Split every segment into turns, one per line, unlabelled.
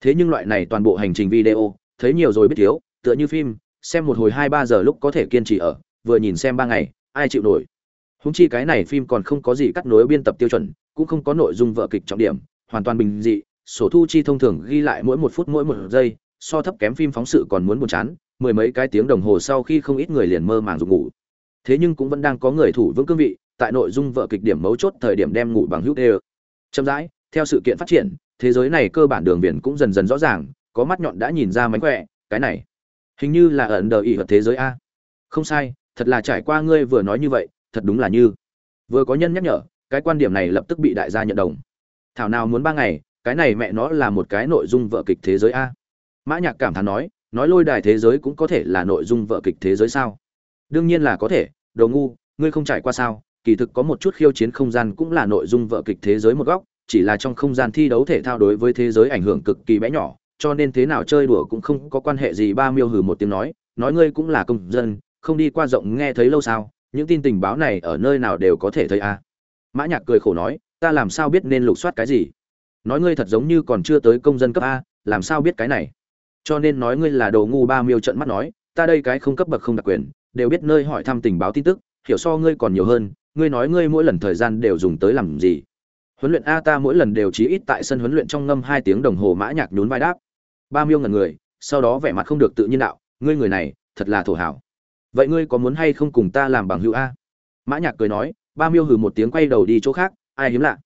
thế nhưng loại này toàn bộ hành trình video, thấy nhiều rồi biết thiếu, tựa như phim, xem một hồi hai ba giờ lúc có thể kiên trì ở, vừa nhìn xem ba ngày, ai chịu nổi. Húng chi cái này phim còn không có gì cắt nối biên tập tiêu chuẩn, cũng không có nội dung vợ kịch trọng điểm, hoàn toàn bình dị, sổ thu chi thông thường ghi lại mỗi một phút mỗi một giây, so thấp kém phim phóng sự còn muốn buồn chán, mười mấy cái tiếng đồng hồ sau khi không ít người liền mơ màng dùng ngủ. Thế nhưng cũng vẫn đang có người thủ vững cương vị, tại nội dung vợ kịch điểm mấu chốt thời điểm đem ngủ bằng hữu đê chậm rãi, theo sự kiện phát triển thế giới này cơ bản đường biển cũng dần dần rõ ràng, có mắt nhọn đã nhìn ra mánh khỏe, cái này, hình như là ẩn đờ ỉ vật thế giới a. Không sai, thật là trải qua ngươi vừa nói như vậy, thật đúng là như. Vừa có nhân nhắc nhở, cái quan điểm này lập tức bị đại gia nhận đồng. Thảo nào muốn ba ngày, cái này mẹ nó là một cái nội dung vợ kịch thế giới a. Mã nhạc cảm thán nói nói lôi đài thế giới cũng có thể là nội dung vợ kịch thế giới sao? Đương nhiên là có thể, đồ ngu, ngươi không trải qua sao, kỳ thực có một chút khiêu chiến không gian cũng là nội dung vợ kịch thế giới một góc chỉ là trong không gian thi đấu thể thao đối với thế giới ảnh hưởng cực kỳ bé nhỏ, cho nên thế nào chơi đùa cũng không có quan hệ gì. Ba miêu hừ một tiếng nói nói ngươi cũng là công dân, không đi qua rộng nghe thấy lâu sao, những tin tình báo này ở nơi nào đều có thể thấy à. mã nhạc cười khổ nói, ta làm sao biết nên lục soát cái gì? Nói ngươi thật giống như còn chưa tới công dân cấp a, làm sao biết cái này? Cho nên nói ngươi là đồ ngu. Ba miêu trợn mắt nói, ta đây cái không cấp bậc không đặc quyền, đều biết nơi hỏi thăm tình báo tin tức, hiểu so ngươi còn nhiều hơn, ngươi nói ngươi mỗi lần thời gian đều dùng tới làm gì? Huấn luyện a ta mỗi lần đều chí ít tại sân huấn luyện trong ngâm hai tiếng đồng hồ mã nhạc nhún vai đáp. Ba miêu ngẩn người, sau đó vẻ mặt không được tự nhiên đạo, ngươi người này, thật là thổ hảo. Vậy ngươi có muốn hay không cùng ta làm bằng hữu a? Mã nhạc cười nói, ba miêu hừ một tiếng quay đầu đi chỗ khác, ai hiếm lạ?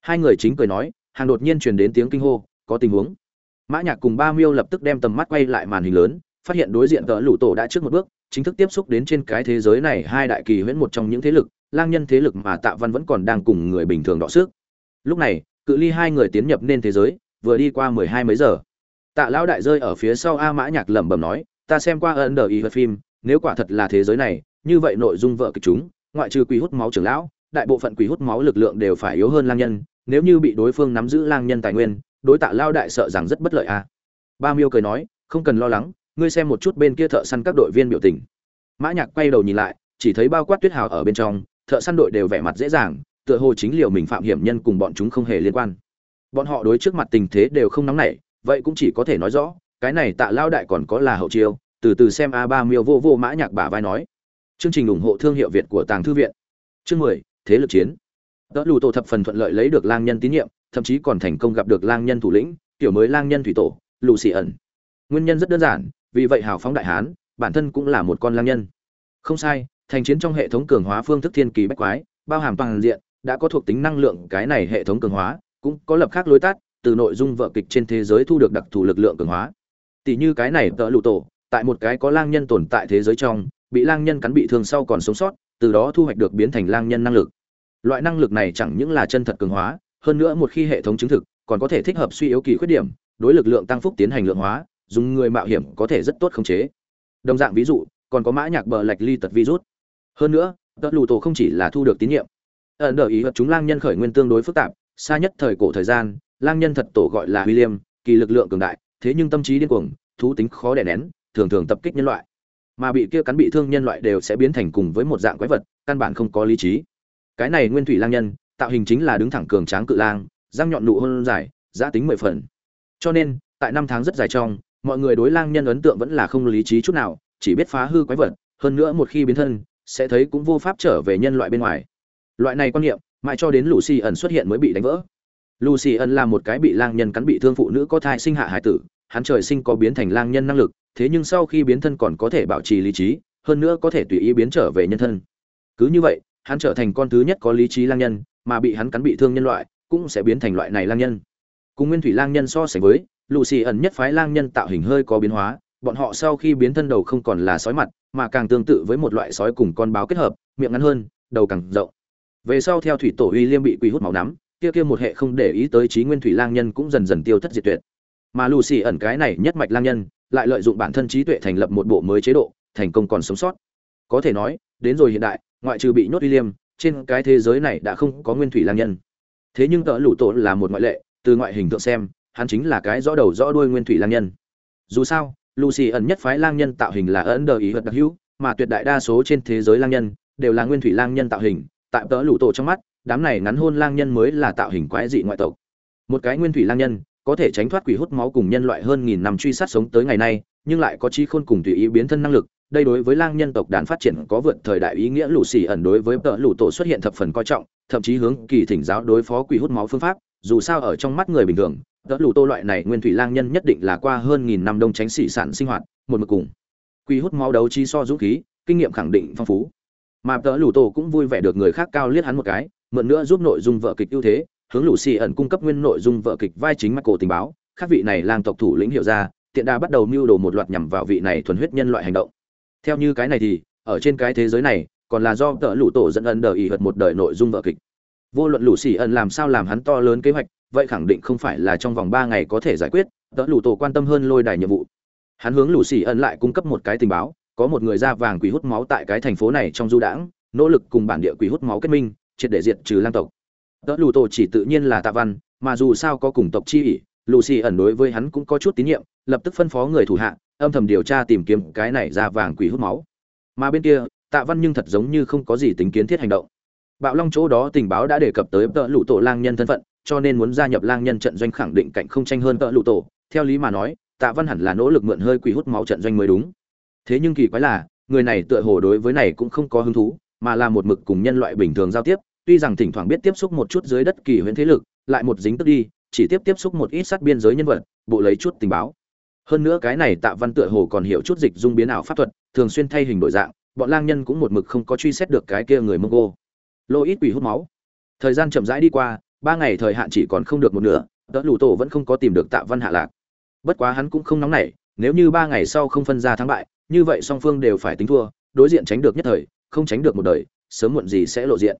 Hai người chính cười nói, hàng đột nhiên truyền đến tiếng kinh hô, có tình huống. Mã nhạc cùng ba miêu lập tức đem tầm mắt quay lại màn hình lớn, phát hiện đối diện tờ lũ tổ đã trước một bước, chính thức tiếp xúc đến trên cái thế giới này hai đại kỳ huyễn một trong những thế lực, lang nhân thế lực mà tạ văn vẫn còn đang cùng người bình thường đọ sức lúc này, cự ly hai người tiến nhập nên thế giới, vừa đi qua mười hai mấy giờ. Tạ lão đại rơi ở phía sau a mã nhạc lẩm bẩm nói, ta xem qua ấn đờ ý vật phim, nếu quả thật là thế giới này, như vậy nội dung vợ kịch chúng, ngoại trừ quỷ hút máu trưởng lão, đại bộ phận quỷ hút máu lực lượng đều phải yếu hơn lang nhân, nếu như bị đối phương nắm giữ lang nhân tài nguyên, đối tạ lao đại sợ rằng rất bất lợi a. Ba miêu cười nói, không cần lo lắng, ngươi xem một chút bên kia thợ săn các đội viên biểu tình. Mã nhạc quay đầu nhìn lại, chỉ thấy bao quát tuyết hào ở bên trong, thợ săn đội đều vẻ mặt dễ dàng tựa hồ chính liều mình phạm hiểm nhân cùng bọn chúng không hề liên quan. Bọn họ đối trước mặt tình thế đều không nóng nảy, vậy cũng chỉ có thể nói rõ, cái này tạ lao đại còn có là hậu chiêu, từ từ xem a ba miêu vô vô mã nhạc bả vai nói. Chương trình ủng hộ thương hiệu việt của tàng thư viện. Chương mười, thế lực chiến. Đỡ lù tổ thập phần thuận lợi lấy được lang nhân tín nhiệm, thậm chí còn thành công gặp được lang nhân thủ lĩnh tiểu mới lang nhân thủy tổ, lù xì ẩn. Nguyên nhân rất đơn giản, vì vậy hào phóng đại hán, bản thân cũng là một con lang nhân. Không sai, thành chiến trong hệ thống cường hóa phương thức thiên kỳ bách quái, bao hàm toàn diện đã có thuộc tính năng lượng cái này hệ thống cường hóa, cũng có lập khác lối tắt, từ nội dung vở kịch trên thế giới thu được đặc thù lực lượng cường hóa. Tỷ như cái này tợ lụ tổ, tại một cái có lang nhân tồn tại thế giới trong, bị lang nhân cắn bị thương sau còn sống sót, từ đó thu hoạch được biến thành lang nhân năng lực. Loại năng lực này chẳng những là chân thật cường hóa, hơn nữa một khi hệ thống chứng thực, còn có thể thích hợp suy yếu kỳ khuyết điểm, đối lực lượng tăng phúc tiến hành lượng hóa, dùng người mạo hiểm có thể rất tốt khống chế. Đồng dạng ví dụ, còn có mã nhạc bờ lạch ly tật virus. Hơn nữa tợ lù tổ không chỉ là thu được tín nhiệm ẩn đờ ý hợp chúng lang nhân khởi nguyên tương đối phức tạp, xa nhất thời cổ thời gian, lang nhân thật tổ gọi là william, kỳ lực lượng cường đại, thế nhưng tâm trí điên cuồng, thú tính khó đè nén, thường thường tập kích nhân loại. Mà bị kia cắn bị thương nhân loại đều sẽ biến thành cùng với một dạng quái vật, căn bản không có lý trí. Cái này nguyên thủy lang nhân, tạo hình chính là đứng thẳng cường tráng cự lang, răng nhọn nụ hơn dài, giá tính mười phần. Cho nên, tại năm tháng rất dài trong, mọi người đối lang nhân ấn tượng vẫn là không lý trí chút nào, chỉ biết phá hư quái vật, hơn nữa một khi biến thân, sẽ thấy cũng vô pháp trở về nhân loại bên ngoài loại này quan niệm, mãi cho đến lucy ẩn xuất hiện mới bị đánh vỡ. Lucy ẩn là một cái bị lang nhân cắn bị thương phụ nữ có thai sinh hạ hải tử, hắn trời sinh có biến thành lang nhân năng lực, thế nhưng sau khi biến thân còn có thể bảo trì lý trí, hơn nữa có thể tùy ý biến trở về nhân thân. Cứ như vậy, hắn trở thành con thứ nhất có lý trí lang nhân, mà bị hắn cắn bị thương nhân loại cũng sẽ biến thành loại này lang nhân. Cùng nguyên thủy lang nhân so sánh với, lucy ẩn nhất phái lang nhân tạo hình hơi có biến hóa, bọn họ sau khi biến thân đầu không còn là sói mặt, mà càng tương tự với một loại sói cùng con báo kết hợp, miệng ngắn hơn, đầu càng rộng về sau theo thủy tổ uy liêm bị quỷ hút máu nắm kia kia một hệ không để ý tới trí nguyên thủy lang nhân cũng dần dần tiêu thất diệt tuyệt. Mà lucy ẩn cái này nhất mạch lang nhân lại lợi dụng bản thân trí tuệ thành lập một bộ mới chế độ thành công còn sống sót. Có thể nói đến rồi hiện đại ngoại trừ bị nhốt William, trên cái thế giới này đã không có nguyên thủy lang nhân. Thế nhưng tợ lũ tổ là một ngoại lệ từ ngoại hình tượng xem hắn chính là cái rõ đầu rõ đuôi nguyên thủy lang nhân. Dù sao lucy ẩn nhất phái lang nhân tạo hình là ấn đờ ý vật đặc hữu mà tuyệt đại đa số trên thế giới lang nhân đều là nguyên thủy lang nhân tạo hình tại tớ lũ tổ trong mắt, đám này ngắn hôn lang nhân mới là tạo hình quái dị ngoại tộc. Một cái nguyên thủy lang nhân, có thể tránh thoát quỷ hút máu cùng nhân loại hơn nghìn năm truy sát sống tới ngày nay, nhưng lại có trí khôn cùng tùy ý biến thân năng lực, đây đối với lang nhân tộc đàn phát triển có vượt thời đại ý nghĩa lũ xì ẩn đối với tợ lũ tổ xuất hiện thập phần coi trọng, thậm chí hướng kỳ thỉnh giáo đối phó quỷ hút máu phương pháp, dù sao ở trong mắt người bình thường tợ lũ tô loại này nguyên thủy lang nhân nhất định là qua hơn nghìn năm đông tránh xỉ sản sinh hoạt, một mực cùng. Quỷ hút máu đấu chi so dũng khí, kinh nghiệm khẳng định phong phú mà tớ lũ tổ cũng vui vẻ được người khác cao liếc hắn một cái, mượn nữa giúp nội dung vợ kịch ưu thế, hướng lũ xì ẩn cung cấp nguyên nội dung vợ kịch vai chính mắt cổ tình báo các vị này lang tộc thủ lĩnh hiệu ra, tiện đa bắt đầu mưu đồ một loạt nhằm vào vị này thuần huyết nhân loại hành động. Theo như cái này thì, ở trên cái thế giới này, còn là do tợ lũ tổ dẫn ẩn đờ ý hợt một đời nội dung vợ kịch. Vô luận lũ xì ẩn làm sao làm hắn to lớn kế hoạch, vậy khẳng định không phải là trong vòng ba ngày có thể giải quyết tợ lũ tổ quan tâm hơn lôi đài nhiệm vụ. Hắn hướng lũ xì ẩn lại cung cấp một cái tình báo có một người da vàng quỷ hút máu tại cái thành phố này trong du đãng, nỗ lực cùng bản địa quỷ hút máu kết minh, triệt để diệt trừ lang tộc. Tớ lù tổ chỉ tự nhiên là tạ văn, mà dù sao có cùng tộc chi ỷ lù xì ẩn đối với hắn cũng có chút tín nhiệm, lập tức phân phó người thủ hạ, âm thầm điều tra tìm kiếm cái này da vàng quỷ hút máu. Mà bên kia, tạ văn nhưng thật giống như không có gì tính kiến thiết hành động. Bạo long chỗ đó tình báo đã đề cập tới tợ lụ tổ lang nhân thân phận, cho nên muốn gia nhập lang nhân trận doanh khẳng định cạnh không tranh hơn tợ lụ tổ. Theo lý mà nói, tạ văn hẳn là nỗ lực mượn hơi quỷ hút máu trận doanh mới đúng thế nhưng kỳ quái là, người này tựa hồ đối với này cũng không có hứng thú, mà là một mực cùng nhân loại bình thường giao tiếp, tuy rằng thỉnh thoảng biết tiếp xúc một chút dưới đất kỳ huyễn thế lực, lại một dính tức đi, chỉ tiếp tiếp xúc một ít sát biên giới nhân vật, bộ lấy chút tình báo. Hơn nữa cái này tạ văn tựa hồ còn hiểu chút dịch dung biến ảo pháp thuật, thường xuyên thay hình đổi dạng, bọn lang nhân cũng một mực không có truy xét được cái kia người mông cô. Lô ít quỷ hút máu. Thời gian chậm rãi đi qua, ba ngày thời hạn chỉ còn không được một nửa đỡ lù tổ vẫn không có tìm được tạ văn hạ lạc. Bất quá hắn cũng không nóng nảy, nếu như ba ngày sau không phân ra thắng bại như vậy song phương đều phải tính thua, đối diện tránh được nhất thời, không tránh được một đời, sớm muộn gì sẽ lộ diện.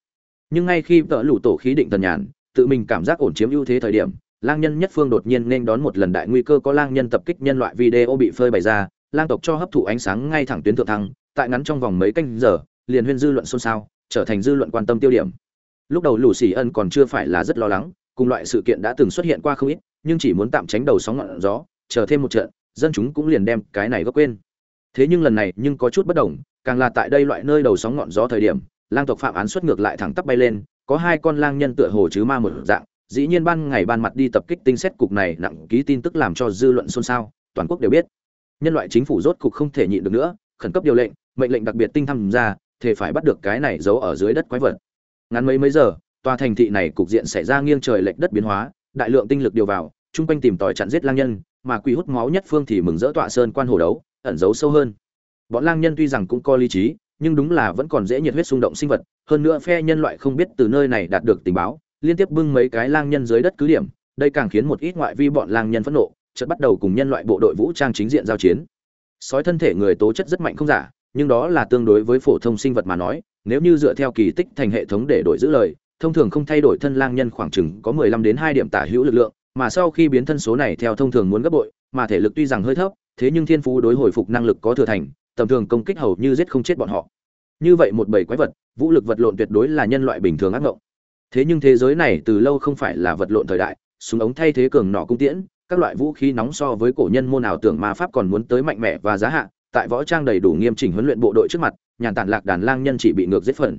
Nhưng ngay khi tợ lù tổ khí định tần nhàn, tự mình cảm giác ổn chiếm ưu thế thời điểm, lang nhân nhất phương đột nhiên nên đón một lần đại nguy cơ có lang nhân tập kích nhân loại video bị phơi bày ra, lang tộc cho hấp thụ ánh sáng ngay thẳng tuyến thượng thăng, tại ngắn trong vòng mấy canh giờ, liền huyên dư luận xôn xao, trở thành dư luận quan tâm tiêu điểm. Lúc đầu lù xì ân còn chưa phải là rất lo lắng, cùng loại sự kiện đã từng xuất hiện qua không ít, nhưng chỉ muốn tạm tránh đầu sóng ngọn gió, chờ thêm một trận, dân chúng cũng liền đem cái này gấp quên thế nhưng lần này nhưng có chút bất đồng, càng là tại đây loại nơi đầu sóng ngọn gió thời điểm, lang tộc phạm án xuất ngược lại thẳng tắp bay lên, có hai con lang nhân tựa hồ chứ ma một dạng, dĩ nhiên ban ngày ban mặt đi tập kích tinh xét cục này nặng ký tin tức làm cho dư luận xôn xao, toàn quốc đều biết. Nhân loại chính phủ rốt cục không thể nhịn được nữa, khẩn cấp điều lệnh, mệnh lệnh đặc biệt tinh thăm ra thể phải bắt được cái này giấu ở dưới đất quái vật. Ngắn mấy mấy giờ, tòa thành thị này cục diện xảy ra nghiêng trời lệch đất biến hóa, đại lượng tinh lực điều vào, chung quanh tìm tòi chặn giết lang nhân, mà quỷ hút máu nhất phương thì mừng rỡ tọa sơn quan hồ đấu ẩn giấu sâu hơn. Bọn lang nhân tuy rằng cũng có lý trí, nhưng đúng là vẫn còn dễ nhiệt huyết xung động sinh vật, hơn nữa phe nhân loại không biết từ nơi này đạt được tình báo, liên tiếp bưng mấy cái lang nhân dưới đất cứ điểm, đây càng khiến một ít ngoại vi bọn lang nhân phẫn nộ, chợt bắt đầu cùng nhân loại bộ đội vũ trang chính diện giao chiến. Sói thân thể người tố chất rất mạnh không giả, nhưng đó là tương đối với phổ thông sinh vật mà nói, nếu như dựa theo kỳ tích thành hệ thống để đổi giữ lời, thông thường không thay đổi thân lang nhân khoảng chừng có 15 đến 2 điểm tả hữu lực lượng, mà sau khi biến thân số này theo thông thường muốn gấp bội, mà thể lực tuy rằng hơi thấp thế nhưng thiên phú đối hồi phục năng lực có thừa thành, tầm thường công kích hầu như giết không chết bọn họ. Như vậy một bầy quái vật, vũ lực vật lộn tuyệt đối là nhân loại bình thường ác ngộng. Thế nhưng thế giới này từ lâu không phải là vật lộn thời đại, súng ống thay thế cường nỏ cung tiễn, các loại vũ khí nóng so với cổ nhân môn ảo tưởng ma pháp còn muốn tới mạnh mẽ và giá hạ, tại võ trang đầy đủ nghiêm chỉnh huấn luyện bộ đội trước mặt, nhàn tản lạc đàn lang nhân chỉ bị ngược giết phần.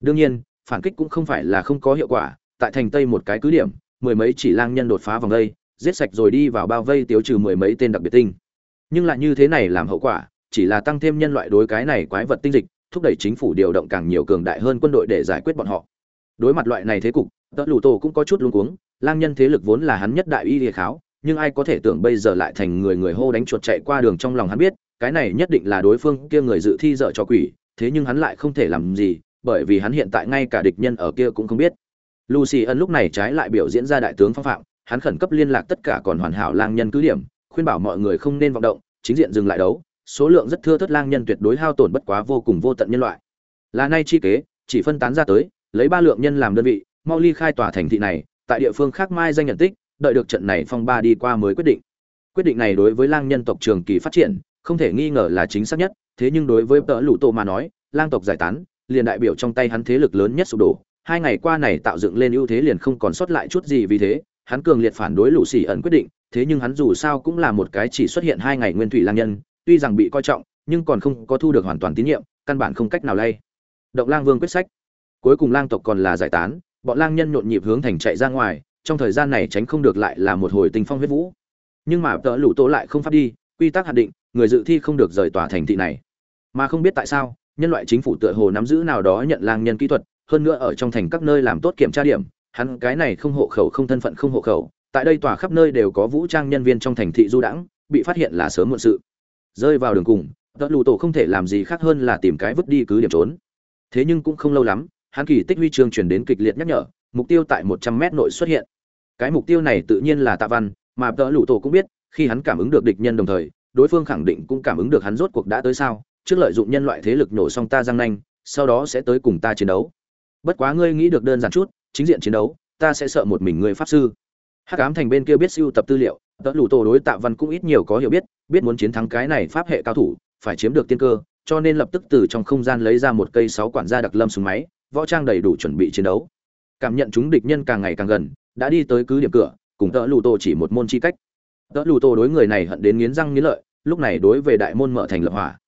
Đương nhiên, phản kích cũng không phải là không có hiệu quả, tại thành tây một cái cứ điểm, mười mấy chỉ lang nhân đột phá vòng đây, giết sạch rồi đi vào bao vây tiêu trừ mười mấy tên đặc biệt tinh nhưng lại như thế này làm hậu quả, chỉ là tăng thêm nhân loại đối cái này quái vật tinh dịch, thúc đẩy chính phủ điều động càng nhiều cường đại hơn quân đội để giải quyết bọn họ. Đối mặt loại này thế cục, tớ lù tổ cũng có chút luống cuống, lang nhân thế lực vốn là hắn nhất đại y địa kháo, nhưng ai có thể tưởng bây giờ lại thành người người hô đánh chuột chạy qua đường trong lòng hắn biết, cái này nhất định là đối phương kia người dự thi dợ cho quỷ, thế nhưng hắn lại không thể làm gì, bởi vì hắn hiện tại ngay cả địch nhân ở kia cũng không biết. Lucy ân lúc này trái lại biểu diễn ra đại tướng phong phạm, hắn khẩn cấp liên lạc tất cả còn hoàn hảo lang nhân cứ điểm, khuyên bảo mọi người không nên vọng động chính diện dừng lại đấu, số lượng rất thưa thất lang nhân tuyệt đối hao tổn bất quá vô cùng vô tận nhân loại. Là nay chi kế, chỉ phân tán ra tới, lấy ba lượng nhân làm đơn vị, mau ly khai tòa thành thị này, tại địa phương khác mai danh nhận tích, đợi được trận này phong ba đi qua mới quyết định. Quyết định này đối với lang nhân tộc trường kỳ phát triển, không thể nghi ngờ là chính xác nhất, thế nhưng đối với tờ lũ tô mà nói, lang tộc giải tán, liền đại biểu trong tay hắn thế lực lớn nhất sụp đổ, hai ngày qua này tạo dựng lên ưu thế liền không còn sót lại chút gì vì thế hắn cường liệt phản đối lũ xỉ ẩn quyết định, thế nhưng hắn dù sao cũng là một cái chỉ xuất hiện hai ngày nguyên thủy lang nhân, tuy rằng bị coi trọng, nhưng còn không có thu được hoàn toàn tín nhiệm, căn bản không cách nào lay. Động lang vương quyết sách. Cuối cùng lang tộc còn là giải tán, bọn lang nhân nhộn nhịp hướng thành chạy ra ngoài, trong thời gian này tránh không được lại là một hồi tình phong huyết vũ. Nhưng mà tợ lũ tố lại không phát đi, quy tắc hạn định, người dự thi không được rời tòa thành thị này. Mà không biết tại sao, nhân loại chính phủ tựa hồ nắm giữ nào đó nhận lang nhân kỹ thuật, hơn nữa ở trong thành các nơi làm tốt kiểm tra điểm hắn cái này không hộ khẩu, không thân phận không hộ khẩu, tại đây tòa khắp nơi đều có vũ trang nhân viên trong thành thị du đãng, bị phát hiện là sớm muộn sự. Rơi vào đường cùng, tợ lù tổ không thể làm gì khác hơn là tìm cái vứt đi cứ điểm trốn. Thế nhưng cũng không lâu lắm, hắn kỳ tích huy chương chuyển đến kịch liệt nhắc nhở, mục tiêu tại một trăm mét nội xuất hiện. Cái mục tiêu này tự nhiên là tạ văn, mà tợ lù tổ cũng biết, khi hắn cảm ứng được địch nhân đồng thời, đối phương khẳng định cũng cảm ứng được hắn rốt cuộc đã tới sao, trước lợi dụng nhân loại thế lực nổ xong ta giang nanh, sau đó sẽ tới cùng ta chiến đấu. Bất quá ngươi nghĩ được đơn giản chút chính diện chiến đấu, ta sẽ sợ một mình người pháp sư. Hắc ám thành bên kia biết siêu tập tư liệu, tớ lù tổ đối tạ văn cũng ít nhiều có hiểu biết biết muốn chiến thắng cái này pháp hệ cao thủ, phải chiếm được tiên cơ, cho nên lập tức từ trong không gian lấy ra một cây sáu quản gia đặc lâm súng máy, võ trang đầy đủ chuẩn bị chiến đấu. Cảm nhận chúng địch nhân càng ngày càng gần, đã đi tới cứ điểm cửa, cùng tớ lù tổ chỉ một môn chi cách. Tớ lù tổ đối người này hận đến nghiến răng nghiến lợi, lúc này đối về đại môn mở thành lập hỏa.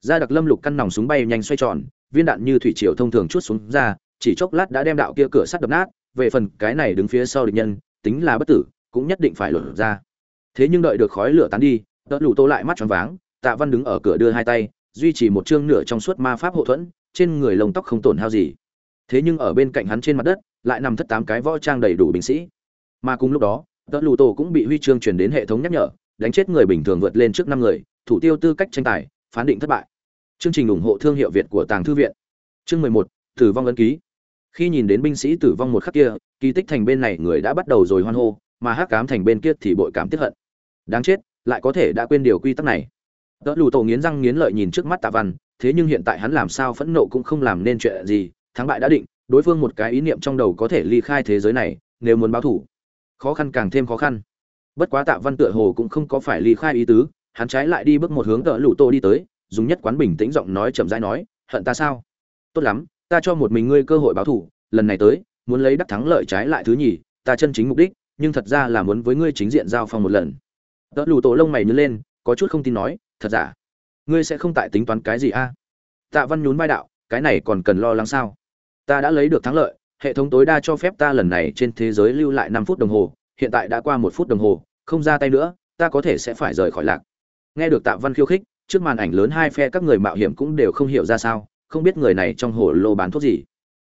Gia đặc lâm lục căn nòng súng bay nhanh xoay tròn, viên đạn như thủy triều thông thường chút xuống ra chỉ chốc lát đã đem đạo kia cửa sắt đập nát, về phần cái này đứng phía sau địch nhân, tính là bất tử, cũng nhất định phải lột ra. Thế nhưng đợi được khói lửa tán đi tớ lù tô lại mắt tròn váng, tạ văn đứng ở cửa đưa hai tay, duy trì một chương nửa trong suốt ma pháp hộ thuẫn, trên người lông tóc không tổn hao gì. Thế nhưng ở bên cạnh hắn trên mặt đất, lại nằm thất tám cái võ trang đầy đủ binh sĩ. Mà cùng lúc đó tớ lù tô cũng bị huy chương truyền đến hệ thống nhắc nhở, đánh chết người bình thường vượt lên trước năm người, thủ tiêu tư cách tranh tài, phán định thất bại. Chương trình ủng hộ thương hiệu việt của tàng thư viện. Chương mười một tử vong ấn ký. Khi nhìn đến binh sĩ tử vong một khắc kia, kỳ tích thành bên này người đã bắt đầu rồi hoan hô, mà hắc cám thành bên kia thì bội cảm tiếp hận. Đáng chết, lại có thể đã quên điều quy tắc này. Đỡ lù tổ nghiến răng nghiến lợi nhìn trước mắt tạ văn, thế nhưng hiện tại hắn làm sao phẫn nộ cũng không làm nên chuyện gì, thắng bại đã định, đối phương một cái ý niệm trong đầu có thể ly khai thế giới này, nếu muốn báo thủ. Khó khăn càng thêm khó khăn. Bất quá tạ văn tựa hồ cũng không có phải ly khai ý tứ, hắn trái lại đi bước một hướng đỡ lù tổ đi tới, dùng nhất quán bình tĩnh giọng nói chậm rãi nói, hận ta sao? Tốt lắm ta cho một mình ngươi cơ hội báo thủ, lần này tới, muốn lấy đắc thắng lợi trái lại thứ nhì, ta chân chính mục đích, nhưng thật ra là muốn với ngươi chính diện giao phong một lần. Tớ lù tổ lông mày nhớ lên, có chút không tin nói, thật giả? Ngươi sẽ không tại tính toán cái gì a? Tạ văn nhún vai đạo, cái này còn cần lo lắng sao? Ta đã lấy được thắng lợi, hệ thống tối đa cho phép ta lần này trên thế giới lưu lại năm phút đồng hồ, hiện tại đã qua một phút đồng hồ, không ra tay nữa, ta có thể sẽ phải rời khỏi lạc. Nghe được tạ văn khiêu khích, trước màn ảnh lớn hai phe các người mạo hiểm cũng đều không hiểu ra sao không biết người này trong hồ lô bán thuốc gì.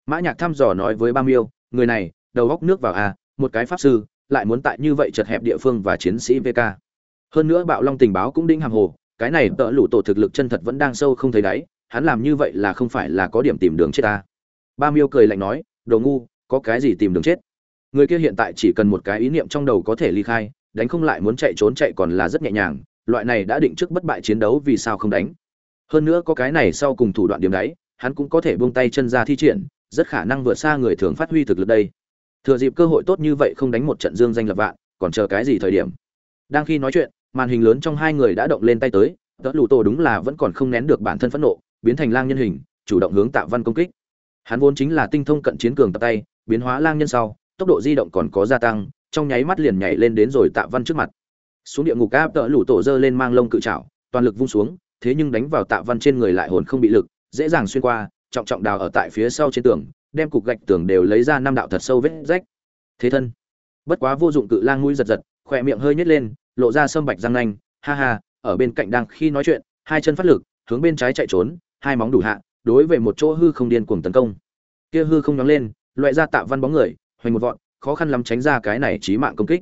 Mã nhạc thăm dò nói với ba miêu, người này, đầu góc nước vào a một cái pháp sư, lại muốn tại như vậy chật hẹp địa phương và chiến sĩ vk hơn nữa bạo long tình báo cũng đinh hàng hồ, cái này tợ lũ tổ thực lực chân thật vẫn đang sâu không thấy đáy, hắn làm như vậy là không phải là có điểm tìm đường chết ta. Ba miêu cười lạnh nói, đồ ngu, có cái gì tìm đường chết? Người kia hiện tại chỉ cần một cái ý niệm trong đầu có thể ly khai, đánh không lại muốn chạy trốn chạy còn là rất nhẹ nhàng, loại này đã định trước bất bại chiến đấu vì sao không đánh? Hơn nữa có cái này sau cùng thủ đoạn điểm đấy, hắn cũng có thể buông tay chân ra thi triển, rất khả năng vượt xa người thường phát huy thực lực đây. Thừa dịp cơ hội tốt như vậy không đánh một trận dương danh lập vạn, còn chờ cái gì thời điểm? Đang khi nói chuyện, màn hình lớn trong hai người đã động lên tay tới, tớ lù tổ đúng là vẫn còn không nén được bản thân phẫn nộ, biến thành lang nhân hình, chủ động hướng tạ văn công kích. Hắn vốn chính là tinh thông cận chiến cường tập tay, biến hóa lang nhân sau, tốc độ di động còn có gia tăng, trong nháy mắt liền nhảy lên đến rồi tạ văn trước mặt. Xuống địa ngục áp tớ lù tổ dơ lên mang lông cự trảo toàn lực vung xuống thế nhưng đánh vào tạ văn trên người lại hồn không bị lực dễ dàng xuyên qua trọng trọng đào ở tại phía sau trên tường đem cục gạch tường đều lấy ra năm đạo thật sâu vết rách. Thế thân. Bất quá vô dụng cự lang mũi giật giật khỏe miệng hơi nhếch lên lộ ra sâm bạch răng nanh ha ha ở bên cạnh đang khi nói chuyện hai chân phát lực hướng bên trái chạy trốn hai móng đủ hạ đối về một chỗ hư không điên cuồng tấn công. Kia hư không nhóng lên loại ra tạ văn bóng người hoành một vọt, khó khăn lắm tránh ra cái này chí mạng công kích.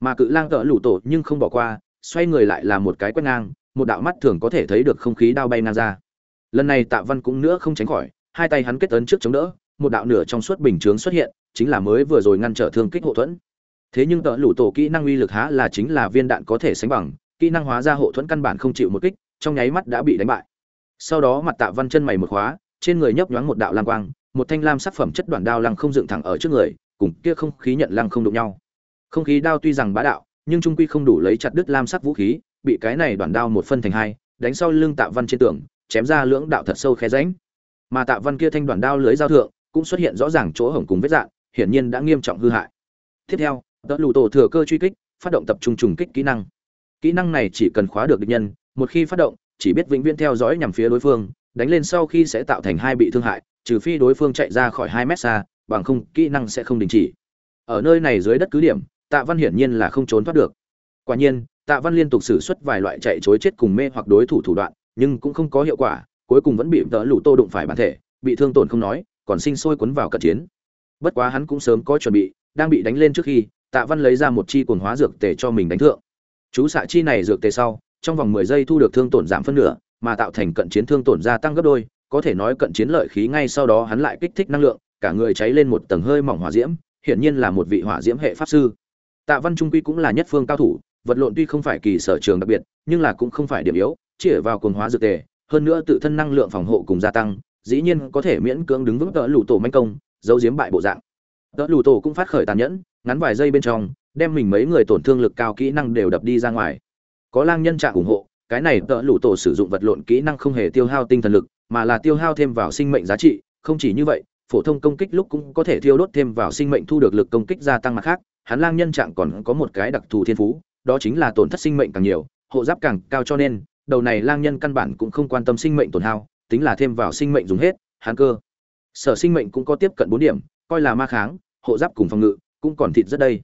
Mà cự lang cỡ lủ tổ nhưng không bỏ qua xoay người lại là một cái quét ngang một đạo mắt thường có thể thấy được không khí đao bay ngang ra. Lần này tạ văn cũng nữa không tránh khỏi, hai tay hắn kết ấn trước chống đỡ, một đạo nửa trong suốt bình chướng xuất hiện, chính là mới vừa rồi ngăn trở thương kích hộ thuẫn. Thế nhưng tợ lũ tổ kỹ năng uy lực há là chính là viên đạn có thể sánh bằng, kỹ năng hóa ra hộ thuẫn căn bản không chịu một kích, trong nháy mắt đã bị đánh bại. Sau đó mặt tạ văn chân mày một khóa, trên người nhấp nhoáng một đạo lang quang, một thanh lam sắc phẩm chất đoạn đao lăng không dựng thẳng ở trước người, cùng kia không khí nhận lăng không đụng nhau. Không khí đao tuy rằng bá đạo, nhưng trung quy không đủ lấy chặt đứt lam sắc vũ khí bị cái này đoạn đao một phân thành hai, đánh sau lưng tạ văn trên tường, chém ra lưỡng đạo thật sâu khe rãnh. Mà tạ văn kia thanh đoạn đao lưới giao thượng, cũng xuất hiện rõ ràng chỗ hổng cùng vết dạn, hiển nhiên đã nghiêm trọng hư hại. Tiếp theo đỡ lù tổ thừa cơ truy kích, phát động tập trung trùng kích kỹ năng. Kỹ năng này chỉ cần khóa được địch nhân, một khi phát động, chỉ biết vĩnh viễn theo dõi nhằm phía đối phương, đánh lên sau khi sẽ tạo thành hai bị thương hại, trừ phi đối phương chạy ra khỏi hai mét xa, bằng không, kỹ năng sẽ không đình chỉ. Ở nơi này dưới đất cứ điểm, tạ văn hiển nhiên là không trốn thoát được. Quả nhiên tạ văn liên tục sử xuất vài loại chạy chối chết cùng mê hoặc đối thủ thủ đoạn, nhưng cũng không có hiệu quả, cuối cùng vẫn bị tớ lũ tô đụng phải bản thể, bị thương tổn không nói, còn sinh sôi cuốn vào cận chiến. Bất quá hắn cũng sớm có chuẩn bị, đang bị đánh lên trước khi, tạ văn lấy ra một chi cuồng hóa dược tề cho mình đánh thượng. Chú xạ chi này dược tề sau, trong vòng mười giây thu được thương tổn giảm phân nửa, mà tạo thành cận chiến thương tổn gia tăng gấp đôi, có thể nói cận chiến lợi khí ngay sau đó hắn lại kích thích năng lượng, cả người cháy lên một tầng hơi mỏng hỏa diễm, hiển nhiên là một vị hỏa diễm hệ pháp sư. Tạ văn trung quy cũng là nhất phương cao thủ vật lộn tuy không phải kỳ sở trường đặc biệt, nhưng là cũng không phải điểm yếu, chỉ vào cồn hóa dược tề, hơn nữa tự thân năng lượng phòng hộ cùng gia tăng, dĩ nhiên có thể miễn cưỡng đứng vững đỡ lũ tổ manh công, giấu giếm bại bộ dạng. Đỡ lũ tổ cũng phát khởi tàn nhẫn, ngắn vài giây bên trong, đem mình mấy người tổn thương lực cao kỹ năng đều đập đi ra ngoài. Có lang nhân trạng ủng hộ, cái này đỡ lũ tổ sử dụng vật lộn kỹ năng không hề tiêu hao tinh thần lực, mà là tiêu hao thêm vào sinh mệnh giá trị, không chỉ như vậy, phổ thông công kích lúc cũng có thể thiêu đốt thêm vào sinh mệnh thu được lực công kích gia tăng mặt khác, hắn lang nhân trạng còn có một cái đặc thù thiên phú đó chính là tổn thất sinh mệnh càng nhiều, hộ giáp càng cao cho nên, đầu này lang nhân căn bản cũng không quan tâm sinh mệnh tổn hao, tính là thêm vào sinh mệnh dùng hết hắn cơ. Sở sinh mệnh cũng có tiếp cận bốn điểm, coi là ma kháng, hộ giáp cùng phòng ngự, cũng còn thịt rất đây.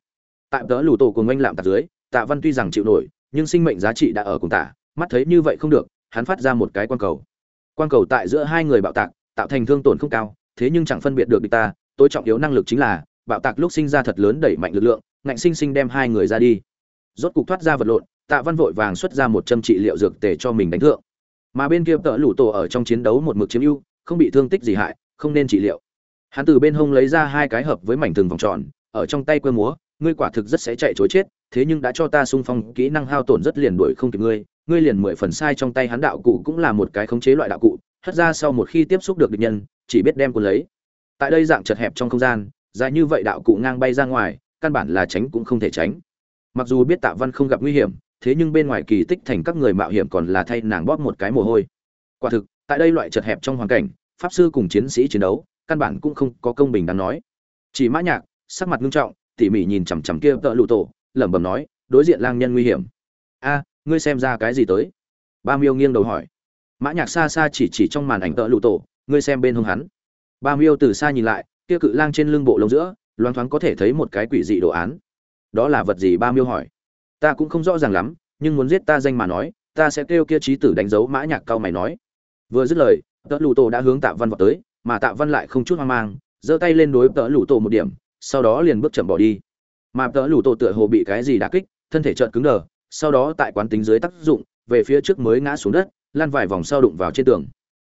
Tại tớ lù tổ cùng anh lạm tạc dưới, tạ văn tuy rằng chịu nổi, nhưng sinh mệnh giá trị đã ở cùng tạ mắt thấy như vậy không được, hắn phát ra một cái quan cầu. Quan cầu tại giữa hai người bạo tạc, tạo thành thương tổn không cao, thế nhưng chẳng phân biệt được địch ta, tối trọng yếu năng lực chính là, bạo tạc lúc sinh ra thật lớn đẩy mạnh lực lượng, ngạnh sinh sinh đem hai người ra đi rốt cục thoát ra vật lộn, tạ văn vội vàng xuất ra một châm trị liệu dược tề cho mình đánh thượng. Mà bên kia tợ lủ tổ ở trong chiến đấu một mực chiếm ưu, không bị thương tích gì hại, không nên trị liệu. Hắn từ bên hông lấy ra hai cái hợp với mảnh thừng vòng tròn, ở trong tay quơ múa, ngươi quả thực rất sẽ chạy chối chết, thế nhưng đã cho ta sung phong, kỹ năng hao tổn rất liền đuổi không kịp ngươi ngươi liền mười phần sai trong tay hắn đạo cụ cũng là một cái khống chế loại đạo cụ, hất ra sau một khi tiếp xúc được địch nhân, chỉ biết đem cuốn lấy. Tại đây dạng chật hẹp trong không gian, dài như vậy đạo cụ ngang bay ra ngoài, căn bản là tránh cũng không thể tránh mặc dù biết tạ văn không gặp nguy hiểm, thế nhưng bên ngoài kỳ tích thành các người mạo hiểm còn là thay nàng bóp một cái mồ hôi. Quả thực, tại đây loại chật hẹp trong hoàn cảnh, pháp sư cùng chiến sĩ chiến đấu, căn bản cũng không có công bình đáng nói. Chỉ mã nhạc, sắc mặt nghiêm trọng, tỉ mỉ nhìn chằm chằm kia tợ lụ tổ, lẩm bẩm nói, đối diện lang nhân nguy hiểm. A, ngươi xem ra cái gì tới? Ba miêu nghiêng đầu hỏi. Mã nhạc xa xa chỉ chỉ trong màn ảnh tợ lụ tổ, ngươi xem bên hông hắn. Ba miêu từ xa nhìn lại, kia cự lang trên lưng bộ lông giữa, loáng thoáng có thể thấy một cái quỷ dị đồ án đó là vật gì ba miêu hỏi. Ta cũng không rõ ràng lắm, nhưng muốn giết ta danh mà nói, ta sẽ kêu kia trí tử đánh dấu mã nhạc cao mày nói. Vừa dứt lời, tớ lũ tổ đã hướng tạ văn vọt tới, mà tạ văn lại không chút hoang mang, giơ tay lên đối tớ lũ tổ một điểm, sau đó liền bước chậm bỏ đi. Mà tớ lũ tổ tựa hồ bị cái gì đả kích, thân thể trợn cứng đờ, sau đó tại quán tính dưới tác dụng, về phía trước mới ngã xuống đất, lăn vài vòng sau đụng vào trên tường.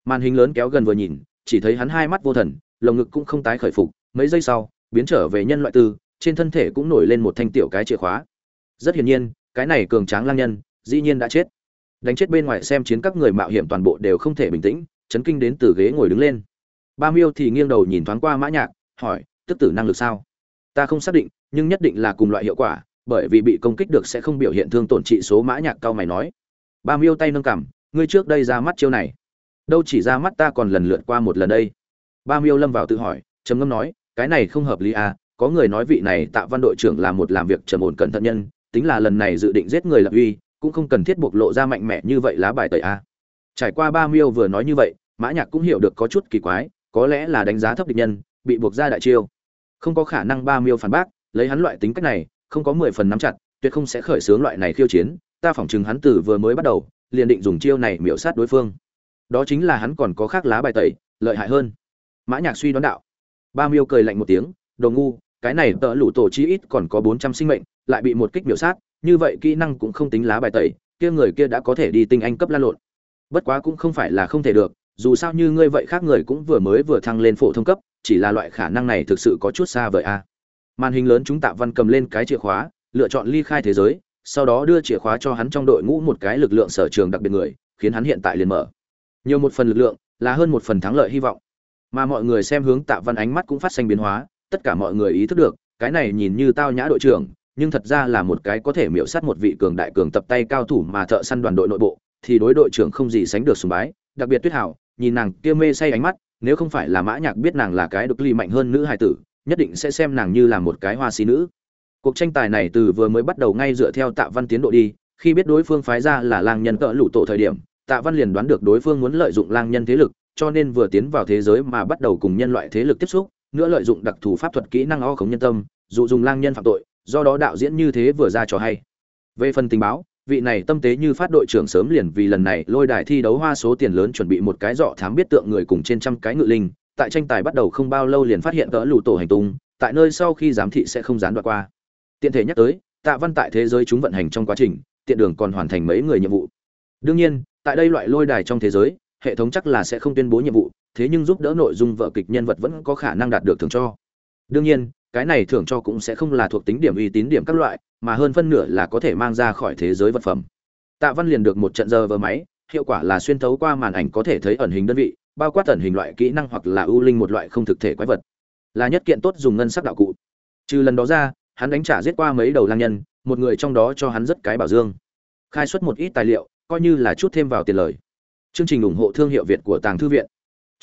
Màn hình lớn kéo gần vừa nhìn, chỉ thấy hắn hai mắt vô thần, lồng ngực cũng không tái khởi phục, mấy giây sau, biến trở về nhân loại tư trên thân thể cũng nổi lên một thanh tiểu cái chìa khóa. Rất hiển nhiên, cái này cường tráng lang nhân, dĩ nhiên đã chết. Đánh chết bên ngoài xem chiến các người mạo hiểm toàn bộ đều không thể bình tĩnh, chấn kinh đến từ ghế ngồi đứng lên. Ba miêu thì nghiêng đầu nhìn thoáng qua mã nhạc, hỏi, tức tử năng lực sao? Ta không xác định, nhưng nhất định là cùng loại hiệu quả, bởi vì bị công kích được sẽ không biểu hiện thương tổn trị số. Mã nhạc cao mày nói. Ba miêu tay nâng cằm, ngươi trước đây ra mắt chiêu này, đâu chỉ ra mắt ta còn lần lượt qua một lần đây. Ba miêu lâm vào tự hỏi, trầm ngâm nói, cái này không hợp lý à có người nói vị này tạ văn đội trưởng là một làm việc trầm ổn cẩn thận nhân, tính là lần này dự định giết người lập uy, cũng không cần thiết bộc lộ ra mạnh mẽ như vậy lá bài tẩy a. Trải qua ba miêu vừa nói như vậy, mã nhạc cũng hiểu được có chút kỳ quái, có lẽ là đánh giá thấp địch nhân, bị buộc ra đại chiêu. Không có khả năng ba miêu phản bác, lấy hắn loại tính cách này, không có mười phần nắm chặt, tuyệt không sẽ khởi xướng loại này khiêu chiến, ta phỏng chừng hắn từ vừa mới bắt đầu, liền định dùng chiêu này miểu sát đối phương. Đó chính là hắn còn có khác lá bài tẩy, lợi hại hơn. Mã nhạc suy đoán đạo. Ba miêu cười lạnh một tiếng đồ ngu, cái này tợ lũ tổ chi ít còn có bốn trăm sinh mệnh, lại bị một kích biểu sát, như vậy kỹ năng cũng không tính lá bài tẩy, kia người kia đã có thể đi tinh anh cấp lan lộn. Bất quá cũng không phải là không thể được, dù sao như ngươi vậy khác người cũng vừa mới vừa thăng lên phổ thông cấp, chỉ là loại khả năng này thực sự có chút xa vời a. Màn hình lớn chúng tạ văn cầm lên cái chìa khóa, lựa chọn ly khai thế giới, sau đó đưa chìa khóa cho hắn trong đội ngũ một cái lực lượng sở trường đặc biệt người, khiến hắn hiện tại liền mở. Nhiều một phần lực lượng, là hơn một phần thắng lợi hy vọng. Mà mọi người xem hướng tạ văn ánh mắt cũng phát sinh biến hóa tất cả mọi người ý thức được, cái này nhìn như tao nhã đội trưởng, nhưng thật ra là một cái có thể miễu sát một vị cường đại cường tập tay cao thủ mà thợ săn đoàn đội nội bộ, thì đối đội trưởng không gì sánh được sùng bái, đặc biệt tuyết hảo, nhìn nàng kia mê say ánh mắt, nếu không phải là mã nhạc biết nàng là cái được ly mạnh hơn nữ hài tử, nhất định sẽ xem nàng như là một cái hoa xí nữ. Cuộc tranh tài này từ vừa mới bắt đầu ngay dựa theo tạ văn tiến độ đi, khi biết đối phương phái ra là lang nhân cỡ lũ tổ thời điểm, tạ văn liền đoán được đối phương muốn lợi dụng lang nhân thế lực, cho nên vừa tiến vào thế giới mà bắt đầu cùng nhân loại thế lực tiếp xúc nữa lợi dụng đặc thù pháp thuật kỹ năng o khống nhân tâm, dụ dùng lang nhân phạm tội, do đó đạo diễn như thế vừa ra trò hay. Về phần tình báo, vị này tâm tế như phát đội trưởng sớm liền vì lần này lôi đài thi đấu hoa số tiền lớn chuẩn bị một cái dọ thám biết tượng người cùng trên trăm cái ngự linh, tại tranh tài bắt đầu không bao lâu liền phát hiện cỡ lù tổ hành tung, tại nơi sau khi giám thị sẽ không gián đoạn qua. Tiện thể nhắc tới, tạ văn tại thế giới chúng vận hành trong quá trình, tiện đường còn hoàn thành mấy người nhiệm vụ. Đương nhiên, tại đây loại lôi đài trong thế giới, hệ thống chắc là sẽ không tuyên bố nhiệm vụ thế nhưng giúp đỡ nội dung vợ kịch nhân vật vẫn có khả năng đạt được thưởng cho. Đương nhiên, cái này thưởng cho cũng sẽ không là thuộc tính điểm uy tín điểm các loại, mà hơn phân nửa là có thể mang ra khỏi thế giới vật phẩm. Tạ văn liền được một trận giờ vờ máy, hiệu quả là xuyên thấu qua màn ảnh có thể thấy ẩn hình đơn vị, bao quát ẩn hình loại kỹ năng hoặc là ưu linh một loại không thực thể quái vật. Là nhất kiện tốt dùng ngân sắc đạo cụ. Trừ lần đó ra, hắn đánh trả giết qua mấy đầu lang nhân, một người trong đó cho hắn rất cái bảo dương. Khai xuất một ít tài liệu, coi như là chút thêm vào tiền lời. Chương trình ủng hộ thương hiệu việt của tàng thư viện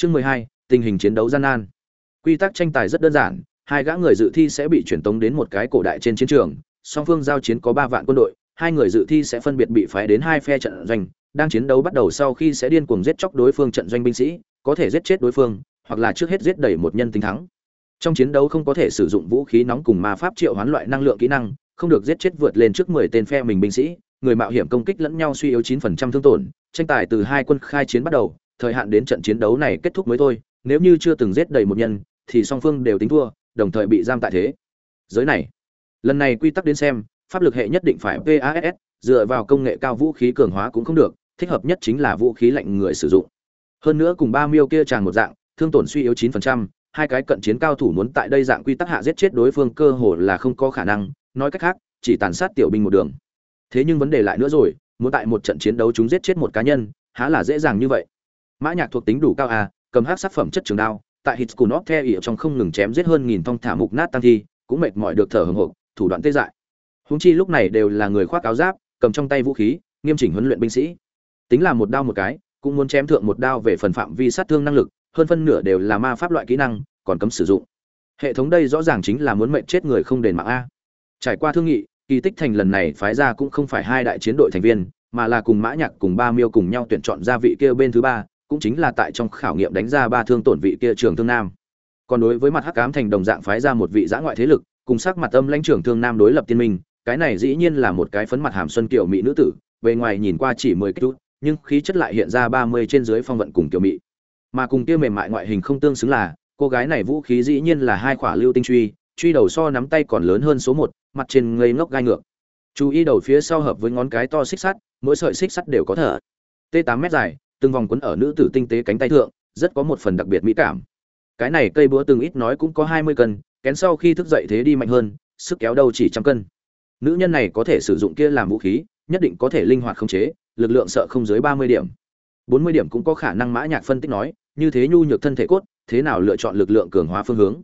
chương mười hai, tình hình chiến đấu gian nan. Quy tắc tranh tài rất đơn giản, hai gã người dự thi sẽ bị chuyển tống đến một cái cổ đại trên chiến trường, song phương giao chiến có ba vạn quân đội, hai người dự thi sẽ phân biệt bị phái đến hai phe trận doanh, đang chiến đấu bắt đầu sau khi sẽ điên cuồng giết chóc đối phương trận doanh binh sĩ, có thể giết chết đối phương, hoặc là trước hết giết đẩy một nhân tính thắng. Trong chiến đấu không có thể sử dụng vũ khí nóng cùng ma pháp triệu hoán loại năng lượng kỹ năng, không được giết chết vượt lên trước mười tên phe mình binh sĩ, người mạo hiểm công kích lẫn nhau suy yếu 9% thương tổn, tranh tài từ hai quân khai chiến bắt đầu thời hạn đến trận chiến đấu này kết thúc mới thôi nếu như chưa từng giết đầy một nhân thì song phương đều tính thua đồng thời bị giam tại thế giới này lần này quy tắc đến xem pháp lực hệ nhất định phải PASS, dựa vào công nghệ cao vũ khí cường hóa cũng không được, thích hợp nhất chính là vũ khí lạnh người sử dụng. Hơn nữa cùng ba miêu kia tràn một dạng, thương tổn suy yếu 9%, hai cái cận chiến cao thủ muốn tại đây dạng quy tắc hạ giết chết đối phương cơ hồ là không có khả năng, nói cách khác, chỉ tàn sát tiểu binh một đường. Thế nhưng vấn đề lại nữa rồi, muốn tại một trận chiến đấu chúng giết chết một cá nhân, há là dễ dàng như vậy. Mã Nhạc thuộc tính đủ cao à, cầm hắc sát phẩm chất trường đao, tại Hitzkunov theo ỉa trong không ngừng chém giết hơn nghìn thong thả mục nát tăng thi, cũng mệt mỏi được thở hổng hộc, thủ đoạn tê dại. Huống chi lúc này đều là người khoác áo giáp cầm trong tay vũ khí nghiêm chỉnh huấn luyện binh sĩ. Tính là một đao một cái cũng muốn chém thượng một đao về phần phạm vi sát thương năng lực hơn phân nửa đều là ma pháp loại kỹ năng còn cấm sử dụng. Hệ thống đây rõ ràng chính là muốn mệnh chết người không đền mạng a. Trải qua thương nghị kỳ tích thành lần này phái ra cũng không phải hai đại chiến đội thành viên mà là cùng mã nhạc cùng ba miêu cùng nhau tuyển chọn ra vị kia bên thứ ba cũng chính là tại trong khảo nghiệm đánh ra ba thương tổn vị kia trường thương nam. Còn đối với mặt hắc ám thành đồng dạng phái ra một vị giã ngoại thế lực, cùng sắc mặt âm lãnh trưởng thương nam đối lập tiên minh, cái này dĩ nhiên là một cái phấn mặt hàm xuân kiểu mỹ nữ tử, bề ngoài nhìn qua chỉ mười chút, nhưng khí chất lại hiện ra ba mươi trên dưới phong vận cùng kiểu mỹ. Mà cùng kia mềm mại ngoại hình không tương xứng là, cô gái này vũ khí dĩ nhiên là hai khỏa lưu tinh truy truy đầu so nắm tay còn lớn hơn số một, mặt trên ngây ngốc gai ngược. Chú ý đầu phía sau hợp với ngón cái to xích sắt, mỗi sợi xích sắt đều có thở. T 8 mét dài từng vòng quấn ở nữ tử tinh tế cánh tay thượng, rất có một phần đặc biệt mỹ cảm. Cái này cây búa từng ít nói cũng có hai mươi cân, kén sau khi thức dậy thế đi mạnh hơn, sức kéo đâu chỉ trăm cân. Nữ nhân này có thể sử dụng kia làm vũ khí, nhất định có thể linh hoạt khống chế, lực lượng sợ không dưới ba mươi điểm. Bốn mươi điểm cũng có khả năng mã nhạc phân tích nói, như thế nhu nhược thân thể cốt, thế nào lựa chọn lực lượng cường hóa phương hướng?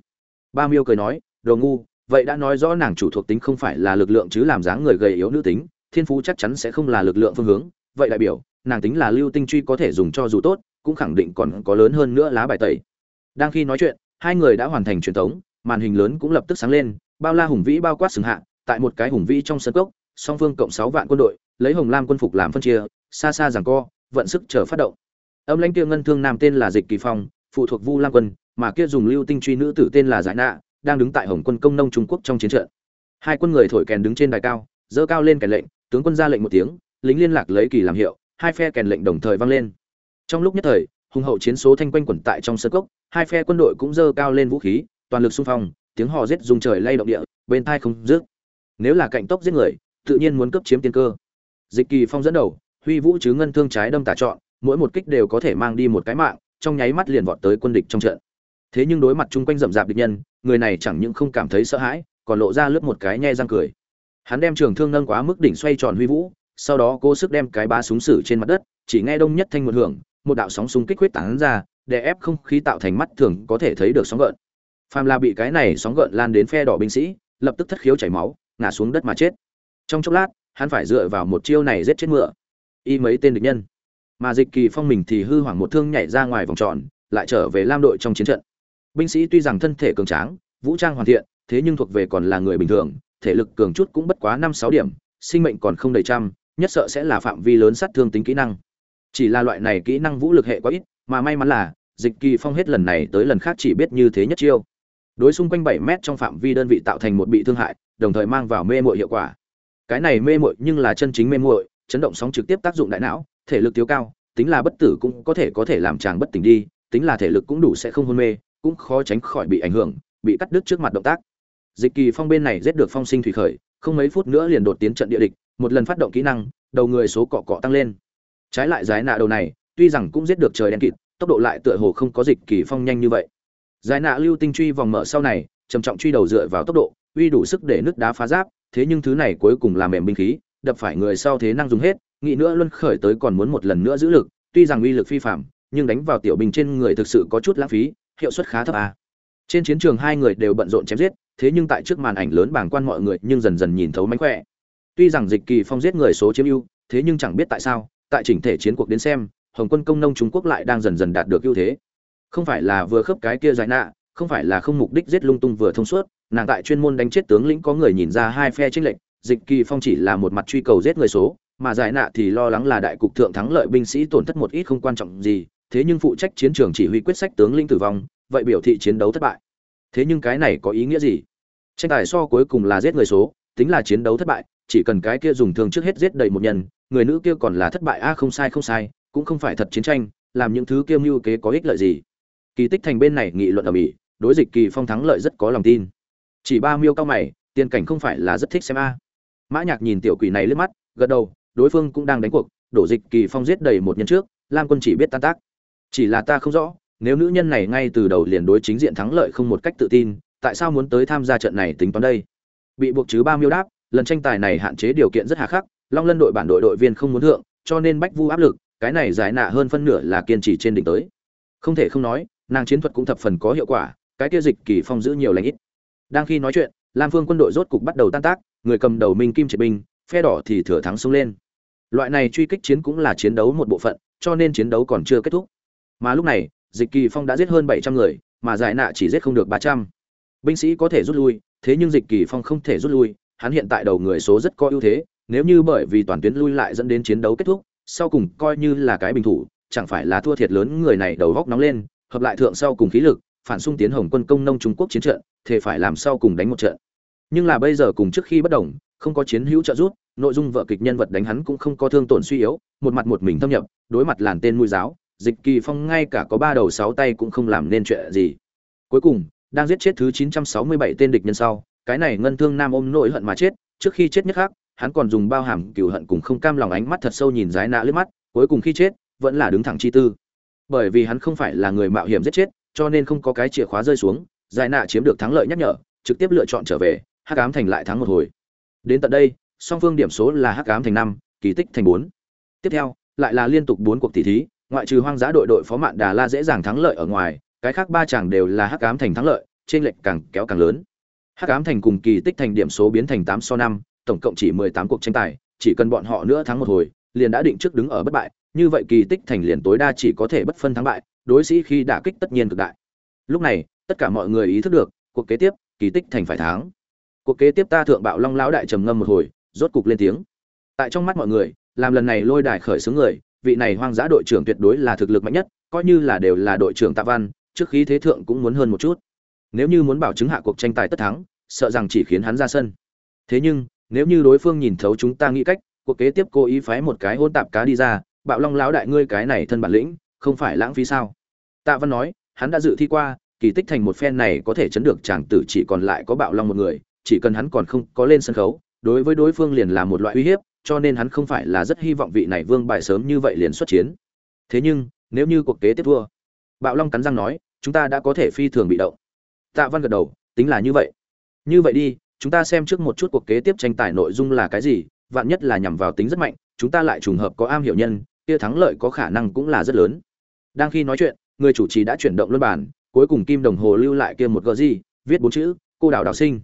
Ba miêu cười nói, đồ ngu, vậy đã nói rõ nàng chủ thuộc tính không phải là lực lượng chứ làm dáng người gầy yếu nữ tính, thiên phú chắc chắn sẽ không là lực lượng phương hướng vậy đại biểu nàng tính là lưu tinh truy có thể dùng cho dù tốt cũng khẳng định còn có lớn hơn nữa lá bài tẩy đang khi nói chuyện hai người đã hoàn thành truyền thống màn hình lớn cũng lập tức sáng lên bao la hùng vĩ bao quát sừng hạ tại một cái hùng vĩ trong sân cốc, song phương cộng sáu vạn quân đội, lấy Hồng Lam quân phục làm phân chia, xa xa giằng co, vận sức chờ phát động. Âm lãnh kia ngân thương nam tên là Dịch Kỳ Phong, phụ thuộc Vu Lam quân, mà kia dùng lưu tinh truy nữ tử tên là Giải Nạ, đang đứng tại Hồng quân công nông Trung Quốc trong chiến trận. Hai quân người thổi kèn đứng trên đài cao, dơ cao lên kèn lệnh, tướng quân ra lệnh một tiếng, lính liên lạc lấy kỳ làm hiệu, hai phe kèn lệnh đồng thời vang lên. Trong lúc nhất thời, hùng hậu chiến số thanh quanh quẩn tại trong sân cốc, hai phe quân đội cũng dơ cao lên vũ khí, toàn lực xung phong, tiếng hò giết rung trời lay động địa, bên tai không dứt. Nếu là cạnh tốc giết người tự nhiên muốn cấp chiếm tiên cơ. Dịch kỳ phong dẫn đầu huy vũ chứ ngân thương trái đâm tả trọn mỗi một kích đều có thể mang đi một cái mạng trong nháy mắt liền vọt tới quân địch trong trận. Thế nhưng đối mặt chung quanh rậm rạp địch nhân người này chẳng những không cảm thấy sợ hãi còn lộ ra lướt một cái nhe răng cười. Hắn đem trường thương nâng quá mức đỉnh xoay tròn huy vũ sau đó cố sức đem cái ba súng sử trên mặt đất, chỉ nghe đông nhất thanh một hưởng, một đạo sóng súng kích huyết tán ra, để ép không khí tạo thành mắt thường có thể thấy được sóng gợn. Phàm là bị cái này sóng gợn lan đến phe đỏ binh sĩ, lập tức thất khiếu chảy máu, ngã xuống đất mà chết. Trong chốc lát, hắn phải dựa vào một chiêu này giết chết mựa y mấy tên địch nhân. Mà dịch kỳ phong mình thì hư hoảng một thương nhảy ra ngoài vòng tròn, lại trở về lam đội trong chiến trận. Binh sĩ tuy rằng thân thể cường tráng, vũ trang hoàn thiện, thế nhưng thuộc về còn là người bình thường, thể lực cường chút cũng bất quá năm sáu điểm, sinh mệnh còn không đầy trăm nhất sợ sẽ là phạm vi lớn sát thương tính kỹ năng. Chỉ là loại này kỹ năng vũ lực hệ quá ít, mà may mắn là, dịch kỳ phong hết lần này tới lần khác chỉ biết như thế nhất chiêu. Đối xung quanh bảy mét trong phạm vi đơn vị tạo thành một bị thương hại, đồng thời mang vào mê muội hiệu quả. Cái này mê muội nhưng là chân chính mê muội, chấn động sóng trực tiếp tác dụng đại não, thể lực thiếu cao, tính là bất tử cũng có thể có thể làm chàng bất tỉnh đi, tính là thể lực cũng đủ sẽ không hôn mê, cũng khó tránh khỏi bị ảnh hưởng, bị cắt đứt trước mặt động tác. Dịch kỳ phong bên này giết được phong sinh thủy khởi, không mấy phút nữa liền đột tiến trận địa địch một lần phát động kỹ năng, đầu người số cọ cọ tăng lên. Trái lại giải nạ đầu này, tuy rằng cũng giết được trời đen kịt, tốc độ lại tựa hồ không có dịch kỳ phong nhanh như vậy. Giải nạ lưu tinh truy vòng mở sau này, trầm trọng truy đầu dựa vào tốc độ, uy đủ sức để nước đá phá giáp, thế nhưng thứ này cuối cùng làm mềm binh khí, đập phải người sau thế năng dùng hết, nghĩ nữa luân khởi tới còn muốn một lần nữa giữ lực, tuy rằng uy lực phi phạm, nhưng đánh vào tiểu bình trên người thực sự có chút lãng phí, hiệu suất khá thấp à. trên chiến trường hai người đều bận rộn chém giết, thế nhưng tại trước màn ảnh lớn bảng quan mọi người nhưng dần dần nhìn thấu mánh khỏe tuy rằng dịch kỳ phong giết người số chiếm ưu, thế nhưng chẳng biết tại sao, tại chỉnh thể chiến cuộc đến xem, hồng quân công nông trung quốc lại đang dần dần đạt được ưu thế. Không phải là vừa khớp cái kia giải nạ, không phải là không mục đích giết lung tung vừa thông suốt, nàng tại chuyên môn đánh chết tướng lĩnh có người nhìn ra hai phe tranh lệch, dịch kỳ phong chỉ là một mặt truy cầu giết người số, mà giải nạ thì lo lắng là đại cục thượng thắng lợi binh sĩ tổn thất một ít không quan trọng gì, thế nhưng phụ trách chiến trường chỉ huy quyết sách tướng lĩnh tử vong, vậy biểu thị chiến đấu thất bại. Thế nhưng cái này có ý nghĩa gì? Tranh tài so cuối cùng là giết người số tính là chiến đấu thất bại, chỉ cần cái kia dùng thương trước hết giết đầy một nhân, người nữ kia còn là thất bại, a, không sai không sai, cũng không phải thật chiến tranh, làm những thứ kia mưu kế có ích lợi gì. Kỳ tích thành bên này nghị luận ở mỹ, đối dịch kỳ phong thắng lợi rất có lòng tin. Chỉ ba miêu cao mày, tiền cảnh không phải là rất thích xem a. Mã nhạc nhìn tiểu quỷ này lướt mắt, gật đầu, đối phương cũng đang đánh cuộc, đổ dịch kỳ phong giết đầy một nhân trước, lam quân chỉ biết tan tác. Chỉ là ta không rõ, nếu nữ nhân này ngay từ đầu liền đối chính diện thắng lợi không một cách tự tin, tại sao muốn tới tham gia trận này tính toán đây? Bị buộc chứ ba miêu đáp, lần tranh tài này hạn chế điều kiện rất hà khắc, long lân đội bản đội đội viên không muốn thượng, cho nên bách vu áp lực, cái này giải nạ hơn phân nửa là kiên trì trên đỉnh tới. Không thể không nói, nàng chiến thuật cũng thập phần có hiệu quả, cái kia dịch kỳ phong giữ nhiều lãnh ít. Đang khi nói chuyện, lam phương quân đội rốt cục bắt đầu tan tác, người cầm đầu minh kim triệt binh phe đỏ thì thừa thắng xông lên. Loại này truy kích chiến cũng là chiến đấu một bộ phận, cho nên chiến đấu còn chưa kết thúc. Mà lúc này, dịch kỳ phong đã giết hơn bảy trăm người, mà giải nạ chỉ giết không được ba trăm. Binh sĩ có thể rút lui thế nhưng dịch kỳ phong không thể rút lui, hắn hiện tại đầu người số rất có ưu thế, nếu như bởi vì toàn tuyến lui lại dẫn đến chiến đấu kết thúc, sau cùng coi như là cái bình thủ, chẳng phải là thua thiệt lớn người này đầu góc nóng lên, hợp lại thượng sau cùng khí lực, phản xung tiến hồng quân công nông trung quốc chiến trận thì phải làm sau cùng đánh một trận. Nhưng là bây giờ cùng trước khi bất đồng, không có chiến hữu trợ giúp, nội dung vợ kịch nhân vật đánh hắn cũng không có thương tổn suy yếu, một mặt một mình thâm nhập, đối mặt làn tên mũi giáo, dịch kỳ phong ngay cả có ba đầu sáu tay cũng không làm nên chuyện gì. Cuối cùng đang giết chết thứ 967 tên địch nhân sau, cái này ngân thương nam ôm nỗi hận mà chết, trước khi chết nhất khác hắn còn dùng bao hàm cừu hận cùng không cam lòng ánh mắt thật sâu nhìn giái Na lướt mắt, cuối cùng khi chết, vẫn là đứng thẳng chi tư. Bởi vì hắn không phải là người mạo hiểm giết chết, cho nên không có cái chìa khóa rơi xuống giải Na chiếm được thắng lợi nhắc nhở, trực tiếp lựa chọn trở về, hắc ám thành lại thắng một hồi. Đến tận đây, song phương điểm số là hắc ám thành năm, kỳ tích thành bốn. Tiếp theo, lại là liên tục bốn cuộc tỷ thí, ngoại trừ hoang dã đội đội phó mạn đà la dễ dàng thắng lợi ở ngoài cái khác ba chàng đều là hắc ám thành thắng lợi, trên lệnh càng kéo càng lớn. Hắc ám thành cùng kỳ tích thành điểm số biến thành tám so năm, tổng cộng chỉ mười tám cuộc tranh tài, chỉ cần bọn họ nữa thắng một hồi, liền đã định trước đứng ở bất bại, như vậy kỳ tích thành liền tối đa chỉ có thể bất phân thắng bại, đối sĩ khi đả kích tất nhiên cực đại. Lúc này, tất cả mọi người ý thức được, cuộc kế tiếp, kỳ tích thành phải thắng. Cuộc kế tiếp ta thượng bạo long lão đại trầm ngâm một hồi, rốt cục lên tiếng. Tại trong mắt mọi người, làm lần này lôi đài khởi xướng người, vị này hoang dã đội trưởng tuyệt đối là thực lực mạnh nhất, coi như là đều là đội trưởng tạ văn trước khi thế thượng cũng muốn hơn một chút. Nếu như muốn bảo chứng hạ cuộc tranh tài tất thắng, sợ rằng chỉ khiến hắn ra sân. Thế nhưng, nếu như đối phương nhìn thấu chúng ta nghĩ cách, cuộc kế tiếp cố ý phái một cái hôn tạp cá đi ra, bạo long lão đại ngươi cái này thân bản lĩnh, không phải lãng phí sao? Tạ văn nói, hắn đã dự thi qua, kỳ tích thành một phen này có thể chấn được chàng tử chỉ còn lại có bạo long một người, chỉ cần hắn còn không có lên sân khấu, đối với đối phương liền là một loại uy hiếp, cho nên hắn không phải là rất hy vọng vị này vương bài sớm như vậy liền xuất chiến. Thế nhưng, nếu như cuộc kế tiếp thua, bạo long cắn răng nói chúng ta đã có thể phi thường bị động. Tạ văn gật đầu, tính là như vậy. Như vậy đi, chúng ta xem trước một chút cuộc kế tiếp tranh tài nội dung là cái gì, vạn nhất là nhằm vào tính rất mạnh, chúng ta lại trùng hợp có am hiểu nhân, kia thắng lợi có khả năng cũng là rất lớn. Đang khi nói chuyện, người chủ trì đã chuyển động luân bản cuối cùng kim đồng hồ lưu lại kia một gờ gì, viết bốn chữ, cô đào đào sinh.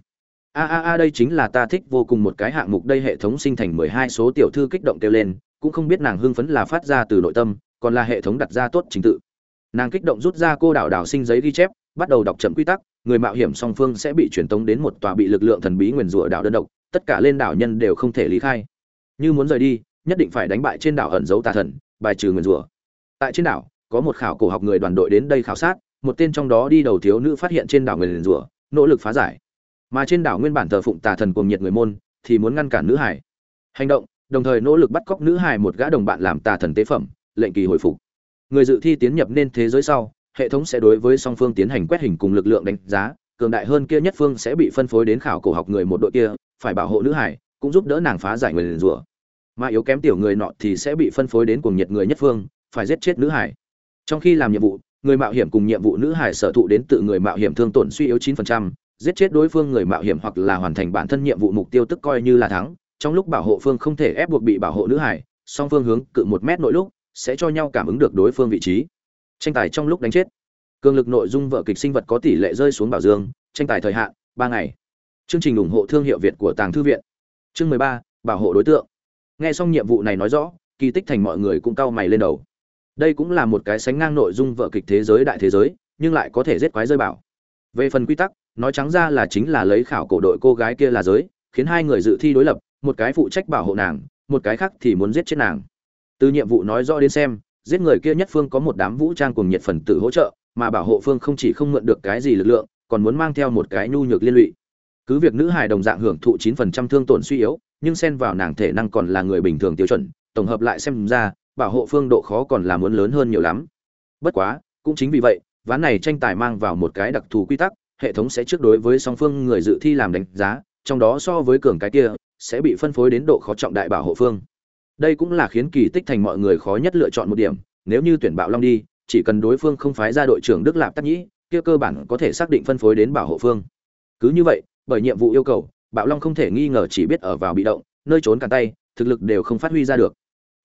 A a a, đây chính là ta thích vô cùng một cái hạng mục đây hệ thống sinh thành mười hai số tiểu thư kích động kêu lên, cũng không biết nàng hưng phấn là phát ra từ nội tâm, còn là hệ thống đặt ra tốt trình tự nàng kích động rút ra cô đảo đảo sinh giấy ghi chép, bắt đầu đọc chậm quy tắc, người mạo hiểm song phương sẽ bị truyền tống đến một tòa bị lực lượng thần bí nguyền rủa đảo đơn độc, tất cả lên đảo nhân đều không thể lý khai. Như muốn rời đi, nhất định phải đánh bại trên đảo ẩn dấu tà thần, bài trừ nguyền rủa. Tại trên đảo, có một khảo cổ học người đoàn đội đến đây khảo sát, một tên trong đó đi đầu thiếu nữ phát hiện trên đảo nguyền rủa, nỗ lực phá giải. Mà trên đảo nguyên bản thờ phụng tà thần cuồng nhiệt người môn, thì muốn ngăn cản nữ hải. Hành động, đồng thời nỗ lực bắt cóc nữ hải một gã đồng bạn làm tà thần tế phẩm, lệnh kỳ hồi phục người dự thi tiến nhập nên thế giới sau hệ thống sẽ đối với song phương tiến hành quét hình cùng lực lượng đánh giá cường đại hơn kia nhất phương sẽ bị phân phối đến khảo cổ học người một đội kia phải bảo hộ nữ hải cũng giúp đỡ nàng phá giải người liền rủa. Mà yếu kém tiểu người nọ thì sẽ bị phân phối đến cuồng nhiệt người nhất phương phải giết chết nữ hải. Trong khi làm nhiệm vụ người mạo hiểm cùng nhiệm vụ nữ hải sở thụ đến tự người mạo hiểm thương tổn suy yếu 9%, giết chết đối phương người mạo hiểm hoặc là hoàn thành bản thân nhiệm vụ mục tiêu tức coi như là thắng trong lúc bảo hộ phương không thể ép buộc bị bảo hộ nữ hải song phương hướng cự một mét nội lúc sẽ cho nhau cảm ứng được đối phương vị trí. Tranh tài trong lúc đánh chết. Cường lực nội dung vợ kịch sinh vật có tỷ lệ rơi xuống bảo dương, tranh tài thời hạn, ba ngày. Chương trình ủng hộ thương hiệu việt của tàng thư viện. Chương mười ba, bảo hộ đối tượng. Nghe xong nhiệm vụ này nói rõ, kỳ tích thành mọi người cũng cau mày lên đầu. Đây cũng là một cái sánh ngang nội dung vợ kịch thế giới đại thế giới, nhưng lại có thể giết quái rơi bảo. Về phần quy tắc, nói trắng ra là chính là lấy khảo cổ đội cô gái kia là giới, khiến hai người dự thi đối lập, một cái phụ trách bảo hộ nàng, một cái khác thì muốn giết chết nàng từ nhiệm vụ nói rõ đến xem, giết người kia nhất phương có một đám vũ trang cùng nhiệt phần tử hỗ trợ, mà bảo hộ phương không chỉ không mượn được cái gì lực lượng, còn muốn mang theo một cái nhu nhược liên lụy. Cứ việc nữ hài đồng dạng hưởng thụ 9% thương tổn suy yếu, nhưng xen vào nàng thể năng còn là người bình thường tiêu chuẩn, tổng hợp lại xem ra, bảo hộ phương độ khó còn là muốn lớn hơn nhiều lắm. Bất quá, cũng chính vì vậy, ván này tranh tài mang vào một cái đặc thù quy tắc, hệ thống sẽ trước đối với song phương người dự thi làm đánh giá, trong đó so với cường cái kia, sẽ bị phân phối đến độ khó trọng đại bảo hộ phương đây cũng là khiến kỳ tích thành mọi người khó nhất lựa chọn một điểm, nếu như tuyển bạo long đi, chỉ cần đối phương không phái ra đội trưởng đức lạp tắc nhĩ, kia cơ bản có thể xác định phân phối đến bảo hộ phương. Cứ như vậy, bởi nhiệm vụ yêu cầu, bạo long không thể nghi ngờ chỉ biết ở vào bị động, nơi trốn cả tay, thực lực đều không phát huy ra được.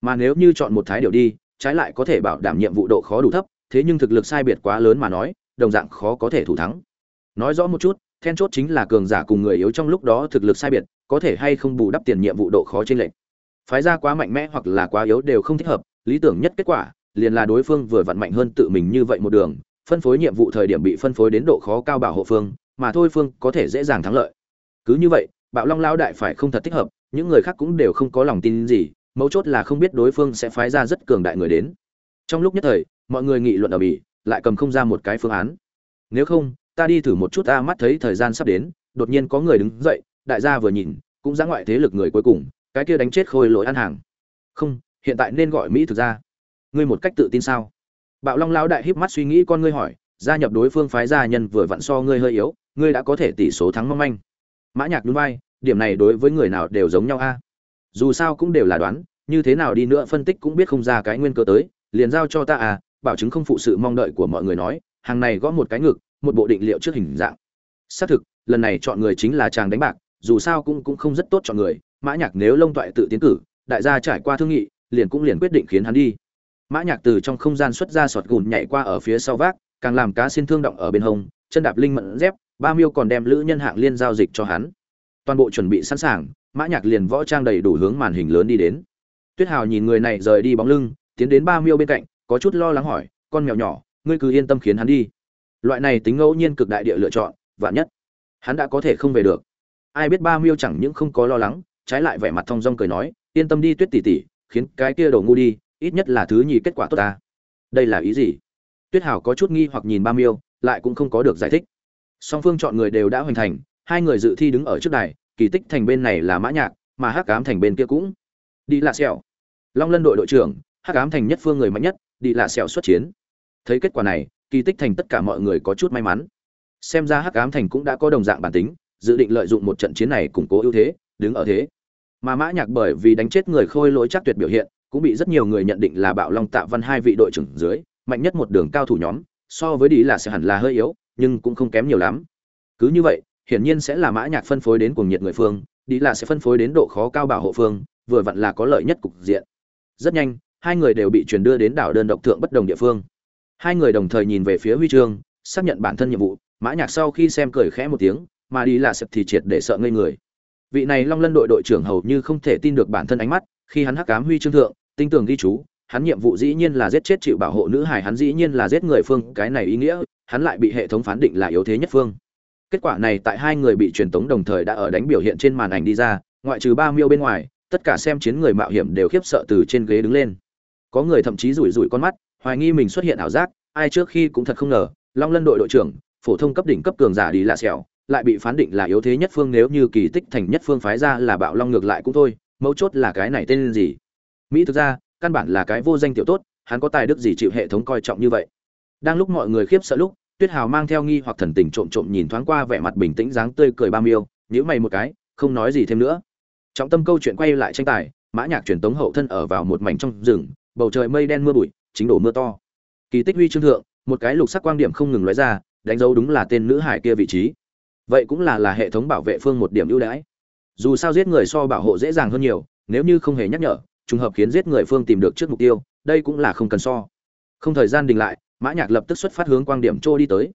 Mà nếu như chọn một thái điều đi, trái lại có thể bảo đảm nhiệm vụ độ khó đủ thấp, thế nhưng thực lực sai biệt quá lớn mà nói, đồng dạng khó có thể thủ thắng. Nói rõ một chút, then chốt chính là cường giả cùng người yếu trong lúc đó thực lực sai biệt, có thể hay không bù đắp tiền nhiệm vụ độ khó trên lệnh phái ra quá mạnh mẽ hoặc là quá yếu đều không thích hợp, lý tưởng nhất kết quả, liền là đối phương vừa vặn mạnh hơn tự mình như vậy một đường, phân phối nhiệm vụ thời điểm bị phân phối đến độ khó cao bảo hộ phương, mà thôi phương có thể dễ dàng thắng lợi. Cứ như vậy, bạo long lao đại phải không thật thích hợp, những người khác cũng đều không có lòng tin gì, mấu chốt là không biết đối phương sẽ phái ra rất cường đại người đến. Trong lúc nhất thời, mọi người nghị luận ở bỉ, lại cầm không ra một cái phương án. Nếu không, ta đi thử một chút ta mắt thấy thời gian sắp đến, đột nhiên có người đứng dậy, đại gia vừa nhìn, cũng ra ngoại thế lực người cuối cùng cái kia đánh chết khôi lỗi ăn hàng. Không, hiện tại nên gọi mỹ thực ra. Ngươi một cách tự tin sao? Bạo long lão đại híp mắt suy nghĩ con ngươi hỏi, gia nhập đối phương phái gia nhân vừa vặn so ngươi hơi yếu, ngươi đã có thể tỷ số thắng mong manh. Mã nhạc đúng vai, điểm này đối với người nào đều giống nhau a. Dù sao cũng đều là đoán, như thế nào đi nữa phân tích cũng biết không ra cái nguyên cơ tới, liền giao cho ta à bảo chứng không phụ sự mong đợi của mọi người nói, hàng này gõ một cái ngực, một bộ định liệu trước hình dạng. Xác thực, lần này chọn người chính là chàng đánh bạc dù sao cũng cũng không rất tốt chọn người. Mã nhạc nếu lông toại tự tiến cử, đại gia trải qua thương nghị, liền cũng liền quyết định khiến hắn đi. Mã nhạc từ trong không gian xuất ra sọt gùn nhảy qua ở phía sau vác, càng làm cá xin thương động ở bên hông, chân đạp linh mẫn dép, ba miêu còn đem lữ nhân hạng liên giao dịch cho hắn. Toàn bộ chuẩn bị sẵn sàng, mã nhạc liền võ trang đầy đủ hướng màn hình lớn đi đến. Tuyết hào nhìn người này rời đi bóng lưng, tiến đến ba miêu bên cạnh, có chút lo lắng hỏi, con mèo nhỏ, ngươi cứ yên tâm khiến hắn đi. Loại này tính ngẫu nhiên cực đại địa lựa chọn, vạn nhất hắn đã có thể không về được ai biết ba miêu chẳng những không có lo lắng, trái lại vẻ mặt thong dong cười nói, yên tâm đi tuyết tỷ tỷ, khiến cái kia đầu ngu đi, ít nhất là thứ nhì kết quả tốt ta. Đây là ý gì? Tuyết hảo có chút nghi hoặc nhìn ba miêu, lại cũng không có được giải thích. Song phương chọn người đều đã hoàn thành, hai người dự thi đứng ở trước đài, kỳ tích thành bên này là mã nhạc, mà hắc ám thành bên kia cũng. Đi lạ sẹo. Long lân đội đội trưởng, hắc ám thành nhất phương người mạnh nhất, đi lạ sẹo xuất chiến. Thấy kết quả này, kỳ tích thành tất cả mọi người có chút may mắn. Xem ra hắc ám thành cũng đã có đồng dạng bản tính dự định lợi dụng một trận chiến này củng cố ưu thế, đứng ở thế. Mà mã nhạc bởi vì đánh chết người khôi lỗi chắc tuyệt biểu hiện, cũng bị rất nhiều người nhận định là bạo long tạ văn hai vị đội trưởng dưới, mạnh nhất một đường cao thủ nhóm, so với đi là sẽ hẳn là hơi yếu, nhưng cũng không kém nhiều lắm. Cứ như vậy, hiển nhiên sẽ là mã nhạc phân phối đến cuồng nhiệt người phương đi là sẽ phân phối đến độ khó cao bảo hộ phương, vừa vặn là có lợi nhất cục diện. Rất nhanh, hai người đều bị truyền đưa đến đảo đơn độc thượng bất đồng địa phương. Hai người đồng thời nhìn về phía huy chương, xác nhận bản thân nhiệm vụ. Mã nhạc sau khi xem cười khẽ một tiếng mà đi là sập thì triệt để sợ ngây người. Vị này long lân đội đội trưởng hầu như không thể tin được bản thân ánh mắt, khi hắn hắc ám huy chương thượng, tinh tường ghi chú, hắn nhiệm vụ dĩ nhiên là giết chết chịu bảo hộ nữ hải hắn dĩ nhiên là giết người phương, cái này ý nghĩa, hắn lại bị hệ thống phán định là yếu thế nhất phương. Kết quả này tại hai người bị truyền tống đồng thời đã ở đánh biểu hiện trên màn ảnh đi ra, ngoại trừ ba miêu bên ngoài, tất cả xem chiến người mạo hiểm đều khiếp sợ từ trên ghế đứng lên. Có người thậm chí rủi rủi con mắt, hoài nghi mình xuất hiện ảo giác, ai trước khi cũng thật không ngờ, long lân đội đội trưởng, phổ thông cấp đỉnh cấp cường giả đi lạ xẻo lại bị phán định là yếu thế nhất phương, nếu như kỳ tích thành nhất phương phái ra là bạo long ngược lại cũng thôi, mấu chốt là cái này tên gì? Mỹ thực ra, căn bản là cái vô danh tiểu tốt, hắn có tài đức gì chịu hệ thống coi trọng như vậy? Đang lúc mọi người khiếp sợ lúc, tuyết hào mang theo nghi hoặc thần tình trộm trộm nhìn thoáng qua vẻ mặt bình tĩnh dáng tươi cười ba miêu nhữ mày một cái, không nói gì thêm nữa. Trọng tâm câu chuyện quay lại tranh tài, mã nhạc truyền tống hậu thân ở vào một mảnh trong rừng, bầu trời mây đen mưa bụi, chính đổ mưa to. Kỳ tích huy chương thượng, một cái lục sắc quang điểm không ngừng lóe ra, đánh dấu đúng là tên nữ hải kia vị trí vậy cũng là là hệ thống bảo vệ phương một điểm ưu đãi. Dù sao giết người so bảo hộ dễ dàng hơn nhiều, nếu như không hề nhắc nhở, trùng hợp khiến giết người phương tìm được trước mục tiêu, đây cũng là không cần so. Không thời gian đình lại, mã nhạc lập tức xuất phát hướng quang điểm trô đi tới.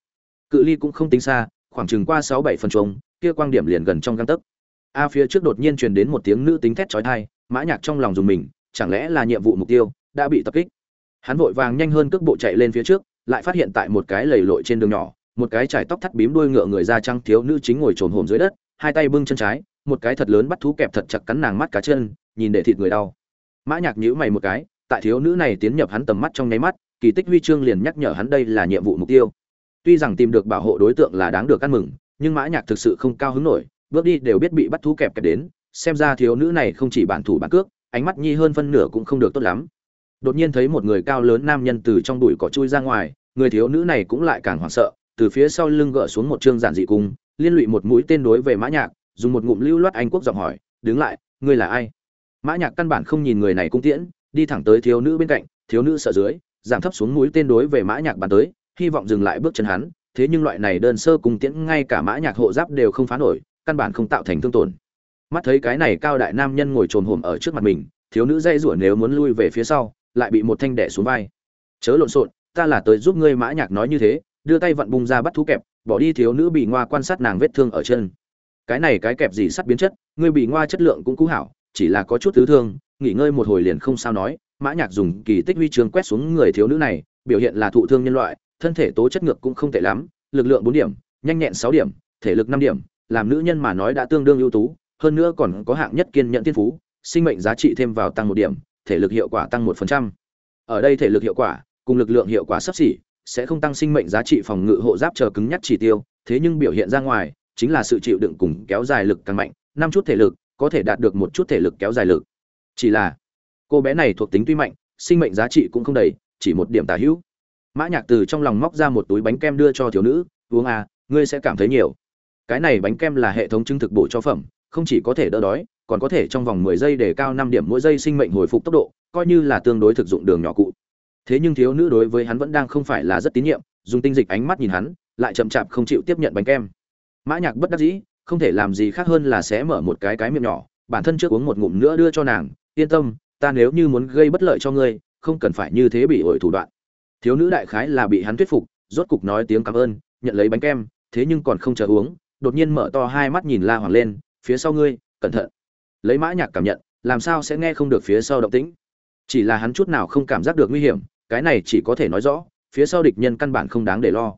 Cự ly cũng không tính xa, khoảng chừng qua sáu bảy phần trống, kia quang điểm liền gần trong gang tấc. A à, phía trước đột nhiên truyền đến một tiếng nữ tính thét chói tai, mã nhạc trong lòng dùng mình, chẳng lẽ là nhiệm vụ mục tiêu đã bị tập kích? Hắn vội vàng nhanh hơn cước bộ chạy lên phía trước, lại phát hiện tại một cái lầy lội trên đường nhỏ một cái trải tóc thắt bím đuôi ngựa người da trắng thiếu nữ chính ngồi trồn hồn dưới đất, hai tay bưng chân trái, một cái thật lớn bắt thú kẹp thật chặt cắn nàng mắt cá chân, nhìn để thịt người đau. Mã nhạc nhíu mày một cái, tại thiếu nữ này tiến nhập hắn tầm mắt trong nháy mắt, kỳ tích huy chương liền nhắc nhở hắn đây là nhiệm vụ mục tiêu. Tuy rằng tìm được bảo hộ đối tượng là đáng được ăn mừng, nhưng mã nhạc thực sự không cao hứng nổi, bước đi đều biết bị bắt thú kẹp kẹp đến, xem ra thiếu nữ này không chỉ bản thủ bản cước, ánh mắt nhi hơn phân nửa cũng không được tốt lắm. Đột nhiên thấy một người cao lớn nam nhân từ trong bụi cỏ chui ra ngoài, người thiếu nữ này cũng lại càng hoảng sợ từ phía sau lưng gỡ xuống một trương giản dị cung, liên lụy một mũi tên đối về mã nhạc, dùng một ngụm lưu loát anh quốc giọng hỏi, đứng lại, ngươi là ai? Mã nhạc căn bản không nhìn người này cung tiễn, đi thẳng tới thiếu nữ bên cạnh, thiếu nữ sợ dưới, giảm thấp xuống mũi tên đối về mã nhạc bắn tới, hy vọng dừng lại bước chân hắn, thế nhưng loại này đơn sơ cung tiễn ngay cả mã nhạc hộ giáp đều không phá nổi, căn bản không tạo thành thương tổn. Mắt thấy cái này cao đại nam nhân ngồi trồn hổm ở trước mặt mình, thiếu nữ dây rủa nếu muốn lui về phía sau, lại bị một thanh đẻ xuống vai. Chớ lộn xộn, ta là tới giúp ngươi mã nhạc nói như thế đưa tay vặn bung ra bắt thú kẹp, bỏ đi thiếu nữ bị ngoa quan sát nàng vết thương ở chân. Cái này cái kẹp gì sắt biến chất ngươi bị ngoa chất lượng cũng cũ hảo, chỉ là có chút tứ thương, nghỉ ngơi một hồi liền không sao nói. Mã nhạc dùng kỳ tích huy chương quét xuống người thiếu nữ này, biểu hiện là thụ thương nhân loại, thân thể tố chất ngược cũng không tệ lắm, lực lượng bốn điểm, nhanh nhẹn sáu điểm, thể lực năm điểm, làm nữ nhân mà nói đã tương đương ưu tú, hơn nữa còn có hạng nhất kiên nhẫn tiên phú, sinh mệnh giá trị thêm vào tăng một điểm, thể lực hiệu quả tăng một phần trăm. Ở đây thể lực hiệu quả cùng lực lượng hiệu quả sắp xỉ sẽ không tăng sinh mệnh giá trị phòng ngự hộ giáp chờ cứng nhắc chỉ tiêu, thế nhưng biểu hiện ra ngoài, chính là sự chịu đựng cùng kéo dài lực càng mạnh, năm chút thể lực có thể đạt được một chút thể lực kéo dài lực. Chỉ là, cô bé này thuộc tính tuy mạnh, sinh mệnh giá trị cũng không đầy, chỉ một điểm tà hữu. Mã nhạc từ trong lòng móc ra một túi bánh kem đưa cho thiếu nữ, uống à ngươi sẽ cảm thấy nhiều. Cái này bánh kem là hệ thống chứng thực bổ cho phẩm, không chỉ có thể đỡ đói, còn có thể trong vòng 10 giây để cao 5 điểm mỗi giây sinh mệnh hồi phục tốc độ, coi như là tương đối thực dụng đường nhỏ cụ thế nhưng thiếu nữ đối với hắn vẫn đang không phải là rất tín nhiệm, dùng tinh dịch ánh mắt nhìn hắn, lại chậm chạp không chịu tiếp nhận bánh kem. Mã nhạc bất đắc dĩ, không thể làm gì khác hơn là sẽ mở một cái cái miệng nhỏ, bản thân trước uống một ngụm nữa đưa cho nàng, yên tâm, ta nếu như muốn gây bất lợi cho ngươi, không cần phải như thế bị ổi thủ đoạn. Thiếu nữ đại khái là bị hắn thuyết phục, rốt cục nói tiếng cảm ơn, nhận lấy bánh kem, thế nhưng còn không chờ uống, đột nhiên mở to hai mắt nhìn la hoàng lên, phía sau ngươi, cẩn thận. Lấy mã nhạc cảm nhận, làm sao sẽ nghe không được phía sau động tĩnh. Chỉ là hắn chút nào không cảm giác được nguy hiểm cái này chỉ có thể nói rõ, phía sau địch nhân căn bản không đáng để lo.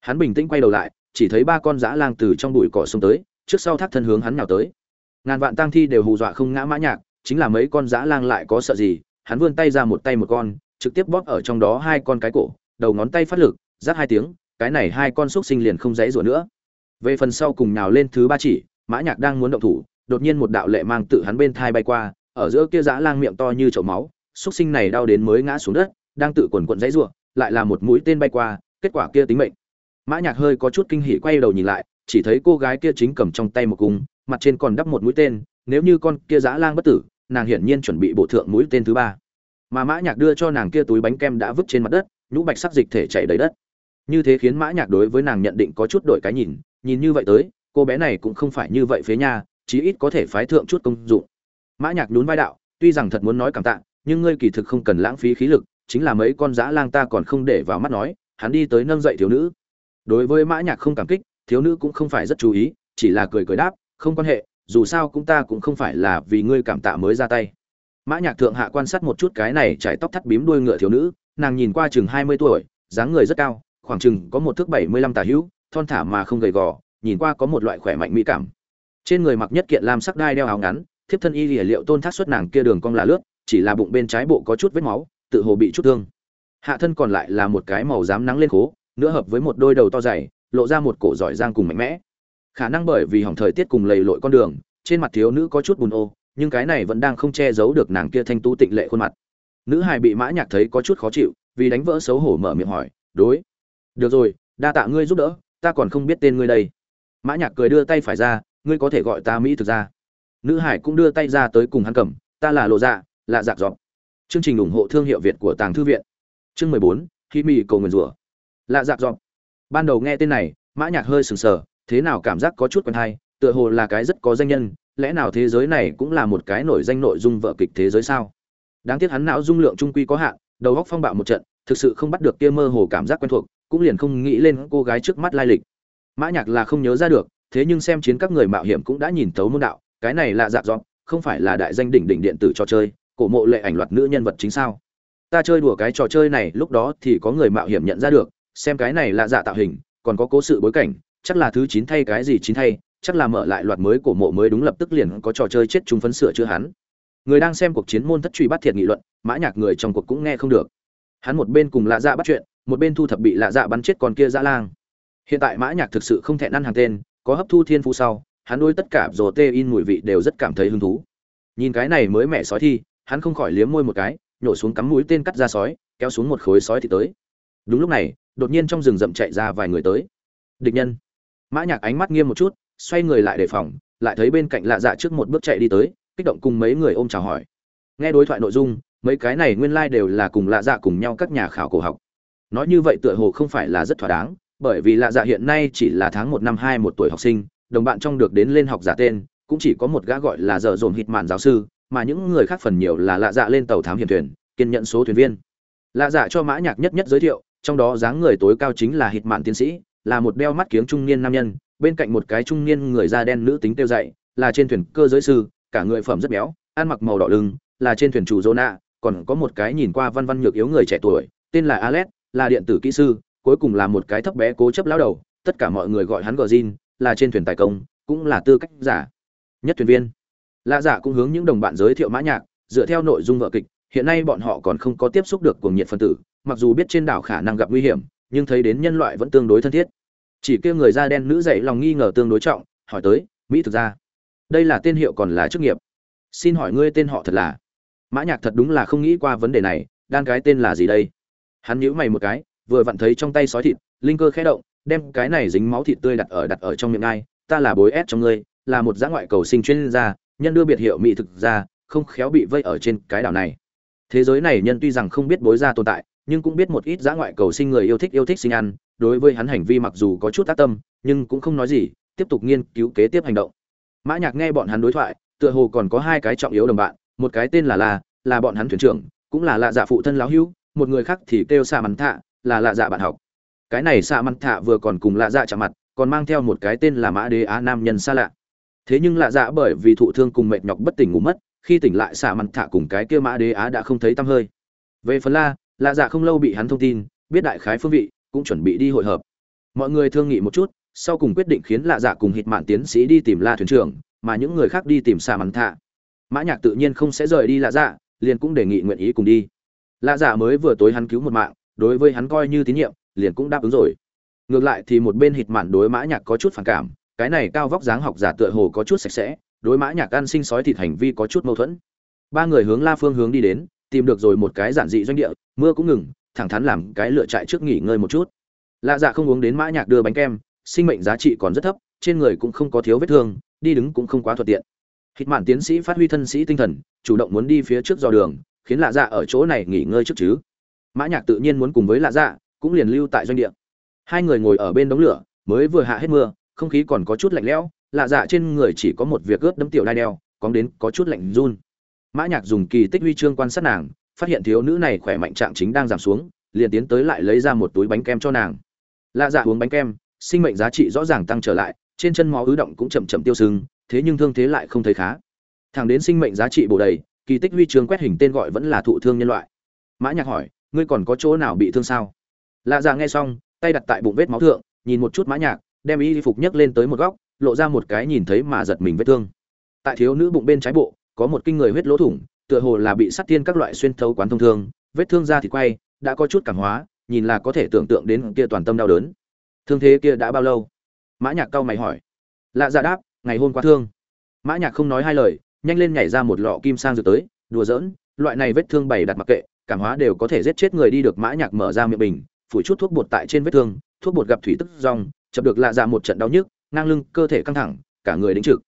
Hắn bình tĩnh quay đầu lại, chỉ thấy ba con dã lang từ trong bụi cỏ xông tới, trước sau thác thân hướng hắn nhào tới. Ngàn vạn tang thi đều hù dọa không ngã mã nhạc, chính là mấy con dã lang lại có sợ gì, hắn vươn tay ra một tay một con, trực tiếp bóp ở trong đó hai con cái cổ, đầu ngón tay phát lực, rát hai tiếng, cái này hai con xúc sinh liền không dãy rủa nữa. Về phần sau cùng nhào lên thứ ba chỉ, mã nhạc đang muốn động thủ, đột nhiên một đạo lệ mang tự hắn bên thai bay qua, ở giữa kia dã lang miệng to như chậu máu, xúc sinh này đau đến mới ngã xuống đất đang tự quần quận dãy rủa, lại là một mũi tên bay qua, kết quả kia tính mệnh. Mã nhạc hơi có chút kinh hỉ quay đầu nhìn lại, chỉ thấy cô gái kia chính cầm trong tay một cung, mặt trên còn đắp một mũi tên, nếu như con kia dã lang bất tử, nàng hiển nhiên chuẩn bị bổ thượng mũi tên thứ ba. Mà mã nhạc đưa cho nàng kia túi bánh kem đã vứt trên mặt đất, nhũ bạch sắc dịch thể chảy đầy đất. Như thế khiến mã nhạc đối với nàng nhận định có chút đổi cái nhìn nhìn như vậy tới, cô bé này cũng không phải như vậy phế nha, chí ít có thể phái thượng chút công dụng. Mã nhạc nhún vai đạo, tuy rằng thật muốn nói cảm tạ, nhưng ngươi kỳ thực không cần lãng phí khí lực chính là mấy con dã lang ta còn không để vào mắt nói, hắn đi tới nâng dậy thiếu nữ. Đối với mã nhạc không cảm kích, thiếu nữ cũng không phải rất chú ý, chỉ là cười cười đáp, không quan hệ, dù sao cũng ta cũng không phải là vì ngươi cảm tạ mới ra tay. Mã nhạc thượng hạ quan sát một chút cái này trải tóc thắt bím đuôi ngựa thiếu nữ, nàng nhìn qua chừng hai mươi tuổi, dáng người rất cao, khoảng chừng có một thước bảy mươi lăm hữu, thon thả mà không gầy gò, nhìn qua có một loại khỏe mạnh mỹ cảm. Trên người mặc nhất kiện lam sắc đai đeo áo ngắn, thiếp thân y liễu liệu tôn thác xuất nàng kia đường cong là lướt, chỉ là bụng bên trái bộ có chút vết máu tự hồ bị chút thương. Hạ thân còn lại là một cái màu dám nắng lên khố, nữa hợp với một đôi đầu to dày, lộ ra một cổ giỏi giang cùng mạnh mẽ. Khả năng bởi vì hỏng thời tiết cùng lầy lội con đường, trên mặt thiếu nữ có chút buồn ô, nhưng cái này vẫn đang không che giấu được nàng kia thanh tú tịnh lệ khuôn mặt. Nữ hài bị mã nhạc thấy có chút khó chịu, vì đánh vỡ xấu hổ mở miệng hỏi, đối. Được rồi, đa tạ ngươi giúp đỡ, ta còn không biết tên ngươi đây. Mã nhạc cười đưa tay phải ra, ngươi có thể gọi ta mỹ thực ra. Nữ hải cũng đưa tay ra tới cùng hắn cầm, ta là lộ dạ lạ dạ dọc chương trình ủng hộ thương hiệu việt của tàng thư viện. Chương mười bốn khi mì cầu nguyền rủa. Lạ dạc dọc ban đầu nghe tên này, mã nhạc hơi sừng sờ, thế nào cảm giác có chút quen hay, tựa hồ là cái rất có danh nhân, lẽ nào thế giới này cũng là một cái nổi danh nội dung vở kịch thế giới sao? Đáng tiếc hắn não dung lượng trung quy có hạn, đầu óc phong bạo một trận, thực sự không bắt được kia mơ hồ cảm giác quen thuộc, cũng liền không nghĩ lên cô gái trước mắt lai lịch. Mã nhạc là không nhớ ra được, thế nhưng xem chiến các người mạo hiểm cũng đã nhìn thấu môn đạo, cái này là dạ dọn không phải là đại danh đỉnh đỉnh điện tử trò chơi cổ mộ lệ ảnh loạt nữ nhân vật chính sao? Ta chơi đùa cái trò chơi này, lúc đó thì có người mạo hiểm nhận ra được, xem cái này là dạ tạo hình, còn có cố sự bối cảnh, chắc là thứ chín thay cái gì chín thay, chắc là mở lại loạt mới cổ mộ mới đúng lập tức liền có trò chơi chết chúng phấn sửa chữa hắn. Người đang xem cuộc chiến môn thất truy bắt thiệt nghị luận, mã nhạc người trong cuộc cũng nghe không được. Hắn một bên cùng lạ dạ bắt chuyện, một bên thu thập bị lạ dạ bắn chết con kia dã lang. Hiện tại mã nhạc thực sự không thẹn ăn hàng tên, có hấp thu thiên phú sau, hắn đối tất cả rồ tê in mùi vị đều rất cảm thấy hứng thú. Nhìn cái này mới mẹ sói thi hắn không khỏi liếm môi một cái, nhổ xuống cắm mũi tên cắt ra sói, kéo xuống một khối sói thì tới. Đúng lúc này, đột nhiên trong rừng rậm chạy ra vài người tới. Địch nhân. Mã nhạc ánh mắt nghiêm một chút, xoay người lại đề phòng, lại thấy bên cạnh lạ dạ trước một bước chạy đi tới, kích động cùng mấy người ôm chào hỏi. Nghe đối thoại nội dung, mấy cái này nguyên lai like đều là cùng lạ dạ cùng nhau các nhà khảo cổ học. Nói như vậy tựa hồ không phải là rất thỏa đáng, bởi vì lạ dạ hiện nay chỉ là tháng một năm hai một tuổi học sinh, đồng bạn trong được đến lên học giả tên, cũng chỉ có một gã gọi là dở dồn hít mạn giáo sư mà những người khác phần nhiều là lạ dạ lên tàu thám hiểm thuyền kiên nhận số thuyền viên. Lạ dạ cho mã nhạc nhất nhất giới thiệu trong đó dáng người tối cao chính là hít mạn tiến sĩ là một đeo mắt kiếng trung niên nam nhân bên cạnh một cái trung niên người da đen nữ tính tiêu dậy là trên thuyền cơ giới sư cả người phẩm rất béo ăn mặc màu đỏ lưng là trên thuyền chủ Zona, còn có một cái nhìn qua văn văn nhược yếu người trẻ tuổi tên là Alex là điện tử kỹ sư cuối cùng là một cái thấp bé cố chấp lão đầu tất cả mọi người gọi hắn Gjin là trên thuyền tài công cũng là tư cách giả. Nhất thuyền viên lạ dạ giả cũng hướng những đồng bạn giới thiệu mã nhạc, dựa theo nội dung vở kịch, hiện nay bọn họ còn không có tiếp xúc được cùng nhiệt phân tử, mặc dù biết trên đảo khả năng gặp nguy hiểm, nhưng thấy đến nhân loại vẫn tương đối thân thiết. Chỉ kia người da đen nữ dậy lòng nghi ngờ tương đối trọng, hỏi tới, mỹ thực ra, đây là tên hiệu còn là chức nghiệp? Xin hỏi ngươi tên họ thật là? Mã nhạc thật đúng là không nghĩ qua vấn đề này, đan cái tên là gì đây? Hắn nhíu mày một cái, vừa vặn thấy trong tay sói thịt, linh cơ khẽ động, đem cái này dính máu thịt tươi đặt ở đặt ở trong miệng ai, ta là bối ép trong ngươi, là một giã ngoại cầu sinh chuyên gia nhân đưa biệt hiệu mỹ thực ra, không khéo bị vây ở trên cái đảo này. Thế giới này nhân tuy rằng không biết bối ra tồn tại, nhưng cũng biết một ít giã ngoại cầu sinh người yêu thích yêu thích sinh ăn, đối với hắn hành vi mặc dù có chút tác tâm, nhưng cũng không nói gì, tiếp tục nghiên cứu kế tiếp hành động. Mã nhạc nghe bọn hắn đối thoại, tựa hồ còn có hai cái trọng yếu đồng bạn, một cái tên là la, là bọn hắn thuyền trưởng, cũng là lạ dạ phụ thân lão hữu, một người khác thì kêu Sa mắn thạ, là lạ dạ bạn học. Cái này Sa mắn thạ vừa còn cùng lạ dạ chạm mặt, còn mang theo một cái tên là mã đế á nam nhân xa lạ thế nhưng lạ dạ bởi vì thụ thương cùng mệt nhọc bất tỉnh ngủ mất, khi tỉnh lại xạ mắn thạ cùng cái kia mã đế á đã không thấy tăm hơi. Về phần la, lạ dạ không lâu bị hắn thông tin, biết đại khái phương vị, cũng chuẩn bị đi hội hợp. Mọi người thương nghị một chút, sau cùng quyết định khiến lạ dạ cùng hít mạn tiến sĩ đi tìm la thuyền trưởng, mà những người khác đi tìm xạ mắn thạ mã nhạc tự nhiên không sẽ rời đi lạ dạ liền cũng đề nghị nguyện ý cùng đi. Lạ dạ mới vừa tối hắn cứu một mạng, đối với hắn coi như tín nhiệm, liền cũng đáp ứng rồi. Ngược lại thì một bên hít mạn đối mã nhạc có chút phản cảm cái này cao vóc dáng học giả tựa hồ có chút sạch sẽ, đối mã nhạc ăn sinh sói thịt hành vi có chút mâu thuẫn. Ba người hướng la phương hướng đi đến, tìm được rồi một cái giản dị doanh địa, mưa cũng ngừng, thẳng thắn làm cái lựa trại trước nghỉ ngơi một chút. Lạ dạ không uống đến mã nhạc đưa bánh kem, sinh mệnh giá trị còn rất thấp, trên người cũng không có thiếu vết thương, đi đứng cũng không quá thuận tiện. Hít mạn tiến sĩ phát huy thân sĩ tinh thần, chủ động muốn đi phía trước dò đường, khiến lạ dạ ở chỗ này nghỉ ngơi trước chứ. Mã nhạc tự nhiên muốn cùng với lạ dạ cũng liền lưu tại doanh địa. Hai người ngồi ở bên đống lửa, mới vừa hạ hết mưa không khí còn có chút lạnh lẽo, lạ dạ trên người chỉ có một việc ướt đấm tiểu đai đeo, cóng đến có chút lạnh run. Mã nhạc dùng kỳ tích huy chương quan sát nàng, phát hiện thiếu nữ này khỏe mạnh trạng chính đang giảm xuống, liền tiến tới lại lấy ra một túi bánh kem cho nàng. Lạ dạ uống bánh kem, sinh mệnh giá trị rõ ràng tăng trở lại, trên chân máu ứ động cũng chậm chậm tiêu sưng, thế nhưng thương thế lại không thấy khá. Thẳng đến sinh mệnh giá trị bổ đầy, kỳ tích huy chương quét hình tên gọi vẫn là thụ thương nhân loại. Mã nhạc hỏi, ngươi còn có chỗ nào bị thương sao? Lạ dạ nghe xong, tay đặt tại bụng vết máu thượng, nhìn một chút mã nhạc đem y phục nhấc lên tới một góc, lộ ra một cái nhìn thấy mà giật mình vết thương. Tại thiếu nữ bụng bên trái bộ, có một kinh người huyết lỗ thủng, tựa hồ là bị sát tiên các loại xuyên thấu quán thông thương, vết thương da thì quay, đã có chút cảm hóa, nhìn là có thể tưởng tượng đến kia toàn tâm đau đớn. Thương thế kia đã bao lâu? Mã nhạc cao mày hỏi. Lạ dạ đáp, ngày hôm qua thương. Mã nhạc không nói hai lời, nhanh lên nhảy ra một lọ kim sang dược tới, đùa giỡn, loại này vết thương bày đặt mặc kệ, cảm hóa đều có thể giết chết người đi được. Mã nhạc mở ra miệng bình, phủi chút thuốc bột tại trên vết thương, thuốc bột gặp thủy tức rong chập được lạ dạ một trận đau nhức, ngang lưng, cơ thể căng thẳng, cả người đĩnh trực.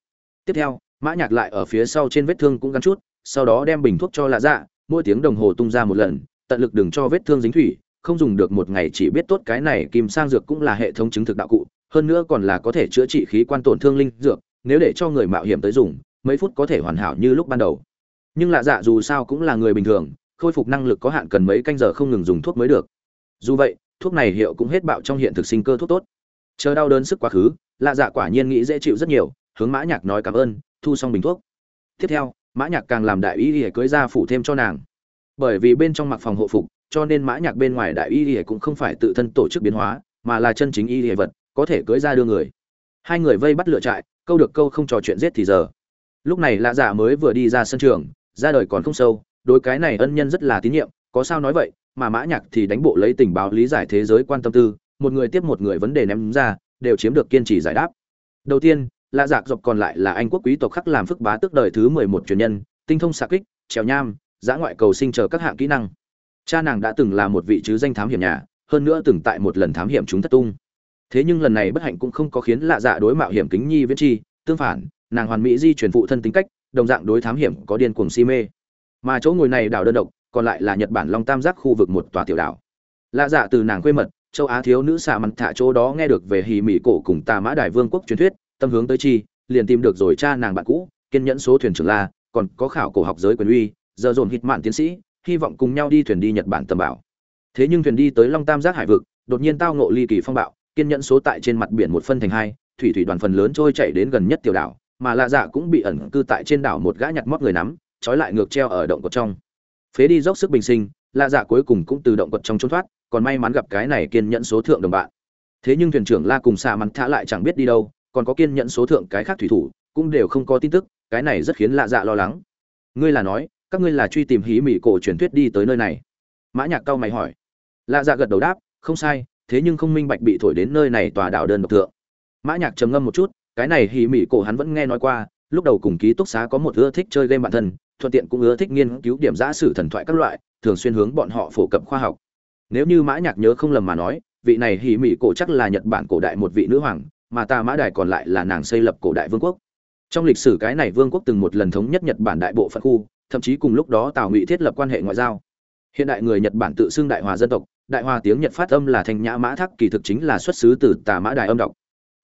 Tiếp theo, mã nhạc lại ở phía sau trên vết thương cũng gắn chút, sau đó đem bình thuốc cho lạ dạ mỗi tiếng đồng hồ tung ra một lần, tận lực đừng cho vết thương dính thủy, không dùng được một ngày chỉ biết tốt cái này kim sang dược cũng là hệ thống chứng thực đạo cụ, hơn nữa còn là có thể chữa trị khí quan tổn thương linh dược, nếu để cho người mạo hiểm tới dùng, mấy phút có thể hoàn hảo như lúc ban đầu. Nhưng lạ dạ dù sao cũng là người bình thường, khôi phục năng lực có hạn cần mấy canh giờ không ngừng dùng thuốc mới được. Dù vậy, thuốc này hiệu cũng hết bạo trong hiện thực sinh cơ thuốc tốt chờ đau đớn sức quá khứ, lạ dạ quả nhiên nghĩ dễ chịu rất nhiều, hướng mã nhạc nói cảm ơn, thu xong bình thuốc. Tiếp theo, mã nhạc càng làm đại y để cưới ra phủ thêm cho nàng. Bởi vì bên trong mặc phòng hộ phục, cho nên mã nhạc bên ngoài đại y y cũng không phải tự thân tổ chức biến hóa, mà là chân chính y y vật, có thể cưới ra đưa người. Hai người vây bắt lựa trại, câu được câu không trò chuyện giết thì giờ. Lúc này lạ dạ mới vừa đi ra sân trường, ra đời còn không sâu, đối cái này ân nhân rất là tín nhiệm, có sao nói vậy, mà mã nhạc thì đánh bộ lấy tình báo lý giải thế giới quan tâm tư một người tiếp một người vấn đề ném ra, đều chiếm được kiên trì giải đáp. Đầu tiên lạ dạc dọc còn lại là anh quốc quý tộc khắc làm phức bá tức đời thứ mười một truyền nhân, tinh thông xạ kích, trèo nham, giã ngoại cầu sinh chờ các hạng kỹ năng. Cha nàng đã từng là một vị chứ danh thám hiểm nhà, hơn nữa từng tại một lần thám hiểm chúng thất tung. Thế nhưng lần này bất hạnh cũng không có khiến lạ dạ đối mạo hiểm kính nhi viễn chi, tương phản, nàng hoàn mỹ di chuyển phụ thân tính cách, đồng dạng đối thám hiểm có điên cuồng si mê. Mà chỗ ngồi này đảo đơn độc, còn lại là nhật bản long tam giác khu vực một tòa tiểu đảo. Lạ dạ từ nàng quê mật châu á thiếu nữ xạ mặt thả chỗ đó nghe được về hì mỹ cổ cùng tà mã đài vương quốc truyền thuyết, tâm hướng tới chi, liền tìm được rồi cha nàng bạn cũ, kiên nhẫn số thuyền trưởng la, còn có khảo cổ học giới quyền uy, giờ dồn hít mạn tiến sĩ, hy vọng cùng nhau đi thuyền đi nhật bản tầm bảo. Thế nhưng thuyền đi tới long tam giác hải vực, đột nhiên tao ngộ ly kỳ phong bạo, kiên nhẫn số tại trên mặt biển một phân thành hai, thủy thủy đoàn phần lớn trôi chạy đến gần nhất tiểu đảo, mà lạ dạ cũng bị ẩn cư tại trên đảo một gã nhặt mót người nắm, trói lại ngược treo ở động cột trong. Phế đi dốc sức bình sinh, lạ dạ cuối cùng cũng từ động cột trong trốn thoát còn may mắn gặp cái này kiên nhẫn số thượng đồng bạn. Thế nhưng thuyền trưởng la cùng xạ mắn thả lại chẳng biết đi đâu, còn có kiên nhẫn số thượng cái khác thủy thủ, cũng đều không có tin tức, cái này rất khiến lạ dạ lo lắng. Ngươi là nói, các ngươi là truy tìm hí mỹ cổ truyền thuyết đi tới nơi này? Mã nhạc cao mày hỏi. Lạ dạ gật đầu đáp, không sai, thế nhưng không minh bạch bị thổi đến nơi này tòa đảo đơn độc thượng. Mã nhạc trầm ngâm một chút, cái này hí mỹ cổ hắn vẫn nghe nói qua, lúc đầu cùng ký túc xá có một ưa thích chơi game bản thân, thuận tiện cũng ưa thích nghiên cứu điểm giả sử thần thoại các loại, thường xuyên hướng bọn họ phổ cập khoa học nếu như mã nhạc nhớ không lầm mà nói, vị này hỉ mỹ cổ chắc là nhật bản cổ đại một vị nữ hoàng, mà ta mã đài còn lại là nàng xây lập cổ đại vương quốc. Trong lịch sử cái này vương quốc từng một lần thống nhất nhật bản đại bộ phận khu, thậm chí cùng lúc đó tào ngụy thiết lập quan hệ ngoại giao. Hiện đại người nhật bản tự xưng đại hòa dân tộc, đại hòa tiếng nhật phát âm là thanh nhã mã thác, kỳ thực chính là xuất xứ từ tà mã đài âm đọc.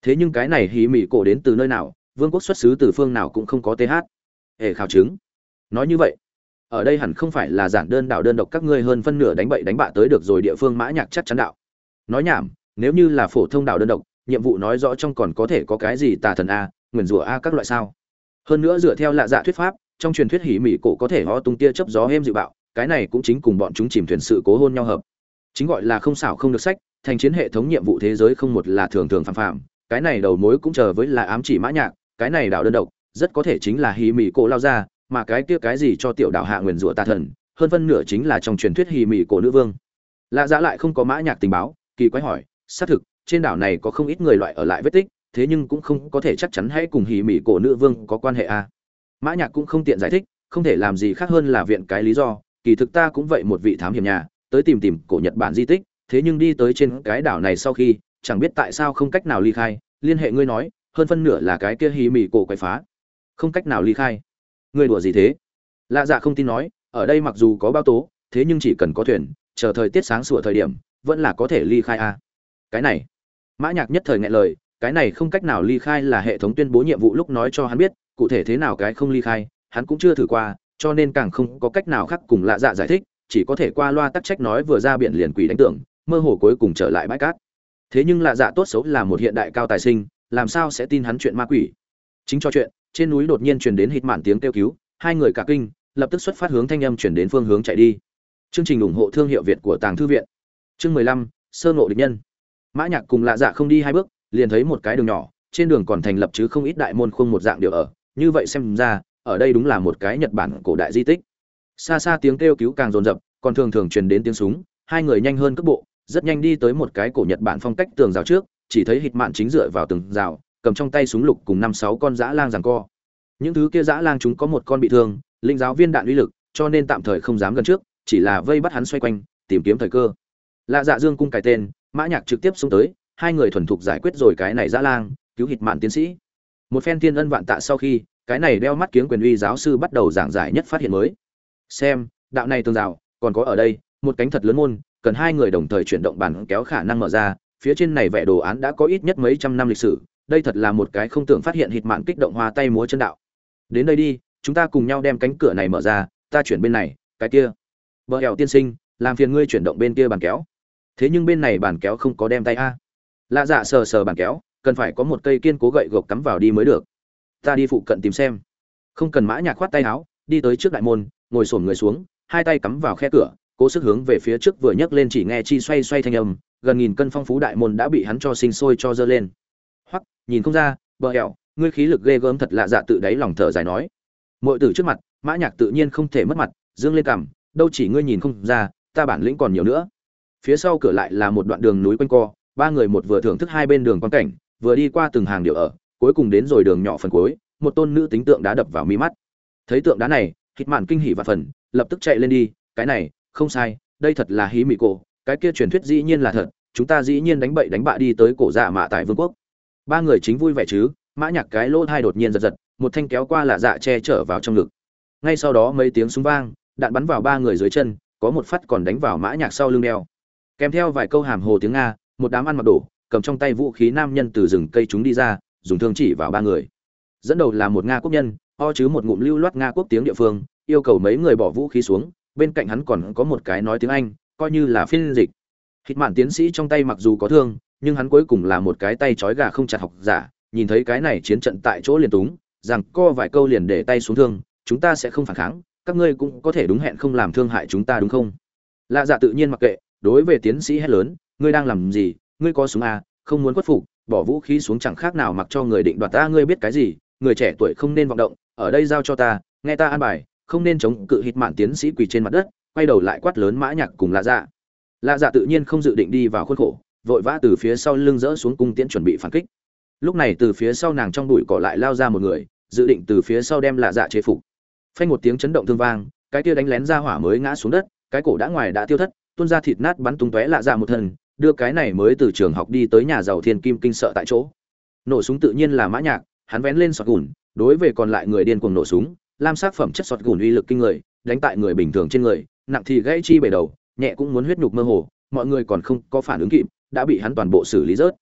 Thế nhưng cái này hí mỹ cổ đến từ nơi nào, vương quốc xuất xứ từ phương nào cũng không có th hệ khảo chứng. Nói như vậy ở đây hẳn không phải là giản đơn đảo đơn độc các ngươi hơn phân nửa đánh bậy đánh bạ tới được rồi địa phương mã nhạc chắc chắn đạo. Nói nhảm, nếu như là phổ thông đảo đơn độc, nhiệm vụ nói rõ trong còn có thể có cái gì tà thần a, nguyền rủa a các loại sao? Hơn nữa dựa theo lạ dạ thuyết pháp, trong truyền thuyết hỉ mỹ cổ có thể ho tung tia chớp gió êm dịu bạo, cái này cũng chính cùng bọn chúng chìm thuyền sự cố hôn nhau hợp. Chính gọi là không xảo không được sách, thành chiến hệ thống nhiệm vụ thế giới không một là thường thường phàm phàm cái này đầu mối cũng chờ với là ám chỉ mã nhạc, cái này đảo đơn độc, rất có thể chính là hỉ mỹ cổ lao ra mà cái kia cái gì cho tiểu đạo hạ nguyền rủa tà thần, hơn phân nửa chính là trong truyền thuyết hỉ mỹ cổ nữ vương. Lạ dã lại không có mã nhạc tình báo, kỳ quái hỏi, xác thực, trên đảo này có không ít người loại ở lại vết tích, thế nhưng cũng không có thể chắc chắn hãy cùng hỉ mỹ cổ nữ vương có quan hệ a à. mã nhạc cũng không tiện giải thích, không thể làm gì khác hơn là viện cái lý do, kỳ thực ta cũng vậy một vị thám hiểm nhà, tới tìm tìm cổ nhật bản di tích, thế nhưng đi tới trên cái đảo này sau khi, chẳng biết tại sao không cách nào ly khai, liên hệ ngươi nói, hơn phân nửa là cái kia hỉ mỹ cổ quậy phá. Không cách nào ly khai ngươi đùa gì thế? Lạ dạ không tin nói, ở đây mặc dù có bao tố, thế nhưng chỉ cần có thuyền, chờ thời tiết sáng sủa thời điểm, vẫn là có thể ly khai a. À. cái này, mã nhạc nhất thời ngại lời, cái này không cách nào ly khai là hệ thống tuyên bố nhiệm vụ lúc nói cho hắn biết, cụ thể thế nào cái không ly khai, hắn cũng chưa thử qua, cho nên càng không có cách nào khác cùng lạ dạ giải thích, chỉ có thể qua loa tắc trách nói vừa ra biển liền quỷ đánh tưởng, mơ hồ cuối cùng trở lại bãi cát. Thế nhưng lạ dạ tốt xấu là một hiện đại cao tài sinh, làm sao sẽ tin hắn chuyện ma quỷ? Chính cho chuyện, trên núi đột nhiên truyền đến hít mạn tiếng kêu cứu, hai người cả kinh, lập tức xuất phát hướng thanh âm chuyển đến phương hướng chạy đi. Chương trình ủng hộ thương hiệu việt của tàng thư viện. Chương mười lăm, sơ ngộ địch nhân. Mã nhạc cùng lạ dạ không đi hai bước, liền thấy một cái đường nhỏ, trên đường còn thành lập chứ không ít đại môn khung một dạng điều ở. Như vậy xem ra, ở đây đúng là một cái nhật bản cổ đại di tích. Xa xa tiếng kêu cứu càng rồn rập còn thường thường truyền đến tiếng súng, hai người nhanh hơn cước bộ, rất nhanh đi tới một cái cổ nhật bản phong cách tường rào trước, chỉ thấy hít mạn chính dựa vào tường rào cầm trong tay súng lục cùng năm sáu con dã lang giằng co. Những thứ kia dã lang chúng có một con bị thương, linh giáo viên đạn uy lực, cho nên tạm thời không dám gần trước, chỉ là vây bắt hắn xoay quanh, tìm kiếm thời cơ. Lạ dạ dương cung cài tên, mã nhạc trực tiếp xuống tới, hai người thuần thục giải quyết rồi cái này dã lang, cứu hịt mạn tiến sĩ. Một phen thiên ân vạn tạ sau khi, cái này đeo mắt kiếng quyền uy giáo sư bắt đầu giảng giải nhất phát hiện mới. Xem, đạo này tường rào còn có ở đây, một cánh thật lớn môn, cần hai người đồng thời chuyển động bàn kéo khả năng mở ra, phía trên này vẽ đồ án đã có ít nhất mấy trăm năm lịch sử đây thật là một cái không tưởng phát hiện hít mạn kích động hoa tay múa chân đạo. Đến đây đi, chúng ta cùng nhau đem cánh cửa này mở ra, ta chuyển bên này, cái kia. Vợ hẹo tiên sinh, làm phiền ngươi chuyển động bên kia bàn kéo. Thế nhưng bên này bàn kéo không có đem tay a. Lạ dạ sờ sờ bàn kéo, cần phải có một cây kiên cố gậy gộc cắm vào đi mới được. Ta đi phụ cận tìm xem. Không cần mã nhạc khoát tay áo, đi tới trước đại môn, ngồi xổm người xuống, hai tay cắm vào khe cửa, cố sức hướng về phía trước vừa nhấc lên chỉ nghe chi xoay xoay thanh âm, gần nghìn cân phong phú đại môn đã bị hắn cho sinh sôi cho dơ lên hoặc nhìn không ra, bờ hẹo ngươi khí lực ghê gớm thật lạ dạ tự đáy lòng thở dài nói. Mọi tử trước mặt, mã nhạc tự nhiên không thể mất mặt, dương lên cằm, đâu chỉ ngươi nhìn không ra, ta bản lĩnh còn nhiều nữa. Phía sau cửa lại là một đoạn đường núi quanh co, ba người một vừa thưởng thức hai bên đường quan cảnh, vừa đi qua từng hàng điệu ở, cuối cùng đến rồi đường nhỏ phần cuối, một tôn nữ tính tượng đá đập vào mi mắt. Thấy tượng đá này, hít mạn kinh hỉ và phần, lập tức chạy lên đi, cái này, không sai, đây thật là hí mị cổ, cái kia truyền thuyết dĩ nhiên là thật, chúng ta dĩ nhiên đánh bậy đánh bạ đi tới cổ dạ mạ tại vương quốc ba người chính vui vẻ chứ, mã nhạc cái lỗ thai đột nhiên giật giật, một thanh kéo qua là dạ che chở vào trong ngực. Ngay sau đó mấy tiếng súng vang, đạn bắn vào ba người dưới chân, có một phát còn đánh vào mã nhạc sau lưng đeo. Kèm theo vài câu hàm hồ tiếng nga, một đám ăn mặc đổ, cầm trong tay vũ khí nam nhân từ rừng cây chúng đi ra, dùng thương chỉ vào ba người. Dẫn đầu là một nga quốc nhân o chứ một ngụm lưu loát nga quốc tiếng địa phương, yêu cầu mấy người bỏ vũ khí xuống, bên cạnh hắn còn có một cái nói tiếng anh, coi như là phiên dịch. Hít mạn tiến sĩ trong tay mặc dù có thương nhưng hắn cuối cùng là một cái tay trói gà không chặt học giả nhìn thấy cái này chiến trận tại chỗ liền túng rằng co vài câu liền để tay xuống thương chúng ta sẽ không phản kháng các ngươi cũng có thể đúng hẹn không làm thương hại chúng ta đúng không? Lạ dạ tự nhiên mặc kệ đối với tiến sĩ hét lớn ngươi đang làm gì ngươi có súng à, không muốn khuất phục bỏ vũ khí xuống chẳng khác nào mặc cho người định đoạt ta ngươi biết cái gì người trẻ tuổi không nên vọng động ở đây giao cho ta nghe ta an bài không nên chống cự hít mạn tiến sĩ quỳ trên mặt đất quay đầu lại quát lớn mã nhạc cùng lạ dạ. Lạ dạ tự nhiên không dự định đi vào khuôn khổ vội vã từ phía sau lưng rỡ xuống cung tiễn chuẩn bị phản kích. Lúc này từ phía sau nàng trong bụi cỏ lại lao ra một người, dự định từ phía sau đem lạ dạ chế phục. Phanh một tiếng chấn động thương vang, cái kia đánh lén ra hỏa mới ngã xuống đất, cái cổ đã ngoài đã tiêu thất, tuôn ra thịt nát bắn tung tóe lạ dạ một thân đưa cái này mới từ trường học đi tới nhà giàu thiên kim kinh sợ tại chỗ. Nổ súng tự nhiên là mã nhạc, hắn vén lên sọt gùn, đối với còn lại người điên cuồng nổ súng, lam sắc phẩm chất sọt gùn uy lực kinh người, đánh tại người bình thường trên người, nặng thì gãy chi bể đầu, nhẹ cũng muốn huyết nhục mơ hồ, mọi người còn không có phản ứng kịp đã bị hắn toàn bộ xử lý rớt.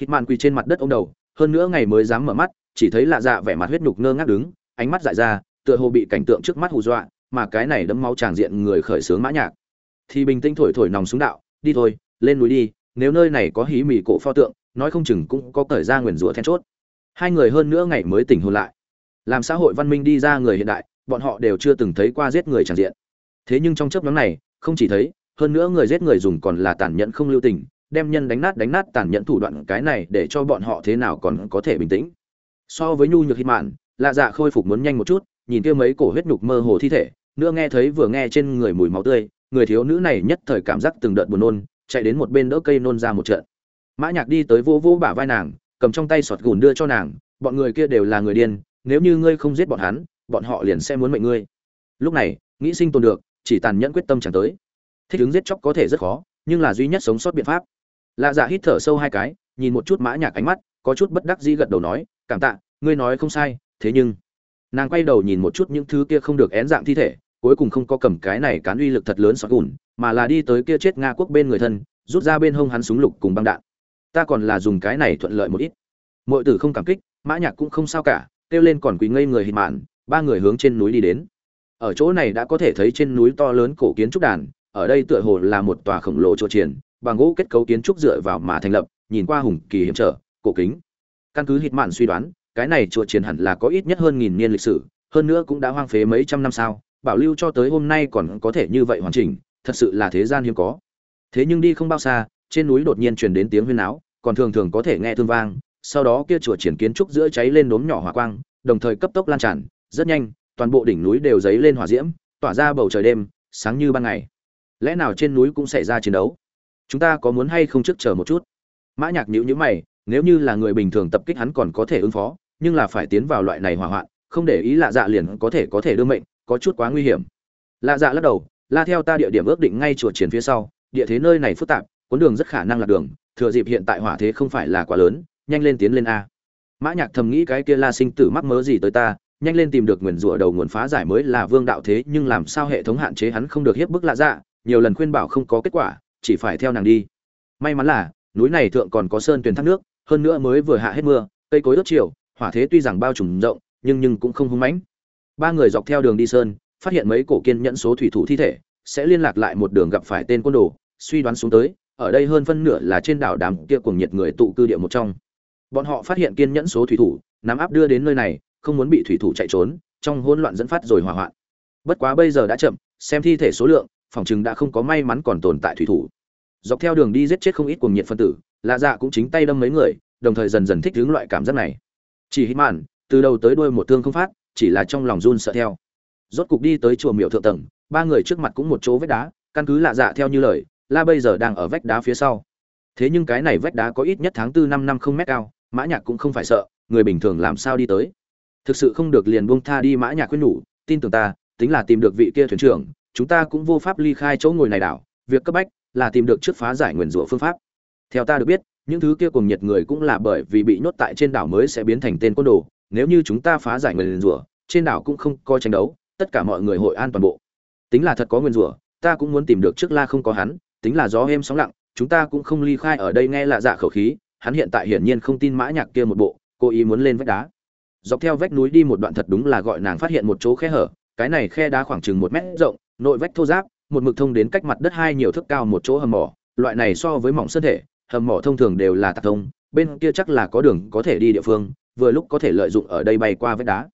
Hít màn quỳ trên mặt đất ông đầu, hơn nữa ngày mới dám mở mắt, chỉ thấy lạ dạ vẻ mặt huyết nhục ngơ ngác đứng, ánh mắt dại ra, tựa hồ bị cảnh tượng trước mắt hù dọa, mà cái này đấm máu tràng diện người khởi sướng mã nhạc. Thì bình tĩnh thổi thổi nòng súng đạo, đi thôi, lên núi đi, nếu nơi này có hí mì cổ pho tượng, nói không chừng cũng có cởi ra nguyền rủa then chốt. Hai người hơn nữa ngày mới tỉnh hồn lại. Làm xã hội văn minh đi ra người hiện đại, bọn họ đều chưa từng thấy qua giết người tràn diện. Thế nhưng trong chớp nhoáng này, không chỉ thấy, hơn nữa người giết người dùng còn là tàn nhẫn không lưu tình đem nhân đánh nát đánh nát tàn nhẫn thủ đoạn cái này để cho bọn họ thế nào còn có thể bình tĩnh. So với nhu nhược hít mạn, lạ dạ khôi phục muốn nhanh một chút, nhìn kia mấy cổ huyết nhục mơ hồ thi thể, nữa nghe thấy vừa nghe trên người mùi máu tươi, người thiếu nữ này nhất thời cảm giác từng đợt buồn nôn, chạy đến một bên đỡ cây nôn ra một trận. Mã nhạc đi tới vô vô bả vai nàng, cầm trong tay sọt gùn đưa cho nàng, bọn người kia đều là người điên, nếu như ngươi không giết bọn hắn, bọn họ liền sẽ muốn mệnh ngươi. Lúc này, nghĩ sinh tồn được, chỉ tàn nhẫn quyết tâm chẳng tới. Thích ứng giết chóc có thể rất khó, nhưng là duy nhất sống sót biện pháp lạ dạ hít thở sâu hai cái, nhìn một chút mã nhạc ánh mắt, có chút bất đắc dĩ gật đầu nói, cảm tạ, ngươi nói không sai, thế nhưng nàng quay đầu nhìn một chút những thứ kia không được én dạng thi thể, cuối cùng không có cầm cái này cán uy lực thật lớn sọt gùn, mà là đi tới kia chết nga quốc bên người thân, rút ra bên hông hắn súng lục cùng băng đạn. Ta còn là dùng cái này thuận lợi một ít. Mọi tử không cảm kích, mã nhạc cũng không sao cả, kêu lên còn quỳ ngây người hít mạn, ba người hướng trên núi đi đến. Ở chỗ này đã có thể thấy trên núi to lớn cổ kiến trúc đàn, ở đây tựa hồ là một tòa khổng lồ chùa triển bằng gỗ kết cấu kiến trúc dựa vào mà thành lập, nhìn qua hùng kỳ hiểm trở, cổ kính. Căn cứ hít mạn suy đoán, cái này chùa chiến hẳn là có ít nhất hơn nghìn niên lịch sử, hơn nữa cũng đã hoang phế mấy trăm năm sao bảo lưu cho tới hôm nay còn có thể như vậy hoàn chỉnh, thật sự là thế gian hiếm có. Thế nhưng đi không bao xa, trên núi đột nhiên truyền đến tiếng huyên náo, còn thường thường có thể nghe thương vang, sau đó kia chùa triển kiến trúc giữa cháy lên đốm nhỏ hỏa quang, đồng thời cấp tốc lan tràn, rất nhanh, toàn bộ đỉnh núi đều dấy lên hỏa diễm, tỏa ra bầu trời đêm, sáng như ban ngày. Lẽ nào trên núi cũng xảy ra chiến đấu? Chúng ta có muốn hay không trước chờ một chút? Mã nhạc nhíu nhíu mày, nếu như là người bình thường tập kích hắn còn có thể ứng phó, nhưng là phải tiến vào loại này hỏa hoạn, không để ý lạ dạ liền có thể có thể đưa mệnh, có chút quá nguy hiểm. Lạ dạ lắc đầu, la theo ta địa điểm ước định ngay chuột chiến phía sau, địa thế nơi này phức tạp, cuốn đường rất khả năng là đường, thừa dịp hiện tại hỏa thế không phải là quá lớn, nhanh lên tiến lên a. Mã nhạc thầm nghĩ cái kia la sinh tử mắc mớ gì tới ta, nhanh lên tìm được nguyền rủa đầu nguồn phá giải mới là vương đạo thế, nhưng làm sao hệ thống hạn chế hắn không được hiếp bức lạ dạ nhiều lần khuyên bảo không có kết quả chỉ phải theo nàng đi. May mắn là, núi này thượng còn có sơn tuyền thác nước, hơn nữa mới vừa hạ hết mưa, cây cối ướt chiều, hỏa thế tuy rằng bao trùm rộng, nhưng nhưng cũng không hung mãnh. Ba người dọc theo đường đi sơn, phát hiện mấy cổ kiên nhẫn số thủy thủ thi thể, sẽ liên lạc lại một đường gặp phải tên côn đồ, suy đoán xuống tới, ở đây hơn phân nửa là trên đảo đám kia cùng nhiệt người tụ cư địa một trong. Bọn họ phát hiện kiên nhẫn số thủy thủ, nắm áp đưa đến nơi này, không muốn bị thủy thủ chạy trốn, trong hỗn loạn dẫn phát rồi hỏa hoạn. Bất quá bây giờ đã chậm, xem thi thể số lượng phòng chừng đã không có may mắn còn tồn tại thủy thủ. Dọc theo đường đi giết chết không ít cuồng nhiệt phân tử lạ dạ cũng chính tay đâm mấy người, đồng thời dần dần thích ứng loại cảm giác này. Chỉ hít mạn, từ đầu tới đuôi một thương không phát, chỉ là trong lòng run sợ theo. Rốt cục đi tới chùa miệu thượng tầng, ba người trước mặt cũng một chỗ vách đá, căn cứ lạ dạ theo như lời la bây giờ đang ở vách đá phía sau. Thế nhưng cái này vách đá có ít nhất tháng tư năm năm không mét cao, mã nhạc cũng không phải sợ, người bình thường làm sao đi tới. Thực sự không được liền buông tha đi mã nhạc khuyên nhủ, tin tưởng ta, tính là tìm được vị kia thuyền trưởng chúng ta cũng vô pháp ly khai chỗ ngồi này đảo, việc cấp bách là tìm được trước phá giải nguyên rủa phương pháp. Theo ta được biết, những thứ kia cùng nhiệt người cũng là bởi vì bị nhốt tại trên đảo mới sẽ biến thành tên côn đồ, nếu như chúng ta phá giải nguyên rủa, trên đảo cũng không coi tranh đấu, tất cả mọi người hội an toàn bộ. Tính là thật có nguyên rủa, ta cũng muốn tìm được trước la không có hắn, tính là gió êm sóng lặng, chúng ta cũng không ly khai ở đây nghe là dạ khẩu khí, hắn hiện tại hiển nhiên không tin mã nhạc kia một bộ, cố ý muốn lên vách đá. Dọc theo vách núi đi một đoạn thật đúng là gọi nàng phát hiện một chỗ khe hở, cái này khe đá khoảng chừng một mét rộng nội vách thô giáp, một mực thông đến cách mặt đất hai nhiều thước cao một chỗ hầm mỏ. Loại này so với mỏng sơn thể, hầm mỏ thông thường đều là tạc thông, bên kia chắc là có đường có thể đi địa phương, vừa lúc có thể lợi dụng ở đây bay qua vách đá.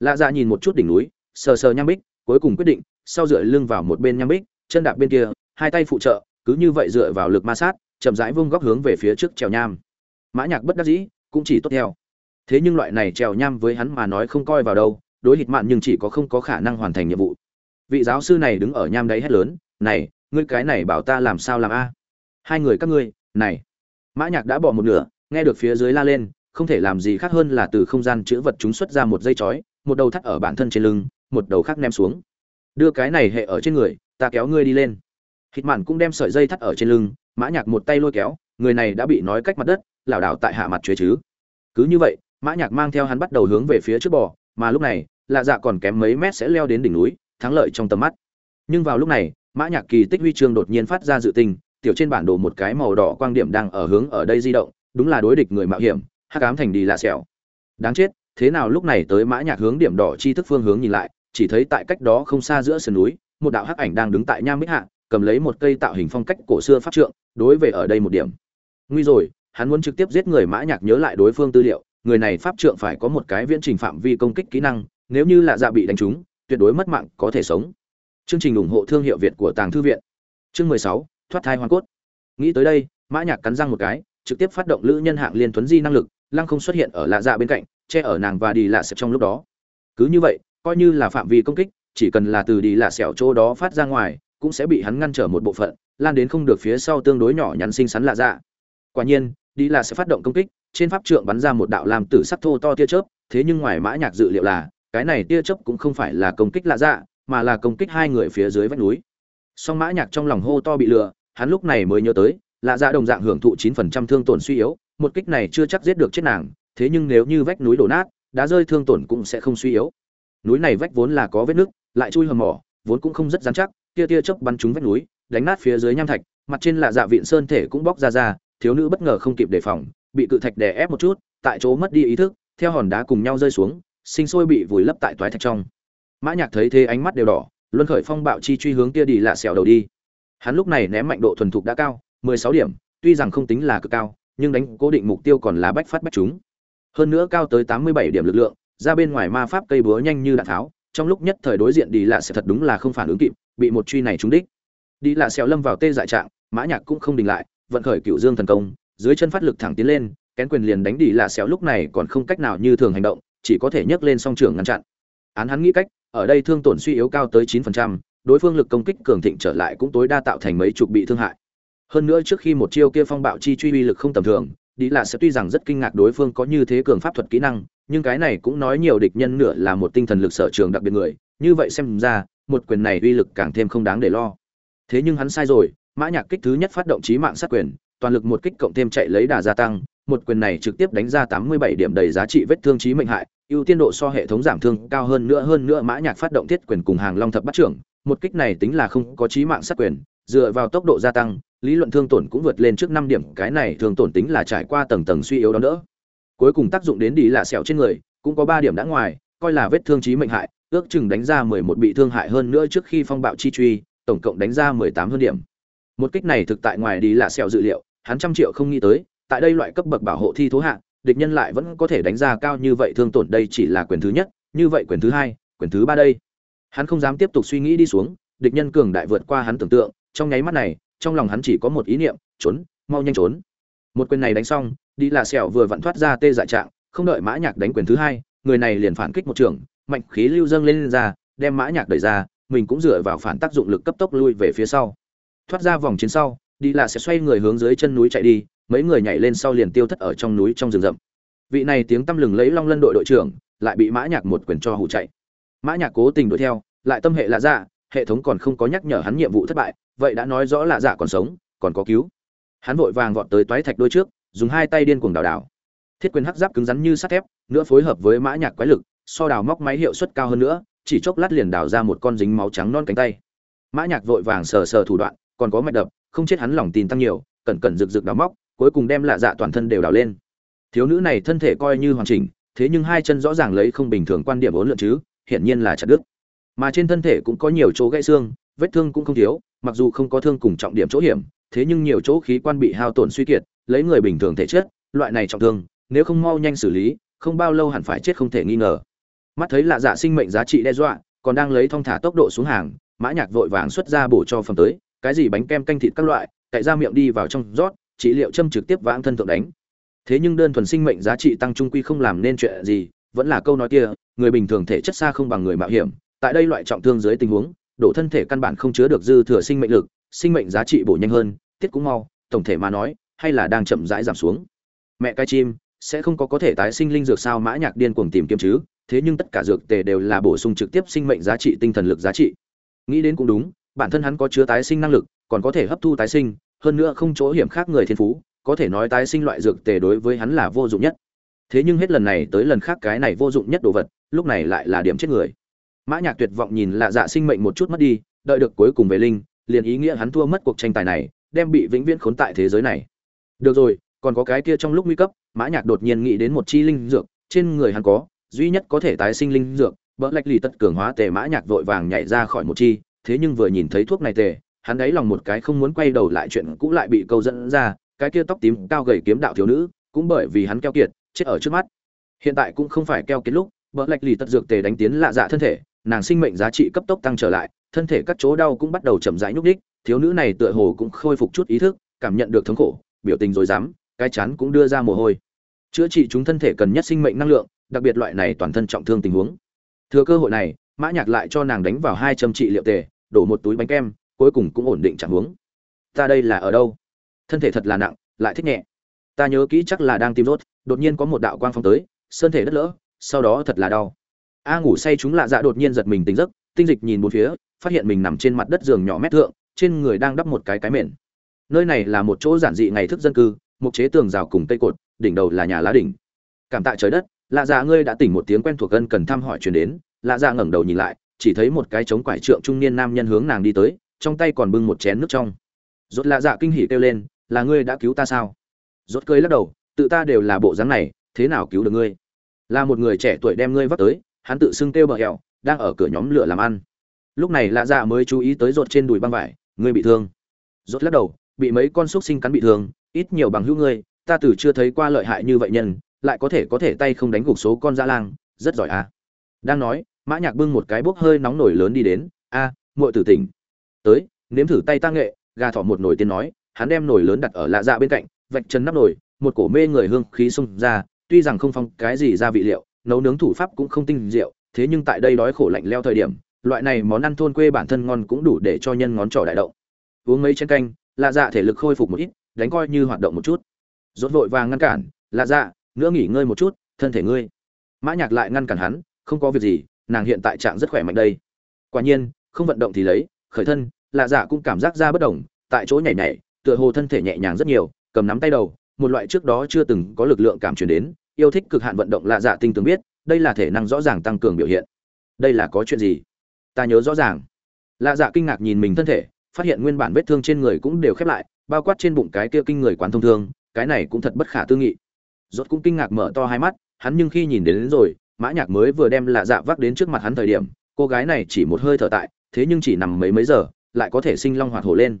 Lạ dạ nhìn một chút đỉnh núi, sờ sờ nham bích, cuối cùng quyết định, sau dựa lưng vào một bên nham bích, chân đạp bên kia, hai tay phụ trợ, cứ như vậy dựa vào lực ma sát, chậm rãi vung góc hướng về phía trước trèo nham. Mã nhạc bất đắc dĩ, cũng chỉ tốt theo. Thế nhưng loại này trèo nham với hắn mà nói không coi vào đâu, đối hít mạn nhưng chỉ có không có khả năng hoàn thành nhiệm vụ vị giáo sư này đứng ở nham đáy hét lớn, này, ngươi cái này bảo ta làm sao làm a? Hai người các ngươi, này. Mã nhạc đã bỏ một nửa, nghe được phía dưới la lên, không thể làm gì khác hơn là từ không gian chứa vật chúng xuất ra một dây chói, một đầu thắt ở bản thân trên lưng, một đầu khác ném xuống. Đưa cái này hệ ở trên người, ta kéo ngươi đi lên. Hít mạn cũng đem sợi dây thắt ở trên lưng, mã nhạc một tay lôi kéo, người này đã bị nói cách mặt đất, lảo đảo tại hạ mặt chế chứ. Cứ như vậy, mã nhạc mang theo hắn bắt đầu hướng về phía trước bò, mà lúc này, lạ dạ còn kém mấy mét sẽ leo đến đỉnh núi thắng lợi trong tầm mắt. Nhưng vào lúc này, mã nhạc kỳ tích huy chương đột nhiên phát ra dự tình, tiểu trên bản đồ một cái màu đỏ quang điểm đang ở hướng ở đây di động, đúng là đối địch người mạo hiểm, hắc ám thành đi lạ sẹo. Đáng chết, thế nào lúc này tới mã nhạc hướng điểm đỏ chi thức phương hướng nhìn lại, chỉ thấy tại cách đó không xa giữa sườn núi, một đạo hắc ảnh đang đứng tại nham bích hạ, cầm lấy một cây tạo hình phong cách cổ xưa pháp trượng, đối về ở đây một điểm. Nguy rồi, hắn muốn trực tiếp giết người mã nhạc nhớ lại đối phương tư liệu, người này pháp trượng phải có một cái viễn trình phạm vi công kích kỹ năng, nếu như là dạ bị đánh trúng tuyệt đối mất mạng có thể sống. Chương trình ủng hộ thương hiệu việt của tàng thư viện. Chương mười sáu, thoát thai hoàn cốt. Nghĩ tới đây, mã nhạc cắn răng một cái, trực tiếp phát động lữ nhân hạng liên tuấn di năng lực, lăng không xuất hiện ở lạ dạ bên cạnh, che ở nàng và đi lạ sẹo trong lúc đó. Cứ như vậy, coi như là phạm vi công kích, chỉ cần là từ đi lạ sẹo chỗ đó phát ra ngoài, cũng sẽ bị hắn ngăn trở một bộ phận, lan đến không được phía sau tương đối nhỏ nhắn xinh xắn lạ dạ. Quả nhiên đi lạ sẽ phát động công kích, trên pháp trượng bắn ra một đạo làm tử sắc thô to tia chớp, thế nhưng ngoài mã nhạc dự liệu là cái này tia chớp cũng không phải là công kích lạ dạ mà là công kích hai người phía dưới vách núi. Song mã nhạc trong lòng hô to bị lừa, hắn lúc này mới nhớ tới, lạ dạ đồng dạng hưởng thụ chín phần trăm thương tổn suy yếu, một kích này chưa chắc giết được chết nàng, thế nhưng nếu như vách núi đổ nát đá rơi thương tổn cũng sẽ không suy yếu. Núi này vách vốn là có vết nứt, lại chui hầm mỏ, vốn cũng không rất dán chắc, tia tia chớp bắn trúng vách núi, đánh nát phía dưới nham thạch, mặt trên lạ dạ vịn sơn thể cũng bóc ra ra, thiếu nữ bất ngờ không kịp đề phòng, bị cự thạch đè ép một chút, tại chỗ mất đi ý thức, theo hòn đá cùng nhau rơi xuống sinh sôi bị vùi lấp tại toái thạch trong. Mã nhạc thấy thế ánh mắt đều đỏ, luân khởi phong bạo chi truy hướng kia đi lạ xẻo đầu đi. Hắn lúc này ném mạnh độ thuần thục đã cao 16 điểm, tuy rằng không tính là cực cao, nhưng đánh cố định mục tiêu còn là bách phát bách chúng. Hơn nữa cao tới 87 điểm lực lượng, ra bên ngoài ma pháp cây búa nhanh như đạn tháo, trong lúc nhất thời đối diện đi lạ sẽ thật đúng là không phản ứng kịp, bị một truy này trúng đích. Đi lạ xẻo lâm vào tê dại trạng, mã nhạc cũng không đình lại, vận khởi cựu dương thần công, dưới chân phát lực thẳng tiến lên, kén quyền liền đánh đi lạ xẻo lúc này còn không cách nào như thường hành động chỉ có thể nhấc lên song trưởng ngăn chặn. Án hắn nghĩ cách, ở đây thương tổn suy yếu cao tới chín phần trăm, đối phương lực công kích cường thịnh trở lại cũng tối đa tạo thành mấy chục bị thương hại. Hơn nữa trước khi một chiêu kia phong bạo chi truy uy lực không tầm thường đi là sẽ tuy rằng rất kinh ngạc đối phương có như thế cường pháp thuật kỹ năng, nhưng cái này cũng nói nhiều địch nhân nửa là một tinh thần lực sở trường đặc biệt người, như vậy xem ra, một quyền này uy lực càng thêm không đáng để lo. Thế nhưng hắn sai rồi, mã nhạc kích thứ nhất phát động chí mạng sát quyền, toàn lực một kích cộng thêm chạy lấy đà gia tăng một quyền này trực tiếp đánh ra 87 điểm đầy giá trị vết thương chí mệnh hại, ưu tiên độ so hệ thống giảm thương cao hơn nữa hơn nữa mã nhạc phát động thiết quyền cùng hàng long thập bắt trưởng, một kích này tính là không có chí mạng sát quyền, dựa vào tốc độ gia tăng, lý luận thương tổn cũng vượt lên trước 5 điểm, cái này thương tổn tính là trải qua tầng tầng suy yếu đó nữa cuối cùng tác dụng đến đi là sẹo trên người, cũng có 3 điểm đã ngoài, coi là vết thương chí mệnh hại, ước chừng đánh ra 11 bị thương hại hơn nữa trước khi phong bạo chi truy, tổng cộng đánh ra 18 hơn điểm. Một kích này thực tại ngoài đi là sẹo dự liệu, hắn trăm triệu không nghĩ tới tại đây loại cấp bậc bảo hộ thi thố hạ địch nhân lại vẫn có thể đánh ra cao như vậy thương tổn đây chỉ là quyền thứ nhất như vậy quyền thứ hai quyền thứ ba đây. Hắn không dám tiếp tục suy nghĩ đi xuống địch nhân cường đại vượt qua hắn tưởng tượng trong nháy mắt này trong lòng hắn chỉ có một ý niệm trốn mau nhanh trốn. Một quyền này đánh xong đi là sẹo vừa vặn thoát ra tê dại trạng không đợi mã nhạc đánh quyền thứ hai người này liền phản kích một trường mạnh khí lưu dâng lên, lên ra đem mã nhạc đẩy ra mình cũng dựa vào phản tác dụng lực cấp tốc lui về phía sau. Thoát ra vòng chiến sau đi là sẽ xoay người hướng dưới chân núi chạy đi mấy người nhảy lên sau liền tiêu thất ở trong núi trong rừng rậm. Vị này tiếng tăm lừng lấy long lân đội đội trưởng lại bị mã nhạc một quyền cho hù chạy. Mã nhạc cố tình đuổi theo, lại tâm hệ lạ dạ hệ thống còn không có nhắc nhở hắn nhiệm vụ thất bại, vậy đã nói rõ lạ dạ còn sống, còn có cứu. Hắn vội vàng vọt tới toái thạch đôi trước, dùng hai tay điên cuồng đào đào. Thiết quyền hắc giáp cứng rắn như sắt thép, nữa phối hợp với mã nhạc quái lực, so đào móc máy hiệu suất cao hơn nữa, chỉ chốc lát liền đào ra một con dính máu trắng non cánh tay. Mã nhạc vội vàng sờ sờ thủ đoạn, còn có mạch đập, không chết hắn lòng tin tăng nhiều, cẩn cẩn rực rực đào móc cuối cùng đem lạ dạ toàn thân đều đào lên. Thiếu nữ này thân thể coi như hoàn chỉnh, thế nhưng hai chân rõ ràng lấy không bình thường quan điểm ốn lượn chứ, hiển nhiên là chặt đứt. Mà trên thân thể cũng có nhiều chỗ gãy xương, vết thương cũng không thiếu, mặc dù không có thương cùng trọng điểm chỗ hiểm, thế nhưng nhiều chỗ khí quan bị hao tổn suy kiệt, lấy người bình thường thể chất, loại này trọng thương, nếu không mau nhanh xử lý, không bao lâu hẳn phải chết không thể nghi ngờ. Mắt thấy lạ dạ sinh mệnh giá trị đe dọa, còn đang lấy thong thả tốc độ xuống hàng, mã nhạc vội vàng xuất ra bổ cho phẩm tới, cái gì bánh kem canh thịt các loại tại ra miệng đi vào trong rót trị liệu châm trực tiếp vãng thân thượng đánh. Thế nhưng đơn thuần sinh mệnh giá trị tăng trung quy không làm nên chuyện gì, vẫn là câu nói kia, người bình thường thể chất xa không bằng người mạo hiểm, tại đây loại trọng thương dưới tình huống, đổ thân thể căn bản không chứa được dư thừa sinh mệnh lực, sinh mệnh giá trị bổ nhanh hơn, tiết cũng mau, tổng thể mà nói, hay là đang chậm rãi giảm xuống. Mẹ cái chim, sẽ không có có thể tái sinh linh dược sao mã nhạc điên cuồng tìm kiếm chứ, thế nhưng tất cả dược tề đều là bổ sung trực tiếp sinh mệnh giá trị, tinh thần lực giá trị. Nghĩ đến cũng đúng, bản thân hắn có chứa tái sinh năng lực, còn có thể hấp thu tái sinh hơn nữa không chỗ hiểm khác người thiên phú, có thể nói tái sinh loại dược tề đối với hắn là vô dụng nhất. Thế nhưng hết lần này tới lần khác cái này vô dụng nhất đồ vật, lúc này lại là điểm chết người. Mã nhạc tuyệt vọng nhìn lạ dạ sinh mệnh một chút mất đi, đợi được cuối cùng về linh, liền ý nghĩa hắn thua mất cuộc tranh tài này, đem bị vĩnh viễn khốn tại thế giới này. Được rồi, còn có cái kia trong lúc nguy cấp, mã nhạc đột nhiên nghĩ đến một chi linh dược, trên người hắn có, duy nhất có thể tái sinh linh dược, bỡ lách lì tất cường hóa tề mã nhạc vội vàng nhảy ra khỏi một chi, thế nhưng vừa nhìn thấy thuốc này tề hắn ấy lòng một cái không muốn quay đầu lại chuyện cũ lại bị câu dẫn ra, cái kia tóc tím cao gầy kiếm đạo thiếu nữ, cũng bởi vì hắn keo kiệt, chết ở trước mắt. Hiện tại cũng không phải keo kiệt lúc bỡ lạch lì tật dược tề đánh tiến lạ dạ thân thể, nàng sinh mệnh giá trị cấp tốc tăng trở lại, thân thể các chỗ đau cũng bắt đầu chậm rãi nhúc đích thiếu nữ này tựa hồ cũng khôi phục chút ý thức, cảm nhận được thống khổ, biểu tình rồi dám, cái chán cũng đưa ra mồ hôi. Chữa trị chúng thân thể cần nhất sinh mệnh năng lượng, đặc biệt loại này toàn thân trọng thương tình huống. Thừa cơ hội này, mã nhạc lại cho nàng đánh vào hai châm trị liệu tề, đổ một túi bánh kem cuối cùng cũng ổn định trạng huống. Ta đây là ở đâu? Thân thể thật là nặng, lại thích nhẹ. Ta nhớ kỹ chắc là đang tìm rốt, đột nhiên có một đạo quang phong tới, sơn thể đất lỡ, sau đó thật là đau. A ngủ say chúng lạ dạ đột nhiên giật mình tỉnh giấc, tinh dịch nhìn bốn phía, phát hiện mình nằm trên mặt đất giường nhỏ mét thượng, trên người đang đắp một cái cái mền. Nơi này là một chỗ giản dị ngày thức dân cư, một chế tường rào cùng cây cột, đỉnh đầu là nhà lá đỉnh. Cảm tạ trời đất, lạ dạ ngươi đã tỉnh một tiếng quen thuộc ân cần thăm hỏi truyền đến, lạ dạ ngẩng đầu nhìn lại, chỉ thấy một cái trống quải trượng trung niên nam nhân hướng nàng đi tới trong tay còn bưng một chén nước trong. Rốt lạ dạ kinh hỉ kêu lên, là ngươi đã cứu ta sao? Rốt cười lắc đầu, tự ta đều là bộ dáng này, thế nào cứu được ngươi? Là một người trẻ tuổi đem ngươi vắt tới, hắn tự xưng kêu bờ hẹo, đang ở cửa nhóm lửa làm ăn. Lúc này lạ dạ mới chú ý tới rột trên đùi băng vải, ngươi bị thương. Rốt lắc đầu, bị mấy con xúc sinh cắn bị thương, ít nhiều bằng hữu ngươi, ta từ chưa thấy qua lợi hại như vậy nhân, lại có thể có thể tay không đánh gục số con dã lang, rất giỏi à. Đang nói, mã nhạc bưng một cái bốc hơi nóng nổi lớn đi đến, a, muội tử tỉnh tới, nếm thử tay ta nghệ, gà thỏ một nồi tiên nói, hắn đem nồi lớn đặt ở lạ dạ bên cạnh, vạch chân nắp nồi, một cổ mê người hương khí xông ra, tuy rằng không phong cái gì ra vị liệu, nấu nướng thủ pháp cũng không tinh diệu, thế nhưng tại đây đói khổ lạnh leo thời điểm, loại này món ăn thôn quê bản thân ngon cũng đủ để cho nhân ngón trỏ đại động. Uống mấy chén canh, lạ dạ thể lực khôi phục một ít, đánh coi như hoạt động một chút. Rốt vội vàng ngăn cản, lạ dạ nữa nghỉ ngơi một chút, thân thể ngươi. Mã nhạc lại ngăn cản hắn, không có việc gì, nàng hiện tại trạng rất khỏe mạnh đây. Quả nhiên, không vận động thì lấy khởi thân lạ dạ cũng cảm giác ra bất động tại chỗ nhảy nhảy tựa hồ thân thể nhẹ nhàng rất nhiều cầm nắm tay đầu một loại trước đó chưa từng có lực lượng cảm chuyển đến yêu thích cực hạn vận động lạ dạ tinh tường biết đây là thể năng rõ ràng tăng cường biểu hiện. Đây là có chuyện gì? Ta nhớ rõ ràng. Lạ dạ kinh ngạc nhìn mình thân thể phát hiện nguyên bản vết thương trên người cũng đều khép lại bao quát trên bụng cái kia kinh người quán thông thương cái này cũng thật bất khả tư nghị. Rốt cũng kinh ngạc mở to hai mắt hắn nhưng khi nhìn đến, đến rồi mã nhạc mới vừa đem lạ dạ vác đến trước mặt hắn thời điểm cô gái này chỉ một hơi thở tại thế nhưng chỉ nằm mấy mấy giờ, lại có thể sinh long hoạt hổ lên.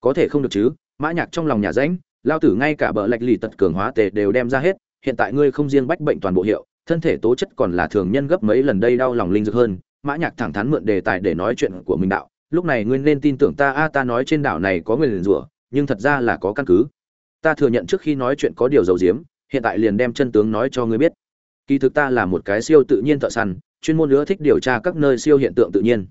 Có thể không được chứ, mã nhạc trong lòng nhà rãnh, lao tử ngay cả bờ lạch lì tật cường hóa tề đều đem ra hết, hiện tại ngươi không riêng bách bệnh toàn bộ hiệu, thân thể tố chất còn là thường nhân gấp mấy lần đây đau lòng linh dược hơn, mã nhạc thẳng thắn mượn đề tài để nói chuyện của mình đạo, lúc này ngươi nên tin tưởng ta, a, ta nói trên đảo này có người liền rủa, nhưng thật ra là có căn cứ. Ta thừa nhận trước khi nói chuyện có điều dầu diếm hiện tại liền đem chân tướng nói cho ngươi biết. Kỳ thực ta là một cái siêu tự nhiên thợ săn, chuyên môn nữa thích điều tra các nơi siêu hiện tượng tự nhiên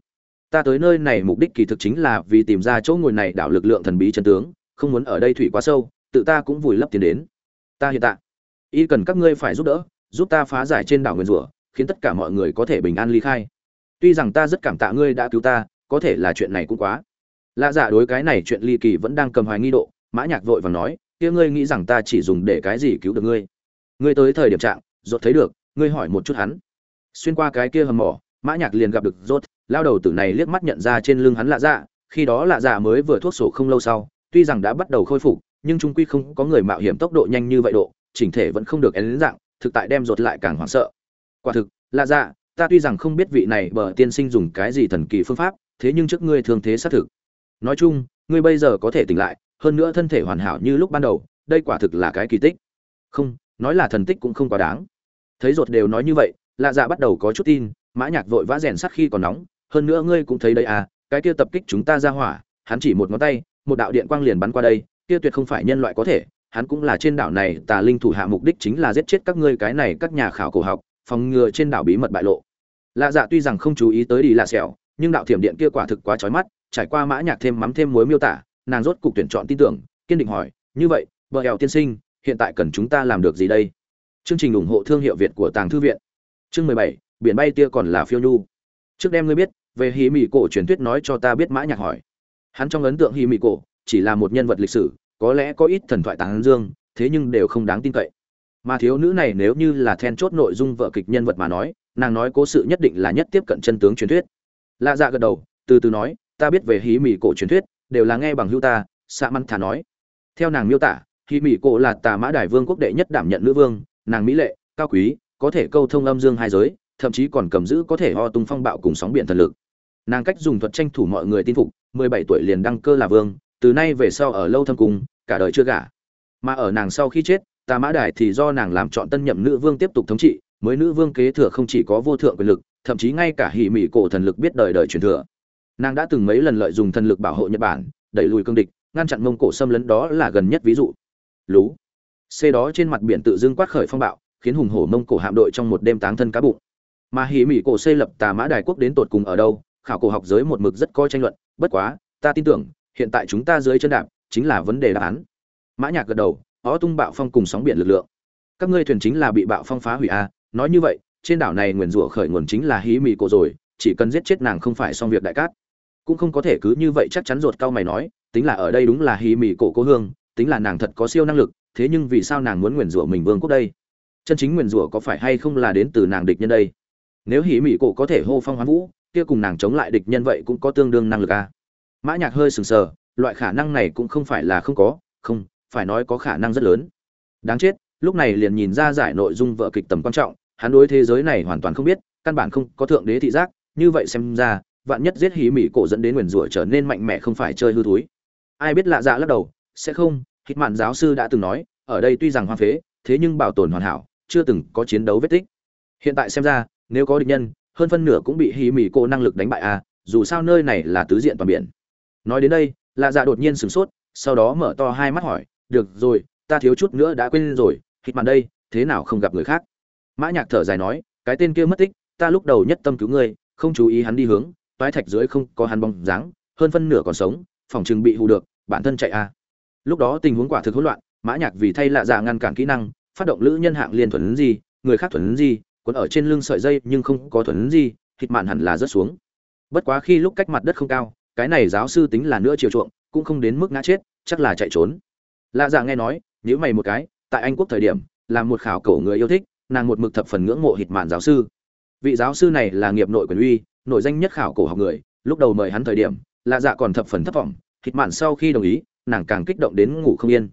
ta tới nơi này mục đích kỳ thực chính là vì tìm ra chỗ ngồi này đảo lực lượng thần bí chân tướng, không muốn ở đây thủy quá sâu, tự ta cũng vùi lấp tiền đến. Ta hiện tại, y cần các ngươi phải giúp đỡ, giúp ta phá giải trên đảo nguyên rủa, khiến tất cả mọi người có thể bình an ly khai. Tuy rằng ta rất cảm tạ ngươi đã cứu ta, có thể là chuyện này cũng quá. Lạ dạ đối cái này chuyện ly kỳ vẫn đang cầm hoài nghi độ, mã nhạc vội vàng nói, kia ngươi nghĩ rằng ta chỉ dùng để cái gì cứu được ngươi? Ngươi tới thời điểm trạng, rốt thấy được, ngươi hỏi một chút hắn. Xuyên qua cái kia hầm mỏ, mã nhạc liền gặp được rốt lao đầu tử này liếc mắt nhận ra trên lưng hắn lạ dạ khi đó lạ dạ mới vừa thuốc sổ không lâu sau, tuy rằng đã bắt đầu khôi phục, nhưng trung quy không có người mạo hiểm tốc độ nhanh như vậy độ, chỉnh thể vẫn không được ấn dạng, thực tại đem rột lại càng hoảng sợ. Quả thực, lạ dạ ta tuy rằng không biết vị này bờ tiên sinh dùng cái gì thần kỳ phương pháp, thế nhưng trước ngươi thường thế xác thực. Nói chung, ngươi bây giờ có thể tỉnh lại, hơn nữa thân thể hoàn hảo như lúc ban đầu, đây quả thực là cái kỳ tích. Không, nói là thần tích cũng không quá đáng. Thấy ruột đều nói như vậy, lạ dạ bắt đầu có chút tin, mã nhạc vội vã rèn sắt khi còn nóng hơn nữa ngươi cũng thấy đây à cái kia tập kích chúng ta ra hỏa, hắn chỉ một ngón tay, một đạo điện quang liền bắn qua đây, kia tuyệt không phải nhân loại có thể, hắn cũng là trên đảo này, tà linh thủ hạ mục đích chính là giết chết các ngươi cái này, các nhà khảo cổ học, phòng ngừa trên đảo bí mật bại lộ. Lạ dạ tuy rằng không chú ý tới đi là sẹo nhưng đạo thiểm điện kia quả thực quá chói mắt, trải qua mã nhạc thêm mắm thêm muối miêu tả, nàng rốt cục tuyển chọn tin tưởng, kiên định hỏi, như vậy, vợ hèo tiên sinh, hiện tại cần chúng ta làm được gì đây? Chương trình ủng hộ thương hiệu việt của tàng thư viện. Chương mười bảy, biển bay tia còn là phiêu nhu. Trước đem ngươi biết về hì mỹ cổ truyền thuyết nói cho ta biết mã nhạc hỏi. Hắn trong ấn tượng hì mỹ cổ chỉ là một nhân vật lịch sử, có lẽ có ít thần thoại tán dương, thế nhưng đều không đáng tin cậy. Mà thiếu nữ này nếu như là then chốt nội dung vợ kịch nhân vật mà nói, nàng nói cố sự nhất định là nhất tiếp cận chân tướng truyền thuyết. Lạ dạ gật đầu, từ từ nói, ta biết về hí mỹ cổ truyền thuyết, đều là nghe bằng hữu ta xạ măn thả nói. Theo nàng miêu tả, hí mỹ cổ là tà mã đài vương quốc đệ nhất đảm nhận nữ vương, nàng mỹ lệ, cao quý, có thể câu thông âm dương hai giới, thậm chí còn cầm giữ có thể ho tung phong bạo cùng sóng biển thần lực nàng cách dùng thuật tranh thủ mọi người tin phục, mười bảy tuổi liền đăng cơ là vương, từ nay về sau ở lâu thâm cung, cả đời chưa gả. Mà ở nàng sau khi chết, tà mã đài thì do nàng làm chọn tân nhậm nữ vương tiếp tục thống trị, mới nữ vương kế thừa không chỉ có vô thượng quyền lực, thậm chí ngay cả hỉ mỹ cổ thần lực biết đời đời truyền thừa. Nàng đã từng mấy lần lợi dụng thần lực bảo hộ nhật bản, đẩy lùi cương địch, ngăn chặn mông cổ xâm lấn đó là gần nhất ví dụ. Lú. Xê đó trên mặt biển tự dưng quát khởi phong bạo, khiến hùng hổ mông cổ hạm đội trong một đêm táng thân cá bụng. Mà hỉ mỹ cổ xây lập tà mã đài quốc đến tột cùng ở đâu khảo cổ học giới một mực rất coi tranh luận, bất quá, ta tin tưởng, hiện tại chúng ta dưới chân đạp chính là vấn đề đáp án. Mã nhạc gật đầu, ó tung bạo phong cùng sóng biển lực lượng. Các ngươi thuyền chính là bị bạo phong phá hủy a à? nói như vậy, trên đảo này nguyền rủa khởi nguồn chính là hí mì cổ rồi, chỉ cần giết chết nàng không phải xong việc đại cát. Cũng không có thể cứ như vậy chắc chắn ruột cao mày nói, tính là ở đây đúng là hí mì cổ cô hương, tính là nàng thật có siêu năng lực, thế nhưng vì sao nàng muốn nguyền rủa mình vương quốc đây? Chân chính nguyền rủa có phải hay không là đến từ nàng địch nhân đây? Nếu hí mì cổ có thể hô phong hoán vũ kia cùng nàng chống lại địch nhân vậy cũng có tương đương năng lực a à? mã nhạc hơi sừng sờ, loại khả năng này cũng không phải là không có, không, phải nói có khả năng rất lớn. Đáng chết, lúc này liền nhìn ra giải nội dung vợ kịch tầm quan trọng, hắn đối thế giới này hoàn toàn không biết, căn bản không có thượng đế thị giác, như vậy xem ra, vạn nhất giết hí mỹ cổ dẫn đến nguyền rủa trở nên mạnh mẽ không phải chơi hư túi ai biết lạ dạ lắc đầu, sẽ không hít mạn giáo sư đã từng nói, ở đây tuy rằng hoang phế, thế nhưng bảo tồn hoàn hảo, chưa từng có chiến đấu vết tích. Hiện tại xem ra, nếu có địch nhân hơn phân nửa cũng bị hí mì cô năng lực đánh bại à dù sao nơi này là tứ diện toàn biển nói đến đây, lạ dạ đột nhiên sửng sốt, sau đó mở to hai mắt hỏi, được rồi, ta thiếu chút nữa đã quên rồi, hít mạn đây, thế nào không gặp người khác mã nhạc thở dài nói, cái tên kia mất tích, ta lúc đầu nhất tâm cứu ngươi, không chú ý hắn đi hướng, toái thạch dưới không có hắn bóng dáng, hơn phân nửa còn sống, phòng trường bị hù được, bản thân chạy a à. lúc đó tình huống quả thực hỗn loạn, mã nhạc vì thay lạ dạ ngăn cản kỹ năng, phát động lữ nhân hạng liên thuần gì, người khác thuần gì quấn ở trên lưng sợi dây nhưng không có thuần gì, thịt mạn hẳn là rớt xuống. Bất quá khi lúc cách mặt đất không cao, cái này giáo sư tính là nữa chiều chuộng, cũng không đến mức ngã chết, chắc là chạy trốn. Lạ dạ nghe nói nếu mày một cái, tại anh quốc thời điểm làm một khảo cổ người yêu thích, nàng một mực thập phần ngưỡng mộ hịt mạn giáo sư. Vị giáo sư này là nghiệp nội quyền uy nội danh nhất khảo cổ học người, lúc đầu mời hắn thời điểm, lạ dạ còn thập phần thất vọng hịt mạn sau khi đồng ý, nàng càng kích động đến ngủ không yên.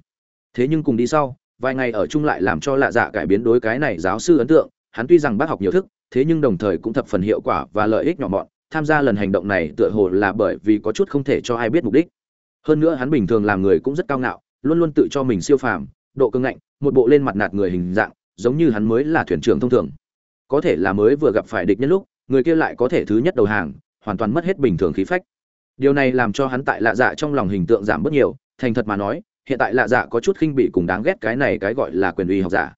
Thế nhưng cùng đi sau, vài ngày ở chung lại làm cho lạ dạ cải biến đối cái này giáo sư ấn tượng hắn tuy rằng bác học nhiều thức, thế nhưng đồng thời cũng thập phần hiệu quả và lợi ích nhỏ mọn, tham gia lần hành động này tựa hồ là bởi vì có chút không thể cho ai biết mục đích. Hơn nữa hắn bình thường làm người cũng rất cao ngạo, luôn luôn tự cho mình siêu phàm, độ cứng ngạnh, một bộ lên mặt nạt người hình dạng, giống như hắn mới là thuyền trưởng thông thường. Có thể là mới vừa gặp phải địch nhân lúc, người kia lại có thể thứ nhất đầu hàng, hoàn toàn mất hết bình thường khí phách. Điều này làm cho hắn tại lạ dạ trong lòng hình tượng giảm bớt nhiều, thành thật mà nói, hiện tại lạ dạ có chút khinh bị cùng đáng ghét cái này cái gọi là quyền uy học giả.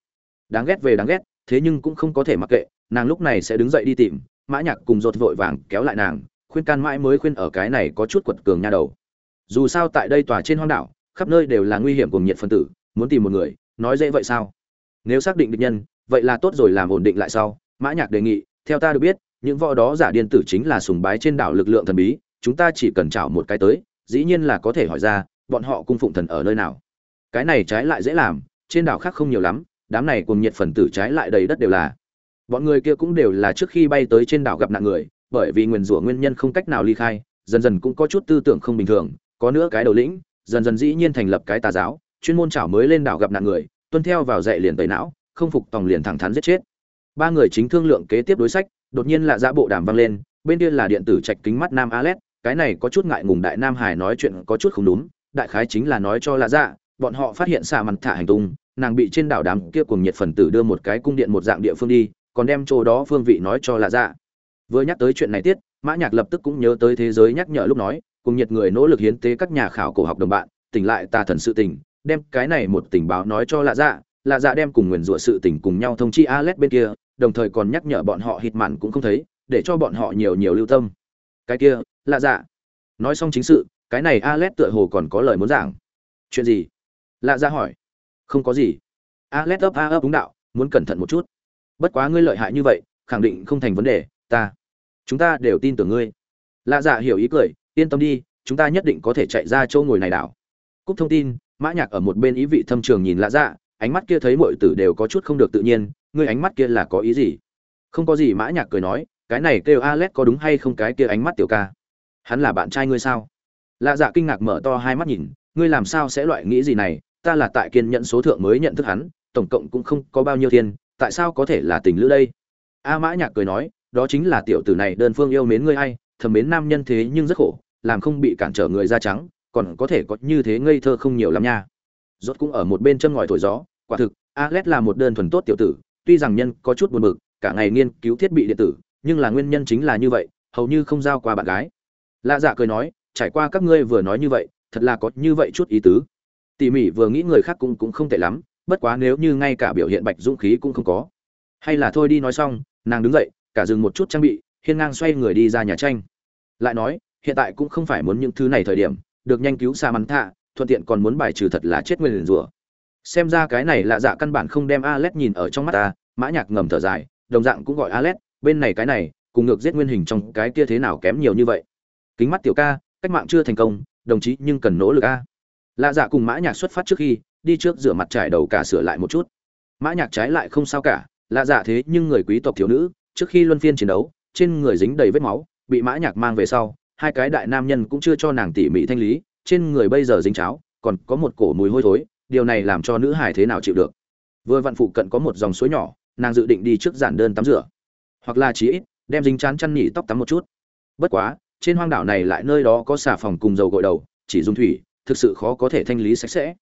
Đáng ghét về đáng ghét thế nhưng cũng không có thể mặc kệ, nàng lúc này sẽ đứng dậy đi tìm, mã nhạc cùng rột vội vàng kéo lại nàng, khuyên can mãi mới khuyên ở cái này có chút quật cường nha đầu. Dù sao tại đây tòa trên hoang đảo, khắp nơi đều là nguy hiểm cùng nhiệt phân tử, muốn tìm một người, nói dễ vậy sao? Nếu xác định địch nhân, vậy là tốt rồi làm ổn định lại sau, mã nhạc đề nghị, theo ta được biết, những võ đó giả điên tử chính là sùng bái trên đảo lực lượng thần bí, chúng ta chỉ cần chảo một cái tới, dĩ nhiên là có thể hỏi ra, bọn họ cung phụng thần ở nơi nào. Cái này trái lại dễ làm, trên đảo khác không nhiều lắm đám này cùng nhiệt phần tử trái lại đầy đất đều là. Bọn người kia cũng đều là trước khi bay tới trên đảo gặp nạn người, bởi vì nguyền rủa nguyên nhân không cách nào ly khai, dần dần cũng có chút tư tưởng không bình thường, có nữa cái đầu lĩnh, dần dần dĩ nhiên thành lập cái tà giáo, chuyên môn chảo mới lên đảo gặp nạn người, tuân theo vào dạy liền tẩy não, không phục tòng liền thẳng thắn giết chết. Ba người chính thương lượng kế tiếp đối sách, đột nhiên là ra dạ bộ đàm vang lên, bên kia là điện tử trạch kính mắt nam alet cái này có chút ngại ngùng đại nam hải nói chuyện có chút không đúng, đại khái chính là nói cho lạ dạ bọn họ phát hiện xạ mặt thả hành tung nàng bị trên đảo đám kia cùng nhiệt phần tử đưa một cái cung điện một dạng địa phương đi, còn đem chỗ đó phương vị nói cho là dạ. Vừa nhắc tới chuyện này tiết, mã nhạc lập tức cũng nhớ tới thế giới nhắc nhở lúc nói cùng nhiệt người nỗ lực hiến tế các nhà khảo cổ học đồng bạn, tỉnh lại tà thần sự tình, đem cái này một tình báo nói cho lạ dạ lạ dạ đem cùng nguyền rủa sự tình cùng nhau thông chi Alet bên kia, đồng thời còn nhắc nhở bọn họ hít mặn cũng không thấy, để cho bọn họ nhiều nhiều lưu tâm. Cái kia, lạ dạ. Nói xong chính sự, cái này Alet tựa hồ còn có lời muốn giảng. Chuyện gì? Lạ dạ hỏi không có gì. Alet ấp a ấp đúng đạo, muốn cẩn thận một chút. Bất quá ngươi lợi hại như vậy, khẳng định không thành vấn đề, ta. Chúng ta đều tin tưởng ngươi. Lạ dạ hiểu ý cười, yên tâm đi, chúng ta nhất định có thể chạy ra chỗ ngồi này đảo. Cúc thông tin, mã nhạc ở một bên ý vị thâm trường nhìn lạ dạ ánh mắt kia thấy mọi tử đều có chút không được tự nhiên, ngươi ánh mắt kia là có ý gì? Không có gì, mã nhạc cười nói, cái này kêu Alex có đúng hay không cái kia ánh mắt tiểu ca? Hắn là bạn trai ngươi sao? Lạ dạ kinh ngạc mở to hai mắt nhìn, ngươi làm sao sẽ loại nghĩ gì này? Ta là tại kiên nhận số thượng mới nhận thức hắn, tổng cộng cũng không có bao nhiêu thiên tại sao có thể là tình lữ đây? A mã nhạc cười nói, đó chính là tiểu tử này đơn phương yêu mến ngươi hay thầm mến nam nhân thế nhưng rất khổ, làm không bị cản trở người da trắng, còn có thể có như thế ngây thơ không nhiều lắm nha. Rốt cũng ở một bên châm ngòi thổi gió, quả thực, alex là một đơn thuần tốt tiểu tử, tuy rằng nhân có chút buồn bực, cả ngày nghiên cứu thiết bị điện tử, nhưng là nguyên nhân chính là như vậy, hầu như không giao qua bạn gái. Lạ dạ cười nói, trải qua các ngươi vừa nói như vậy, thật là có như vậy chút ý tứ tỉ mỉ vừa nghĩ người khác cũng cũng không tệ lắm, bất quá nếu như ngay cả biểu hiện bạch dũng khí cũng không có. Hay là thôi đi nói xong, nàng đứng dậy, cả dừng một chút trang bị, hiên ngang xoay người đi ra nhà tranh. Lại nói, hiện tại cũng không phải muốn những thứ này thời điểm, được nhanh cứu xa mắn thạ, thuận tiện còn muốn bài trừ thật là chết nguyên rủa. Xem ra cái này lạ dạ căn bản không đem Alet nhìn ở trong mắt ta, mã nhạc ngầm thở dài, đồng dạng cũng gọi Alet, bên này cái này, cùng ngược giết nguyên hình trong cái kia thế nào kém nhiều như vậy. Kính mắt tiểu ca, cách mạng chưa thành công, đồng chí nhưng cần nỗ lực a lạ dạ cùng mã nhạc xuất phát trước khi, đi trước rửa mặt trải đầu cả sửa lại một chút. Mã nhạc trái lại không sao cả lạ dạ thế nhưng người quý tộc thiếu nữ, trước khi luân phiên chiến đấu, trên người dính đầy vết máu, bị mã nhạc mang về sau, hai cái đại nam nhân cũng chưa cho nàng tỉ mỉ thanh lý, trên người bây giờ dính cháo, còn có một cổ mùi hôi thối, điều này làm cho nữ hải thế nào chịu được. Vừa vặn phụ cận có một dòng suối nhỏ, nàng dự định đi trước giản đơn tắm rửa. Hoặc là chí ít, đem dính chán chăn nhỉ tóc tắm một chút. Bất quá, trên hoang đảo này lại nơi đó có xà phòng cùng dầu gội đầu, chỉ dùng thủy thực sự khó có thể thanh lý sạch sẽ.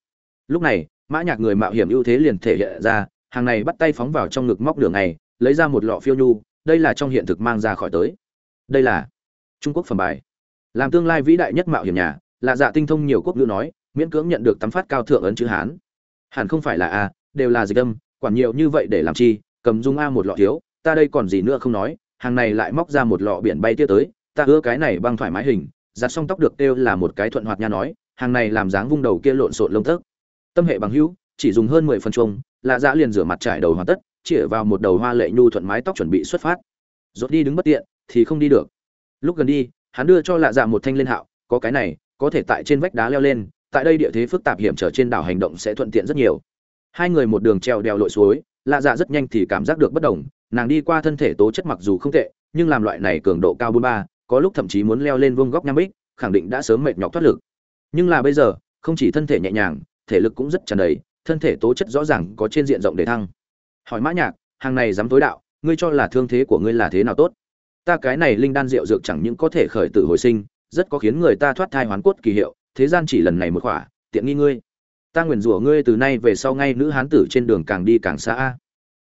Lúc này, mã nhạc người mạo hiểm ưu thế liền thể hiện ra, hàng này bắt tay phóng vào trong ngực móc đường này, lấy ra một lọ phiêu nhu, đây là trong hiện thực mang ra khỏi tới. Đây là trung quốc phẩm bài. Làm tương lai vĩ đại nhất mạo hiểm nhà là dạ tinh thông nhiều quốc ngữ nói, miễn cưỡng nhận được tấm phát cao thượng ấn chữ hán. Hẳn không phải là a, đều là dịch âm, quản nhiều như vậy để làm chi, cầm dung a một lọ thiếu, ta đây còn gì nữa không nói, hàng này lại móc ra một lọ biển bay tia tới, ta ưa cái này băng thoải mái hình, giặt xong tóc được kêu là một cái thuận hoạt nha nói hàng này làm dáng vung đầu kia lộn xộn lông tấc. Tâm hệ bằng hữu, chỉ dùng hơn mười phần chung lạ dạ liền rửa mặt trải đầu hoàn tất, chĩa vào một đầu hoa lệ nhu thuận mái tóc chuẩn bị xuất phát. Rốt đi đứng bất tiện, thì không đi được. Lúc gần đi, hắn đưa cho lạ dạ một thanh lên hạo, có cái này, có thể tại trên vách đá leo lên, tại đây địa thế phức tạp hiểm trở trên đảo hành động sẽ thuận tiện rất nhiều. Hai người một đường treo đèo lội suối, lạ dạ rất nhanh thì cảm giác được bất đồng, nàng đi qua thân thể tố chất mặc dù không tệ, nhưng làm loại này cường độ cao bốn ba, có lúc thậm chí muốn leo lên vương góc nham bích, khẳng định đã sớm mệt nhọc thoát lực nhưng là bây giờ, không chỉ thân thể nhẹ nhàng, thể lực cũng rất tràn đầy, thân thể tố chất rõ ràng có trên diện rộng để thăng. Hỏi mã nhạc, hàng này dám tối đạo, ngươi cho là thương thế của ngươi là thế nào tốt? Ta cái này linh đan rượu dược chẳng những có thể khởi tử hồi sinh, rất có khiến người ta thoát thai hoán cốt kỳ hiệu, thế gian chỉ lần này một khỏa, tiện nghi ngươi. Ta nguyền rủa ngươi từ nay về sau ngay nữ hán tử trên đường càng đi càng xa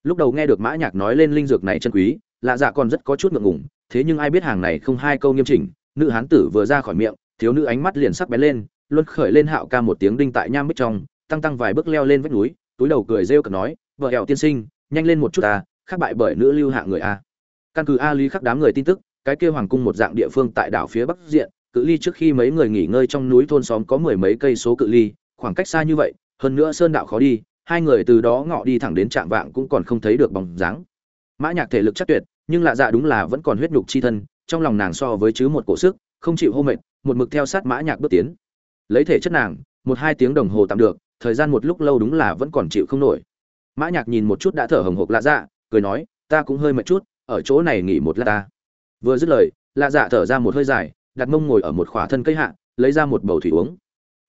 lúc đầu nghe được mã nhạc nói lên linh dược này chân quý, lạ dạ còn rất có chút ngượng ngùng, thế nhưng ai biết hàng này không hai câu nghiêm chỉnh, nữ hán tử vừa ra khỏi miệng, thiếu nữ ánh mắt liền sắc bén lên luân khởi lên hạo ca một tiếng đinh tại nham bích trong, tăng tăng vài bước leo lên vách núi, túi đầu cười rêu cợt nói, vợ hẹo tiên sinh, nhanh lên một chút ta, khác bại bởi nữ lưu hạ người a. Căn cứ a lý khắc đám người tin tức, cái kia hoàng cung một dạng địa phương tại đảo phía bắc diện, cự ly trước khi mấy người nghỉ ngơi trong núi thôn xóm có mười mấy cây số cự ly, khoảng cách xa như vậy, hơn nữa sơn đạo khó đi, hai người từ đó ngọ đi thẳng đến trạm vạng cũng còn không thấy được bóng dáng. Mã nhạc thể lực chắc tuyệt, nhưng lạ dạ đúng là vẫn còn huyết nhục chi thân, trong lòng nàng so với chứ một cổ sức, không chịu hô mệt, một mực theo sát mã nhạc bước tiến lấy thể chất nàng, một hai tiếng đồng hồ tạm được, thời gian một lúc lâu đúng là vẫn còn chịu không nổi. Mã nhạc nhìn một chút đã thở hồng hộc lạ dạ cười nói, ta cũng hơi mệt chút, ở chỗ này nghỉ một lát ta. Vừa dứt lời, lạ dạ thở ra một hơi dài, đặt mông ngồi ở một khỏa thân cây hạ, lấy ra một bầu thủy uống.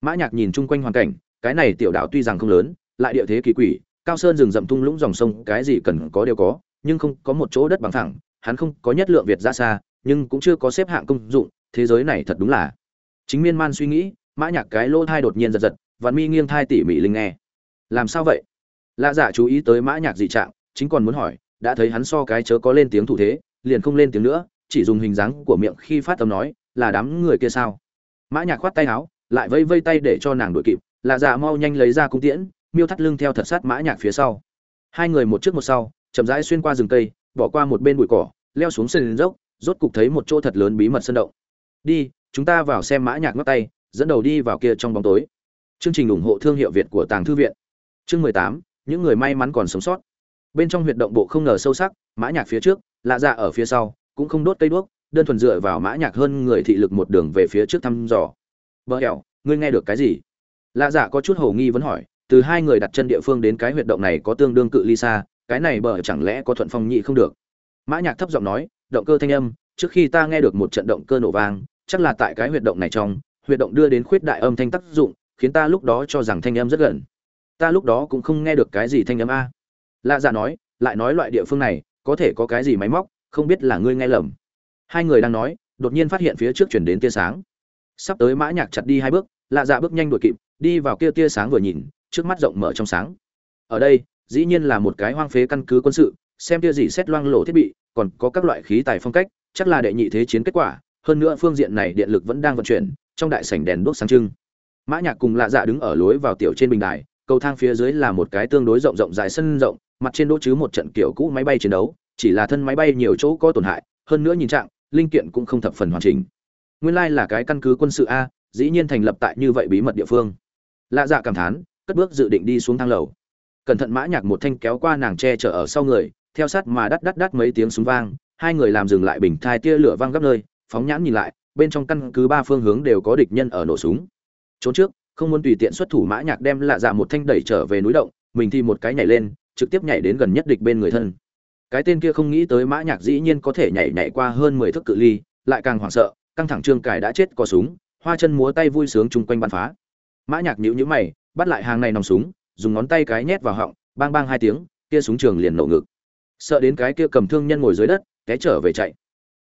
Mã nhạc nhìn chung quanh hoàn cảnh, cái này tiểu đảo tuy rằng không lớn, lại địa thế kỳ quỷ, cao sơn rừng rậm tung lũng dòng sông, cái gì cần có đều có, nhưng không có một chỗ đất bằng thẳng hắn không có nhất lượng việt ra xa, nhưng cũng chưa có xếp hạng công dụng, thế giới này thật đúng là. Chính miên man suy nghĩ mã nhạc cái lỗ thai đột nhiên giật giật, vạn mi nghiêng thai tỉ mỉ linh nghe. Làm sao vậy? Lạ dạ chú ý tới mã nhạc dị trạng, chính còn muốn hỏi, đã thấy hắn so cái chớ có lên tiếng thủ thế, liền không lên tiếng nữa, chỉ dùng hình dáng của miệng khi phát âm nói, là đám người kia sao? Mã nhạc khoát tay áo, lại vây vây tay để cho nàng đuổi kịp lạ dạ mau nhanh lấy ra cung tiễn, miêu thắt lưng theo thật sát mã nhạc phía sau. Hai người một trước một sau, chậm rãi xuyên qua rừng cây, bỏ qua một bên bụi cỏ, leo xuống sườn dốc, rốt cục thấy một chỗ thật lớn bí mật sân động. Đi, chúng ta vào xem mã nhạc ngắt tay dẫn đầu đi vào kia trong bóng tối. Chương trình ủng hộ thương hiệu việt của tàng thư viện. Chương mười tám những người may mắn còn sống sót. Bên trong huyệt động bộ không ngờ sâu sắc mã nhạc phía trước lạ dạ ở phía sau cũng không đốt cây đuốc đơn thuần dựa vào mã nhạc hơn người thị lực một đường về phía trước thăm dò. Bờ Hẹo, ngươi nghe được cái gì? Lạ dạ có chút hồ nghi vẫn hỏi từ hai người đặt chân địa phương đến cái huyệt động này có tương đương cự ly xa cái này bờ chẳng lẽ có thuận phong nhị không được? Mã nhạc thấp giọng nói động cơ thanh âm trước khi ta nghe được một trận động cơ nổ vang chắc là tại cái huyệt động này trong huyệt động đưa đến khuyết đại âm thanh tác dụng, khiến ta lúc đó cho rằng thanh âm rất gần. Ta lúc đó cũng không nghe được cái gì thanh âm a. Lạ dạ nói, lại nói loại địa phương này, có thể có cái gì máy móc, không biết là ngươi nghe lầm. Hai người đang nói, đột nhiên phát hiện phía trước chuyển đến tia sáng. Sắp tới mã nhạc chặt đi hai bước, lạ dạ bước nhanh đuổi kịp, đi vào kia tia sáng vừa nhìn, trước mắt rộng mở trong sáng. Ở đây, dĩ nhiên là một cái hoang phế căn cứ quân sự, xem tia gì xét loang lổ thiết bị, còn có các loại khí tài phong cách, chắc là đệ nhị thế chiến kết quả, hơn nữa phương diện này điện lực vẫn đang vận chuyển trong đại sảnh đèn đuốc sáng trưng. Mã nhạc cùng lạ dạ đứng ở lối vào tiểu trên bình đài, cầu thang phía dưới là một cái tương đối rộng rộng dài sân rộng, mặt trên đỗ chứ một trận kiểu cũ máy bay chiến đấu, chỉ là thân máy bay nhiều chỗ có tổn hại, hơn nữa nhìn trạng, linh kiện cũng không thập phần hoàn chỉnh. Nguyên lai là cái căn cứ quân sự a, dĩ nhiên thành lập tại như vậy bí mật địa phương. Lạ dạ cảm thán, cất bước dự định đi xuống thang lầu. Cẩn thận mã nhạc một thanh kéo qua nàng che chở ở sau người, theo sát mà đắt đắt đắt mấy tiếng súng vang, hai người làm dừng lại bình thai tia lửa vang gấp nơi, phóng nhãn nhìn lại bên trong căn cứ ba phương hướng đều có địch nhân ở nổ súng. Trốn trước, không muốn tùy tiện xuất thủ mã nhạc đem lạ dạ một thanh đẩy trở về núi động, mình thì một cái nhảy lên, trực tiếp nhảy đến gần nhất địch bên người thân. Cái tên kia không nghĩ tới mã nhạc dĩ nhiên có thể nhảy nhảy qua hơn mười thước cự ly, lại càng hoảng sợ, căng thẳng trương cải đã chết có súng, hoa chân múa tay vui sướng chung quanh bắn phá. Mã nhạc nhíu nhíu mày, bắt lại hàng này nòng súng, dùng ngón tay cái nhét vào họng, bang bang hai tiếng, kia súng trường liền nổ ngực. Sợ đến cái kia cầm thương nhân ngồi dưới đất, té trở về chạy.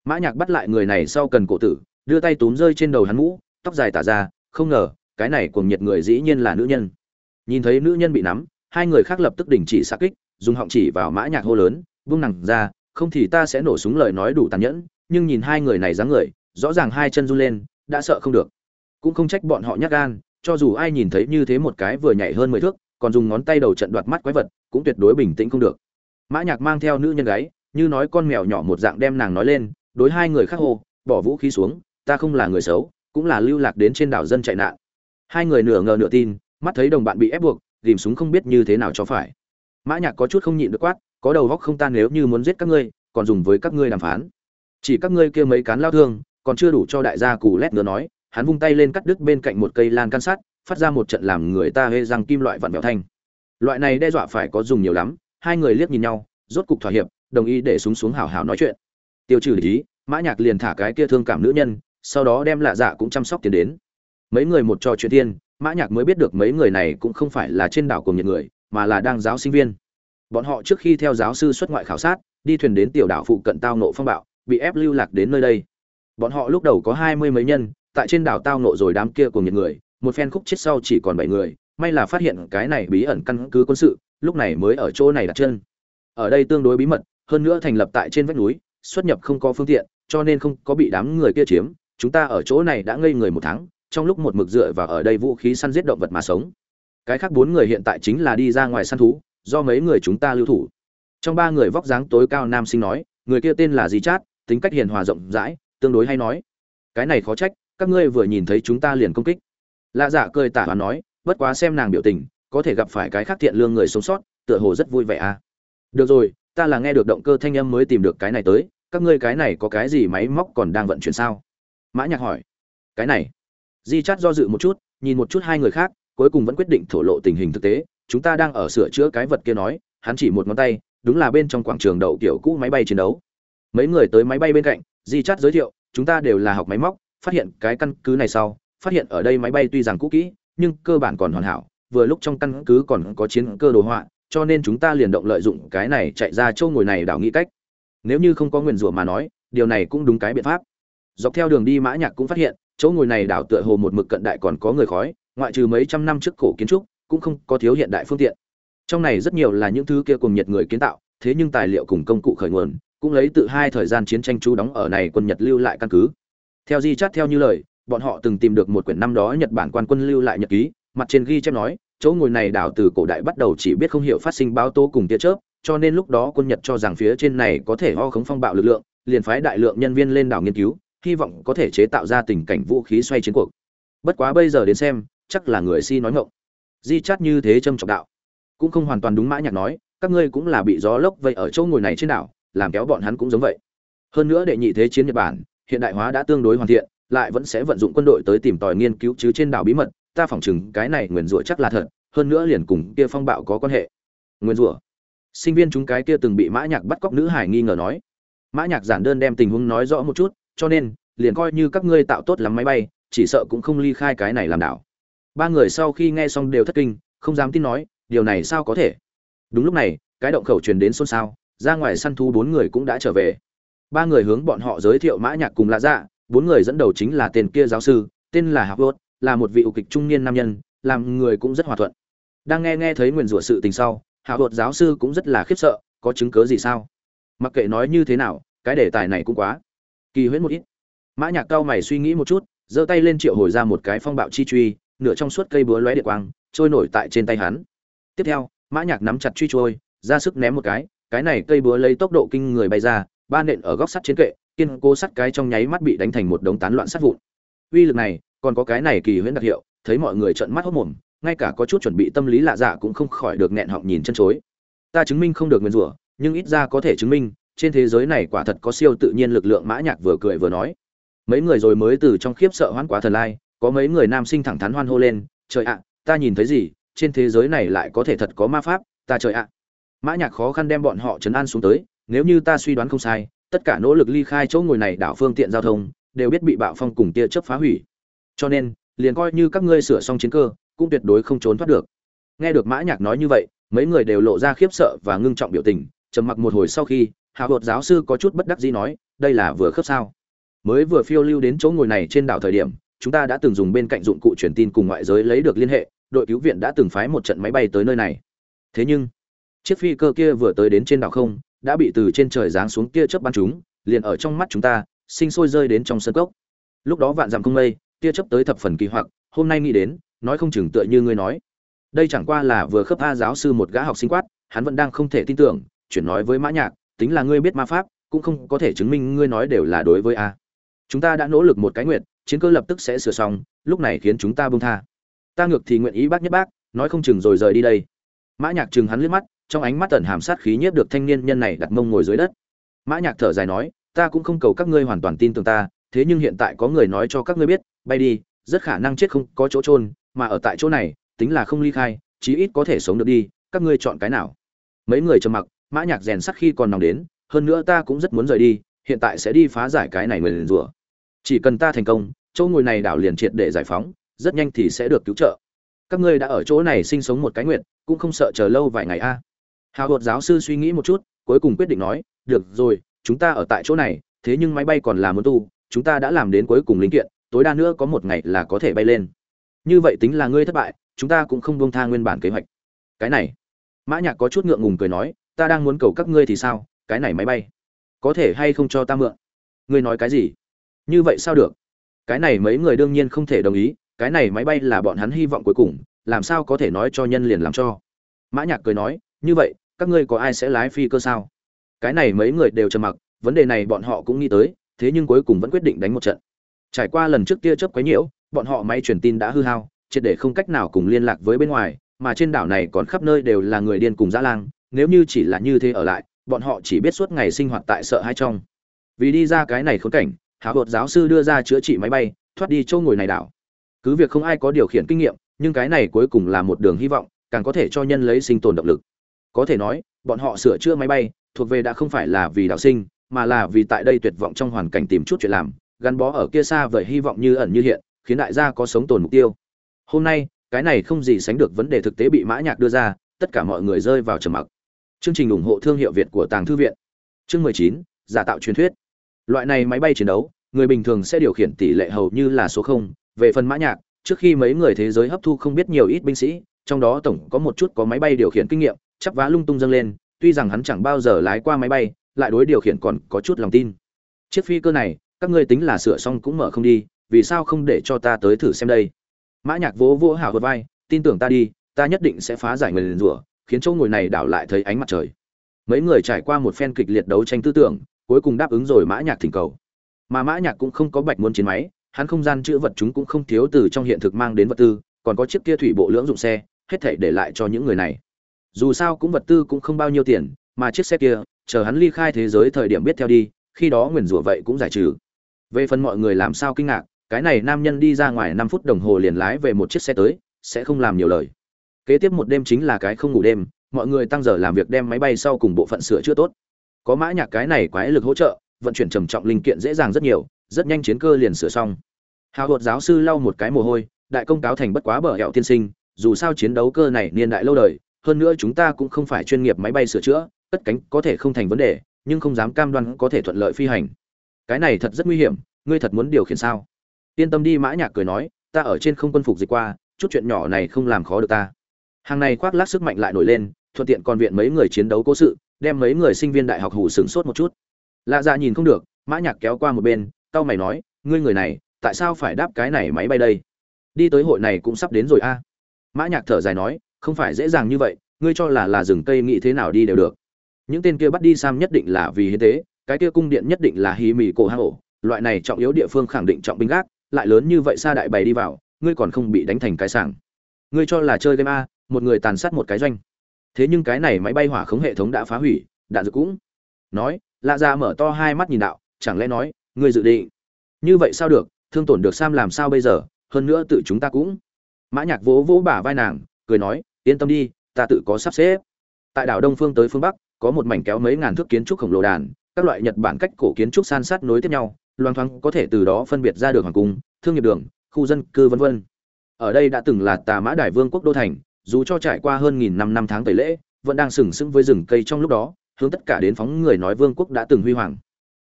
Mã nhạc bắt lại người này sau cần cổ tử đưa tay túm rơi trên đầu hắn mũ, tóc dài tả ra, không ngờ, cái này cuồng nhiệt người dĩ nhiên là nữ nhân. Nhìn thấy nữ nhân bị nắm, hai người khác lập tức đình chỉ sát kích, dùng họng chỉ vào mã nhạc hô lớn vung nặng ra, không thì ta sẽ nổ súng lời nói đủ tàn nhẫn, nhưng nhìn hai người này dáng người, rõ ràng hai chân run lên, đã sợ không được. Cũng không trách bọn họ nhát gan, cho dù ai nhìn thấy như thế một cái vừa nhảy hơn mười thước, còn dùng ngón tay đầu trận đoạt mắt quái vật, cũng tuyệt đối bình tĩnh không được. Mã nhạc mang theo nữ nhân gái, như nói con mèo nhỏ một dạng đem nàng nói lên, đối hai người khác hô, bỏ vũ khí xuống ta không là người xấu, cũng là lưu lạc đến trên đảo dân chạy nạn. Hai người nửa ngờ nửa tin, mắt thấy đồng bạn bị ép buộc, tìm súng không biết như thế nào cho phải. Mã nhạc có chút không nhịn được quát, có đầu góc không tan nếu như muốn giết các ngươi, còn dùng với các ngươi đàm phán. Chỉ các ngươi kia mấy cán lao thương, còn chưa đủ cho đại gia cù lét nữa nói, hắn vung tay lên cắt đứt bên cạnh một cây lan can sắt, phát ra một trận làm người ta hê răng kim loại vặn vẹo thanh. Loại này đe dọa phải có dùng nhiều lắm, hai người liếc nhìn nhau, rốt cục thỏa hiệp, đồng ý để súng xuống hào hào nói chuyện. Tiêu trừ lý mã nhạc liền thả cái kia thương cảm nữ nhân sau đó đem lạ dạ cũng chăm sóc tiền đến. Mấy người một trò chuyện tiên mã nhạc mới biết được mấy người này cũng không phải là trên đảo cùng nhiệt người, mà là đang giáo sinh viên. Bọn họ trước khi theo giáo sư xuất ngoại khảo sát, đi thuyền đến tiểu đảo phụ cận tao nộ phong bạo, bị ép lưu lạc đến nơi đây. Bọn họ lúc đầu có hai mươi mấy nhân, tại trên đảo tao nộ rồi đám kia cùng nhiệt người, một phen khúc chết sau chỉ còn bảy người, may là phát hiện cái này bí ẩn căn cứ quân sự, lúc này mới ở chỗ này đặt chân. Ở đây tương đối bí mật, hơn nữa thành lập tại trên vách núi, xuất nhập không có phương tiện, cho nên không có bị đám người kia chiếm chúng ta ở chỗ này đã ngây người một tháng, trong lúc một mực dựa vào ở đây vũ khí săn giết động vật mà sống. Cái khác bốn người hiện tại chính là đi ra ngoài săn thú, do mấy người chúng ta lưu thủ. Trong ba người vóc dáng tối cao nam sinh nói, người kia tên là di chát, tính cách hiền hòa rộng rãi, tương đối hay nói. Cái này khó trách, các ngươi vừa nhìn thấy chúng ta liền công kích. Lạ dạ cười tả và nói, bất quá xem nàng biểu tình, có thể gặp phải cái khác thiện lương người sống sót, tựa hồ rất vui vẻ à. Được rồi, ta là nghe được động cơ thanh âm mới tìm được cái này tới, các ngươi cái này có cái gì máy móc còn đang vận chuyển sao? Mã nhạc hỏi. Cái này. Di chát do dự một chút, nhìn một chút hai người khác, cuối cùng vẫn quyết định thổ lộ tình hình thực tế. Chúng ta đang ở sửa chữa cái vật kia nói, hắn chỉ một ngón tay, đúng là bên trong quảng trường đậu kiểu cũ máy bay chiến đấu. Mấy người tới máy bay bên cạnh, di chát giới thiệu, chúng ta đều là học máy móc, phát hiện cái căn cứ này sau, phát hiện ở đây máy bay tuy rằng cũ kỹ, nhưng cơ bản còn hoàn hảo, vừa lúc trong căn cứ còn có chiến cơ đồ họa, cho nên chúng ta liền động lợi dụng cái này chạy ra châu ngồi này đảo nghĩ cách. Nếu như không có nguyền rủa mà nói, điều này cũng đúng cái biện pháp dọc theo đường đi mã nhạc cũng phát hiện, chỗ ngồi này đảo tựa hồ một mực cận đại còn có người khói, ngoại trừ mấy trăm năm trước cổ kiến trúc, cũng không có thiếu hiện đại phương tiện. Trong này rất nhiều là những thứ kia cùng nhiệt người kiến tạo, thế nhưng tài liệu cùng công cụ khởi nguồn, cũng lấy từ hai thời gian chiến tranh chú đóng ở này quân nhật lưu lại căn cứ. Theo di chát theo như lời, bọn họ từng tìm được một quyển năm đó nhật bản quan quân lưu lại nhật ký, mặt trên ghi chép nói, chỗ ngồi này đảo từ cổ đại bắt đầu chỉ biết không hiểu phát sinh báo tố cùng tia chớp, cho nên lúc đó quân nhật cho rằng phía trên này có thể ho khống phong bạo lực lượng, liền phái đại lượng nhân viên lên đảo nghiên cứu hy vọng có thể chế tạo ra tình cảnh vũ khí xoay chiến cuộc. Bất quá bây giờ đến xem, chắc là người si nói ngọng. Di chát như thế trâm trọng đạo. Cũng không hoàn toàn đúng mã nhạc nói, các ngươi cũng là bị gió lốc vây ở chỗ ngồi này trên đảo, làm kéo bọn hắn cũng giống vậy. Hơn nữa đệ nhị thế chiến nhật bản, hiện đại hóa đã tương đối hoàn thiện, lại vẫn sẽ vận dụng quân đội tới tìm tòi nghiên cứu chứ trên đảo bí mật, ta phỏng chừng cái này nguyền rủa chắc là thật, hơn nữa liền cùng kia phong bạo có quan hệ. Nguyên rủa. Sinh viên chúng cái kia từng bị mã nhạc bắt cóc nữ hải nghi ngờ nói. Mã nhạc giản đơn đem tình huống nói rõ một chút cho nên, liền coi như các ngươi tạo tốt lắm máy bay, chỉ sợ cũng không ly khai cái này làm đảo. Ba người sau khi nghe xong đều thất kinh, không dám tin nói, điều này sao có thể? Đúng lúc này, cái động khẩu truyền đến xôn xao, ra ngoài săn thú bốn người cũng đã trở về. Ba người hướng bọn họ giới thiệu mã nhạc cùng lạ dạ bốn người dẫn đầu chính là tên kia giáo sư, tên là hạc vốt, là một vị ưu kịch trung niên nam nhân, làm người cũng rất hòa thuận. Đang nghe nghe thấy nguyền rủa sự tình sau hạ vốt giáo sư cũng rất là khiếp sợ, có chứng cớ gì sao? Mặc kệ nói như thế nào, cái đề tài này cũng quá kỳ huyễn một ít. Mã nhạc cao mày suy nghĩ một chút, giơ tay lên triệu hồi ra một cái phong bạo chi truy, nửa trong suốt cây búa lóe điện quang, trôi nổi tại trên tay hắn. Tiếp theo, mã nhạc nắm chặt truy trôi, ra sức ném một cái cái này cây búa lấy tốc độ kinh người bay ra, ba nện ở góc sắt trên kệ, kiên cố sắt cái trong nháy mắt bị đánh thành một đống tán loạn sắt vụn. Uy lực này, còn có cái này kỳ huyễn đặc hiệu, thấy mọi người trợn mắt hốt mồm, ngay cả có chút chuẩn bị tâm lý lạ dạ cũng không khỏi được nghẹn họng nhìn chân chối. Ta chứng minh không được nguyên rủa, nhưng ít ra có thể chứng minh trên thế giới này quả thật có siêu tự nhiên lực lượng mã nhạc vừa cười vừa nói. Mấy người rồi mới từ trong khiếp sợ hoán quá thần lai, có mấy người nam sinh thẳng thắn hoan hô lên, trời ạ, ta nhìn thấy gì, trên thế giới này lại có thể thật có ma pháp, ta trời ạ. Mã nhạc khó khăn đem bọn họ chấn an xuống tới, nếu như ta suy đoán không sai, tất cả nỗ lực ly khai chỗ ngồi này đảo phương tiện giao thông, đều biết bị bạo phong cùng tia chớp phá hủy. Cho nên, liền coi như các ngươi sửa xong chiến cơ, cũng tuyệt đối không trốn thoát được. Nghe được mã nhạc nói như vậy, mấy người đều lộ ra khiếp sợ và ngưng trọng biểu tình, trầm mặc một hồi sau khi hạ hột giáo sư có chút bất đắc dĩ nói, đây là vừa khớp sao? Mới vừa phiêu lưu đến chỗ ngồi này trên đảo thời điểm, chúng ta đã từng dùng bên cạnh dụng cụ truyền tin cùng ngoại giới lấy được liên hệ, đội cứu viện đã từng phái một trận máy bay tới nơi này. Thế nhưng, chiếc phi cơ kia vừa tới đến trên đảo không, đã bị từ trên trời giáng xuống kia chớp bắn chúng liền ở trong mắt chúng ta, sinh sôi rơi đến trong sân cốc. Lúc đó vạn dặm không mây kia chớp tới thập phần kỳ hoặc, hôm nay nghĩ đến, nói không chừng tựa như ngươi nói. Đây chẳng qua là vừa khớp a giáo sư một gã học sinh quát, hắn vẫn đang không thể tin tưởng, chuyển nói với mã nhạc tính là ngươi biết ma pháp, cũng không có thể chứng minh ngươi nói đều là đối với a. Chúng ta đã nỗ lực một cái nguyện chiến cơ lập tức sẽ sửa xong, lúc này khiến chúng ta buông tha. Ta ngược thì nguyện ý bác nhất bác, nói không chừng rồi rời đi đây. Mã nhạc chừng hắn liếc mắt, trong ánh mắt tẩn hàm sát khí nhiếp được thanh niên nhân này đặt mông ngồi dưới đất. Mã nhạc thở dài nói, ta cũng không cầu các ngươi hoàn toàn tin tưởng ta, thế nhưng hiện tại có người nói cho các ngươi biết, bay đi, rất khả năng chết không có chỗ trôn mà ở tại chỗ này, tính là không ly khai, chí ít có thể sống được đi, các ngươi chọn cái nào? Mấy người trầm mặc mã nhạc rèn sắt khi còn nóng đến, hơn nữa ta cũng rất muốn rời đi, hiện tại sẽ đi phá giải cái này người rủa chỉ cần ta thành công, chỗ ngồi này đảo liền triệt để giải phóng, rất nhanh thì sẽ được cứu trợ. Các ngươi đã ở chỗ này sinh sống một cái nguyện cũng không sợ chờ lâu vài ngày a. À. hào hột giáo sư suy nghĩ một chút, cuối cùng quyết định nói, được rồi, chúng ta ở tại chỗ này, thế nhưng máy bay còn là muốn tu, chúng ta đã làm đến cuối cùng linh kiện, tối đa nữa có một ngày là có thể bay lên. Như vậy tính là ngươi thất bại, chúng ta cũng không buông tha nguyên bản kế hoạch. Cái này, mã nhạc có chút ngượng ngùng cười nói ta đang muốn cầu các ngươi thì sao, cái này máy bay, có thể hay không cho ta mượn? Ngươi nói cái gì? Như vậy sao được? Cái này mấy người đương nhiên không thể đồng ý, cái này máy bay là bọn hắn hy vọng cuối cùng, làm sao có thể nói cho nhân liền làm cho? Mã nhạc cười nói, như vậy, các ngươi có ai sẽ lái phi cơ sao? Cái này mấy người đều trầm mặc, vấn đề này bọn họ cũng nghĩ tới, thế nhưng cuối cùng vẫn quyết định đánh một trận. Trải qua lần trước kia chớp quấy nhiễu, bọn họ máy truyền tin đã hư hao, triệt để không cách nào cùng liên lạc với bên ngoài, mà trên đảo này còn khắp nơi đều là người điên cùng dã lang nếu như chỉ là như thế ở lại, bọn họ chỉ biết suốt ngày sinh hoạt tại sợ hãi trong. Vì đi ra cái này khốn cảnh hảo hột giáo sư đưa ra chữa trị máy bay, thoát đi chỗ ngồi này đảo. Cứ việc không ai có điều khiển kinh nghiệm, nhưng cái này cuối cùng là một đường hy vọng, càng có thể cho nhân lấy sinh tồn động lực. Có thể nói, bọn họ sửa chữa máy bay, thuộc về đã không phải là vì đạo sinh, mà là vì tại đây tuyệt vọng trong hoàn cảnh tìm chút chuyện làm, gắn bó ở kia xa vời hy vọng như ẩn như hiện, khiến đại gia có sống tồn mục tiêu. Hôm nay, cái này không gì sánh được vấn đề thực tế bị mã nhạc đưa ra, tất cả mọi người rơi vào trầm mặc chương trình ủng hộ thương hiệu việt của tàng thư viện. Chương 19, giả tạo truyền thuyết. Loại này máy bay chiến đấu người bình thường sẽ điều khiển tỷ lệ hầu như là số không. Về phần mã nhạc trước khi mấy người thế giới hấp thu không biết nhiều ít binh sĩ trong đó tổng có một chút có máy bay điều khiển kinh nghiệm chắp vá lung tung dâng lên tuy rằng hắn chẳng bao giờ lái qua máy bay lại đối điều khiển còn có chút lòng tin. Chiếc phi cơ này các ngươi tính là sửa xong cũng mở không đi vì sao không để cho ta tới thử xem đây? Mã nhạc vỗ vỗ hào hột vai tin tưởng ta đi ta nhất định sẽ phá giải người liền rủa khiến chỗ ngồi này đảo lại thấy ánh mặt trời. Mấy người trải qua một phen kịch liệt đấu tranh tư tưởng, cuối cùng đáp ứng rồi mã nhạc thỉnh cầu. Mà mã nhạc cũng không có bạch muốn chiến máy, hắn không gian chứa vật chúng cũng không thiếu từ trong hiện thực mang đến vật tư, còn có chiếc kia thủy bộ lưỡng dụng xe, hết thảy để lại cho những người này. Dù sao cũng vật tư cũng không bao nhiêu tiền, mà chiếc xe kia, chờ hắn ly khai thế giới thời điểm biết theo đi, khi đó nguyền rủa vậy cũng giải trừ. Về phần mọi người làm sao kinh ngạc, cái này nam nhân đi ra ngoài năm phút đồng hồ liền lái về một chiếc xe tới, sẽ không làm nhiều lời kế tiếp một đêm chính là cái không ngủ đêm, mọi người tăng giờ làm việc đem máy bay sau cùng bộ phận sửa chữa tốt. Có mã nhạc cái này quái lực hỗ trợ, vận chuyển trầm trọng linh kiện dễ dàng rất nhiều, rất nhanh chiến cơ liền sửa xong. Hào hột giáo sư lau một cái mồ hôi, đại công cáo thành bất quá bờ hẹo tiên sinh, dù sao chiến đấu cơ này niên đại lâu đời, hơn nữa chúng ta cũng không phải chuyên nghiệp máy bay sửa chữa, cất cánh có thể không thành vấn đề, nhưng không dám cam đoan có thể thuận lợi phi hành. Cái này thật rất nguy hiểm, ngươi thật muốn điều khiển sao? Yên tâm đi, mã nhạc cười nói, ta ở trên không quân phục dịch qua, chút chuyện nhỏ này không làm khó được ta hàng này khoác lác sức mạnh lại nổi lên, thuận tiện còn viện mấy người chiến đấu cố sự, đem mấy người sinh viên đại học hủ sướng sốt một chút. Lạ ra nhìn không được, mã nhạc kéo qua một bên tao mày nói, ngươi người này, tại sao phải đáp cái này máy bay đây? Đi tới hội này cũng sắp đến rồi a. Mã nhạc thở dài nói, không phải dễ dàng như vậy, ngươi cho là là rừng cây nghĩ thế nào đi đều được. Những tên kia bắt đi sam nhất định là vì hiến tế, cái kia cung điện nhất định là hí mì cổ hang ổ. Loại này trọng yếu địa phương khẳng định trọng binh gác, lại lớn như vậy xa đại bày đi vào, ngươi còn không bị đánh thành cái sảng. Ngươi cho là chơi game a một người tàn sát một cái doanh. Thế nhưng cái này máy bay hỏa khống hệ thống đã phá hủy, đạn dược cũng. Nói, lạ ra mở to hai mắt nhìn đạo, chẳng lẽ nói, ngươi dự định? Như vậy sao được, thương tổn được sam làm sao bây giờ, hơn nữa tự chúng ta cũng. Mã nhạc vỗ vỗ bả vai nàng, cười nói, yên tâm đi, ta tự có sắp xếp. Tại đảo đông phương tới phương bắc, có một mảnh kéo mấy ngàn thước kiến trúc khổng lồ đàn, các loại nhật bản cách cổ kiến trúc san sát nối tiếp nhau, loang thoáng có thể từ đó phân biệt ra được hoàng cung, thương nghiệp đường, khu dân cư vân vân. Ở đây đã từng là tà mã đại vương quốc đô thành dù cho trải qua hơn nghìn năm năm tháng tẩy lễ, vẫn đang sừng sững với rừng cây trong lúc đó, hướng tất cả đến phóng người nói vương quốc đã từng huy hoàng.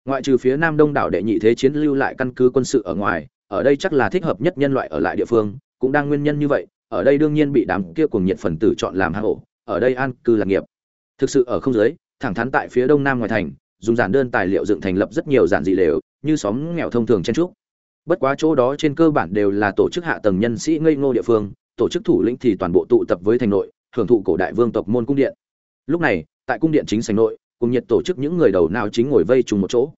Ngoại trừ phía nam đông đảo đệ nhị thế chiến lưu lại căn cứ quân sự ở ngoài, ở đây chắc là thích hợp nhất nhân loại ở lại địa phương, cũng đang nguyên nhân như vậy, ở đây đương nhiên bị đám kia cuồng nhiệt phần tử chọn làm hạ hổ ở đây an cư lạc nghiệp. Thực sự ở không giới thẳng thắn tại phía đông nam ngoài thành, dùng giản đơn tài liệu dựng thành lập rất nhiều giản dị lều, như xóm nghèo thông thường chen trúc. Bất quá chỗ đó trên cơ bản đều là tổ chức hạ tầng nhân sĩ ngây ngô địa phương tổ chức thủ lĩnh thì toàn bộ tụ tập với thành nội, hưởng thụ cổ đại vương tộc môn cung điện. Lúc này, tại cung điện chính sảnh nội, cùng nhiệt tổ chức những người đầu nào chính ngồi vây trùng một chỗ.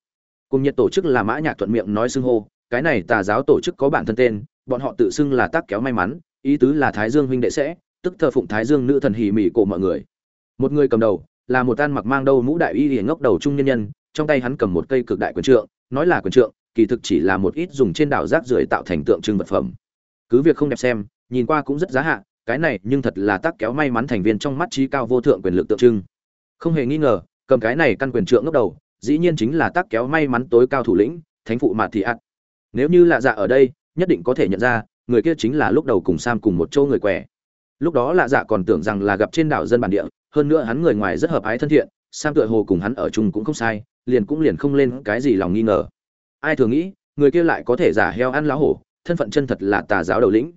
Cùng nhiệt tổ chức là mã nhạc thuận miệng nói xưng hô, cái này tà giáo tổ chức có bản thân tên, bọn họ tự xưng là tác kéo may mắn, ý tứ là thái dương huynh đệ sẽ, tức thờ phụng thái dương nữ thần hỉ mỉ cổ mọi người. Một người cầm đầu, là một tan mặc mang đầu mũ đại y liền ngốc đầu trung nhân nhân, trong tay hắn cầm một cây cực đại quyền trượng, nói là quyền trượng, kỳ thực chỉ là một ít dùng trên đảo rác rưởi tạo thành tượng trưng vật phẩm. Cứ việc không đẹp xem nhìn qua cũng rất giá hạ, cái này nhưng thật là tác kéo may mắn thành viên trong mắt trí cao vô thượng quyền lực tượng trưng. Không hề nghi ngờ, cầm cái này căn quyền trượng ngốc đầu, dĩ nhiên chính là tác kéo may mắn tối cao thủ lĩnh, thánh phụ mạt thị ạt nếu như lạ dạ ở đây, nhất định có thể nhận ra, người kia chính là lúc đầu cùng sam cùng một chỗ người què. Lúc đó lạ dạ còn tưởng rằng là gặp trên đảo dân bản địa, hơn nữa hắn người ngoài rất hợp ái thân thiện, sam tựa hồ cùng hắn ở chung cũng không sai, liền cũng liền không lên cái gì lòng nghi ngờ. Ai thường nghĩ, người kia lại có thể giả heo ăn lá hổ, thân phận chân thật là tà giáo đầu lĩnh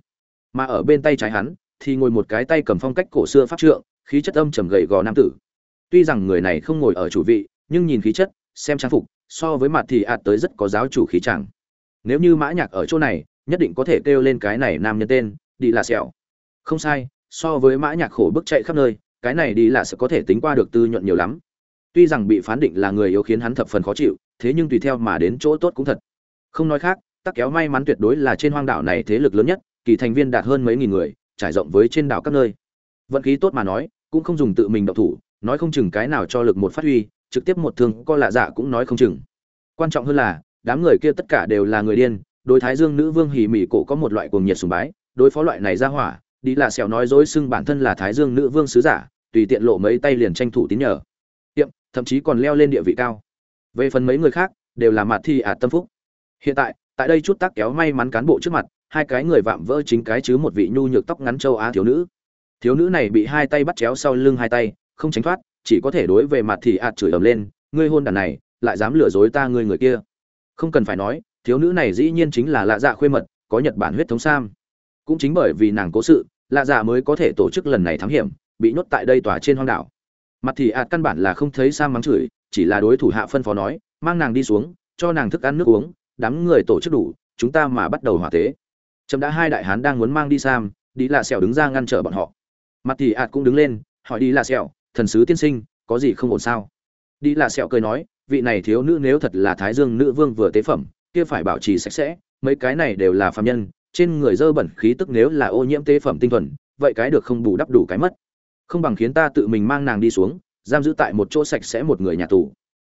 mà ở bên tay trái hắn, thì ngồi một cái tay cầm phong cách cổ xưa pháp trượng, khí chất âm trầm gầy gò nam tử. Tuy rằng người này không ngồi ở chủ vị, nhưng nhìn khí chất, xem trang phục, so với mặt thì ạt tới rất có giáo chủ khí chẳng. Nếu như mã nhạc ở chỗ này, nhất định có thể kêu lên cái này nam nhân tên đi là sẹo. Không sai, so với mã nhạc khổ bức chạy khắp nơi, cái này đi là sẽ có thể tính qua được tư nhuận nhiều lắm. Tuy rằng bị phán định là người yếu khiến hắn thập phần khó chịu, thế nhưng tùy theo mà đến chỗ tốt cũng thật. Không nói khác, tắc kéo may mắn tuyệt đối là trên hoang đảo này thế lực lớn nhất kỳ thành viên đạt hơn mấy nghìn người, trải rộng với trên đảo các nơi. Vận khí tốt mà nói, cũng không dùng tự mình độc thủ, nói không chừng cái nào cho lực một phát huy, trực tiếp một thương co lạ dạ cũng nói không chừng. Quan trọng hơn là, đám người kia tất cả đều là người điên, đối thái dương nữ vương hỉ mỉ cổ có một loại cuồng nhiệt sùng bái, đối phó loại này ra hỏa, đi là sẹo nói dối xưng bản thân là thái dương nữ vương sứ giả, tùy tiện lộ mấy tay liền tranh thủ tín nhờ. Tiệm, thậm chí còn leo lên địa vị cao. Về phần mấy người khác, đều là mặt thi ạt tâm phúc. Hiện tại tại đây chút tác kéo may mắn cán bộ trước mặt hai cái người vạm vỡ chính cái chứ một vị nhu nhược tóc ngắn châu á thiếu nữ. Thiếu nữ này bị hai tay bắt chéo sau lưng hai tay, không tránh thoát, chỉ có thể đối về mặt thì ạt chửi ầm lên, ngươi hôn đàn này, lại dám lừa dối ta ngươi người kia. Không cần phải nói, thiếu nữ này dĩ nhiên chính là lạ dạ khuê mật, có nhật bản huyết thống sam. Cũng chính bởi vì nàng cố sự, lạ dạ mới có thể tổ chức lần này thám hiểm, bị nhốt tại đây tòa trên hoang đảo. Mặt thì ạt căn bản là không thấy sam mắng chửi, chỉ là đối thủ hạ phân phó nói, mang nàng đi xuống, cho nàng thức ăn nước uống, đám người tổ chức đủ, chúng ta mà bắt đầu hỏa tế chấm đã hai đại hán đang muốn mang đi sam đi là sẹo đứng ra ngăn trở bọn họ. Mặt thì ạt cũng đứng lên, hỏi đi là sẹo, thần sứ tiên sinh, có gì không ổn sao? Đi là sẹo cười nói, vị này thiếu nữ nếu thật là thái dương nữ vương vừa tế phẩm, kia phải bảo trì sạch sẽ, mấy cái này đều là phạm nhân, trên người dơ bẩn khí tức nếu là ô nhiễm tế phẩm tinh thuần, vậy cái được không bù đắp đủ cái mất. Không bằng khiến ta tự mình mang nàng đi xuống, giam giữ tại một chỗ sạch sẽ một người nhà tù.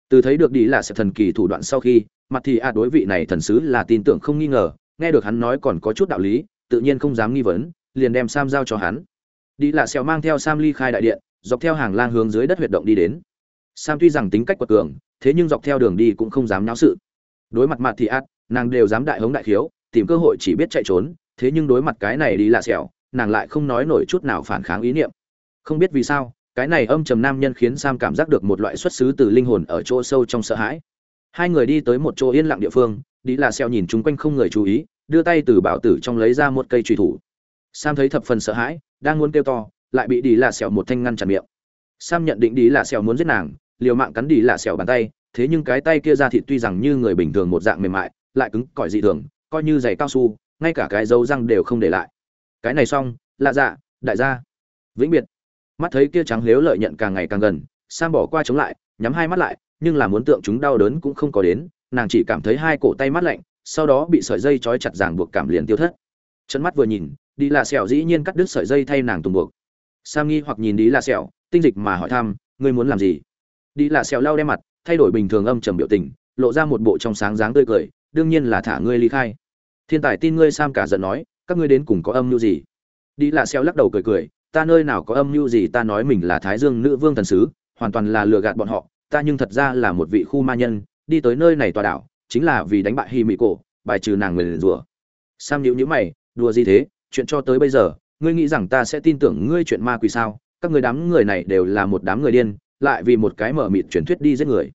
Từ thấy được đi là sẽ thần kỳ thủ đoạn sau khi, mặt thì a đối vị này thần sứ là tin tưởng không nghi ngờ nghe được hắn nói còn có chút đạo lý tự nhiên không dám nghi vấn liền đem sam giao cho hắn. Đi là xèo mang theo sam ly khai đại điện dọc theo hàng lang hướng dưới đất huyệt động đi đến. Sam tuy rằng tính cách quật cường thế nhưng dọc theo đường đi cũng không dám náo sự. Đối mặt mặt thì ác, nàng đều dám đại hống đại khiếu tìm cơ hội chỉ biết chạy trốn thế nhưng đối mặt cái này đi là xẻo nàng lại không nói nổi chút nào phản kháng ý niệm. Không biết vì sao cái này âm trầm nam nhân khiến sam cảm giác được một loại xuất xứ từ linh hồn ở chỗ sâu trong sợ hãi. Hai người đi tới một chỗ yên lặng địa phương đi là xeo nhìn chung quanh không người chú ý, đưa tay từ bảo tử trong lấy ra một cây truy thủ. Sam thấy thập phần sợ hãi, đang muốn kêu to, lại bị đi là xẻo một thanh ngăn chặn miệng. Sam nhận định đi là xẻo muốn giết nàng, liều mạng cắn đi là xẻo bàn tay, thế nhưng cái tay kia ra thịt tuy rằng như người bình thường một dạng mềm mại, lại cứng, cỏi dị thường, coi như giày cao su, ngay cả cái dấu răng đều không để lại. Cái này xong, lạ dạ đại gia. Vĩnh biệt. Mắt thấy kia trắng lếu lợi nhận càng ngày càng gần, sam bỏ qua chống lại, nhắm hai mắt lại, nhưng là muốn tượng chúng đau đớn cũng không có đến nàng chỉ cảm thấy hai cổ tay mát lạnh, sau đó bị sợi dây trói chặt ràng buộc cảm liền tiêu thất. Chân mắt vừa nhìn, đi là sẹo dĩ nhiên cắt đứt sợi dây thay nàng tùng buộc. Sam nghi hoặc nhìn đi là sẹo, tinh dịch mà hỏi thăm, ngươi muốn làm gì? Đi là sẹo lau đem mặt, thay đổi bình thường âm trầm biểu tình, lộ ra một bộ trong sáng dáng tươi cười, đương nhiên là thả ngươi ly khai. Thiên tài tin ngươi sam cả giận nói, các ngươi đến cùng có âm mưu gì? Đi là xeo lắc đầu cười cười, ta nơi nào có âm mưu gì ta nói mình là thái dương nữ vương thần sứ, hoàn toàn là lừa gạt bọn họ, ta nhưng thật ra là một vị khu ma nhân đi tới nơi này tòa đảo, chính là vì đánh bại hy mỹ cổ bài trừ nàng nguyền rủa. Sam nhữ nhữ mày, đùa gì thế? Chuyện cho tới bây giờ, ngươi nghĩ rằng ta sẽ tin tưởng ngươi chuyện ma quỷ sao? Các người đám người này đều là một đám người điên, lại vì một cái mở mịt truyền thuyết đi giết người.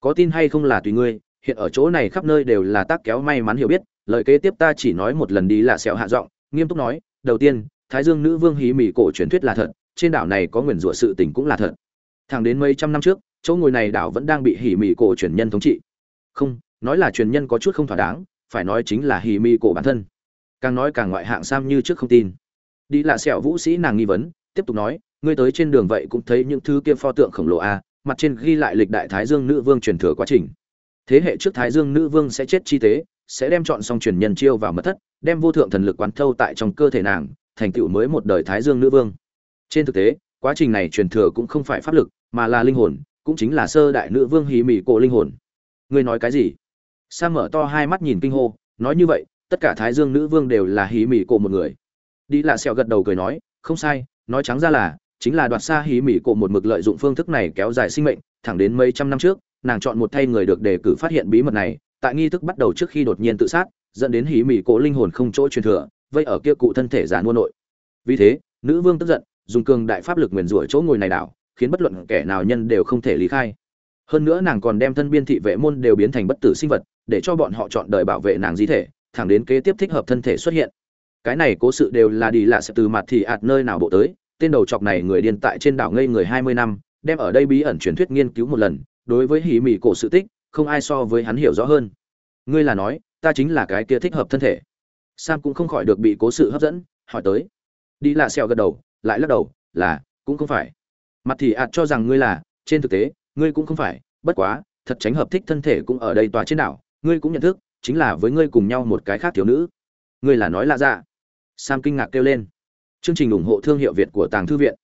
Có tin hay không là tùy ngươi, hiện ở chỗ này khắp nơi đều là tác kéo may mắn hiểu biết, lời kế tiếp ta chỉ nói một lần đi là sẹo hạ giọng, nghiêm túc nói, đầu tiên, thái dương nữ vương hí mỹ cổ truyền thuyết là thật, trên đảo này có nguyền rủa sự tình cũng là thật. Thẳng đến mấy trăm năm trước chỗ ngồi này đảo vẫn đang bị hỉ mỹ cổ truyền nhân thống trị. Không nói là truyền nhân có chút không thỏa đáng phải nói chính là hỉ mỹ cổ bản thân. Càng nói càng ngoại hạng sam như trước không tin. Đi là sẹo vũ sĩ nàng nghi vấn tiếp tục nói ngươi tới trên đường vậy cũng thấy những thứ kia pho tượng khổng lồ a à, mặt trên ghi lại lịch đại thái dương nữ vương truyền thừa quá trình. Thế hệ trước thái dương nữ vương sẽ chết chi tế sẽ đem chọn xong truyền nhân chiêu vào mật thất đem vô thượng thần lực quán thâu tại trong cơ thể nàng thành tựu mới một đời thái dương nữ vương. Trên thực tế quá trình này truyền thừa cũng không phải pháp lực mà là linh hồn cũng chính là sơ đại nữ vương hí mị cổ linh hồn. Ngươi nói cái gì? Sam mở to hai mắt nhìn kinh hô, nói như vậy, tất cả thái dương nữ vương đều là hí mị cổ một người. Đi lạ sẹo gật đầu cười nói, không sai, nói trắng ra là, chính là đoạt xa hí mị cổ một mực lợi dụng phương thức này kéo dài sinh mệnh, thẳng đến mấy trăm năm trước, nàng chọn một thay người được đề cử phát hiện bí mật này, tại nghi thức bắt đầu trước khi đột nhiên tự sát, dẫn đến hí mị cổ linh hồn không chỗ truyền thừa, vây ở kia cụ thân thể giả mua nội. Vì thế, nữ vương tức giận, dùng cường đại pháp lực nguyền rủa chỗ ngồi này đảo khiến bất luận kẻ nào nhân đều không thể lý khai. Hơn nữa nàng còn đem thân biên thị vệ môn đều biến thành bất tử sinh vật, để cho bọn họ chọn đời bảo vệ nàng di thể, thẳng đến kế tiếp thích hợp thân thể xuất hiện. Cái này cố sự đều là đi lạ sẽ từ mặt thì ạt nơi nào bộ tới, tên đầu chọc này người điên tại trên đảo ngây người hai mươi năm, đem ở đây bí ẩn truyền thuyết nghiên cứu một lần, đối với hỉ mỉ cổ sự tích, không ai so với hắn hiểu rõ hơn. Ngươi là nói, ta chính là cái kia thích hợp thân thể. Sam cũng không khỏi được bị cố sự hấp dẫn, hỏi tới. Đi lạ xèo gật đầu, lại lắc đầu, là, cũng không phải mặt thì ạt cho rằng ngươi là trên thực tế ngươi cũng không phải bất quá thật tránh hợp thích thân thể cũng ở đây tòa trên đảo ngươi cũng nhận thức chính là với ngươi cùng nhau một cái khác thiếu nữ. Ngươi là nói lạ dạ. Sam kinh ngạc kêu lên. Chương trình ủng hộ thương hiệu việt của tàng thư viện.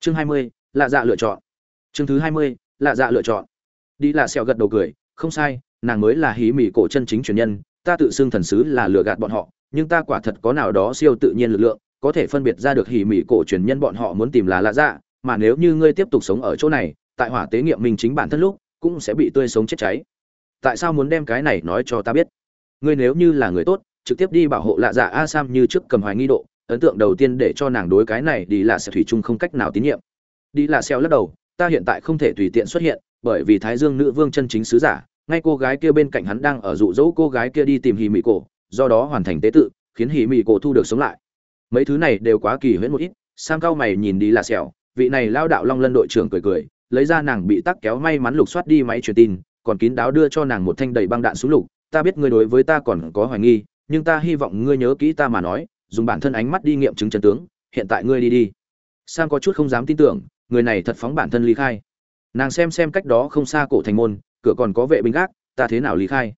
Chương 20, lạ dạ lựa chọn. Chương thứ 20, lạ dạ lựa chọn. Đi lạ sẹo gật đầu cười không sai nàng mới là hí mỉ cổ chân chính truyền nhân ta tự xưng thần sứ là lừa gạt bọn họ nhưng ta quả thật có nào đó siêu tự nhiên lực lượng có thể phân biệt ra được hỉ mỉ cổ truyền nhân bọn họ muốn tìm là lạ dạ mà nếu như ngươi tiếp tục sống ở chỗ này, tại hỏa tế nghiệm mình chính bản thân lúc, cũng sẽ bị tươi sống chết cháy. Tại sao muốn đem cái này nói cho ta biết? Ngươi nếu như là người tốt, trực tiếp đi bảo hộ lạ dạ a sam như trước cầm hoài nghi độ, ấn tượng đầu tiên để cho nàng đối cái này đi là sẽ thủy chung không cách nào tín nhiệm. Đi là xeo lắc đầu, ta hiện tại không thể tùy tiện xuất hiện, bởi vì thái dương nữ vương chân chính sứ giả, ngay cô gái kia bên cạnh hắn đang ở dụ dỗ cô gái kia đi tìm hì mị cổ, do đó hoàn thành tế tự, khiến hì mị cổ thu được sống lại. Mấy thứ này đều quá kỳ huyễn một ít, sam cao mày nhìn đi là xẻo vị này lao đạo long lân đội trưởng cười cười, lấy ra nàng bị tắc kéo may mắn lục soát đi máy truyền tin, còn kín đáo đưa cho nàng một thanh đầy băng đạn súng lục, ta biết ngươi đối với ta còn có hoài nghi, nhưng ta hy vọng ngươi nhớ kỹ ta mà nói, dùng bản thân ánh mắt đi nghiệm chứng chân tướng, hiện tại ngươi đi đi. Sam có chút không dám tin tưởng, người này thật phóng bản thân ly khai. Nàng xem xem cách đó không xa cổ thành môn, cửa còn có vệ binh gác, ta thế nào ly khai?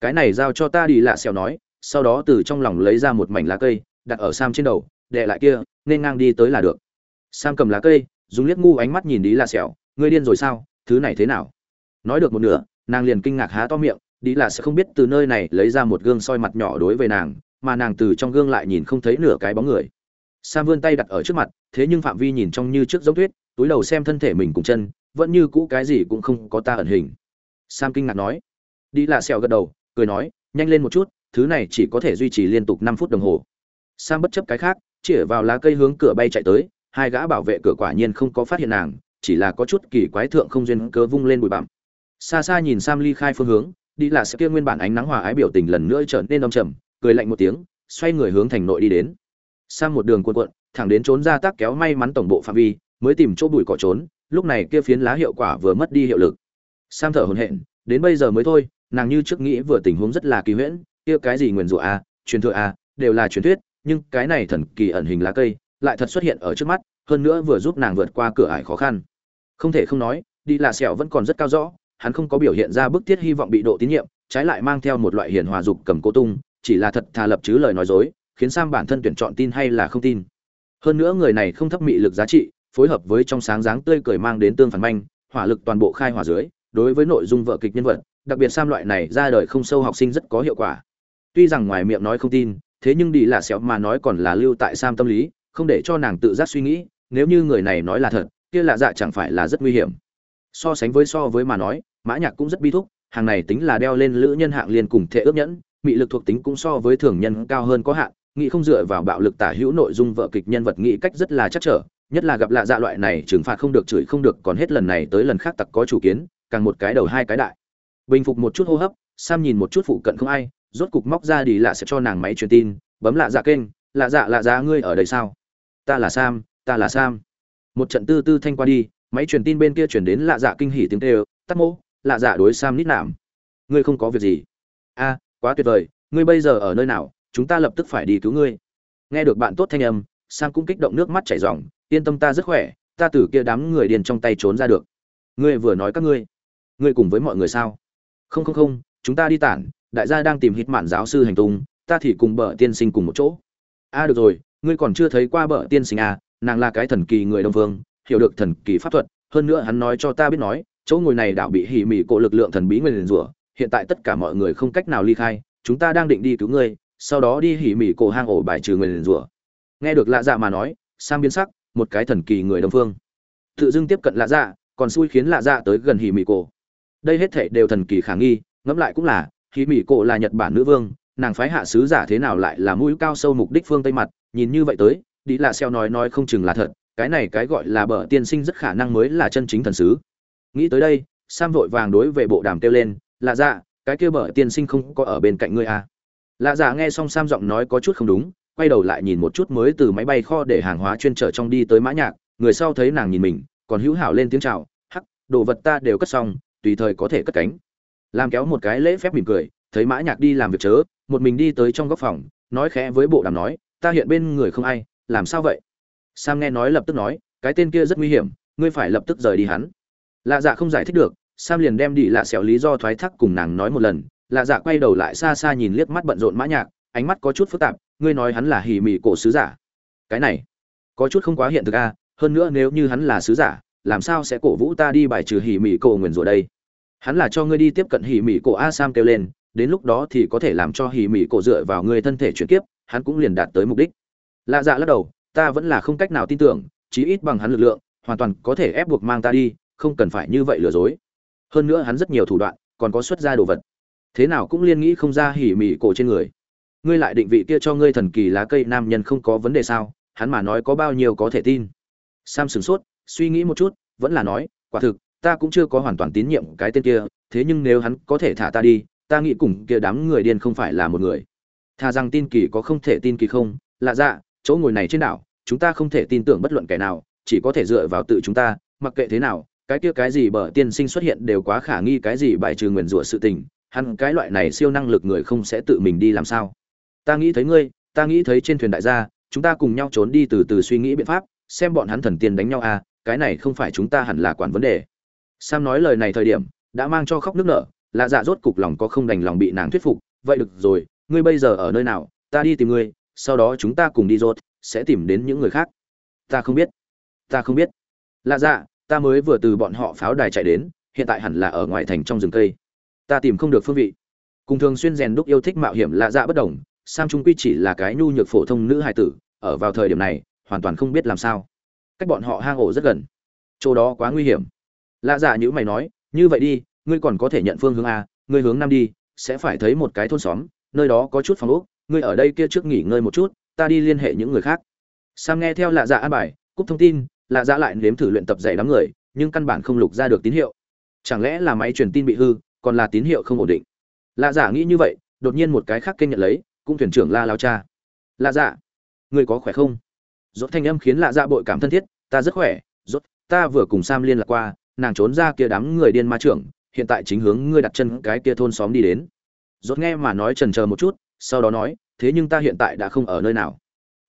Cái này giao cho ta đi lạ xèo nói. Sau đó từ trong lòng lấy ra một mảnh lá cây, đặt ở sam trên đầu đệ lại kia, nên ngang đi tới là được sam cầm lá cây, dùng liếc ngu ánh mắt nhìn đi là sẹo. ngươi điên rồi sao? Thứ này thế nào? Nói được một nửa, nàng liền kinh ngạc há to miệng đi là sẽ không biết từ nơi này lấy ra một gương soi mặt nhỏ đối với nàng, mà nàng từ trong gương lại nhìn không thấy nửa cái bóng người. Sam vươn tay đặt ở trước mặt, thế nhưng phạm vi nhìn trong như trước giống tuyết, túi đầu xem thân thể mình cùng chân, vẫn như cũ cái gì cũng không có ta ẩn hình. Sam kinh ngạc nói. Đi là sẹo gật đầu, cười nói, nhanh lên một chút, thứ này chỉ có thể duy trì liên tục năm phút đồng hồ. Sam bất chấp cái khác, chĩa vào lá cây hướng cửa bay chạy tới hai gã bảo vệ cửa quả nhiên không có phát hiện nàng chỉ là có chút kỳ quái thượng không duyên cớ vung lên bụi bặm. Xa xa nhìn sam ly khai phương hướng đi là sẽ kia nguyên bản ánh nắng hòa ái biểu tình lần nữa trở nên đông trầm cười lạnh một tiếng xoay người hướng thành nội đi đến. Sam một đường cuộn cuộn thẳng đến trốn ra tác kéo may mắn tổng bộ phạm vi mới tìm chỗ bụi cỏ trốn lúc này kia phiến lá hiệu quả vừa mất đi hiệu lực. Sam thở hổn hển đến bây giờ mới thôi nàng như trước nghĩ vừa tình huống rất là kỳ huyễn kia cái gì nguyền rủa a à, truyền thừa a à, đều là truyền thuyết nhưng cái này thần kỳ ẩn hình lá cây lại thật xuất hiện ở trước mắt, hơn nữa vừa giúp nàng vượt qua cửa ải khó khăn. Không thể không nói, đi là sẹo vẫn còn rất cao rõ, hắn không có biểu hiện ra bức thiết hy vọng bị độ tín nhiệm, trái lại mang theo một loại hiền hòa dục cầm cố tung, chỉ là thật thà lập chứ lời nói dối, khiến sam bản thân tuyển chọn tin hay là không tin. Hơn nữa người này không thấp mị lực giá trị, phối hợp với trong sáng dáng tươi cười mang đến tương phản manh, hỏa lực toàn bộ khai hỏa dưới, đối với nội dung vợ kịch nhân vật, đặc biệt sam loại này ra đời không sâu học sinh rất có hiệu quả. Tuy rằng ngoài miệng nói không tin, thế nhưng đi là sẹo mà nói còn là lưu tại sam tâm lý không để cho nàng tự giác suy nghĩ, nếu như người này nói là thật, kia lạ dạ chẳng phải là rất nguy hiểm. So sánh với so với mà nói, mã nhạc cũng rất bi thúc, hàng này tính là đeo lên lữ nhân hạng liền cùng thể ước nhẫn, mị lực thuộc tính cũng so với thường nhân cao hơn có hạn nghị không dựa vào bạo lực tả hữu nội dung vợ kịch nhân vật nghị cách rất là chắc trở, nhất là gặp lạ dạ loại này trừng phạt không được chửi không được, còn hết lần này tới lần khác tặc có chủ kiến, càng một cái đầu hai cái đại. Bình phục một chút hô hấp, sam nhìn một chút phụ cận không ai, rốt cục móc ra đi lạ sẽ cho nàng máy truyền tin, bấm lạ dạ kênh, lạ dạ lạ dạ ngươi ở đây sao? Ta là sam ta là sam. Một trận tư tư thanh qua đi máy truyền tin bên kia chuyển đến lạ dạ kinh hỉ tiếng tê, tắt mô lạ dạ đối sam nít nạm. Ngươi không có việc gì. A quá tuyệt vời ngươi bây giờ ở nơi nào? Chúng ta lập tức phải đi cứu ngươi. Nghe được bạn tốt thanh âm sam cũng kích động nước mắt chảy ròng yên tâm ta rất khỏe ta từ kia đám người điền trong tay trốn ra được. Ngươi vừa nói các ngươi ngươi cùng với mọi người sao? Không không không chúng ta đi tản đại gia đang tìm hít mạn giáo sư hành tung ta thì cùng bờ tiên sinh cùng một chỗ. A được rồi ngươi còn chưa thấy qua bợ tiên sinh à nàng là cái thần kỳ người đông phương, hiểu được thần kỳ pháp thuật, hơn nữa hắn nói cho ta biết nói, chỗ ngồi này đảo bị hỉ mị cổ lực lượng thần bí nguyên rủa, hiện tại tất cả mọi người không cách nào ly khai, chúng ta đang định đi cứu ngươi, sau đó đi hỉ mị cổ hang ổ bài trừ nguyên rủa. Nghe được lạ dạ mà nói sam biến sắc, một cái thần kỳ người đông phương. Tự dưng tiếp cận lạ dạ còn xui khiến lạ dạ tới gần hỉ mị cổ. Đây hết thảy đều thần kỳ khả nghi, ngẫm lại cũng là, hỉ mị cổ là nhật bản nữ vương, nàng phái hạ sứ giả thế nào lại là mũi cao sâu mục đích phương tây mặt nhìn như vậy tới đi lạ xeo nói nói không chừng là thật, cái này cái gọi là bờ tiên sinh rất khả năng mới là chân chính thần sứ. Nghĩ tới đây, sam vội vàng đối về bộ đàm kêu lên, lạ dạ cái kia bờ tiên sinh không có ở bên cạnh ngươi à? Lạ dạ nghe xong sam giọng nói có chút không đúng, quay đầu lại nhìn một chút mới từ máy bay kho để hàng hóa chuyên trở trong đi tới mã nhạc, người sau thấy nàng nhìn mình, còn hữu hảo lên tiếng chào, hắc, đồ vật ta đều cất xong, tùy thời có thể cất cánh. Làm kéo một cái lễ phép mỉm cười, thấy mã nhạc đi làm việc chớ, một mình đi tới trong góc phòng, nói khẽ với bộ đàm nói ta hiện bên người không ai, làm sao vậy? Sam nghe nói lập tức nói, cái tên kia rất nguy hiểm, ngươi phải lập tức rời đi hắn. Lạ dạ không giải thích được, sam liền đem đi lạ xẻo lý do thoái thác cùng nàng nói một lần. Lạ dạ quay đầu lại xa xa nhìn liếc mắt bận rộn mã nhạc, ánh mắt có chút phức tạp, ngươi nói hắn là hỉ mỉ cổ sứ giả. Cái này, có chút không quá hiện thực a, hơn nữa nếu như hắn là sứ giả, làm sao sẽ cổ vũ ta đi bài trừ hỉ mỉ cổ nguyền rủa đây? Hắn là cho ngươi đi tiếp cận hỉ mỉ cổ a sam kêu lên, đến lúc đó thì có thể làm cho hỉ mỉ cổ dựa vào ngươi thân thể chuyển kiếp hắn cũng liền đạt tới mục đích. Lạ dạ lắc đầu, ta vẫn là không cách nào tin tưởng, chí ít bằng hắn lực lượng, hoàn toàn có thể ép buộc mang ta đi, không cần phải như vậy lừa dối. Hơn nữa hắn rất nhiều thủ đoạn, còn có xuất ra đồ vật. Thế nào cũng liên nghĩ không ra hỉ mỉ cổ trên người. Ngươi lại định vị kia cho ngươi thần kỳ lá cây nam nhân không có vấn đề sao? Hắn mà nói có bao nhiêu có thể tin? Sam sửng sốt, suy nghĩ một chút, vẫn là nói, quả thực, ta cũng chưa có hoàn toàn tín nhiệm cái tên kia, thế nhưng nếu hắn có thể thả ta đi, ta nghĩ cùng kia đám người điên không phải là một người thà rằng tin kỳ có không thể tin kỳ không. Lạ dạ chỗ ngồi này trên đảo, chúng ta không thể tin tưởng bất luận kẻ nào, chỉ có thể dựa vào tự chúng ta, mặc kệ thế nào, cái kia cái gì bờ tiên sinh xuất hiện đều quá khả nghi cái gì bài trừ nguyền rủa sự tình, hắn cái loại này siêu năng lực người không sẽ tự mình đi làm sao. Ta nghĩ thấy ngươi, ta nghĩ thấy trên thuyền đại gia, chúng ta cùng nhau trốn đi từ từ suy nghĩ biện pháp, xem bọn hắn thần tiên đánh nhau à cái này không phải chúng ta hẳn là quản vấn đề. Sam nói lời này thời điểm, đã mang cho khóc nước nở, lạ dạ rốt cục lòng có không đành lòng bị nàng thuyết phục, vậy được rồi ngươi bây giờ ở nơi nào, ta đi tìm ngươi, sau đó chúng ta cùng đi rốt, sẽ tìm đến những người khác. Ta không biết. Ta không biết. Lạ dạ ta mới vừa từ bọn họ pháo đài chạy đến, hiện tại hẳn là ở ngoài thành trong rừng cây. Ta tìm không được phương vị. Cùng thường xuyên rèn đúc yêu thích mạo hiểm lạ dạ bất đồng, sam trung quy chỉ là cái nhu nhược phổ thông nữ hài tử, ở vào thời điểm này, hoàn toàn không biết làm sao. Cách bọn họ hang ổ rất gần. Chỗ đó quá nguy hiểm. Lạ dạ như mày nói, như vậy đi, ngươi còn có thể nhận phương hướng a, ngươi hướng nam đi, sẽ phải thấy một cái thôn xóm nơi đó có chút phòng ốc ngươi ở đây kia trước nghỉ ngơi một chút ta đi liên hệ những người khác. Sam nghe theo lạ dạ an bài cúp thông tin lạ dạ lại nếm thử luyện tập dạy đám người nhưng căn bản không lục ra được tín hiệu. Chẳng lẽ là máy truyền tin bị hư còn là tín hiệu không ổn định? Lạ dạ nghĩ như vậy đột nhiên một cái khác kênh nhận lấy cũng thuyền trưởng la lao cha. Lạ dạ người có khỏe không? Rốt thanh âm khiến lạ dạ bội cảm thân thiết ta rất khỏe rốt, ta vừa cùng sam liên lạc qua nàng trốn ra kia đám người điên ma trưởng hiện tại chính hướng ngươi đặt chân cái kia thôn xóm đi đến. Rốt nghe mà nói chần chờ một chút, sau đó nói, thế nhưng ta hiện tại đã không ở nơi nào.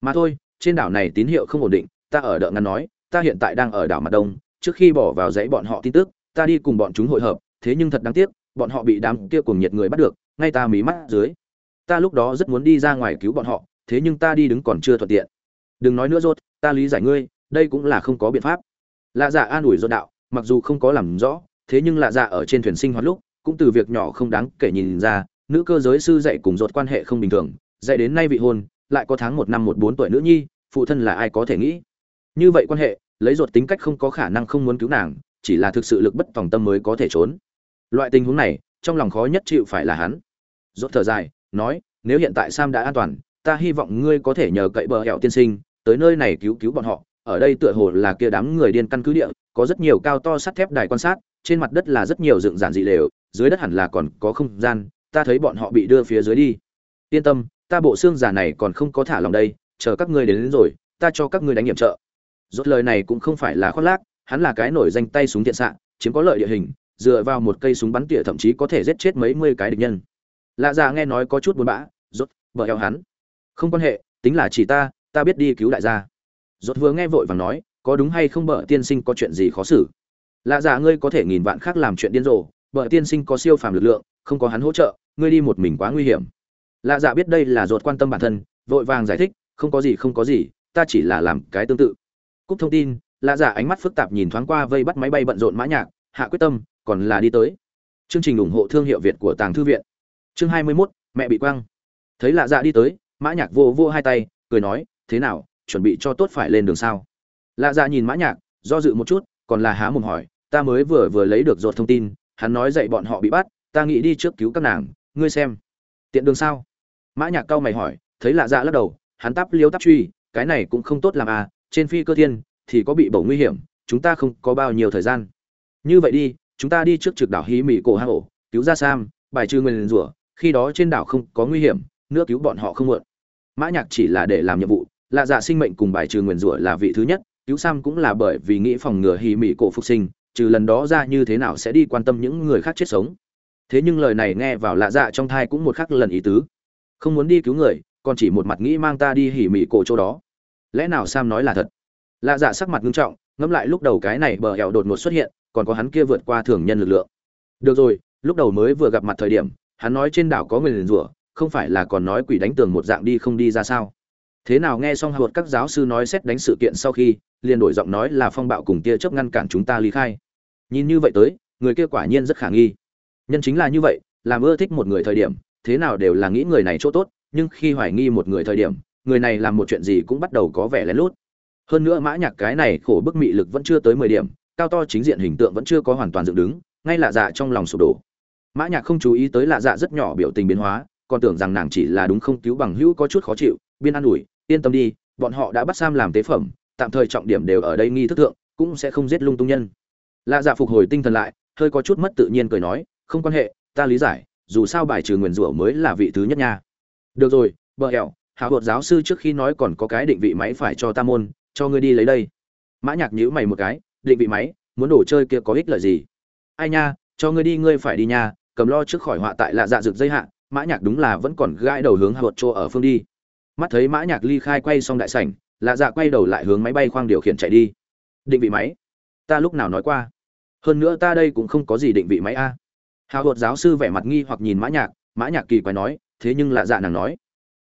Mà thôi, trên đảo này tín hiệu không ổn định, ta ở đợi ngăn nói, ta hiện tại đang ở đảo mặt đông, trước khi bỏ vào dãy bọn họ tin tức, ta đi cùng bọn chúng hội hợp, thế nhưng thật đáng tiếc, bọn họ bị đám kia cùng nhiệt người bắt được, ngay ta mí mắt dưới. Ta lúc đó rất muốn đi ra ngoài cứu bọn họ, thế nhưng ta đi đứng còn chưa thuận tiện. Đừng nói nữa rốt, ta lý giải ngươi, đây cũng là không có biện pháp. Lạ dạ an ủi rốt đạo, mặc dù không có làm rõ, thế nhưng lạ dạ ở trên thuyền sinh hoạt lúc, cũng từ việc nhỏ không đáng kể nhìn ra nữ cơ giới sư dạy cùng rốt quan hệ không bình thường, dạy đến nay vị hôn, lại có tháng một năm một bốn tuổi nữ nhi, phụ thân là ai có thể nghĩ. Như vậy quan hệ, lấy rốt tính cách không có khả năng không muốn cứu nàng, chỉ là thực sự lực bất tòng tâm mới có thể trốn. Loại tình huống này, trong lòng khó nhất chịu phải là hắn. Rốt thở dài, nói, nếu hiện tại sam đã an toàn, ta hy vọng ngươi có thể nhờ cậy bờ hẹo tiên sinh, tới nơi này cứu cứu bọn họ. Ở đây tựa hồ là kia đám người điên căn cứ địa, có rất nhiều cao to sắt thép đài quan sát, trên mặt đất là rất nhiều dựng giản dị lều, dưới đất hẳn là còn có không gian ta thấy bọn họ bị đưa phía dưới đi. Yên tâm ta bộ xương giả này còn không có thả lòng đây chờ các ngươi đến, đến rồi ta cho các ngươi đánh nghiệm trợ. Rốt lời này cũng không phải là khoác lác hắn là cái nổi danh tay súng tiện xạ chiếm có lợi địa hình dựa vào một cây súng bắn tỉa thậm chí có thể giết chết mấy mươi cái địch nhân. Lạ già nghe nói có chút buồn bã rốt vợ eo hắn. Không quan hệ tính là chỉ ta ta biết đi cứu đại gia. Rốt vừa nghe vội vàng nói có đúng hay không bợ tiên sinh có chuyện gì khó xử? Lạ già ngươi có thể nghìn vạn khác làm chuyện điên rồ bợ tiên sinh có siêu phàm lực lượng không có hắn hỗ trợ ngươi đi một mình quá nguy hiểm. Lạ dạ biết đây là ruột quan tâm bản thân vội vàng giải thích không có gì không có gì ta chỉ là làm cái tương tự. Cúp thông tin lạ dạ ánh mắt phức tạp nhìn thoáng qua vây bắt máy bay bận rộn mã nhạc hạ quyết tâm còn là đi tới. Chương trình ủng hộ thương hiệu việt của tàng thư viện. Chương hai mươi 21, mẹ bị quăng. Thấy lạ dạ đi tới mã nhạc vô vô hai tay cười nói thế nào chuẩn bị cho tốt phải lên đường sao? Lạ dạ nhìn mã nhạc do dự một chút còn là há mồm hỏi ta mới vừa vừa lấy được ruột thông tin hắn nói dạy bọn họ bị bắt, ta nghĩ đi trước cứu các nàng, ngươi xem. Tiện đường sao? Mã nhạc cao mày hỏi, thấy lạ dạ lắc đầu, hắn tắp liêu tắp truy, cái này cũng không tốt làm à trên phi cơ thiên, thì có bị bổ nguy hiểm, chúng ta không có bao nhiêu thời gian. Như vậy đi, chúng ta đi trước trực đảo hí mỹ cổ hang ổ, cứu ra sam, bài trừ nguyên rủa, khi đó trên đảo không có nguy hiểm, nữa cứu bọn họ không muộn. Mã nhạc chỉ là để làm nhiệm vụ, lạ dạ sinh mệnh cùng bài trừ nguyên rủa là vị thứ nhất, cứu sam cũng là bởi vì nghĩ phòng ngừa hí mỹ cổ phục sinh trừ lần đó ra như thế nào sẽ đi quan tâm những người khác chết sống. Thế nhưng lời này nghe vào lạ dạ trong thai cũng một khắc lần ý tứ. Không muốn đi cứu người, còn chỉ một mặt nghĩ mang ta đi hỉ mỉ cổ chỗ đó. Lẽ nào sam nói là thật? Lạ dạ sắc mặt nghiêm trọng, ngẫm lại lúc đầu cái này bờ hẹo đột ngột xuất hiện, còn có hắn kia vượt qua thường nhân lực lượng. Được rồi, lúc đầu mới vừa gặp mặt thời điểm, hắn nói trên đảo có người liền rủa, không phải là còn nói quỷ đánh tường một dạng đi không đi ra sao? Thế nào nghe xong hột các giáo sư nói xét đánh sự kiện sau khi liền đổi giọng nói là phong bạo cùng tia chớp ngăn cản chúng ta ly khai. Nhìn như vậy tới, người kia quả nhiên rất khả nghi. Nhân chính là như vậy, làm ưa thích một người thời điểm, thế nào đều là nghĩ người này chỗ tốt, nhưng khi hoài nghi một người thời điểm, người này làm một chuyện gì cũng bắt đầu có vẻ lén lút. Hơn nữa mã nhạc cái này khổ bức mị lực vẫn chưa tới mười điểm, cao to chính diện hình tượng vẫn chưa có hoàn toàn dựng đứng, ngay lạ dạ trong lòng sụp đổ. Mã nhạc không chú ý tới lạ dạ rất nhỏ biểu tình biến hóa, còn tưởng rằng nàng chỉ là đúng không cứu bằng hữu có chút khó chịu, biên an ủi, yên tâm đi, bọn họ đã bắt sam làm tế phẩm tạm thời trọng điểm đều ở đây nghi thức thượng, cũng sẽ không giết lung tung nhân. Lạ dạ phục hồi tinh thần lại, hơi có chút mất tự nhiên cười nói, không quan hệ, ta lý giải, dù sao bài trừ nguyền rủa mới là vị thứ nhất nha. Được rồi, bờ hẹo hạ hột giáo sư trước khi nói còn có cái định vị máy phải cho ta môn, cho ngươi đi lấy đây. Mã nhạc nhíu mày một cái, định vị máy, muốn đồ chơi kia có ích lợi gì? Ai nha, cho ngươi đi, ngươi phải đi nha, cầm lo trước khỏi họa tại lạ dạ rực dây hạ, mã nhạc đúng là vẫn còn gãi đầu hướng hột chỗ ở phương đi. Mắt thấy mã nhạc ly khai quay xong đại sảnh lạ dạ quay đầu lại hướng máy bay khoang điều khiển chạy đi. Định vị máy. Ta lúc nào nói qua. Hơn nữa ta đây cũng không có gì định vị máy a. Hào hột giáo sư vẻ mặt nghi hoặc nhìn mã nhạc. Mã nhạc kỳ quái nói, thế nhưng lạ dạ nàng nói.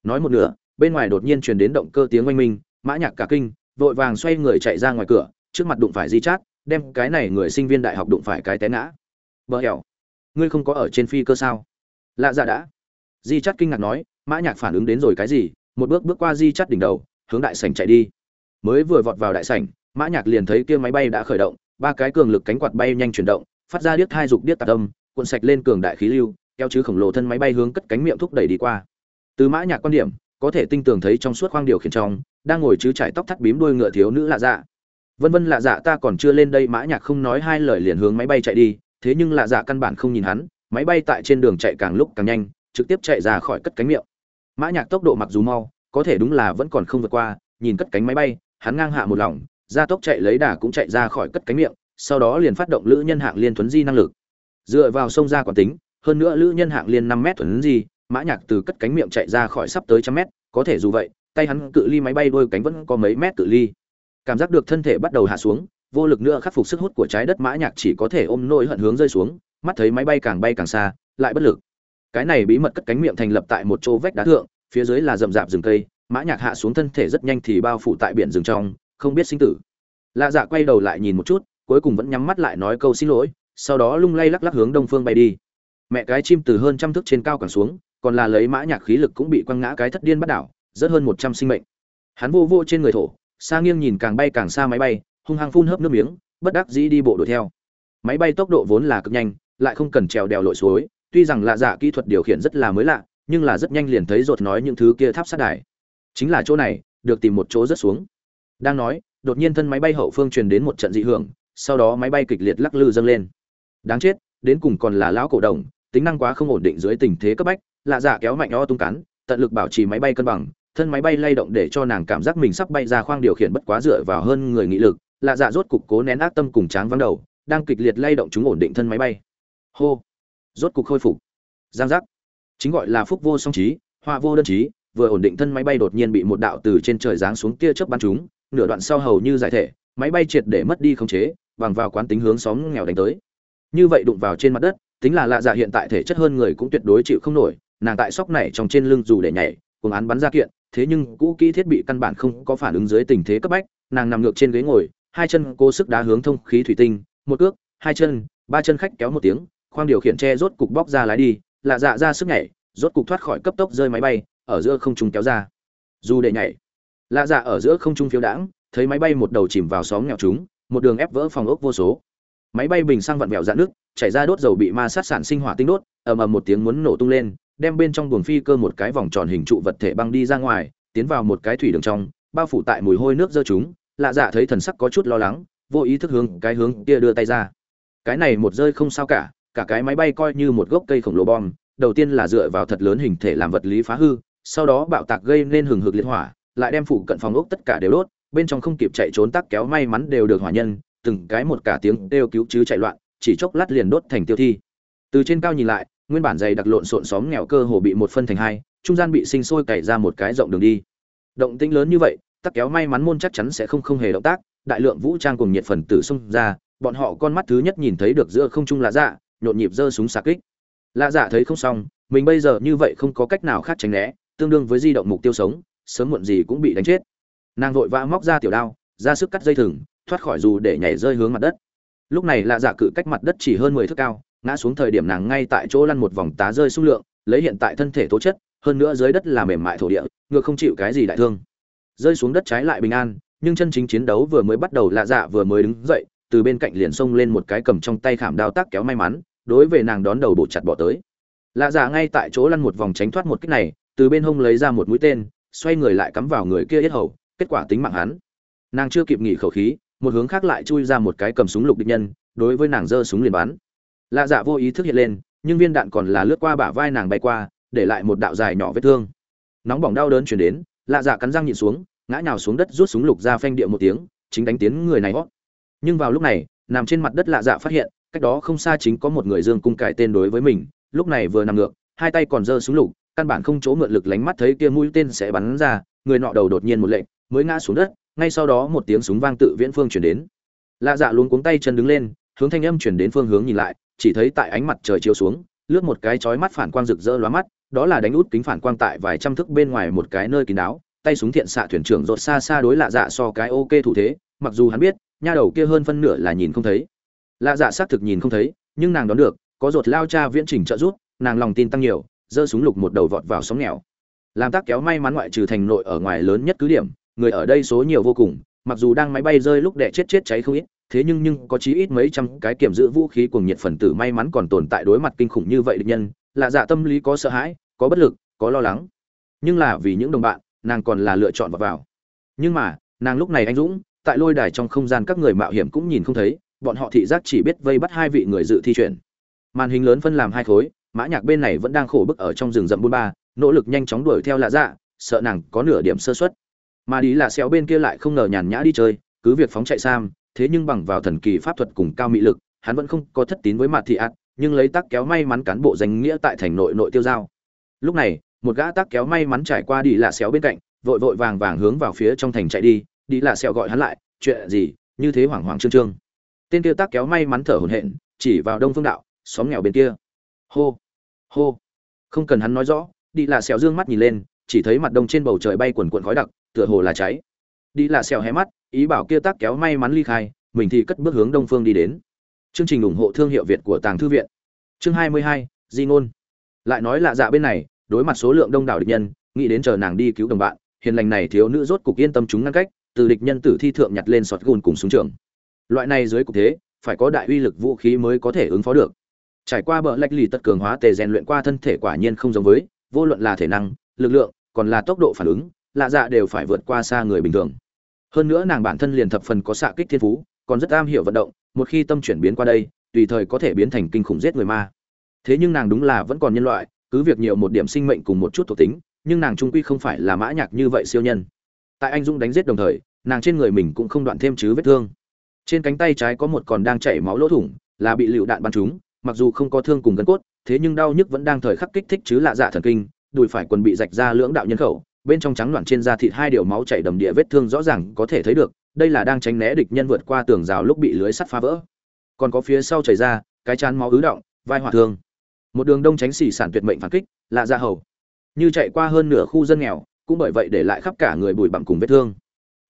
Nói một nửa, bên ngoài đột nhiên truyền đến động cơ tiếng oanh minh. Mã nhạc cả kinh, vội vàng xoay người chạy ra ngoài cửa, trước mặt đụng phải di chát, đem cái này người sinh viên đại học đụng phải cái té ngã. Bờ hẻo, ngươi không có ở trên phi cơ sao? Lạ dạ đã. Di chát kinh ngạc nói, mã nhạc phản ứng đến rồi cái gì? Một bước bước qua di chát đỉnh đầu hướng đại sảnh chạy đi. Mới vừa vọt vào đại sảnh, mã nhạc liền thấy kia máy bay đã khởi động, ba cái cường lực cánh quạt bay nhanh chuyển động, phát ra điếc thai dục điếc tạc âm, cuộn sạch lên cường đại khí lưu kéo chứ khổng lồ thân máy bay hướng cất cánh miệng thúc đẩy đi qua. Từ mã nhạc quan điểm, có thể tinh tường thấy trong suốt khoang điều khiển trong, đang ngồi chứ trải tóc thắt bím đuôi ngựa thiếu nữ lạ dạ. Vân vân lạ dạ ta còn chưa lên đây, mã nhạc không nói hai lời liền hướng máy bay chạy đi, thế nhưng lạ dạ căn bản không nhìn hắn, máy bay tại trên đường chạy càng lúc càng nhanh, trực tiếp chạy ra khỏi cất cánh miệng. Mã nhạc tốc độ mặc dù mau có thể đúng là vẫn còn không vượt qua, nhìn cất cánh máy bay, hắn ngang hạ một lòng, gia tốc chạy lấy đà cũng chạy ra khỏi cất cánh miệng, sau đó liền phát động lữ nhân hạng liên thuấn di năng lực. Dựa vào sông ra quản tính, hơn nữa lữ nhân hạng liên năm mét thuấn di, mã nhạc từ cất cánh miệng chạy ra khỏi sắp tới trăm mét, có thể dù vậy, tay hắn cự ly máy bay đôi cánh vẫn có mấy mét cự ly. Cảm giác được thân thể bắt đầu hạ xuống, vô lực nữa khắc phục sức hút của trái đất mã nhạc chỉ có thể ôm nỗi hận hướng rơi xuống, mắt thấy máy bay càng bay càng xa, lại bất lực. Cái này bí mật cất cánh miệng thành lập tại một chỗ vách đá thượng phía dưới là rậm rạp rừng cây, mã nhạc hạ xuống thân thể rất nhanh thì bao phủ tại biển rừng trong, không biết sinh tử. Lạ dạ quay đầu lại nhìn một chút, cuối cùng vẫn nhắm mắt lại nói câu xin lỗi, sau đó lung lay lắc lắc hướng đông phương bay đi. Mẹ cái chim từ hơn trăm thước trên cao càng xuống, còn là lấy mã nhạc khí lực cũng bị quăng ngã cái thất điên bắt đảo rất hơn một trăm sinh mệnh. Hắn vô vô trên người thổ, xa nghiêng nhìn càng bay càng xa máy bay, hung hăng phun hớp nước miếng, bất đắc dĩ đi bộ đuổi theo. Máy bay tốc độ vốn là cực nhanh, lại không cần trèo đèo lội suối, tuy rằng lạ dạ kỹ thuật điều khiển rất là mới lạ nhưng là rất nhanh liền thấy rột nói những thứ kia tháp sát đài. Chính là chỗ này, được tìm một chỗ rất xuống. Đang nói, đột nhiên thân máy bay hậu phương truyền đến một trận dị hưởng, sau đó máy bay kịch liệt lắc lư dâng lên. Đáng chết, đến cùng còn là lão cổ đồng, tính năng quá không ổn định dưới tình thế cấp bách, lạ dạ kéo mạnh o tung cắn tận lực bảo trì máy bay cân bằng, thân máy bay lay động để cho nàng cảm giác mình sắp bay ra khoang điều khiển bất quá dựa vào hơn người nghị lực, lạ dạ rốt cục cố nén ác tâm cùng tráng vắng đầu, đang kịch liệt lay động chúng ổn định thân máy bay. Hô, rốt cục khôi phục. Giang giác chính gọi là phúc vô song trí họa vô đơn trí, vừa ổn định thân máy bay đột nhiên bị một đạo từ trên trời giáng xuống tia chớp bắn chúng nửa đoạn sau hầu như giải thể, máy bay triệt để mất đi khống chế, bằng vào quán tính hướng xóm nghèo đánh tới. Như vậy đụng vào trên mặt đất, tính là lạ dạ hiện tại thể chất hơn người cũng tuyệt đối chịu không nổi, nàng tại sóc này trong trên lưng dù để nhảy cùng án bắn ra kiện, thế nhưng cũ kỹ thiết bị căn bản không có phản ứng dưới tình thế cấp bách, nàng nằm ngược trên ghế ngồi, hai chân cố sức đá hướng thông khí thủy tinh, một cước, hai chân, ba chân khách kéo một tiếng, khoang điều khiển tre rốt cục bóc ra lái đi lạ dạ ra sức nhảy, rốt cục thoát khỏi cấp tốc rơi máy bay, ở giữa không trung kéo ra. Dù để nhảy, lạ dạ ở giữa không trung phiếu đãng, thấy máy bay một đầu chìm vào xóm nghèo chúng một đường ép vỡ phòng ốc vô số. Máy bay bình sang vặn vẹo dạn nước, chảy ra đốt dầu bị ma sát sản sinh hỏa tinh đốt, ầm ầm một tiếng muốn nổ tung lên, đem bên trong buồng phi cơ một cái vòng tròn hình trụ vật thể băng đi ra ngoài, tiến vào một cái thủy đường trong, bao phủ tại mùi hôi nước dơ chúng lạ dạ thấy thần sắc có chút lo lắng, vô ý thức hướng cái hướng kia đưa tay ra. Cái này một rơi không sao cả cả cái máy bay coi như một gốc cây khổng lồ bom, đầu tiên là dựa vào thật lớn hình thể làm vật lý phá hư, sau đó bạo tạc gây nên hừng hực liệt hỏa, lại đem phụ cận phòng ốc tất cả đều đốt, bên trong không kịp chạy trốn tắc kéo may mắn đều được hỏa nhân, từng cái một cả tiếng đều cứu chứ chạy loạn, chỉ chốc lát liền đốt thành tiêu thi. Từ trên cao nhìn lại, nguyên bản dày đặc lộn xộn xóm nghèo cơ hồ bị một phân thành hai, trung gian bị sinh sôi cày ra một cái rộng đường đi. Động tĩnh lớn như vậy, tắc kéo may mắn môn chắc chắn sẽ không không hề động tác, đại lượng vũ trang cùng nhiệt phần tử xung ra, bọn họ con mắt thứ nhất nhìn thấy được giữa không trung lạ dạ nhộn nhịp giơ súng xạ kích. Lạ dạ thấy không xong, mình bây giờ như vậy không có cách nào khác tránh né, tương đương với di động mục tiêu sống, sớm muộn gì cũng bị đánh chết. Nàng vội vã móc ra tiểu đao, ra sức cắt dây thừng, thoát khỏi dù để nhảy rơi hướng mặt đất. Lúc này lạ dạ cự cách mặt đất chỉ hơn mười thước cao, ngã xuống thời điểm nàng ngay tại chỗ lăn một vòng tá rơi xung lượng, lấy hiện tại thân thể tố chất, hơn nữa dưới đất là mềm mại thổ địa, ngược không chịu cái gì đại thương. Rơi xuống đất trái lại bình an, nhưng chân chính chiến đấu vừa mới bắt đầu lạ dạ vừa mới đứng dậy, từ bên cạnh liền xông lên một cái cầm trong tay khảm đao tác kéo may mắn đối với nàng đón đầu bổ chặt bỏ tới. Lạ giả ngay tại chỗ lăn một vòng tránh thoát một kích này, từ bên hông lấy ra một mũi tên, xoay người lại cắm vào người kia yết hầu, kết quả tính mạng hắn. Nàng chưa kịp nghỉ khẩu khí, một hướng khác lại chui ra một cái cầm súng lục địch nhân, đối với nàng giơ súng liền bắn. Lạ dạ vô ý thức hiện lên, nhưng viên đạn còn là lướt qua bả vai nàng bay qua, để lại một đạo dài nhỏ vết thương. Nóng bỏng đau đớn chuyển đến, lạ dạ cắn răng nhịn xuống, ngã nhào xuống đất rút súng lục ra phanh địa một tiếng, chính đánh tiến người này. Hót nhưng vào lúc này, nằm trên mặt đất lạ dạ phát hiện cách đó không xa chính có một người dương cung cải tên đối với mình, lúc này vừa nằm ngược, hai tay còn giơ súng lục, căn bản không chỗ mượn lực lánh mắt thấy kia mũi tên sẽ bắn ra, người nọ đầu đột nhiên một lệnh mới ngã xuống đất, ngay sau đó một tiếng súng vang tự viễn phương chuyển đến. Lạ dạ luôn cuống tay chân đứng lên, hướng thanh âm chuyển đến phương hướng nhìn lại, chỉ thấy tại ánh mặt trời chiếu xuống, lướt một cái chói mắt phản quang rực rỡ lóa mắt, đó là đánh út kính phản quang tại vài trăm thước bên ngoài một cái nơi kín đáo, tay súng thiện xạ thuyền trưởng rột xa xa đối lạ dạ so cái ok thủ thế, mặc dù hắn biết, nha đầu kia hơn phân nửa là nhìn không thấy lạ dạ xác thực nhìn không thấy nhưng nàng đón được có ruột lao cha viễn trình trợ giúp, nàng lòng tin tăng nhiều giơ súng lục một đầu vọt vào sóng nghèo. Làm tác kéo may mắn ngoại trừ thành nội ở ngoài lớn nhất cứ điểm người ở đây số nhiều vô cùng mặc dù đang máy bay rơi lúc đẻ chết chết cháy không ít thế nhưng nhưng có chí ít mấy trăm cái kiểm giữ vũ khí cùng nhiệt phần tử may mắn còn tồn tại đối mặt kinh khủng như vậy địch nhân lạ dạ tâm lý có sợ hãi có bất lực có lo lắng. Nhưng là vì những đồng bạn nàng còn là lựa chọn vào vào. Nhưng mà nàng lúc này anh dũng tại lôi đài trong không gian các người mạo hiểm cũng nhìn không thấy bọn họ thị giác chỉ biết vây bắt hai vị người dự thi chuyển. Màn hình lớn phân làm hai khối, mã nhạc bên này vẫn đang khổ bức ở trong rừng rậm buôn ba, nỗ lực nhanh chóng đuổi theo lạ dạ sợ nàng có nửa điểm sơ suất. Mà đi là xéo bên kia lại không ngờ nhàn nhã đi chơi, cứ việc phóng chạy sam, thế nhưng bằng vào thần kỳ pháp thuật cùng cao mỹ lực, hắn vẫn không có thất tín với mặt thị ạt nhưng lấy tác kéo may mắn cán bộ danh nghĩa tại thành nội nội tiêu giao. Lúc này, một gã tác kéo may mắn trải qua đi là xéo bên cạnh, vội vội vàng vàng hướng vào phía trong thành chạy đi đi là xéo gọi hắn lại, chuyện gì? Như thế hoảng hoảng trương trương tên kia tác kéo may mắn thở hổn hển chỉ vào đông phương đạo xóm nghèo bên kia. Hô hô. Không cần hắn nói rõ đi là xèo dương mắt nhìn lên chỉ thấy mặt đông trên bầu trời bay quần quần khói đặc tựa hồ là cháy. Đi là xèo hé mắt ý bảo kia tác kéo may mắn ly khai mình thì cất bước hướng đông phương đi đến. Chương trình ủng hộ thương hiệu việt của tàng thư viện. Chương 22, di ngôn. Lại nói là dạ bên này đối mặt số lượng đông đảo địch nhân nghĩ đến chờ nàng đi cứu đồng bạn hiền lành này thiếu nữ rốt cục yên tâm chúng ngăn cách từ địch nhân tử thi thượng nhặt lên sọt gùn cùng súng trường loại này dưới cục thế, phải có đại uy lực vũ khí mới có thể ứng phó được. Trải qua bờ lách lì tật cường hóa tề rèn luyện qua thân thể quả nhiên không giống với, vô luận là thể năng, lực lượng, còn là tốc độ phản ứng, lạ dạ đều phải vượt qua xa người bình thường. Hơn nữa nàng bản thân liền thập phần có xạ kích thiên phú, còn rất am hiểu vận động, một khi tâm chuyển biến qua đây, tùy thời có thể biến thành kinh khủng giết người ma. Thế nhưng nàng đúng là vẫn còn nhân loại, cứ việc nhiều một điểm sinh mệnh cùng một chút thuộc tính, nhưng nàng trung quy không phải là mã nhạc như vậy siêu nhân. Tại anh dũng đánh giết đồng thời, nàng trên người mình cũng không đoạn thêm chứ vết thương trên cánh tay trái có một còn đang chảy máu lỗ thủng, là bị lựu đạn bắn trúng, mặc dù không có thương cùng gân cốt, thế nhưng đau nhức vẫn đang thời khắc kích thích chứ lạ dạ thần kinh, đùi phải quần bị rạch ra lưỡng đạo nhân khẩu, bên trong trắng loạn trên da thịt hai điều máu chảy đầm địa vết thương rõ ràng có thể thấy được, đây là đang tránh né địch nhân vượt qua tường rào lúc bị lưới sắt phá vỡ. Còn có phía sau chảy ra, cái chán máu ứ động, vai hỏa thương. Một đường đông tránh xỉ sản tuyệt mệnh phản kích, lạ dạ hầu. Như chạy qua hơn nửa khu dân nghèo, cũng bởi vậy để lại khắp cả người bụi bặm cùng vết thương.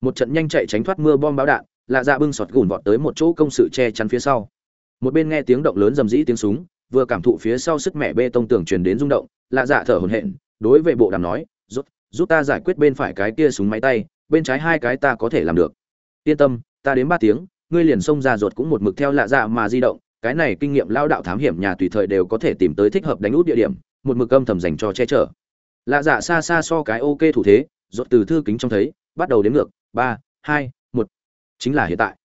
Một trận nhanh chạy tránh thoát mưa bom báo đạn lạ dạ bưng sọt gùn vọt tới một chỗ công sự che chắn phía sau. Một bên nghe tiếng động lớn rầm rĩ tiếng súng, vừa cảm thụ phía sau sức mẹ bê tông tường truyền đến rung động, lạ dạ thở hổn hển, đối với bộ đàm nói giúp giúp ta giải quyết bên phải cái kia súng máy tay, bên trái hai cái ta có thể làm được. Yên tâm, ta đến ba tiếng, ngươi liền xông ra ruột cũng một mực theo lạ dạ mà di động, cái này kinh nghiệm lao đạo thám hiểm nhà tùy thời đều có thể tìm tới thích hợp đánh út địa điểm, một mực âm thầm dành cho che chở. Lạ dạ xa xa so cái ok thủ thế ruột từ thư kính trong thấy, bắt đầu đến ngược, ba, hai chính là hiện tại.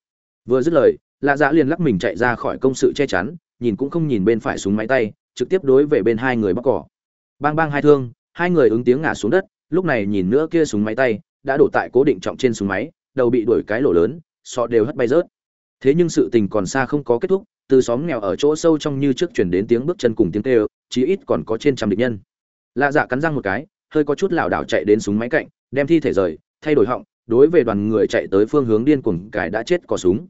Vừa dứt lời lạ dạ liền lắc mình chạy ra khỏi công sự che chắn, nhìn cũng không nhìn bên phải súng máy tay, trực tiếp đối về bên hai người bóc cỏ. Bang bang hai thương, hai người ứng tiếng ngã xuống đất, lúc này nhìn nữa kia súng máy tay, đã đổ tại cố định trọng trên súng máy, đầu bị đuổi cái lỗ lớn, sọ đều hất bay rớt. Thế nhưng sự tình còn xa không có kết thúc, từ xóm nghèo ở chỗ sâu trong như trước chuyển đến tiếng bước chân cùng tiếng kêu, chí ít còn có trên trăm địch nhân. Lạ dạ cắn răng một cái, hơi có chút lảo đảo chạy đến súng máy cạnh, đem thi thể rời, thay đổi họng đối về đoàn người chạy tới phương hướng điên cuồng cải đã chết có súng.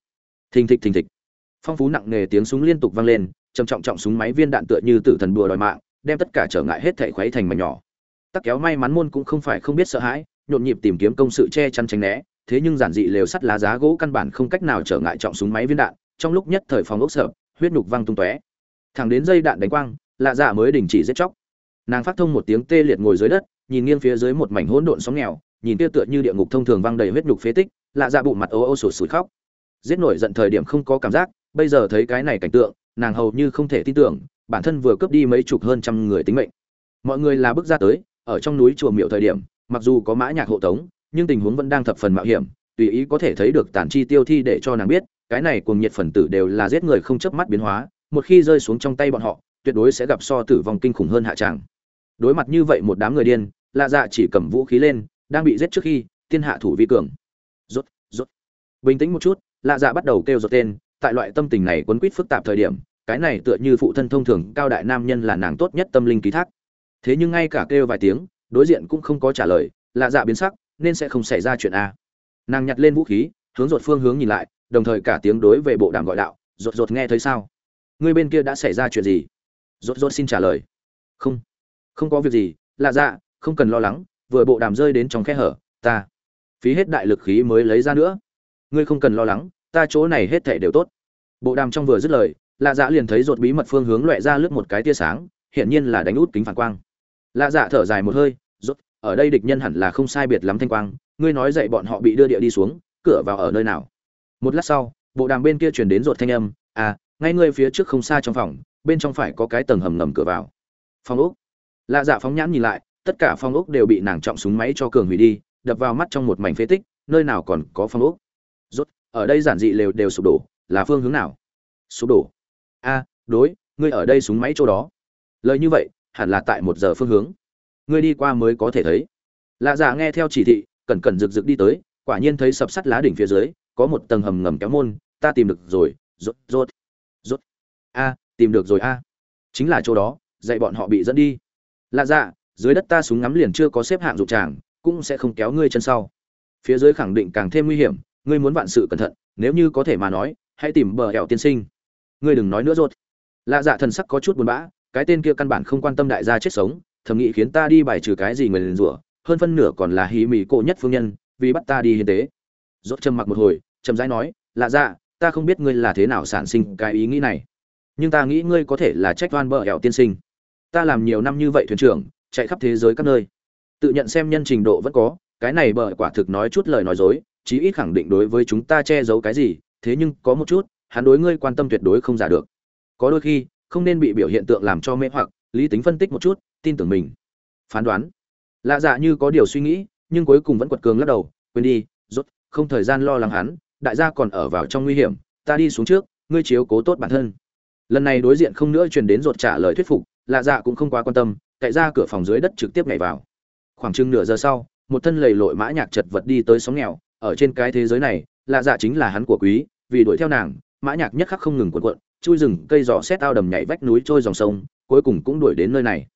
Thình thịch thình thịch. Phong phú nặng nề tiếng súng liên tục vang lên, trầm trọng trọng súng máy viên đạn tựa như tử thần bùa đòi mạng, đem tất cả trở ngại hết thảy khuấy thành mảnh nhỏ. Tắc kéo may mắn môn cũng không phải không biết sợ hãi, nhộn nhịp tìm kiếm công sự che chắn tránh né, thế nhưng giản dị lều sắt lá giá gỗ căn bản không cách nào trở ngại trọng súng máy viên đạn, trong lúc nhất thời phòng ốc sợ, huyết nhục văng tung tóe. Thẳng đến dây đạn đánh quang, lạ dạ mới đình chỉ giết chóc. Nàng phát thông một tiếng tê liệt ngồi dưới đất, nhìn nghiêng phía dưới một mảnh hỗn độn sóng nghèo nhìn kia tựa như địa ngục thông thường văng đầy huyết nhục phế tích, lạ dạ bụng mặt ô ô sụt sụt khóc. Giết nổi giận thời điểm không có cảm giác, bây giờ thấy cái này cảnh tượng, nàng hầu như không thể tin tưởng, bản thân vừa cướp đi mấy chục hơn trăm người tính mệnh. Mọi người là bước ra tới, ở trong núi chùa miệu thời điểm, mặc dù có mã nhạc hộ tống, nhưng tình huống vẫn đang thập phần mạo hiểm, tùy ý có thể thấy được tàn chi tiêu thi để cho nàng biết, cái này cùng nhiệt phần tử đều là giết người không chớp mắt biến hóa, một khi rơi xuống trong tay bọn họ, tuyệt đối sẽ gặp so tử vong kinh khủng hơn hạ tràng. Đối mặt như vậy một đám người điên, lạ dạ chỉ cầm vũ khí lên đang bị giết trước khi thiên hạ thủ vi cường. Rốt rốt. Bình tĩnh một chút, lạ dạ bắt đầu kêu rốt tên. Tại loại tâm tình này quấn quýt phức tạp thời điểm, cái này tựa như phụ thân thông thường cao đại nam nhân là nàng tốt nhất tâm linh ký thác. Thế nhưng ngay cả kêu vài tiếng, đối diện cũng không có trả lời, lạ dạ biến sắc, nên sẽ không xảy ra chuyện a. Nàng nhặt lên vũ khí, hướng rột phương hướng nhìn lại, đồng thời cả tiếng đối về bộ đàm gọi đạo rột rột nghe thấy sao? Người bên kia đã xảy ra chuyện gì? Rột rột xin trả lời. Không không có việc gì, lạ dạ không cần lo lắng vừa bộ đàm rơi đến trong khe hở, ta, phí hết đại lực khí mới lấy ra nữa. Ngươi không cần lo lắng, ta chỗ này hết thể đều tốt. Bộ đàm trong vừa dứt lời, lạ dạ liền thấy rột bí mật phương hướng loẹ ra lướt một cái tia sáng, hiển nhiên là đánh út kính phản quang. Lạ dạ thở dài một hơi, rốt, ở đây địch nhân hẳn là không sai biệt lắm thanh quang, ngươi nói dậy bọn họ bị đưa địa đi xuống, cửa vào ở nơi nào? Một lát sau, bộ đàm bên kia truyền đến rột thanh âm à ngay ngươi phía trước không xa trong phòng, bên trong phải có cái tầng hầm ngầm cửa vào. Phòng úc lạ dạ phóng nhãn nhìn lại tất cả phong ốc đều bị nàng trọng súng máy cho cường hủy đi, đập vào mắt trong một mảnh phế tích, nơi nào còn có phong ốc. Rốt, ở đây giản dị lều đều sụp đổ, là phương hướng nào? Sụp đổ. A, đối, ngươi ở đây súng máy chỗ đó. Lời như vậy, hẳn là tại một giờ phương hướng. Ngươi đi qua mới có thể thấy. Lạ dạ nghe theo chỉ thị, cẩn cẩn rực rực đi tới, quả nhiên thấy sập sắt lá đỉnh phía dưới, có một tầng hầm ngầm kéo môn, ta tìm được rồi, rốt rốt rốt. A, tìm được rồi a. Chính là chỗ đó, dạy bọn họ bị dẫn đi. Lạ dạ dưới đất ta súng ngắm liền chưa có xếp hạng dụng tràng, cũng sẽ không kéo ngươi chân sau. Phía dưới khẳng định càng thêm nguy hiểm, ngươi muốn vạn sự cẩn thận, nếu như có thể mà nói, hãy tìm bờ hẻo tiên sinh. Ngươi đừng nói nữa rốt. Lạ dạ thần sắc có chút buồn bã, cái tên kia căn bản không quan tâm đại gia chết sống, thầm nghĩ khiến ta đi bài trừ cái gì người liền rủa, hơn phân nửa còn là hí mì cổ nhất phương nhân, vì bắt ta đi hiến tế. Rốt trầm mặc một hồi trầm rãi nói, lạ dạ ta không biết ngươi là thế nào sản sinh cái ý nghĩ này, nhưng ta nghĩ ngươi có thể là trách oan bờ hẻo tiên sinh. Ta làm nhiều năm như vậy thuyền trưởng chạy khắp thế giới các nơi. Tự nhận xem nhân trình độ vẫn có, cái này bởi quả thực nói chút lời nói dối, chí ít khẳng định đối với chúng ta che giấu cái gì, thế nhưng có một chút, hắn đối ngươi quan tâm tuyệt đối không giả được. Có đôi khi, không nên bị biểu hiện tượng làm cho mê hoặc, lý tính phân tích một chút, tin tưởng mình. Phán đoán. Lạ dạ như có điều suy nghĩ, nhưng cuối cùng vẫn quật cường lắc đầu, quên đi, rốt, không thời gian lo lắng hắn, đại gia còn ở vào trong nguy hiểm, ta đi xuống trước, ngươi chiếu cố tốt bản thân. Lần này đối diện không nữa truyền đến rột trả lời thuyết phục, lạ dạ cũng không quá quan tâm cậy ra cửa phòng dưới đất trực tiếp nhảy vào. Khoảng chừng nửa giờ sau, một thân lầy lội mã nhạc chật vật đi tới sóng nghèo, ở trên cái thế giới này, lạ dạ chính là hắn của quý, vì đuổi theo nàng, mã nhạc nhất khắc không ngừng cuộn cuộn, chui rừng, cây giỏ xét ao đầm nhảy vách núi trôi dòng sông, cuối cùng cũng đuổi đến nơi này.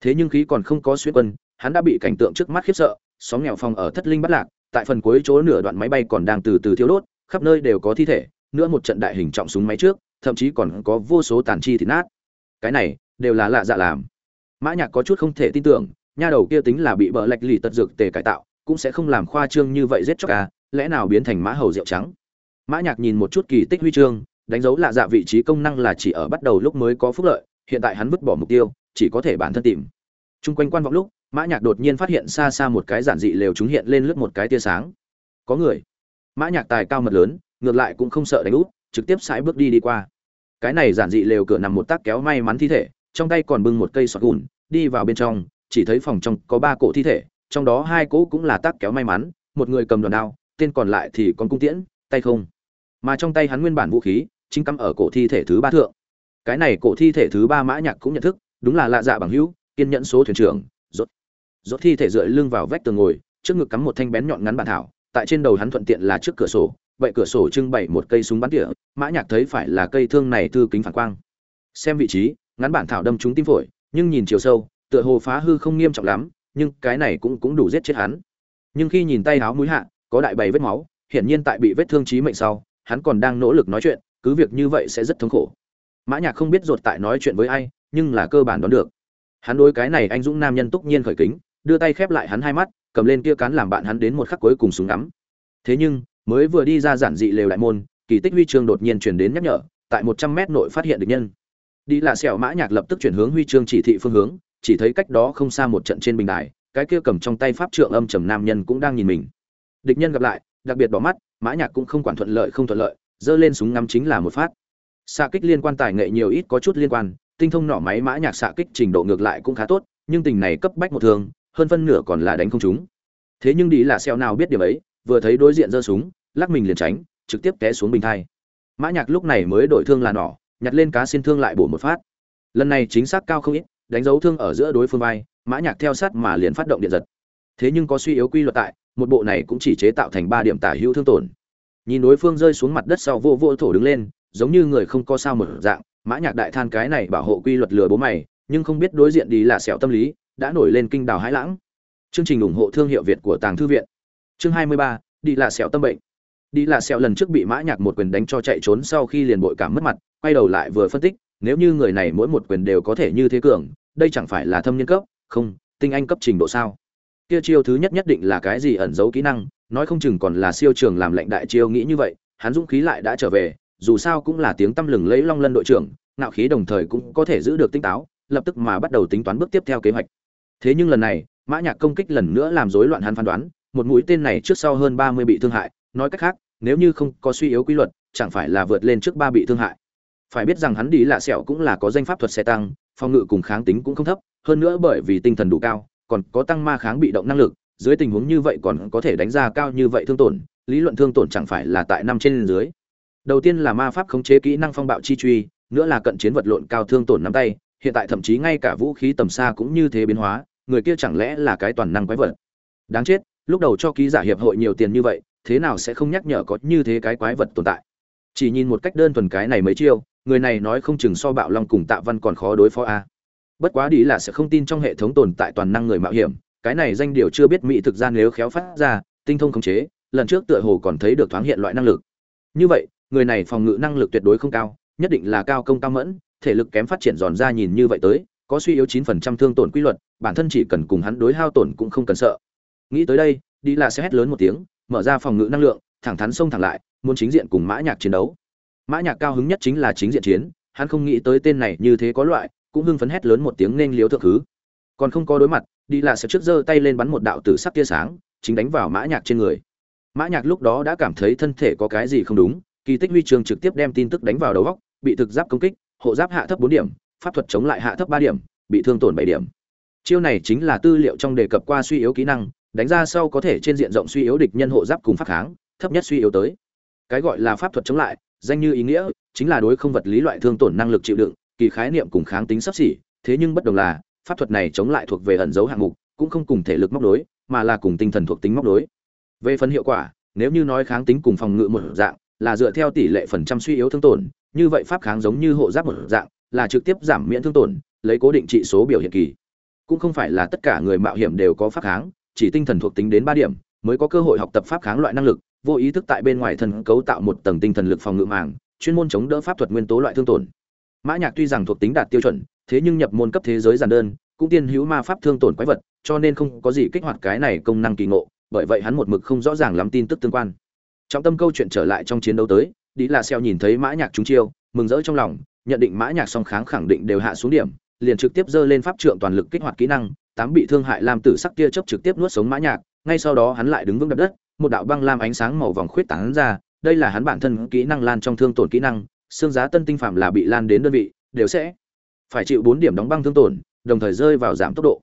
Thế nhưng khí còn không có xuyên quân, hắn đã bị cảnh tượng trước mắt khiếp sợ sóng nghèo phòng ở thất linh bắt lạc, tại phần cuối chỗ nửa đoạn máy bay còn đang từ từ thiêu đốt, khắp nơi đều có thi thể nữa một trận đại hình trọng súng máy trước, thậm chí còn có vô số tàn chi thịt nát. Cái này, đều là lạ dạ làm mã nhạc có chút không thể tin tưởng, nha đầu kia tính là bị bợ lạch lì tật dược tề cải tạo, cũng sẽ không làm khoa trương như vậy giết chóc à lẽ nào biến thành mã hầu rượu trắng? Mã nhạc nhìn một chút kỳ tích huy chương, đánh dấu lạ dạ vị trí công năng là chỉ ở bắt đầu lúc mới có phúc lợi, hiện tại hắn vứt bỏ mục tiêu, chỉ có thể bản thân tìm. Chung quanh quan vọng lúc, mã nhạc đột nhiên phát hiện xa xa một cái giản dị lều chúng hiện lên lướt một cái tia sáng. Có người. Mã nhạc tài cao mật lớn, ngược lại cũng không sợ đánh úp, trực tiếp sải bước đi đi qua. Cái này giản dị lều cửa nằm một tác kéo may mắn thi thể trong tay còn bưng một cây sọt gùn, đi vào bên trong, chỉ thấy phòng trong có ba cổ thi thể, trong đó hai cỗ cũng là tác kéo may mắn, một người cầm đòn đao, tên còn lại thì còn cung tiễn, tay không. Mà trong tay hắn nguyên bản vũ khí, chính cắm ở cổ thi thể thứ ba thượng. Cái này cổ thi thể thứ ba mã nhạc cũng nhận thức, đúng là lạ dạ bằng hữu, kiên nhẫn số thuyền trưởng, rốt rốt thi thể dựa lưng vào vách tường ngồi, trước ngực cắm một thanh bén nhọn ngắn bản thảo, tại trên đầu hắn thuận tiện là trước cửa sổ, vậy cửa sổ trưng bày một cây súng bắn tỉa, mã nhạc thấy phải là cây thương này thư kính phản quang. Xem vị trí ngắn bản thảo đâm trúng tim phổi, nhưng nhìn chiều sâu, tựa hồ phá hư không nghiêm trọng lắm, nhưng cái này cũng cũng đủ giết chết hắn. Nhưng khi nhìn tay áo mũi hạ, có đại bày vết máu, hiển nhiên tại bị vết thương chí mệnh sau, hắn còn đang nỗ lực nói chuyện, cứ việc như vậy sẽ rất thống khổ. Mã nhạc không biết ruột tại nói chuyện với ai, nhưng là cơ bản đoán được. Hắn đối cái này anh dũng nam nhân túc nhiên khởi kính, đưa tay khép lại hắn hai mắt, cầm lên kia cán làm bạn hắn đến một khắc cuối cùng súng ngắm. Thế nhưng, mới vừa đi ra giản dị lều đại môn, kỳ tích huy chương đột nhiên truyền đến nhắc nhở, tại một trăm mét nội phát hiện địch nhân đi là sẹo mã nhạc lập tức chuyển hướng huy chương chỉ thị phương hướng, chỉ thấy cách đó không xa một trận trên bình đài, cái kia cầm trong tay pháp trượng âm trầm nam nhân cũng đang nhìn mình. Địch nhân gặp lại, đặc biệt bỏ mắt, mã nhạc cũng không quản thuận lợi không thuận lợi dơ lên súng ngắm chính là một phát. Xạ kích liên quan tài nghệ nhiều ít có chút liên quan, tinh thông nỏ máy mã nhạc xạ kích trình độ ngược lại cũng khá tốt, nhưng tình này cấp bách một thường, hơn phân nửa còn là đánh không chúng. thế nhưng đi là sẹo nào biết điểm ấy, vừa thấy đối diện giơ súng, lắc mình liền tránh, trực tiếp té xuống bình thai. Mã nhạc lúc này mới đổi thương là nỏ nhặt lên cá xin thương lại bổ một phát. Lần này chính xác cao không ít đánh dấu thương ở giữa đối phương vai mã nhạc theo sát mà liền phát động điện giật. Thế nhưng có suy yếu quy luật tại một bộ này cũng chỉ chế tạo thành ba điểm tả hữu thương tổn. Nhìn đối phương rơi xuống mặt đất sau vô vô thổ đứng lên giống như người không có sao một dạng mã nhạc đại than cái này bảo hộ quy luật lừa bố mày nhưng không biết đối diện đi là sẹo tâm lý đã nổi lên kinh đào hãi lãng. Chương trình ủng hộ thương hiệu việt của tàng thư viện. Chương 23, đi là sẹo tâm bệnh. Đi là sẹo lần trước bị mã nhạc một quyền đánh cho chạy trốn sau khi liền bội cảm mất mặt quay đầu lại vừa phân tích, nếu như người này mỗi một quyền đều có thể như thế cường, đây chẳng phải là thâm niên cấp? Không, tinh anh cấp trình độ sao? Kia chiêu thứ nhất nhất định là cái gì ẩn giấu kỹ năng, nói không chừng còn là siêu trường làm lệnh đại chiêu nghĩ như vậy, hắn dũng khí lại đã trở về, dù sao cũng là tiếng tăm lừng lấy long lân đội trưởng, ngạo khí đồng thời cũng có thể giữ được tinh táo, lập tức mà bắt đầu tính toán bước tiếp theo kế hoạch. Thế nhưng lần này, mã nhạc công kích lần nữa làm rối loạn hắn phán đoán, một mũi tên này trước sau hơn ba mươi bị thương hại, nói cách khác, nếu như không có suy yếu quy luật, chẳng phải là vượt lên trước ba bị thương hại phải biết rằng hắn đi lạ sẹo cũng là có danh pháp thuật xe tăng, phòng ngự cùng kháng tính cũng không thấp, hơn nữa bởi vì tinh thần đủ cao, còn có tăng ma kháng bị động năng lực, dưới tình huống như vậy còn có thể đánh ra cao như vậy thương tổn, lý luận thương tổn chẳng phải là tại năm trên dưới. Đầu tiên là ma pháp khống chế kỹ năng phong bạo chi truy, nữa là cận chiến vật lộn cao thương tổn nắm tay, hiện tại thậm chí ngay cả vũ khí tầm xa cũng như thế biến hóa, người kia chẳng lẽ là cái toàn năng quái vật? Đáng chết, lúc đầu cho ký giả hiệp hội nhiều tiền như vậy, thế nào sẽ không nhắc nhở có như thế cái quái vật tồn tại? Chỉ nhìn một cách đơn thuần cái này mấy chiêu, người này nói không chừng so bạo long cùng tạ văn còn khó đối phó a. Bất quá đi là sẽ không tin trong hệ thống tồn tại toàn năng người mạo hiểm, cái này danh điều chưa biết mỹ thực ra nếu khéo phát ra, tinh thông khống chế, lần trước tựa hồ còn thấy được thoáng hiện loại năng lực. Như vậy, người này phòng ngự năng lực tuyệt đối không cao, nhất định là cao công cao mẫn, thể lực kém phát triển giòn ra nhìn như vậy tới, có suy yếu chín phần trăm thương tổn quy luật, bản thân chỉ cần cùng hắn đối hao tổn cũng không cần sợ. Nghĩ tới đây đi là sẽ hét lớn một tiếng, mở ra phòng ngự năng lượng thẳng thắn xông thẳng lại, muốn chính diện cùng mã nhạc chiến đấu. Mã nhạc cao hứng nhất chính là chính diện chiến, hắn không nghĩ tới tên này như thế có loại, cũng hưng phấn hét lớn một tiếng nên liếu thượng thứ. Còn không có đối mặt, đi là sẽ trước giơ tay lên bắn một đạo tử sắc tia sáng, chính đánh vào mã nhạc trên người. Mã nhạc lúc đó đã cảm thấy thân thể có cái gì không đúng, kỳ tích huy chương trực tiếp đem tin tức đánh vào đầu góc, bị thực giáp công kích, hộ giáp hạ thấp bốn điểm, pháp thuật chống lại hạ thấp ba điểm, bị thương tổn bảy điểm. Chiêu này chính là tư liệu trong đề cập qua suy yếu kỹ năng, đánh ra sau có thể trên diện rộng suy yếu địch nhân hộ giáp cùng phát kháng thấp nhất suy yếu tới. Cái gọi là pháp thuật chống lại, danh như ý nghĩa, chính là đối không vật lý loại thương tổn năng lực chịu đựng, kỳ khái niệm cùng kháng tính sắp xỉ, thế nhưng bất đồng là, pháp thuật này chống lại thuộc về ẩn dấu hạng mục, cũng không cùng thể lực móc đối mà là cùng tinh thần thuộc tính móc đối về phần hiệu quả, nếu như nói kháng tính cùng phòng ngự một dạng, là dựa theo tỷ lệ phần trăm suy yếu thương tổn, như vậy pháp kháng giống như hộ giáp một dạng, là trực tiếp giảm miễn thương tổn, lấy cố định trị số biểu hiện kỳ. Cũng không phải là tất cả người mạo hiểm đều có pháp kháng, chỉ tinh thần thuộc tính đến ba điểm, mới có cơ hội học tập pháp kháng loại năng lực vô ý thức tại bên ngoài thân cấu tạo một tầng tinh thần lực phòng ngự màng, chuyên môn chống đỡ pháp thuật nguyên tố loại thương tổn. Mã nhạc tuy rằng thuộc tính đạt tiêu chuẩn, thế nhưng nhập môn cấp thế giới giản đơn, cũng tiên hữu ma pháp thương tổn quái vật, cho nên không có gì kích hoạt cái này công năng kỳ ngộ, bởi vậy hắn một mực không rõ ràng lắm tin tức tương quan. Trọng tâm câu chuyện trở lại trong chiến đấu tới đi là xeo nhìn thấy mã nhạc trúng chiêu, mừng rỡ trong lòng, nhận định mã nhạc song kháng khẳng định đều hạ xuống điểm, liền trực tiếp dơ lên pháp trượng toàn lực kích hoạt kỹ năng, tám bị thương hại làm tử sắc kia chớp trực tiếp nuốt sống mã nhạc, ngay sau đó hắn lại đứng vững đập đất một đạo băng lam ánh sáng màu vòng khuyết tán ra, đây là hắn bản thân kỹ năng lan trong thương tổn kỹ năng, xương giá tân tinh phạm là bị lan đến đơn vị, đều sẽ phải chịu bốn điểm đóng băng thương tổn, đồng thời rơi vào giảm tốc độ.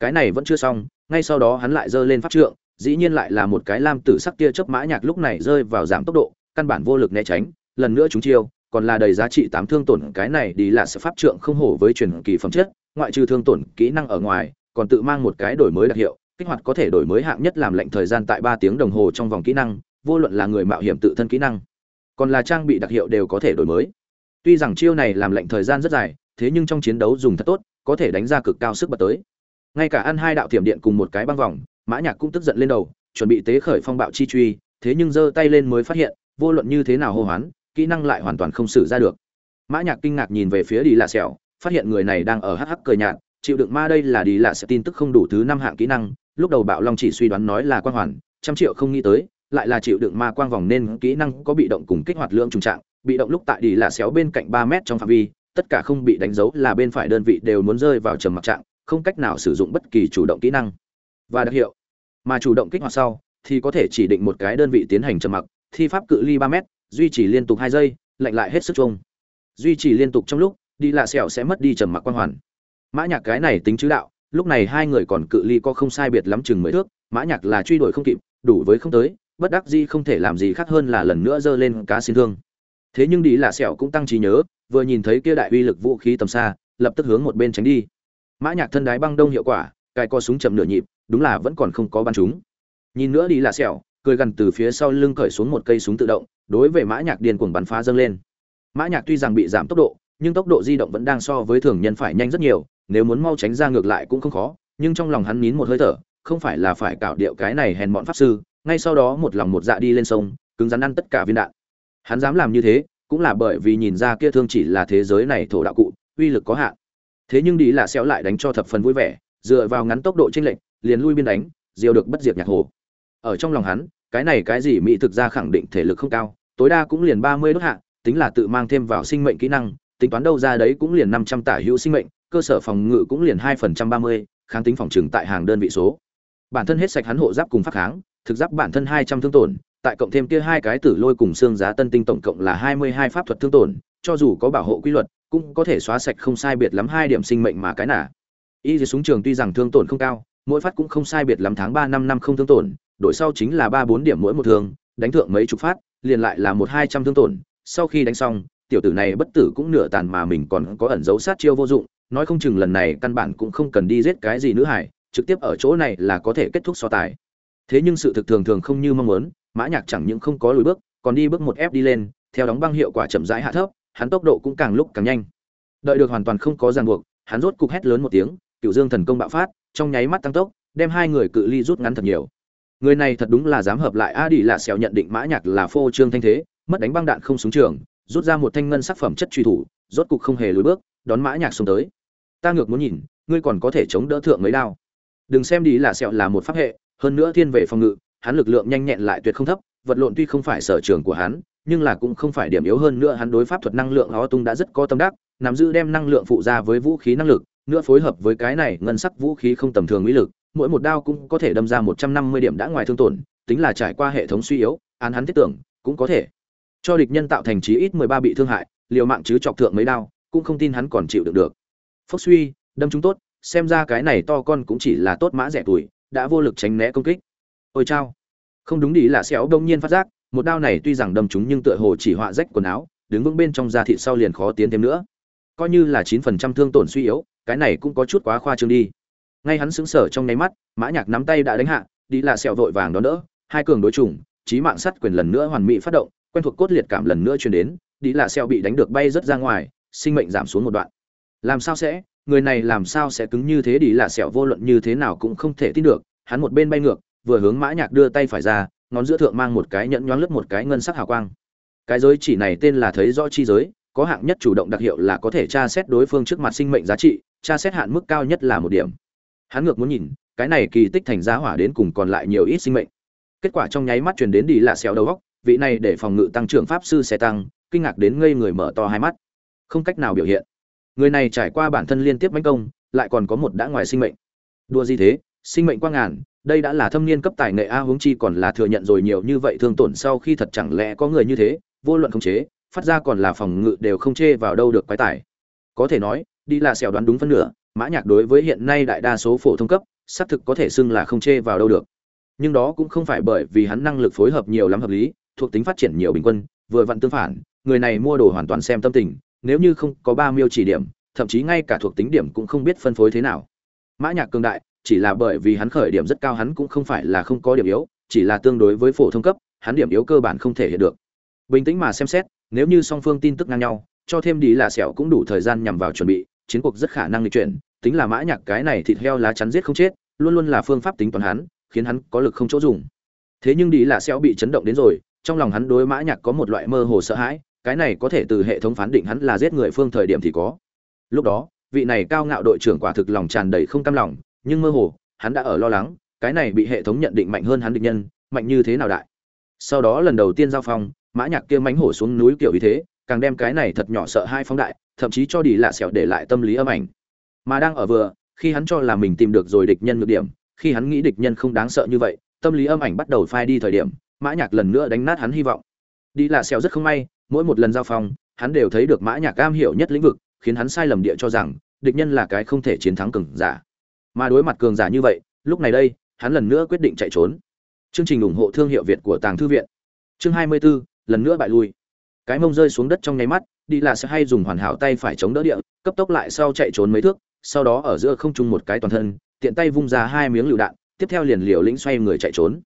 Cái này vẫn chưa xong, ngay sau đó hắn lại giơ lên pháp trượng, dĩ nhiên lại là một cái lam tử sắc kia chớp mã nhạc lúc này rơi vào giảm tốc độ, căn bản vô lực né tránh, lần nữa chúng chiêu, còn là đầy giá trị tám thương tổn, cái này đi là sự pháp trượng không hổ với truyền kỳ phẩm chất, ngoại trừ thương tổn kỹ năng ở ngoài, còn tự mang một cái đổi mới đặc hiệu kích hoạt có thể đổi mới hạng nhất làm lệnh thời gian tại ba tiếng đồng hồ trong vòng kỹ năng, vô luận là người mạo hiểm tự thân kỹ năng, còn là trang bị đặc hiệu đều có thể đổi mới. Tuy rằng chiêu này làm lệnh thời gian rất dài, thế nhưng trong chiến đấu dùng thật tốt, có thể đánh ra cực cao sức bật tới. Ngay cả ăn hai đạo thiểm điện cùng một cái băng vòng, mã nhạc cũng tức giận lên đầu, chuẩn bị tế khởi phong bạo chi truy, thế nhưng giơ tay lên mới phát hiện, vô luận như thế nào hô hoán, kỹ năng lại hoàn toàn không sử ra được. Mã nhạc kinh ngạc nhìn về phía đi lạ sẹo, phát hiện người này đang ở hắc hắc cười nhạt, chịu đựng ma đây là đi lạ sẹo tin tức không đủ thứ năm hạng kỹ năng lúc đầu bạo long chỉ suy đoán nói là quang hoàn, trăm triệu không nghĩ tới, lại là chịu đựng ma quang vòng nên kỹ năng có bị động cùng kích hoạt lượng trùng trạng, bị động lúc tại đi là xéo bên cạnh ba mét trong phạm vi, tất cả không bị đánh dấu là bên phải đơn vị đều muốn rơi vào trầm mặc trạng, không cách nào sử dụng bất kỳ chủ động kỹ năng và đặc hiệu. Mà chủ động kích hoạt sau, thì có thể chỉ định một cái đơn vị tiến hành trầm mặc, thi pháp cự ly ba mét, duy trì liên tục hai giây, lạnh lại hết sức chung. Duy trì liên tục trong lúc, đi lạ xẻo sẽ mất đi trầm mặc quang hoàn. Mã nhạc cái này tính chứ đạo lúc này hai người còn cự ly có không sai biệt lắm chừng mấy thước, mã nhạc là truy đuổi không kịp, đủ với không tới, bất đắc dĩ không thể làm gì khác hơn là lần nữa giơ lên cá xin thương. Thế nhưng đi là sẹo cũng tăng trí nhớ, vừa nhìn thấy kia đại uy lực vũ khí tầm xa, lập tức hướng một bên tránh đi. Mã nhạc thân đái băng đông hiệu quả cài co súng chậm nửa nhịp, đúng là vẫn còn không có bắn chúng nhìn nữa đi là sẹo, cười gần từ phía sau lưng cởi xuống một cây súng tự động, đối với mã nhạc điên cuồng bắn phá dâng lên. Mã nhạc tuy rằng bị giảm tốc độ, nhưng tốc độ di động vẫn đang so với thường nhân phải nhanh rất nhiều nếu muốn mau tránh ra ngược lại cũng không khó, nhưng trong lòng hắn nín một hơi thở, không phải là phải cạo điệu cái này hèn bọn pháp sư, ngay sau đó một lòng một dạ đi lên sông, cứng rắn ăn tất cả viên đạn. Hắn dám làm như thế, cũng là bởi vì nhìn ra kia thương chỉ là thế giới này thổ đạo cụ, uy lực có hạn. Thế nhưng đi là xéo lại đánh cho thập phần vui vẻ, dựa vào ngắn tốc độ chênh lệch, liền lui biên đánh diều được bất diệt nhạc hồ. Ở trong lòng hắn, cái này cái gì mỹ thực ra khẳng định thể lực không cao, tối đa cũng liền ba mươi đốt hạ, tính là tự mang thêm vào sinh mệnh kỹ năng, tính toán đâu ra đấy cũng liền năm trăm tả hữu sinh mệnh cơ sở phòng ngự cũng liền hai phần trăm ba mươi, kháng tính phòng trừng tại hàng đơn vị số. Bản thân hết sạch hắn hộ giáp cùng phát kháng, thực giáp bản thân hai trăm thương tổn, tại cộng thêm kia hai cái tử lôi cùng xương giá tân tinh tổng cộng là hai mươi hai pháp thuật thương tổn, cho dù có bảo hộ quy luật, cũng có thể xóa sạch không sai biệt lắm hai điểm sinh mệnh mà cái nả. Y súng trường tuy rằng thương tổn không cao, mỗi phát cũng không sai biệt lắm tháng ba năm năm không thương tổn, đổi sau chính là ba bốn điểm mỗi một thương, đánh thượng mấy chục phát, liền lại là một hai trăm thương tổn. Sau khi đánh xong, tiểu tử này bất tử cũng nửa tàn mà mình còn có ẩn dấu sát chiêu vô dụng nói không chừng lần này căn bản cũng không cần đi giết cái gì nữ hải, trực tiếp ở chỗ này là có thể kết thúc so tài. Thế nhưng sự thực thường thường không như mong muốn, mã nhạc chẳng những không có lùi bước, còn đi bước một ép đi lên, theo đóng băng hiệu quả chậm rãi hạ thấp, hắn tốc độ cũng càng lúc càng nhanh. Đợi được hoàn toàn không có ràng buộc, hắn rốt cục hét lớn một tiếng cựu dương thần công bạo phát, trong nháy mắt tăng tốc, đem hai người cự ly rút ngắn thật nhiều. Người này thật đúng là dám hợp lại a đi là xèo nhận định mã nhạc là phô trương thanh thế, mất đánh băng đạn không súng trường, rút ra một thanh ngân sắc phẩm chất truy thủ, rốt cục không hề lùi bước, đón mã nhạc xuống tới ta ngược muốn nhìn, ngươi còn có thể chống đỡ thượng mấy đao. Đừng xem đi là sẹo là một pháp hệ, hơn nữa thiên về phòng ngự, hắn lực lượng nhanh nhẹn lại tuyệt không thấp, vật lộn tuy không phải sở trường của hắn, nhưng là cũng không phải điểm yếu hơn nữa, hắn đối pháp thuật năng lượng ó tung đã rất có tâm đắc, nắm giữ đem năng lượng phụ ra với vũ khí năng lực, nữa phối hợp với cái này ngân sắc vũ khí không tầm thường uy lực, mỗi một đao cũng có thể đâm ra một trăm năm mươi điểm đã ngoài thương tổn, tính là trải qua hệ thống suy yếu, án hắn thiết tưởng, cũng có thể. Cho địch nhân tạo thành chí ít mười ba bị thương hại, liều mạng chứ chọc thượng mấy đao, cũng không tin hắn còn chịu được được phốc suy, đâm chúng tốt, xem ra cái này to con cũng chỉ là tốt mã rẻ tuổi, đã vô lực tránh né công kích. Ôi chao. Không đúng đi là xéo đông nhiên phát giác, một đao này tuy rằng đâm chúng nhưng tựa hồ chỉ họa rách quần áo, đứng vững bên trong da thịt sau liền khó tiến thêm nữa. Coi như là chín phần trăm thương tổn suy yếu, cái này cũng có chút quá khoa trương đi. Ngay hắn sững sờ trong nháy mắt, mã nhạc nắm tay đã đánh hạ, đi là sẹo vội vàng đón đỡ, hai cường đối chủng, chí mạng sắt quyền lần nữa hoàn mỹ phát động, quen thuộc cốt liệt cảm lần nữa truyền đến, đi là sẹo bị đánh được bay rất ra ngoài, sinh mệnh giảm xuống một đoạn làm sao sẽ? Người này làm sao sẽ cứng như thế đi là sẹo vô luận như thế nào cũng không thể tin được. Hắn một bên bay ngược, vừa hướng mã nhạc đưa tay phải ra, ngón giữa thượng mang một cái nhẫn nhoáng lướt một cái ngân sắc hào quang. Cái giới chỉ này tên là thấy rõ chi giới, có hạng nhất chủ động đặc hiệu là có thể tra xét đối phương trước mặt sinh mệnh giá trị, tra xét hạn mức cao nhất là một điểm. Hắn ngược muốn nhìn, cái này kỳ tích thành giá hỏa đến cùng còn lại nhiều ít sinh mệnh. Kết quả trong nháy mắt truyền đến đi là sẹo đầu góc, vị này để phòng ngự tăng trưởng pháp sư sẽ tăng, kinh ngạc đến ngây người mở to hai mắt. Không cách nào biểu hiện người này trải qua bản thân liên tiếp mánh công, lại còn có một đã ngoài sinh mệnh. Đua gì thế? Sinh mệnh quang ngàn, đây đã là thâm niên cấp tài nghệ a huống chi còn là thừa nhận rồi nhiều như vậy thương tổn sau khi thật chẳng lẽ có người như thế, vô luận không chế, phát ra còn là phòng ngự đều không chê vào đâu được quái tài. Có thể nói, đi là xẻo đoán đúng phân nửa, mã nhạc đối với hiện nay đại đa số phổ thông cấp, xác thực có thể xưng là không chê vào đâu được. Nhưng đó cũng không phải bởi vì hắn năng lực phối hợp nhiều lắm hợp lý, thuộc tính phát triển nhiều bình quân, vừa vặn tương phản, người này mua đồ hoàn toàn xem tâm tình nếu như không có ba miêu chỉ điểm, thậm chí ngay cả thuộc tính điểm cũng không biết phân phối thế nào. Mã nhạc cường đại, chỉ là bởi vì hắn khởi điểm rất cao hắn cũng không phải là không có điểm yếu, chỉ là tương đối với phổ thông cấp, hắn điểm yếu cơ bản không thể hiện được. Bình tĩnh mà xem xét, nếu như song phương tin tức ngang nhau, cho thêm đi là sẹo cũng đủ thời gian nhằm vào chuẩn bị, chiến cuộc rất khả năng lịch chuyển, tính là mã nhạc cái này thịt heo lá chắn giết không chết, luôn luôn là phương pháp tính toán hắn, khiến hắn có lực không chỗ dùng. Thế nhưng đi là sẹo bị chấn động đến rồi, trong lòng hắn đối mã nhạc có một loại mơ hồ sợ hãi cái này có thể từ hệ thống phán định hắn là giết người phương thời điểm thì có. Lúc đó, vị này cao ngạo đội trưởng quả thực lòng tràn đầy không cam lòng, nhưng mơ hồ, hắn đã ở lo lắng, cái này bị hệ thống nhận định mạnh hơn hắn địch nhân, mạnh như thế nào đại? Sau đó lần đầu tiên giao phong, mã nhạc kia mánh hổ xuống núi kiểu như thế, càng đem cái này thật nhỏ sợ hai phóng đại, thậm chí cho đi lạ sẹo để lại tâm lý âm ảnh. Mà đang ở vừa, khi hắn cho là mình tìm được rồi địch nhân nhược điểm, khi hắn nghĩ địch nhân không đáng sợ như vậy, tâm lý âm ảnh bắt đầu phai đi thời điểm, mã nhạc lần nữa đánh nát hắn hy vọng. Đi lạ sẹo rất không may mỗi một lần giao phong hắn đều thấy được mã nhạc cam hiểu nhất lĩnh vực khiến hắn sai lầm địa cho rằng địch nhân là cái không thể chiến thắng cường giả. Mà đối mặt cường giả như vậy lúc này đây hắn lần nữa quyết định chạy trốn. Chương trình ủng hộ thương hiệu việt của tàng thư viện. Chương 24, lần nữa bại lui. Cái mông rơi xuống đất trong nháy mắt đi là sẽ hay dùng hoàn hảo tay phải chống đỡ địa cấp tốc lại sau chạy trốn mấy thước sau đó ở giữa không trung một cái toàn thân tiện tay vung ra hai miếng lựu đạn tiếp theo liền liều lĩnh xoay người chạy trốn.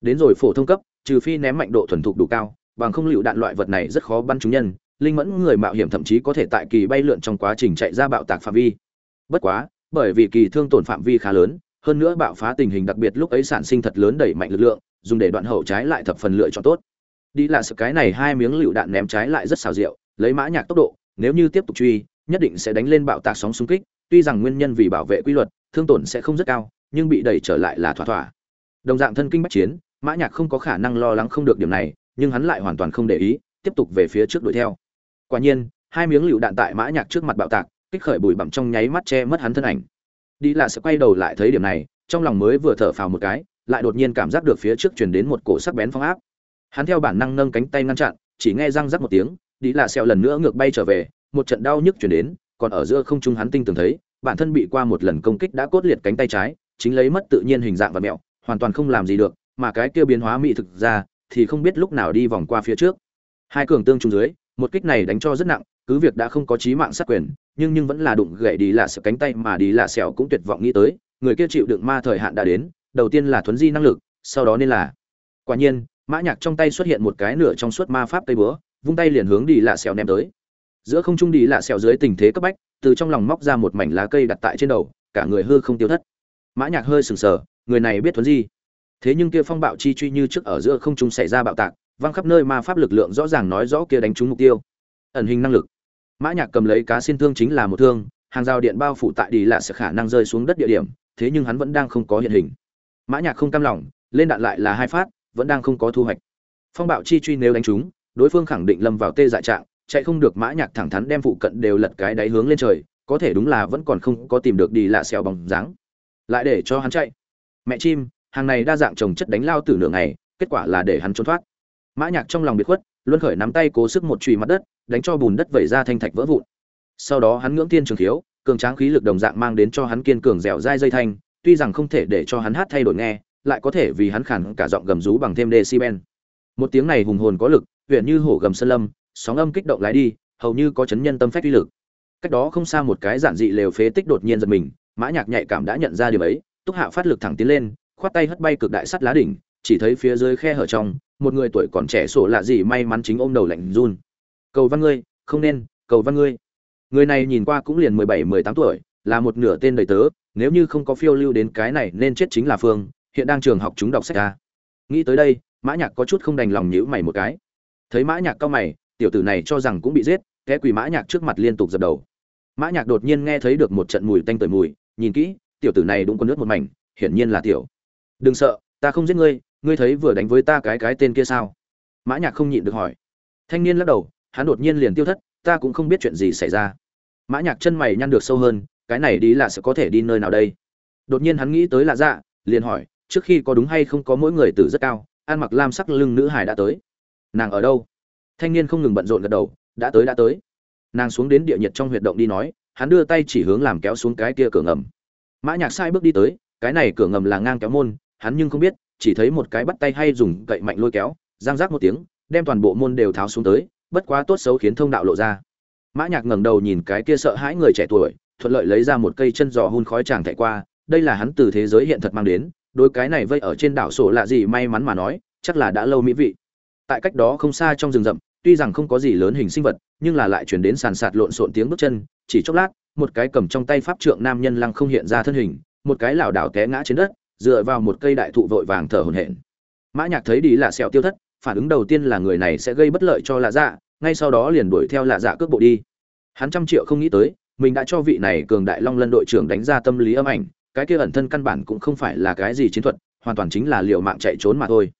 Đến rồi phổ thông cấp trừ phi ném mạnh độ thuần thục đủ cao bằng không lựu đạn loại vật này rất khó bắn trúng nhân, linh mẫn người mạo hiểm thậm chí có thể tại kỳ bay lượn trong quá trình chạy ra bạo tạc phạm vi. Bất quá, bởi vì kỳ thương tổn phạm vi khá lớn, hơn nữa bạo phá tình hình đặc biệt lúc ấy sản sinh thật lớn đẩy mạnh lực lượng, dùng để đoạn hậu trái lại thập phần lựa chọn tốt. Đi là sự cái này hai miếng lựu đạn ném trái lại rất xào rượu lấy mã nhạc tốc độ, nếu như tiếp tục truy, nhất định sẽ đánh lên bạo tạc sóng xung kích, tuy rằng nguyên nhân vì bảo vệ quy luật, thương tổn sẽ không rất cao, nhưng bị đẩy trở lại là thỏa thỏa. Đồng dạng thân kinh bách chiến, mã nhạc không có khả năng lo lắng không được điểm này nhưng hắn lại hoàn toàn không để ý, tiếp tục về phía trước đuổi theo. Quả nhiên, hai miếng lựu đạn tại mã nhạc trước mặt bạo tạc, kích khởi bụi bặm trong nháy mắt che mất hắn thân ảnh. Đi là sẽ quay đầu lại thấy điểm này, trong lòng mới vừa thở phào một cái, lại đột nhiên cảm giác được phía trước truyền đến một cổ sắc bén phong áp. Hắn theo bản năng nâng cánh tay ngăn chặn, chỉ nghe răng rắc một tiếng, đi là xẹo lần nữa ngược bay trở về, một trận đau nhức truyền đến, còn ở giữa không trung hắn tinh tường thấy, bản thân bị qua một lần công kích đã cốt liệt cánh tay trái, chính lấy mất tự nhiên hình dạng và mẹo, hoàn toàn không làm gì được, mà cái kia biến hóa mỹ thực ra thì không biết lúc nào đi vòng qua phía trước. Hai cường tương trung dưới, một kích này đánh cho rất nặng, cứ việc đã không có chí mạng sát quyền, nhưng nhưng vẫn là đụng gậy đi là sợ cánh tay mà đi là sẹo cũng tuyệt vọng nghĩ tới, người kia chịu đựng ma thời hạn đã đến, đầu tiên là thuấn di năng lực, sau đó nên là. Quả nhiên, mã nhạc trong tay xuất hiện một cái nửa trong suốt ma pháp cây búa, vung tay liền hướng đi lạ sẹo ném tới. Giữa không trung đi lạ sẹo dưới tình thế cấp bách, từ trong lòng móc ra một mảnh lá cây đặt tại trên đầu, cả người hư không tiêu thất. Mã nhạc hơi sừng sờ, người này biết thuấn di thế nhưng kia phong bạo chi truy như trước ở giữa không trung xảy ra bạo tạc văng khắp nơi ma pháp lực lượng rõ ràng nói rõ kia đánh trúng mục tiêu. Ẩn hình năng lực. Mã nhạc cầm lấy cá xin thương chính là một thương, hàng rào điện bao phủ tại đi là sẽ khả năng rơi xuống đất địa điểm, thế nhưng hắn vẫn đang không có hiện hình. Mã nhạc không cam lòng, lên đạn lại là hai phát, vẫn đang không có thu hoạch. Phong bạo chi truy nếu đánh trúng, đối phương khẳng định lâm vào tê dại trạng, chạy không được mã nhạc thẳng thắn đem phụ cận đều lật cái đáy hướng lên trời, có thể đúng là vẫn còn không có tìm được đi lạ xèo bóng dáng. Lại để cho hắn chạy. Mẹ chim hàng này đa dạng trồng chất đánh lao tử nửa ngày kết quả là để hắn trốn thoát. Mã nhạc trong lòng biệt khuất luân khởi nắm tay cố sức một chùy mặt đất đánh cho bùn đất vẩy ra thanh thạch vỡ vụn. Sau đó hắn ngưỡng tiên trường thiếu, cường tráng khí lực đồng dạng mang đến cho hắn kiên cường dẻo dai dây thanh tuy rằng không thể để cho hắn hát thay đổi nghe lại có thể vì hắn khản cả giọng gầm rú bằng thêm decibel. Một tiếng này hùng hồn có lực huyện như hổ gầm sơn lâm sóng âm kích động lái đi hầu như có chấn nhân tâm phách uy lực. Cách đó không xa một cái giản dị lều phế tích đột nhiên giật mình mã nhạc nhạy cảm đã nhận ra điều ấy túc hạ phát lực thẳng tiến lên khoát tay hất bay cực đại sắt lá đỉnh, chỉ thấy phía dưới khe hở trong, một người tuổi còn trẻ sổ lạ gì may mắn chính ôm đầu lạnh run. Cầu văn ngươi, không nên, cầu văn ngươi. Người này nhìn qua cũng liền mười bảy, mười tám tuổi, là một nửa tên đầy tớ, nếu như không có phiêu lưu đến cái này nên chết chính là phương, hiện đang trường học chúng đọc sách ra nghĩ tới đây, mã nhạc có chút không đành lòng nhíu mày một cái. Thấy mã nhạc cao mày, tiểu tử này cho rằng cũng bị giết té quỳ mã nhạc trước mặt liên tục dập đầu. Mã nhạc đột nhiên nghe thấy được một trận mùi tanh tưởi mùi, nhìn kỹ, tiểu tử này đúng con nước một mảnh, hiển nhiên là tiểu đừng sợ, ta không giết ngươi ngươi thấy vừa đánh với ta cái cái tên kia sao? Mã nhạc không nhịn được hỏi. Thanh niên lắc đầu, hắn đột nhiên liền tiêu thất, ta cũng không biết chuyện gì xảy ra. Mã nhạc chân mày nhăn được sâu hơn, cái này đi là sẽ có thể đi nơi nào đây? Đột nhiên hắn nghĩ tới lạ dạ liền hỏi, trước khi có đúng hay không có mỗi người tử rất cao, ăn mặc lam sắc lưng nữ hải đã tới. Nàng ở đâu? Thanh niên không ngừng bận rộn gật đầu, đã tới đã tới. Nàng xuống đến địa nhiệt trong huyệt động đi nói, hắn đưa tay chỉ hướng làm kéo xuống cái kia cửa ngầm. Mã nhạc sai bước đi tới, cái này cửa ngầm là ngang kéo môn hắn nhưng không biết, chỉ thấy một cái bắt tay hay dùng cậy mạnh lôi kéo, giang giác một tiếng, đem toàn bộ môn đều tháo xuống tới, bất quá tốt xấu khiến thông đạo lộ ra. Mã nhạc ngẩng đầu nhìn cái kia sợ hãi người trẻ tuổi, thuận lợi lấy ra một cây chân giò hun khói chàng thảy qua, đây là hắn từ thế giới hiện thật mang đến, đối cái này vây ở trên đảo sổ lạ gì may mắn mà nói, chắc là đã lâu mỹ vị. Tại cách đó không xa trong rừng rậm, tuy rằng không có gì lớn hình sinh vật, nhưng là lại chuyển đến sàn sạt lộn xộn tiếng bước chân, chỉ chốc lát, một cái cầm trong tay pháp trượng nam nhân lăng không hiện ra thân hình, một cái lảo đảo té ngã trên đất dựa vào một cây đại thụ vội vàng thở hổn hển. Mã nhạc thấy đi là sẹo tiêu thất, phản ứng đầu tiên là người này sẽ gây bất lợi cho lạ dạ ngay sau đó liền đuổi theo lạ dạ cướp bộ đi. Hắn trăm triệu không nghĩ tới, mình đã cho vị này cường đại long lân đội trưởng đánh ra tâm lý âm ảnh, cái kia ẩn thân căn bản cũng không phải là cái gì chiến thuật, hoàn toàn chính là liều mạng chạy trốn mà thôi.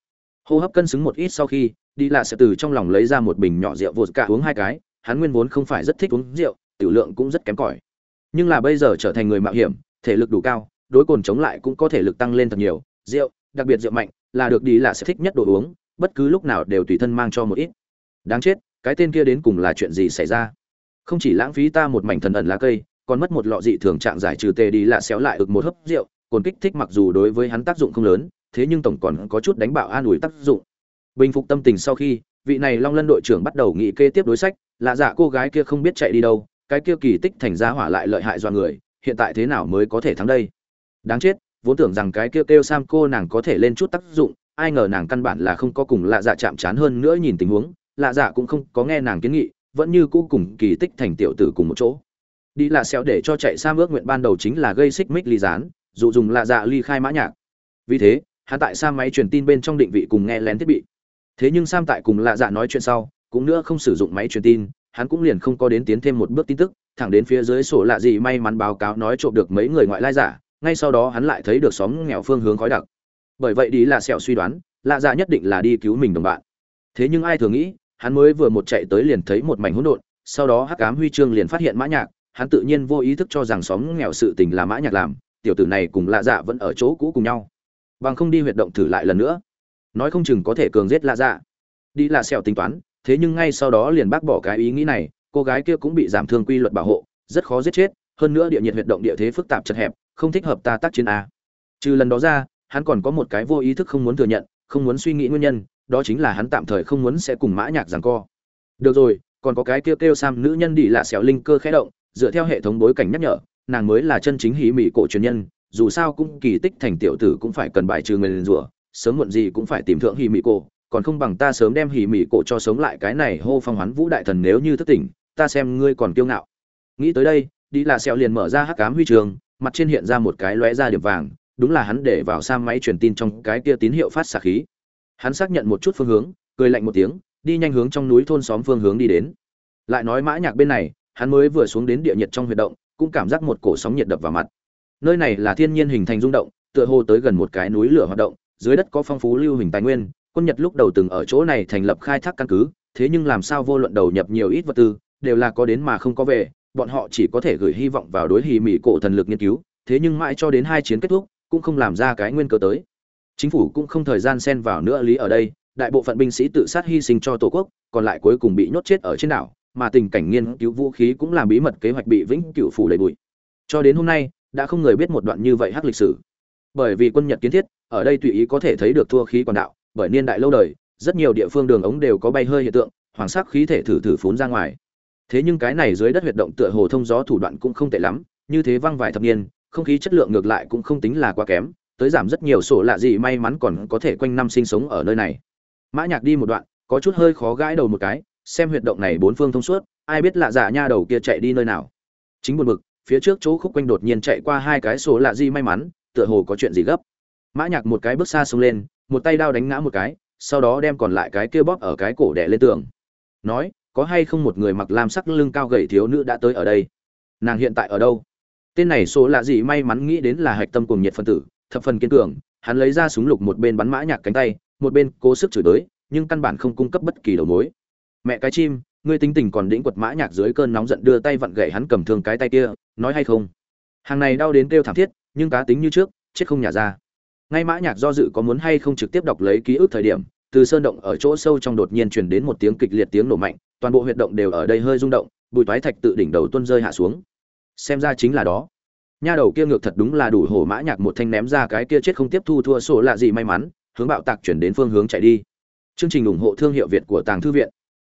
Hô hấp cân xứng một ít sau khi đi lạ sẽ từ trong lòng lấy ra một bình nhỏ rượu vột cả uống hai cái, hắn nguyên vốn không phải rất thích uống rượu, tiểu lượng cũng rất kém cỏi. Nhưng là bây giờ trở thành người mạo hiểm, thể lực đủ cao đối cồn chống lại cũng có thể lực tăng lên thật nhiều. Rượu, đặc biệt rượu mạnh, là được đi là sẽ thích nhất đồ uống, bất cứ lúc nào đều tùy thân mang cho một ít. Đáng chết, cái tên kia đến cùng là chuyện gì xảy ra? Không chỉ lãng phí ta một mảnh thần ẩn lá cây, còn mất một lọ dị thường trạng giải trừ tê đi là xéo lại ực một hớp rượu, cồn kích thích mặc dù đối với hắn tác dụng không lớn, thế nhưng tổng còn có chút đánh bạo an ủi tác dụng. Bình phục tâm tình sau khi, vị này long lân đội trưởng bắt đầu nghị kê tiếp đối sách, lạ dạ cô gái kia không biết chạy đi đâu, cái kia kỳ tích thành ra hỏa lại lợi hại do người, hiện tại thế nào mới có thể thắng đây? Đáng chết vốn tưởng rằng cái kêu, kêu sam cô nàng có thể lên chút tác dụng ai ngờ nàng căn bản là không có cùng lạ dạ chạm chán hơn nữa nhìn tình huống lạ dạ cũng không có nghe nàng kiến nghị vẫn như cũ cùng kỳ tích thành tiểu tử cùng một chỗ. Đi là xéo để cho chạy sam ước nguyện ban đầu chính là gây xích mích ly gián dụ dùng lạ dạ ly khai mã nhạc. Vì thế hắn tại sam máy truyền tin bên trong định vị cùng nghe lén thiết bị. Thế nhưng sam tại cùng lạ dạ nói chuyện sau cũng nữa không sử dụng máy truyền tin hắn cũng liền không có đến tiến thêm một bước tin tức thẳng đến phía dưới sổ lạ gì may mắn báo cáo nói trộm được mấy người ngoại lai giả ngay sau đó hắn lại thấy được xóm nghèo phương hướng khói đặc. Bởi vậy đi là sẹo suy đoán, lạ dạ nhất định là đi cứu mình đồng bạn. Thế nhưng ai thường nghĩ, hắn mới vừa một chạy tới liền thấy một mảnh hỗn độn, sau đó hắc ám huy chương liền phát hiện mã nhạc, hắn tự nhiên vô ý thức cho rằng xóm nghèo sự tình là mã nhạc làm, tiểu tử này cùng lạ dạ vẫn ở chỗ cũ cùng nhau. Bằng không đi huyệt động thử lại lần nữa. Nói không chừng có thể cường giết lạ dạ. Đi là sẹo tính toán, thế nhưng ngay sau đó liền bác bỏ cái ý nghĩ này, cô gái kia cũng bị giảm thương quy luật bảo hộ, rất khó giết chết, hơn nữa địa nhiệt huyệt động địa thế phức tạp chật hẹp không thích hợp ta tác chiến a. Trừ lần đó ra, hắn còn có một cái vô ý thức không muốn thừa nhận, không muốn suy nghĩ nguyên nhân, đó chính là hắn tạm thời không muốn sẽ cùng mã nhạc giằng co. Được rồi, còn có cái kêu kêu sam nữ nhân đi là xẻo linh cơ khẽ động, dựa theo hệ thống bối cảnh nhắc nhở, nàng mới là chân chính hí mỹ cổ truyền nhân, dù sao cũng kỳ tích thành tiểu tử cũng phải cần bài trừ người liền rủa, sớm muộn gì cũng phải tìm thượng hí mỹ cổ, còn không bằng ta sớm đem hỉ mỹ cổ cho sống lại cái này hô phong hoán vũ đại thần nếu như thức tỉnh, ta xem ngươi còn kiêu ngạo. Nghĩ tới đây, đi là sẹo liền mở ra hắc cám huy trường mặt trên hiện ra một cái lóe ra điểm vàng, đúng là hắn để vào sang máy truyền tin trong cái kia tín hiệu phát xạ khí. Hắn xác nhận một chút phương hướng, cười lạnh một tiếng, đi nhanh hướng trong núi thôn xóm phương hướng đi đến. Lại nói mã nhạc bên này, hắn mới vừa xuống đến địa nhiệt trong huy động, cũng cảm giác một cổ sóng nhiệt đập vào mặt. Nơi này là thiên nhiên hình thành rung động, tựa hồ tới gần một cái núi lửa hoạt động, dưới đất có phong phú lưu hình tài nguyên, quân nhật lúc đầu từng ở chỗ này thành lập khai thác căn cứ, thế nhưng làm sao vô luận đầu nhập nhiều ít vật tư, đều là có đến mà không có về bọn họ chỉ có thể gửi hy vọng vào đối hì mỹ cổ thần lực nghiên cứu, thế nhưng mãi cho đến hai chiến kết thúc, cũng không làm ra cái nguyên cớ tới. Chính phủ cũng không thời gian xen vào nữa lý ở đây, đại bộ phận binh sĩ tự sát hy sinh cho tổ quốc, còn lại cuối cùng bị nhốt chết ở trên đảo, mà tình cảnh nghiên cứu vũ khí cũng làm bí mật kế hoạch bị vĩnh cửu phủ đầy bụi. Cho đến hôm nay, đã không người biết một đoạn như vậy hắc lịch sử. Bởi vì quân nhật kiến thiết, ở đây tùy ý có thể thấy được thua khí quản đạo, bởi niên đại lâu đời, rất nhiều địa phương đường ống đều có bay hơi hiện tượng, hoàng sắc khí thể thử thử phún ra ngoài thế nhưng cái này dưới đất huyệt động tựa hồ thông gió thủ đoạn cũng không tệ lắm, như thế văng vài thập niên, không khí chất lượng ngược lại cũng không tính là quá kém, tới giảm rất nhiều sổ lạ gì may mắn còn có thể quanh năm sinh sống ở nơi này. Mã nhạc đi một đoạn, có chút hơi khó gãi đầu một cái, xem huyệt động này bốn phương thông suốt, ai biết lạ dạ nha đầu kia chạy đi nơi nào. Chính buồn bực, phía trước chỗ khúc quanh đột nhiên chạy qua hai cái sổ lạ gì may mắn, tựa hồ có chuyện gì gấp. Mã nhạc một cái bước xa xông lên, một tay đao đánh ngã một cái, sau đó đem còn lại cái kia bóp ở cái cổ đè lên tường. Nói có hay không một người mặc lam sắc lưng cao gầy thiếu nữ đã tới ở đây? Nàng hiện tại ở đâu? Tên này số lạ gì may mắn nghĩ đến là hạch tâm cùng nhiệt phân tử, thập phần kiên cường, hắn lấy ra súng lục một bên bắn mã nhạc cánh tay, một bên cố sức chửi tới nhưng căn bản không cung cấp bất kỳ đầu mối. Mẹ cái chim, ngươi tính tình còn đĩnh quật mã nhạc dưới cơn nóng giận đưa tay vặn gậy hắn cầm thương cái tay kia, nói hay không? Hàng này đau đến kêu thảm thiết, nhưng cá tính như trước, chết không nhả ra. Ngay mã nhạc do dự có muốn hay không trực tiếp đọc lấy ký ức thời điểm, từ sơn động ở chỗ sâu trong đột nhiên truyền đến một tiếng kịch liệt tiếng nổ mạnh toàn bộ huyệt động đều ở đây hơi rung động bùi toái thạch tự đỉnh đầu tuôn rơi hạ xuống. Xem ra chính là đó. Nha đầu kia ngược thật đúng là đủ hổ mã nhạc một thanh ném ra cái kia chết không tiếp thu thua sổ lạ gì may mắn hướng bạo tạc chuyển đến phương hướng chạy đi. Chương trình ủng hộ thương hiệu việt của tàng thư viện.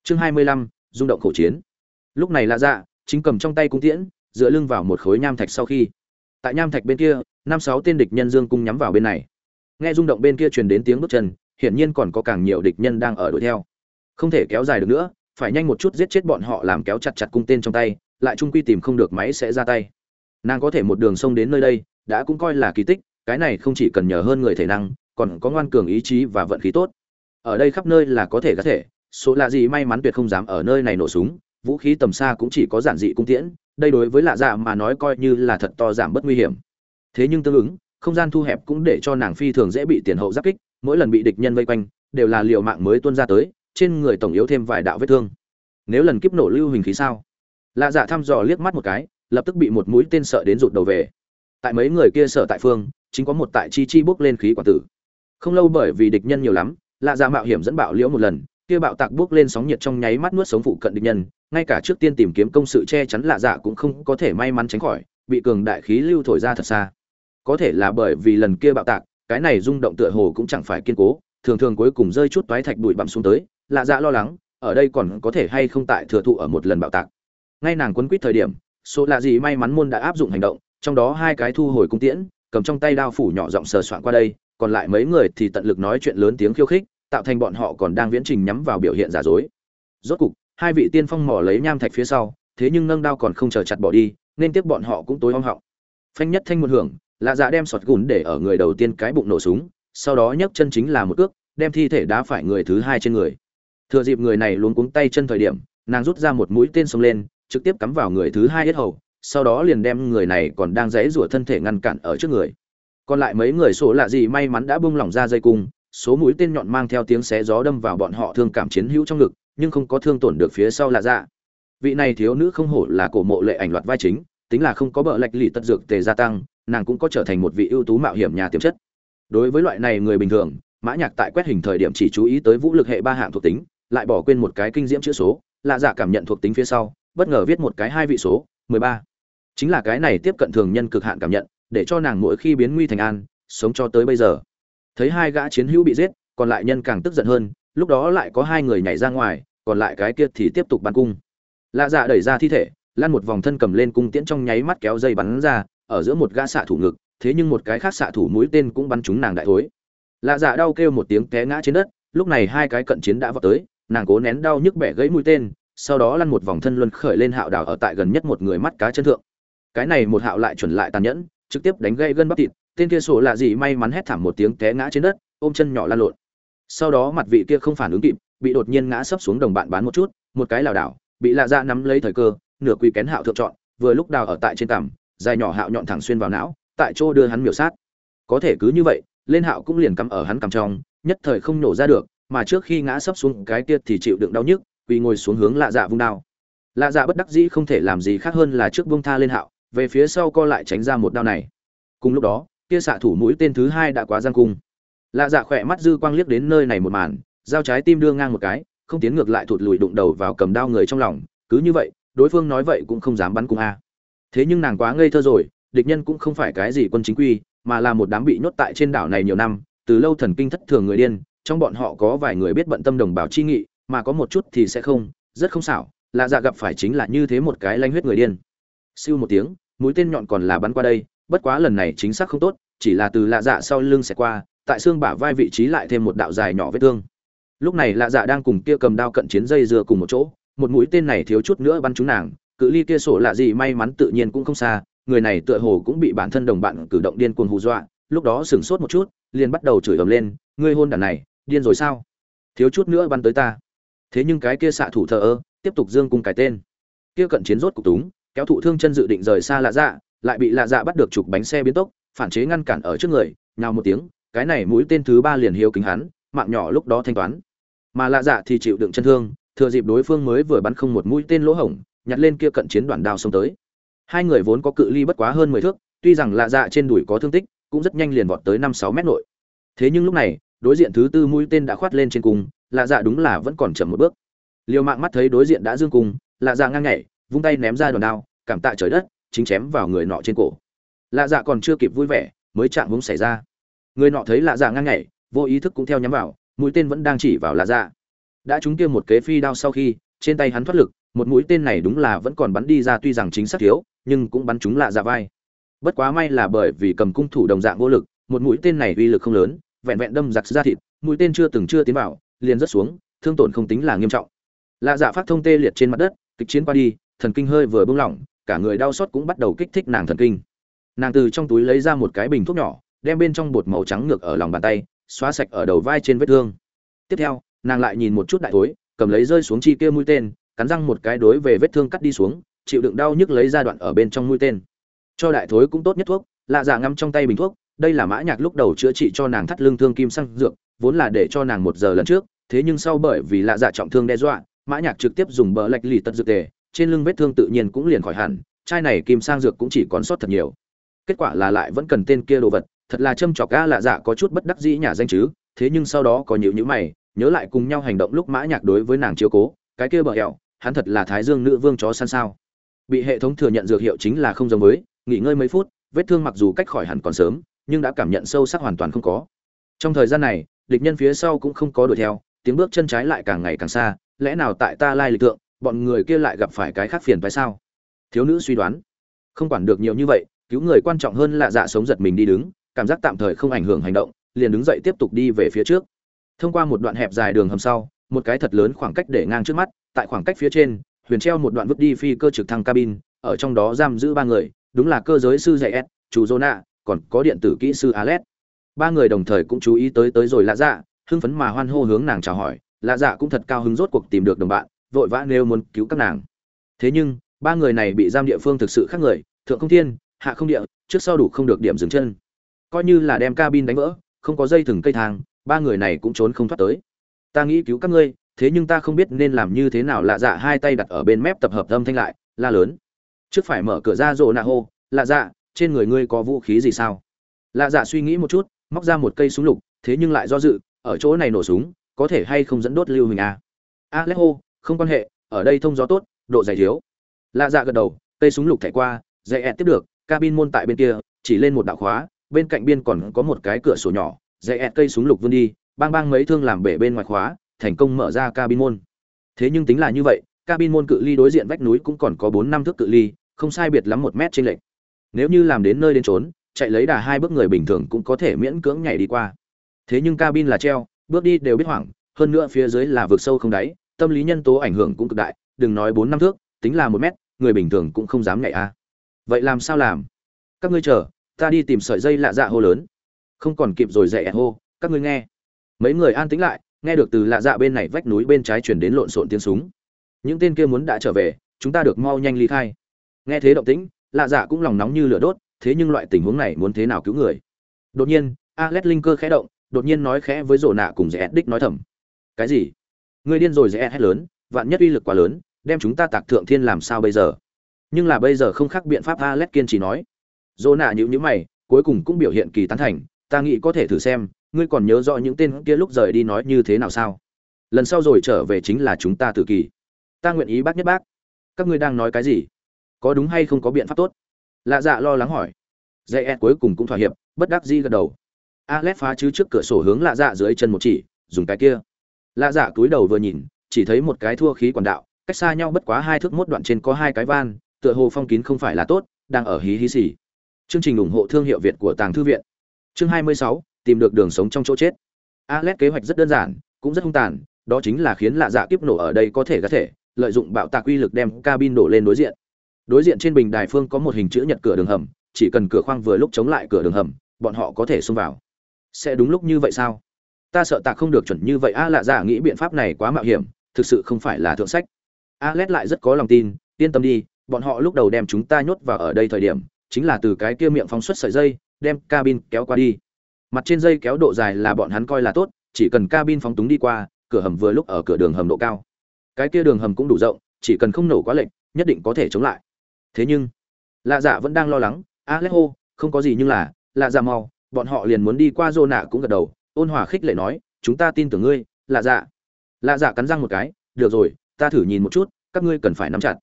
Chương 25, rung động khổ chiến. Lúc này lạ dạ chính cầm trong tay cung tiễn dựa lưng vào một khối nham thạch sau khi. Tại nham thạch bên kia năm sáu tên địch nhân dương cung nhắm vào bên này. Nghe rung động bên kia truyền đến tiếng bước chân hiển nhiên còn có càng nhiều địch nhân đang ở đuổi theo. Không thể kéo dài được nữa phải nhanh một chút giết chết bọn họ làm kéo chặt chặt cung tên trong tay, lại trung quy tìm không được máy sẽ ra tay. Nàng có thể một đường sông đến nơi đây, đã cũng coi là kỳ tích, cái này không chỉ cần nhờ hơn người thể năng, còn có ngoan cường ý chí và vận khí tốt. Ở đây khắp nơi là có thể có thể, số lạ gì may mắn tuyệt không dám ở nơi này nổ súng, vũ khí tầm xa cũng chỉ có giản dị cung tiễn, đây đối với lạ dạ mà nói coi như là thật to giảm bất nguy hiểm. Thế nhưng tương ứng, không gian thu hẹp cũng để cho nàng phi thường dễ bị tiền hậu giáp kích, mỗi lần bị địch nhân vây quanh, đều là liều mạng mới tuôn ra tới trên người tổng yếu thêm vài đạo vết thương. Nếu lần kiếp nổ lưu hình khí sao? Lạ dạ thăm dò liếc mắt một cái, lập tức bị một mũi tên sợ đến rụt đầu về. Tại mấy người kia sợ tại phương, chính có một tại chi chi bước lên khí quả tử. Không lâu bởi vì địch nhân nhiều lắm, lạ dạ mạo hiểm dẫn bạo liễu một lần, kia bạo tạc bước lên sóng nhiệt trong nháy mắt nuốt sống phụ cận địch nhân, ngay cả trước tiên tìm kiếm công sự che chắn lạ dạ cũng không có thể may mắn tránh khỏi, bị cường đại khí lưu thổi ra thật xa. Có thể là bởi vì lần kia bạo tạc, cái này rung động tựa hồ cũng chẳng phải kiên cố, thường thường cuối cùng rơi chút toái thạch bụi bặm xuống tới lạ dạ lo lắng, ở đây còn có thể hay không tại thừa thụ ở một lần bạo tạc. Ngay nàng quấn quýt thời điểm, số lạ gì may mắn môn đã áp dụng hành động, trong đó hai cái thu hồi cung tiễn, cầm trong tay đao phủ nhỏ giọng sờ soạn qua đây, còn lại mấy người thì tận lực nói chuyện lớn tiếng khiêu khích, tạo thành bọn họ còn đang viễn trình nhắm vào biểu hiện giả dối. Rốt cục, hai vị tiên phong mỏ lấy nham thạch phía sau, thế nhưng nâng đao còn không chờ chặt bỏ đi, nên tiếp bọn họ cũng tối om họng. Phanh nhất thanh một hưởng, lạ dạ đem sọt gùn để ở người đầu tiên cái bụng nổ súng, sau đó nhấc chân chính là một cước, đem thi thể đá phải người thứ hai trên người thừa dịp người này luống cuống tay chân thời điểm, nàng rút ra một mũi tên xông lên, trực tiếp cắm vào người thứ hai yết hầu, sau đó liền đem người này còn đang dãy rủa thân thể ngăn cản ở trước người. Còn lại mấy người số lạ gì may mắn đã bung lỏng ra dây cung, số mũi tên nhọn mang theo tiếng xé gió đâm vào bọn họ thương cảm chiến hữu trong ngực, nhưng không có thương tổn được phía sau lạ dạ. Vị này thiếu nữ không hổ là cổ mộ lệ ảnh loạt vai chính, tính là không có bợ lệch lì tất dược tề gia tăng, nàng cũng có trở thành một vị ưu tú mạo hiểm nhà tiềm chất. Đối với loại này người bình thường, mã nhạc tại quét hình thời điểm chỉ chú ý tới vũ lực hệ ba hạng thuộc tính lại bỏ quên một cái kinh diễm chữ số, lạ dạ cảm nhận thuộc tính phía sau, bất ngờ viết một cái hai vị số, mười ba. Chính là cái này tiếp cận thường nhân cực hạn cảm nhận, để cho nàng mỗi khi biến nguy thành an, sống cho tới bây giờ. Thấy hai gã chiến hữu bị giết, còn lại nhân càng tức giận hơn, lúc đó lại có hai người nhảy ra ngoài, còn lại cái kia thì tiếp tục bắn cung. Lạ dạ đẩy ra thi thể lan một vòng thân cầm lên cung tiễn trong nháy mắt kéo dây bắn ra, ở giữa một gã xạ thủ ngực, thế nhưng một cái khác xạ thủ mũi tên cũng bắn trúng nàng đại thối. Lạ dạ đau kêu một tiếng té ngã trên đất, lúc này hai cái cận chiến đã vào tới nàng cố nén đau nhức bẻ gãy mũi tên, sau đó lăn một vòng thân luân khởi lên hạo đảo ở tại gần nhất một người mắt cá chân thượng. Cái này một hạo lại chuẩn lại tàn nhẫn, trực tiếp đánh gãy gân bắp thịt, tên kia sổ lạ gì may mắn hét thảm một tiếng té ngã trên đất, ôm chân nhỏ lan lộn. Sau đó mặt vị kia không phản ứng kịp, bị đột nhiên ngã sấp xuống đồng bạn bán một chút, một cái lảo đảo, bị lạ ra nắm lấy thời cơ, nửa quỳ kén hạo thượng chọn, vừa lúc đào ở tại trên cằm, dài nhỏ hạo nhọn thẳng xuyên vào não, tại chỗ đưa hắn miểu sát. Có thể cứ như vậy, lên hạo cũng liền cắm ở hắn cằm trong, nhất thời không nổ ra được mà trước khi ngã sấp xuống cái kia thì chịu đựng đau nhức, quỳ ngồi xuống hướng lạ dạ vung đao. Lạ dạ bất đắc dĩ không thể làm gì khác hơn là trước vung tha lên hạo, về phía sau co lại tránh ra một đao này. Cùng lúc đó, kia xạ thủ mũi tên thứ hai đã quá giang cung. Lạ dạ khỏe mắt dư quang liếc đến nơi này một màn, dao trái tim đưa ngang một cái, không tiến ngược lại thụt lùi đụng đầu vào cầm đao người trong lòng, cứ như vậy, đối phương nói vậy cũng không dám bắn cùng a. Thế nhưng nàng quá ngây thơ rồi, địch nhân cũng không phải cái gì quân chính quy, mà là một đám bị nhốt tại trên đảo này nhiều năm, từ lâu thần kinh thất thường người điên trong bọn họ có vài người biết bận tâm đồng bào chi nghị, mà có một chút thì sẽ không, rất không xảo, lạ dạ gặp phải chính là như thế một cái lanh huyết người điên. Siêu một tiếng, mũi tên nhọn còn là bắn qua đây, bất quá lần này chính xác không tốt, chỉ là từ lạ dạ sau lưng sẽ qua, tại xương bả vai vị trí lại thêm một đạo dài nhỏ vết thương. Lúc này lạ dạ đang cùng kia cầm đao cận chiến dây dưa cùng một chỗ, một mũi tên này thiếu chút nữa bắn trúng nàng, cự ly kia sổ lạ gì may mắn tự nhiên cũng không xa, người này tựa hồ cũng bị bản thân đồng bạn cử động điên cuồng hù dọa, lúc đó sửng sốt một chút, liền bắt đầu chửi ầm lên, ngươi hôn đàn này điên rồi sao? Thiếu chút nữa bắn tới ta. Thế nhưng cái kia xạ thủ thờ ơ, tiếp tục dương cung cái tên. Kia cận chiến rốt cục túng, kéo thụ thương chân dự định rời xa lạ dạ lại bị lạ dạ bắt được chụp bánh xe biến tốc, phản chế ngăn cản ở trước người nào một tiếng, cái này mũi tên thứ ba liền hiếu kính hắn, mạng nhỏ lúc đó thanh toán. Mà lạ dạ thì chịu đựng chân thương, thừa dịp đối phương mới vừa bắn không một mũi tên lỗ hổng, nhặt lên kia cận chiến đoạn đao xông tới. Hai người vốn có cự ly bất quá hơn mười thước, tuy rằng lạ dạ trên đùi có thương tích, cũng rất nhanh liền vọt tới năm sáu mét nội. Thế nhưng lúc này đối diện thứ tư mũi tên đã khoát lên trên cung lạ dạ đúng là vẫn còn chậm một bước. Liều mạng mắt thấy đối diện đã dương cung lạ dạ ngang nhảy, vung tay ném ra đòn đao, cảm tạ trời đất, chính chém vào người nọ trên cổ. Lạ dạ còn chưa kịp vui vẻ, mới chạm vúng xảy ra. Người nọ thấy lạ dạ ngang nhảy, vô ý thức cũng theo nhắm vào, mũi tên vẫn đang chỉ vào lạ dạ. Đã trúng kia một kế phi đao sau khi, trên tay hắn thoát lực, một mũi tên này đúng là vẫn còn bắn đi ra tuy rằng chính xác thiếu, nhưng cũng bắn trúng lạ dạ vai. Bất quá may là bởi vì cầm cung thủ đồng dạng vô lực, một mũi tên này uy lực không lớn vẹn vẹn đâm giặc ra thịt, mũi tên chưa từng chưa tiến vào, liền rớt xuống, thương tổn không tính là nghiêm trọng. Lạ dạ phát thông tê liệt trên mặt đất, kịch chiến qua đi, thần kinh hơi vừa bung lỏng, cả người đau xót cũng bắt đầu kích thích nàng thần kinh. Nàng từ trong túi lấy ra một cái bình thuốc nhỏ, đem bên trong bột màu trắng ngược ở lòng bàn tay, xóa sạch ở đầu vai trên vết thương. Tiếp theo, nàng lại nhìn một chút đại thối, cầm lấy rơi xuống chi kia mũi tên, cắn răng một cái đối về vết thương cắt đi xuống, chịu đựng đau nhức lấy ra đoạn ở bên trong mũi tên. Cho đại thối cũng tốt nhất thuốc, lạ dạ ngâm trong tay bình thuốc đây là mã nhạc lúc đầu chữa trị cho nàng thắt lưng thương kim sang dược, vốn là để cho nàng một giờ lần trước, thế nhưng sau bởi vì lạ dạ trọng thương đe dọa, mã nhạc trực tiếp dùng bờ lạch lì tật dược tề, trên lưng vết thương tự nhiên cũng liền khỏi hẳn, chai này kim sang dược cũng chỉ còn sót thật nhiều. Kết quả là lại vẫn cần tên kia đồ vật, thật là châm chọc ga lạ dạ có chút bất đắc dĩ nhà danh chứ, thế nhưng sau đó có nhiều những mày, nhớ lại cùng nhau hành động lúc mã nhạc đối với nàng chiếu cố, cái kia bờ hẹo, hắn thật là thái dương nữ vương chó săn sao. Bị hệ thống thừa nhận dược hiệu chính là không giống với, nghỉ ngơi mấy phút, vết thương mặc dù cách khỏi hẳn còn sớm nhưng đã cảm nhận sâu sắc hoàn toàn không có. Trong thời gian này, địch nhân phía sau cũng không có đuổi theo, tiếng bước chân trái lại càng ngày càng xa, lẽ nào tại ta lai lịch tượng bọn người kia lại gặp phải cái khác phiền phải sao? Thiếu nữ suy đoán. Không quản được nhiều như vậy, cứu người quan trọng hơn là dạ sống giật mình đi đứng, cảm giác tạm thời không ảnh hưởng hành động, liền đứng dậy tiếp tục đi về phía trước. Thông qua một đoạn hẹp dài đường hầm sau, một cái thật lớn khoảng cách để ngang trước mắt, tại khoảng cách phía trên, huyền treo một đoạn vứt đi phi cơ trực thăng cabin, ở trong đó giam giữ ba người, đúng là cơ giới sư dạy s chủ zona còn có điện tử kỹ sư alex. Ba người đồng thời cũng chú ý tới tới rồi lạ dạ hưng phấn mà hoan hô hướng nàng chào hỏi. Lạ dạ cũng thật cao hứng rốt cuộc tìm được đồng bạn, vội vã nêu muốn cứu các nàng. Thế nhưng, ba người này bị giam địa phương thực sự khác người, thượng không thiên, hạ không địa, trước sau đủ không được điểm dừng chân. Coi như là đem cabin đánh vỡ, không có dây thừng cây thang, ba người này cũng trốn không thoát tới. Ta nghĩ cứu các ngươi, thế nhưng ta không biết nên làm như thế nào. Lạ dạ hai tay đặt ở bên mép tập hợp âm thanh lại, la lớn. Trước phải mở cửa ra rồ nạ hô, lạ dạ trên người ngươi có vũ khí gì sao? Lạ dạ suy nghĩ một chút, móc ra một cây súng lục, thế nhưng lại do dự, ở chỗ này nổ súng, có thể hay không dẫn đốt lưu hình à? alex hô không quan hệ, ở đây thông gió tốt, độ dày thiếu. Lạ dạ gật đầu, cây súng lục thẻ qua dạy ẹt tiếp được, cabin môn tại bên kia, chỉ lên một đạo khóa, bên cạnh biên còn có một cái cửa sổ nhỏ dạy ẹt cây súng lục vươn đi, bang bang mấy thương làm bể bên ngoài khóa, thành công mở ra cabin môn. Thế nhưng tính là như vậy, cabin môn cự ly đối diện vách núi cũng còn có bốn năm thước cự ly, không sai biệt lắm một mét trên lệch nếu như làm đến nơi đến trốn, chạy lấy đà hai bước người bình thường cũng có thể miễn cưỡng nhảy đi qua. Thế nhưng cabin là treo, bước đi đều biết hoảng, hơn nữa phía dưới là vực sâu không đáy, tâm lý nhân tố ảnh hưởng cũng cực đại, đừng nói bốn năm thước, tính là một mét, người bình thường cũng không dám nhảy a. Vậy làm sao làm? Các ngươi chờ, ta đi tìm sợi dây lạ dạ hô lớn. Không còn kịp rồi dạy hô, các ngươi nghe. Mấy người an tĩnh lại, nghe được từ lạ dạ bên này vách núi bên trái chuyển đến lộn xộn tiếng súng. Những tên kia muốn đã trở về, chúng ta được mau nhanh ly khai. Nghe thế động tĩnh lạ dạ cũng lòng nóng như lửa đốt, thế nhưng loại tình huống này muốn thế nào cứu người? Đột nhiên, alex linh cơ khẽ động, đột nhiên nói khẽ với rổ nạ cùng rẽ đích nói thầm. Cái gì? Người điên rồi rẽ hét lớn, vạn nhất uy lực quá lớn, đem chúng ta tạc thượng thiên làm sao bây giờ? Nhưng là bây giờ không khác biện pháp alex kiên trì nói. Rổ nạ nhữ nhữ mày, cuối cùng cũng biểu hiện kỳ tán thành, ta nghĩ có thể thử xem, ngươi còn nhớ rõ những tên kia lúc rời đi nói như thế nào sao? Lần sau rồi trở về chính là chúng ta tự kỳ. Ta nguyện ý bác nhất bác. Các ngươi đang nói cái gì? Có đúng hay không có biện pháp tốt? Lạ dạ lo lắng hỏi. Dây ed cuối cùng cũng thỏa hiệp bất đắc di gật đầu. Alex phá chứ trước cửa sổ hướng lạ dạ dưới chân một chỉ dùng cái kia. Lạ dạ túi đầu vừa nhìn chỉ thấy một cái thua khí quản đạo cách xa nhau bất quá hai thước mốt đoạn trên có hai cái van tựa hồ phong kín không phải là tốt đang ở hí hí xì. Chương trình ủng hộ thương hiệu việt của tàng thư viện. Chương 26, tìm được đường sống trong chỗ chết. Alex kế hoạch rất đơn giản cũng rất hung tàn đó chính là khiến lạ dạ kiếp nổ ở đây có thể có thể lợi dụng bạo tạc uy lực đem cabin đổ lên đối diện đối diện trên bình đài phương có một hình chữ nhật cửa đường hầm, chỉ cần cửa khoang vừa lúc chống lại cửa đường hầm, bọn họ có thể xông vào. Sẽ đúng lúc như vậy sao? Ta sợ tạc không được chuẩn như vậy. A lạ giả nghĩ biện pháp này quá mạo hiểm, thực sự không phải là thượng sách. A lét lại rất có lòng tin, yên tâm đi, bọn họ lúc đầu đem chúng ta nhốt vào ở đây thời điểm, chính là từ cái kia miệng phóng xuất sợi dây, đem cabin kéo qua đi. Mặt trên dây kéo độ dài là bọn hắn coi là tốt, chỉ cần cabin phóng túng đi qua, cửa hầm vừa lúc ở cửa đường hầm độ cao. Cái kia đường hầm cũng đủ rộng, chỉ cần không nổ quá lệch, nhất định có thể chống lại thế nhưng, lạ dạ vẫn đang lo lắng. Alejo, không có gì nhưng là, lạ dạ mau, bọn họ liền muốn đi qua dô nạ cũng gật đầu. Ôn hòa khích lệ nói, chúng ta tin tưởng ngươi, lạ dạ. Lạ dạ cắn răng một cái, được rồi, ta thử nhìn một chút, các ngươi cần phải nắm chặt.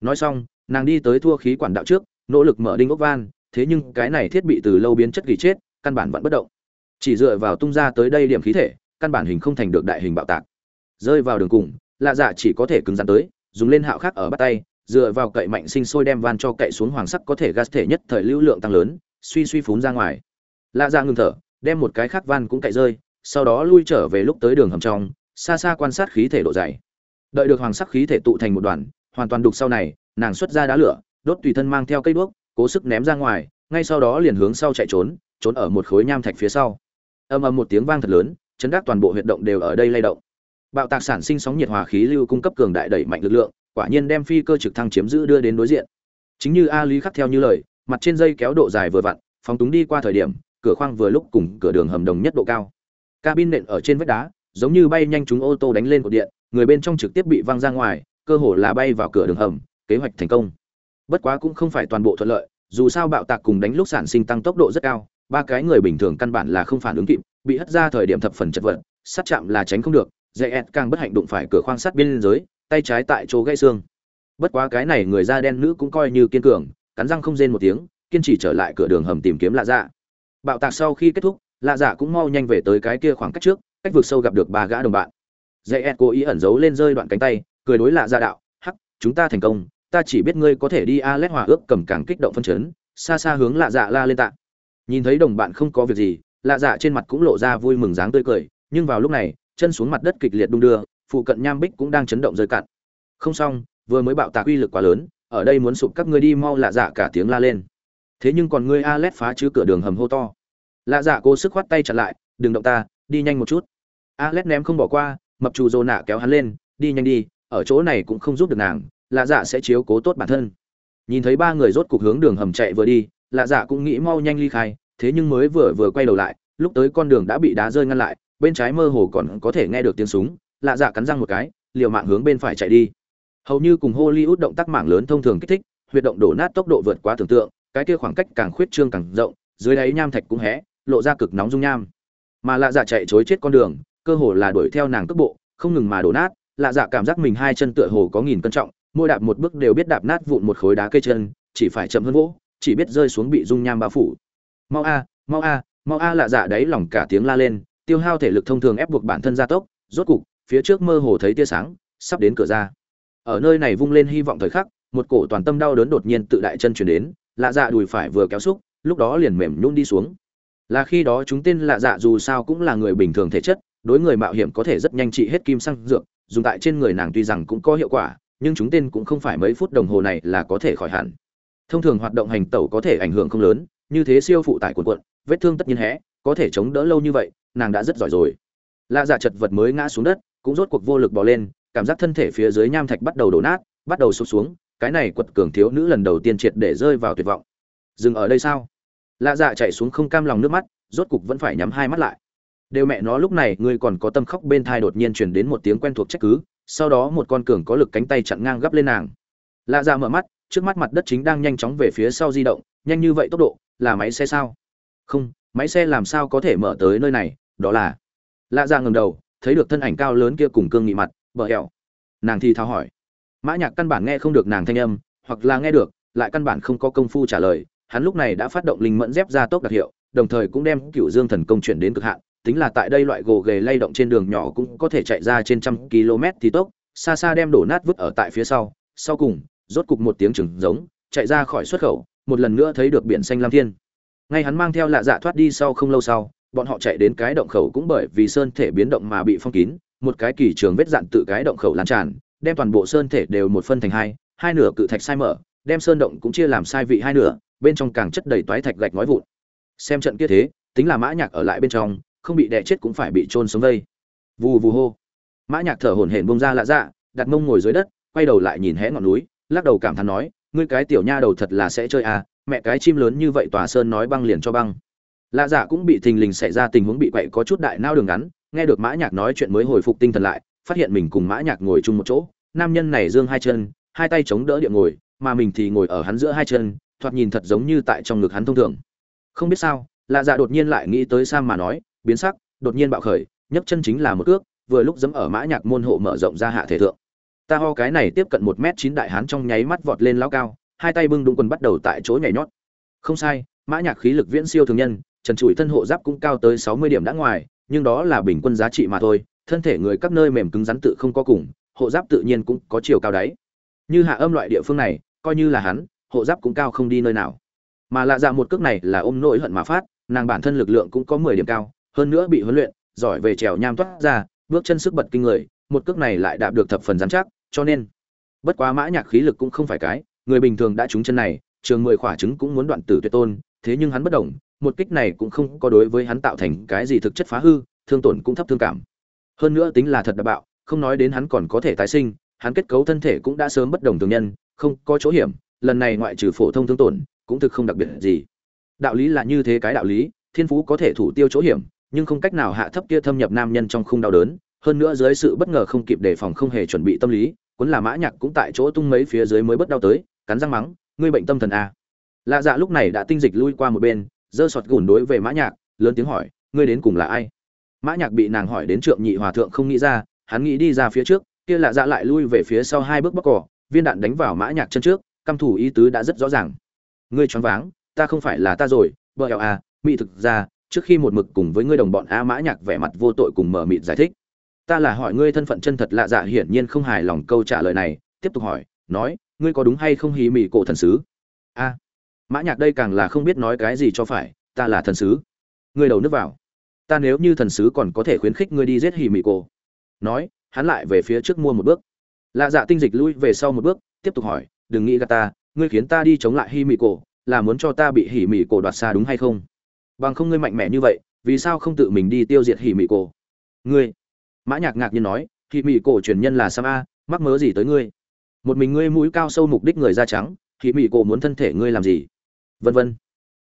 Nói xong, nàng đi tới thua khí quản đạo trước, nỗ lực mở đinh ốc van, thế nhưng cái này thiết bị từ lâu biến chất gỉ chết căn bản vẫn bất động. Chỉ dựa vào tung ra tới đây điểm khí thể, căn bản hình không thành được đại hình bạo tạc. Rơi vào đường cùng, lạ dạ chỉ có thể cứng rắn tới, dùng lên hạo khác ở bắt tay dựa vào cậy mạnh sinh sôi đem van cho cậy xuống hoàng sắc có thể gas thể nhất thời lưu lượng tăng lớn, suy suy phún ra ngoài. Lạ dạ ra ngừng thở, đem một cái khác van cũng cậy rơi, sau đó lui trở về lúc tới đường hầm trong, xa xa quan sát khí thể độ dày. Đợi được hoàng sắc khí thể tụ thành một đoàn, hoàn toàn đục sau này, nàng xuất ra đá lửa, đốt tùy thân mang theo cây đuốc, cố sức ném ra ngoài, ngay sau đó liền hướng sau chạy trốn trốn ở một khối nham thạch phía sau. Âm âm một tiếng vang thật lớn, chấn đắc toàn bộ huyệt động đều ở đây lay động. Bạo tạc sản sinh sóng nhiệt hòa khí lưu cung cấp cường đại đẩy mạnh lực lượng quả nhiên đem phi cơ trực thăng chiếm giữ đưa đến đối diện. Chính như a lý khắc theo như lời, mặt trên dây kéo độ dài vừa vặn, phóng túng đi qua thời điểm, cửa khoang vừa lúc cùng cửa đường hầm đồng nhất độ cao. Cabin nện ở trên vách đá, giống như bay nhanh chúng ô tô đánh lên cột điện, người bên trong trực tiếp bị văng ra ngoài, cơ hồ là bay vào cửa đường hầm, kế hoạch thành công. Bất quá cũng không phải toàn bộ thuận lợi, dù sao bạo tạc cùng đánh lúc sản sinh tăng tốc độ rất cao, ba cái người bình thường căn bản là không phản ứng kịp, bị hất ra thời điểm thập phần chật vật sát chạm là tránh không được dễ ẹt càng bất hạnh đụng phải cửa khoang sắt biên giới tay trái tại chỗ gãy xương. Bất quá cái này người da đen nữ cũng coi như kiên cường, cắn răng không rên một tiếng, kiên trì trở lại cửa đường hầm tìm kiếm lạ dạ. Bạo tạc sau khi kết thúc, lạ dạ cũng mau nhanh về tới cái kia khoảng cách trước, cách vượt sâu gặp được ba gã đồng bạn. Dây ẹt cố ý ẩn giấu lên rơi đoạn cánh tay, cười đối lạ dạ đạo, hắc, chúng ta thành công, ta chỉ biết ngươi có thể đi a lét hòa ước cầm càng kích động phân chấn. Xa xa hướng lạ dạ la lên tạ. Nhìn thấy đồng bạn không có việc gì, lạ dạ trên mặt cũng lộ ra vui mừng dáng tươi cười, nhưng vào lúc này, chân xuống mặt đất kịch liệt đung đưa phụ cận nham bích cũng đang chấn động rơi cạn. Không xong, vừa mới bạo tạc uy lực quá lớn, ở đây muốn sụp các ngươi đi mau lạ dạ cả tiếng la lên. Thế nhưng còn ngươi a lét phá chứ cửa đường hầm hô to. Lạ dạ cố sức khoát tay chặn lại, đừng động ta, đi nhanh một chút. A lét ném không bỏ qua, mập trù dồ nạ kéo hắn lên, đi nhanh đi, ở chỗ này cũng không giúp được nàng, lạ dạ sẽ chiếu cố tốt bản thân. Nhìn thấy ba người rốt cục hướng đường hầm chạy vừa đi, lạ dạ cũng nghĩ mau nhanh ly khai, thế nhưng mới vừa vừa quay đầu lại, lúc tới con đường đã bị đá rơi ngăn lại, bên trái mơ hồ còn có thể nghe được tiếng súng lạ dạ cắn răng một cái, liều mạng hướng bên phải chạy đi. Hầu như cùng hollywood động tác mạng lớn thông thường kích thích, huyệt động đổ nát tốc độ vượt quá tưởng tượng, cái kia khoảng cách càng khuyết trương càng rộng, dưới đáy nham thạch cũng hé, lộ ra cực nóng dung nham. Mà lạ dạ chạy chối chết con đường, cơ hồ là đuổi theo nàng tốc bộ, không ngừng mà đổ nát, lạ dạ cảm giác mình hai chân tựa hồ có nghìn cân trọng, mỗi đạp một bước đều biết đạp nát vụn một khối đá cây chân, chỉ phải chậm hơn gỗ chỉ biết rơi xuống bị dung nham bao phủ. Mau a mau a mau a, lạ dạ đấy lòng cả tiếng la lên, tiêu hao thể lực thông thường ép buộc bản thân gia tốc, rốt cục phía trước mơ hồ thấy tia sáng, sắp đến cửa ra. Ở nơi này vung lên hy vọng thời khắc, một cổ toàn tâm đau đớn đột nhiên tự đại chân chuyển đến, lạ dạ đùi phải vừa kéo xúc, lúc đó liền mềm nhún đi xuống. Là khi đó chúng tên lạ dạ dù sao cũng là người bình thường thể chất, đối người mạo hiểm có thể rất nhanh trị hết kim xăng dược, dùng tại trên người nàng tuy rằng cũng có hiệu quả, nhưng chúng tên cũng không phải mấy phút đồng hồ này là có thể khỏi hẳn. Thông thường hoạt động hành tẩu có thể ảnh hưởng không lớn, như thế siêu phụ tải cuộn cuộn, vết thương tất nhiên hẽ có thể chống đỡ lâu như vậy, nàng đã rất giỏi rồi. Lạ dạ chật vật mới ngã xuống đất cũng rốt cuộc vô lực bò lên, cảm giác thân thể phía dưới nham thạch bắt đầu đổ nát, bắt đầu sụp xuống, cái này quật cường thiếu nữ lần đầu tiên triệt để rơi vào tuyệt vọng. Dừng ở đây sao? Lạ dạ chạy xuống không cam lòng nước mắt, rốt cục vẫn phải nhắm hai mắt lại. Đều mẹ nó lúc này, ngươi còn có tâm khóc bên thai đột nhiên truyền đến một tiếng quen thuộc trách cứ, sau đó một con cường có lực cánh tay chặn ngang gấp lên nàng. Lạ dạ mở mắt, trước mắt mặt đất chính đang nhanh chóng về phía sau di động, nhanh như vậy tốc độ, là máy xe sao? Không, máy xe làm sao có thể mở tới nơi này, đó là. Lạ dạ ngầm đầu thấy được thân ảnh cao lớn kia cùng cương nghị mặt, bờ hẹo. Nàng thì thao hỏi. Mã nhạc căn bản nghe không được nàng thanh âm, hoặc là nghe được, lại căn bản không có công phu trả lời. Hắn lúc này đã phát động linh mẫn dép ra tốc đặc hiệu, đồng thời cũng đem cựu dương thần công chuyển đến cực hạn. Tính là tại đây loại gồ ghề lay động trên đường nhỏ cũng có thể chạy ra trên trăm km thì tốc, xa xa đem đổ nát vứt ở tại phía sau. Sau cùng, rốt cục một tiếng chừng giống, chạy ra khỏi xuất khẩu, một lần nữa thấy được biển xanh lam thiên. Ngay hắn mang theo lạ dạ thoát đi sau không lâu sau bọn họ chạy đến cái động khẩu cũng bởi vì sơn thể biến động mà bị phong kín, một cái kỳ trường vết dạn tự cái động khẩu lan tràn, đem toàn bộ sơn thể đều một phân thành hai hai nửa cự thạch sai mở, đem sơn động cũng chia làm sai vị hai nửa, bên trong càng chất đầy toái thạch gạch nói vụn. Xem trận kia thế, tính là mã nhạc ở lại bên trong, không bị đè chết cũng phải bị trôn sống vây. Vù vù hô. Mã nhạc thở hổn hển bung ra lạ dạ đặt mông ngồi dưới đất, quay đầu lại nhìn hé ngọn núi, lắc đầu cảm thán nói, ngươi cái tiểu nha đầu thật là sẽ chơi à mẹ cái chim lớn như vậy tòa sơn nói băng liền cho băng lạ dạ cũng bị thình lình xảy ra tình huống bị quậy có chút đại nao đường ngắn, nghe được mã nhạc nói chuyện mới hồi phục tinh thần lại, phát hiện mình cùng mã nhạc ngồi chung một chỗ, nam nhân này dương hai chân, hai tay chống đỡ địa ngồi, mà mình thì ngồi ở hắn giữa hai chân, thoạt nhìn thật giống như tại trong ngực hắn thông thường. Không biết sao lạ dạ đột nhiên lại nghĩ tới sam mà nói, biến sắc, đột nhiên bạo khởi, nhấc chân chính là một cước, vừa lúc giẫm ở mã nhạc môn hộ mở rộng ra hạ thể thượng. Ta ho cái này tiếp cận một mét chín đại hán trong nháy mắt vọt lên lao cao, hai tay bưng đúng quần bắt đầu tại chỗ nhảy nhót. Không sai, mã nhạc khí lực viễn siêu thường nhân trần trụi thân hộ giáp cũng cao tới sáu mươi điểm đã ngoài, nhưng đó là bình quân giá trị mà thôi, thân thể người các nơi mềm cứng rắn tự không có cùng, hộ giáp tự nhiên cũng có chiều cao đáy. Như hạ âm loại địa phương này, coi như là hắn, hộ giáp cũng cao không đi nơi nào. Mà lạ dạ một cước này là ôm nỗi hận mà phát, nàng bản thân lực lượng cũng có mười điểm cao, hơn nữa bị huấn luyện, giỏi về trèo nham toát ra, bước chân sức bật kinh người, một cước này lại đạp được thập phần rắn chắc, cho nên, bất quá mã nhạc khí lực cũng không phải cái, người bình thường đã trúng chân này, trường mười khỏa trứng cũng muốn đoạn tử tuyệt tôn, thế nhưng hắn bất động một kích này cũng không có đối với hắn tạo thành cái gì thực chất phá hư, thương tổn cũng thấp thương cảm hơn nữa tính là thật đạp bạo, không nói đến hắn còn có thể tái sinh, hắn kết cấu thân thể cũng đã sớm bất đồng thường nhân, không có chỗ hiểm, lần này ngoại trừ phổ thông thương tổn, cũng thực không đặc biệt gì đạo lý là như thế cái đạo lý, thiên phú có thể thủ tiêu chỗ hiểm, nhưng không cách nào hạ thấp kia thâm nhập nam nhân trong khung đau đớn, hơn nữa dưới sự bất ngờ không kịp đề phòng không hề chuẩn bị tâm lý, cuốn là mã nhạc cũng tại chỗ tung mấy phía dưới mới bất đau tới, cắn răng mắng, ngươi bệnh tâm thần à. lạ dạ lúc này đã tinh dịch lui qua một bên giơ sọt gùn đối về mã nhạc, lớn tiếng hỏi, ngươi đến cùng là ai? Mã nhạc bị nàng hỏi đến trượng nhị hòa thượng không nghĩ ra, hắn nghĩ đi ra phía trước, kia lạ dạ lại lui về phía sau hai bước bóc cỏ, viên đạn đánh vào mã nhạc chân trước, căm thủ ý tứ đã rất rõ ràng. Ngươi choáng váng, ta không phải là ta rồi, bờ eo a à, mỹ thực ra, trước khi một mực cùng với ngươi đồng bọn a mã nhạc vẻ mặt vô tội cùng mở mịt giải thích. Ta là hỏi ngươi thân phận chân thật lạ dạ hiển nhiên không hài lòng câu trả lời này, tiếp tục hỏi, nói, ngươi có đúng hay không hí mị cổ thần sứ? A mã nhạc đây càng là không biết nói cái gì cho phải, ta là thần sứ. Ngươi đầu nước vào. Ta nếu như thần sứ còn có thể khuyến khích ngươi đi giết hỉ mị cổ. Nói, hắn lại về phía trước mua một bước. Lạ dạ tinh dịch lui về sau một bước, tiếp tục hỏi, đừng nghĩ gạt ta, ngươi khiến ta đi chống lại hỉ mị cổ, là muốn cho ta bị hỉ mị cổ đoạt xa đúng hay không? Bằng không ngươi mạnh mẽ như vậy, vì sao không tự mình đi tiêu diệt hỉ mị cổ? Ngươi? Mã nhạc ngạc nhiên nói, hỉ mị cổ truyền nhân là sam a, mắc mớ gì tới ngươi? Một mình ngươi mũi cao sâu mục đích người da trắng, hỉ mị cổ muốn thân thể ngươi làm gì? Vân vân.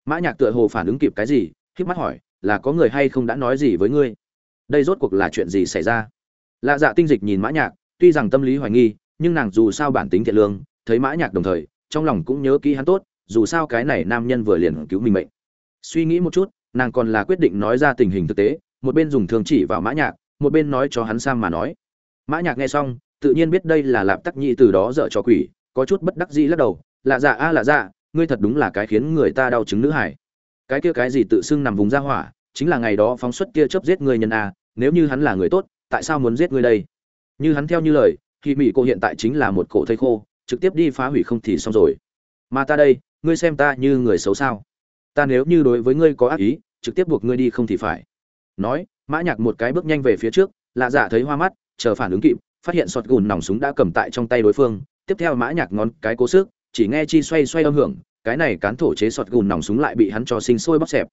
Mã nhạc tựa hồ phản ứng kịp cái gì, khép mắt hỏi, là có người hay không đã nói gì với ngươi? Đây rốt cuộc là chuyện gì xảy ra? Lạ dạ tinh dịch nhìn mã nhạc, tuy rằng tâm lý hoài nghi, nhưng nàng dù sao bản tính thiện lương, thấy mã nhạc đồng thời, trong lòng cũng nhớ kỹ hắn tốt, dù sao cái này nam nhân vừa liền cứu mình mệnh. Suy nghĩ một chút, nàng còn là quyết định nói ra tình hình thực tế, một bên dùng thương chỉ vào mã nhạc, một bên nói cho hắn sang mà nói. Mã nhạc nghe xong, tự nhiên biết đây là lạp tắc nhị từ đó dở cho quỷ, có chút bất đắc dĩ lắc đầu, lạ dạ a, lạ dạ ngươi thật đúng là cái khiến người ta đau chứng nữ hải cái kia cái gì tự xưng nằm vùng ra hỏa, chính là ngày đó phóng xuất kia chớp giết người nhân a, nếu như hắn là người tốt, tại sao muốn giết ngươi đây? Như hắn theo như lời thì mỹ cô hiện tại chính là một cổ thây khô, trực tiếp đi phá hủy không thì xong rồi. Mà ta đây, ngươi xem ta như người xấu sao? Ta nếu như đối với ngươi có ác ý, trực tiếp buộc ngươi đi không thì phải. Nói, mã nhạc một cái bước nhanh về phía trước, lạ dạ thấy hoa mắt, chờ phản ứng kịp, phát hiện sọt gùn nòng súng đã cầm tại trong tay đối phương. Tiếp theo mã nhạc ngón cái cố sức chỉ nghe chi xoay xoay âm hưởng cái này cán thổ chế sọt gùn nòng súng lại bị hắn cho sinh sôi bóc xẹp.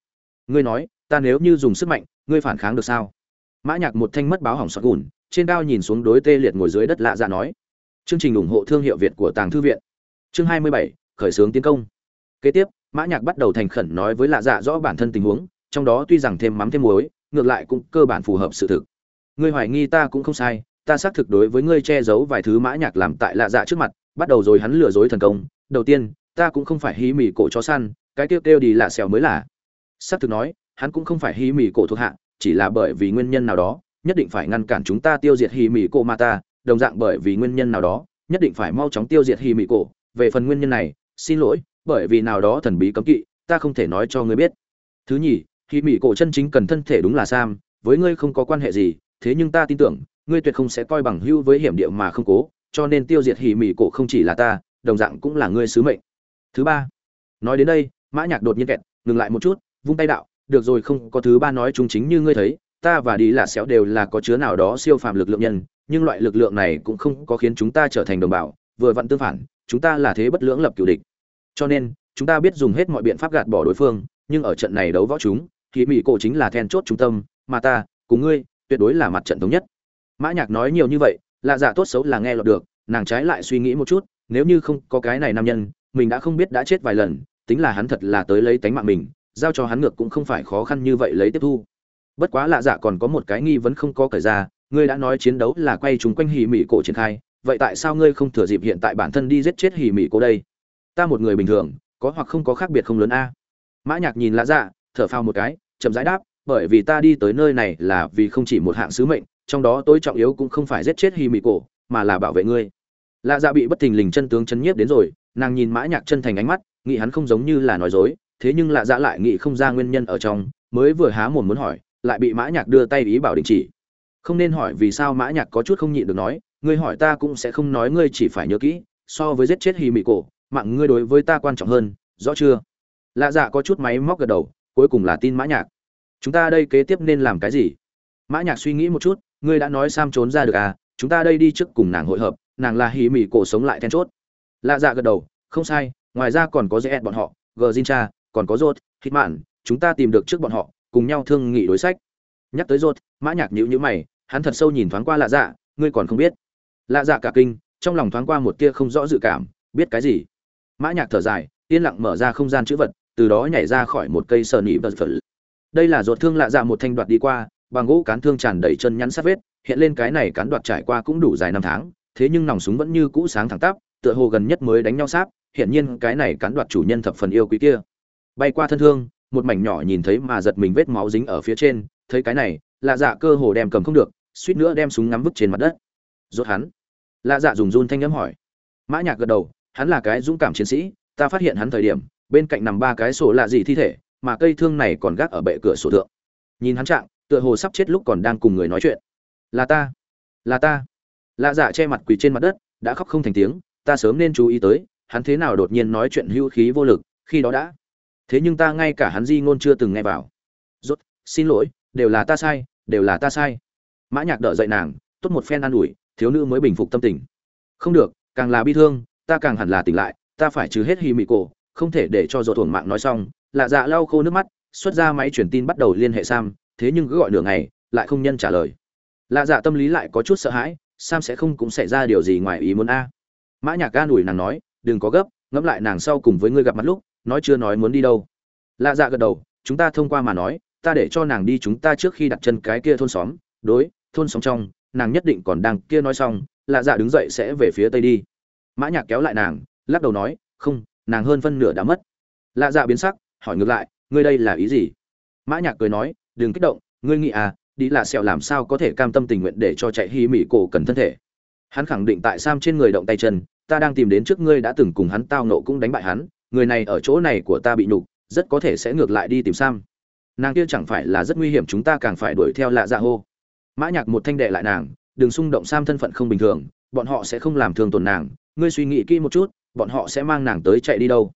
Ngươi nói ta nếu như dùng sức mạnh ngươi phản kháng được sao? Mã nhạc một thanh mất báo hỏng sọt gùn trên cao nhìn xuống đối tê liệt ngồi dưới đất lạ dạ nói. Chương trình ủng hộ thương hiệu việt của tàng thư viện. Chương 27, khởi xướng tiến công. Kế tiếp mã nhạc bắt đầu thành khẩn nói với lạ dạ rõ bản thân tình huống trong đó tuy rằng thêm mắm thêm muối ngược lại cũng cơ bản phù hợp sự thực. Ngươi hoài nghi ta cũng không sai ta xác thực đối với ngươi che giấu vài thứ mã nhạc làm tại lạ dạ trước mặt bắt đầu rồi hắn lừa dối thần công. Đầu tiên, ta cũng không phải hí mì cổ chó săn, cái tiêu tiêu đi lạ xèo mới là. C thực nói, hắn cũng không phải hí mì cổ thuộc hạ, chỉ là bởi vì nguyên nhân nào đó, nhất định phải ngăn cản chúng ta tiêu diệt hí mì cổ mà ta, đồng dạng bởi vì nguyên nhân nào đó, nhất định phải mau chóng tiêu diệt hí mì cổ. Về phần nguyên nhân này, xin lỗi, bởi vì nào đó thần bí cấm kỵ, ta không thể nói cho ngươi biết. Thứ nhì, hí mì cổ chân chính cần thân thể đúng là sam, với ngươi không có quan hệ gì, thế nhưng ta tin tưởng, ngươi tuyệt không sẽ coi bằng hưu với hiểm địa mà không cố cho nên tiêu diệt hỉ mỉ cổ không chỉ là ta, đồng dạng cũng là ngươi sứ mệnh. Thứ ba, nói đến đây, mã nhạc đột nhiên kẹt, ngừng lại một chút, vung tay đạo, được rồi, không, có thứ ba nói chung chính như ngươi thấy, ta và đi là xéo đều là có chứa nào đó siêu phàm lực lượng nhân, nhưng loại lực lượng này cũng không có khiến chúng ta trở thành đồng bào, vừa vặn tương phản, chúng ta là thế bất lưỡng lập cửu địch. Cho nên, chúng ta biết dùng hết mọi biện pháp gạt bỏ đối phương, nhưng ở trận này đấu võ chúng thì mỹ cổ chính là then chốt trung tâm, mà ta cùng ngươi tuyệt đối là mặt trận thống nhất. Mã nhạc nói nhiều như vậy lạ dạ tốt xấu là nghe lọt được, nàng trái lại suy nghĩ một chút, nếu như không có cái này nam nhân, mình đã không biết đã chết vài lần, tính là hắn thật là tới lấy tánh mạng mình, giao cho hắn ngược cũng không phải khó khăn như vậy lấy tiếp thu. Bất quá lạ dạ còn có một cái nghi vấn không có cởi ra, ngươi đã nói chiến đấu là quay chúng quanh hỉ mị cổ triển khai, vậy tại sao ngươi không thừa dịp hiện tại bản thân đi giết chết hỉ mị cổ đây? Ta một người bình thường, có hoặc không có khác biệt không lớn a. Mã nhạc nhìn lạ dạ thở phào một cái, chậm rãi đáp, bởi vì ta đi tới nơi này là vì không chỉ một hạng sứ mệnh trong đó tối trọng yếu cũng không phải giết chết hì mị cổ mà là bảo vệ ngươi. Lạ dạ bị bất thình lình chân tướng chấn nhiếp đến rồi, nàng nhìn mã nhạc chân thành ánh mắt, nghĩ hắn không giống như là nói dối, thế nhưng lạ dạ lại nghĩ không ra nguyên nhân ở trong, mới vừa há mồm muốn hỏi, lại bị mã nhạc đưa tay ý bảo đình chỉ. Không nên hỏi vì sao mã nhạc có chút không nhịn được nói, ngươi hỏi ta cũng sẽ không nói ngươi chỉ phải nhớ kỹ, so với giết chết hì mị cổ mạng ngươi đối với ta quan trọng hơn, rõ chưa? Lạ dạ có chút máy móc gật đầu, cuối cùng là tin mã nhạc. Chúng ta đây kế tiếp nên làm cái gì? Mã nhạc suy nghĩ một chút ngươi đã nói sam trốn ra được à chúng ta đây đi trước cùng nàng hội hợp, nàng là hỉ mỉ cổ sống lại then chốt. Lạ dạ gật đầu, không sai, ngoài ra còn có dễ bọn họ gờ jincha còn có rốt hít mạn chúng ta tìm được trước bọn họ, cùng nhau thương nghị đối sách. Nhắc tới rốt mã nhạc nhíu nhíu mày, hắn thật sâu nhìn thoáng qua lạ dạ ngươi còn không biết. Lạ dạ cả kinh, trong lòng thoáng qua một tia không rõ dự cảm, biết cái gì? Mã nhạc thở dài, yên lặng mở ra không gian chữ vật, từ đó nhảy ra khỏi một cây sờ nỉ vật phật đây là ruột thương lạ dạ một thanh đoạt đi qua bằng gỗ cán thương tràn đầy chân nhắn sát vết, hiện lên cái này cán đoạt trải qua cũng đủ dài năm tháng, thế nhưng nòng súng vẫn như cũ sáng thẳng tắp, tựa hồ gần nhất mới đánh nhau sáp, hiện nhiên cái này cán đoạt chủ nhân thập phần yêu quý kia. Bay qua thân thương, một mảnh nhỏ nhìn thấy mà giật mình vết máu dính ở phía trên, thấy cái này, lạ dạ cơ hồ đem cầm không được, suýt nữa đem súng ngắm vứt trên mặt đất. Rốt hắn. Lạ dạ dùng run thanh ngẫm hỏi. Mã nhạc gật đầu, hắn là cái dũng cảm chiến sĩ, ta phát hiện hắn thời điểm, bên cạnh nằm ba cái sổ lạ gì thi thể, mà cây thương này còn gác ở bệ cửa sổ thượng. Nhìn hắn trạng tựa hồ sắp chết lúc còn đang cùng người nói chuyện. Là ta là ta. Lạ dạ che mặt quỳ trên mặt đất, đã khóc không thành tiếng, ta sớm nên chú ý tới, hắn thế nào đột nhiên nói chuyện hữu khí vô lực, khi đó đã. Thế nhưng ta ngay cả hắn di ngôn chưa từng nghe vào. Rốt, xin lỗi, đều là ta sai, đều là ta sai. Mã nhạc đỡ dậy nàng, tốt một phen an ủi, thiếu nữ mới bình phục tâm tình. Không được, càng là bi thương, ta càng hẳn là tỉnh lại, ta phải trừ hết hi mị cổ, không thể để cho rốt thuần mạng nói xong. Lạ dạ lau khô nước mắt, xuất ra máy truyền tin bắt đầu liên hệ sam thế nhưng cứ gọi nửa ngày, lại không nhân trả lời. Lạ dạ tâm lý lại có chút sợ hãi, sam sẽ không cũng xảy ra điều gì ngoài ý muốn a. Mã nhạc ga đuổi nàng nói, đừng có gấp, ngẫm lại nàng sau cùng với ngươi gặp mặt lúc, nói chưa nói muốn đi đâu. Lạ dạ gật đầu, chúng ta thông qua mà nói, ta để cho nàng đi chúng ta trước khi đặt chân cái kia thôn xóm, đối, thôn xóm trong, nàng nhất định còn đang kia nói xong, lạ dạ đứng dậy sẽ về phía tây đi. Mã nhạc kéo lại nàng, lắc đầu nói, không, nàng hơn phân nửa đã mất. Lạ dạ biến sắc, hỏi ngược lại, ngươi đây là ý gì? Mã nhạc cười nói đừng kích động, ngươi nghĩ à đi lạ sẹo làm sao có thể cam tâm tình nguyện để cho chạy hy mỹ cổ cần thân thể. Hắn khẳng định tại sam trên người động tay chân, ta đang tìm đến trước ngươi đã từng cùng hắn tao nộ cũng đánh bại hắn, người này ở chỗ này của ta bị nhục, rất có thể sẽ ngược lại đi tìm sam. Nàng kia chẳng phải là rất nguy hiểm chúng ta càng phải đuổi theo lạ dạ hô. Mã nhạc một thanh đệ lại nàng, đừng xung động sam thân phận không bình thường, bọn họ sẽ không làm thương tổn nàng, ngươi suy nghĩ kỹ một chút, bọn họ sẽ mang nàng tới chạy đi đâu.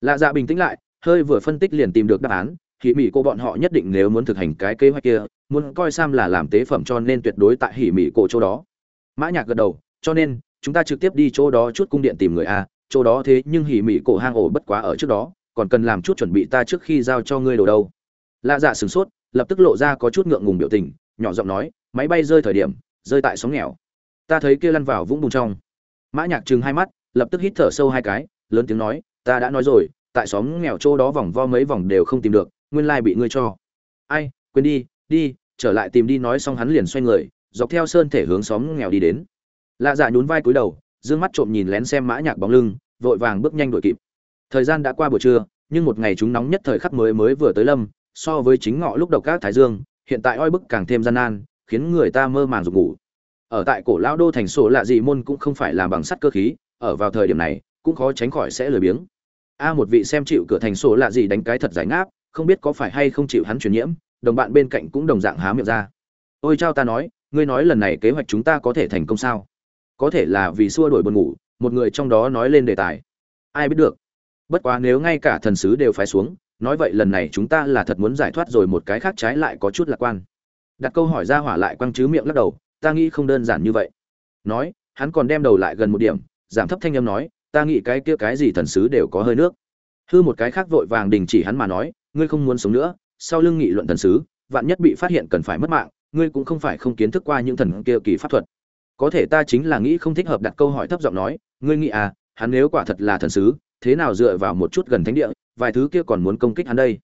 Lạ dạ bình tĩnh lại, hơi vừa phân tích liền tìm được đáp án hỉ mỹ cô bọn họ nhất định nếu muốn thực hành cái kế hoạch kia, muốn coi sam là làm tế phẩm cho nên tuyệt đối tại hỉ mỹ cổ chỗ đó. Mã nhạc gật đầu, cho nên, chúng ta trực tiếp đi chỗ đó chút cung điện tìm người a chỗ đó thế nhưng hỉ mỹ cổ hang ổ bất quá ở trước đó, còn cần làm chút chuẩn bị ta trước khi giao cho ngươi đồ đâu. Lạ dạ sửng sốt, lập tức lộ ra có chút ngượng ngùng biểu tình, nhỏ giọng nói, máy bay rơi thời điểm, rơi tại sóng nghèo. Ta thấy kia lăn vào vũng bùn trong. Mã nhạc trừng hai mắt, lập tức hít thở sâu hai cái, lớn tiếng nói, ta đã nói rồi, tại xóm nghèo chỗ đó vòng vo mấy vòng đều không tìm được nguyên lai bị ngươi cho. Ai, quên đi đi, trở lại tìm đi, nói xong hắn liền xoay người, dọc theo sơn thể hướng xóm nghèo đi đến. Lạ dạ nhún vai cúi đầu, dương mắt trộm nhìn lén xem mã nhạc bóng lưng, vội vàng bước nhanh đuổi kịp. Thời gian đã qua buổi trưa, nhưng một ngày chúng nóng nhất thời khắc mới mới vừa tới lâm, so với chính ngọ lúc đầu các thái dương, hiện tại oi bức càng thêm gian nan, khiến người ta mơ màng rục ngủ. Ở tại cổ lão đô thành sổ lạ gì môn cũng không phải làm bằng sắt cơ khí, ở vào thời điểm này, cũng khó tránh khỏi sẽ lười biếng. A một vị xem chịu cửa thành sổ lạ gì đánh cái thật giải ngáp không biết có phải hay không chịu hắn truyền nhiễm, đồng bạn bên cạnh cũng đồng dạng há miệng ra. Ôi chao ta nói, ngươi nói lần này kế hoạch chúng ta có thể thành công sao? Có thể là vì xua đuổi buồn ngủ, một người trong đó nói lên đề tài. Ai biết được. Bất quá nếu ngay cả thần sứ đều phái xuống, nói vậy lần này chúng ta là thật muốn giải thoát rồi một cái khác trái lại có chút lạc quan. Đặt câu hỏi ra hỏa lại quăng chứ miệng lắc đầu, ta nghĩ không đơn giản như vậy. Nói, hắn còn đem đầu lại gần một điểm, giảm thấp thanh âm nói, ta nghĩ cái kia cái gì thần sứ đều có hơi nước. Hư một cái khác vội vàng đình chỉ hắn mà nói ngươi không muốn sống nữa, sau lưng nghị luận thần sứ, vạn nhất bị phát hiện cần phải mất mạng, ngươi cũng không phải không kiến thức qua những thần kia kỳ pháp thuật. Có thể ta chính là nghĩ không thích hợp đặt câu hỏi thấp giọng nói, ngươi nghĩ à hắn nếu quả thật là thần sứ, thế nào dựa vào một chút gần thánh địa, vài thứ kia còn muốn công kích hắn đây?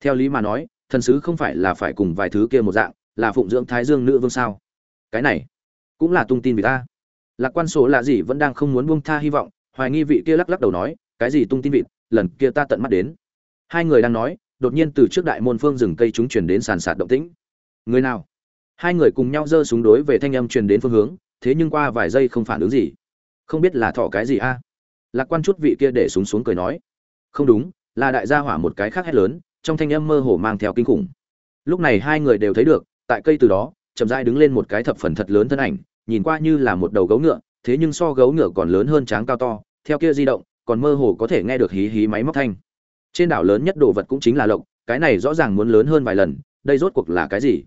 Theo lý mà nói, thần sứ không phải là phải cùng vài thứ kia một dạng, là phụng dưỡng thái dương nữ vương sao? Cái này cũng là tung tin vì ta. Lạc quan số là gì vẫn đang không muốn buông tha hy vọng, hoài nghi vị kia lắc lắc đầu nói, cái gì tung tin vịt, lần kia ta tận mắt đến. Hai người đang nói đột nhiên từ trước đại môn phương rừng cây chúng truyền đến sàn sạt động tĩnh. Người nào? Hai người cùng nhau giơ súng đối về thanh âm truyền đến phương hướng, thế nhưng qua vài giây không phản ứng gì. Không biết là thọ cái gì a? Lạc quan chút vị kia để súng xuống cười nói. Không đúng, là đại gia hỏa một cái khác hét lớn, trong thanh âm mơ hồ mang theo kinh khủng. Lúc này hai người đều thấy được, tại cây từ đó, chậm rãi đứng lên một cái thập phần thật lớn thân ảnh, nhìn qua như là một đầu gấu ngựa, thế nhưng so gấu ngựa còn lớn hơn tráng cao to, theo kia di động, còn mơ hồ có thể nghe được hí hí máy móc thanh trên đảo lớn nhất đồ vật cũng chính là lộc, cái này rõ ràng muốn lớn hơn vài lần, đây rốt cuộc là cái gì?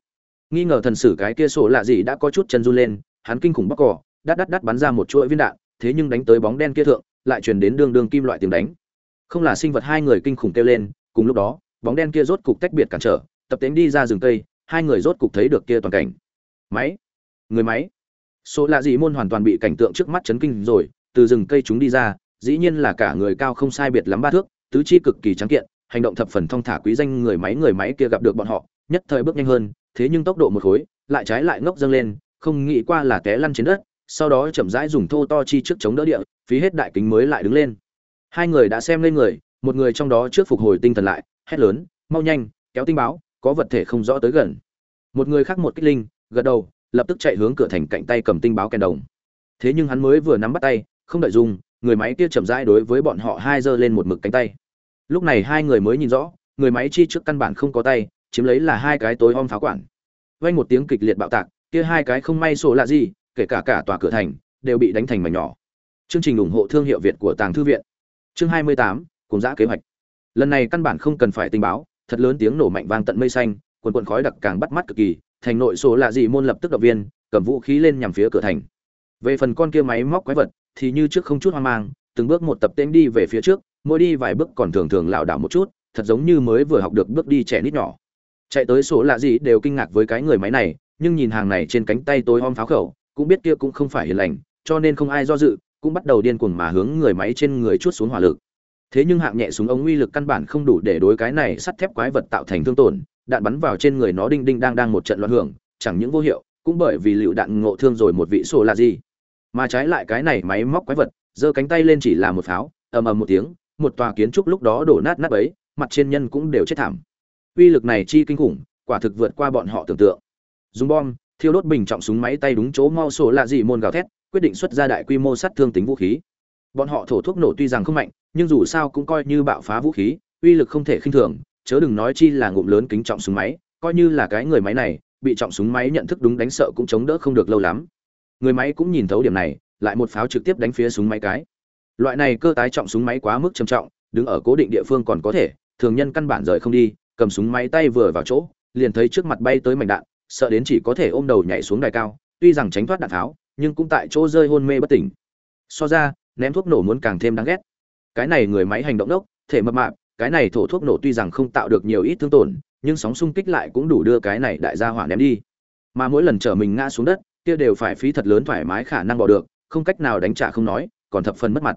Nghi ngờ thần sử cái kia sổ lạ gì đã có chút chân run lên, hắn kinh khủng bóc cỏ, đắt đắt đắt bắn ra một chuỗi viên đạn, thế nhưng đánh tới bóng đen kia thượng, lại truyền đến đương đương kim loại tiếng đánh. Không là sinh vật hai người kinh khủng kêu lên, cùng lúc đó, bóng đen kia rốt cục tách biệt cản trở, tập tính đi ra rừng cây, hai người rốt cục thấy được kia toàn cảnh. Máy! Người máy! Số lạ gì môn hoàn toàn bị cảnh tượng trước mắt chấn kinh rồi, từ rừng cây chúng đi ra, dĩ nhiên là cả người cao không sai biệt lắm ba thước tứ chi cực kỳ trắng kiện, hành động thập phần thong thả quý danh người máy người máy kia gặp được bọn họ, nhất thời bước nhanh hơn, thế nhưng tốc độ một khối, lại trái lại ngốc dâng lên, không nghĩ qua là té lăn trên đất, sau đó chậm rãi dùng thô to chi trước chống đỡ địa, phí hết đại kính mới lại đứng lên. Hai người đã xem lên người, một người trong đó trước phục hồi tinh thần lại, hét lớn, mau nhanh, kéo tinh báo, có vật thể không rõ tới gần. Một người khác một kích linh, gật đầu, lập tức chạy hướng cửa thành cạnh tay cầm tinh báo kèn đồng. Thế nhưng hắn mới vừa nắm bắt tay, không đợi dùng, người máy kia chậm rãi đối với bọn họ hai giơ lên một mực cánh tay lúc này hai người mới nhìn rõ người máy chi trước căn bản không có tay chiếm lấy là hai cái tối om pháo quản. Vang một tiếng kịch liệt bạo tạc kia hai cái không may sổ là gì kể cả cả tòa cửa thành đều bị đánh thành mảnh nhỏ. Chương trình ủng hộ thương hiệu việt của tàng thư viện. Chương 28, cùng giã kế hoạch. Lần này căn bản không cần phải tình báo thật lớn tiếng nổ mạnh vang tận mây xanh quần quần khói đặc càng bắt mắt cực kỳ thành nội số là gì môn lập tức động viên cầm vũ khí lên nhằm phía cửa thành. Về phần con kia máy móc quái vật thì như trước không chút hoang mang từng bước một tập tên đi về phía trước mỗi đi vài bước còn thường thường lảo đảo một chút, thật giống như mới vừa học được bước đi trẻ nít nhỏ. Chạy tới số lạ gì đều kinh ngạc với cái người máy này, nhưng nhìn hàng này trên cánh tay tối om pháo khẩu, cũng biết kia cũng không phải hiền lành, cho nên không ai do dự, cũng bắt đầu điên cuồng mà hướng người máy trên người chuốt xuống hỏa lực. Thế nhưng hạng nhẹ súng ống uy lực căn bản không đủ để đối cái này sắt thép quái vật tạo thành thương tổn, đạn bắn vào trên người nó đinh đinh đang đang một trận loạn hưởng, chẳng những vô hiệu, cũng bởi vì lựu đạn ngộ thương rồi một vị sổ là gì. Mà trái lại cái này máy móc quái vật, giơ cánh tay lên chỉ là một pháo, ầm ầm một tiếng một tòa kiến trúc lúc đó đổ nát nát ấy, mặt trên nhân cũng đều chết thảm. Uy lực này chi kinh khủng, quả thực vượt qua bọn họ tưởng tượng. Dùng bom, thiêu đốt bình trọng súng máy tay đúng chỗ mau sổ lạ gì môn gào thét, quyết định xuất ra đại quy mô sát thương tính vũ khí. Bọn họ thổ thuốc nổ tuy rằng không mạnh, nhưng dù sao cũng coi như bạo phá vũ khí, uy lực không thể khinh thường, chớ đừng nói chi là ngụm lớn kính trọng súng máy, coi như là cái người máy này, bị trọng súng máy nhận thức đúng đánh sợ cũng chống đỡ không được lâu lắm. Người máy cũng nhìn thấu điểm này, lại một pháo trực tiếp đánh phía súng máy cái loại này cơ tái trọng súng máy quá mức trầm trọng, đứng ở cố định địa phương còn có thể, thường nhân căn bản rời không đi, cầm súng máy tay vừa vào chỗ, liền thấy trước mặt bay tới mảnh đạn, sợ đến chỉ có thể ôm đầu nhảy xuống đài cao, tuy rằng tránh thoát đạn tháo, nhưng cũng tại chỗ rơi hôn mê bất tỉnh. So ra, ném thuốc nổ muốn càng thêm đáng ghét. Cái này người máy hành động đốc, thể mập mạp, cái này thổ thuốc nổ tuy rằng không tạo được nhiều ít thương tổn, nhưng sóng xung kích lại cũng đủ đưa cái này đại gia hỏa ném đi. Mà mỗi lần chở mình ngã xuống đất, kia đều phải phí thật lớn thoải mái khả năng bỏ được, không cách nào đánh trả không nói, còn thập phần mất mặt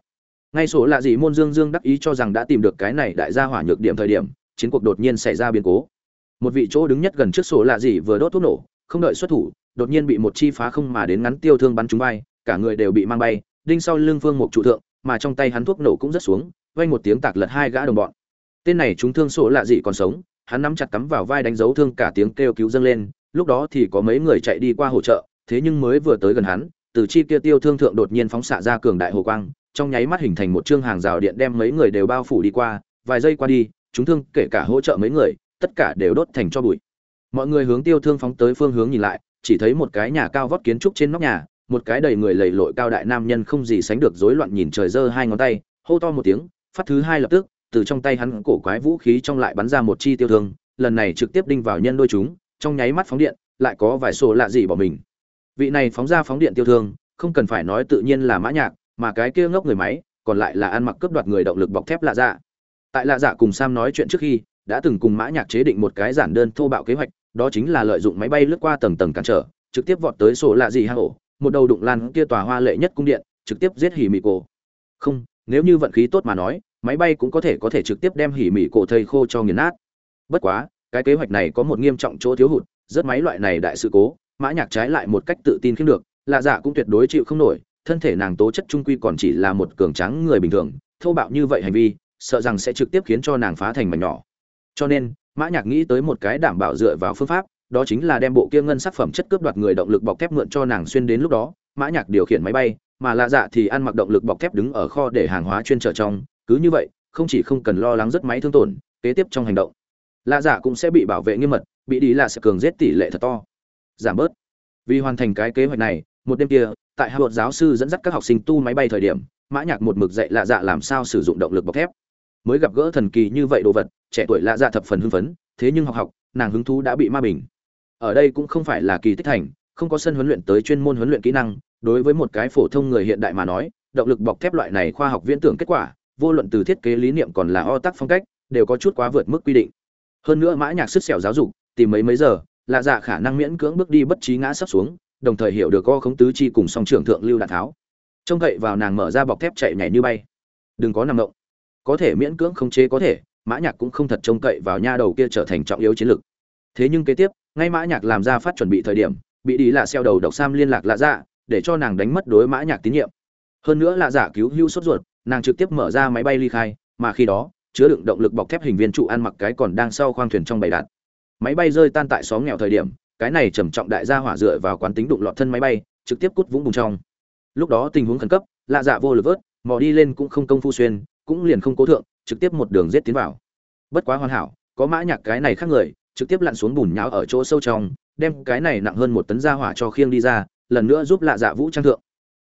ngay số lạ gì môn dương dương đắc ý cho rằng đã tìm được cái này đại gia hỏa nhược điểm thời điểm, chiến cuộc đột nhiên xảy ra biến cố. Một vị chỗ đứng nhất gần trước sổ lạ gì vừa đốt thuốc nổ, không đợi xuất thủ, đột nhiên bị một chi phá không mà đến ngắn tiêu thương bắn trúng bay cả người đều bị mang bay, đinh sau lưng phương một trụ thượng, mà trong tay hắn thuốc nổ cũng rất xuống, vang một tiếng tạc lật hai gã đồng bọn. Tên này chúng thương sổ lạ gì còn sống, hắn nắm chặt cắm vào vai đánh dấu thương cả tiếng kêu cứu dâng lên, lúc đó thì có mấy người chạy đi qua hỗ trợ, thế nhưng mới vừa tới gần hắn, từ chi kia tiêu thương thượng đột nhiên phóng xạ ra cường đại hồ quang trong nháy mắt hình thành một chương hàng rào điện đem mấy người đều bao phủ đi qua, vài giây qua đi, chúng thương kể cả hỗ trợ mấy người, tất cả đều đốt thành cho bụi. Mọi người hướng tiêu thương phóng tới phương hướng nhìn lại, chỉ thấy một cái nhà cao vót kiến trúc trên nóc nhà, một cái đầy người lầy lội cao đại nam nhân không gì sánh được rối loạn nhìn trời giơ hai ngón tay, hô to một tiếng, phát thứ hai lập tức, từ trong tay hắn cổ quái vũ khí trong lại bắn ra một chi tiêu thương, lần này trực tiếp đinh vào nhân đôi chúng, trong nháy mắt phóng điện, lại có vài sổ lạ gì bỏ mình. Vị này phóng ra phóng điện tiêu thương, không cần phải nói tự nhiên là mã nhạc mà cái kia ngốc người máy còn lại là ăn mặc cướp đoạt người động lực bọc thép lạ dạ. Tại lạ dạ cùng sam nói chuyện trước khi, đã từng cùng mã nhạc chế định một cái giản đơn thô bạo kế hoạch, đó chính là lợi dụng máy bay lướt qua tầng tầng cản trở, trực tiếp vọt tới sổ lạ gì hang ổ, một đầu đụng lan kia tòa hoa lệ nhất cung điện, trực tiếp giết hỉ mị cổ. Không, nếu như vận khí tốt mà nói, máy bay cũng có thể có thể trực tiếp đem hỉ mị cổ thây khô cho nghiền nát. Bất quá, cái kế hoạch này có một nghiêm trọng chỗ thiếu hụt, rất máy loại này đại sự cố, mã nhạc trái lại một cách tự tin khiêm được, lạ dạ cũng tuyệt đối chịu không nổi thân thể nàng tố chất trung quy còn chỉ là một cường tráng người bình thường, thô bạo như vậy hành vi, sợ rằng sẽ trực tiếp khiến cho nàng phá thành mảnh nhỏ. Cho nên, mã nhạc nghĩ tới một cái đảm bảo dựa vào phương pháp, đó chính là đem bộ kia ngân sắc phẩm chất cướp đoạt người động lực bọc thép mượn cho nàng xuyên đến lúc đó, mã nhạc điều khiển máy bay, mà lạ dạ thì ăn mặc động lực bọc thép đứng ở kho để hàng hóa chuyên trở trong, cứ như vậy, không chỉ không cần lo lắng rất máy thương tổn, kế tiếp trong hành động, lạ dạ cũng sẽ bị bảo vệ nghiêm mật, bị đi là sẽ cường giết tỷ lệ thật to. Giảm bớt. Vì hoàn thành cái kế hoạch này, một đêm kia tại hạ giáo sư dẫn dắt các học sinh tu máy bay thời điểm, mã nhạc một mực dạy lạ dạ làm sao sử dụng động lực bọc thép. Mới gặp gỡ thần kỳ như vậy đồ vật, trẻ tuổi lạ dạ thập phần hưng phấn, thế nhưng học học, nàng hứng thú đã bị ma bình. Ở đây cũng không phải là kỳ tích thành, không có sân huấn luyện tới chuyên môn huấn luyện kỹ năng, đối với một cái phổ thông người hiện đại mà nói, động lực bọc thép loại này khoa học viễn tưởng kết quả, vô luận từ thiết kế lý niệm còn là o tắc phong cách, đều có chút quá vượt mức quy định. Hơn nữa mã nhạc sức sẹo giáo dục, tìm mấy mấy giờ, lạ dạ khả năng miễn cưỡng bước đi bất trí ngã sắp xuống đồng thời hiểu được co khống tứ chi cùng song trưởng thượng lưu đạn tháo. Trông cậy vào nàng mở ra bọc thép chạy nhảy như bay. Đừng có nằm động. Có thể miễn cưỡng không chế có thể, mã nhạc cũng không thật trông cậy vào nha đầu kia trở thành trọng yếu chiến lược. Thế nhưng kế tiếp, ngay mã nhạc làm ra phát chuẩn bị thời điểm, bị đi lạ xeo đầu độc sam liên lạc lạ dạ để cho nàng đánh mất đối mã nhạc tín nhiệm. Hơn nữa lạ dạ cứu hưu sốt ruột, nàng trực tiếp mở ra máy bay ly khai, mà khi đó, chứa đựng động lực bọc thép hình viên trụ ăn mặc cái còn đang sau khoang thuyền trong bầy đạn. Máy bay rơi tan tại xóm nghèo thời điểm cái này trầm trọng đại gia hỏa dựa vào quán tính đụng lọt thân máy bay, trực tiếp cút vũng bùng trong. Lúc đó tình huống khẩn cấp, lạ dạ vô lực vớt, mò đi lên cũng không công phu xuyên, cũng liền không cố thượng, trực tiếp một đường giết tiến vào. Bất quá hoàn hảo, có mã nhạc cái này khác người, trực tiếp lặn xuống bùn nhão ở chỗ sâu trong, đem cái này nặng hơn một tấn gia hỏa cho khiêng đi ra, lần nữa giúp lạ dạ vũ trang thượng.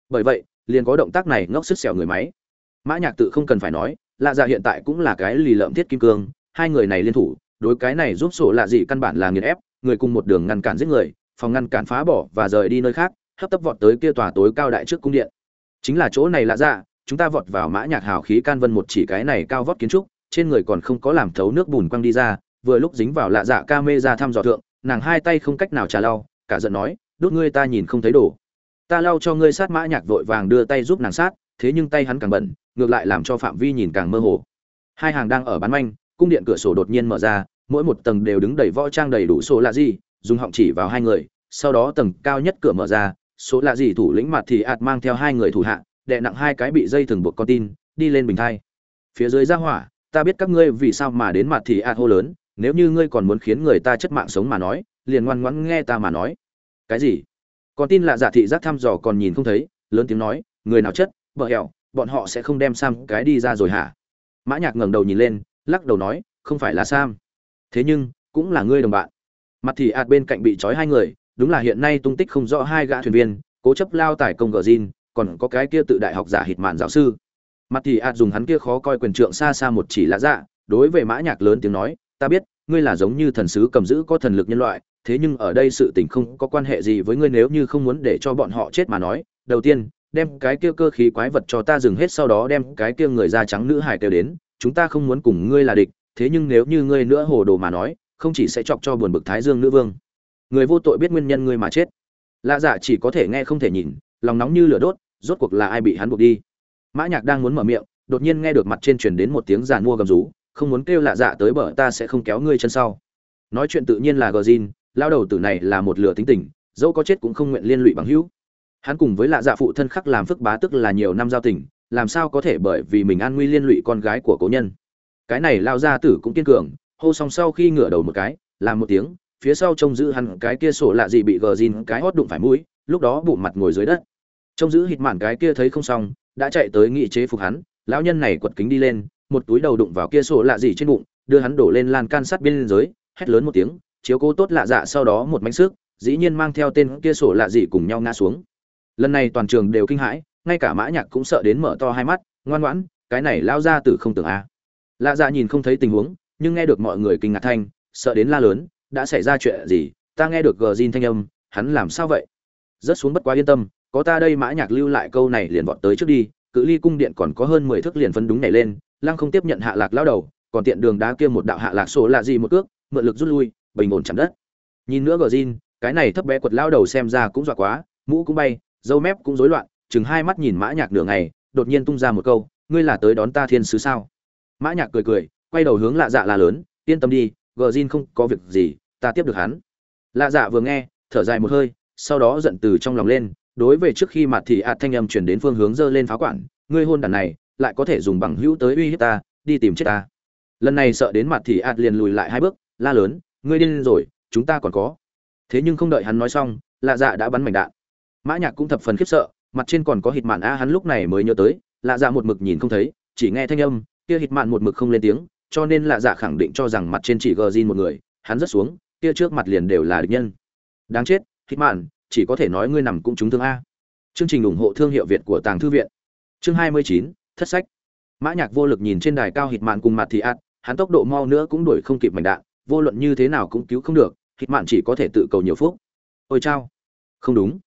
Bởi vậy, liền có động tác này ngốc sức sẹo người máy. Mã nhạc tự không cần phải nói, lạ dạ hiện tại cũng là cái lì lợm thiết kim cương, hai người này liên thủ, đối cái này giúp sổ lạ gì căn bản là nghiền ép người cùng một đường ngăn cản giết người phòng ngăn cản phá bỏ và rời đi nơi khác hấp tấp vọt tới kia tòa tối cao đại trước cung điện. Chính là chỗ này lạ dạ chúng ta vọt vào mã nhạc hào khí can vân một chỉ cái này cao vót kiến trúc trên người còn không có làm thấu nước bùn quăng đi ra vừa lúc dính vào lạ dạ ca mê ra thăm dò thượng nàng hai tay không cách nào trà lau cả giận nói đốt ngươi ta nhìn không thấy đủ, ta lau cho ngươi sát mã nhạc vội vàng đưa tay giúp nàng sát thế nhưng tay hắn càng bẩn ngược lại làm cho phạm vi nhìn càng mơ hồ. Hai hàng đang ở bán manh cung điện cửa sổ đột nhiên mở ra mỗi một tầng đều đứng đầy võ trang đầy đủ số lạ gì, dùng họng chỉ vào hai người, sau đó tầng cao nhất cửa mở ra số lạ gì thủ lĩnh mặt thì ạt mang theo hai người thủ hạ đệ nặng hai cái bị dây thừng buộc con tin, đi lên bình thai. Phía dưới ra hỏa, ta biết các ngươi vì sao mà đến mặt thì ạt hô lớn, nếu như ngươi còn muốn khiến người ta chất mạng sống mà nói, liền ngoan ngoãn nghe ta mà nói. Cái gì? Con tin lạ giả thị giác thăm dò còn nhìn không thấy, lớn tiếng nói, người nào chất vợ hẹo, bọn họ sẽ không đem sam cái đi ra rồi hả? Mã nhạc ngẩng đầu nhìn lên, lắc đầu nói, không phải là sam thế nhưng, cũng là ngươi đồng bạn. Mặt thì ạt bên cạnh bị trói hai người, đúng là hiện nay tung tích không rõ hai gã thuyền viên, cố chấp lao tải công gờ zin còn có cái kia tự đại học giả hịt mạn giáo sư. Mặt thì ạt dùng hắn kia khó coi quyền trượng xa xa một chỉ lạ dạ đối với mã nhạc lớn tiếng nói, ta biết, ngươi là giống như thần sứ cầm giữ có thần lực nhân loại, thế nhưng ở đây sự tình không có quan hệ gì với ngươi nếu như không muốn để cho bọn họ chết mà nói. Đầu tiên, đem cái kia cơ khí quái vật cho ta dừng hết, sau đó đem cái kia người da trắng nữ hải kêu đến, chúng ta không muốn cùng ngươi là địch thế nhưng nếu như ngươi nữa hồ đồ mà nói, không chỉ sẽ chọc cho buồn bực thái dương nữ vương. Người vô tội biết nguyên nhân ngươi mà chết. Lạ dạ chỉ có thể nghe không thể nhìn, lòng nóng như lửa đốt, rốt cuộc là ai bị hắn buộc đi? Mã nhạc đang muốn mở miệng, đột nhiên nghe được mặt trên truyền đến một tiếng giàn mua gầm rú, không muốn kêu lạ dạ tới bờ, ta sẽ không kéo ngươi chân sau. Nói chuyện tự nhiên là gờ zin lao đầu tử này là một lửa tính tình, dẫu có chết cũng không nguyện liên lụy bằng hữu. Hắn cùng với lạ dạ phụ thân khắc làm phức bá tức là nhiều năm giao tình, làm sao có thể bởi vì mình an nguy liên lụy con gái của cố nhân? Cái này lao ra tử cũng kiên cường hô xong sau khi ngửa đầu một cái làm một tiếng phía sau trông giữ hắn cái kia sổ lạ gì bị gờ dìn cái hót đụng phải mũi lúc đó bụng mặt ngồi dưới đất trông giữ hít mạn cái kia thấy không xong đã chạy tới nghị chế phục hắn lão nhân này quật kính đi lên một túi đầu đụng vào kia sổ lạ gì trên bụng đưa hắn đổ lên lan can sắt bên dưới, hét lớn một tiếng chiếu cố tốt lạ dạ sau đó một mánh sức dĩ nhiên mang theo tên kia sổ lạ gì cùng nhau ngã xuống lần này toàn trường đều kinh hãi ngay cả mã nhạc cũng sợ đến mở to hai mắt ngoan ngoãn cái này lao ra từ không tưởng a à lạ dạ nhìn không thấy tình huống, nhưng nghe được mọi người kinh ngạc thanh, sợ đến la lớn, đã xảy ra chuyện gì? Ta nghe được gờ zin thanh âm, hắn làm sao vậy? Rất xuống bất quá yên tâm, có ta đây mã nhạc lưu lại câu này liền vọt tới trước đi, cự ly cung điện còn có hơn mười thước liền phân đúng nhảy lên, lăng không tiếp nhận hạ lạc lao đầu, còn tiện đường đá kia một đạo hạ lạc số là gì một cước, mượn lực rút lui, bình ổn chạm đất. Nhìn nữa gờ zin cái này thấp bé quật lao đầu xem ra cũng dọa quá, mũ cũng bay, dâu mép cũng rối loạn, chừng hai mắt nhìn mã nhạc nửa ngày, đột nhiên tung ra một câu, ngươi là tới đón ta thiên sứ sao? Mã nhạc cười cười, quay đầu hướng lạ dạ La lớn, yên tâm đi gờ zin không có việc gì, ta tiếp được hắn. Lạ dạ vừa nghe, thở dài một hơi, sau đó giận từ trong lòng lên, đối về trước khi mặt thì ạt thanh âm chuyển đến phương hướng dơ lên pháo quản, ngươi hôn đàn này, lại có thể dùng bằng hữu tới uy hiếp ta, đi tìm chết ta. Lần này sợ đến mặt thì ạt liền lùi lại hai bước, la lớn, ngươi điên rồi, chúng ta còn có. Thế nhưng không đợi hắn nói xong, lạ dạ đã bắn mảnh đạn. Mã nhạc cũng thập phần khiếp sợ, mặt trên còn có hịt mạn a, hắn lúc này mới nhớ tới, lạ dạ một mực nhìn không thấy, chỉ nghe thanh âm kia hít mạn một mực không lên tiếng, cho nên lạ dạ khẳng định cho rằng mặt trên chỉ gờ zin một người, hắn rất xuống, kia trước mặt liền đều là địch nhân. Đáng chết, hít mạn, chỉ có thể nói ngươi nằm cũng trúng thương a. Chương trình ủng hộ thương hiệu việt của tàng thư viện. Chương hai mươi chín, thất sách. Mã nhạc vô lực nhìn trên đài cao hít mạn cùng mặt thì ạt, hắn tốc độ mau nữa cũng đuổi không kịp mảnh đạn, vô luận như thế nào cũng cứu không được, hít mạn chỉ có thể tự cầu nhiều phúc. Ôi chao. Không đúng.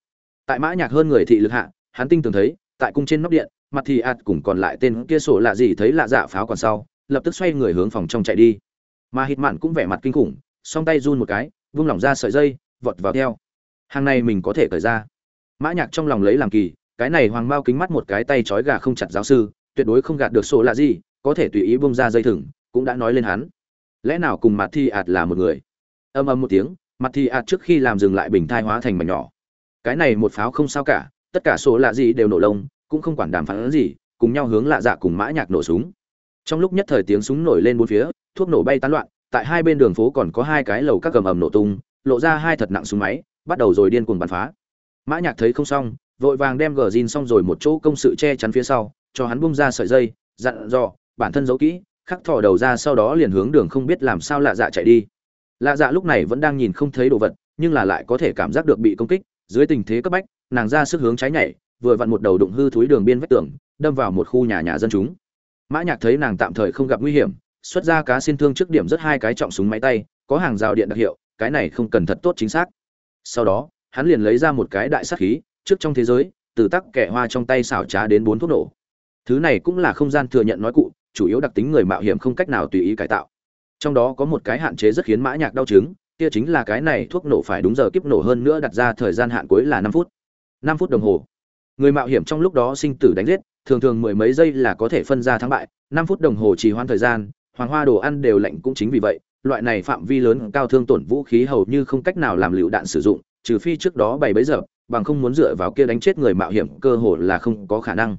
Tại mã nhạc hơn người thị lực hạ, hắn tinh tường thấy, tại cung trên nóc điện mặt thì ạt cùng còn lại tên kia sổ lạ gì thấy lạ dạ pháo còn sau, lập tức xoay người hướng phòng trong chạy đi. Mà hít mạn cũng vẻ mặt kinh khủng, song tay run một cái, vung lỏng ra sợi dây, vọt vào theo. Hàng này mình có thể cởi ra. Mã nhạc trong lòng lấy làm kỳ, cái này hoàng mao kính mắt một cái tay trói gà không chặt giáo sư, tuyệt đối không gạt được sổ lạ gì, có thể tùy ý bung ra dây thừng, cũng đã nói lên hắn. Lẽ nào cùng mặt thi ạt là một người? Âm âm một tiếng, mặt thi ạt trước khi làm dừng lại bình thai hóa thành mảnh nhỏ. Cái này một pháo không sao cả, tất cả sổ lạ gì đều nổ lông cũng không quản đàm phán gì, cùng nhau hướng lạ dạ cùng mã nhạc nổ súng. Trong lúc nhất thời tiếng súng nổi lên bốn phía, thuốc nổ bay tán loạn, tại hai bên đường phố còn có hai cái lầu các cầm ầm nổ tung, lộ ra hai thật nặng súng máy, bắt đầu rồi điên cuồng bắn phá. Mã nhạc thấy không xong, vội vàng đem gờ zin xong rồi một chỗ công sự che chắn phía sau, cho hắn bung ra sợi dây, dặn dò, bản thân giấu kỹ, khắc thò đầu ra sau đó liền hướng đường không biết làm sao lạ dạ chạy đi. Lạ dạ lúc này vẫn đang nhìn không thấy đồ vật, nhưng là lại có thể cảm giác được bị công kích, dưới tình thế cấp bách, nàng ra sức hướng trái nhảy vừa vặn một đầu đụng hư thúi đường biên vách tường, đâm vào một khu nhà nhà dân chúng. Mã nhạc thấy nàng tạm thời không gặp nguy hiểm, xuất ra cá xin thương trước điểm rất hai cái trọng súng máy tay, có hàng rào điện đặc hiệu, cái này không cần thật tốt chính xác. Sau đó, hắn liền lấy ra một cái đại sát khí, trước trong thế giới, từ tắc kẻ hoa trong tay xảo trá đến bốn thuốc nổ. Thứ này cũng là không gian thừa nhận nói cụ, chủ yếu đặc tính người mạo hiểm không cách nào tùy ý cải tạo. Trong đó có một cái hạn chế rất khiến mã nhạc đau chứng, kia chính là cái này thuốc nổ phải đúng giờ kiếp nổ hơn nữa đặt ra thời gian hạn cuối là năm phút. Năm phút đồng hồ người mạo hiểm trong lúc đó sinh tử đánh giết, thường thường mười mấy giây là có thể phân ra thắng bại, năm phút đồng hồ trì hoãn thời gian, hoàng hoa đồ ăn đều lạnh cũng chính vì vậy, loại này phạm vi lớn cao thương tổn vũ khí hầu như không cách nào làm lựu đạn sử dụng, trừ phi trước đó bảy bấy giờ, bằng không muốn dựa vào kia đánh chết người mạo hiểm cơ hồ là không có khả năng.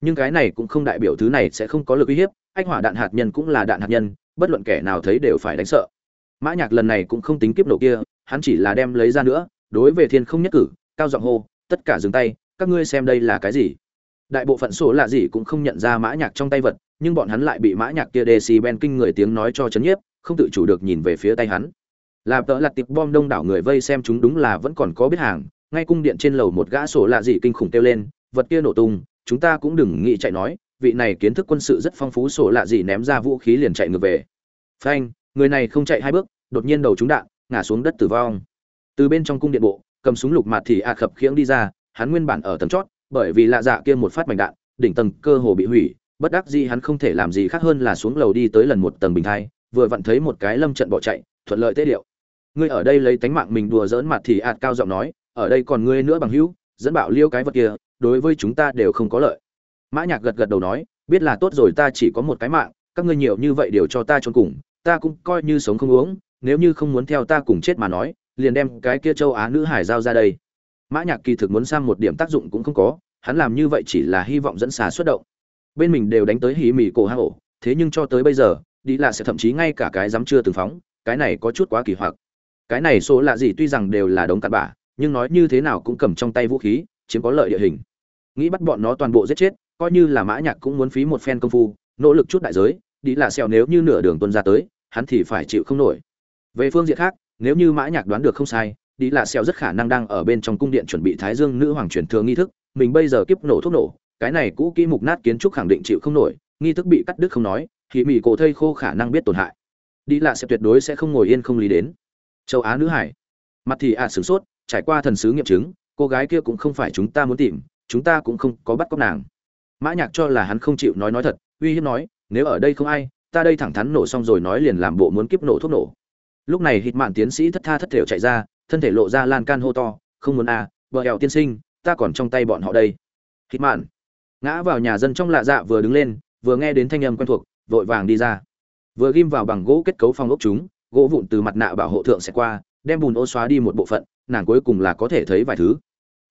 Nhưng cái này cũng không đại biểu thứ này sẽ không có lực uy hiếp, ách hỏa đạn hạt nhân cũng là đạn hạt nhân, bất luận kẻ nào thấy đều phải đánh sợ. Mã nhạc lần này cũng không tính kiếp nổ kia, hắn chỉ là đem lấy ra nữa, đối về thiên không nhất cử, cao giọng hô, tất cả dừng tay các ngươi xem đây là cái gì? Đại bộ phận số lạ gì cũng không nhận ra mã nhạc trong tay vật, nhưng bọn hắn lại bị mã nhạc kia decibel kinh người tiếng nói cho chấn nhiếp, không tự chủ được nhìn về phía tay hắn. Làm tợ lặt tiệp bom đông đảo người vây xem chúng đúng là vẫn còn có biết hàng, ngay cung điện trên lầu một gã sổ lạ gì kinh khủng kêu lên, vật kia nổ tung, chúng ta cũng đừng nghĩ chạy nói, vị này kiến thức quân sự rất phong phú sổ lạ gì ném ra vũ khí liền chạy ngược về. Phanh, người này không chạy hai bước, đột nhiên đầu trúng đạn, ngã xuống đất tử vong. Từ bên trong cung điện bộ, cầm súng lục mặt thì a khập khiễng đi ra hắn nguyên bản ở tầng chót, bởi vì lạ dạ kia một phát mảnh đạn, đỉnh tầng cơ hồ bị hủy, bất đắc dĩ hắn không thể làm gì khác hơn là xuống lầu đi tới lần một tầng bình thai, vừa vặn thấy một cái lâm trận bỏ chạy, thuận lợi tế điệu. Ngươi ở đây lấy tánh mạng mình đùa giỡn mặt thì ạt cao giọng nói, ở đây còn ngươi nữa bằng hữu, dẫn bảo liêu cái vật kia, đối với chúng ta đều không có lợi. Mã nhạc gật gật đầu nói, biết là tốt rồi, ta chỉ có một cái mạng, các ngươi nhiều như vậy đều cho ta trốn cùng, ta cũng coi như sống không uống, nếu như không muốn theo ta cùng chết mà nói, liền đem cái kia châu á nữ hải giao ra đây mã nhạc kỳ thực muốn sang một điểm tác dụng cũng không có, hắn làm như vậy chỉ là hy vọng dẫn xà xuất động. Bên mình đều đánh tới hỉ mỉ cổ hang ổ thế nhưng cho tới bây giờ đi là sẽ thậm chí ngay cả cái dám chưa từng phóng, cái này có chút quá kỳ hoặc. Cái này số lạ gì tuy rằng đều là đống cặn bã, nhưng nói như thế nào cũng cầm trong tay vũ khí, chiếm có lợi địa hình. Nghĩ bắt bọn nó toàn bộ giết chết, coi như là mã nhạc cũng muốn phí một phen công phu, nỗ lực chút đại giới đi là xèo nếu như nửa đường tuân ra tới, hắn thì phải chịu không nổi. Về phương diện khác, nếu như mã nhạc đoán được không sai đi là xèo rất khả năng đang ở bên trong cung điện chuẩn bị thái dương nữ hoàng truyền thừa nghi thức, mình bây giờ kiếp nổ thuốc nổ, cái này cũ kỹ mục nát kiến trúc khẳng định chịu không nổi, nghi thức bị cắt đứt không nói thì mỹ cổ thây khô khả năng biết tổn hại. Đi là sẽ tuyệt đối sẽ không ngồi yên không lý đến. Châu á nữ hải. Mặt thì ạ à sửng sốt, trải qua thần sứ nghiệm chứng, cô gái kia cũng không phải chúng ta muốn tìm, chúng ta cũng không có bắt cóc nàng. Mã nhạc cho là hắn không chịu nói nói thật, uy hiếp nói, nếu ở đây không ai, ta đây thẳng thắn nổ xong rồi nói liền làm bộ muốn kiếp nổ thuốc nổ lúc này hít mạn tiến sĩ thất tha thất thểu chạy ra, thân thể lộ ra lan can hô to, không muốn à vợ hẹo tiên sinh, ta còn trong tay bọn họ đây. Hít mạn ngã vào nhà dân trong lạ dạ vừa đứng lên, vừa nghe đến thanh âm quen thuộc, vội vàng đi ra. Vừa ghim vào bằng gỗ kết cấu phòng ốc chúng, gỗ vụn từ mặt nạ bảo hộ thượng sẽ qua, đem bùn ô xóa đi một bộ phận, nàng cuối cùng là có thể thấy vài thứ.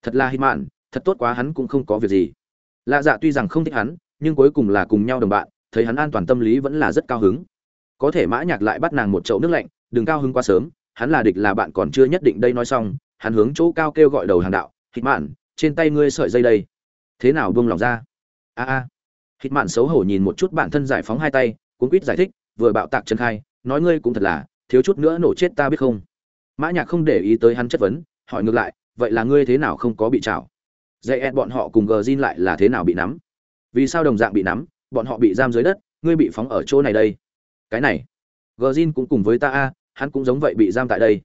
Thật là hít mạn, thật tốt quá hắn cũng không có việc gì. Lạ dạ tuy rằng không thích hắn, nhưng cuối cùng là cùng nhau đồng bạn, thấy hắn an toàn tâm lý vẫn là rất cao hứng. Có thể mã nhạc lại bắt nàng một chậu nước lạnh đừng cao hứng quá sớm, hắn là địch là bạn còn chưa nhất định đây nói xong, hắn hướng chỗ cao kêu gọi đầu hàng đạo hít mạn trên tay ngươi sợi dây đây. Thế nào buông lỏng ra? A a. Hít mạn xấu hổ nhìn một chút bản thân giải phóng hai tay, cuốn quýt giải thích, vừa bạo tạc chân khai, nói ngươi cũng thật là, thiếu chút nữa nổ chết ta biết không? Mã nhạc không để ý tới hắn chất vấn, hỏi ngược lại, vậy là ngươi thế nào không có bị trảo? Dây ed bọn họ cùng gờ zin lại là thế nào bị nắm? Vì sao đồng dạng bị nắm? Bọn họ bị giam dưới đất, ngươi bị phóng ở chỗ này đây. Cái này Gjin cũng cùng với ta a, hắn cũng giống vậy bị giam tại đây.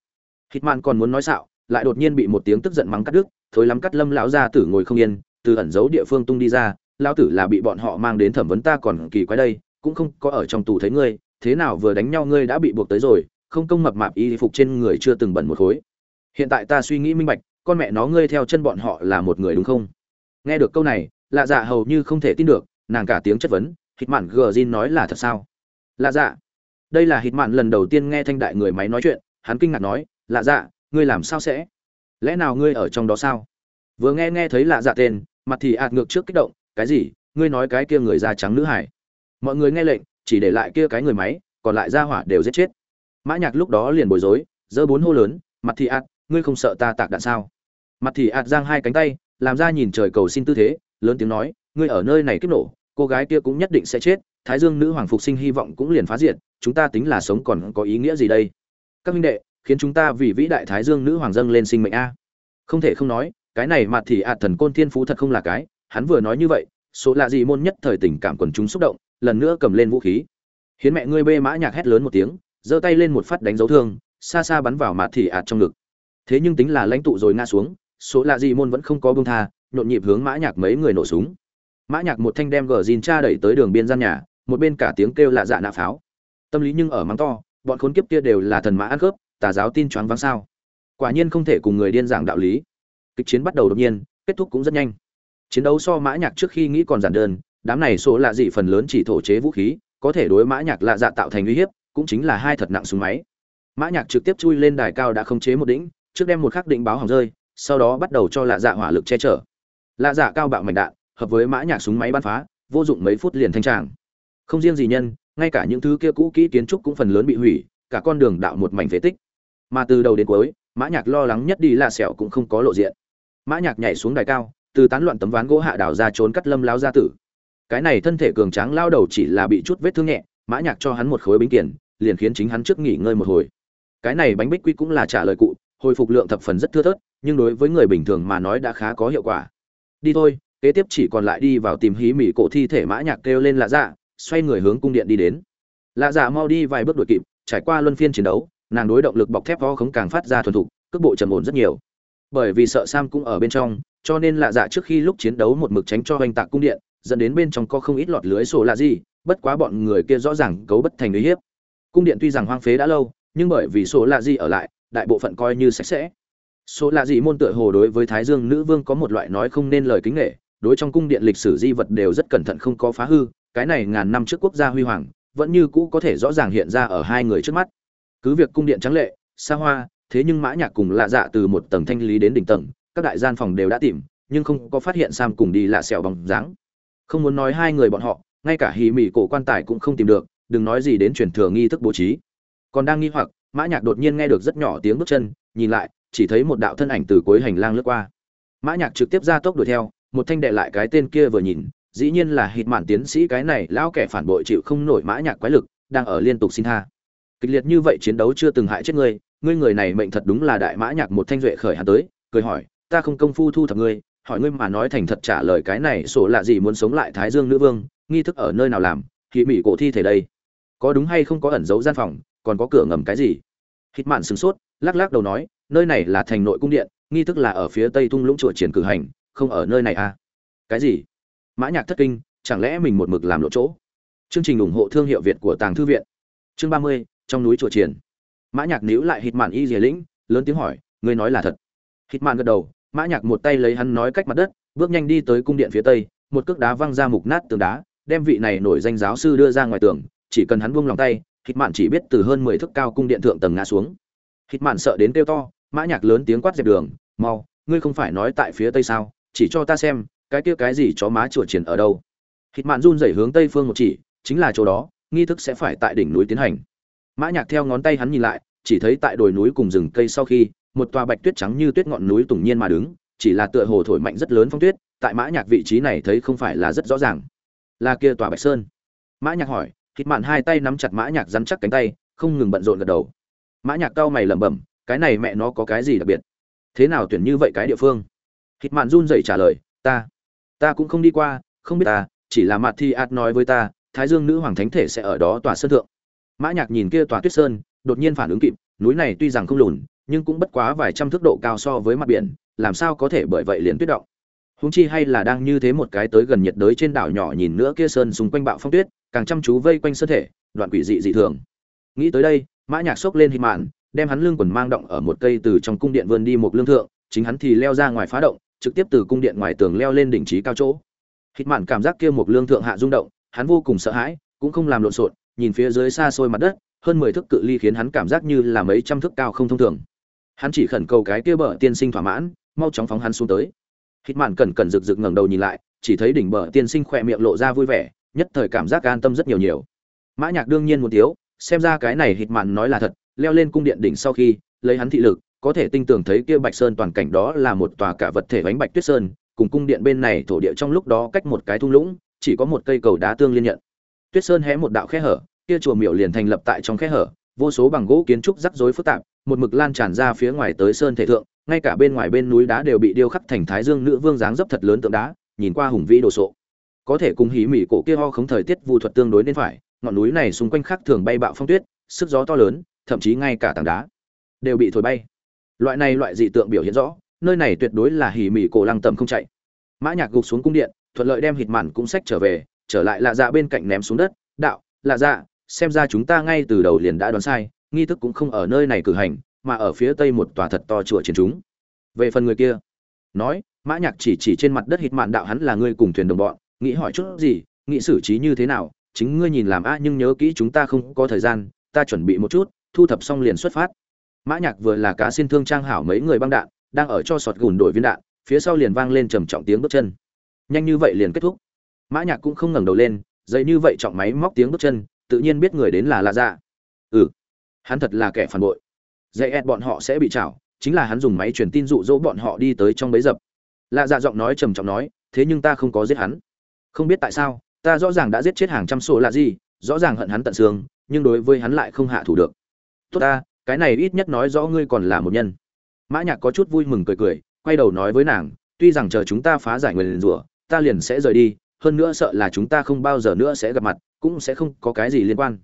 Hitman còn muốn nói xạo, lại đột nhiên bị một tiếng tức giận mắng cắt đứt, thối lắm cắt lâm lão gia tử ngồi không yên, từ ẩn giấu địa phương tung đi ra, lão tử là bị bọn họ mang đến thẩm vấn ta còn kỳ quái đây, cũng không có ở trong tù thấy ngươi, thế nào vừa đánh nhau ngươi đã bị buộc tới rồi, không công mập mạp y phục trên người chưa từng bẩn một khối. Hiện tại ta suy nghĩ minh bạch, con mẹ nó ngươi theo chân bọn họ là một người đúng không? Nghe được câu này, lạ dạ hầu như không thể tin được, nàng cả tiếng chất vấn hít mạn nói là thật sao? Lạ dạ đây là hít mạn lần đầu tiên nghe thanh đại người máy nói chuyện, hắn kinh ngạc nói, lạ dạ ngươi làm sao sẽ? Lẽ nào ngươi ở trong đó sao? Vừa nghe nghe thấy lạ dạ tên, mặt thì ạt ngược trước kích động, cái gì? Ngươi nói cái kia người da trắng nữ hải. Mọi người nghe lệnh, chỉ để lại kia cái người máy, còn lại ra hỏa đều giết chết. Mã nhạc lúc đó liền bối rối, giơ bốn hô lớn, mặt thì ạt, ngươi không sợ ta tạc đạn sao? Mặt thì ạt giang hai cánh tay, làm ra nhìn trời cầu xin tư thế, lớn tiếng nói, ngươi ở nơi này kiếp nổ, cô gái kia cũng nhất định sẽ chết thái dương nữ hoàng phục sinh hy vọng cũng liền phá diệt, chúng ta tính là sống còn có ý nghĩa gì đây? Các minh đệ, khiến chúng ta vì vĩ đại thái dương nữ hoàng dâng lên sinh mệnh a. Không thể không nói, cái này mặt thì ạt thần côn thiên phú thật không là cái, hắn vừa nói như vậy, số lạ gì môn nhất thời tình cảm quần chúng xúc động, lần nữa cầm lên vũ khí. Hiến mẹ ngươi bê mã nhạc hét lớn một tiếng, giơ tay lên một phát đánh dấu thương, xa xa bắn vào mặt thì ạt trong ngực. Thế nhưng tính là lãnh tụ rồi ngã xuống, số lạ gì môn vẫn không có bông tha, nhộn nhịp hướng mã nhạc mấy người nổ súng. Mã nhạc một thanh đem gờ dìn cha đẩy tới đường biên gian nhà một bên cả tiếng kêu lạ dạ nạ pháo. Tâm lý nhưng ở mắng to, bọn khốn kiếp kia đều là thần mã ăn cướp, tà giáo tin choáng váng sao. Quả nhiên không thể cùng người điên giảng đạo lý. Kịch chiến bắt đầu đột nhiên, kết thúc cũng rất nhanh. Chiến đấu so mã nhạc trước khi nghĩ còn giản đơn, đám này số lạ dị phần lớn chỉ thổ chế vũ khí, có thể đối mã nhạc lạ dạ tạo thành uy hiếp, cũng chính là hai thật nặng súng máy. Mã nhạc trực tiếp chui lên đài cao đã không chế một đỉnh, trước đem một khắc định báo hỏng rơi, sau đó bắt đầu cho lạ dạ hỏa lực che chở. Lạ dạ cao bạo mảnh đạn, hợp với mã nhạc súng máy bắn phá, vô dụng mấy phút liền thanh tràng không riêng gì nhân, ngay cả những thứ kia cũ kỹ kiến trúc cũng phần lớn bị hủy, cả con đường đạo một mảnh phế tích. Mà từ đầu đến cuối, mã nhạc lo lắng nhất đi là sẹo cũng không có lộ diện. Mã nhạc nhảy xuống đài cao, từ tán loạn tấm ván gỗ hạ đảo ra trốn cắt lâm lao gia tử. Cái này thân thể cường tráng lao đầu chỉ là bị chút vết thương nhẹ, mã nhạc cho hắn một khối bính kiển, liền khiến chính hắn trước nghỉ ngơi một hồi. Cái này bánh bích quy cũng là trả lời cụ, hồi phục lượng thập phần rất thưa thớt, nhưng đối với người bình thường mà nói đã khá có hiệu quả. Đi thôi, kế tiếp chỉ còn lại đi vào tìm hí mỉ cổ thi thể mã nhạc kêu lên lạ dạ xoay người hướng cung điện đi đến. Lạ dạ mau đi vài bước đuổi kịp, trải qua luân phiên chiến đấu, nàng đối động lực bọc thép vo khống càng phát ra thuần thục, cước bộ trầm ổn rất nhiều. Bởi vì sợ sam cũng ở bên trong, cho nên lạ dạ trước khi lúc chiến đấu một mực tránh cho hoành tạc cung điện, dẫn đến bên trong có không ít lọt lưới sổ lạ gì, bất quá bọn người kia rõ ràng cấu bất thành uy hiếp. Cung điện tuy rằng hoang phế đã lâu, nhưng bởi vì sổ lạ gì ở lại, đại bộ phận coi như sạch sẽ. Số lạ gì môn tựa hồ đối với thái dương nữ vương có một loại nói không nên lời kính nghệ đối trong cung điện lịch sử di vật đều rất cẩn thận không có phá hư cái này ngàn năm trước quốc gia huy hoàng, vẫn như cũ có thể rõ ràng hiện ra ở hai người trước mắt. Cứ việc cung điện trắng lệ, xa hoa, thế nhưng mã nhạc cùng lạ dạ từ một tầng thanh lý đến đỉnh tầng, các đại gian phòng đều đã tìm, nhưng không có phát hiện sam cùng đi lạ sẹo bằng dáng. Không muốn nói hai người bọn họ, ngay cả hì mỉ cổ quan tài cũng không tìm được, đừng nói gì đến truyền thừa nghi thức bố trí. Còn đang nghi hoặc, mã nhạc đột nhiên nghe được rất nhỏ tiếng bước chân, nhìn lại, chỉ thấy một đạo thân ảnh từ cuối hành lang lướt qua. Mã nhạc trực tiếp ra tốc đuổi theo, một thanh đệ lại cái tên kia vừa nhìn dĩ nhiên là hít mạn tiến sĩ cái này, lão kẻ phản bội chịu không nổi mã nhạc quái lực, đang ở liên tục xin tha. Kịch liệt như vậy chiến đấu chưa từng hại chết ngươi ngươi người này mệnh thật đúng là đại mã nhạc một thanh duệ khởi hắn tới, cười hỏi, ta không công phu thu thập ngươi, hỏi ngươi mà nói thành thật trả lời cái này sổ lạ gì muốn sống lại thái dương nữ vương, nghi thức ở nơi nào làm thì mỹ cổ thi thể đây. Có đúng hay không có ẩn giấu gian phòng, còn có cửa ngầm cái gì? Hít mạn sửng sốt, lắc lắc đầu nói, nơi này là thành nội cung điện, nghi thức là ở phía tây thung lũng chùa triển cử hành, không ở nơi này à. Cái gì? Mã nhạc thất kinh, chẳng lẽ mình một mực làm lộ chỗ? Chương trình ủng hộ thương hiệu việt của tàng thư viện. Chương ba mươi, trong núi chùa triển mã nhạc níu lại hít mạn y dìa lĩnh, lớn tiếng hỏi, ngươi nói là thật? Hít mạn gật đầu, mã nhạc một tay lấy hắn nói cách mặt đất, bước nhanh đi tới cung điện phía tây, một cước đá văng ra mục nát tường đá, đem vị này nổi danh giáo sư đưa ra ngoài tường, chỉ cần hắn buông lòng tay hít mạn chỉ biết từ hơn mười thước cao cung điện thượng tầng ngã xuống. Hít mạn sợ đến kêu to, mã nhạc lớn tiếng quát dẹp đường, mau, ngươi không phải nói tại phía tây sao, chỉ cho ta xem cái kia cái gì chó má chùa triển ở đâu? Hít mạn run rẩy hướng tây phương một chỉ, chính là chỗ đó, nghi thức sẽ phải tại đỉnh núi tiến hành. Mã nhạc theo ngón tay hắn nhìn lại, chỉ thấy tại đồi núi cùng rừng cây sau khi, một tòa bạch tuyết trắng như tuyết ngọn núi tùng nhiên mà đứng, chỉ là tựa hồ thổi mạnh rất lớn phong tuyết, tại mã nhạc vị trí này thấy không phải là rất rõ ràng. Là kia tòa bạch sơn. Mã nhạc hỏi, hít mạn hai tay nắm chặt mã nhạc rắn chắc cánh tay, không ngừng bận rộn gật đầu. Mã nhạc cao mày lẩm bẩm, cái này mẹ nó có cái gì đặc biệt? Thế nào tuyển như vậy cái địa phương? Hít mạn run rẩy trả lời, ta ta cũng không đi qua, không biết ta, chỉ là mặt thi ạt nói với ta, thái dương nữ hoàng thánh thể sẽ ở đó tòa sơn thượng. Mã nhạc nhìn kia tòa tuyết sơn, đột nhiên phản ứng kịp, núi này tuy rằng không lùn, nhưng cũng bất quá vài trăm thước độ cao so với mặt biển, làm sao có thể bởi vậy liền tuyết động. Húng chi hay là đang như thế một cái tới gần nhiệt đới trên đảo nhỏ nhìn nữa kia sơn xung quanh bạo phong tuyết, càng chăm chú vây quanh sơn thể, đoạn quỷ dị dị thường. Nghĩ tới đây, mã nhạc sốc lên hít mạn, đem hắn lưng quần mang động ở một cây từ trong cung điện vươn đi một lương thượng, chính hắn thì leo ra ngoài phá động trực tiếp từ cung điện ngoài tường leo lên đỉnh trí cao chỗ. Hít mạn cảm giác kia một lương thượng hạ rung động, hắn vô cùng sợ hãi, cũng không làm lộn xộn, nhìn phía dưới xa xôi mặt đất, hơn mười thước cự ly khiến hắn cảm giác như là mấy trăm thước cao không thông thường. Hắn chỉ khẩn cầu cái kia bờ tiên sinh thỏa mãn, mau chóng phóng hắn xuống tới. Hít mạn cẩn cẩn rực rực ngẩng đầu nhìn lại, chỉ thấy đỉnh bờ tiên sinh khỏe miệng lộ ra vui vẻ, nhất thời cảm giác an tâm rất nhiều nhiều. Mã nhạc đương nhiên muốn thiếu, xem ra cái này hít mạn nói là thật, leo lên cung điện đỉnh sau khi, lấy hắn thị lực có thể tinh tường thấy kia bạch sơn toàn cảnh đó là một tòa cả vật thể bánh bạch tuyết sơn, cùng cung điện bên này thổ địa trong lúc đó cách một cái thung lũng, chỉ có một cây cầu đá tương liên nhận. Tuyết sơn hé một đạo khe hở, kia chùa miểu liền thành lập tại trong khe hở, vô số bằng gỗ kiến trúc rắc rối phức tạp, một mực lan tràn ra phía ngoài tới sơn thể thượng, ngay cả bên ngoài bên núi đá đều bị điêu khắc thành thái dương nữ vương dáng dấp thật lớn tượng đá, nhìn qua hùng vĩ đồ sộ. Có thể cùng hí mỉ cổ kia ho không thời tiết vụ thuật tương đối nên phải, ngọn núi này xung quanh khác thường bay bạo phong tuyết, sức gió to lớn, thậm chí ngay cả tảng đá đều bị thổi bay loại này loại dị tượng biểu hiện rõ, nơi này tuyệt đối là hỉ mỉ cổ lăng tầm không chạy. Mã nhạc gục xuống cung điện, thuận lợi đem hịt Màn cũng sách trở về, trở lại lạ dạ bên cạnh ném xuống đất, đạo, lạ dạ xem ra chúng ta ngay từ đầu liền đã đoán sai, nghi thức cũng không ở nơi này cử hành, mà ở phía tây một tòa thật to chùa chiến chúng. Về phần người kia, nói, mã nhạc chỉ chỉ trên mặt đất Hịt mạn đạo hắn là người cùng thuyền đồng bọn, nghĩ hỏi chút gì, nghĩ xử trí như thế nào, chính ngươi nhìn làm a, nhưng nhớ kỹ chúng ta không có thời gian, ta chuẩn bị một chút, thu thập xong liền xuất phát mã nhạc vừa là cá xin thương trang hảo mấy người băng đạn, đang ở cho sọt gùn đổi viên đạn, phía sau liền vang lên trầm trọng tiếng bước chân. Nhanh như vậy liền kết thúc. Mã nhạc cũng không ngẩng đầu lên dậy như vậy trọng máy móc tiếng bước chân, tự nhiên biết người đến là lạ dạ. Ừ hắn thật là kẻ phản bội. Dạy ép bọn họ sẽ bị chảo chính là hắn dùng máy truyền tin dụ dỗ bọn họ đi tới trong bấy dập. Lạ dạ giọng nói trầm trọng nói, thế nhưng ta không có giết hắn. Không biết tại sao, ta rõ ràng đã giết chết hàng trăm số là gì, rõ ràng hận hắn tận xương, nhưng đối với hắn lại không hạ thủ được. Tốt ta cái này ít nhất nói rõ ngươi còn là một nhân. Mã nhạc có chút vui mừng cười cười, quay đầu nói với nàng, tuy rằng chờ chúng ta phá giải người liền rủa, ta liền sẽ rời đi, hơn nữa sợ là chúng ta không bao giờ nữa sẽ gặp mặt, cũng sẽ không có cái gì liên quan.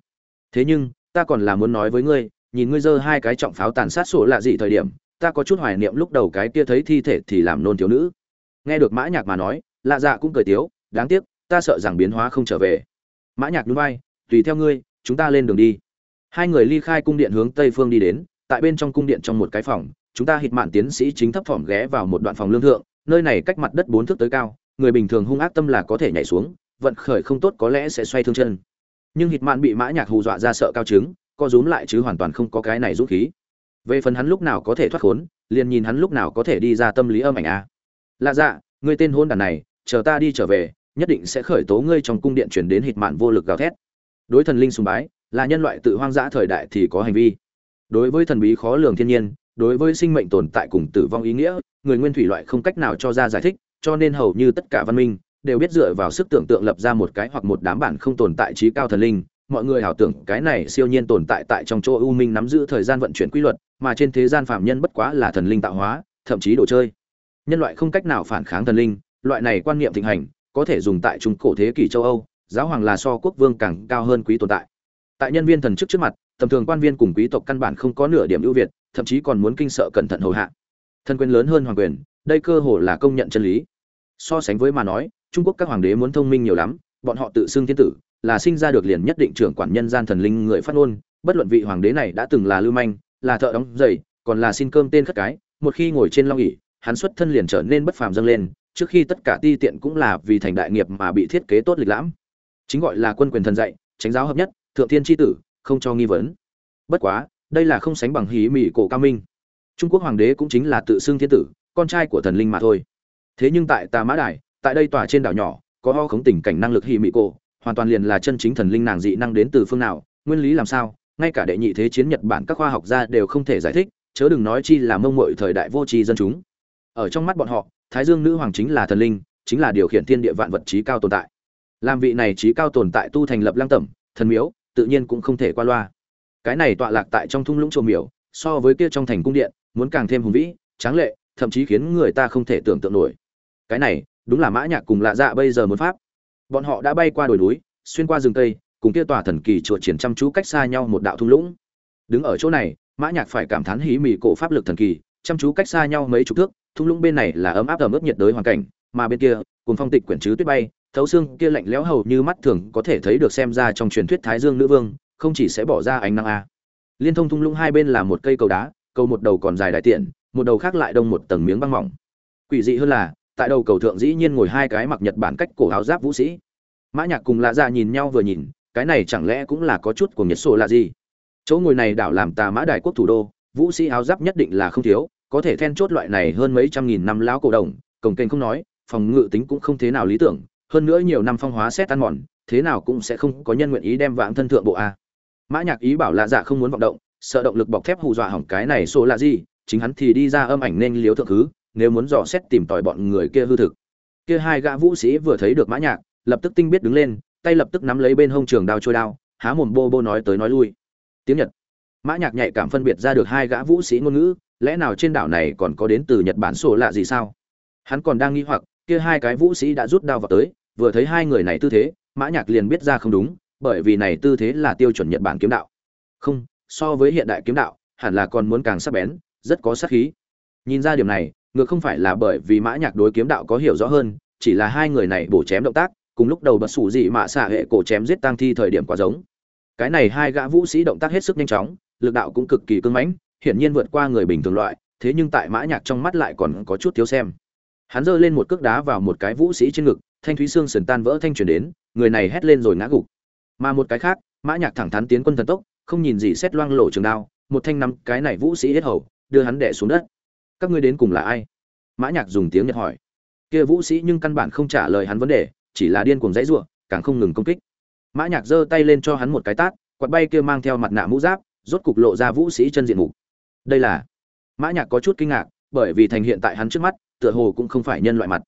Thế nhưng, ta còn là muốn nói với ngươi, nhìn ngươi giơ hai cái trọng pháo tàn sát sổ lạ gì thời điểm, ta có chút hoài niệm lúc đầu cái kia thấy thi thể thì làm nôn thiếu nữ. Nghe được mã nhạc mà nói, lạ dạ cũng cười tiếu, đáng tiếc, ta sợ rằng biến hóa không trở về. Mã nhạc nhún vai, tùy theo ngươi, chúng ta lên đường đi hai người ly khai cung điện hướng tây phương đi đến, tại bên trong cung điện trong một cái phòng, chúng ta hít mạn tiến sĩ chính thấp phỏng ghé vào một đoạn phòng lương thượng, nơi này cách mặt đất bốn thước tới cao, người bình thường hung ác tâm là có thể nhảy xuống, vận khởi không tốt có lẽ sẽ xoay thương chân. Nhưng hít mạn bị mã nhạc hù dọa ra sợ cao trứng, co rúm lại chứ hoàn toàn không có cái này dũng khí. Về phần hắn lúc nào có thể thoát khốn, liền nhìn hắn lúc nào có thể đi ra tâm lý âm ảnh a. Lạ dạ ngươi tên hôn đàn này, chờ ta đi trở về, nhất định sẽ khởi tố ngươi trong cung điện chuyển đến hít mạn vô lực gào thét. Đối thần linh sùng bái là nhân loại tự hoang dã thời đại thì có hành vi. Đối với thần bí khó lường thiên nhiên, đối với sinh mệnh tồn tại cùng tử vong ý nghĩa, người nguyên thủy loại không cách nào cho ra giải thích, cho nên hầu như tất cả văn minh đều biết dựa vào sức tưởng tượng lập ra một cái hoặc một đám bản không tồn tại trí cao thần linh. Mọi người ảo tưởng cái này siêu nhiên tồn tại tại trong chỗ u minh nắm giữ thời gian vận chuyển quy luật, mà trên thế gian phạm nhân bất quá là thần linh tạo hóa, thậm chí đồ chơi. Nhân loại không cách nào phản kháng thần linh, loại này quan niệm thịnh hành có thể dùng tại trung cổ thế kỷ châu âu, giáo hoàng là so quốc vương càng cao hơn quý tồn tại tại nhân viên thần chức trước mặt, tầm thường quan viên cùng quý tộc căn bản không có nửa điểm ưu việt, thậm chí còn muốn kinh sợ cẩn thận hầu hạ. Thân quyền lớn hơn hoàng quyền, đây cơ hồ là công nhận chân lý. So sánh với mà nói, trung quốc các hoàng đế muốn thông minh nhiều lắm, bọn họ tự xưng thiên tử, là sinh ra được liền nhất định trưởng quản nhân gian thần linh người phát ngôn, bất luận vị hoàng đế này đã từng là lưu manh, là thợ đóng giày, còn là xin cơm tên khất cái, một khi ngồi trên long ỉ hắn xuất thân liền trở nên bất phàm dâng lên, trước khi tất cả ti tiện cũng là vì thành đại nghiệp mà bị thiết kế tốt lịch lãm. Chính gọi là quân quyền thần dạy tránh giáo hợp nhất thượng thiên tri tử, không cho nghi vấn. Bất quá, đây là không sánh bằng hí mỹ cổ cao minh. Trung quốc hoàng đế cũng chính là tự xưng thiên tử, con trai của thần linh mà thôi. Thế nhưng tại tà mã đài, tại đây tòa trên đảo nhỏ, có ho khống tình cảnh năng lực hí mỹ cổ, hoàn toàn liền là chân chính thần linh nàng dị năng đến từ phương nào, nguyên lý làm sao, ngay cả đệ nhị thế chiến nhật bản các khoa học gia đều không thể giải thích, chớ đừng nói chi là mông mội thời đại vô tri dân chúng. Ở trong mắt bọn họ, thái dương nữ hoàng chính là thần linh, chính là điều khiển thiên địa vạn vật trí cao tồn tại. Làm vị này trí cao tồn tại tu thành lập lăng tẩm, thần miếu tự nhiên cũng không thể qua loa. Cái này tọa lạc tại trong thung lũng trồ miểu, so với kia trong thành cung điện, muốn càng thêm hùng vĩ, tráng lệ, thậm chí khiến người ta không thể tưởng tượng nổi. Cái này, đúng là mã nhạc cùng lạ dạ bây giờ muốn pháp. Bọn họ đã bay qua đồi núi, xuyên qua rừng cây, cùng kia tòa thần kỳ chùa triển chăm chú cách xa nhau một đạo thung lũng. Đứng ở chỗ này, mã nhạc phải cảm thán hí mị cổ pháp lực thần kỳ, chăm chú cách xa nhau mấy chục thước, thung lũng bên này là ấm áp ẩm ướt nhiệt đới hoàn cảnh, mà bên kia, cùng phong tịch quyển chứ tuyết bay thấu xương kia lạnh lẽo hầu như mắt thường có thể thấy được xem ra trong truyền thuyết thái dương nữ vương, không chỉ sẽ bỏ ra ánh nắng a. Liên thông thung lũng hai bên là một cây cầu đá, cầu một đầu còn dài đại tiện, một đầu khác lại đông một tầng miếng băng mỏng. Quỷ dị hơn là, tại đầu cầu thượng dĩ nhiên ngồi hai cái mặc nhật bản cách cổ áo giáp vũ sĩ. Mã nhạc cùng lạ ra nhìn nhau vừa nhìn, cái này chẳng lẽ cũng là có chút của Nhật sổ là gì? Chỗ ngồi này đảo làm tà mã đại quốc thủ đô, vũ sĩ áo giáp nhất định là không thiếu, có thể then chốt loại này hơn mấy trăm nghìn năm lão cổ đồng, cổng kênh không nói, phòng ngự tính cũng không thế nào lý tưởng hơn nữa nhiều năm phong hóa xét tan mòn, thế nào cũng sẽ không có nhân nguyện ý đem vãng thân thượng bộ a. Mã nhạc ý bảo lạ dạ không muốn vọng động, sợ động lực bọc thép hù dọa hỏng cái này số là gì dạ, chính hắn thì đi ra âm ảnh nên liếu thượng thứ, nếu muốn dò xét tìm tòi bọn người kia hư thực. Kia hai gã vũ sĩ vừa thấy được mã nhạc, lập tức tinh biết đứng lên, tay lập tức nắm lấy bên hông trường đao trôi đao, há mồm bô bô nói tới nói lui. Tiếng nhật. Mã nhạc nhạy cảm phân biệt ra được hai gã vũ sĩ ngôn ngữ, lẽ nào trên đảo này còn có đến từ nhật bản sổ lạ gì sao? Hắn còn đang nghi hoặc, kia hai cái vũ sĩ đã rút đao vào tới vừa thấy hai người này tư thế, mã nhạc liền biết ra không đúng, bởi vì này tư thế là tiêu chuẩn nhật bản kiếm đạo. Không, so với hiện đại kiếm đạo, hẳn là còn muốn càng sắc bén, rất có sát khí. Nhìn ra điểm này, ngược không phải là bởi vì mã nhạc đối kiếm đạo có hiểu rõ hơn, chỉ là hai người này bổ chém động tác, cùng lúc đầu bật sủ dị mạ xạ hệ cổ chém giết tăng thi thời điểm quá giống. Cái này hai gã vũ sĩ động tác hết sức nhanh chóng, lực đạo cũng cực kỳ cương mãnh, hiển nhiên vượt qua người bình thường loại, thế nhưng tại mã nhạc trong mắt lại còn có chút thiếu xem. Hắn giơ lên một cước đá vào một cái vũ sĩ trên ngực thanh thúy xương sườn tan vỡ thanh truyền đến, người này hét lên rồi ngã gục. Mà một cái khác, mã nhạc thẳng thắn tiến quân thần tốc, không nhìn gì xét loang lổ trường đao, một thanh nắm cái này vũ sĩ hết hầu, đưa hắn đè xuống đất. Các ngươi đến cùng là ai? Mã nhạc dùng tiếng nhật hỏi. Kia vũ sĩ nhưng căn bản không trả lời hắn vấn đề, chỉ là điên cuồng dãy rủa, càng không ngừng công kích. Mã nhạc giơ tay lên cho hắn một cái tát, quạt bay kia mang theo mặt nạ mũ giáp, rốt cục lộ ra vũ sĩ chân diện mục. Đây là mã nhạc có chút kinh ngạc, bởi vì thành hiện tại hắn trước mắt, tựa hồ cũng không phải nhân loại mặt.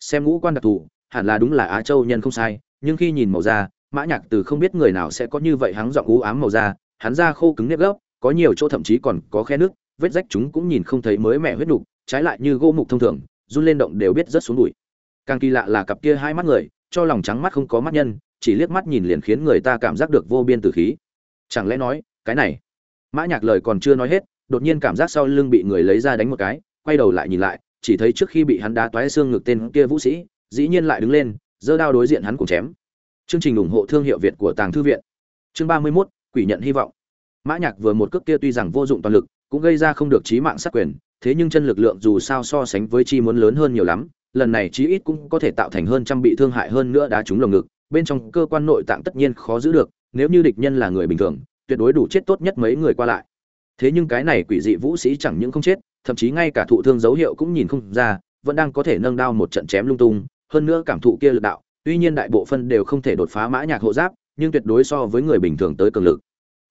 Xem ngũ quan đặc thù hẳn là đúng là á châu nhân không sai, nhưng khi nhìn màu da, mã nhạc từ không biết người nào sẽ có như vậy hắn giọng u ám màu da, hắn da khô cứng nếp gấp, có nhiều chỗ thậm chí còn có khe nước, vết rách chúng cũng nhìn không thấy mới mẻ huyết nục trái lại như gỗ mục thông thường, run lên động đều biết rất xuống bụi. Càng kỳ lạ là cặp kia hai mắt người, cho lòng trắng mắt không có mắt nhân, chỉ liếc mắt nhìn liền khiến người ta cảm giác được vô biên tử khí. Chẳng lẽ nói, cái này? Mã nhạc lời còn chưa nói hết, đột nhiên cảm giác sau lưng bị người lấy ra đánh một cái, quay đầu lại nhìn lại, chỉ thấy trước khi bị hắn đá toái xương ngực tên kia vũ sĩ dĩ nhiên lại đứng lên giơ đao đối diện hắn cùng chém. Chương trình ủng hộ thương hiệu việt của tàng thư viện. Chương ba mươi 31, quỷ nhận hy vọng. Mã nhạc vừa một cước kia tuy rằng vô dụng toàn lực cũng gây ra không được chí mạng sát quyền thế nhưng chân lực lượng dù sao so sánh với chi muốn lớn hơn nhiều lắm lần này chí ít cũng có thể tạo thành hơn trăm bị thương hại hơn nữa đá trúng lồng ngực bên trong cơ quan nội tạng tất nhiên khó giữ được nếu như địch nhân là người bình thường tuyệt đối đủ chết tốt nhất mấy người qua lại. Thế nhưng cái này quỷ dị vũ sĩ chẳng những không chết thậm chí ngay cả thụ thương dấu hiệu cũng nhìn không ra vẫn đang có thể nâng đao một trận chém lung tung hơn nữa cảm thụ kia lực đạo, tuy nhiên đại bộ phân đều không thể đột phá mã nhạc hộ giáp, nhưng tuyệt đối so với người bình thường tới cường lực.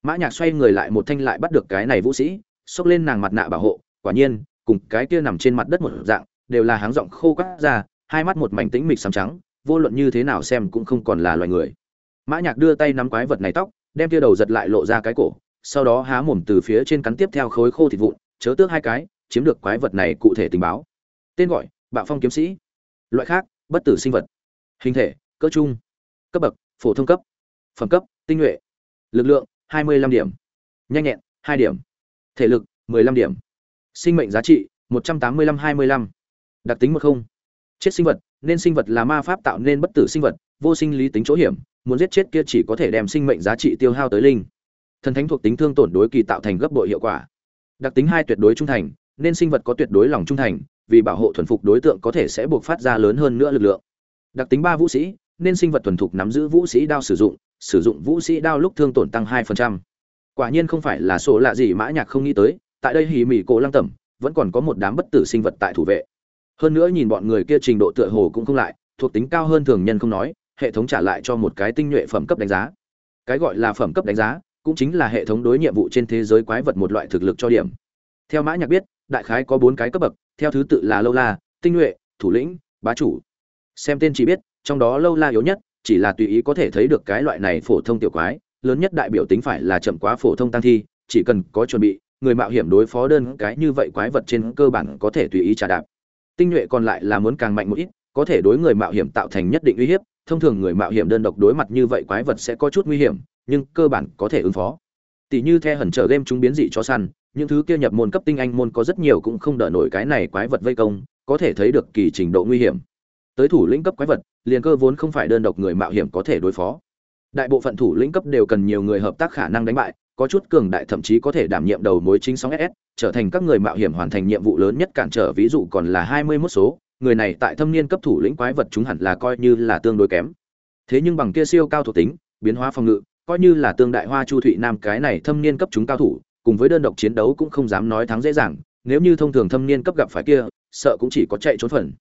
Mã nhạc xoay người lại một thanh lại bắt được cái này vũ sĩ, xốc lên nàng mặt nạ bảo hộ, quả nhiên, cùng cái kia nằm trên mặt đất một dạng, đều là háng giọng khô quắt ra, hai mắt một mảnh tĩnh mịch xám trắng, vô luận như thế nào xem cũng không còn là loài người. Mã nhạc đưa tay nắm quái vật này tóc, đem kia đầu giật lại lộ ra cái cổ, sau đó há mồm từ phía trên cắn tiếp theo khối khô thịt vụn, chớ tước hai cái, chiếm được quái vật này cụ thể tình báo. Tên gọi, bạo phong kiếm sĩ. Loại khác bất tử sinh vật. Hình thể, cỡ trung. Cấp bậc, phổ thông cấp. Phẩm cấp, tinh nhuệ. Lực lượng 25 điểm. Nhanh nhẹn 2 điểm. Thể lực 15 điểm. Sinh mệnh giá trị 185-25. đặc tính một không. Chết sinh vật, nên sinh vật là ma pháp tạo nên bất tử sinh vật, vô sinh lý tính chỗ hiểm, muốn giết chết kia chỉ có thể đem sinh mệnh giá trị tiêu hao tới linh. Thần thánh thuộc tính thương tổn đối kỳ tạo thành gấp bội hiệu quả. Đặc tính hai tuyệt đối trung thành, nên sinh vật có tuyệt đối lòng trung thành vì bảo hộ thuần phục đối tượng có thể sẽ buộc phát ra lớn hơn nữa lực lượng. Đặc tính ba vũ sĩ, nên sinh vật thuần thục nắm giữ vũ sĩ đao sử dụng sử dụng vũ sĩ đao lúc thương tổn tăng 2%. quả nhiên không phải là số lạ gì mã nhạc không nghĩ tới, tại đây hì mỉ cổ lăng tẩm, vẫn còn có một đám bất tử sinh vật tại thủ vệ. Hơn nữa nhìn bọn người kia trình độ tựa hồ cũng không lại, thuộc tính cao hơn thường nhân không nói, hệ thống trả lại cho một cái tinh nhuệ phẩm cấp đánh giá. Cái gọi là phẩm cấp đánh giá, cũng chính là hệ thống đối nhiệm vụ trên thế giới quái vật một loại thực lực cho điểm. Theo mã nhạc biết, đại khái có bốn cái cấp bậc theo thứ tự là lâu la, tinh nhuệ, thủ lĩnh, bá chủ. Xem tên chỉ biết, trong đó lâu la yếu nhất, chỉ là tùy ý có thể thấy được cái loại này phổ thông tiểu quái, lớn nhất đại biểu tính phải là chậm quá phổ thông tăng thi, chỉ cần có chuẩn bị, người mạo hiểm đối phó đơn cái như vậy quái vật trên cơ bản có thể tùy ý trả đạp. Tinh nhuệ còn lại là muốn càng mạnh một ít, có thể đối người mạo hiểm tạo thành nhất định uy hiếp, thông thường người mạo hiểm đơn độc đối mặt như vậy quái vật sẽ có chút nguy hiểm, nhưng cơ bản có thể ứng phó. Tỷ như the hẩn trở game chúng biến dị cho săn những thứ kia nhập môn cấp tinh anh môn có rất nhiều cũng không đỡ nổi cái này quái vật vây công, có thể thấy được kỳ trình độ nguy hiểm. Tới thủ lĩnh cấp quái vật, liền cơ vốn không phải đơn độc người mạo hiểm có thể đối phó. Đại bộ phận thủ lĩnh cấp đều cần nhiều người hợp tác khả năng đánh bại, có chút cường đại thậm chí có thể đảm nhiệm đầu mối chính sóng ss trở thành các người mạo hiểm hoàn thành nhiệm vụ lớn nhất cản trở, ví dụ còn là hai mươi 21 số, người này tại thâm niên cấp thủ lĩnh quái vật chúng hẳn là coi như là tương đối kém. Thế nhưng bằng kia siêu cao thuộc tính, biến hóa phòng ngự, coi như là tương đại hoa chu thụy nam cái này thâm niên cấp chúng cao thủ cùng với đơn độc chiến đấu cũng không dám nói thắng dễ dàng, nếu như thông thường thâm niên cấp gặp phải kia, sợ cũng chỉ có chạy trốn phần.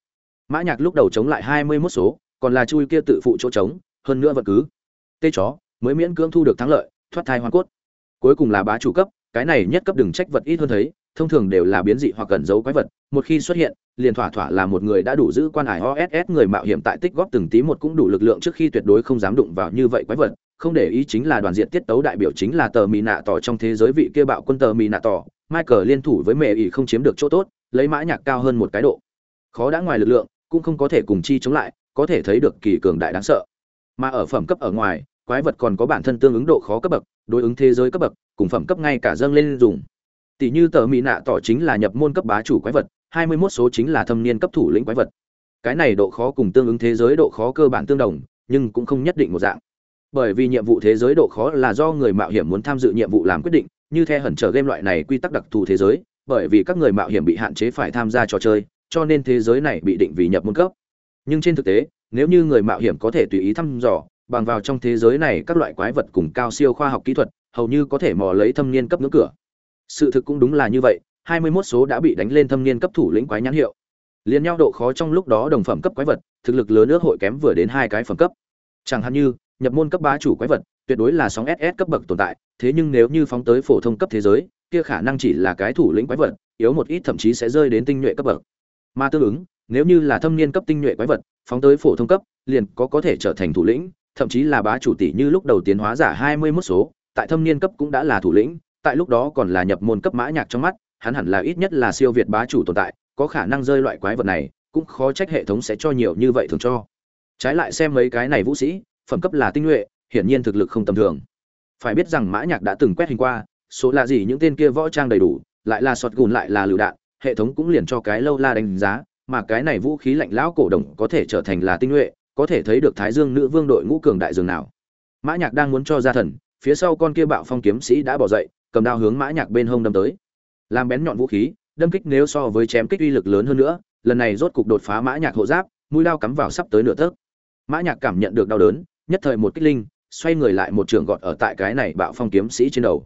Mã nhạc lúc đầu chống lại hai mươi 21 số, còn là chui kia tự phụ chỗ trống, hơn nữa vật cứ. Tê chó, mới miễn cưỡng thu được thắng lợi, thoát thai hoàn cốt. Cuối cùng là bá chủ cấp, cái này nhất cấp đừng trách vật ít hơn thấy, thông thường đều là biến dị hoặc gần giấu quái vật, một khi xuất hiện, liền thỏa thỏa là một người đã đủ giữ quan hải oss người mạo hiểm tại tích góp từng tí một cũng đủ lực lượng trước khi tuyệt đối không dám đụng vào như vậy quái vật không để ý chính là đoàn diện tiết tấu đại biểu chính là tờ mì nạ tỏ trong thế giới vị kia bạo quân tờ mì nạ tỏ michael liên thủ với mẹ ỷ không chiếm được chỗ tốt, lấy mã nhạc cao hơn một cái độ. Khó đã ngoài lực lượng, cũng không có thể cùng chi chống lại, có thể thấy được kỳ cường đại đáng sợ. Mà ở phẩm cấp ở ngoài, quái vật còn có bản thân tương ứng độ khó cấp bậc, đối ứng thế giới cấp bậc, cùng phẩm cấp ngay cả dâng lên dùng. Tỷ như tờ mỹ nạ tỏ chính là nhập môn cấp bá chủ quái vật, hai mươi 21 số chính là thâm niên cấp thủ lĩnh quái vật. Cái này độ khó cùng tương ứng thế giới độ khó cơ bản tương đồng, nhưng cũng không nhất định một dạng bởi vì nhiệm vụ thế giới độ khó là do người mạo hiểm muốn tham dự nhiệm vụ làm quyết định, như the hẩn trở game loại này quy tắc đặc thù thế giới, bởi vì các người mạo hiểm bị hạn chế phải tham gia trò chơi, cho nên thế giới này bị định vì nhập môn cấp. Nhưng trên thực tế, nếu như người mạo hiểm có thể tùy ý thăm dò, bằng vào trong thế giới này các loại quái vật cùng cao siêu khoa học kỹ thuật, hầu như có thể mò lấy thâm niên cấp ngưỡng cửa. Sự thực cũng đúng là như vậy, hai mươi 21 số đã bị đánh lên thâm niên cấp thủ lĩnh quái nhãn hiệu. Liên nhau độ khó trong lúc đó đồng phẩm cấp quái vật, thực lực lớn nước hội kém vừa đến hai cái phẩm cấp. Chẳng hạn như nhập môn cấp bá chủ quái vật, tuyệt đối là sóng ss cấp bậc tồn tại, thế nhưng nếu như phóng tới phổ thông cấp thế giới, kia khả năng chỉ là cái thủ lĩnh quái vật, yếu một ít thậm chí sẽ rơi đến tinh nhuệ cấp bậc. Mà tương ứng, nếu như là thâm niên cấp tinh nhuệ quái vật, phóng tới phổ thông cấp, liền có có thể trở thành thủ lĩnh, thậm chí là bá chủ tỷ như lúc đầu tiến hóa giả hai mươi 21 số, tại thâm niên cấp cũng đã là thủ lĩnh, tại lúc đó còn là nhập môn cấp mã nhạc trong mắt, hắn hẳn là ít nhất là siêu việt bá chủ tồn tại, có khả năng rơi loại quái vật này, cũng khó trách hệ thống sẽ cho nhiều như vậy thường cho. Trái lại xem mấy cái này vũ sĩ phẩm cấp là tinh nhuệ, hiển nhiên thực lực không tầm thường. Phải biết rằng mã nhạc đã từng quét hình qua, số là gì những tên kia võ trang đầy đủ, lại là sọt gùn lại là lựu đạn, hệ thống cũng liền cho cái lâu la đánh giá, mà cái này vũ khí lạnh lão cổ đồng có thể trở thành là tinh nhuệ, có thể thấy được thái dương nữ vương đội ngũ cường đại dường nào. Mã nhạc đang muốn cho ra thần, phía sau con kia bạo phong kiếm sĩ đã bỏ dậy, cầm đao hướng mã nhạc bên hông đâm tới. Làm bén nhọn vũ khí, đâm kích nếu so với chém kích uy lực lớn hơn nữa, lần này rốt cục đột phá mã nhạc hộ giáp, mũi đao cắm vào sắp tới nửa tấc. Mã nhạc cảm nhận được đau đớn nhất thời một kích linh, xoay người lại một trường gọt ở tại cái này bạo phong kiếm sĩ trên đầu.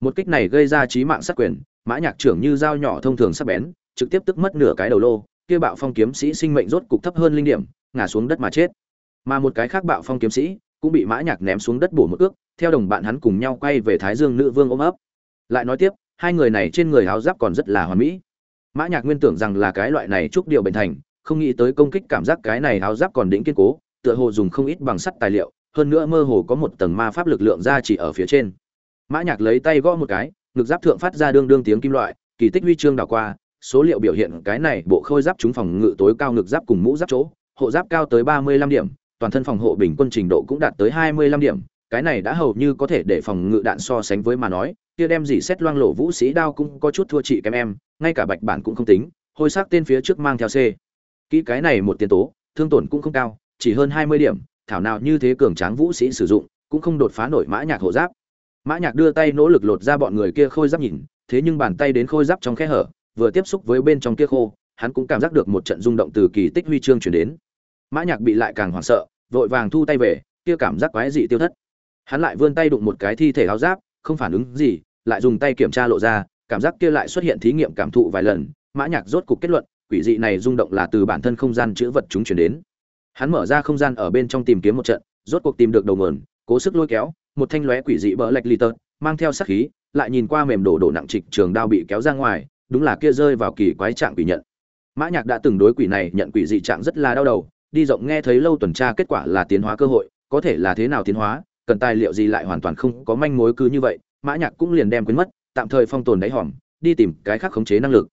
Một kích này gây ra chí mạng sát quyền, mã nhạc trưởng như dao nhỏ thông thường sắc bén, trực tiếp tức mất nửa cái đầu lô, kia bạo phong kiếm sĩ sinh mệnh rốt cục thấp hơn linh điểm, ngã xuống đất mà chết. Mà một cái khác bạo phong kiếm sĩ cũng bị mã nhạc ném xuống đất bổ một ước, theo đồng bạn hắn cùng nhau quay về thái dương nữ vương ôm ấp. Lại nói tiếp, hai người này trên người áo giáp còn rất là hoàn mỹ. Mã nhạc nguyên tưởng rằng là cái loại này trúc điều bệnh thành, không nghĩ tới công kích cảm giác cái này áo giáp còn đỉnh kiên cố tựa hồ dùng không ít bằng sắt tài liệu, hơn nữa mơ hồ có một tầng ma pháp lực lượng ra chỉ ở phía trên. Mã nhạc lấy tay gõ một cái, ngực giáp thượng phát ra đương đương tiếng kim loại, kỳ tích huy chương đảo qua, số liệu biểu hiện cái này bộ khôi giáp chúng phòng ngự tối cao ngực giáp cùng mũ giáp chỗ, hộ giáp cao tới ba mươi lăm điểm, toàn thân phòng hộ bình quân trình độ cũng đạt tới hai mươi lăm điểm, cái này đã hầu như có thể để phòng ngự đạn so sánh với mà nói, kia đem gì xét loang lộ vũ sĩ đao cũng có chút thua chị kém em, ngay cả bạch bản cũng không tính, hôi sắc tên phía trước mang theo c. Kỹ cái này một tiền tố, thương tổn cũng không cao chỉ hơn hai mươi điểm, thảo nào như thế cường tráng vũ sĩ sử dụng, cũng không đột phá nổi mã nhạc hộ giáp. Mã nhạc đưa tay nỗ lực lột ra bọn người kia khôi giáp nhìn, thế nhưng bàn tay đến khôi giáp trong khe hở, vừa tiếp xúc với bên trong kia khô, hắn cũng cảm giác được một trận rung động từ kỳ tích huy chương truyền đến. Mã nhạc bị lại càng hoảng sợ, vội vàng thu tay về, kia cảm giác quái dị tiêu thất. Hắn lại vươn tay đụng một cái thi thể áo giáp, không phản ứng gì, lại dùng tay kiểm tra lộ ra, cảm giác kia lại xuất hiện thí nghiệm cảm thụ vài lần, mã nhạc rốt cục kết luận, quỷ dị này rung động là từ bản thân không gian chứa vật chúng truyền đến hắn mở ra không gian ở bên trong tìm kiếm một trận, rốt cuộc tìm được đầu nguồn, cố sức lôi kéo, một thanh lóe quỷ dị bỡ lạch lì tợn mang theo sát khí, lại nhìn qua mềm đổ đổ nặng trịch trường đao bị kéo ra ngoài, đúng là kia rơi vào kỳ quái trạng quỷ nhận. Mã nhạc đã từng đối quỷ này nhận quỷ dị trạng rất là đau đầu, đi rộng nghe thấy lâu tuần tra kết quả là tiến hóa cơ hội, có thể là thế nào tiến hóa, cần tài liệu gì lại hoàn toàn không có manh mối cứ như vậy, mã nhạc cũng liền đem quên mất, tạm thời phong tồn đáy hòm, đi tìm cái khác khống chế năng lực.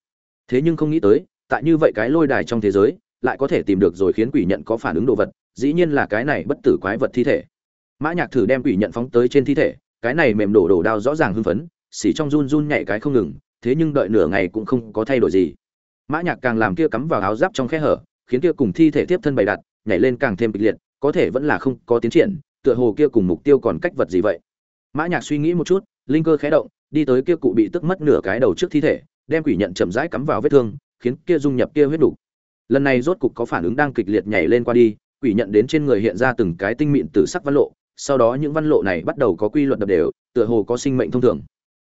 Thế nhưng không nghĩ tới, tại như vậy cái lôi đài trong thế giới lại có thể tìm được rồi khiến quỷ nhận có phản ứng đồ vật, dĩ nhiên là cái này bất tử quái vật thi thể. Mã nhạc thử đem quỷ nhận phóng tới trên thi thể, cái này mềm đổ đổ đao rõ ràng hưng phấn, xỉ trong run run nhảy cái không ngừng, thế nhưng đợi nửa ngày cũng không có thay đổi gì. Mã nhạc càng làm kia cắm vào áo giáp trong khe hở, khiến kia cùng thi thể tiếp thân bày đặt, nhảy lên càng thêm kịch liệt, có thể vẫn là không có tiến triển, tựa hồ kia cùng mục tiêu còn cách vật gì vậy. Mã nhạc suy nghĩ một chút, linh cơ khẽ động, đi tới kia cụ bị tức mất nửa cái đầu trước thi thể, đem quỷ nhận chậm rãi cắm vào vết thương, khiến kia dung nhập kia huyết đủ lần này rốt cục có phản ứng đang kịch liệt nhảy lên qua đi, quỷ nhận đến trên người hiện ra từng cái tinh mịn từ sắc văn lộ, sau đó những văn lộ này bắt đầu có quy luật đập đều, tựa hồ có sinh mệnh thông thường.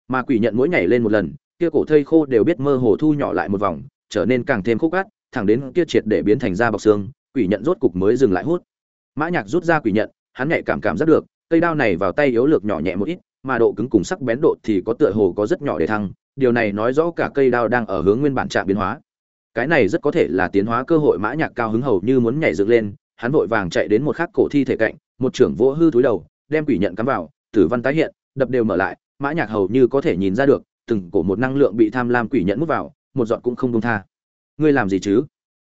Mà quỷ nhận mỗi nhảy lên một lần, kia cổ thây khô đều biết mơ hồ thu nhỏ lại một vòng, trở nên càng thêm khúc cát, thẳng đến kia triệt để biến thành da bọc xương, quỷ nhận rốt cục mới dừng lại hút. Mã nhạc rút ra quỷ nhận, hắn nhạy cảm cảm giác được, cây đao này vào tay yếu lược nhỏ nhẹ một ít, mà độ cứng cùng sắc bén độ thì có tựa hồ có rất nhỏ để thăng, điều này nói rõ cả cây đao đang ở hướng nguyên bản trạng biến hóa cái này rất có thể là tiến hóa cơ hội mã nhạc cao hứng hầu như muốn nhảy dựng lên, hắn vội vàng chạy đến một khắc cổ thi thể cạnh, một trưởng vỗ hư túi đầu, đem quỷ nhận cắm vào, tử văn tái hiện, đập đều mở lại, mã nhạc hầu như có thể nhìn ra được, từng cổ một năng lượng bị tham lam quỷ nhận mút vào, một giọt cũng không buông tha. Ngươi làm gì chứ?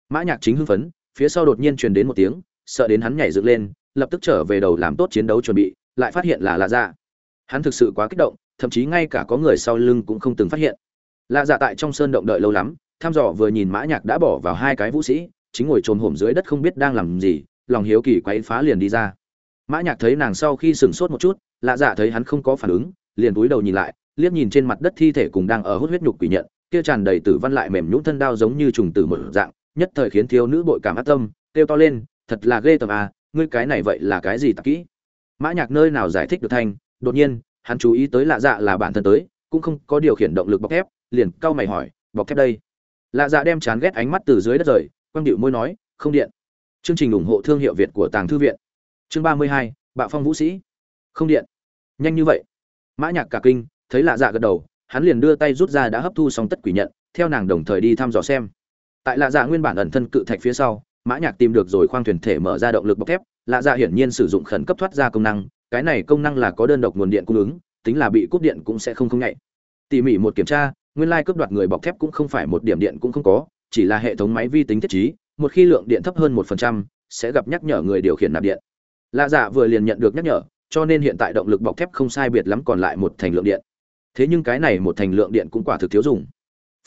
Mã nhạc chính hưng phấn, phía sau đột nhiên truyền đến một tiếng, sợ đến hắn nhảy dựng lên, lập tức trở về đầu làm tốt chiến đấu chuẩn bị, lại phát hiện là lạ dạ. Hắn thực sự quá kích động, thậm chí ngay cả có người sau lưng cũng không từng phát hiện. Lạ dạ tại trong sơn động đợi lâu lắm tham dò vừa nhìn mã nhạc đã bỏ vào hai cái vũ sĩ, chính ngồi trồm hổm dưới đất không biết đang làm gì, lòng hiếu kỳ quấy phá liền đi ra. Mã nhạc thấy nàng sau khi sừng sốt một chút, lạ dạ thấy hắn không có phản ứng, liền cúi đầu nhìn lại, liếc nhìn trên mặt đất thi thể cùng đang ở hút huyết nhục quỷ nhận, kia tràn đầy tử văn lại mềm nhũn thân đao giống như trùng tử một dạng, nhất thời khiến thiếu nữ bội cảm ác tâm, kêu to lên, thật là ghê tởm à ngươi cái này vậy là cái gì tạp kỹ? Mã nhạc nơi nào giải thích được thanh, đột nhiên, hắn chú ý tới lạ dạ là bản thân tới, cũng không có điều khiển động lực bọc thép, liền cau mày hỏi, bọc thép đây? Lạ dạ đem chán ghét ánh mắt từ dưới đất rời quang điệu môi nói, không điện. Chương trình ủng hộ thương hiệu việt của tàng thư viện. Chương ba mươi hai, bạo phong vũ sĩ. Không điện. Nhanh như vậy. Mã nhạc cả kinh, thấy lạ dạ gật đầu, hắn liền đưa tay rút ra đã hấp thu xong tất quỷ nhận, theo nàng đồng thời đi thăm dò xem. Tại lạ dạ nguyên bản ẩn thân cự thạch phía sau, mã nhạc tìm được rồi khoang thuyền thể mở ra động lực bọc thép, lạ dạ hiển nhiên sử dụng khẩn cấp thoát ra công năng, cái này công năng là có đơn độc nguồn điện cung ứng, tính là bị cúp điện cũng sẽ không không nhạy. Tỉ mỉ một kiểm tra nguyên lai cướp đoạt người bọc thép cũng không phải một điểm điện cũng không có, chỉ là hệ thống máy vi tính thiết trí, một khi lượng điện thấp hơn một phần trăm, sẽ gặp nhắc nhở người điều khiển nạp điện. Lạ dạ vừa liền nhận được nhắc nhở, cho nên hiện tại động lực bọc thép không sai biệt lắm còn lại một thành lượng điện. Thế nhưng cái này một thành lượng điện cũng quả thực thiếu dùng.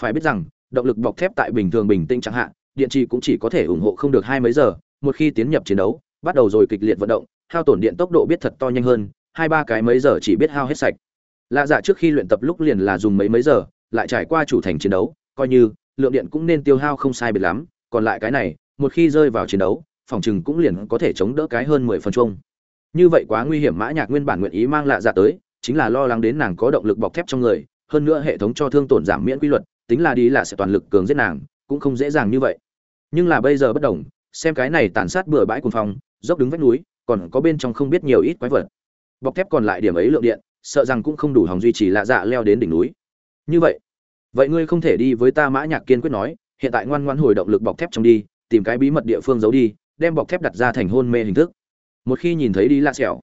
Phải biết rằng, động lực bọc thép tại bình thường bình tĩnh chẳng hạn, điện trì cũng chỉ có thể ủng hộ không được hai mấy giờ, một khi tiến nhập chiến đấu, bắt đầu rồi kịch liệt vận động, hao tổn điện tốc độ biết thật to nhanh hơn, hai ba cái mấy giờ chỉ biết hao hết sạch. Lạ dạ trước khi luyện tập lúc liền là dùng mấy mấy giờ lại trải qua chủ thành chiến đấu, coi như, lượng điện cũng nên tiêu hao không sai biệt lắm, còn lại cái này, một khi rơi vào chiến đấu, phòng chừng cũng liền có thể chống đỡ cái hơn mười phần chung. Như vậy quá nguy hiểm, mã nhạc nguyên bản nguyện ý mang lạ dạ tới, chính là lo lắng đến nàng có động lực bọc thép trong người, hơn nữa hệ thống cho thương tổn giảm miễn quy luật, tính là đi là sẽ toàn lực cường giết nàng, cũng không dễ dàng như vậy. Nhưng là bây giờ bất đồng, xem cái này tàn sát bừa bãi cuồng phong, dốc đứng vách núi, còn có bên trong không biết nhiều ít quái vật. Bọc thép còn lại điểm ấy lượng điện, sợ rằng cũng không đủ hòng duy trì lạ dạ leo đến đỉnh núi như vậy vậy ngươi không thể đi với ta mã nhạc kiên quyết nói, hiện tại ngoan ngoãn hồi động lực bọc thép trong đi, tìm cái bí mật địa phương giấu đi, đem bọc thép đặt ra thành hôn mê hình thức. Một khi nhìn thấy đi lạ sẹo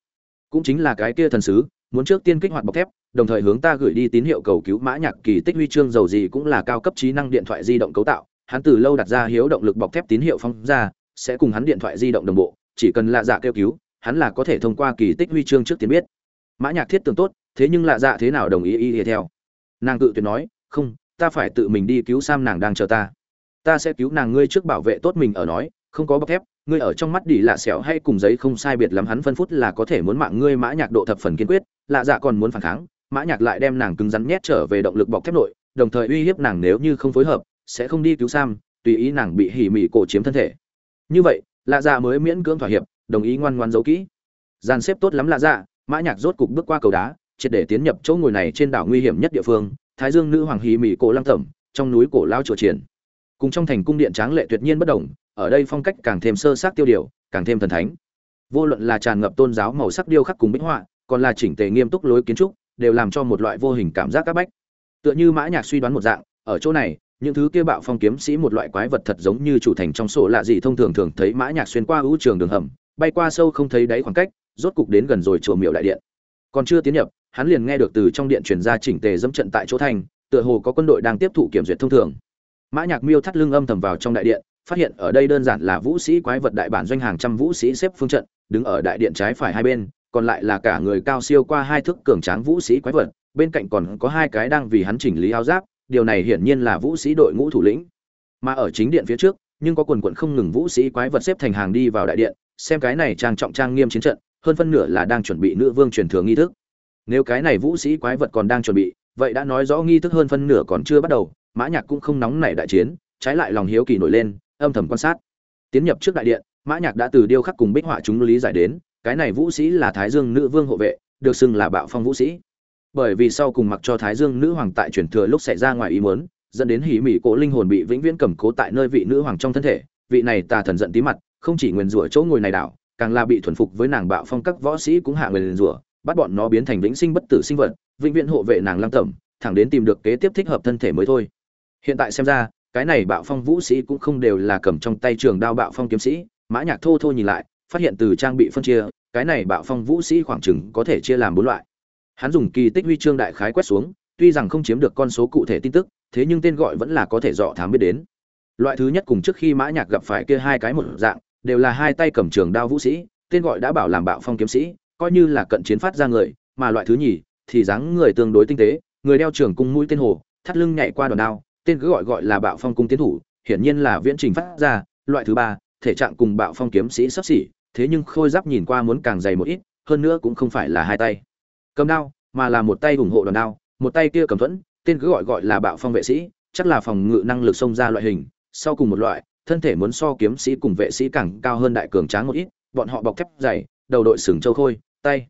cũng chính là cái kia thần sứ, muốn trước tiên kích hoạt bọc thép, đồng thời hướng ta gửi đi tín hiệu cầu cứu mã nhạc kỳ tích huy chương dầu gì cũng là cao cấp trí năng điện thoại di động cấu tạo. Hắn từ lâu đặt ra hiếu động lực bọc thép tín hiệu phóng ra, sẽ cùng hắn điện thoại di động đồng bộ, chỉ cần lạ dạ kêu cứu, hắn là có thể thông qua kỳ tích huy chương trước tiên biết. Mã nhạc thiết tưởng tốt, thế nhưng lạ dạ thế nào đồng ý y theo nàng cự tuyệt nói, không, ta phải tự mình đi cứu sam nàng đang chờ ta. Ta sẽ cứu nàng ngươi trước bảo vệ tốt mình ở nói, không có bọc thép, ngươi ở trong mắt đi lạ xẻo hay cùng giấy không sai biệt lắm hắn phân phút là có thể muốn mạng ngươi mã nhạc độ thập phần kiên quyết, lạ dạ còn muốn phản kháng, mã nhạc lại đem nàng cứng rắn nhét trở về động lực bọc thép nội, đồng thời uy hiếp nàng nếu như không phối hợp, sẽ không đi cứu sam, tùy ý nàng bị hỉ mị cổ chiếm thân thể. Như vậy, lạ dạ mới miễn cưỡng thỏa hiệp, đồng ý ngoan ngoan giấu kỹ. Gian xếp tốt lắm lạ dạ mã nhạc rốt cục bước qua cầu đá triệt để tiến nhập chỗ ngồi này trên đảo nguy hiểm nhất địa phương, thái dương nữ hoàng hí mỹ cổ lăng tẩm trong núi cổ lao chùa triển cùng trong thành cung điện tráng lệ tuyệt nhiên bất động, ở đây phong cách càng thêm sơ sát tiêu điều, càng thêm thần thánh. Vô luận là tràn ngập tôn giáo màu sắc điêu khắc cùng bích họa, còn là chỉnh tề nghiêm túc lối kiến trúc, đều làm cho một loại vô hình cảm giác các bách. Tựa như mã nhạc suy đoán một dạng, ở chỗ này, những thứ kia bạo phong kiếm sĩ một loại quái vật thật giống như chủ thành trong sổ lạ gì thông thường thường thấy mã nhạc xuyên qua ưu trường đường hầm, bay qua sâu không thấy đáy khoảng cách, rốt cục đến gần rồi chùa miệu đại điện. Còn chưa tiến nhập hắn liền nghe được từ trong điện truyền ra chỉnh tề dẫm trận tại chỗ thành, tựa hồ có quân đội đang tiếp thụ kiểm duyệt thông thường. Mã nhạc miêu thắt lưng âm thầm vào trong đại điện, phát hiện ở đây đơn giản là vũ sĩ quái vật đại bản doanh hàng trăm vũ sĩ xếp phương trận, đứng ở đại điện trái phải hai bên, còn lại là cả người cao siêu qua hai thước cường tráng vũ sĩ quái vật, bên cạnh còn có hai cái đang vì hắn chỉnh lý áo giáp, điều này hiển nhiên là vũ sĩ đội ngũ thủ lĩnh. Mà ở chính điện phía trước, nhưng có quần quần không ngừng vũ sĩ quái vật xếp thành hàng đi vào đại điện, xem cái này trang trọng trang nghiêm chiến trận, hơn phân nửa là đang chuẩn bị nữ vương truyền thừa nghi thức nếu cái này vũ sĩ quái vật còn đang chuẩn bị, vậy đã nói rõ nghi thức hơn phân nửa còn chưa bắt đầu, mã nhạc cũng không nóng nảy đại chiến, trái lại lòng hiếu kỳ nổi lên, âm thầm quan sát. Tiến nhập trước đại điện, mã nhạc đã từ điêu khắc cùng bích họa chúng lý giải đến, cái này vũ sĩ là thái dương nữ vương hộ vệ, được xưng là bạo phong vũ sĩ. Bởi vì sau cùng mặc cho thái dương nữ hoàng tại truyền thừa lúc xảy ra ngoài ý muốn, dẫn đến hỉ mỉ cổ linh hồn bị vĩnh viễn cầm cố tại nơi vị nữ hoàng trong thân thể, vị này tà thần giận tí mặt, không chỉ nguyền rủa chỗ ngồi này đảo, càng là bị thuần phục với nàng bạo phong các võ sĩ cũng hạ nguyền rủa bắt bọn nó biến thành vĩnh sinh bất tử sinh vật, vĩnh viễn hộ vệ nàng lăng tẩm, thẳng đến tìm được kế tiếp thích hợp thân thể mới thôi. Hiện tại xem ra, cái này bạo phong vũ sĩ cũng không đều là cầm trong tay trường đao bạo phong kiếm sĩ, mã nhạc thô thô nhìn lại, phát hiện từ trang bị phân chia, cái này bạo phong vũ sĩ khoảng chừng có thể chia làm bốn loại. Hắn dùng kỳ tích huy chương đại khái quét xuống, tuy rằng không chiếm được con số cụ thể tin tức, thế nhưng tên gọi vẫn là có thể dọ thám biết đến. Loại thứ nhất cùng trước khi mã nhạc gặp phải kia hai cái một dạng, đều là hai tay cầm trường đao vũ sĩ, tên gọi đã bảo làm bạo phong kiếm sĩ coi như là cận chiến phát ra người, mà loại thứ nhì thì dáng người tương đối tinh tế, người đeo trường cung mũi tên hồ, thắt lưng nhảy qua đòn đao, tên cứ gọi gọi là bạo phong cung tiến thủ, hiển nhiên là viễn trình phát ra, loại thứ ba, thể trạng cùng bạo phong kiếm sĩ sắp xỉ, thế nhưng khôi giáp nhìn qua muốn càng dày một ít, hơn nữa cũng không phải là hai tay. Cầm đao, mà là một tay ủng hộ đòn đao, một tay kia cầm thuẫn, tên cứ gọi gọi là bạo phong vệ sĩ, chắc là phòng ngự năng lực xông ra loại hình, sau cùng một loại, thân thể muốn so kiếm sĩ cùng vệ sĩ càng cao hơn đại cường tráng một ít, bọn họ bọc thép dày đầu đội sừng châu khôi, tay.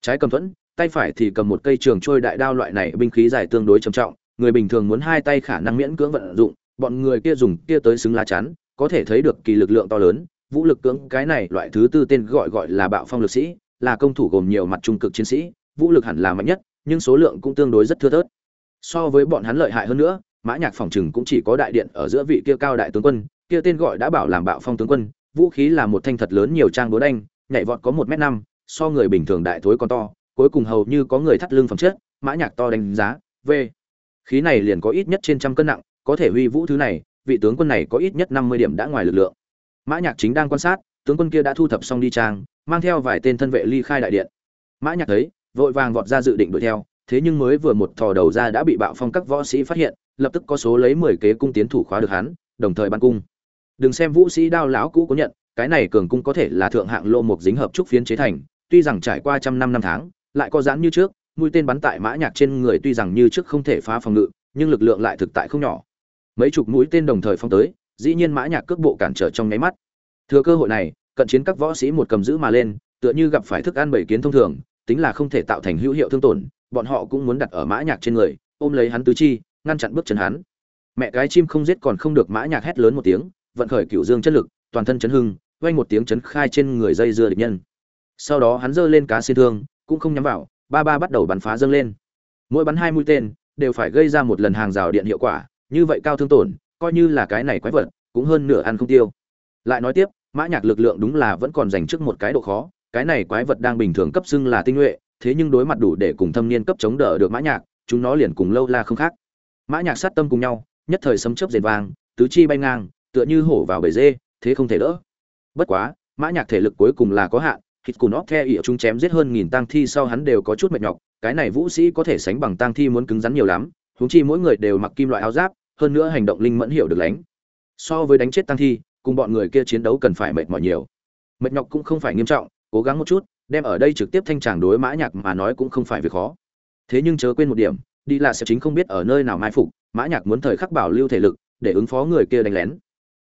Trái cầm thuẫn, tay phải thì cầm một cây trường trôi đại đao loại này binh khí dài tương đối trầm trọng, người bình thường muốn hai tay khả năng miễn cưỡng vận dụng, bọn người kia dùng kia tới xứng lá chắn, có thể thấy được kỳ lực lượng to lớn, vũ lực cưỡng, cái này loại thứ tư tên gọi gọi là bạo phong lực sĩ, là công thủ gồm nhiều mặt trung cực chiến sĩ, vũ lực hẳn là mạnh nhất, nhưng số lượng cũng tương đối rất thưa thớt. So với bọn hắn lợi hại hơn nữa, mã nhạc phòng trừng cũng chỉ có đại điện ở giữa vị kia cao đại tướng quân, kia tên gọi đã bảo làm bạo phong tướng quân, vũ khí là một thanh thật lớn nhiều trang búa đanh nhảy vọt có một m năm, so người bình thường đại thối còn to, cuối cùng hầu như có người thắt lưng phẩm chất, mã nhạc to đánh giá, v. Khí này liền có ít nhất trên trăm cân nặng, có thể huy vũ thứ này, vị tướng quân này có ít nhất năm mươi điểm đã ngoài lực lượng. Mã nhạc chính đang quan sát, tướng quân kia đã thu thập xong đi trang, mang theo vài tên thân vệ ly khai đại điện. Mã nhạc thấy, vội vàng vọt ra dự định đuổi theo, thế nhưng mới vừa một thò đầu ra đã bị bạo phong các võ sĩ phát hiện, lập tức có số lấy mười kế cung tiến thủ khóa được hắn, đồng thời ban cung. Đừng xem vũ sĩ đao lão cũ có nhận cái này cường cung có thể là thượng hạng lô mục dính hợp trúc phiến chế thành, tuy rằng trải qua trăm năm năm tháng, lại có giãn như trước, mũi tên bắn tại mã nhạc trên người tuy rằng như trước không thể phá phòng ngự, nhưng lực lượng lại thực tại không nhỏ. Mấy chục mũi tên đồng thời phong tới, dĩ nhiên mã nhạc cước bộ cản trở trong nháy mắt. Thừa cơ hội này, cận chiến các võ sĩ một cầm giữ mà lên, tựa như gặp phải thức ăn bảy kiến thông thường, tính là không thể tạo thành hữu hiệu thương tổn, bọn họ cũng muốn đặt ở mã nhạc trên người, ôm lấy hắn tứ chi, ngăn chặn bước chân hắn. Mẹ cái chim không giết còn không được mã nhạc hét lớn một tiếng, vận khởi cửu dương chất lực, toàn thân chấn hưng vang một tiếng chấn khai trên người dây dưa địch nhân. Sau đó hắn giơ lên cá xin thương, cũng không nhắm vào, ba ba bắt đầu bắn phá dâng lên. Mỗi bắn hai mũi tên, đều phải gây ra một lần hàng rào điện hiệu quả, như vậy cao thương tổn, coi như là cái này quái vật, cũng hơn nửa ăn không tiêu. Lại nói tiếp, mã nhạc lực lượng đúng là vẫn còn dành trước một cái độ khó, cái này quái vật đang bình thường cấp xưng là tinh nhuệ, thế nhưng đối mặt đủ để cùng thâm niên cấp chống đỡ được mã nhạc, chúng nó liền cùng lâu la không khác. Mã nhạc sát tâm cùng nhau, nhất thời sấm chớp rền vang, tứ chi bay ngang, tựa như hổ vào bể dê, thế không thể đỡ bất quá, mã nhạc thể lực cuối cùng là có hạn hít cùn óc the ỉa chúng chém giết hơn nghìn tang thi sau hắn đều có chút mệt nhọc, cái này vũ sĩ có thể sánh bằng tang thi muốn cứng rắn nhiều lắm, huống chi mỗi người đều mặc kim loại áo giáp, hơn nữa hành động linh mẫn hiểu được lánh. So với đánh chết tang thi, cùng bọn người kia chiến đấu cần phải mệt mỏi nhiều. Mệt nhọc cũng không phải nghiêm trọng, cố gắng một chút, đem ở đây trực tiếp thanh tràng đối mã nhạc mà nói cũng không phải việc khó. Thế nhưng chớ quên một điểm, đi là sẽ chính không biết ở nơi nào mai phục, mã nhạc muốn thời khắc bảo lưu thể lực, để ứng phó người kia đánh lén.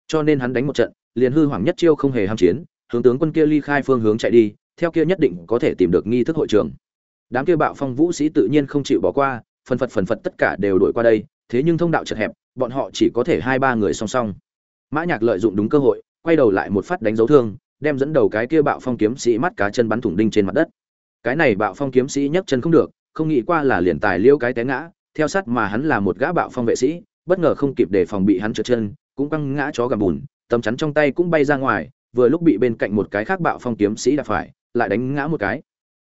Cho nên hắn đánh một trận liền hư hoàng nhất chiêu không hề ham chiến, hướng tướng quân kia ly khai phương hướng chạy đi, theo kia nhất định có thể tìm được nghi thức hội trường. Đám kia bạo phong vũ sĩ tự nhiên không chịu bỏ qua, phần phật phần phật tất cả đều đuổi qua đây, thế nhưng thông đạo chật hẹp, bọn họ chỉ có thể hai ba người song song. Mã nhạc lợi dụng đúng cơ hội, quay đầu lại một phát đánh dấu thương, đem dẫn đầu cái kia bạo phong kiếm sĩ mắt cá chân bắn thủng đinh trên mặt đất. Cái này bạo phong kiếm sĩ nhấc chân không được, không nghĩ qua là liền tài liêu cái té ngã, theo sát mà hắn là một gã bạo phong vệ sĩ, bất ngờ không kịp để phòng bị hắn trượt chân, cũng quăng ngã chó gầm bùn tấm chắn trong tay cũng bay ra ngoài, vừa lúc bị bên cạnh một cái khác bạo phong kiếm sĩ đạp phải, lại đánh ngã một cái.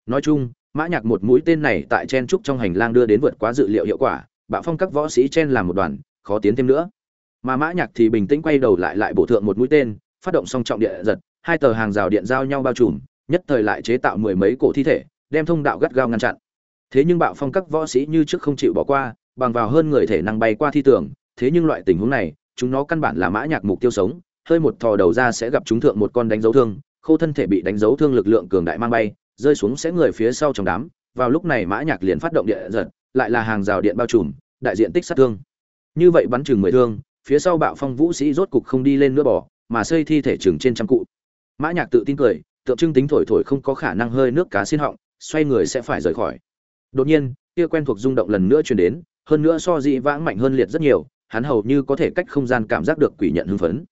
Nói chung, mã nhạc một mũi tên này tại chen trúc trong hành lang đưa đến vượt quá dự liệu hiệu quả, bạo phong các võ sĩ chen làm một đoàn, khó tiến thêm nữa. Mà mã nhạc thì bình tĩnh quay đầu lại lại bổ thượng một mũi tên, phát động song trọng địa giật, hai tờ hàng rào điện giao nhau bao trùm, nhất thời lại chế tạo mười mấy cổ thi thể, đem thông đạo gắt gao ngăn chặn. Thế nhưng bạo phong các võ sĩ như trước không chịu bỏ qua, bằng vào hơn người thể năng bay qua thi tường, thế nhưng loại tình huống này, chúng nó căn bản là mã nhạc mục tiêu sống hơi một thò đầu ra sẽ gặp chúng thượng một con đánh dấu thương khô thân thể bị đánh dấu thương lực lượng cường đại mang bay, rơi xuống sẽ người phía sau trong đám, vào lúc này mã nhạc liền phát động địa giật, lại là hàng rào điện bao trùm, đại diện tích sát thương. Như vậy bắn chừng mười thương, phía sau bạo phong vũ sĩ rốt cục không đi lên nữa bỏ, mà xây thi thể chừng trên trăm cụ. Mã nhạc tự tin cười, tượng trưng tính thổi thổi không có khả năng hơi nước cá xin họng, xoay người sẽ phải rời khỏi. Đột nhiên, kia quen thuộc rung động lần nữa truyền đến, hơn nữa so dị vãng mạnh hơn liệt rất nhiều, hắn hầu như có thể cách không gian cảm giác được quỷ nhận hưng phấn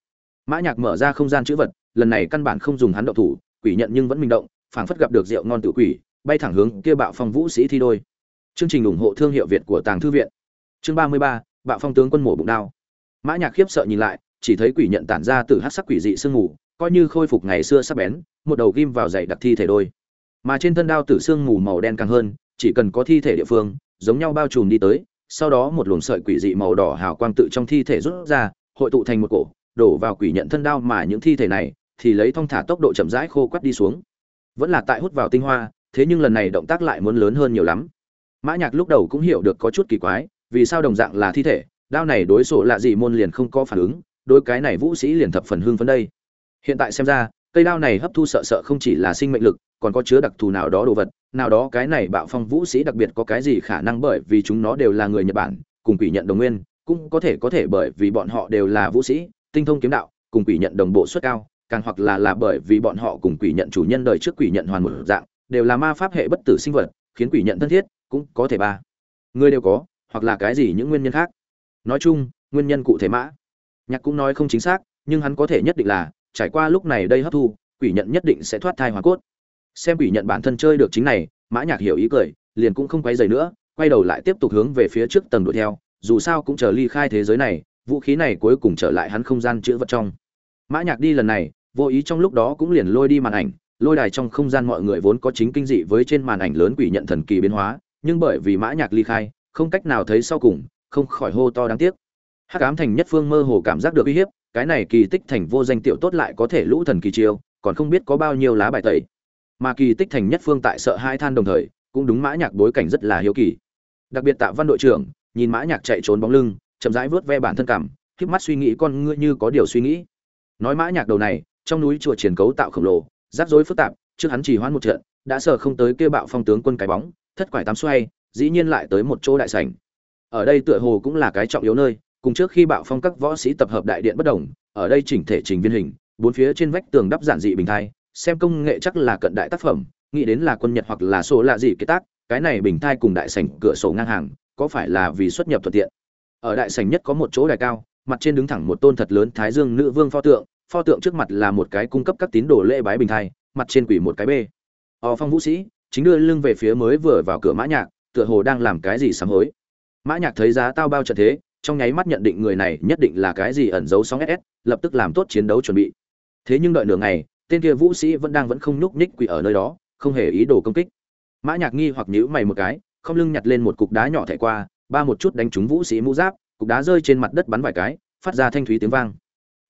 mã nhạc mở ra không gian chữ vật, lần này căn bản không dùng hắn động thủ, quỷ nhận nhưng vẫn minh động, phảng phất gặp được rượu ngon tự quỷ, bay thẳng hướng kia bạo phong vũ sĩ thi đôi. Chương trình ủng hộ thương hiệu việt của tàng thư viện. Chương ba mươi ba, bạo phong tướng quân mổ bụng đao. Mã nhạc khiếp sợ nhìn lại, chỉ thấy quỷ nhận tản ra từ hắc sắc quỷ dị sương mù, coi như khôi phục ngày xưa sắc bén, một đầu ghim vào dày đặc thi thể đôi. Mà trên thân đao tử sương mù màu đen càng hơn, chỉ cần có thi thể địa phương, giống nhau bao trùm đi tới, sau đó một luồng sợi quỷ dị màu đỏ hào quang tự trong thi thể rút ra, hội tụ thành một cổ đổ vào quỷ nhận thân đao mà những thi thể này thì lấy thong thả tốc độ chậm rãi khô quắt đi xuống. Vẫn là tại hút vào tinh hoa, thế nhưng lần này động tác lại muốn lớn hơn nhiều lắm. Mã nhạc lúc đầu cũng hiểu được có chút kỳ quái, vì sao đồng dạng là thi thể, đao này đối sổ lạ gì môn liền không có phản ứng đối cái này vũ sĩ liền thập phần hưng phấn đây. Hiện tại xem ra, cây đao này hấp thu sợ sợ không chỉ là sinh mệnh lực, còn có chứa đặc thù nào đó đồ vật, nào đó cái này bạo phong vũ sĩ đặc biệt có cái gì khả năng bởi vì chúng nó đều là người nhật bản, cùng quỷ nhận đồng nguyên, cũng có thể có thể bởi vì bọn họ đều là vũ sĩ tinh thông kiếm đạo, cùng quỷ nhận đồng bộ suất cao, càng hoặc là là bởi vì bọn họ cùng quỷ nhận chủ nhân đời trước quỷ nhận hoàn một dạng, đều là ma pháp hệ bất tử sinh vật, khiến quỷ nhận thân thiết, cũng có thể ba. Người đều có, hoặc là cái gì những nguyên nhân khác. Nói chung, nguyên nhân cụ thể mã. Nhạc cũng nói không chính xác, nhưng hắn có thể nhất định là, trải qua lúc này đây hấp thu, quỷ nhận nhất định sẽ thoát thai hóa cốt. Xem quỷ nhận bản thân chơi được chính này, mã nhạc hiểu ý cười, liền cũng không quay giày nữa, quay đầu lại tiếp tục hướng về phía trước tầng đuổi theo, dù sao cũng chờ ly khai thế giới này vũ khí này cuối cùng trở lại hắn không gian chứa vật trong. Mã nhạc đi lần này, vô ý trong lúc đó cũng liền lôi đi màn ảnh, lôi đài trong không gian mọi người vốn có chính kinh dị với trên màn ảnh lớn quỷ nhận thần kỳ biến hóa, nhưng bởi vì mã nhạc ly khai, không cách nào thấy sau cùng, không khỏi hô to đáng tiếc. Hắc ám thành nhất phương mơ hồ cảm giác được uy hiếp, cái này kỳ tích thành vô danh tiểu tốt lại có thể lũ thần kỳ chiêu, còn không biết có bao nhiêu lá bài tẩy. Mà kỳ tích thành nhất phương tại sợ hai than đồng thời, cũng đúng mã nhạc bối cảnh rất là hiếu kỳ. Đặc biệt tạ văn đội trưởng, nhìn mã nhạc chạy trốn bóng lưng chậm rãi vớt ve bản thân cảm khép mắt suy nghĩ con ngươi như có điều suy nghĩ. Nói mã nhạc đầu này, trong núi chùa triển cấu tạo khổng lồ, rắc rối phức tạp, trước hắn chỉ hoãn một trận, đã sợ không tới kêu bạo phong tướng quân cái bóng, thất quải tám xoay, dĩ nhiên lại tới một chỗ đại sảnh. Ở đây tựa hồ cũng là cái trọng yếu nơi, cùng trước khi bạo phong các võ sĩ tập hợp đại điện bất đồng, ở đây chỉnh thể trình viên hình, bốn phía trên vách tường đắp giản dị bình thai, xem công nghệ chắc là cận đại tác phẩm, nghĩ đến là quân nhật hoặc là số lạ gì cái tác, cái này bình thai cùng đại sảnh cửa sổ ngang hàng, có phải là vì xuất nhập thuận tiện? Ở đại sảnh nhất có một chỗ đài cao, mặt trên đứng thẳng một tôn thật lớn thái dương nữ vương pho tượng pho tượng trước mặt là một cái cung cấp các tín đồ lễ bái bình thai, mặt trên quỷ một cái bê. Ò phong vũ sĩ, chính đưa lưng về phía mới vừa vào cửa mã nhạc, tựa hồ đang làm cái gì sám hối. Mã nhạc thấy giá tao bao trận thế, trong nháy mắt nhận định người này nhất định là cái gì ẩn giấu sóng ss lập tức làm tốt chiến đấu chuẩn bị. Thế nhưng đợi nửa ngày, tên kia vũ sĩ vẫn đang vẫn không nhúc nhích quỷ ở nơi đó, không hề ý đồ công kích. Mã nhạc nghi hoặc nhíu mày một cái, không lưng nhặt lên một cục đá nhỏ thẻ qua ba một chút đánh trúng vũ sĩ mũ giáp, cục đá rơi trên mặt đất bắn vài cái, phát ra thanh thúy tiếng vang.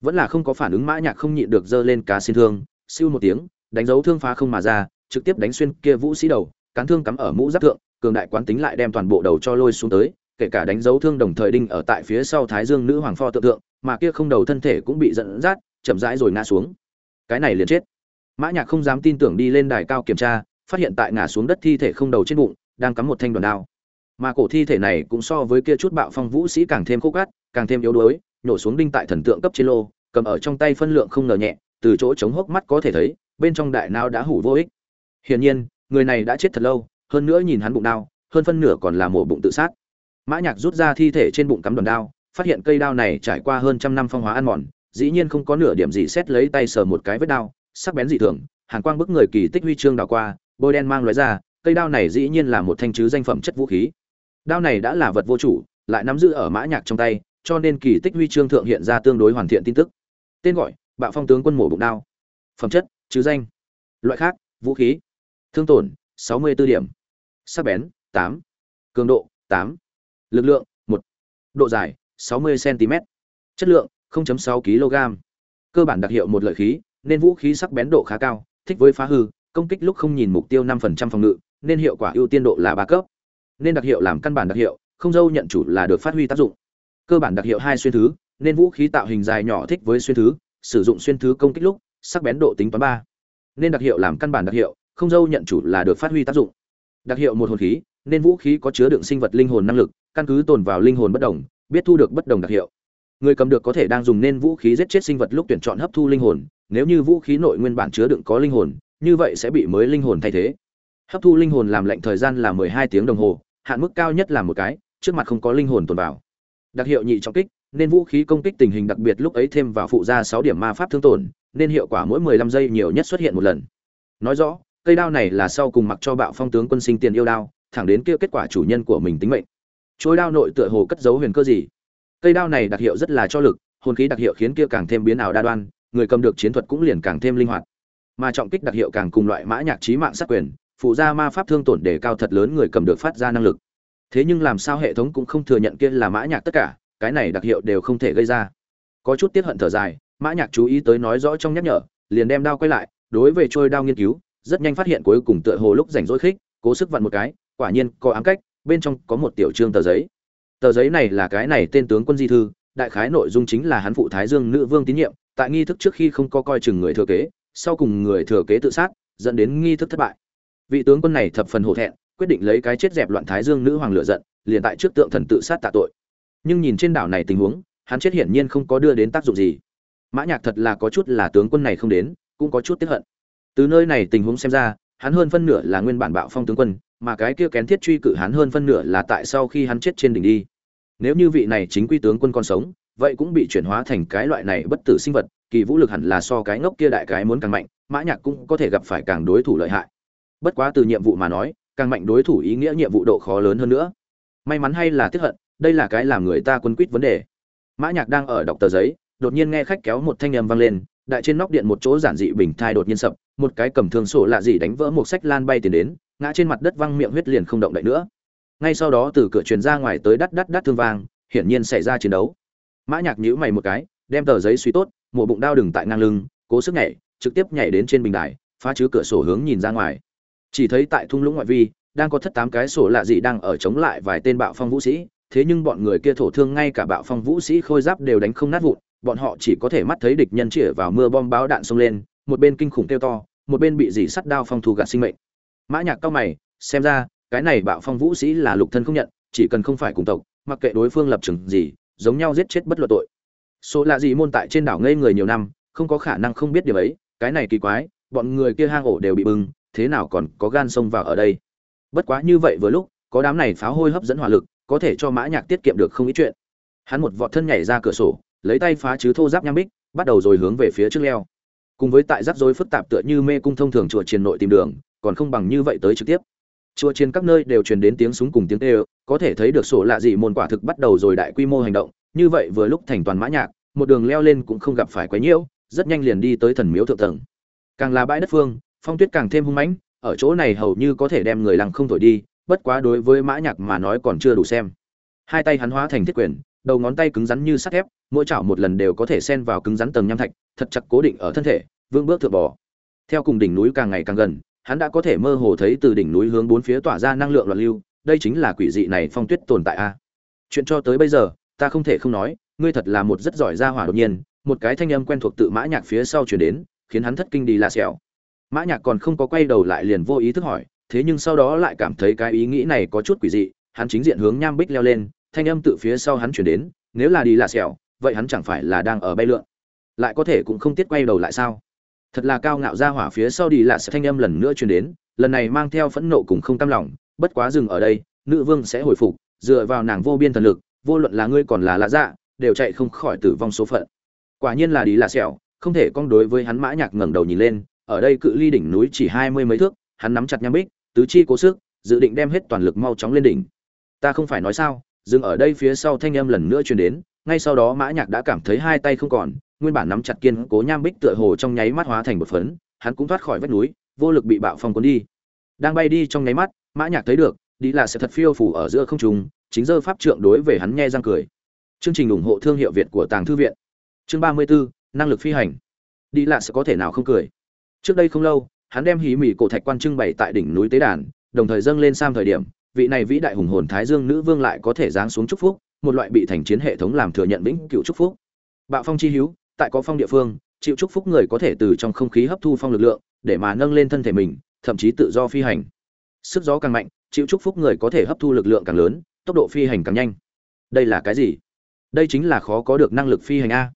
Vẫn là không có phản ứng mã nhạc không nhịn được giơ lên cá xin thương, siêu một tiếng, đánh dấu thương phá không mà ra, trực tiếp đánh xuyên kia vũ sĩ đầu, cán thương cắm ở mũ giáp thượng, cường đại quán tính lại đem toàn bộ đầu cho lôi xuống tới, kể cả đánh dấu thương đồng thời đinh ở tại phía sau thái dương nữ hoàng pho tượng tượng mà kia không đầu thân thể cũng bị dẫn dắt, chậm rãi rồi ngã xuống. Cái này liền chết. Mã nhạc không dám tin tưởng đi lên đài cao kiểm tra, phát hiện tại ngã xuống đất thi thể không đầu trên bụng, đang cắm một thanh đoàn đao mà cổ thi thể này cũng so với kia chút bạo phong vũ sĩ càng thêm khô cát càng thêm yếu đuối, nổ xuống đinh tại thần tượng cấp trên lô, cầm ở trong tay phân lượng không ngờ nhẹ, từ chỗ chống hốc mắt có thể thấy, bên trong đại não đã hủ vô ích. Hiển nhiên, người này đã chết thật lâu, hơn nữa nhìn hắn bụng đao hơn phân nửa còn là mổ bụng tự sát. Mã nhạc rút ra thi thể trên bụng cắm đòn đao, phát hiện cây đao này trải qua hơn trăm năm phong hóa ăn mòn, dĩ nhiên không có nửa điểm gì xét lấy tay sờ một cái vết đao, sắc bén dị thường, hàn quang bức người kỳ tích huy chương đào qua, bôi đen mang lóe ra, cây đao này dĩ nhiên là một thanh chứ danh phẩm chất vũ khí đao này đã là vật vô chủ, lại nắm giữ ở mã nhạc trong tay, cho nên kỳ tích huy chương thượng hiện ra tương đối hoàn thiện tin tức. Tên gọi, bạo phong tướng quân mổ bụng đao. Phẩm chất chứ danh. Loại khác, vũ khí. Thương tổn 64 điểm. Sắc bén 8. cường độ 8. lực lượng 1. độ dài 60 cm chất lượng 0.6 kg cơ bản đặc hiệu một lợi khí, nên vũ khí sắc bén độ khá cao, thích với phá hư, công kích lúc không nhìn mục tiêu 5% phòng ngự, nên hiệu quả ưu tiên độ là ba cấp nên đặc hiệu làm căn bản đặc hiệu, không dâu nhận chủ là được phát huy tác dụng. Cơ bản đặc hiệu hai xuyên thứ, nên vũ khí tạo hình dài nhỏ thích với xuyên thứ, sử dụng xuyên thứ công kích lúc, sắc bén độ tính toán ba. Nên đặc hiệu làm căn bản đặc hiệu, không dâu nhận chủ là được phát huy tác dụng. Đặc hiệu một hồn khí, nên vũ khí có chứa đựng sinh vật linh hồn năng lực, căn cứ tồn vào linh hồn bất đồng, biết thu được bất đồng đặc hiệu. Người cầm được có thể đang dùng nên vũ khí giết chết sinh vật lúc tuyển chọn hấp thu linh hồn, nếu như vũ khí nội nguyên bản chứa đựng có linh hồn, như vậy sẽ bị mới linh hồn thay thế. Hấp thu linh hồn làm lệnh thời gian là 12 tiếng đồng hồ hạn mức cao nhất là một cái, trước mặt không có linh hồn tồn vào. Đặc hiệu nhị trọng kích, nên vũ khí công kích tình hình đặc biệt lúc ấy thêm vào phụ ra sáu điểm ma pháp thương tổn, nên hiệu quả mỗi 15 giây nhiều nhất xuất hiện một lần. Nói rõ, cây đao này là sau cùng mặc cho bạo phong tướng quân sinh tiền yêu đao, thẳng đến kia kết quả chủ nhân của mình tính mệnh. Trôi đao nội tựa hồ cất giấu huyền cơ gì? Cây đao này đặc hiệu rất là cho lực, hồn khí đặc hiệu khiến kia càng thêm biến ảo đa đoan, người cầm được chiến thuật cũng liền càng thêm linh hoạt. Mà trọng kích đặc hiệu càng cùng loại mã nhạc trí mạng sát quyền phụ gia ma pháp thương tổn để cao thật lớn người cầm được phát ra năng lực. Thế nhưng làm sao hệ thống cũng không thừa nhận kia là mã nhạc tất cả, cái này đặc hiệu đều không thể gây ra. Có chút tiếc hận thở dài, mã nhạc chú ý tới nói rõ trong nhắc nhở, liền đem đao quay lại, đối về trôi đao nghiên cứu, rất nhanh phát hiện cuối cùng tựa hồ lúc rảnh rỗi khích, cố sức vặn một cái, quả nhiên có ám cách, bên trong có một tiểu trương tờ giấy. Tờ giấy này là cái này tên tướng quân di thư, đại khái nội dung chính là hắn phụ thái dương nữ vương tín nhiệm, tại nghi thức trước khi không có coi chừng người thừa kế, sau cùng người thừa kế tự sát, dẫn đến nghi thức thất bại vị tướng quân này thập phần hổ thẹn, quyết định lấy cái chết dẹp loạn thái dương nữ hoàng lựa giận, liền tại trước tượng thần tự sát tạ tội. Nhưng nhìn trên đảo này tình huống, hắn chết hiển nhiên không có đưa đến tác dụng gì. Mã nhạc thật là có chút là tướng quân này không đến, cũng có chút tiếc hận. Từ nơi này tình huống xem ra, hắn hơn phân nửa là nguyên bản bạo phong tướng quân, mà cái kia kén thiết truy cự hắn hơn phân nửa là tại sau khi hắn chết trên đỉnh đi. Nếu như vị này chính quy tướng quân còn sống, vậy cũng bị chuyển hóa thành cái loại này bất tử sinh vật, kỳ vũ lực hẳn là so cái ngốc kia đại cái muốn càng mạnh, mã nhạc cũng có thể gặp phải càng đối thủ lợi hại bất quá từ nhiệm vụ mà nói, càng mạnh đối thủ ý nghĩa nhiệm vụ độ khó lớn hơn nữa. May mắn hay là tiếc hận, đây là cái làm người ta quân quýt vấn đề. Mã nhạc đang ở đọc tờ giấy, đột nhiên nghe khách kéo một thanh âm vang lên, đại trên nóc điện một chỗ giản dị bình thai đột nhiên sập, một cái cầm thương sổ lạ gì đánh vỡ một sách lan bay tiền đến, ngã trên mặt đất văng miệng huyết liền không động đậy nữa. Ngay sau đó từ cửa truyền ra ngoài tới đắt đắt đắt thương vang, hiển nhiên xảy ra chiến đấu. Mã nhạc nhíu mày một cái, đem tờ giấy suy tốt một bụng đao đừng tại ngang lưng, cố sức nhảy, trực tiếp nhảy đến trên bình đài, phá chứ cửa sổ hướng nhìn ra ngoài chỉ thấy tại thung lũng ngoại vi, đang có thất tám cái sổ lạ gì đang ở chống lại vài tên bạo phong vũ sĩ, thế nhưng bọn người kia thổ thương ngay cả bạo phong vũ sĩ khôi giáp đều đánh không nát vụn, bọn họ chỉ có thể mắt thấy địch nhân chĩa vào mưa bom báo đạn xông lên, một bên kinh khủng kêu to, một bên bị dì sắt đao phong thu gạt sinh mệnh. Mã nhạc cao mày, xem ra, cái này bạo phong vũ sĩ là lục thân không nhận, chỉ cần không phải cùng tộc, mặc kệ đối phương lập trường gì, giống nhau giết chết bất luận tội. Số lạ gì môn tại trên đảo ngây người nhiều năm, không có khả năng không biết điều ấy, cái này kỳ quái, bọn người kia hang ổ đều bị bừng thế nào còn có gan xông vào ở đây? Bất quá như vậy vừa lúc, có đám này pháo hôi hấp dẫn hỏa lực, có thể cho mã nhạc tiết kiệm được không ít chuyện. Hắn một vọt thân nhảy ra cửa sổ, lấy tay phá chứ thô giáp nham bích, bắt đầu rồi hướng về phía trước leo. Cùng với tại rắc rối phức tạp tựa như mê cung thông thường chùa triền nội tìm đường, còn không bằng như vậy tới trực tiếp. Chùa triền các nơi đều truyền đến tiếng súng cùng tiếng tê có thể thấy được sổ lạ gì môn quả thực bắt đầu rồi đại quy mô hành động. Như vậy vừa lúc thành toàn mã nhạc, một đường leo lên cũng không gặp phải quấy nhiễu, rất nhanh liền đi tới thần miếu thượng tầng. Càng là bãi đất phương phong tuyết càng thêm hung mãnh, ở chỗ này hầu như có thể đem người lăng không thổi đi, bất quá đối với mã nhạc mà nói còn chưa đủ xem. Hai tay hắn hóa thành thiết quyền, đầu ngón tay cứng rắn như sắt thép, mỗi chảo một lần đều có thể xen vào cứng rắn tầng nham thạch, thật chặt cố định ở thân thể vương bước thượng bò. Theo cùng đỉnh núi càng ngày càng gần, hắn đã có thể mơ hồ thấy từ đỉnh núi hướng bốn phía tỏa ra năng lượng loạn lưu, đây chính là quỷ dị này phong tuyết tồn tại a. Chuyện cho tới bây giờ, ta không thể không nói, ngươi thật là một rất giỏi gia hỏa đột nhiên, một cái thanh âm quen thuộc tự mã nhạc phía sau truyền đến, khiến hắn thất kinh đi là sẹo mã nhạc còn không có quay đầu lại liền vô ý thức hỏi thế nhưng sau đó lại cảm thấy cái ý nghĩ này có chút quỷ dị hắn chính diện hướng nham bích leo lên thanh âm tự phía sau hắn truyền đến nếu là đi là sẹo, vậy hắn chẳng phải là đang ở bay lượn. Lại có thể cũng không tiết quay đầu lại sao? Thật là cao ngạo ra hỏa phía sau đi là sẽ thanh âm lần nữa truyền đến lần này mang theo phẫn nộ cùng không cam lòng bất quá dừng ở đây nữ vương sẽ hồi phục dựa vào nàng vô biên thần lực vô luận là ngươi còn là lạ dạ đều chạy không khỏi tử vong số phận. Quả nhiên là đi là sẹo không thể con đối với hắn mã nhạc ngẩng đầu nhìn lên ở đây cự ly đỉnh núi chỉ hai mươi mấy thước hắn nắm chặt nham bích tứ chi cố sức dự định đem hết toàn lực mau chóng lên đỉnh. Ta không phải nói sao dừng ở đây phía sau thanh âm lần nữa truyền đến ngay sau đó mã nhạc đã cảm thấy hai tay không còn nguyên bản nắm chặt kiên cố nham bích tựa hồ trong nháy mắt hóa thành một phấn hắn cũng thoát khỏi vách núi vô lực bị bạo phong cuốn đi. Đang bay đi trong nháy mắt mã nhạc thấy được đi là sẽ thật phiêu phù ở giữa không trung chính giờ pháp trượng đối về hắn nghe răng cười. Chương trình ủng hộ thương hiệu việt của tàng thư viện. Chương ba mươi 34, năng lực phi hành. Đi là sẽ có thể nào không cười? Trước đây không lâu, hắn đem hí mỉ cổ thạch quan trưng bày tại đỉnh núi tế đàn, đồng thời dâng lên sam thời điểm, vị này vĩ đại hùng hồn thái dương nữ vương lại có thể giáng xuống chúc phúc, một loại bị thành chiến hệ thống làm thừa nhận vĩnh cựu chúc phúc. Bạo phong chi hữu, tại có phong địa phương, chịu chúc phúc người có thể từ trong không khí hấp thu phong lực lượng, để mà nâng lên thân thể mình, thậm chí tự do phi hành. Sức gió càng mạnh, chịu chúc phúc người có thể hấp thu lực lượng càng lớn, tốc độ phi hành càng nhanh. Đây là cái gì? Đây chính là khó có được năng lực phi hành a.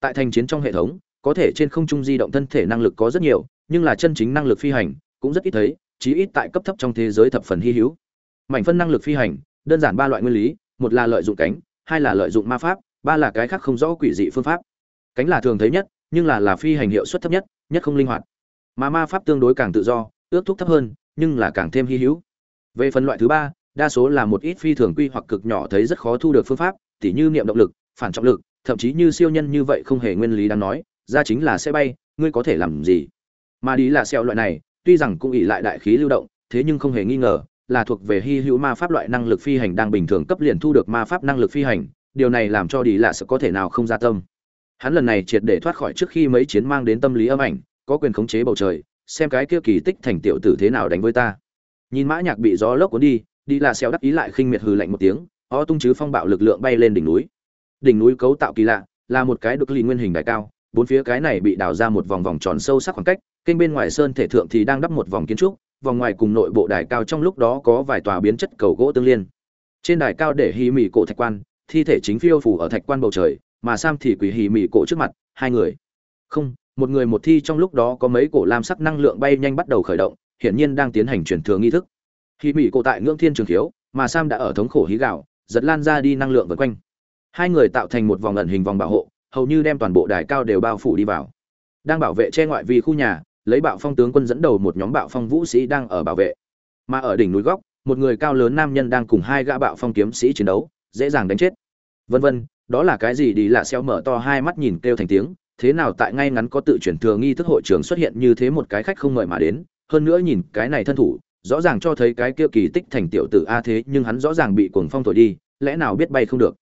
Tại thành chiến trong hệ thống có thể trên không trung di động thân thể năng lực có rất nhiều, nhưng là chân chính năng lực phi hành cũng rất ít thấy, chí ít tại cấp thấp trong thế giới thập phần hy hữu. Mảnh phân năng lực phi hành, đơn giản ba loại nguyên lý, một là lợi dụng cánh, hai là lợi dụng ma pháp, ba là cái khác không rõ quỷ dị phương pháp. Cánh là thường thấy nhất, nhưng là là phi hành hiệu suất thấp nhất nhất không linh hoạt. Mà ma pháp tương đối càng tự do, ước thúc thấp hơn, nhưng là càng thêm hy hữu. Về phần loại thứ ba, đa số là một ít phi thường quy hoặc cực nhỏ thấy rất khó thu được phương pháp, tỉ như niệm động lực, phản trọng lực, thậm chí như siêu nhân như vậy không hề nguyên lý đang nói ra chính là sẽ bay, ngươi có thể làm gì? Mà đi là xeo loại này, tuy rằng cũng ỉ lại đại khí lưu động, thế nhưng không hề nghi ngờ, là thuộc về hy hữu ma pháp loại năng lực phi hành đang bình thường cấp liền thu được ma pháp năng lực phi hành, điều này làm cho đi là sẽ có thể nào không ra tâm. Hắn lần này triệt để thoát khỏi trước khi mấy chiến mang đến tâm lý âm ảnh, có quyền khống chế bầu trời, xem cái kia kỳ tích thành tiểu tử thế nào đánh với ta. Nhìn mã nhạc bị gió lốc cuốn đi đi là xeo đắc ý lại khinh miệt hừ lạnh một tiếng o tung chứ phong bạo lực lượng bay lên đỉnh núi. Đỉnh núi cấu tạo kỳ lạ, là một cái được lì nguyên hình đại cao bốn phía cái này bị đào ra một vòng vòng tròn sâu sắc khoảng cách, kênh bên ngoài sơn thể thượng thì đang đắp một vòng kiến trúc, vòng ngoài cùng nội bộ đài cao trong lúc đó có vài tòa biến chất cầu gỗ tương liên. Trên đài cao để hì mì cổ thạch quan, thi thể chính phiêu phủ ở thạch quan bầu trời, mà sam thì quỳ hì mì cổ trước mặt, hai người. Không, một người một thi trong lúc đó có mấy cổ lam sắc năng lượng bay nhanh bắt đầu khởi động, hiển nhiên đang tiến hành chuyển thừa nghi thức. Hì mì cổ tại ngưỡng thiên trường thiếu mà sam đã ở thống khổ hí gạo, giật lan ra đi năng lượng vượt quanh. Hai người tạo thành một vòng ẩn hình vòng bảo hộ hầu như đem toàn bộ đài cao đều bao phủ đi vào. Đang bảo vệ che ngoại vi khu nhà, lấy bạo phong tướng quân dẫn đầu một nhóm bạo phong vũ sĩ đang ở bảo vệ. Mà ở đỉnh núi góc, một người cao lớn nam nhân đang cùng hai gã bạo phong kiếm sĩ chiến đấu, dễ dàng đánh chết. Vân vân, đó là cái gì đi lạ xeo mở to hai mắt nhìn kêu thành tiếng, thế nào tại ngay ngắn có tự chuyển thừa nghi thức hội trường xuất hiện như thế một cái khách không mời mà đến, hơn nữa nhìn cái này thân thủ, rõ ràng cho thấy cái kia kỳ tích thành tiểu tử a thế, nhưng hắn rõ ràng bị cuồng phong thổi đi, lẽ nào biết bay không được.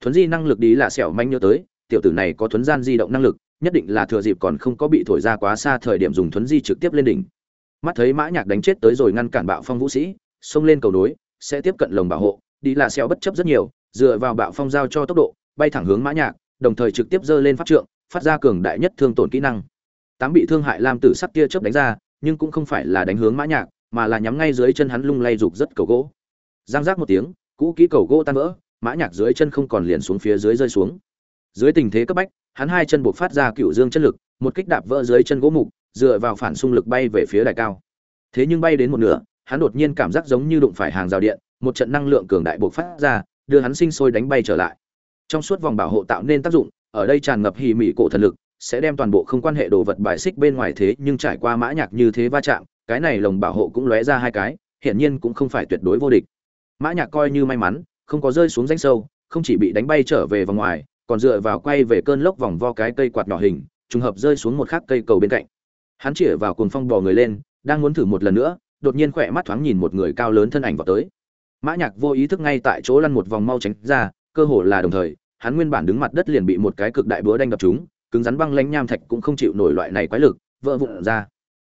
Thuấn di năng lực đi là sẹo manh nhớ tới tiểu tử này có thuấn gian di động năng lực, nhất định là thừa dịp còn không có bị thổi ra quá xa thời điểm dùng thuấn di trực tiếp lên đỉnh. Mắt thấy mã nhạc đánh chết tới rồi ngăn cản bạo phong vũ sĩ, xông lên cầu nối, sẽ tiếp cận lồng bảo hộ, đi là xeo bất chấp rất nhiều, dựa vào bạo phong giao cho tốc độ, bay thẳng hướng mã nhạc, đồng thời trực tiếp rơi lên pháp trượng, phát ra cường đại nhất thương tổn kỹ năng. Tám bị thương hại lam tử sắc kia chớp đánh ra, nhưng cũng không phải là đánh hướng mã nhạc, mà là nhắm ngay dưới chân hắn lung lay rục rất cầu gỗ. Giang giác một tiếng, cũ kỹ cầu gỗ tan vỡ, mã nhạc dưới chân không còn liền xuống phía dưới rơi xuống dưới tình thế cấp bách, hắn hai chân buộc phát ra cựu dương chân lực, một kích đạp vỡ dưới chân gỗ mục, dựa vào phản xung lực bay về phía đài cao. Thế nhưng bay đến một nửa, hắn đột nhiên cảm giác giống như đụng phải hàng rào điện, một trận năng lượng cường đại buộc phát ra, đưa hắn sinh sôi đánh bay trở lại. Trong suốt vòng bảo hộ tạo nên tác dụng, ở đây tràn ngập hì mị cổ thần lực, sẽ đem toàn bộ không quan hệ đồ vật bài xích bên ngoài thế nhưng trải qua mã nhạc như thế va chạm, cái này lồng bảo hộ cũng lóe ra hai cái, hiển nhiên cũng không phải tuyệt đối vô địch. Mã nhạc coi như may mắn, không có rơi xuống danh sâu, không chỉ bị đánh bay trở về vòng ngoài còn dựa vào quay về cơn lốc vòng vo cái cây quạt nhỏ hình, trùng hợp rơi xuống một khắc cây cầu bên cạnh. Hắn chĩa vào cuồng phong bò người lên, đang muốn thử một lần nữa, đột nhiên khỏe mắt thoáng nhìn một người cao lớn thân ảnh vào tới. Mã nhạc vô ý thức ngay tại chỗ lăn một vòng mau tránh ra, cơ hồ là đồng thời, hắn nguyên bản đứng mặt đất liền bị một cái cực đại búa đanh đập trúng, cứng rắn băng lánh nham thạch cũng không chịu nổi loại này quái lực, vỡ vụn ra.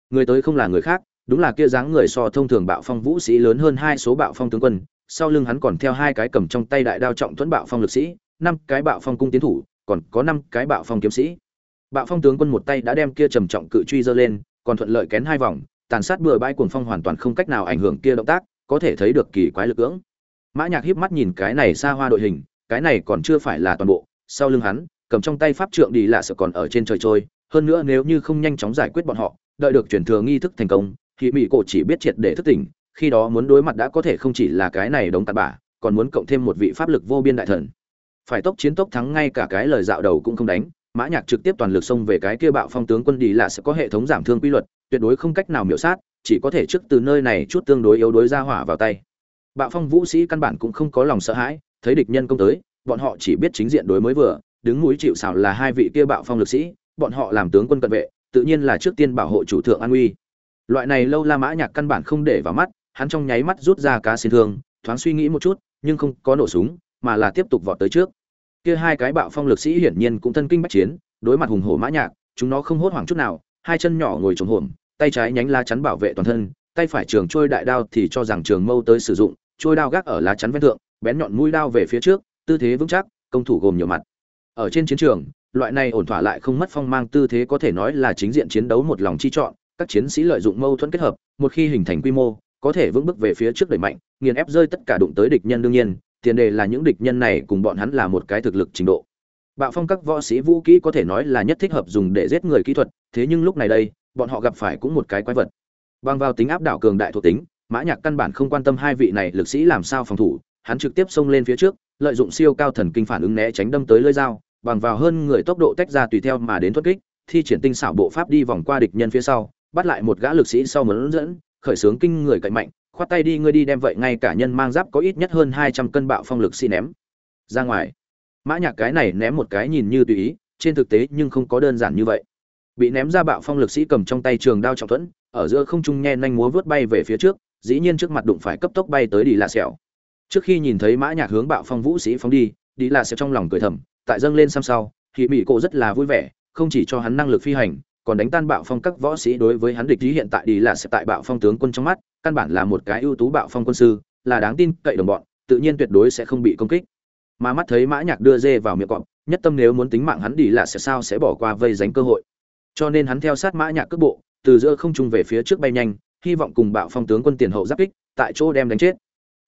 Người tới không là người khác, đúng là kia dáng người so thông thường bạo phong vũ sĩ lớn hơn hai số bạo phong tướng quân, sau lưng hắn còn theo hai cái cầm trong tay đại đao trọng thuẫn bạo phong lực sĩ năm cái bạo phong cung tiến thủ, còn có năm cái bạo phong kiếm sĩ. Bạo phong tướng quân một tay đã đem kia trầm trọng cự truy dơ lên, còn thuận lợi kén hai vòng, tàn sát bừa bãi cuồng phong hoàn toàn không cách nào ảnh hưởng kia động tác, có thể thấy được kỳ quái lực cưỡng. Mã nhạc híp mắt nhìn cái này xa hoa đội hình, cái này còn chưa phải là toàn bộ, sau lưng hắn, cầm trong tay pháp trượng đi lạ sợ còn ở trên trời trôi, hơn nữa nếu như không nhanh chóng giải quyết bọn họ, đợi được chuyển thừa nghi thức thành công, thì mỹ cổ chỉ biết triệt để thức tỉnh, khi đó muốn đối mặt đã có thể không chỉ là cái này đống tạt bả, còn muốn cộng thêm một vị pháp lực vô biên đại thần phải tốc chiến tốc thắng ngay cả cái lời dạo đầu cũng không đánh, mã nhạc trực tiếp toàn lực xông về cái kia bạo phong tướng quân đi là sẽ có hệ thống giảm thương quy luật, tuyệt đối không cách nào miểu sát, chỉ có thể trước từ nơi này chút tương đối yếu đối ra hỏa vào tay. Bạo phong vũ sĩ căn bản cũng không có lòng sợ hãi, thấy địch nhân công tới, bọn họ chỉ biết chính diện đối mới vừa, đứng núi chịu sào là hai vị kia bạo phong lực sĩ, bọn họ làm tướng quân cận vệ, tự nhiên là trước tiên bảo hộ chủ thượng an uy. Loại này lâu la mã nhạc căn bản không để vào mắt, hắn trong nháy mắt rút ra cá xin thương, thoáng suy nghĩ một chút, nhưng không có nổ súng, mà là tiếp tục vọt tới trước kia hai cái bạo phong lực sĩ hiển nhiên cũng thân kinh bách chiến, đối mặt hùng hổ mã nhạc, chúng nó không hốt hoảng chút nào, hai chân nhỏ ngồi trồng hổm, tay trái nhánh lá chắn bảo vệ toàn thân, tay phải trường trôi đại đao thì cho rằng trường mâu tới sử dụng, trôi đao gác ở lá chắn ven thượng, bén nhọn mũi đao về phía trước, tư thế vững chắc, công thủ gồm nhiều mặt. Ở trên chiến trường, loại này ổn thỏa lại không mất phong mang tư thế có thể nói là chính diện chiến đấu một lòng chi chọn, các chiến sĩ lợi dụng mâu thuẫn kết hợp, một khi hình thành quy mô, có thể vững bước về phía trước đẩy mạnh, nghiền ép rơi tất cả đụng tới địch nhân đương nhiên tiền đề là những địch nhân này cùng bọn hắn là một cái thực lực trình độ. Bạo phong các võ sĩ vũ kỹ có thể nói là nhất thích hợp dùng để giết người kỹ thuật, thế nhưng lúc này đây, bọn họ gặp phải cũng một cái quái vật. Bằng vào tính áp đảo cường đại thuộc tính, mã nhạc căn bản không quan tâm hai vị này lực sĩ làm sao phòng thủ, hắn trực tiếp xông lên phía trước, lợi dụng siêu cao thần kinh phản ứng né tránh đâm tới lưỡi dao, bằng vào hơn người tốc độ tách ra tùy theo mà đến thoát kích, thi triển tinh xảo bộ pháp đi vòng qua địch nhân phía sau, bắt lại một gã lực sĩ sau mấn dẫn, khởi sướng kinh người cậy mạnh khoát tay đi, ngươi đi đem vậy ngay cả nhân mang giáp có ít nhất hơn hai trăm cân bạo phong lực sĩ ném. Ra ngoài. Mã nhạc cái này ném một cái nhìn như tùy ý, trên thực tế nhưng không có đơn giản như vậy. Bị ném ra bạo phong lực sĩ cầm trong tay trường đao trọng thuẫn, ở giữa không trung nhen nhanh múa vớt bay về phía trước, dĩ nhiên trước mặt đụng phải cấp tốc bay tới đi lạ sẹo. Trước khi nhìn thấy mã nhạc hướng bạo phong vũ sĩ phóng đi đi lạ sẹo trong lòng cười thầm, tại dâng lên xăm sau thì mỹ cổ rất là vui vẻ, không chỉ cho hắn năng lực phi hành, còn đánh tan bạo phong các võ sĩ đối với hắn địch ý hiện tại đi là sẽ tại bạo phong tướng quân trong mắt căn bản là một cái ưu tú bạo phong quân sư, là đáng tin cậy đồng bọn, tự nhiên tuyệt đối sẽ không bị công kích. Mà mắt thấy mã nhạc đưa dê vào miệng cọp, nhất tâm nếu muốn tính mạng hắn đi là sẽ sao sẽ bỏ qua vây dánh cơ hội. Cho nên hắn theo sát mã nhạc cước bộ, từ giữa không trung về phía trước bay nhanh, hy vọng cùng bạo phong tướng quân tiền hậu giáp kích, tại chỗ đem đánh chết.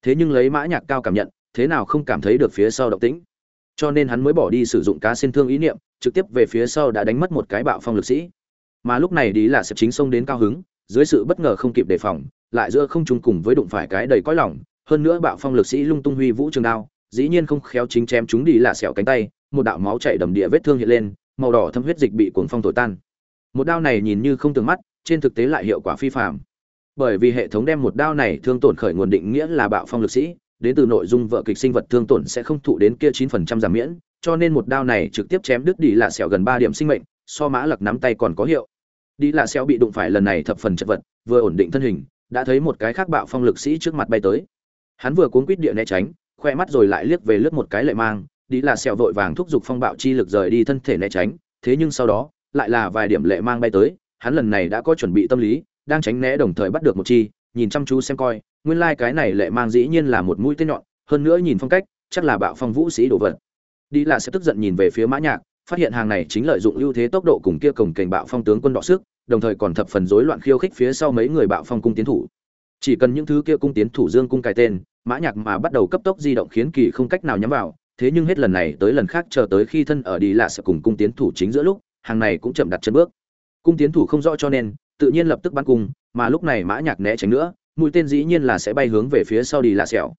Thế nhưng lấy mã nhạc cao cảm nhận, thế nào không cảm thấy được phía sau động tĩnh. Cho nên hắn mới bỏ đi sử dụng cá xin thương ý niệm, trực tiếp về phía sau đã đánh mất một cái bạo phong lực sĩ. Mà lúc này đi là sập chính xông đến cao hứng, dưới sự bất ngờ không kịp đề phòng lại giữa không trung cùng với đụng phải cái đầy cõi lỏng hơn nữa bạo phong lực sĩ lung tung huy vũ trường đao, dĩ nhiên không khéo chính chém chúng đi là sẹo cánh tay, một đạo máu chảy đầm địa vết thương hiện lên, màu đỏ thâm huyết dịch bị cuồng phong thổi tan. Một đao này nhìn như không tường mắt, trên thực tế lại hiệu quả phi phàm. Bởi vì hệ thống đem một đao này thương tổn khởi nguồn định nghĩa là bạo phong lực sĩ, đến từ nội dung vợ kịch sinh vật thương tổn sẽ không thụ đến kia chín phần trăm giảm miễn, cho nên một đao này trực tiếp chém đứt đi là sẹo gần ba điểm sinh mệnh, so mã lặc nắm tay còn có hiệu. Đi là sẹo bị đụng phải lần này thập phần chật vật, vừa ổn định thân hình đã thấy một cái khác bạo phong lực sĩ trước mặt bay tới. Hắn vừa cuốn quýt địa né tránh, khoe mắt rồi lại liếc về lướt một cái lệ mang, đi là sẹo vội vàng thúc giục phong bạo chi lực rời đi thân thể né tránh, thế nhưng sau đó, lại là vài điểm lệ mang bay tới, hắn lần này đã có chuẩn bị tâm lý, đang tránh né đồng thời bắt được một chi, nhìn chăm chú xem coi, nguyên lai cái này lệ mang dĩ nhiên là một mũi tên nhọn, hơn nữa nhìn phong cách, chắc là bạo phong vũ sĩ đồ vật. Đi là sẽ tức giận nhìn về phía mã nhạc, phát hiện hàng này chính lợi dụng ưu thế tốc độ cùng kia cổng kềnh bạo phong tướng quân đọ sức đồng thời còn thập phần rối loạn khiêu khích phía sau mấy người bạo phong cung tiến thủ. Chỉ cần những thứ kia cung tiến thủ dương cung cài tên, mã nhạc mà bắt đầu cấp tốc di động khiến kỳ không cách nào nhắm vào, thế nhưng hết lần này tới lần khác chờ tới khi thân ở đi là sẽ cùng cung tiến thủ chính giữa lúc, hàng này cũng chậm đặt chân bước. Cung tiến thủ không rõ cho nên, tự nhiên lập tức bắn cung, mà lúc này mã nhạc né tránh nữa, mũi tên dĩ nhiên là sẽ bay hướng về phía sau đi lạ sẹo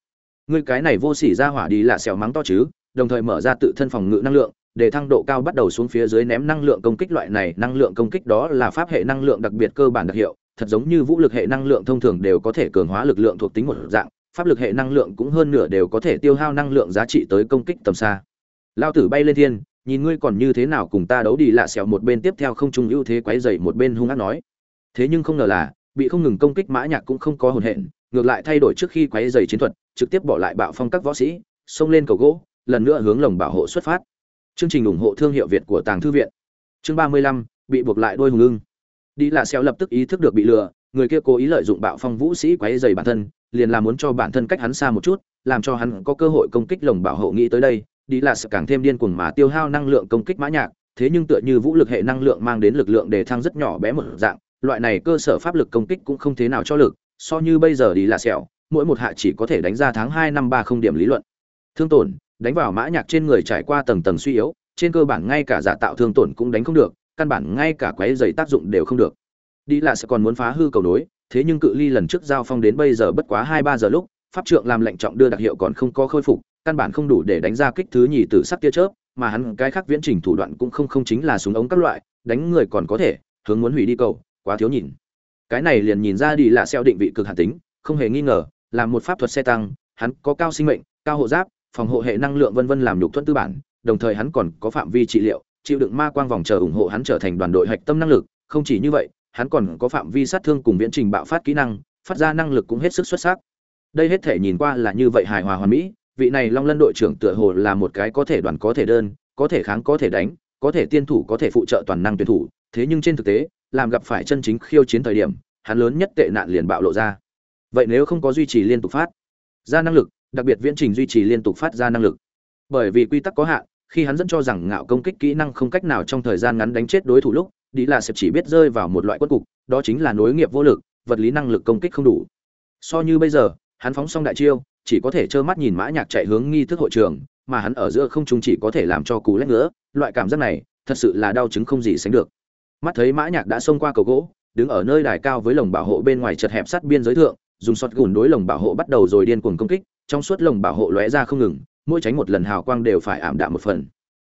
ngươi cái này vô sỉ ra hỏa đi lạ sẹo mắng to chứ, đồng thời mở ra tự thân phòng ngự năng lượng để thăng độ cao bắt đầu xuống phía dưới ném năng lượng công kích loại này, năng lượng công kích đó là pháp hệ năng lượng đặc biệt cơ bản đặc hiệu, thật giống như vũ lực hệ năng lượng thông thường đều có thể cường hóa lực lượng thuộc tính một dạng, pháp lực hệ năng lượng cũng hơn nửa đều có thể tiêu hao năng lượng giá trị tới công kích tầm xa. Lao tử bay lên thiên, nhìn ngươi còn như thế nào cùng ta đấu đi lạ xẻo một bên tiếp theo không trung ưu thế quấy dày một bên hung ác nói. Thế nhưng không ngờ là, bị không ngừng công kích mã nhạc cũng không có hồn hện, ngược lại thay đổi trước khi quấy dày chiến thuật, trực tiếp bỏ lại bạo phong các võ sĩ, xông lên cầu gỗ, lần nữa hướng lồng bảo hộ xuất phát chương trình ủng hộ thương hiệu việt của tàng thư viện. Chương ba mươi lăm, bị buộc lại đôi hùng lưng đi là xéo lập tức ý thức được bị lừa, người kia cố ý lợi dụng bạo phong vũ sĩ quấy rầy bản thân, liền là muốn cho bản thân cách hắn xa một chút, làm cho hắn có cơ hội công kích lồng bảo hộ nghĩ tới đây. Đi là sự càng thêm điên cuồng mà tiêu hao năng lượng công kích mã nhạc, thế nhưng tựa như vũ lực hệ năng lượng mang đến lực lượng để thăng rất nhỏ bé một dạng, loại này cơ sở pháp lực công kích cũng không thế nào cho lực, so như bây giờ đi là sẹo, mỗi một hạ chỉ có thể đánh ra tháng hai năm ba không điểm lý luận. Thương tổn đánh vào mã nhạc trên người trải qua tầng tầng suy yếu, trên cơ bản ngay cả giả tạo thương tổn cũng đánh không được, căn bản ngay cả quấy giày tác dụng đều không được. Đi là sẽ còn muốn phá hư cầu nối, thế nhưng cự ly lần trước giao phong đến bây giờ bất quá hai ba giờ lúc, pháp trượng làm lệnh trọng đưa đặc hiệu còn không có khôi phục, căn bản không đủ để đánh ra kích thứ nhì tử sắc tia chớp, mà hắn cái khác viễn trình thủ đoạn cũng không không chính là súng ống các loại, đánh người còn có thể, hướng muốn hủy đi cầu, quá thiếu nhìn. Cái này liền nhìn ra đi là xeo định vị cực hạn tính, không hề nghi ngờ làm một pháp thuật xe tăng, hắn có cao sinh mệnh, cao hộ giáp phòng hộ hệ năng lượng vân vân làm nhục thuận tư bản, đồng thời hắn còn có phạm vi trị liệu, chịu đựng ma quang vòng chờ ủng hộ hắn trở thành đoàn đội hạch tâm năng lực. Không chỉ như vậy, hắn còn có phạm vi sát thương cùng viễn trình bạo phát kỹ năng, phát ra năng lực cũng hết sức xuất sắc. Đây hết thể nhìn qua là như vậy hài hòa hoàn mỹ, vị này long lân đội trưởng tựa hồ là một cái có thể đoàn có thể đơn, có thể kháng có thể đánh, có thể tiên thủ có thể phụ trợ toàn năng tuyển thủ. Thế nhưng trên thực tế, làm gặp phải chân chính khiêu chiến thời điểm, hắn lớn nhất tệ nạn liền bạo lộ ra. Vậy nếu không có duy trì liên tục phát ra năng lực đặc biệt viễn trình duy trì liên tục phát ra năng lực. Bởi vì quy tắc có hạn, khi hắn dẫn cho rằng ngạo công kích kỹ năng không cách nào trong thời gian ngắn đánh chết đối thủ lúc đi là sẽ chỉ biết rơi vào một loại quất cục, đó chính là nối nghiệp vô lực, vật lý năng lực công kích không đủ. So như bây giờ, hắn phóng xong đại chiêu, chỉ có thể trơ mắt nhìn mã nhạc chạy hướng nghi thức hội trường, mà hắn ở giữa không trung chỉ có thể làm cho cú lét nữa loại cảm giác này, thật sự là đau chứng không gì sánh được. Mắt thấy mã nhạc đã xông qua cầu gỗ, đứng ở nơi đài cao với lồng bảo hộ bên ngoài chật hẹp sát biên giới thượng, dùng sọt gùn đối lồng bảo hộ bắt đầu rồi điên cuồng công kích trong suốt lồng bảo hộ lóe ra không ngừng, mỗi tránh một lần hào quang đều phải ảm đạm một phần.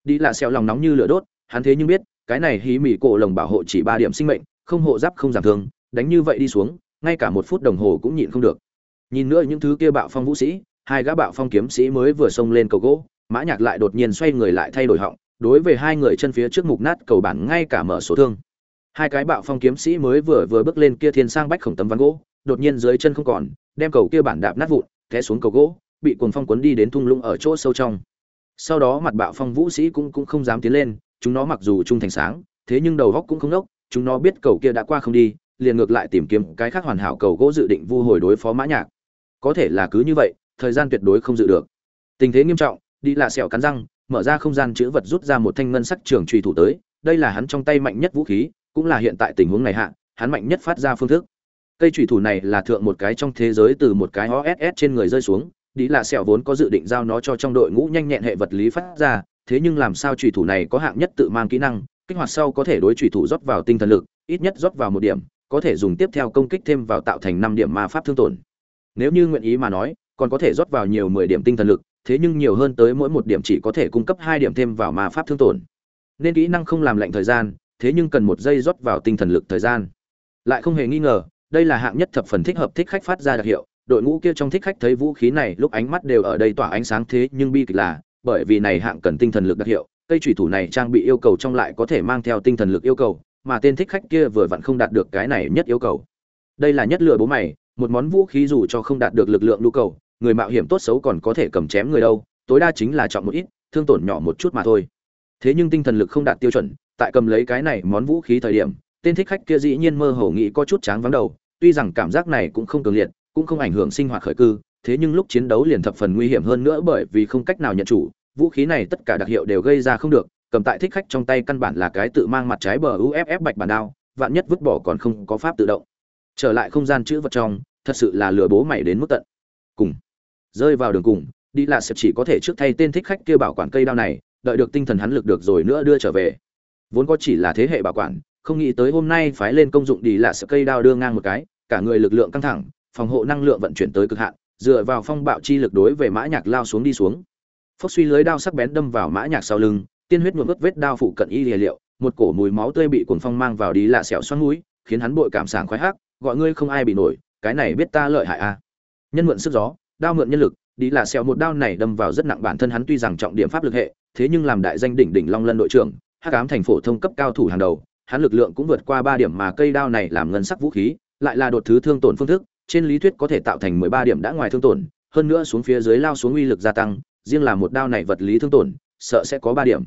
Đi là xeo lòng nóng như lửa đốt, hắn thế nhưng biết, cái này hí mỉ cổ lồng bảo hộ chỉ ba điểm sinh mệnh, không hộ giáp không giảm thương, đánh như vậy đi xuống, ngay cả một phút đồng hồ cũng nhịn không được. Nhìn nữa những thứ kia bạo phong vũ sĩ, hai gã bạo phong kiếm sĩ mới vừa xông lên cầu gỗ, mã nhạc lại đột nhiên xoay người lại thay đổi họng, đối với hai người chân phía trước mục nát cầu bản ngay cả mở số thương. Hai cái bạo phong kiếm sĩ mới vừa vừa bước lên kia thiên sang bách khổng tấm ván gỗ, đột nhiên dưới chân không còn, đem cầu kia bản đạp nát vụn té xuống cầu gỗ, bị cuồng phong cuốn đi đến thung lũng ở chỗ sâu trong. Sau đó mặt bạo phong vũ sĩ cũng cũng không dám tiến lên, chúng nó mặc dù trung thành sáng, thế nhưng đầu góc cũng không nốc chúng nó biết cầu kia đã qua không đi, liền ngược lại tìm kiếm cái khác hoàn hảo cầu gỗ dự định vu hồi đối phó mã nhạc. Có thể là cứ như vậy, thời gian tuyệt đối không dự được. Tình thế nghiêm trọng, đi là sẹo cắn răng, mở ra không gian chữ vật rút ra một thanh ngân sắc trường truy thủ tới, đây là hắn trong tay mạnh nhất vũ khí, cũng là hiện tại tình huống này hạ, hắn mạnh nhất phát ra phương thức cây truy thủ này là thượng một cái trong thế giới từ một cái oss trên người rơi xuống đi là sẹo vốn có dự định giao nó cho trong đội ngũ nhanh nhẹn hệ vật lý phát ra, thế nhưng làm sao truy thủ này có hạng nhất tự mang kỹ năng, kích hoạt sau có thể đối truy thủ rót vào tinh thần lực, ít nhất rót vào một điểm, có thể dùng tiếp theo công kích thêm vào tạo thành năm điểm ma pháp thương tổn. Nếu như nguyện ý mà nói, còn có thể rót vào nhiều mười điểm tinh thần lực, thế nhưng nhiều hơn tới mỗi một điểm chỉ có thể cung cấp hai điểm thêm vào ma pháp thương tổn. Nên kỹ năng không làm lạnh thời gian, thế nhưng cần một giây rót vào tinh thần lực thời gian. Lại không hề nghi ngờ đây là hạng nhất thập phần thích hợp thích khách phát ra đặc hiệu. Đội ngũ kia trong thích khách thấy vũ khí này, lúc ánh mắt đều ở đây tỏa ánh sáng thế nhưng bi kịch là, bởi vì này hạng cần tinh thần lực đặc hiệu, cây thủy thủ này trang bị yêu cầu trong lại có thể mang theo tinh thần lực yêu cầu, mà tên thích khách kia vừa vặn không đạt được cái này nhất yêu cầu. Đây là nhất lựa bố mày, một món vũ khí dù cho không đạt được lực lượng nhu cầu, người mạo hiểm tốt xấu còn có thể cầm chém người đâu, tối đa chính là chọn một ít, thương tổn nhỏ một chút mà thôi. Thế nhưng tinh thần lực không đạt tiêu chuẩn, tại cầm lấy cái này món vũ khí thời điểm, tên thích khách kia dĩ nhiên mơ hồ nghĩ có chút tráng vắng đầu tuy rằng cảm giác này cũng không cường liệt, cũng không ảnh hưởng sinh hoạt khởi cư, thế nhưng lúc chiến đấu liền thập phần nguy hiểm hơn nữa bởi vì không cách nào nhận chủ, vũ khí này tất cả đặc hiệu đều gây ra không được, cầm tại thích khách trong tay căn bản là cái tự mang mặt trái bờ uff bạch bản đao, vạn nhất vứt bỏ còn không có pháp tự động. Trở lại không gian chữ vật trong, thật sự là lừa bố mày đến mức tận. Cùng rơi vào đường cùng, đi là sẽ chỉ có thể trước thay tên thích khách kia bảo quản cây đao này, đợi được tinh thần hắn lực được rồi nữa đưa trở về. Vốn có chỉ là thế hệ bảo quản, không nghĩ tới hôm nay phái lên công dụng đi là sẽ cây đao đưa ngang một cái cả người lực lượng căng thẳng, phòng hộ năng lượng vận chuyển tới cực hạn, dựa vào phong bạo chi lực đối về mã nhạc lao xuống đi xuống phốc suy lưới đao sắc bén đâm vào mã nhạc sau lưng, tiên huyết nhuộm ướt vết đao phụ cận y lìa liệu, một cổ mùi máu tươi bị cuồng phong mang vào đi lạ sẹo xoắn mũi, khiến hắn bội cảm sảng khoái hắc, gọi ngươi không ai bị nổi, cái này biết ta lợi hại a à. nhân mượn sức gió, đao mượn nhân lực, đi là sẹo một đao này đâm vào rất nặng bản thân hắn tuy rằng trọng điểm pháp lực hệ, thế nhưng làm đại danh đỉnh đỉnh long lân đội trưởng, hắc ám thành phổ thông cấp cao thủ hàng đầu, hắn lực lượng cũng vượt qua ba điểm mà cây đao này làm ngân sắc vũ khí lại là đột thứ thương tổn phương thức, trên lý thuyết có thể tạo thành mười ba điểm đã ngoài thương tổn, hơn nữa xuống phía dưới lao xuống uy lực gia tăng, riêng là một đao này vật lý thương tổn, sợ sẽ có ba điểm.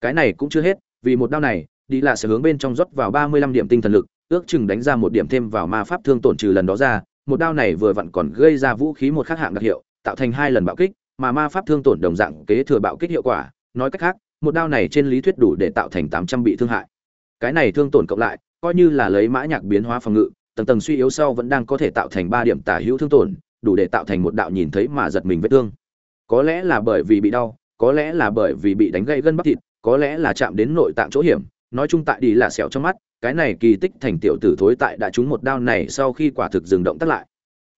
Cái này cũng chưa hết, vì một đao này, đi là sẽ hướng bên trong rót vào ba mươi lăm điểm tinh thần lực, ước chừng đánh ra một điểm thêm vào ma pháp thương tổn trừ lần đó ra, một đao này vừa vặn còn gây ra vũ khí một khác hạng đặc hiệu, tạo thành hai lần bạo kích, mà ma pháp thương tổn đồng dạng kế thừa bạo kích hiệu quả, nói cách khác, một đao này trên lý thuyết đủ để tạo thành tám trăm bị thương hại. Cái này thương tổn cộng lại, coi như là lấy mã nhạc biến hóa phòng ngự tầng tầng suy yếu sau vẫn đang có thể tạo thành ba điểm tả hữu thương tổn, đủ để tạo thành một đạo nhìn thấy mà giật mình vết thương. Có lẽ là bởi vì bị đau, có lẽ là bởi vì bị đánh gây gân bắp thịt, có lẽ là chạm đến nội tạng chỗ hiểm. Nói chung tại đi là sẹo trong mắt, cái này kỳ tích thành tiểu tử thối tại đã trúng một đao này sau khi quả thực dừng động tắt lại.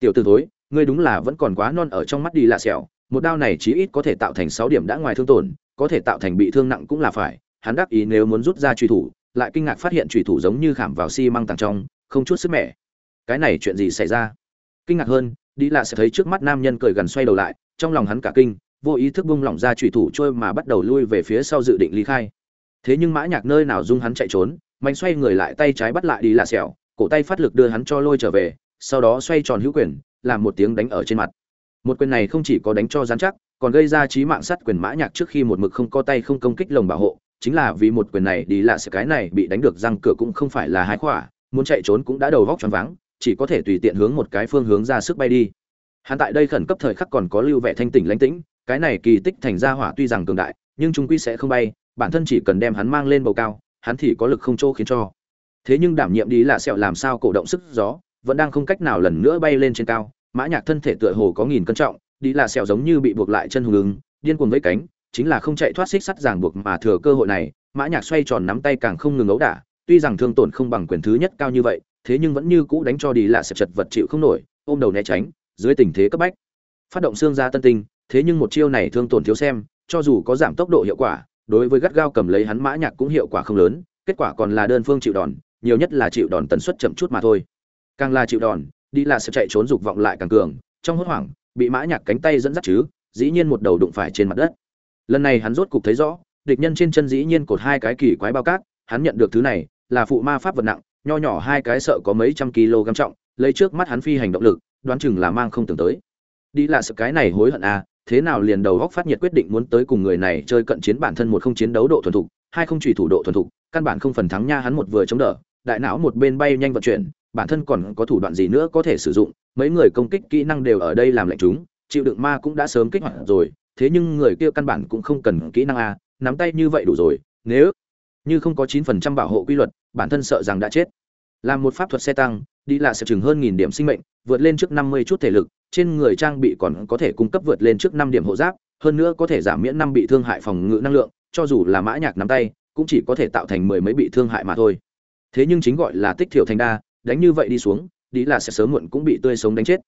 Tiểu tử thối, ngươi đúng là vẫn còn quá non ở trong mắt đi là xẻo một đao này chí ít có thể tạo thành sáu điểm đã ngoài thương tổn, có thể tạo thành bị thương nặng cũng là phải. Hắn đắc ý nếu muốn rút ra truy thủ, lại kinh ngạc phát hiện truy thủ giống như khảm vào xi măng tàng trong không chút sức mẻ. Cái này chuyện gì xảy ra? Kinh ngạc hơn đi lạ sẽ thấy trước mắt nam nhân cười gần xoay đầu lại trong lòng hắn cả kinh vô ý thức bung lỏng ra trùy thủ trôi mà bắt đầu lui về phía sau dự định ly khai. Thế nhưng mã nhạc nơi nào dung hắn chạy trốn mạnh xoay người lại tay trái bắt lại đi lạ sẹo, cổ tay phát lực đưa hắn cho lôi trở về sau đó xoay tròn hữu quyền làm một tiếng đánh ở trên mặt. Một quyền này không chỉ có đánh cho rắn chắc còn gây ra trí mạng sắt quyền mã nhạc trước khi một mực không có tay không công kích lồng bảo hộ chính là vì một quyền này đi lạ sẽ cái này bị đánh được răng cửa cũng không phải là hai khỏa muốn chạy trốn cũng đã đầu vóc choáng váng, chỉ có thể tùy tiện hướng một cái phương hướng ra sức bay đi. Hắn tại đây khẩn cấp thời khắc còn có lưu vẻ thanh tỉnh lãnh tĩnh, cái này kỳ tích thành ra hỏa tuy rằng cường đại, nhưng chúng quy sẽ không bay, bản thân chỉ cần đem hắn mang lên bầu cao, hắn thì có lực không chỗ khiến cho. Thế nhưng đảm nhiệm đi là sẹo làm sao cổ động sức gió, vẫn đang không cách nào lần nữa bay lên trên cao, mã nhạc thân thể tựa hồ có nghìn cân trọng, đi là sẹo giống như bị buộc lại chân hùng ứng, điên cuồng với cánh, chính là không chạy thoát xích sắt ràng buộc mà thừa cơ hội này, mã nhạc xoay tròn nắm tay càng không ngừng ấu đả tuy rằng thương tổn không bằng quyền thứ nhất cao như vậy, thế nhưng vẫn như cũ đánh cho đi là sẹp chật vật chịu không nổi, ôm đầu né tránh, dưới tình thế cấp bách. Phát động xương ra tân tinh, thế nhưng một chiêu này thương tổn thiếu xem, cho dù có giảm tốc độ hiệu quả, đối với gắt gao cầm lấy hắn mã nhạc cũng hiệu quả không lớn, kết quả còn là đơn phương chịu đòn, nhiều nhất là chịu đòn tần suất chậm chút mà thôi. Càng là chịu đòn, đi là sẹp chạy trốn dục vọng lại càng cường, trong hốt hoảng, bị mã nhạc cánh tay dẫn dắt chứ, dĩ nhiên một đầu đụng phải trên mặt đất. Lần này hắn rốt cục thấy rõ, địch nhân trên chân dĩ nhiên cột hai cái kỳ quái bao cát, hắn nhận được thứ này là phụ ma pháp vật nặng, nho nhỏ hai cái sợ có mấy trăm kg trọng, lấy trước mắt hắn phi hành động lực, đoán chừng là mang không tưởng tới. Đi là sự cái này hối hận à thế nào liền đầu góc phát nhiệt quyết định muốn tới cùng người này chơi cận chiến bản thân một không chiến đấu độ thuần thục, hai không trùy thủ độ thuần thục, căn bản không phần thắng nha hắn một vừa chống đỡ, đại não một bên bay nhanh vận chuyển, bản thân còn có thủ đoạn gì nữa có thể sử dụng, mấy người công kích kỹ năng đều ở đây làm lệnh chúng, chịu đựng ma cũng đã sớm kích hoạt rồi, thế nhưng người kia căn bản cũng không cần kỹ năng a nắm tay như vậy đủ rồi, nếu như không có chín phần trăm bảo hộ quy luật, bản thân sợ rằng đã chết. Làm một pháp thuật xe tăng, đi là sẽ chừng hơn nghìn điểm sinh mệnh, vượt lên trước năm mươi chút thể lực, trên người trang bị còn có thể cung cấp vượt lên trước năm điểm hộ giáp, hơn nữa có thể giảm miễn năm bị thương hại phòng ngự năng lượng, cho dù là mã nhạc nắm tay, cũng chỉ có thể tạo thành mười mấy bị thương hại mà thôi. Thế nhưng chính gọi là tích thiểu thành đa, đánh như vậy đi xuống, đi là sẽ sớm muộn cũng bị tươi sống đánh chết.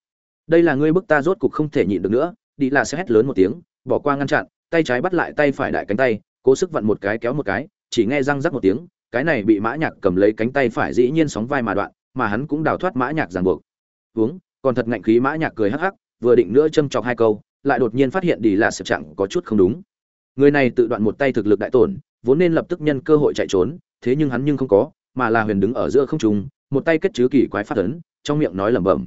Đây là ngươi bức ta rốt cục không thể nhịn được nữa, đi là sẽ hét lớn một tiếng, bỏ qua ngăn chặn, tay trái bắt lại tay phải đại cánh tay, cố sức vặn một cái kéo một cái chỉ nghe răng rắc một tiếng, cái này bị mã nhạc cầm lấy cánh tay phải dĩ nhiên sóng vai mà đoạn, mà hắn cũng đào thoát mã nhạc ràng buộc. Uống, còn thật ngạnh khí mã nhạc cười hắc hắc, vừa định nữa châm chọc hai câu, lại đột nhiên phát hiện đi là sự trạng có chút không đúng. Người này tự đoạn một tay thực lực đại tổn, vốn nên lập tức nhân cơ hội chạy trốn, thế nhưng hắn nhưng không có, mà là huyền đứng ở giữa không trung, một tay kết chứa kỳ quái phát ấn, trong miệng nói lẩm bẩm.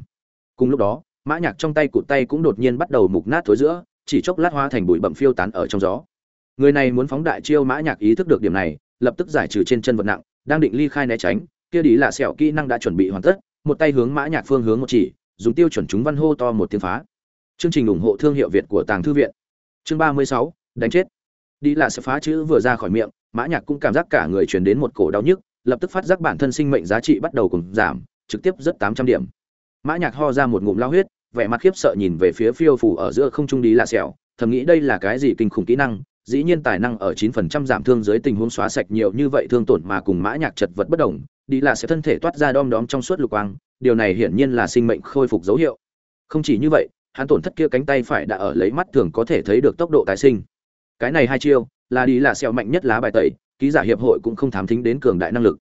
Cùng lúc đó, mã nhạc trong tay cụt tay cũng đột nhiên bắt đầu mục nát thối giữa, chỉ chốc lát hóa thành bụi bậm phiêu tán ở trong gió người này muốn phóng đại chiêu mã nhạc ý thức được điểm này, lập tức giải trừ trên chân vật nặng, đang định ly khai né tránh, kia đi là sẹo kỹ năng đã chuẩn bị hoàn tất, một tay hướng mã nhạc phương hướng một chỉ, dùng tiêu chuẩn chúng văn hô to một tiếng phá. Chương trình ủng hộ thương hiệu việt của tàng thư viện. Chương ba mươi sáu, đánh chết. Đi là sẽ phá chữ vừa ra khỏi miệng, mã nhạc cũng cảm giác cả người truyền đến một cổ đau nhức, lập tức phát giác bản thân sinh mệnh giá trị bắt đầu cùng giảm, trực tiếp rất tám trăm điểm. Mã nhạc ho ra một ngụm lao huyết, vẻ mặt khiếp sợ nhìn về phía phiêu phủ ở giữa không trung đi là sẹo, thầm nghĩ đây là cái gì kinh khủng kỹ năng dĩ nhiên tài năng ở chín phần trăm giảm thương dưới tình huống xóa sạch nhiều như vậy thương tổn mà cùng mã nhạc chật vật bất động đi là sẽ thân thể toát ra đom đóm trong suốt lục quang, điều này hiển nhiên là sinh mệnh khôi phục dấu hiệu. Không chỉ như vậy, hắn tổn thất kia cánh tay phải đã ở lấy mắt thường có thể thấy được tốc độ tái sinh. Cái này hai chiêu, là đi là sẹo mạnh nhất lá bài tẩy, ký giả hiệp hội cũng không thám thính đến cường đại năng lực.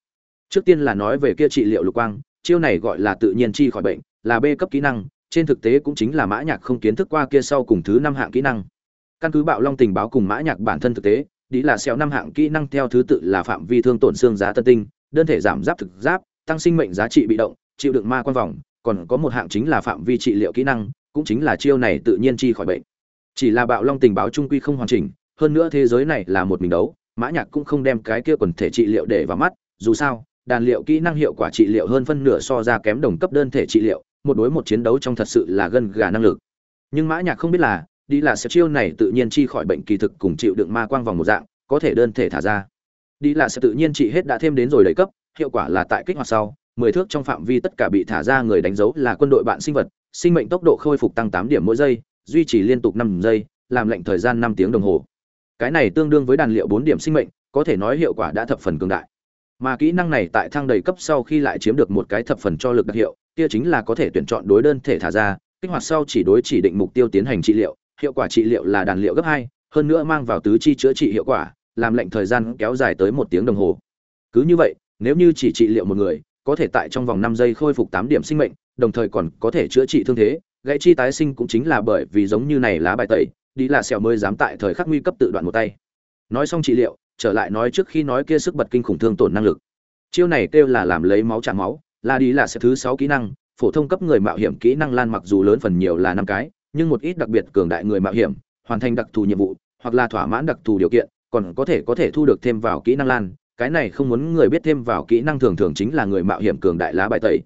Trước tiên là nói về kia trị liệu lục quang, chiêu này gọi là tự nhiên chi khỏi bệnh, là b cấp kỹ năng, trên thực tế cũng chính là mã nhạc không kiến thức qua kia sau cùng thứ năm hạng kỹ năng căn cứ bạo long tình báo cùng mã nhạc bản thân thực tế đi là xéo năm hạng kỹ năng theo thứ tự là phạm vi thương tổn xương giá tân tinh, đơn thể giảm giáp thực giáp, tăng sinh mệnh giá trị bị động, chịu đựng ma quan vòng, còn có một hạng chính là phạm vi trị liệu kỹ năng, cũng chính là chiêu này tự nhiên chi khỏi bệnh. Chỉ là bạo long tình báo trung quy không hoàn chỉnh, hơn nữa thế giới này là một mình đấu, mã nhạc cũng không đem cái kia quần thể trị liệu để vào mắt, dù sao, đàn liệu kỹ năng hiệu quả trị liệu hơn phân nửa so ra kém đồng cấp đơn thể trị liệu, một đối một chiến đấu trong thật sự là gân gà năng lực. Nhưng mã nhạc không biết là đi là sẽ chiêu này tự nhiên chi khỏi bệnh kỳ thực cùng chịu đựng ma quang vòng một dạng, có thể đơn thể thả ra. Đi là sẽ tự nhiên trị hết đã thêm đến rồi đầy cấp, hiệu quả là tại kích hoạt sau, mười thước trong phạm vi tất cả bị thả ra người đánh dấu là quân đội bạn sinh vật, sinh mệnh tốc độ khôi phục tăng tám điểm mỗi giây, duy trì liên tục năm giây, làm lệnh thời gian năm tiếng đồng hồ. Cái này tương đương với đàn liệu bốn điểm sinh mệnh, có thể nói hiệu quả đã thập phần cường đại. Mà kỹ năng này tại thang đầy cấp sau khi lại chiếm được một cái thập phần cho lực đặc hiệu, kia chính là có thể tuyển chọn đối đơn thể thả ra, kích hoạt sau chỉ đối chỉ định mục tiêu tiến hành trị liệu hiệu quả trị liệu là đàn liệu gấp hai, hơn nữa mang vào tứ chi chữa trị hiệu quả, làm lệnh thời gian kéo dài tới một tiếng đồng hồ. Cứ như vậy, nếu như chỉ trị liệu một người, có thể tại trong vòng năm giây khôi phục tám điểm sinh mệnh, đồng thời còn có thể chữa trị thương thế, gãy chi tái sinh cũng chính là bởi vì giống như này lá bài tẩy, đi là sẹo mới dám tại thời khắc nguy cấp tự đoạn một tay. Nói xong trị liệu, trở lại nói trước khi nói kia sức bật kinh khủng thương tổn năng lực. Chiêu này kêu là làm lấy máu trả máu, là đi là sẽ thứ sáu kỹ năng, phổ thông cấp người mạo hiểm kỹ năng lan mặc dù lớn phần nhiều là năm cái nhưng một ít đặc biệt cường đại người mạo hiểm, hoàn thành đặc thù nhiệm vụ, hoặc là thỏa mãn đặc thù điều kiện, còn có thể có thể thu được thêm vào kỹ năng lan. Cái này không muốn người biết thêm vào kỹ năng thường thường chính là người mạo hiểm cường đại lá bài tẩy.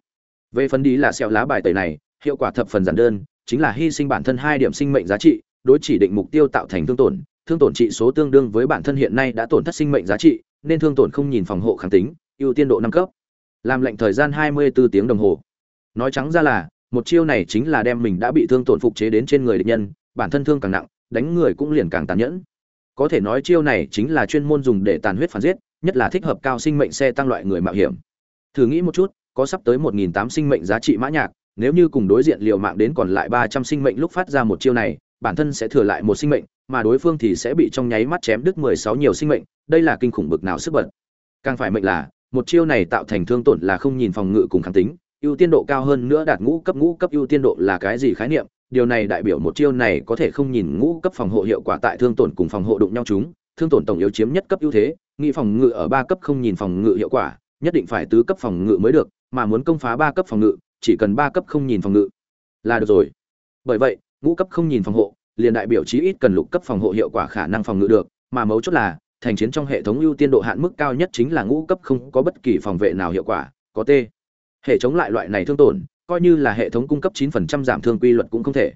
Về phần đi là xẹo lá bài tẩy này, hiệu quả thập phần giản đơn, chính là hy sinh bản thân hai điểm sinh mệnh giá trị, đối chỉ định mục tiêu tạo thành thương tổn. Thương tổn trị số tương đương với bản thân hiện nay đã tổn thất sinh mệnh giá trị, nên thương tổn không nhìn phòng hộ kháng tính, ưu tiên độ năm cấp. Làm lệnh thời gian 24 tiếng đồng hồ. Nói trắng ra là một chiêu này chính là đem mình đã bị thương tổn phục chế đến trên người địch nhân, bản thân thương càng nặng, đánh người cũng liền càng tàn nhẫn. Có thể nói chiêu này chính là chuyên môn dùng để tàn huyết phản giết, nhất là thích hợp cao sinh mệnh xe tăng loại người mạo hiểm. Thử nghĩ một chút, có sắp tới một nghìn tám sinh mệnh giá trị mã nhạc, nếu như cùng đối diện liều mạng đến còn lại ba trăm sinh mệnh lúc phát ra một chiêu này, bản thân sẽ thừa lại một sinh mệnh, mà đối phương thì sẽ bị trong nháy mắt chém đứt mười sáu nhiều sinh mệnh, đây là kinh khủng bực nào sức bật. Càng phải mệnh là, một chiêu này tạo thành thương tổn là không nhìn phòng ngự cùng kháng tính ưu tiên độ cao hơn nữa đạt ngũ cấp ngũ cấp ưu tiên độ là cái gì khái niệm? Điều này đại biểu một chiêu này có thể không nhìn ngũ cấp phòng hộ hiệu quả tại thương tổn cùng phòng hộ đụng nhau chúng. Thương tổn tổng yếu chiếm nhất cấp ưu thế nghị phòng ngự ở ba cấp không nhìn phòng ngự hiệu quả, nhất định phải tứ cấp phòng ngự mới được, mà muốn công phá ba cấp phòng ngự, chỉ cần ba cấp không nhìn phòng ngự là được rồi. Bởi vậy, ngũ cấp không nhìn phòng hộ, liền đại biểu chí ít cần lục cấp phòng hộ hiệu quả khả năng phòng ngự được, mà mấu chốt là, thành chiến trong hệ thống ưu tiên độ hạn mức cao nhất chính là ngũ cấp không có bất kỳ phòng vệ nào hiệu quả, có t hệ chống lại loại này thương tổn, coi như là hệ thống cung cấp 9% giảm thương quy luật cũng không thể.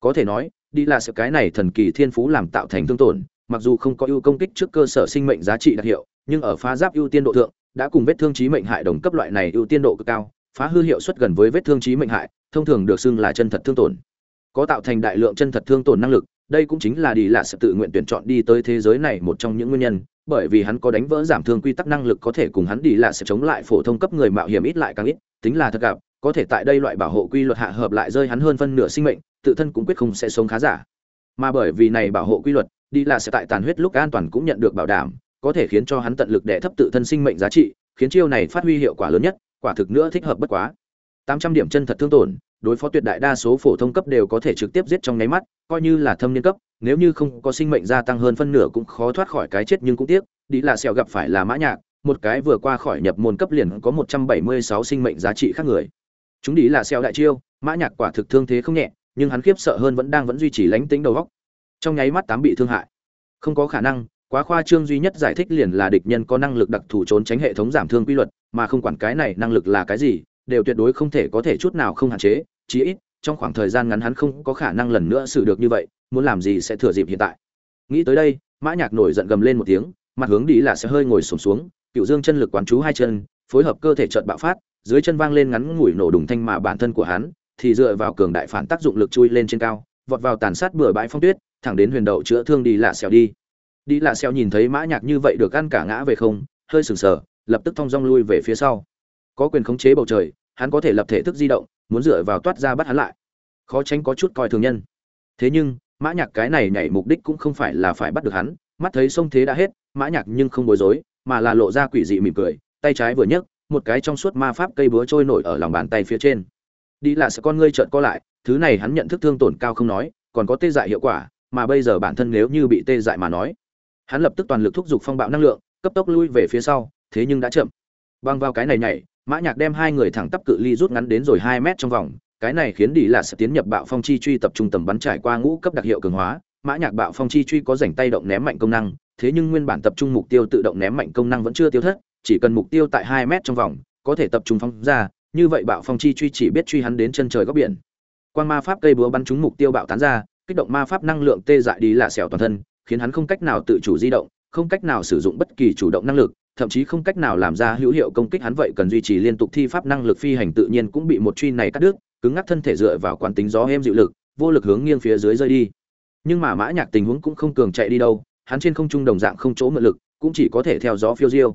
Có thể nói, đi là sự cái này thần kỳ thiên phú làm tạo thành thương tổn, mặc dù không có ưu công kích trước cơ sở sinh mệnh giá trị đặc hiệu, nhưng ở phá giáp ưu tiên độ thượng, đã cùng vết thương trí mệnh hại đồng cấp loại này ưu tiên độ cực cao, phá hư hiệu suất gần với vết thương trí mệnh hại, thông thường được xưng là chân thật thương tổn. Có tạo thành đại lượng chân thật thương tổn năng lực, đây cũng chính là đi là sự tự nguyện tuyển chọn đi tới thế giới này một trong những nguyên nhân bởi vì hắn có đánh vỡ giảm thương quy tắc năng lực có thể cùng hắn đi là sẽ chống lại phổ thông cấp người mạo hiểm ít lại càng ít, tính là thật gặp, có thể tại đây loại bảo hộ quy luật hạ hợp lại rơi hắn hơn phân nửa sinh mệnh, tự thân cũng quyết không sẽ sống khá giả. Mà bởi vì này bảo hộ quy luật, đi là sẽ tại tàn huyết lúc an toàn cũng nhận được bảo đảm, có thể khiến cho hắn tận lực để thấp tự thân sinh mệnh giá trị, khiến chiêu này phát huy hiệu quả lớn nhất, quả thực nữa thích hợp bất quá. 800 điểm chân thật thương tổn đối phó tuyệt đại đa số phổ thông cấp đều có thể trực tiếp giết trong nháy mắt, coi như là thâm niên cấp, nếu như không có sinh mệnh gia tăng hơn phân nửa cũng khó thoát khỏi cái chết nhưng cũng tiếc đi là sẹo gặp phải là mã nhạc, một cái vừa qua khỏi nhập môn cấp liền có 176 sinh mệnh giá trị khác người. Chúng đi là sẹo đại chiêu, mã nhạc quả thực thương thế không nhẹ, nhưng hắn khiếp sợ hơn vẫn đang vẫn duy trì lánh tính đầu óc. Trong nháy mắt tám bị thương hại. Không có khả năng, quá khoa trương duy nhất giải thích liền là địch nhân có năng lực đặc thù trốn tránh hệ thống giảm thương quy luật, mà không quản cái này năng lực là cái gì, đều tuyệt đối không thể có thể chút nào không hạn chế chí ít trong khoảng thời gian ngắn hắn không có khả năng lần nữa xử được như vậy muốn làm gì sẽ thừa dịp hiện tại. Nghĩ tới đây mã nhạc nổi giận gầm lên một tiếng mặt hướng đi là sẽ hơi ngồi sụp xuống, xuống cựu dương chân lực quán chú hai chân phối hợp cơ thể chợt bạo phát dưới chân vang lên ngắn ngủi nổ đùng thanh mà bản thân của hắn thì dựa vào cường đại phản tác dụng lực chui lên trên cao vọt vào tàn sát bừa bãi phong tuyết thẳng đến huyền đậu chữa thương đi lạ xèo đi. Đi lạ xèo nhìn thấy mã nhạc như vậy được ăn cả ngã về không hơi sừng sờ lập tức thong dong lui về phía sau. Có quyền khống chế bầu trời hắn có thể lập thể thức di động muốn dựa vào toát ra bắt hắn lại. Khó tránh có chút coi thường nhân. Thế nhưng, mã nhạc cái này nhảy mục đích cũng không phải là phải bắt được hắn, mắt thấy sông thế đã hết, mã nhạc nhưng không bối rối, mà là lộ ra quỷ dị mỉm cười, tay trái vừa nhấc, một cái trong suốt ma pháp cây búa trôi nổi ở lòng bàn tay phía trên. Đi là sẽ con ngươi trợn co lại, thứ này hắn nhận thức thương tổn cao không nói, còn có tê dại hiệu quả, mà bây giờ bản thân nếu như bị tê dại mà nói, hắn lập tức toàn lực thúc giục phong bạo năng lượng, cấp tốc lui về phía sau, thế nhưng đã chậm. Băng vào cái này nhảy mã nhạc đem hai người thẳng tắp cự ly rút ngắn đến rồi hai mét trong vòng, cái này khiến đi là sẽ tiến nhập bạo phong chi truy tập trung tầm bắn trải qua ngũ cấp đặc hiệu cường hóa. Mã nhạc bạo phong chi truy có rảnh tay động ném mạnh công năng, thế nhưng nguyên bản tập trung mục tiêu tự động ném mạnh công năng vẫn chưa tiêu thất, chỉ cần mục tiêu tại hai mét trong vòng, có thể tập trung phóng ra, như vậy bạo phong chi truy chỉ biết truy hắn đến chân trời góc biển. Quan ma pháp cây búa bắn trúng mục tiêu bạo tán ra, kích động ma pháp năng lượng tê dại đi là xẻo toàn thân, khiến hắn không cách nào tự chủ di động, không cách nào sử dụng bất kỳ chủ động năng lực thậm chí không cách nào làm ra hữu hiệu công kích hắn vậy cần duy trì liên tục thi pháp năng lực phi hành tự nhiên cũng bị một truy này cắt đứt, cứng ngắc thân thể dựa vào quán tính gió êm dịu lực, vô lực hướng nghiêng phía dưới rơi đi. Nhưng mà mã nhạc tình huống cũng không cường chạy đi đâu, hắn trên không trung đồng dạng không chỗ mượn lực, cũng chỉ có thể theo gió phiêu diêu.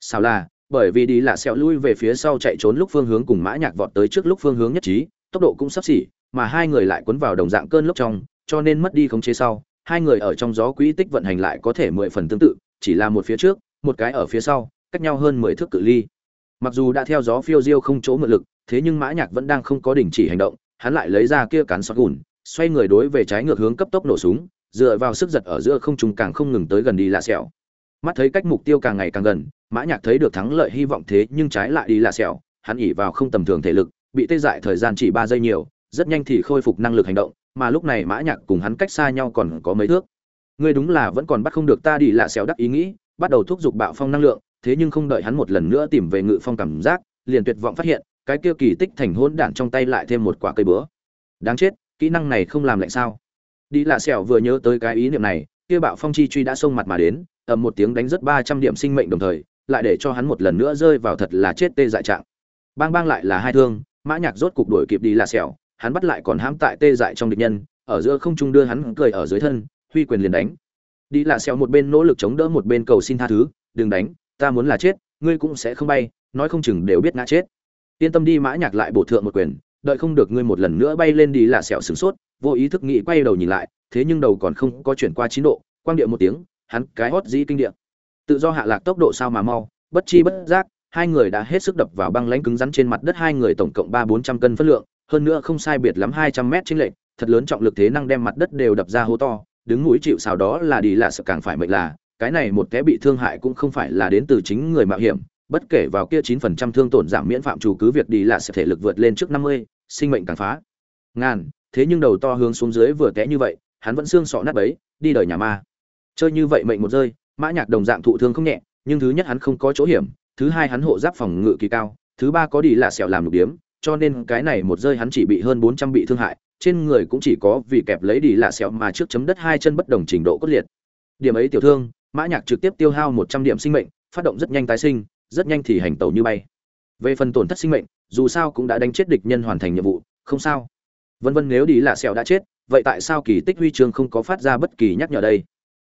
Sao là, bởi vì đi là sẹo lui về phía sau chạy trốn lúc phương hướng cùng mã nhạc vọt tới trước lúc phương hướng nhất trí, tốc độ cũng sắp xỉ, mà hai người lại cuốn vào đồng dạng cơn lốc trong, cho nên mất đi khống chế sau, hai người ở trong gió quỹ tích vận hành lại có thể mười phần tương tự, chỉ là một phía trước một cái ở phía sau, cách nhau hơn mười thước cự ly. Mặc dù đã theo gió phiêu diêu không chỗ mượn lực, thế nhưng mã nhạc vẫn đang không có đình chỉ hành động, hắn lại lấy ra kia cán sọt gùn, xoay người đối về trái ngược hướng cấp tốc nổ súng, dựa vào sức giật ở giữa không trung càng không ngừng tới gần đi lạ sẹo. Mắt thấy cách mục tiêu càng ngày càng gần, mã nhạc thấy được thắng lợi hy vọng thế nhưng trái lại đi lạ sẹo, hắn ỉ vào không tầm thường thể lực, bị tê dại thời gian chỉ ba giây nhiều, rất nhanh thì khôi phục năng lực hành động, mà lúc này mã nhạc cùng hắn cách xa nhau còn có mấy thước. Ngươi đúng là vẫn còn bắt không được ta đi lạ sẹo đắc ý nghĩ bắt đầu thúc giục bạo phong năng lượng, thế nhưng không đợi hắn một lần nữa tìm về ngự phong cảm giác, liền tuyệt vọng phát hiện, cái kia kỳ tích thành hỗn đản trong tay lại thêm một quả cây búa đáng chết, kỹ năng này không làm lạnh sao? Đi lạ xẻo vừa nhớ tới cái ý niệm này, kia bạo phong chi truy đã xông mặt mà đến, ầm một tiếng đánh rất ba trăm điểm sinh mệnh đồng thời, lại để cho hắn một lần nữa rơi vào thật là chết tê dại trạng. Bang bang lại là hai thương, mã nhạc rốt cục đuổi kịp đi lạ sẹo, hắn bắt lại còn hãm tại tê dại trong địch nhân, ở giữa không trung đưa hắn cười ở dưới thân, huy quyền liền đánh đi lạ sẹo một bên nỗ lực chống đỡ một bên cầu xin tha thứ, đừng đánh, ta muốn là chết, ngươi cũng sẽ không bay, nói không chừng đều biết ngã chết. Yên tâm đi, mã nhạc lại bổ thượng một quyền, đợi không được ngươi một lần nữa bay lên đi là sẹo sửng sốt, vô ý thức nghĩ quay đầu nhìn lại, thế nhưng đầu còn không có chuyển qua chín độ, quang địa một tiếng, hắn cái hót dĩ kinh địa. Tự do hạ lạc tốc độ sao mà mau, bất chi bất giác, hai người đã hết sức đập vào băng lãnh cứng rắn trên mặt đất, hai người tổng cộng ba bốn trăm cân phân lượng, hơn nữa không sai biệt lắm hai trăm mét trên lệch, thật lớn trọng lực thế năng đem mặt đất đều đập ra hố to đứng mũi chịu sào đó là đi là sợ càng phải mệnh là cái này một té bị thương hại cũng không phải là đến từ chính người mạo hiểm bất kể vào kia chín phần trăm thương tổn giảm miễn phạm chủ cứ việc đi là sẽ thể lực vượt lên trước 50, sinh mệnh càng phá. Ngàn, thế nhưng đầu to hướng xuống dưới vừa té như vậy, hắn vẫn xương sọ nát bấy, đi đời nhà ma. Chơi như vậy mệnh một rơi, Mã Nhạc đồng dạng thụ thương không nhẹ, nhưng thứ nhất hắn không có chỗ hiểm, thứ hai hắn hộ giáp phòng ngự kỳ cao, thứ ba có đi là sẹo làm lục điểm, cho nên cái này một rơi hắn chỉ bị hơn 400 bị thương hại, trên người cũng chỉ có vì kẹp lấy đi lạ sẹo mà trước chấm đất hai chân bất đồng trình độ cốt liệt. Điểm ấy tiểu thương, Mã Nhạc trực tiếp tiêu hao 100 điểm sinh mệnh, phát động rất nhanh tái sinh, rất nhanh thì hành tẩu như bay. Về phần tổn thất sinh mệnh dù sao cũng đã đánh chết địch nhân hoàn thành nhiệm vụ không sao. Vân vân nếu đi lạ sẹo đã chết vậy tại sao kỳ tích huy chương không có phát ra bất kỳ nhắc nhở đây?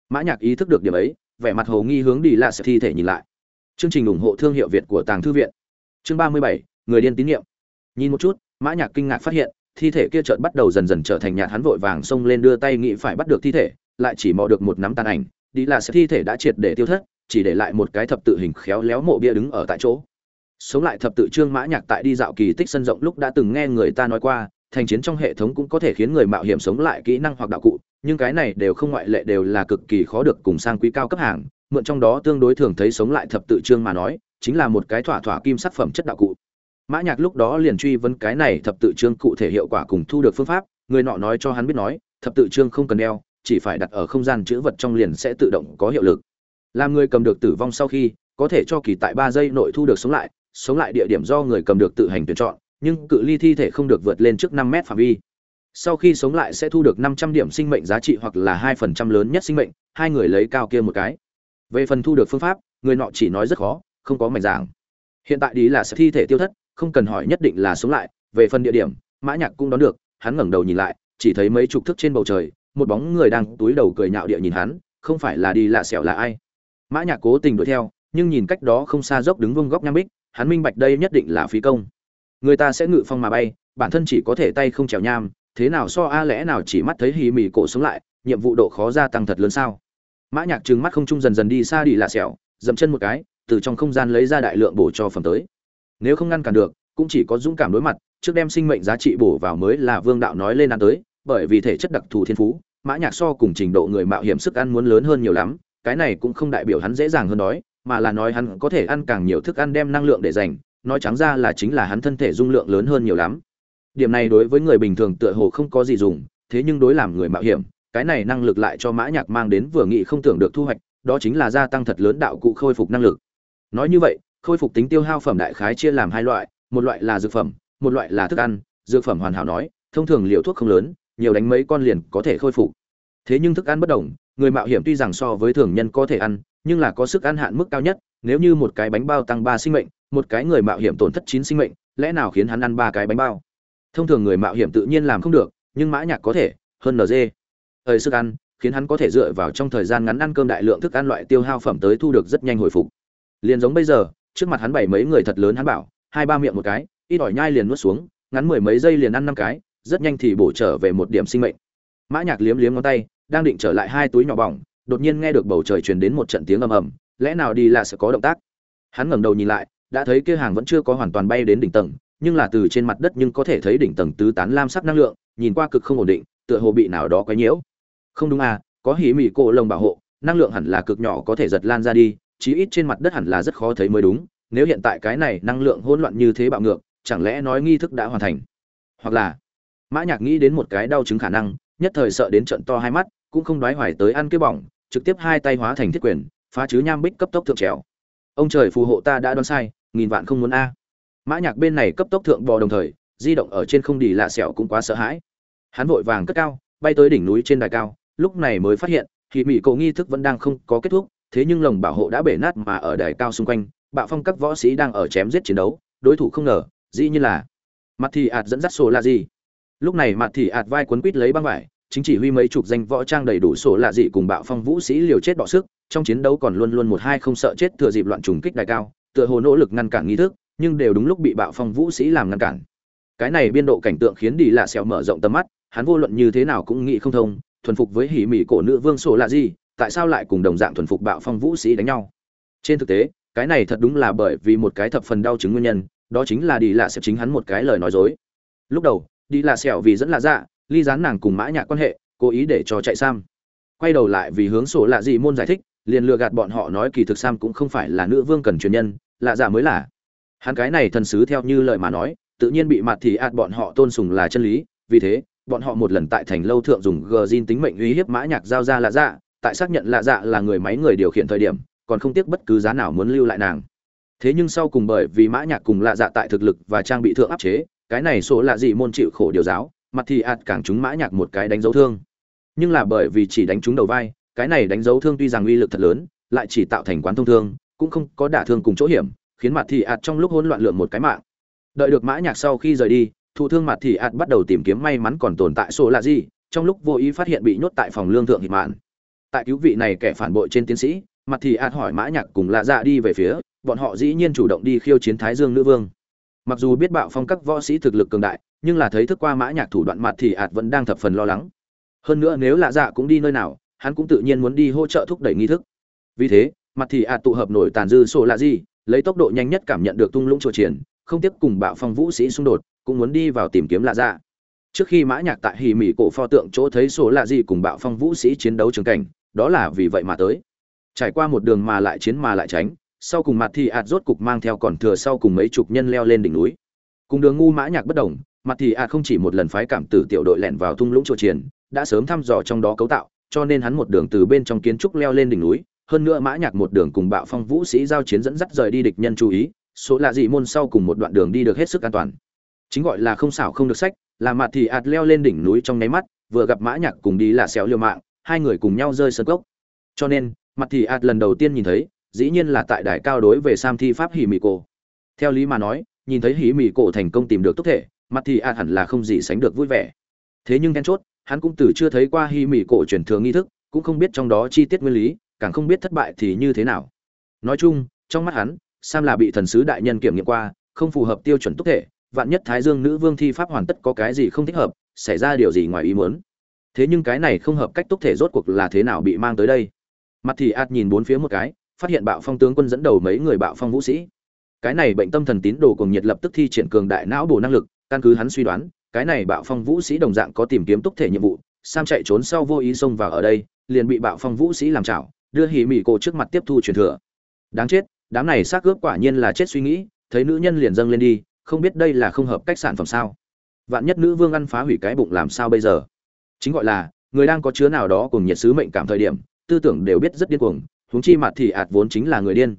Mã nhạc ý thức được điểm ấy vẻ mặt hồ nghi hướng đi lạ sẽ thi thể nhìn lại. Chương trình ủng hộ thương hiệu việt của tàng thư viện. Chương ba mươi bảy người điên tín nhiệm. Nhìn một chút mã nhạc kinh ngạc phát hiện thi thể kia chợt bắt đầu dần dần trở thành nhạt, hắn vội vàng xông lên đưa tay nghĩ phải bắt được thi thể, lại chỉ mò được một nắm tàn ảnh, đi là sẽ thi thể đã triệt để tiêu thất, chỉ để lại một cái thập tự hình khéo léo mộ bia đứng ở tại chỗ. Sống lại thập tự trương mã nhạc tại đi dạo kỳ tích sân rộng lúc đã từng nghe người ta nói qua, thành chiến trong hệ thống cũng có thể khiến người mạo hiểm sống lại kỹ năng hoặc đạo cụ, nhưng cái này đều không ngoại lệ đều là cực kỳ khó được cùng sang quý cao cấp hàng, mượn trong đó tương đối thường thấy sống lại thập tự trương mà nói, chính là một cái thỏa thỏa kim sắc phẩm chất đạo cụ mã nhạc lúc đó liền truy vấn cái này thập tự chương cụ thể hiệu quả cùng thu được phương pháp, người nọ nói cho hắn biết nói, thập tự chương không cần đeo, chỉ phải đặt ở không gian chứa vật trong liền sẽ tự động có hiệu lực. Làm người cầm được tử vong sau khi, có thể cho kỳ tại ba giây nội thu được sống lại sống lại địa điểm do người cầm được tự hành tuyển chọn, nhưng cự ly thi thể không được vượt lên trước năm mét phạm vi. Sau khi sống lại sẽ thu được năm trăm điểm sinh mệnh giá trị hoặc là hai phần trăm lớn nhất sinh mệnh, hai người lấy cao kia một cái. Về phần thu được phương pháp, người nọ chỉ nói rất khó, không có mạch giảng hiện tại đi là sẽ thi thể tiêu thất không cần hỏi nhất định là sống lại, về phần địa điểm, mã nhạc cũng đón được, hắn ngẩng đầu nhìn lại, chỉ thấy mấy chục thước trên bầu trời, một bóng người đang túi đầu cười nhạo địa nhìn hắn, không phải là đi lạ sẹo là ai. Mã nhạc cố tình đuổi theo, nhưng nhìn cách đó không xa dốc đứng vung góc nham bích, hắn minh bạch đây nhất định là phí công. Người ta sẽ ngự phong mà bay, bản thân chỉ có thể tay không trèo nham, thế nào so a lẽ nào chỉ mắt thấy hì mì cổ sống lại, nhiệm vụ độ khó gia tăng thật lớn sao? Mã nhạc trừng mắt không trung dần dần đi xa đi lạ sẹo dậm chân một cái, từ trong không gian lấy ra đại lượng bổ cho phẩm tới nếu không ngăn cản được, cũng chỉ có dũng cảm đối mặt, trước đem sinh mệnh giá trị bổ vào mới là vương đạo nói lên ăn tới, bởi vì thể chất đặc thù thiên phú, mã nhạc so cùng trình độ người mạo hiểm sức ăn muốn lớn hơn nhiều lắm, cái này cũng không đại biểu hắn dễ dàng hơn đói, mà là nói hắn có thể ăn càng nhiều thức ăn đem năng lượng để dành, nói trắng ra là chính là hắn thân thể dung lượng lớn hơn nhiều lắm. Điểm này đối với người bình thường tựa hồ không có gì dùng, thế nhưng đối làm người mạo hiểm, cái này năng lực lại cho mã nhạc mang đến vừa nghĩ không tưởng được thu hoạch, đó chính là gia tăng thật lớn đạo cụ khôi phục năng lực. Nói như vậy khôi phục tính tiêu hao phẩm đại khái chia làm hai loại, một loại là dược phẩm, một loại là thức ăn, dược phẩm hoàn hảo nói, thông thường liều thuốc không lớn, nhiều đánh mấy con liền có thể khôi phục. Thế nhưng thức ăn bất đồng, người mạo hiểm tuy rằng so với thường nhân có thể ăn, nhưng là có sức ăn hạn mức cao nhất, nếu như một cái bánh bao tăng ba sinh mệnh, một cái người mạo hiểm tổn thất chín sinh mệnh, lẽ nào khiến hắn ăn ba cái bánh bao? Thông thường người mạo hiểm tự nhiên làm không được, nhưng mã nhạc có thể, hơn nd thời sức ăn, khiến hắn có thể dựa vào trong thời gian ngắn ăn cơm đại lượng thức ăn loại tiêu hao phẩm tới thu được rất nhanh hồi phục. Liền giống bây giờ trước mặt hắn bảy mấy người thật lớn hắn bảo, hai ba miệng một cái, ít ỏi nhai liền nuốt xuống, ngắn mười mấy giây liền ăn năm cái, rất nhanh thì bổ trở về một điểm sinh mệnh. Mã nhạc liếm liếm ngón tay, đang định trở lại hai túi nhỏ bỏng, đột nhiên nghe được bầu trời truyền đến một trận tiếng ầm ầm, lẽ nào đi là sẽ có động tác? Hắn ngẩng đầu nhìn lại, đã thấy kia hàng vẫn chưa có hoàn toàn bay đến đỉnh tầng, nhưng là từ trên mặt đất nhưng có thể thấy đỉnh tầng tứ tán lam sắc năng lượng, nhìn qua cực không ổn định, tựa hồ bị nào đó quấy nhiễu. Không đúng à có hỉ mị cổ lồng bảo hộ, năng lượng hẳn là cực nhỏ có thể giật lan ra đi chí ít trên mặt đất hẳn là rất khó thấy mới đúng, nếu hiện tại cái này năng lượng hỗn loạn như thế bạo ngược, chẳng lẽ nói nghi thức đã hoàn thành? Hoặc là, mã nhạc nghĩ đến một cái đau chứng khả năng, nhất thời sợ đến trận to hai mắt, cũng không đoái hoài tới ăn cái bỏng, trực tiếp hai tay hóa thành thiết quyền, phá chứ nham bích cấp tốc thượng trèo. Ông trời phù hộ ta đã đoán sai, nghìn vạn không muốn a. Mã nhạc bên này cấp tốc thượng bò đồng thời, di động ở trên không đi lạ sẹo cũng quá sợ hãi. Hắn vội vàng cất cao, bay tới đỉnh núi trên đài cao, lúc này mới phát hiện thì mỹ cổ nghi thức vẫn đang không có kết thúc thế nhưng lồng bảo hộ đã bể nát mà ở đài cao xung quanh, bạo phong các võ sĩ đang ở chém giết chiến đấu, đối thủ không ngờ, dĩ như là mặt thì ạt dẫn dắt sổ là gì lúc này mặt thì ạt vai quấn quít lấy băng vải, chính chỉ huy mấy chục danh võ trang đầy đủ sổ lạ dị cùng bạo phong vũ sĩ liều chết bỏ sức, trong chiến đấu còn luôn luôn một hai không sợ chết thừa dịp loạn trùng kích đài cao, tựa hồ nỗ lực ngăn cản nghi thức, nhưng đều đúng lúc bị bạo phong vũ sĩ làm ngăn cản. Cái này biên độ cảnh tượng khiến đi lạ sẹo mở rộng tầm mắt, hắn vô luận như thế nào cũng nghĩ không thông, thuần phục với hỉ mỹ cổ nữ vương sổ lạ gì tại sao lại cùng đồng dạng thuần phục bạo phong vũ sĩ đánh nhau? Trên thực tế, cái này thật đúng là bởi vì một cái thập phần đau chứng nguyên nhân, đó chính là đi lạ sẹo chính hắn một cái lời nói dối. Lúc đầu đi lạ sẹo vì dẫn lạ dạ ly gián nàng cùng mã nhạc quan hệ, cố ý để cho chạy sam. Quay đầu lại vì hướng sổ lạ gì môn giải thích, liền lừa gạt bọn họ nói kỳ thực sam cũng không phải là nữ vương cần truyền nhân, lạ dạ mới là. Hắn cái này thần sứ theo như lời mà nói, tự nhiên bị mặt thì ạt bọn họ tôn sùng là chân lý, vì thế, bọn họ một lần tại thành lâu thượng dùng gờ zin tính mệnh uy hiếp mã nhạc giao ra lạ dạ tại xác nhận lạ dạ là người máy người điều khiển thời điểm, còn không tiếc bất cứ giá nào muốn lưu lại nàng. Thế nhưng sau cùng bởi vì mã nhạc cùng lạ dạ tại thực lực và trang bị thượng áp chế, cái này số lạ gì môn chịu khổ điều giáo, mặt thì ạt càng chúng mã nhạc một cái đánh dấu thương. Nhưng là bởi vì chỉ đánh trúng đầu vai, cái này đánh dấu thương tuy rằng uy lực thật lớn, lại chỉ tạo thành quán thông thương, cũng không có đả thương cùng chỗ hiểm, khiến mặt thì ạt trong lúc hỗn loạn lượn một cái mạng. Đợi được mã nhạc sau khi rời đi, thụ thương mặt thì ạt bắt đầu tìm kiếm may mắn còn tồn tại số là gì trong lúc vô ý phát hiện bị nhốt tại phòng lương thượng hịt mạn tại cứu vị này kẻ phản bội trên tiến sĩ, mặt thì ạt hỏi mã nhạc cùng lạ dạ đi về phía, bọn họ dĩ nhiên chủ động đi khiêu chiến thái dương nữ vương. Mặc dù biết bạo phong các võ sĩ thực lực cường đại, nhưng là thấy thức qua mã nhạc thủ đoạn mặt thì ạt vẫn đang thập phần lo lắng. Hơn nữa nếu lạ dạ cũng đi nơi nào, hắn cũng tự nhiên muốn đi hỗ trợ thúc đẩy nghi thức. Vì thế, mặt thì ạt tụ hợp nổi tàn dư sổ là gì dạ, lấy tốc độ nhanh nhất cảm nhận được tung lũng trò triển, không tiếp cùng bạo phong vũ sĩ xung đột, cũng muốn đi vào tìm kiếm lạ dạ. Trước khi mã nhạc tại hì mỹ cổ pho tượng chỗ thấy sổ lạ gì cùng bạo phong vũ sĩ chiến đấu trường cảnh đó là vì vậy mà tới. Trải qua một đường mà lại chiến mà lại tránh, sau cùng mặt thì ạt rốt cục mang theo còn thừa sau cùng mấy chục nhân leo lên đỉnh núi. Cùng đường ngu mã nhạc bất động mặt thì ạt không chỉ một lần phái cảm tử tiểu đội lẻn vào thung lũng trò triển đã sớm thăm dò trong đó cấu tạo, cho nên hắn một đường từ bên trong kiến trúc leo lên đỉnh núi, hơn nữa mã nhạc một đường cùng bạo phong vũ sĩ giao chiến dẫn dắt rời đi địch nhân chú ý, số lạ dị môn sau cùng một đoạn đường đi được hết sức an toàn. Chính gọi là không xảo không được sách, là mặt thì ạt leo lên đỉnh núi trong nháy mắt, vừa gặp mã nhạc cùng đi là xéo liều mạng hai người cùng nhau rơi sơn cốc. Cho nên, mặt thì ạt lần đầu tiên nhìn thấy, dĩ nhiên là tại đài cao đối về sam thi pháp hỉ mì cổ. Theo lý mà nói, nhìn thấy hỉ mì cổ thành công tìm được tốc thể, mặt thì ạt hẳn là không gì sánh được vui vẻ. Thế nhưng then chốt, hắn cũng từ chưa thấy qua hỉ mì cổ truyền thừa nghi thức, cũng không biết trong đó chi tiết nguyên lý, càng không biết thất bại thì như thế nào. Nói chung, trong mắt hắn, sam là bị thần sứ đại nhân kiểm nghiệm qua, không phù hợp tiêu chuẩn tốc thể, vạn nhất thái dương nữ vương thi pháp hoàn tất có cái gì không thích hợp, xảy ra điều gì ngoài ý muốn thế nhưng cái này không hợp cách tốc thể rốt cuộc là thế nào bị mang tới đây? Mặt thì ạt nhìn bốn phía một cái, phát hiện bạo phong tướng quân dẫn đầu mấy người bạo phong vũ sĩ. Cái này bệnh tâm thần tín đồ cùng nhiệt lập tức thi triển cường đại não bổ năng lực, căn cứ hắn suy đoán, cái này bạo phong vũ sĩ đồng dạng có tìm kiếm tốc thể nhiệm vụ, sam chạy trốn sau vô ý xông vào ở đây, liền bị bạo phong vũ sĩ làm chảo đưa hỉ mỹ cổ trước mặt tiếp thu truyền thừa. Đáng chết, đám này xác ướp quả nhiên là chết suy nghĩ, thấy nữ nhân liền dâng lên đi, không biết đây là không hợp cách sản phẩm sao? Vạn nhất nữ vương ăn phá hủy cái bụng làm sao bây giờ? Chính gọi là, người đang có chứa nào đó cùng nhiệt sứ mệnh cảm thời điểm, tư tưởng đều biết rất điên cuồng, huống chi mặt thì ạt vốn chính là người điên.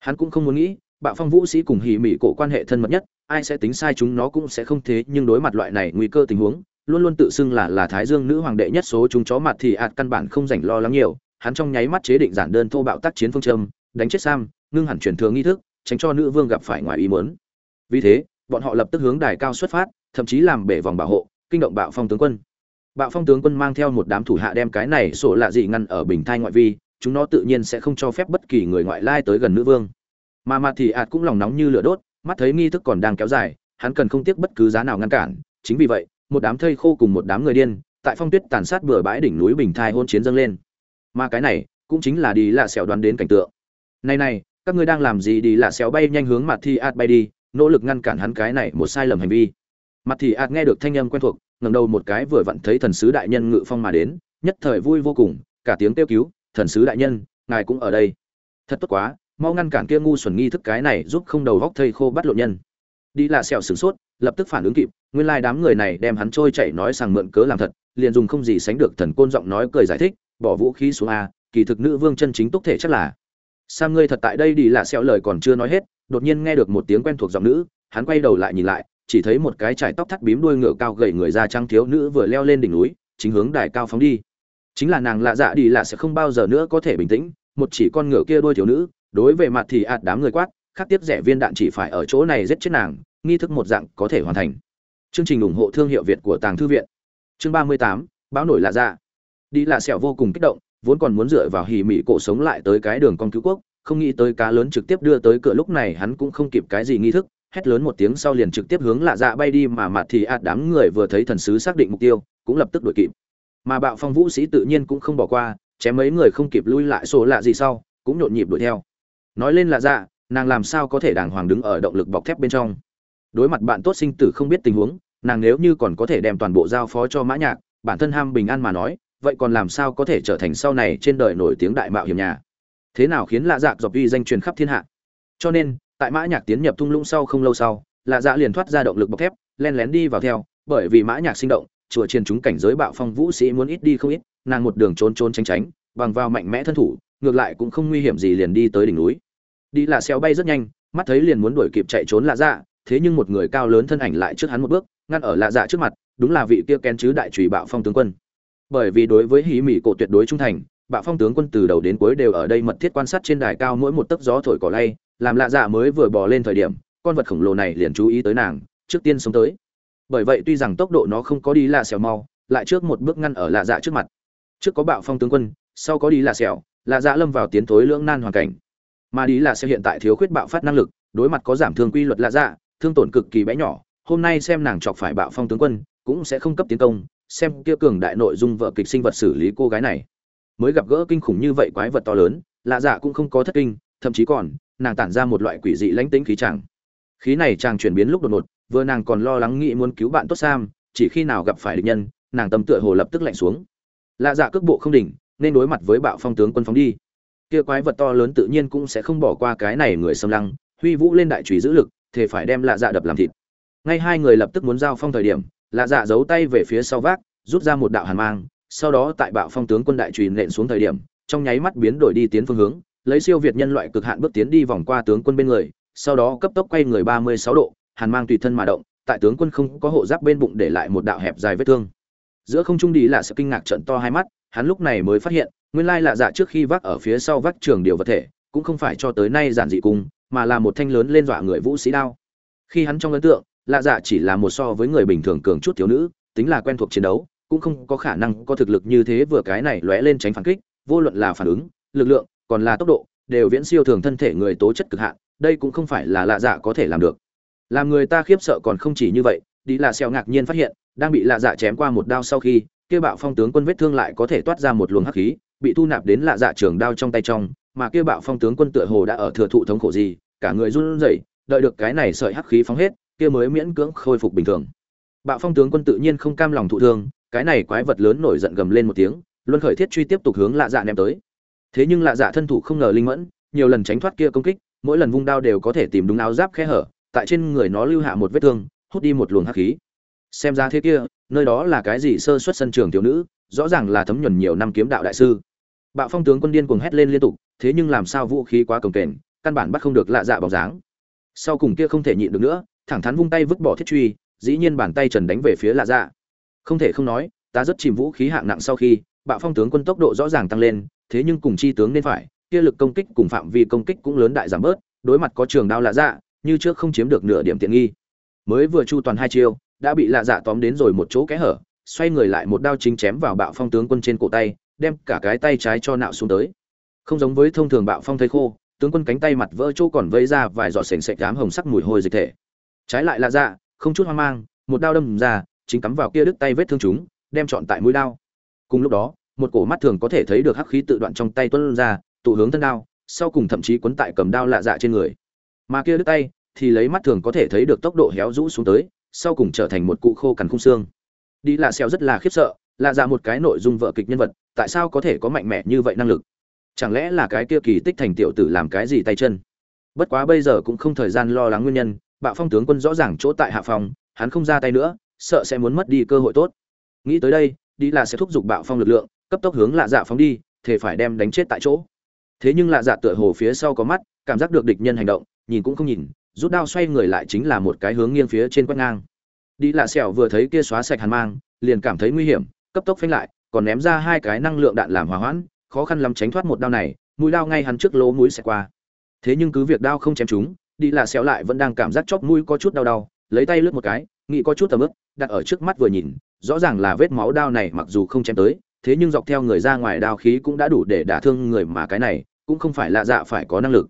Hắn cũng không muốn nghĩ, bạo phong vũ sĩ cùng hỉ mỹ cổ quan hệ thân mật nhất, ai sẽ tính sai chúng nó cũng sẽ không thế, nhưng đối mặt loại này nguy cơ tình huống, luôn luôn tự xưng là là thái dương nữ hoàng đệ nhất số chúng chó mặt thì ạt căn bản không rảnh lo lắng nhiều, hắn trong nháy mắt chế định giản đơn thô bạo tác chiến phương châm, đánh chết sam, ngưng hẳn truyền thừa nghi thức, tránh cho nữ vương gặp phải ngoài ý muốn. Vì thế, bọn họ lập tức hướng đài cao xuất phát, thậm chí làm bể vòng bảo hộ, kinh động bạo phong tướng quân bạo phong tướng quân mang theo một đám thủ hạ đem cái này sổ lạ gì ngăn ở bình thai ngoại vi, chúng nó tự nhiên sẽ không cho phép bất kỳ người ngoại lai tới gần nữ vương. Mà mặt thì ạt cũng lòng nóng như lửa đốt, mắt thấy nghi thức còn đang kéo dài, hắn cần không tiếc bất cứ giá nào ngăn cản. Chính vì vậy, một đám thây khô cùng một đám người điên, tại phong tuyết tàn sát bừa bãi đỉnh núi bình thai hôn chiến dâng lên. Mà cái này, cũng chính là đi lạ xẻo đoán đến cảnh tượng. Này này, các ngươi đang làm gì? Đi lạ xẻo bay nhanh hướng mặt thì ạt bay đi, nỗ lực ngăn cản hắn cái này một sai lầm hành vi. Mặt thì ạt nghe được thanh âm quen thuộc ngẩng đầu một cái vừa vặn thấy thần sứ đại nhân ngự phong mà đến, nhất thời vui vô cùng, cả tiếng kêu cứu, thần sứ đại nhân, ngài cũng ở đây. Thật tốt quá, mau ngăn cản kia ngu xuẩn nghi thức cái này giúp không đầu góc thây khô bắt lộn nhân. Đi là sẹo sửng sốt, lập tức phản ứng kịp, nguyên lai đám người này đem hắn trôi chảy nói sang mượn cớ làm thật, liền dùng không gì sánh được thần côn giọng nói cười giải thích, bỏ vũ khí xuống a, kỳ thực nữ vương chân chính túc thể chắc là. Sam ngươi thật tại đây đi là sẹo lời còn chưa nói hết, đột nhiên nghe được một tiếng quen thuộc giọng nữ, hắn quay đầu lại nhìn lại chỉ thấy một cái trải tóc thắt bím đuôi ngựa cao gầy người da trắng thiếu nữ vừa leo lên đỉnh núi, chính hướng đài cao phóng đi. Chính là nàng lạ dạ đi là sẽ không bao giờ nữa có thể bình tĩnh, một chỉ con ngựa kia đuôi thiếu nữ, đối về mặt thì ạt đám người quát, khắc tiếp rẻ viên đạn chỉ phải ở chỗ này giết chết nàng, nghi thức một dạng có thể hoàn thành. Chương trình ủng hộ thương hiệu việt của tàng thư viện. Chương ba mươi tám, báo nổi lạ dạ. Đi là sẹo vô cùng kích động, vốn còn muốn dựa vào hỉ mị cổ sống lại tới cái đường con cứu quốc, không nghĩ tới cá lớn trực tiếp đưa tới cửa lúc này hắn cũng không kịp cái gì nghi thức hét lớn một tiếng sau liền trực tiếp hướng lạ dạ bay đi mà mặt thì ạt đám người vừa thấy thần sứ xác định mục tiêu, cũng lập tức đuổi kịp. Mà bạo phong vũ sĩ tự nhiên cũng không bỏ qua, chém mấy người không kịp lui lại số lạ gì sau, cũng nhộn nhịp đuổi theo. Nói lên lạ dạ nàng làm sao có thể đàng hoàng đứng ở động lực bọc thép bên trong? Đối mặt bạn tốt sinh tử không biết tình huống, nàng nếu như còn có thể đem toàn bộ giao phó cho mã nhạc, bản thân ham bình an mà nói, vậy còn làm sao có thể trở thành sau này trên đời nổi tiếng đại mạo hiểm nhà? Thế nào khiến lạ dạ dọc uy danh truyền khắp thiên hạ? Cho nên tại mã nhạc tiến nhập thung lũng sau không lâu sau, lạ dạ liền thoát ra động lực bọc thép, len lén đi vào theo, bởi vì mã nhạc sinh động, chùa trên chúng cảnh giới bạo phong vũ sĩ muốn ít đi không ít, nàng một đường trốn trốn tránh tránh, bằng vào mạnh mẽ thân thủ, ngược lại cũng không nguy hiểm gì liền đi tới đỉnh núi. Đi là xéo bay rất nhanh, mắt thấy liền muốn đuổi kịp chạy trốn lạ dạ thế nhưng một người cao lớn thân ảnh lại trước hắn một bước, ngăn ở lạ dạ trước mặt, đúng là vị kia kén chứ đại trùy bạo phong tướng quân. Bởi vì đối với hí mỹ cổ tuyệt đối trung thành, bạo phong tướng quân từ đầu đến cuối đều ở đây mật thiết quan sát trên đài cao mỗi một tấc gió thổi cỏ lay làm lạ dạ mới vừa bò lên thời điểm, con vật khổng lồ này liền chú ý tới nàng, trước tiên sống tới. Bởi vậy tuy rằng tốc độ nó không có đi lạ xẻo mau, lại trước một bước ngăn ở lạ dạ trước mặt. Trước có bạo phong tướng quân, sau có đi lạ xẻo, lạ dạ lâm vào tiến thối lưỡng nan hoàn cảnh. Mà đi lạ xẻo hiện tại thiếu khuyết bạo phát năng lực, đối mặt có giảm thương quy luật lạ dạ thương tổn cực kỳ bé nhỏ, hôm nay xem nàng chọc phải bạo phong tướng quân, cũng sẽ không cấp tiến công, xem kia cường đại nội dung vợ kịch sinh vật xử lý cô gái này. Mới gặp gỡ kinh khủng như vậy quái vật to lớn, lạ dạ cũng không có thất kinh thậm chí còn, nàng tản ra một loại quỷ dị lãnh tĩnh khí chàng khí này chàng chuyển biến lúc đột ngột, vừa nàng còn lo lắng nghĩ muốn cứu bạn tốt sam, chỉ khi nào gặp phải địch nhân, nàng tâm tựa hồ lập tức lạnh xuống. Lạ dạ cước bộ không đỉnh, nên đối mặt với bạo phong tướng quân phóng đi. Kia quái vật to lớn tự nhiên cũng sẽ không bỏ qua cái này người xâm lăng, huy vũ lên đại trùy giữ lực thể phải đem lạ dạ đập làm thịt. Ngay hai người lập tức muốn giao phong thời điểm, lạ dạ giấu tay về phía sau vác, rút ra một đạo hàn mang, sau đó tại bạo phong tướng quân đại trùy nện xuống thời điểm, trong nháy mắt biến đổi đi tiến phương hướng lấy siêu việt nhân loại cực hạn bước tiến đi vòng qua tướng quân bên người, sau đó cấp tốc quay người ba mươi sáu độ, hàn mang tùy thân mà động, tại tướng quân không có hộ giáp bên bụng để lại một đạo hẹp dài vết thương. Giữa không trung đi là sự kinh ngạc trận to hai mắt, hắn lúc này mới phát hiện, nguyên lai lạ dạ trước khi vác ở phía sau vác trường điều vật thể, cũng không phải cho tới nay giản dị cung mà là một thanh lớn lên dọa người vũ sĩ đao. Khi hắn trong ấn tượng, lạ dạ chỉ là một so với người bình thường cường chút thiếu nữ, tính là quen thuộc chiến đấu, cũng không có khả năng có thực lực như thế vừa cái này lóe lên tránh phản kích, vô luận là phản ứng, lực lượng còn là tốc độ, đều viễn siêu thường thân thể người tố chất cực hạn, đây cũng không phải là lạ dạ có thể làm được. Làm người ta khiếp sợ còn không chỉ như vậy đi là xèo ngạc nhiên phát hiện, đang bị lạ dạ chém qua một đao sau khi, kia bạo phong tướng quân vết thương lại có thể toát ra một luồng hắc khí, bị thu nạp đến lạ dạ trường đao trong tay trong, mà kia bạo phong tướng quân tựa hồ đã ở thừa thụ thống khổ gì, cả người run rẩy, đợi được cái này sợi hắc khí phóng hết, kia mới miễn cưỡng khôi phục bình thường. Bạo phong tướng quân tự nhiên không cam lòng thụ thương, cái này quái vật lớn nổi giận gầm lên một tiếng, luân khởi thiết truy tiếp tục hướng lạ dạ ném tới thế nhưng lạ dạ thân thủ không ngờ linh mẫn, nhiều lần tránh thoát kia công kích, mỗi lần vung đao đều có thể tìm đúng áo giáp khe hở, tại trên người nó lưu hạ một vết thương, hút đi một luồng hắc khí. Xem ra thế kia, nơi đó là cái gì sơ xuất sân trường thiếu nữ, rõ ràng là thấm nhuần nhiều năm kiếm đạo đại sư. Bạo phong tướng quân điên cuồng hét lên liên tục, thế nhưng làm sao vũ khí quá cồng kềnh, căn bản bắt không được lạ dạ bóng dáng. Sau cùng kia không thể nhịn được nữa, thẳng thắn vung tay vứt bỏ thiết truy, dĩ nhiên bàn tay trần đánh về phía lạ dạ. Không thể không nói, ta rất chìm vũ khí hạng nặng sau khi, bạo phong tướng quân tốc độ rõ ràng tăng lên thế nhưng cùng chi tướng nên phải, kia lực công kích cùng phạm vi công kích cũng lớn đại giảm bớt, đối mặt có trường đao lạ dạ như trước không chiếm được nửa điểm tiện nghi. Mới vừa chu toàn hai chiêu, đã bị lạ dạ tóm đến rồi một chỗ kẽ hở, xoay người lại một đao chính chém vào bạo phong tướng quân trên cổ tay, đem cả cái tay trái cho nạo xuống tới. Không giống với thông thường bạo phong thấy khô, tướng quân cánh tay mặt vỡ chỗ còn vây ra vài giọt sền sệt đám hồng sắc mùi hôi dịch thể. Trái lại là dạ không chút hoang mang, một đao đâm ra, chính cắm vào kia đứt tay vết thương chúng, đem chọn tại mũi đao. Cùng lúc đó một cổ mắt thường có thể thấy được hắc khí tự đoạn trong tay tuôn ra, tụ hướng thân đao, sau cùng thậm chí quấn tại cầm đao lạ dạ trên người. Mà kia đứt tay thì lấy mắt thường có thể thấy được tốc độ héo rũ xuống tới, sau cùng trở thành một cụ khô cằn khung xương. Đi lạ xeo rất là khiếp sợ, lạ dạ một cái nội dung vợ kịch nhân vật, tại sao có thể có mạnh mẽ như vậy năng lực? Chẳng lẽ là cái kia kỳ tích thành tiểu tử làm cái gì tay chân? Bất quá bây giờ cũng không thời gian lo lắng nguyên nhân, bạo phong tướng quân rõ ràng chỗ tại hạ phòng, hắn không ra tay nữa, sợ sẽ muốn mất đi cơ hội tốt. Nghĩ tới đây, đi là sẽ thúc giục bạo phong lực lượng cấp tốc hướng lạ dạ phóng đi thể phải đem đánh chết tại chỗ. Thế nhưng lạ dạ tựa hồ phía sau có mắt, cảm giác được địch nhân hành động, nhìn cũng không nhìn, rút đao xoay người lại chính là một cái hướng nghiêng phía trên quét ngang. Đi lạ sẹo vừa thấy kia xóa sạch hàn mang, liền cảm thấy nguy hiểm, cấp tốc phanh lại, còn ném ra hai cái năng lượng đạn làm hòa hoãn, khó khăn lắm tránh thoát một đao này, mũi đao ngay hắn trước lỗ mũi sẽ qua. Thế nhưng cứ việc đao không chém chúng đi lạ sẹo lại vẫn đang cảm giác chóp mũi có chút đau đau, lấy tay lướt một cái, nghĩ có chút tầm ức, đặt ở trước mắt vừa nhìn, rõ ràng là vết máu đao này mặc dù không chém tới thế nhưng dọc theo người ra ngoài đao khí cũng đã đủ để đả thương người mà cái này, cũng không phải lạ dạ phải có năng lực.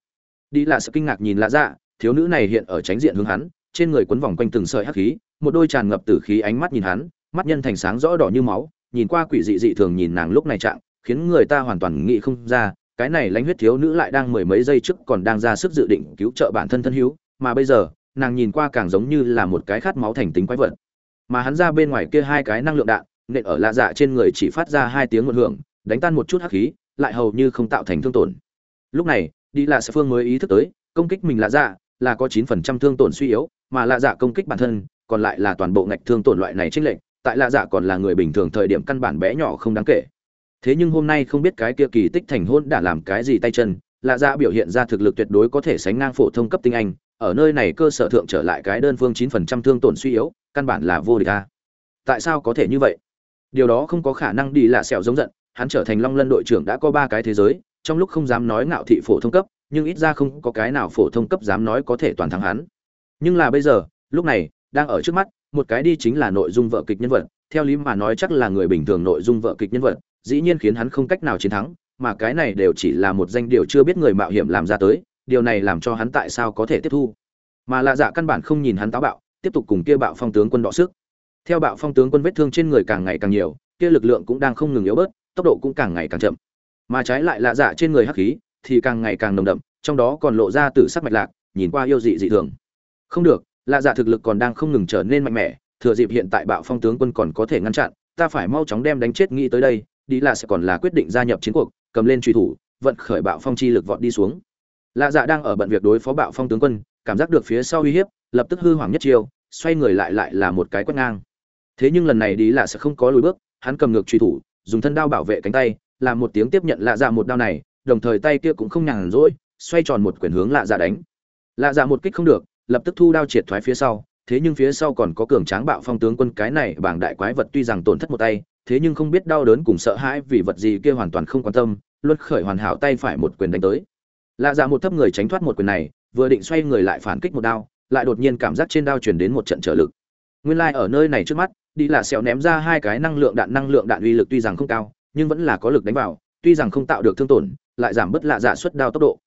Đi lạ sợ kinh ngạc nhìn lạ dạ thiếu nữ này hiện ở tránh diện hướng hắn, trên người quấn vòng quanh từng sợi hắc khí, một đôi tràn ngập tử khí ánh mắt nhìn hắn, mắt nhân thành sáng rõ đỏ như máu, nhìn qua quỷ dị dị thường nhìn nàng lúc này trạng, khiến người ta hoàn toàn nghĩ không ra, cái này lãnh huyết thiếu nữ lại đang mười mấy giây trước còn đang ra sức dự định cứu trợ bản thân thân hữu, mà bây giờ, nàng nhìn qua càng giống như là một cái khát máu thành tính quái vật. Mà hắn ra bên ngoài kia hai cái năng lượng đạn nện ở lạ dạ trên người chỉ phát ra hai tiếng một hưởng, đánh tan một chút hắc khí, lại hầu như không tạo thành thương tổn. Lúc này, đi lạ sẽ phương mới ý thức tới, công kích mình lạ dạ là có chín phần trăm thương tổn suy yếu, mà lạ dạ công kích bản thân, còn lại là toàn bộ ngạch thương tổn loại này trích lệnh tại lạ dạ còn là người bình thường thời điểm căn bản bé nhỏ không đáng kể. Thế nhưng hôm nay không biết cái kia kỳ tích thành hôn đã làm cái gì tay chân, lạ dạ biểu hiện ra thực lực tuyệt đối có thể sánh ngang phổ thông cấp tinh anh, ở nơi này cơ sở thượng trở lại cái đơn phương chín phần trăm thương tổn suy yếu, căn bản là vô địch a. Tại sao có thể như vậy? Điều đó không có khả năng đi là sẹo giống giận, hắn trở thành long lân đội trưởng đã có ba cái thế giới, trong lúc không dám nói ngạo thị phổ thông cấp, nhưng ít ra không có cái nào phổ thông cấp dám nói có thể toàn thắng hắn. Nhưng là bây giờ, lúc này, đang ở trước mắt, một cái đi chính là nội dung vợ kịch nhân vật, theo lý mà nói chắc là người bình thường nội dung vợ kịch nhân vật, dĩ nhiên khiến hắn không cách nào chiến thắng, mà cái này đều chỉ là một danh điều chưa biết người mạo hiểm làm ra tới, điều này làm cho hắn tại sao có thể tiếp thu. Mà lạ dạ căn bản không nhìn hắn táo bạo, tiếp tục cùng kia bạo phong tướng quân đọ sức theo bạo phong tướng quân vết thương trên người càng ngày càng nhiều, kia lực lượng cũng đang không ngừng yếu bớt, tốc độ cũng càng ngày càng chậm. Mà trái lại lạ dạ trên người hắc khí thì càng ngày càng nồng đậm, trong đó còn lộ ra từ sắc mạch lạc, nhìn qua yêu dị dị thường. Không được, lạ dạ thực lực còn đang không ngừng trở nên mạnh mẽ, thừa dịp hiện tại bạo phong tướng quân còn có thể ngăn chặn, ta phải mau chóng đem đánh chết nghĩ tới đây, đi là sẽ còn là quyết định gia nhập chiến cuộc, cầm lên truy thủ, vận khởi bạo phong chi lực vọt đi xuống. Lạ dạ đang ở bận việc đối phó bạo phong tướng quân, cảm giác được phía sau uy hiếp, lập tức hư hoàng nhất chiêu, xoay người lại lại là một cái quét ngang thế nhưng lần này đi là sẽ không có lùi bước, hắn cầm ngược truy thủ, dùng thân đao bảo vệ cánh tay làm một tiếng tiếp nhận lạ dạ một đao này, đồng thời tay kia cũng không nhàn rỗi, xoay tròn một quyển hướng lạ dạ đánh. Lạ dạ một kích không được, lập tức thu đao triệt thoái phía sau, thế nhưng phía sau còn có cường tráng bạo phong tướng quân cái này bảng đại quái vật tuy rằng tổn thất một tay, thế nhưng không biết đau đớn cùng sợ hãi vì vật gì kia hoàn toàn không quan tâm luân khởi hoàn hảo tay phải một quyền đánh tới. Lạ dạ một thấp người tránh thoát một quyền này, vừa định xoay người lại phản kích một đao, lại đột nhiên cảm giác trên đao truyền đến một trận trở lực. Nguyên lai like ở nơi này trước mắt đi là sẹo ném ra hai cái năng lượng đạn, năng lượng đạn uy lực tuy rằng không cao, nhưng vẫn là có lực đánh vào, tuy rằng không tạo được thương tổn, lại giảm bớt lạ dạ suất đao tốc độ.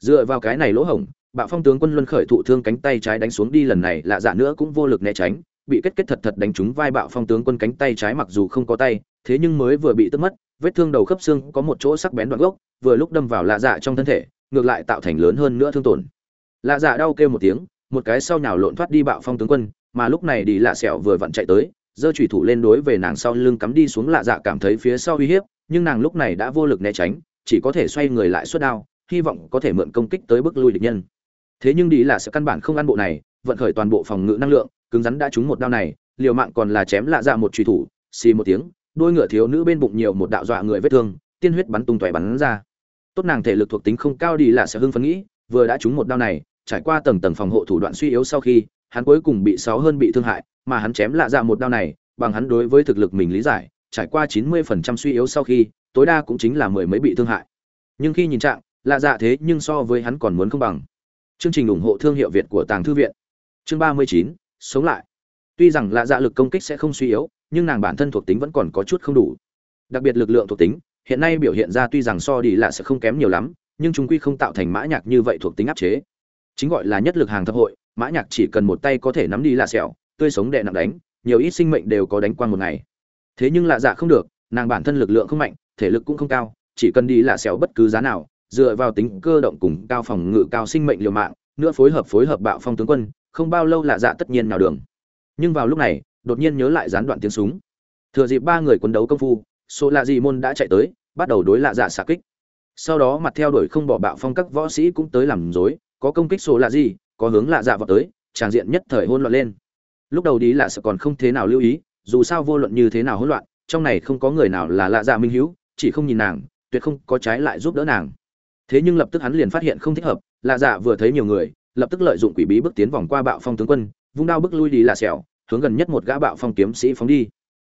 Dựa vào cái này lỗ hổng, bạo phong tướng quân luân khởi thụ thương cánh tay trái đánh xuống đi, lần này lạ dạ nữa cũng vô lực né tránh, bị kết kết thật thật đánh trúng vai bạo phong tướng quân cánh tay trái mặc dù không có tay, thế nhưng mới vừa bị tức mất, vết thương đầu khớp xương có một chỗ sắc bén đoạn gốc, vừa lúc đâm vào lạ dạ trong thân thể, ngược lại tạo thành lớn hơn nữa thương tổn. Lạ dạ đau kêu một tiếng, một cái sau nhào lộn thoát đi bạo phong tướng quân, mà lúc này đi lạ sẹo vừa vặn chạy tới giơ chủy thủ lên đối về nàng sau lưng cắm đi xuống lạ dạ cảm thấy phía sau uy hiếp, nhưng nàng lúc này đã vô lực né tránh, chỉ có thể xoay người lại suốt đao, hy vọng có thể mượn công kích tới bước lui địch nhân. Thế nhưng đi là sẽ căn bản không ăn bộ này, vận khởi toàn bộ phòng ngự năng lượng, cứng rắn đã trúng một đao này, liều mạng còn là chém lạ dạ một truy thủ, xì một tiếng, đôi ngựa thiếu nữ bên bụng nhiều một đạo dọa người vết thương, tiên huyết bắn tung tóe bắn ra. Tốt nàng thể lực thuộc tính không cao đi là sẽ hưng phấn nghĩ, vừa đã trúng một đao này, trải qua tầng tầng phòng hộ thủ đoạn suy yếu sau khi hắn cuối cùng bị sáu hơn bị thương hại, mà hắn chém lạ dạ một đao này, bằng hắn đối với thực lực mình lý giải, trải qua chín mươi phần trăm suy yếu sau khi, tối đa cũng chính là mười mấy bị thương hại. Nhưng khi nhìn trạng, lạ dạ thế nhưng so với hắn còn muốn không bằng. Chương trình ủng hộ thương hiệu việt của tàng thư viện. Chương ba mươi chín, sống lại. Tuy rằng lạ dạ lực công kích sẽ không suy yếu, nhưng nàng bản thân thuộc tính vẫn còn có chút không đủ. Đặc biệt lực lượng thuộc tính, hiện nay biểu hiện ra tuy rằng so đi lạ sẽ không kém nhiều lắm, nhưng chúng quy không tạo thành mã nhạc như vậy thuộc tính áp chế. Chính gọi là nhất lực hàng thập hội mã nhạc chỉ cần một tay có thể nắm đi là sẹo tươi sống đệ nặng đánh nhiều ít sinh mệnh đều có đánh quang một ngày. Thế nhưng lạ dạ không được nàng bản thân lực lượng không mạnh thể lực cũng không cao chỉ cần đi là sẹo bất cứ giá nào dựa vào tính cơ động cùng cao phòng ngự cao sinh mệnh liều mạng nữa phối hợp phối hợp bạo phong tướng quân không bao lâu lạ dạ tất nhiên nào đường. Nhưng vào lúc này đột nhiên nhớ lại gián đoạn tiếng súng. Thừa dịp ba người quân đấu công phu số lạ dị môn đã chạy tới bắt đầu đối lạ dạ xạ kích. Sau đó mặt theo đuổi không bỏ bạo phong các võ sĩ cũng tới làm rối, có công kích số lạ dị có hướng lạ dạ vào tới, tràng diện nhất thời hỗn loạn lên. Lúc đầu đi lạ sợ còn không thế nào lưu ý, dù sao vô luận như thế nào hỗn loạn, trong này không có người nào là lạ dạ minh hữu chỉ không nhìn nàng, tuyệt không có trái lại giúp đỡ nàng. Thế nhưng lập tức hắn liền phát hiện không thích hợp, lạ dạ vừa thấy nhiều người, lập tức lợi dụng quỷ bí bước tiến vòng qua bạo phong tướng quân, vung đao bước lui đi là xẻo hướng gần nhất một gã bạo phong kiếm sĩ phóng đi.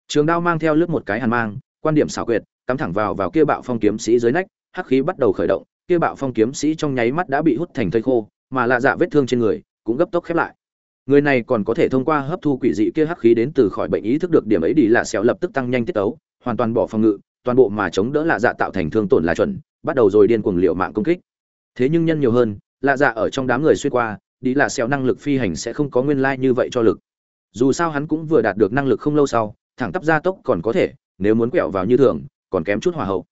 Trường đao mang theo lướt một cái hàn mang, quan điểm xảo quyệt, cắm thẳng vào vào kia bạo phong kiếm sĩ dưới nách, hắc khí bắt đầu khởi động, kia bạo phong kiếm sĩ trong nháy mắt đã bị hút thành thây khô mà lạ dạ vết thương trên người cũng gấp tốc khép lại. Người này còn có thể thông qua hấp thu quỷ dị kia hắc khí đến từ khỏi bệnh ý thức được điểm ấy đi là xẻo lập tức tăng nhanh tiết tấu, hoàn toàn bỏ phòng ngự, toàn bộ mà chống đỡ lạ dạ tạo thành thương tổn là chuẩn, bắt đầu rồi điên cuồng liệu mạng công kích. Thế nhưng nhân nhiều hơn, lạ dạ ở trong đám người xuyên qua, đi là xẻo năng lực phi hành sẽ không có nguyên lai như vậy cho lực. Dù sao hắn cũng vừa đạt được năng lực không lâu sau, thẳng tắp gia tốc còn có thể, nếu muốn quẹo vào như thường, còn kém chút hòa hậu.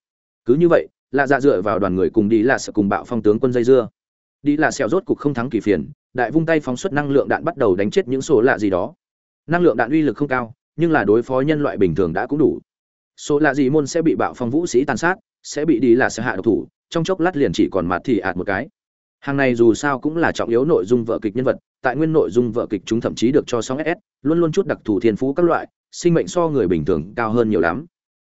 Cứ như vậy, lạ dạ dựa vào đoàn người cùng đi là sợ cùng bạo phong tướng quân dây dưa đi là xẻo rốt cục không thắng kỳ phiền, đại vung tay phóng xuất năng lượng đạn bắt đầu đánh chết những số lạ gì đó. Năng lượng đạn uy lực không cao, nhưng là đối phó nhân loại bình thường đã cũng đủ. Số lạ gì môn sẽ bị bạo phong vũ sĩ tàn sát, sẽ bị đi là sẽ hạ độc thủ, trong chốc lát liền chỉ còn mặt thì ạt một cái. Hàng này dù sao cũng là trọng yếu nội dung vợ kịch nhân vật, tại nguyên nội dung vợ kịch chúng thậm chí được cho sóng ss luôn luôn chút đặc thù thiên phú các loại, sinh mệnh so người bình thường cao hơn nhiều lắm.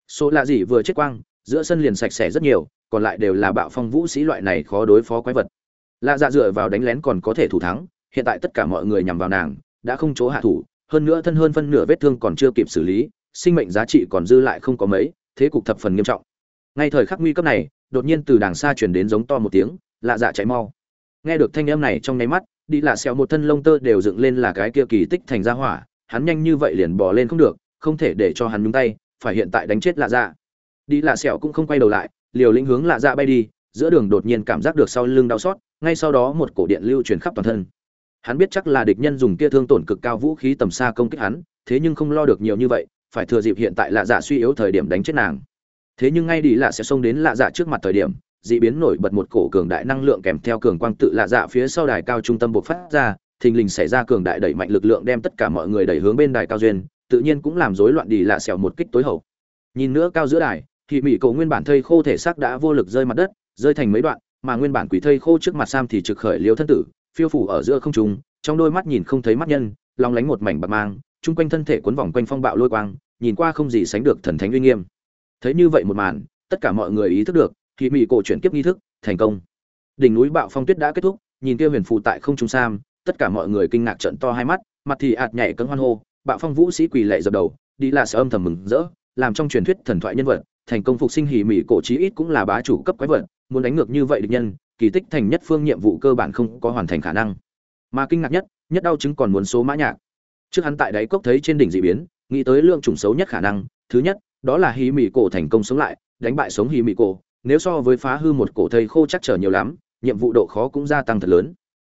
Số lạ gì vừa chết quang, giữa sân liền sạch sẽ rất nhiều, còn lại đều là bạo phong vũ sĩ loại này khó đối phó quái vật lạ dạ dựa vào đánh lén còn có thể thủ thắng, hiện tại tất cả mọi người nhằm vào nàng, đã không chỗ hạ thủ, hơn nữa thân hơn phân nửa vết thương còn chưa kịp xử lý, sinh mệnh giá trị còn dư lại không có mấy, thế cục thập phần nghiêm trọng. Ngay thời khắc nguy cấp này, đột nhiên từ đàng xa truyền đến giống to một tiếng lạ dạ chạy mau. Nghe được thanh âm này trong nháy mắt, đi lạ xẹo một thân lông tơ đều dựng lên là cái kia kỳ tích thành ra hỏa, hắn nhanh như vậy liền bỏ lên không được, không thể để cho hắn nhúng tay, phải hiện tại đánh chết lạ dạ. Đi lạ xẹo cũng không quay đầu lại, liều lĩnh hướng lạ dạ bay đi giữa đường đột nhiên cảm giác được sau lưng đau xót, ngay sau đó một cổ điện lưu truyền khắp toàn thân. Hắn biết chắc là địch nhân dùng kia thương tổn cực cao vũ khí tầm xa công kích hắn, thế nhưng không lo được nhiều như vậy, phải thừa dịp hiện tại lạ dạ suy yếu thời điểm đánh chết nàng. Thế nhưng ngay đi lạ sẽ xông đến lạ dạ trước mặt thời điểm, dị biến nổi bật một cổ cường đại năng lượng kèm theo cường quang tự lạ dạ phía sau đài cao trung tâm bộc phát ra, thình lình xảy ra cường đại đẩy mạnh lực lượng đem tất cả mọi người đẩy hướng bên đài cao duyên, tự nhiên cũng làm rối loạn đi lạ sẹo một kích tối hậu. Nhìn nữa cao giữa đài, thì mỹ cổ nguyên bản thây khô thể xác đã vô lực rơi mặt đất rơi thành mấy đoạn, mà nguyên bản quỷ thây khô trước mặt sam thì trực khởi liêu thân tử, phiêu phủ ở giữa không trung, trong đôi mắt nhìn không thấy mắt nhân lòng lánh một mảnh bạc mang, chung quanh thân thể cuốn vòng quanh phong bạo lôi quang, nhìn qua không gì sánh được thần thánh uy nghiêm. Thấy như vậy một màn, tất cả mọi người ý thức được thì mỹ cổ chuyển kiếp nghi thức, thành công. Đỉnh núi bạo phong tuyết đã kết thúc, nhìn kia huyền phù tại không trung sam, tất cả mọi người kinh ngạc trận to hai mắt, mặt thì ạt nhảy cấn hoan hô, bạo phong vũ sĩ quỳ lệ dập đầu, đi là sợ âm thầm mừng rỡ, làm trong truyền thuyết thần thoại nhân vật thành công phục sinh hỉ mỉ cổ chí ít cũng là bá chủ cấp quái vật, muốn đánh ngược như vậy địch nhân, kỳ tích thành nhất phương nhiệm vụ cơ bản không có hoàn thành khả năng. Mà kinh ngạc nhất nhất đau chứng còn muốn số mã nhạc. Trước hắn tại đáy cốc thấy trên đỉnh dị biến, nghĩ tới lượng chủng xấu nhất khả năng, thứ nhất, đó là hỉ mỉ cổ thành công sống lại, đánh bại sống hỉ mỉ cổ, nếu so với phá hư một cổ thầy khô chắc trở nhiều lắm, nhiệm vụ độ khó cũng gia tăng thật lớn.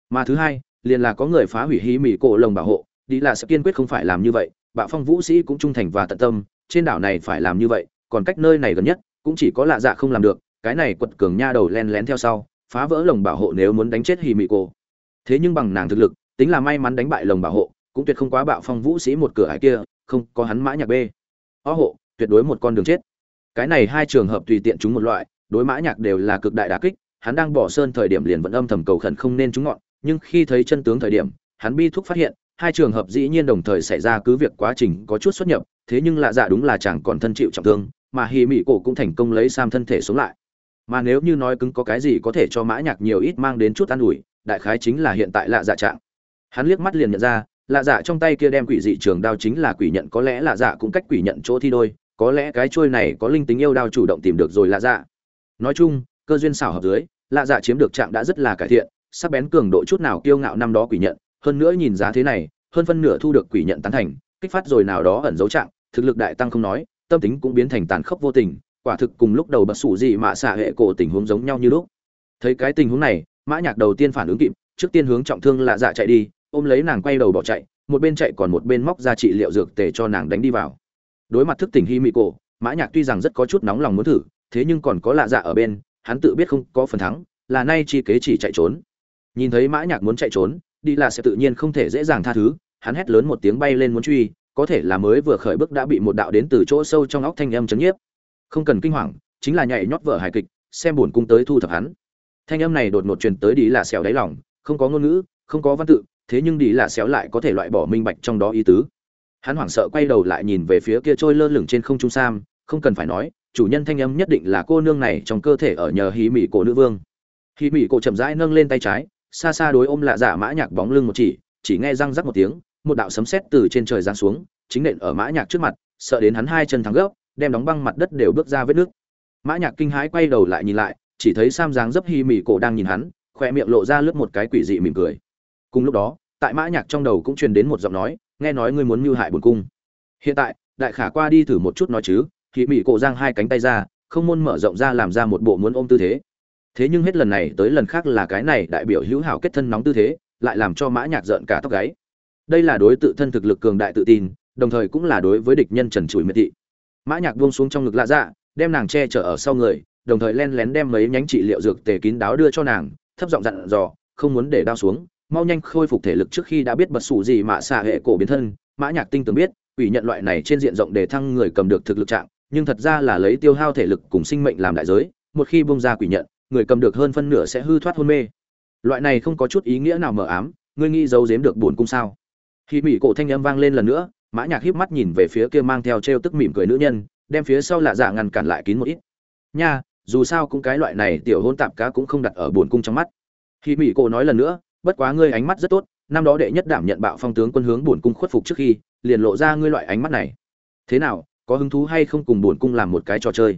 Mà thứ hai, liền là có người phá hủy hỉ mỉ cổ lồng bảo hộ, đi là sẽ kiên quyết không phải làm như vậy, bạo phong vũ sĩ cũng trung thành và tận tâm, trên đảo này phải làm như vậy còn cách nơi này gần nhất, cũng chỉ có lạ dạ không làm được, cái này quật cường nha đầu len lén theo sau, phá vỡ lồng bảo hộ nếu muốn đánh chết hì mị cô thế nhưng bằng nàng thực lực, tính là may mắn đánh bại lồng bảo hộ, cũng tuyệt không quá bạo phong vũ sĩ một cửa hải kia, không, có hắn mã nhạc b o hộ, tuyệt đối một con đường chết. Cái này hai trường hợp tùy tiện chúng một loại, đối mã nhạc đều là cực đại đả kích, hắn đang bỏ sơn thời điểm liền vẫn âm thầm cầu khẩn không nên chúng ngọn, nhưng khi thấy chân tướng thời điểm, hắn bi thúc phát hiện, hai trường hợp dĩ nhiên đồng thời xảy ra cứ việc quá trình có chút xuất nhập, thế nhưng lạ dạ đúng là chẳng còn thân chịu trọng thương mà hì mị cổ cũng thành công lấy sam thân thể sống lại. Mà nếu như nói cứng có cái gì có thể cho mã nhạc nhiều ít mang đến chút an ủi, đại khái chính là hiện tại lạ dạ trạng. Hắn liếc mắt liền nhận ra, lạ dạ trong tay kia đem quỷ dị trường đao chính là quỷ nhận, có lẽ lạ dạ cũng cách quỷ nhận chỗ thi đôi, có lẽ cái chuôi này có linh tính yêu đao chủ động tìm được rồi lạ dạ. Nói chung, cơ duyên xảo hợp dưới, lạ dạ chiếm được trạng đã rất là cải thiện, sắc bén cường độ chút nào kiêu ngạo năm đó quỷ nhận, hơn nữa nhìn giá thế này, hơn phân nửa thu được quỷ nhận tán thành, kích phát rồi nào đó ẩn dấu trạng, thực lực đại tăng không nói tâm tính cũng biến thành tàn khốc vô tình, quả thực cùng lúc đầu bật sủ gì mà xạ hệ cổ tình huống giống nhau như lúc. Thấy cái tình huống này, mã nhạc đầu tiên phản ứng kịp, trước tiên hướng trọng thương lạ dạ chạy đi, ôm lấy nàng quay đầu bỏ chạy, một bên chạy còn một bên móc ra trị liệu dược tề cho nàng đánh đi vào. Đối mặt thức tỉnh hi mị cổ, mã nhạc tuy rằng rất có chút nóng lòng muốn thử, thế nhưng còn có lạ dạ ở bên, hắn tự biết không có phần thắng, là nay chi kế chỉ chạy trốn. Nhìn thấy mã nhạc muốn chạy trốn, đi là sẽ tự nhiên không thể dễ dàng tha thứ, hắn hét lớn một tiếng bay lên muốn truy có thể là mới vừa khởi bước đã bị một đạo đến từ chỗ sâu trong óc thanh âm chấn nhiếp. Không cần kinh hoàng, chính là nhảy nhót vở hài kịch, xem buồn cung tới thu thập hắn. Thanh âm này đột ngột truyền tới đi là xẻo đáy lòng, không có ngôn ngữ, không có văn tự, thế nhưng đi là xéo lại có thể loại bỏ minh bạch trong đó ý tứ. Hắn hoảng sợ quay đầu lại nhìn về phía kia trôi lơ lửng trên không trung sam, không cần phải nói, chủ nhân thanh âm nhất định là cô nương này trong cơ thể ở nhờ hí mỹ cổ nữ vương. Hí mỹ cổ chậm rãi nâng lên tay trái, xa xa đối ôm lạ giả mã nhạc bóng lưng một chỉ chỉ nghe răng rắc một tiếng một đạo sấm sét từ trên trời giáng xuống, chính nện ở mã nhạc trước mặt, sợ đến hắn hai chân thẳng gấp, đem đóng băng mặt đất đều bước ra vết nước. Mã nhạc kinh hãi quay đầu lại nhìn lại, chỉ thấy sam dáng dấp hi mỉ cổ đang nhìn hắn khoe miệng lộ ra lướt một cái quỷ dị mỉm cười. Cùng lúc đó, tại mã nhạc trong đầu cũng truyền đến một giọng nói, nghe nói ngươi muốn mưu hại bổn cung. Hiện tại, đại khả qua đi thử một chút nói chứ, hi mỉ cổ giang hai cánh tay ra, không môn mở rộng ra làm ra một bộ muốn ôm tư thế. Thế nhưng hết lần này tới lần khác là cái này đại biểu hữu hảo kết thân nóng tư thế, lại làm cho mã nhạc giận cả tóc gáy đây là đối tự thân thực lực cường đại tự tin, đồng thời cũng là đối với địch nhân trần trụi miệt thị. Mã nhạc buông xuống trong ngực lạ dạ đem nàng che chở ở sau người, đồng thời len lén đem mấy nhánh trị liệu dược tề kín đáo đưa cho nàng, thấp giọng dặn dò, không muốn để đau xuống, mau nhanh khôi phục thể lực trước khi đã biết bật sủ gì mà xả hệ cổ biến thân. Mã nhạc tinh tường biết, ủy nhận loại này trên diện rộng để thăng người cầm được thực lực trạng, nhưng thật ra là lấy tiêu hao thể lực cùng sinh mệnh làm đại giới, một khi bung ra quỷ nhận, người cầm được hơn phân nửa sẽ hư thoát hôn mê. Loại này không có chút ý nghĩa nào mờ ám, ngươi nghĩ giấu giếm được buồn cung sao? Khi mỹ cổ thanh âm vang lên lần nữa, mã nhạc híp mắt nhìn về phía kia mang theo treo tức mỉm cười nữ nhân, đem phía sau lạ dạ ngăn cản lại kín một ít. Nha, dù sao cũng cái loại này tiểu hôn tạp cá cũng không đặt ở buồn cung trong mắt. Khi mỹ cổ nói lần nữa, bất quá ngươi ánh mắt rất tốt, năm đó đệ nhất đảm nhận bạo phong tướng quân hướng buồn cung khuất phục trước khi, liền lộ ra ngươi loại ánh mắt này. Thế nào, có hứng thú hay không cùng buồn cung làm một cái trò chơi?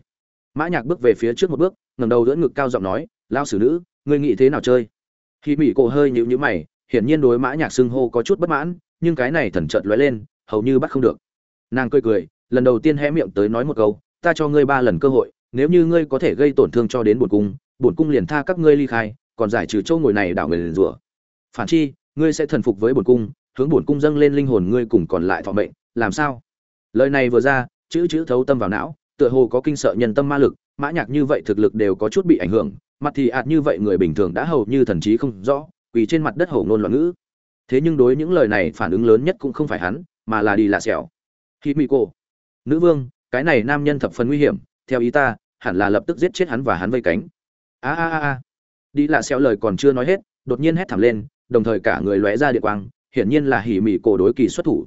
Mã nhạc bước về phía trước một bước, ngẩng đầu đỡ ngực cao giọng nói lao xử nữ, ngươi nghĩ thế nào chơi? Khi mỹ cổ hơi nhíu nhíu mày, hiển nhiên đối mã nhạc xưng hô có chút bất mãn nhưng cái này thần chợt lóe lên, hầu như bắt không được. Nàng cười cười, lần đầu tiên hé miệng tới nói một câu, ta cho ngươi ba lần cơ hội, nếu như ngươi có thể gây tổn thương cho đến bổn cung bổn cung liền tha các ngươi ly khai, còn giải trừ châu ngồi này đảo người liền rủa. Phản chi, ngươi sẽ thần phục với bổn cung, hướng bổn cung dâng lên linh hồn ngươi cùng còn lại thọ mệnh, làm sao? Lời này vừa ra, chữ chữ thấu tâm vào não, tựa hồ có kinh sợ nhân tâm ma lực, mã nhạc như vậy thực lực đều có chút bị ảnh hưởng, mặt thì ạt như vậy người bình thường đã hầu như thần trí không rõ, quỳ trên mặt đất hổ ngôn loạn ngữ thế nhưng đối những lời này phản ứng lớn nhất cũng không phải hắn, mà là đi lạ xẻo khi mỹ cô nữ vương, cái này nam nhân thập phần nguy hiểm, theo ý ta, hẳn là lập tức giết chết hắn và hắn vây cánh. A a a a. Đi lạ xẻo lời còn chưa nói hết, đột nhiên hét thảm lên, đồng thời cả người lóe ra điện quang, hiển nhiên là hỉ mỹ cổ đối kỳ xuất thủ.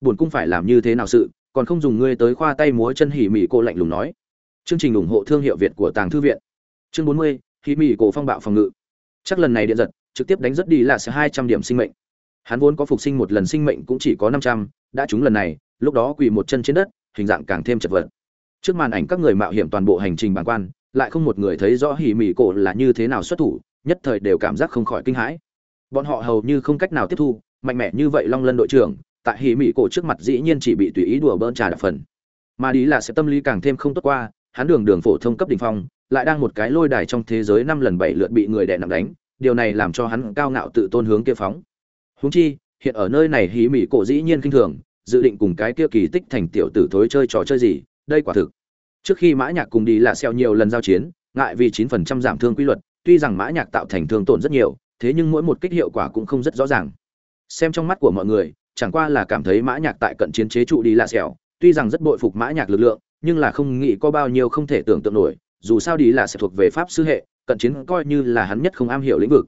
Buồn cung phải làm như thế nào sự, còn không dùng ngươi tới khoa tay múa chân hỉ mỹ cổ lạnh lùng nói. Chương trình ủng hộ thương hiệu việt của tàng thư viện. Chương bốn mươi hỉ mỹ cổ phong bạo phòng ngự. Chắc lần này điện giật, trực tiếp đánh rất đi là sẽ hai trăm điểm sinh mệnh hắn vốn có phục sinh một lần sinh mệnh cũng chỉ có năm trăm, đã trúng lần này, lúc đó quỳ một chân trên đất, hình dạng càng thêm chật vật. Trước màn ảnh các người mạo hiểm toàn bộ hành trình bằng quan, lại không một người thấy rõ hỉ mỉ cổ là như thế nào xuất thủ, nhất thời đều cảm giác không khỏi kinh hãi. Bọn họ hầu như không cách nào tiếp thu, mạnh mẽ như vậy long lân đội trưởng, tại hỉ mỉ cổ trước mặt dĩ nhiên chỉ bị tùy ý đùa bỡn trà đập phần. Mà đi là sẽ tâm lý càng thêm không tốt qua, hắn đường đường phổ thông cấp đỉnh phong, lại đang một cái lôi đài trong thế giới năm lần bảy lượt bị người đè nặng đánh, điều này làm cho hắn cao ngạo tự tôn hướng kia phóng. Huống chi, hiện ở nơi này hí mỹ cổ dĩ nhiên kinh thường, dự định cùng cái kia kỳ tích thành tiểu tử thối chơi trò chơi gì, đây quả thực. Trước khi Mã Nhạc cùng đi là xeo nhiều lần giao chiến, ngại vì 9% giảm thương quy luật, tuy rằng Mã Nhạc tạo thành thương tổn rất nhiều, thế nhưng mỗi một kích hiệu quả cũng không rất rõ ràng. Xem trong mắt của mọi người, chẳng qua là cảm thấy Mã Nhạc tại cận chiến chế trụ đi là xeo, tuy rằng rất bội phục Mã Nhạc lực lượng, nhưng là không nghĩ có bao nhiêu không thể tưởng tượng nổi, dù sao đi là sẽ thuộc về pháp sư hệ, cận chiến coi như là hắn nhất không am hiểu lĩnh vực.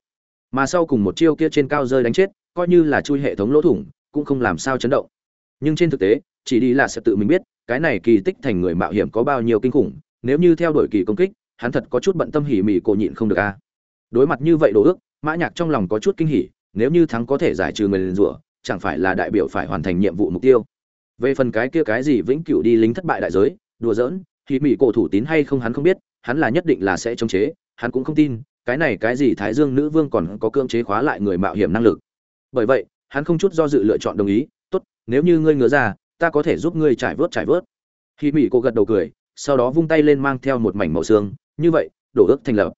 Mà sau cùng một chiêu kia trên cao rơi đánh chết, coi như là chui hệ thống lỗ thủng, cũng không làm sao chấn động. Nhưng trên thực tế, chỉ đi là sẽ tự mình biết, cái này kỳ tích thành người mạo hiểm có bao nhiêu kinh khủng, nếu như theo đuổi kỳ công kích, hắn thật có chút bận tâm hỉ mỉ cổ nhịn không được a. Đối mặt như vậy đồ ước, mã nhạc trong lòng có chút kinh hỉ, nếu như thắng có thể giải trừ người liền rủa, chẳng phải là đại biểu phải hoàn thành nhiệm vụ mục tiêu. Về phần cái kia cái gì vĩnh cửu đi lính thất bại đại giới, đùa giỡn, hỉ mỉ cổ thủ tín hay không hắn không biết, hắn là nhất định là sẽ chống chế, hắn cũng không tin, cái này cái gì thái dương nữ vương còn có cưỡng chế khóa lại người mạo hiểm năng lực bởi vậy, hắn không chút do dự lựa chọn đồng ý, tốt, nếu như ngươi ngứa ra, ta có thể giúp ngươi trải vớt trải vớt. Khi mỹ cô gật đầu cười, sau đó vung tay lên mang theo một mảnh màu xương. Như vậy, đổ ước thành lập.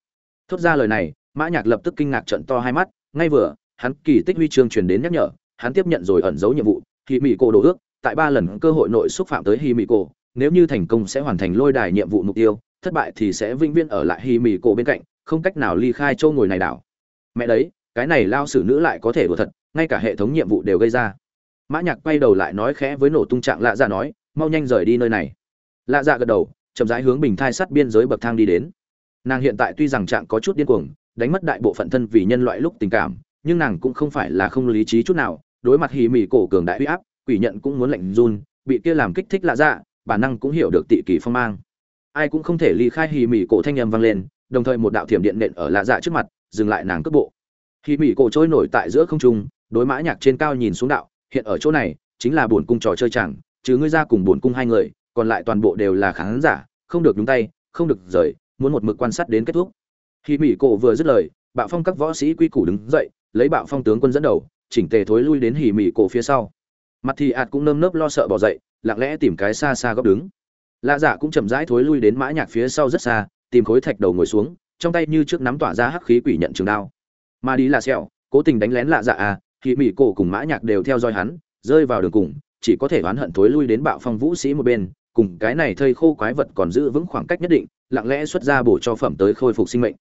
Thốt ra lời này, mã nhạc lập tức kinh ngạc trợn to hai mắt. Ngay vừa, hắn kỳ tích huy chương truyền đến nhắc nhở, hắn tiếp nhận rồi ẩn giấu nhiệm vụ. Khi mỹ cô đổ ước, tại ba lần cơ hội nội xúc phạm tới khi mỹ cô. Nếu như thành công sẽ hoàn thành lôi đài nhiệm vụ mục tiêu, thất bại thì sẽ vĩnh viễn ở lại khi mỹ cô bên cạnh, không cách nào ly khai châu ngồi này đảo. Mẹ đấy, cái này lao xử nữ lại có thể đùa thật ngay cả hệ thống nhiệm vụ đều gây ra. Mã nhạc quay đầu lại nói khẽ với nổ tung trạng lạ dạ nói, mau nhanh rời đi nơi này. Lạ dạ gật đầu, chậm rãi hướng bình thai sắt biên giới bậc thang đi đến. Nàng hiện tại tuy rằng trạng có chút điên cuồng, đánh mất đại bộ phận thân vì nhân loại lúc tình cảm, nhưng nàng cũng không phải là không lý trí chút nào, đối mặt hì mỉ cổ cường đại uy áp, quỷ nhận cũng muốn lạnh run, bị kia làm kích thích lạ dạ bản năng cũng hiểu được tị kỳ phong mang. Ai cũng không thể ly khai hì mỉ cổ thanh âm vang lên, đồng thời một đạo thiểm điện nện ở lạ dạ trước mặt, dừng lại nàng cước bộ. Hì mỉ cổ trôi nổi tại giữa không trung đối mã nhạc trên cao nhìn xuống đạo, hiện ở chỗ này, chính là buồn cung trò chơi chẳng, chứ ngươi ra cùng buồn cung hai người, còn lại toàn bộ đều là khán giả, không được nhúng tay, không được rời, muốn một mực quan sát đến kết thúc. Khi mỹ cổ vừa dứt lời, bạo phong các võ sĩ quy củ đứng dậy, lấy bạo phong tướng quân dẫn đầu, chỉnh tề thối lui đến hỉ mỹ cổ phía sau. Mặt thì ạt cũng nơm nớp lo sợ bỏ dậy, lặng lẽ tìm cái xa xa góc đứng. Lạ dạ cũng chậm rãi thối lui đến mã nhạc phía sau rất xa, tìm khối thạch đầu ngồi xuống, trong tay như trước nắm tỏa ra hắc khí quỷ nhận trường đao. Mà đi là sẹo, cố tình đánh lén lạ dạ à thì mỹ cổ cùng mã nhạc đều theo dõi hắn, rơi vào đường cùng, chỉ có thể oán hận thối lui đến bạo phong vũ sĩ một bên, cùng cái này thây khô quái vật còn giữ vững khoảng cách nhất định, lặng lẽ xuất ra bổ cho phẩm tới khôi phục sinh mệnh.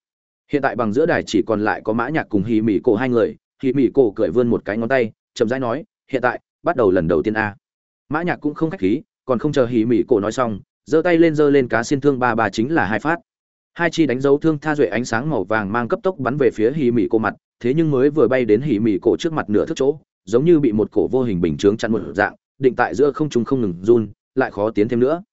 Hiện tại bằng giữa đài chỉ còn lại có mã nhạc cùng hì mỹ cổ hai người hì mỹ cổ cười vươn một cái ngón tay, chậm rãi nói, hiện tại, bắt đầu lần đầu tiên a. Mã nhạc cũng không khách khí, còn không chờ hì mỹ cổ nói xong, giơ tay lên giơ lên cá xiên thương ba ba chính là hai phát. Hai chi đánh dấu thương tha duệ ánh sáng màu vàng mang cấp tốc bắn về phía hì mỹ cổ mặt thế nhưng mới vừa bay đến hỉ mỉ cổ trước mặt nửa thước chỗ, giống như bị một cổ vô hình bình chướng chặn một dạng, định tại giữa không trung không ngừng run, lại khó tiến thêm nữa.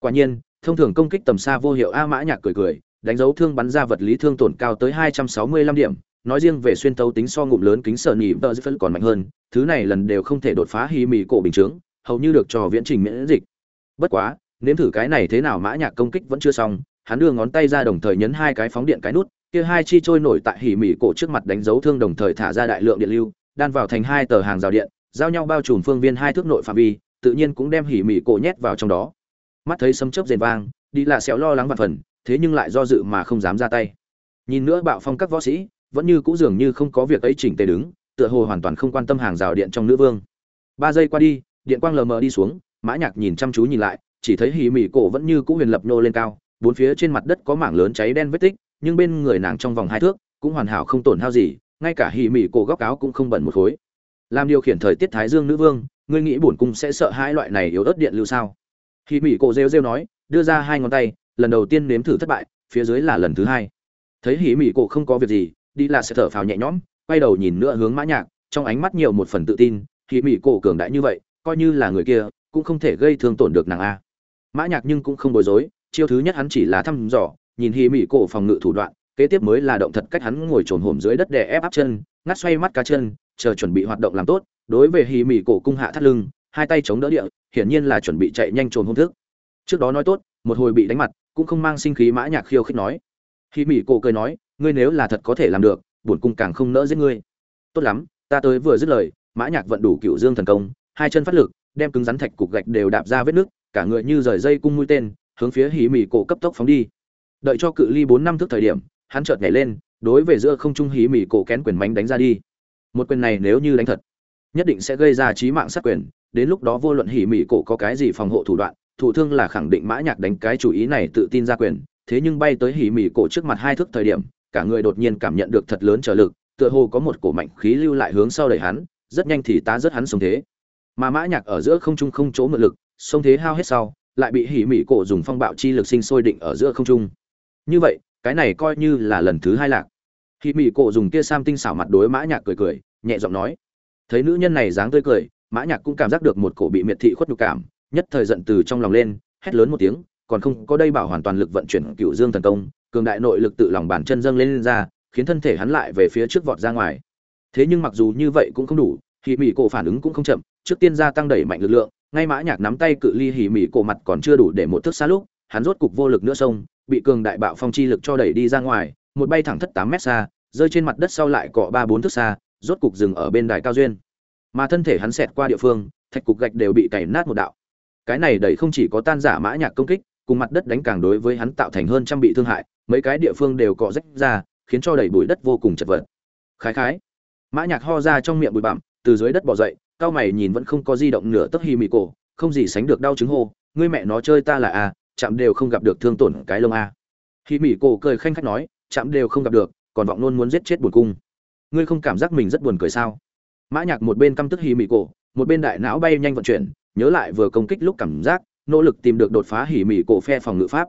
Quả nhiên, thông thường công kích tầm xa vô hiệu a mã nhạc cười cười, đánh dấu thương bắn ra vật lý thương tổn cao tới 265 điểm, nói riêng về xuyên tấu tính so ngụm lớn kính sợ nhị tờ phân còn mạnh hơn, thứ này lần đều không thể đột phá hỉ mỉ cổ bình chướng, hầu như được trò viễn trình miễn dịch. Bất quá, nếm thử cái này thế nào mã nhạc công kích vẫn chưa xong, hắn đưa ngón tay ra đồng thời nhấn hai cái phóng điện cái nút kia hai chi trôi nổi tại hỉ mỉ cổ trước mặt đánh dấu thương đồng thời thả ra đại lượng điện lưu, đan vào thành hai tờ hàng rào điện, giao nhau bao trùm phương viên hai thước nội phạm vi, tự nhiên cũng đem hỉ mỉ cổ nhét vào trong đó. Mắt thấy sấm chớp rền vang, đi là sẹo lo lắng vạn phần, thế nhưng lại do dự mà không dám ra tay. Nhìn nữa bạo phong các võ sĩ, vẫn như cũ dường như không có việc ấy chỉnh tề đứng, tựa hồ hoàn toàn không quan tâm hàng rào điện trong nữ vương. Ba giây qua đi, điện quang lờ mờ đi xuống, mã nhạc nhìn chăm chú nhìn lại, chỉ thấy hỉ mỉ cổ vẫn như cũ huyền lập nô lên cao, bốn phía trên mặt đất có mảng lớn cháy đen vết tích nhưng bên người nàng trong vòng hai thước cũng hoàn hảo không tổn hao gì, ngay cả hỉ mỉ cổ góc áo cũng không bẩn một khối. Làm điều khiển thời tiết thái dương nữ vương, ngươi nghĩ bổn cung sẽ sợ hai loại này yếu ớt điện lưu sao? Hỉ mỉ cổ rêu rêu nói, đưa ra hai ngón tay, lần đầu tiên nếm thử thất bại, phía dưới là lần thứ hai. Thấy hỉ mỉ cổ không có việc gì, đi là sẽ thở phào nhẹ nhõm, quay đầu nhìn nữa hướng mã nhạc, trong ánh mắt nhiều một phần tự tin, hỉ mỉ cổ cường đại như vậy, coi như là người kia, cũng không thể gây thương tổn được nàng a. Mã nhạc nhưng cũng không bối rối, chiêu thứ nhất hắn chỉ là thăm dò nhìn hỉ mỉ cổ phòng ngự thủ đoạn, kế tiếp mới là động thật cách hắn ngồi trồn hổm dưới đất để ép áp chân, ngắt xoay mắt cá chân, chờ chuẩn bị hoạt động làm tốt, đối với hỉ mỉ cổ cung hạ thắt lưng, hai tay chống đỡ địa, hiển nhiên là chuẩn bị chạy nhanh trồn hôn thức. Trước đó nói tốt, một hồi bị đánh mặt, cũng không mang sinh khí mã nhạc khiêu khích nói. Hỉ mỉ cổ cười nói, ngươi nếu là thật có thể làm được bổn cung càng không nỡ giết ngươi. Tốt lắm, ta tới vừa dứt lời, mã nhạc vận đủ cựu dương thần công, hai chân phát lực, đem cứng rắn thạch cục gạch đều đạp ra vết nước cả người như rời dây cung mũi tên, hướng phía hỉ mỉ cổ cấp tốc phóng đi đợi cho cự ly bốn năm thước thời điểm, hắn chợt nhảy lên, đối về giữa không trung hí mỉ cổ kén quyền mánh đánh ra đi. Một quyền này nếu như đánh thật, nhất định sẽ gây ra chí mạng sát quyền, đến lúc đó vô luận hỉ mỉ cổ có cái gì phòng hộ thủ đoạn, thủ thương là khẳng định mã nhạc đánh cái chủ ý này tự tin ra quyền, thế nhưng bay tới hỉ mỉ cổ trước mặt hai thước thời điểm, cả người đột nhiên cảm nhận được thật lớn trở lực, tựa hồ có một cổ mạnh khí lưu lại hướng sau đẩy hắn, rất nhanh thì tá rất hắn xuống thế. Mà mã nhạc ở giữa không trung không chỗ mượn lực xuống thế hao hết sau, lại bị hỉ mỉ cổ dùng phong bạo chi lực sinh sôi định ở giữa không trung như vậy cái này coi như là lần thứ hai lạc. Hỉ Mỹ cổ dùng kia sam tinh xảo mặt đối mã nhạc cười cười nhẹ giọng nói. Thấy nữ nhân này dáng tươi cười mã nhạc cũng cảm giác được một cổ bị miệt thị khuất nhục cảm nhất thời giận từ trong lòng lên hét lớn một tiếng còn không có đây bảo hoàn toàn lực vận chuyển cựu dương thần công cường đại nội lực tự lòng bàn chân dâng lên, lên ra khiến thân thể hắn lại về phía trước vọt ra ngoài. Thế nhưng mặc dù như vậy cũng không đủ hỉ Mỹ cổ phản ứng cũng không chậm trước tiên gia tăng đẩy mạnh lực lượng ngay mã nhạc nắm tay cự ly hỉ Mỹ cổ mặt còn chưa đủ để một thước xa lúc hắn rốt cục vô lực nữa xông bị cường đại bạo phong chi lực cho đẩy đi ra ngoài, một bay thẳng thất tám mét xa, rơi trên mặt đất sau lại cọ ba bốn thước xa, rốt cục dừng ở bên đài cao duyên. Mà thân thể hắn xẹt qua địa phương, thạch cục gạch đều bị cày nát một đạo. Cái này đẩy không chỉ có tan giả mã nhạc công kích, cùng mặt đất đánh càng đối với hắn tạo thành hơn trăm bị thương hại, mấy cái địa phương đều cọ rách ra, khiến cho đầy bụi đất vô cùng chật vật. Khái khái. Mã nhạc ho ra trong miệng bụi bặm, từ dưới đất bò dậy, cao mày nhìn vẫn không có di động nửa tấc hi mị cổ, không gì sánh được đau chứng hô, ngươi mẹ nó chơi ta là à chạm đều không gặp được thương tổn cái lông a. Khi mỹ cổ cười khanh khách nói, chạm đều không gặp được, còn vọng nôn muốn giết chết buồn cung. Ngươi không cảm giác mình rất buồn cười sao? Mã nhạc một bên căm tức hỉ mỹ cổ, một bên đại não bay nhanh vận chuyển, nhớ lại vừa công kích lúc cảm giác, nỗ lực tìm được đột phá hỉ mỹ cổ phe phòng ngự pháp.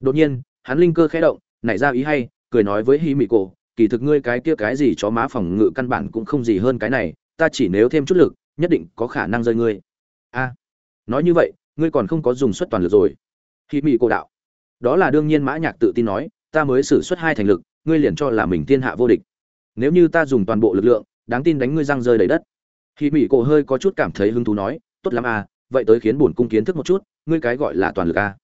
Đột nhiên, hắn linh cơ khẽ động, nảy ra ý hay, cười nói với hỉ mỹ cổ, kỳ thực ngươi cái kia cái gì chó má phòng ngự căn bản cũng không gì hơn cái này, ta chỉ nếu thêm chút lực, nhất định có khả năng rơi ngươi. A, nói như vậy, ngươi còn không có dùng suất toàn lực rồi hỉ mị cổ đạo. Đó là đương nhiên mã nhạc tự tin nói, ta mới sử xuất hai thành lực, ngươi liền cho là mình thiên hạ vô địch. Nếu như ta dùng toàn bộ lực lượng, đáng tin đánh ngươi răng rơi đầy đất. Hỉ mị cổ hơi có chút cảm thấy hứng thú nói, tốt lắm à vậy tới khiến bổn cung kiến thức một chút, ngươi cái gọi là toàn lực à.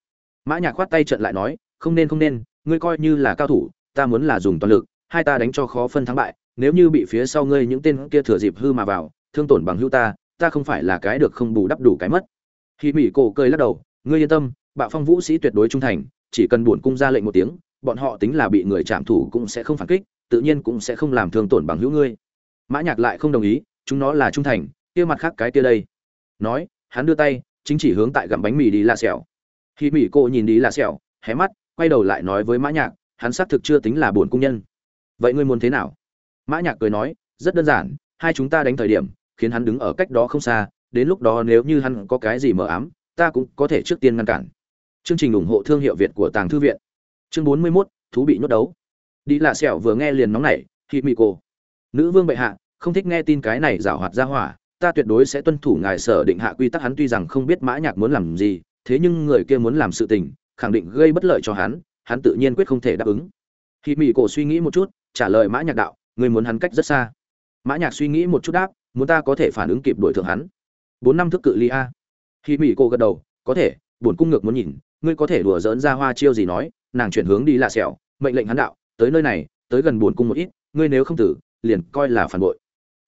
Mã nhạc khoát tay trận lại nói, không nên không nên, ngươi coi như là cao thủ, ta muốn là dùng toàn lực, hai ta đánh cho khó phân thắng bại, nếu như bị phía sau ngươi những tên kia thừa dịp hư mà vào, thương tổn bằng hữu ta ta không phải là cái được không bù đắp đủ cái mất. Khi mỹ cổ cười lắc đầu, ngươi yên tâm bạo phong vũ sĩ tuyệt đối trung thành, chỉ cần bổn cung ra lệnh một tiếng, bọn họ tính là bị người chạm thủ cũng sẽ không phản kích, tự nhiên cũng sẽ không làm thương tổn bằng hữu ngươi. Mã nhạc lại không đồng ý, chúng nó là trung thành, kia mặt khác cái kia đây. Nói, hắn đưa tay, chính chỉ hướng tại gặm bánh mì đi lạ xẻo. Khi mỉ cô nhìn đi lạ xẻo, hé mắt, quay đầu lại nói với mã nhạc, hắn xác thực chưa tính là buồn cung nhân. Vậy ngươi muốn thế nào? Mã nhạc cười nói, rất đơn giản, hai chúng ta đánh thời điểm, khiến hắn đứng ở cách đó không xa, đến lúc đó nếu như hắn có cái gì mờ ám, ta cũng có thể trước tiên ngăn cản chương trình ủng hộ thương hiệu việt của tàng thư viện. Chương 41, thú bị nhốt đấu. Đi lạ sẹo vừa nghe liền nóng nảy hít mị cô nữ vương bệ hạ không thích nghe tin cái này giảo hoạt ra hỏa ta tuyệt đối sẽ tuân thủ ngài sở định hạ quy tắc hắn tuy rằng không biết mã nhạc muốn làm gì thế nhưng người kia muốn làm sự tình khẳng định gây bất lợi cho hắn hắn tự nhiên quyết không thể đáp ứng. Khi mỹ cổ suy nghĩ một chút trả lời mã nhạc đạo người muốn hắn cách rất xa. Mã nhạc suy nghĩ một chút đáp muốn ta có thể phản ứng kịp đuổi thượng hắn. Bốn năm thước cự ly a. Khi mỹ cổ gật đầu có thể buồn cung ngược muốn nhìn ngươi có thể đùa dỡn ra hoa chiêu gì nói, nàng chuyển hướng đi lạ sẹo, mệnh lệnh hắn đạo, tới nơi này, tới gần buồn cung một ít, ngươi nếu không tử, liền coi là phản bội.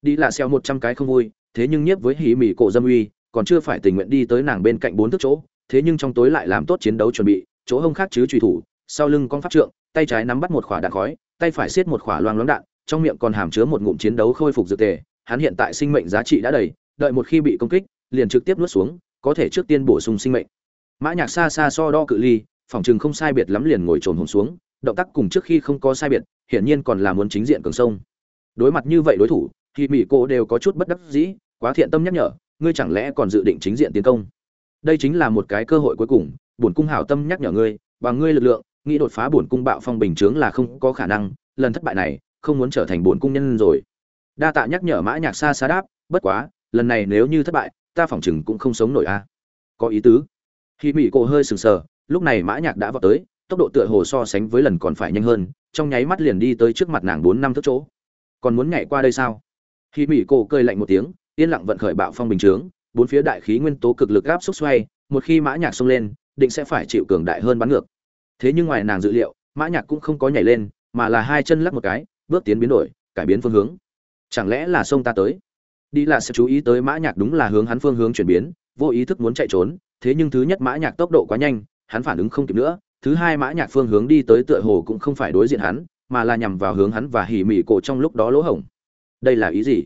Đi lạ sẹo một trăm cái không vui, thế nhưng nhiếp với hỉ mỉ cổ dâm uy, còn chưa phải tình nguyện đi tới nàng bên cạnh bốn thước chỗ, thế nhưng trong tối lại làm tốt chiến đấu chuẩn bị, chỗ hông khác chứ truy thủ, sau lưng con pháp trượng, tay trái nắm bắt một khỏa đạn khói, tay phải siết một khỏa loang loáng đạn, trong miệng còn hàm chứa một ngụm chiến đấu khôi phục dược tề, hắn hiện tại sinh mệnh giá trị đã đầy, đợi một khi bị công kích, liền trực tiếp nuốt xuống, có thể trước tiên bổ sung sinh mệnh mã nhạc xa xa so đo cự ly, phòng chừng không sai biệt lắm liền ngồi trồn hồn xuống, động tác cùng trước khi không có sai biệt, hiển nhiên còn là muốn chính diện cường sông. Đối mặt như vậy đối thủ, thì mỹ cô đều có chút bất đắc dĩ, quá thiện tâm nhắc nhở, ngươi chẳng lẽ còn dự định chính diện tiến công? Đây chính là một cái cơ hội cuối cùng, bổn cung hảo tâm nhắc nhở ngươi, bằng ngươi lực lượng, nghĩ đột phá bổn cung bạo phong bình chướng là không có khả năng, lần thất bại này, không muốn trở thành bổn cung nhân rồi. Đa tạ nhắc nhở mã nhạc xa xa đáp, bất quá, lần này nếu như thất bại, ta phỏng chừng cũng không sống nổi a. Có ý tứ. Hỉ Mị cổ hơi sừng sờ, lúc này mã nhạc đã vọt tới, tốc độ tựa hồ so sánh với lần còn phải nhanh hơn, trong nháy mắt liền đi tới trước mặt nàng bốn năm thước chỗ. Còn muốn nhảy qua đây sao? Hỉ Mị cổ cười lạnh một tiếng, yên lặng vận khởi bạo phong bình chướng, bốn phía đại khí nguyên tố cực lực áp xúc xoay, một khi mã nhạc xông lên, định sẽ phải chịu cường đại hơn bắn ngược. Thế nhưng ngoài nàng dự liệu, mã nhạc cũng không có nhảy lên, mà là hai chân lắc một cái, bước tiến biến đổi, cải biến phương hướng. Chẳng lẽ là xông ta tới? Đi là sẽ chú ý tới mã nhạc đúng là hướng hắn phương hướng chuyển biến vô ý thức muốn chạy trốn, thế nhưng thứ nhất mã nhạc tốc độ quá nhanh, hắn phản ứng không kịp nữa, thứ hai mã nhạc phương hướng đi tới tựa hồ cũng không phải đối diện hắn, mà là nhằm vào hướng hắn và hỉ mỉ cổ trong lúc đó lỗ hổng. Đây là ý gì?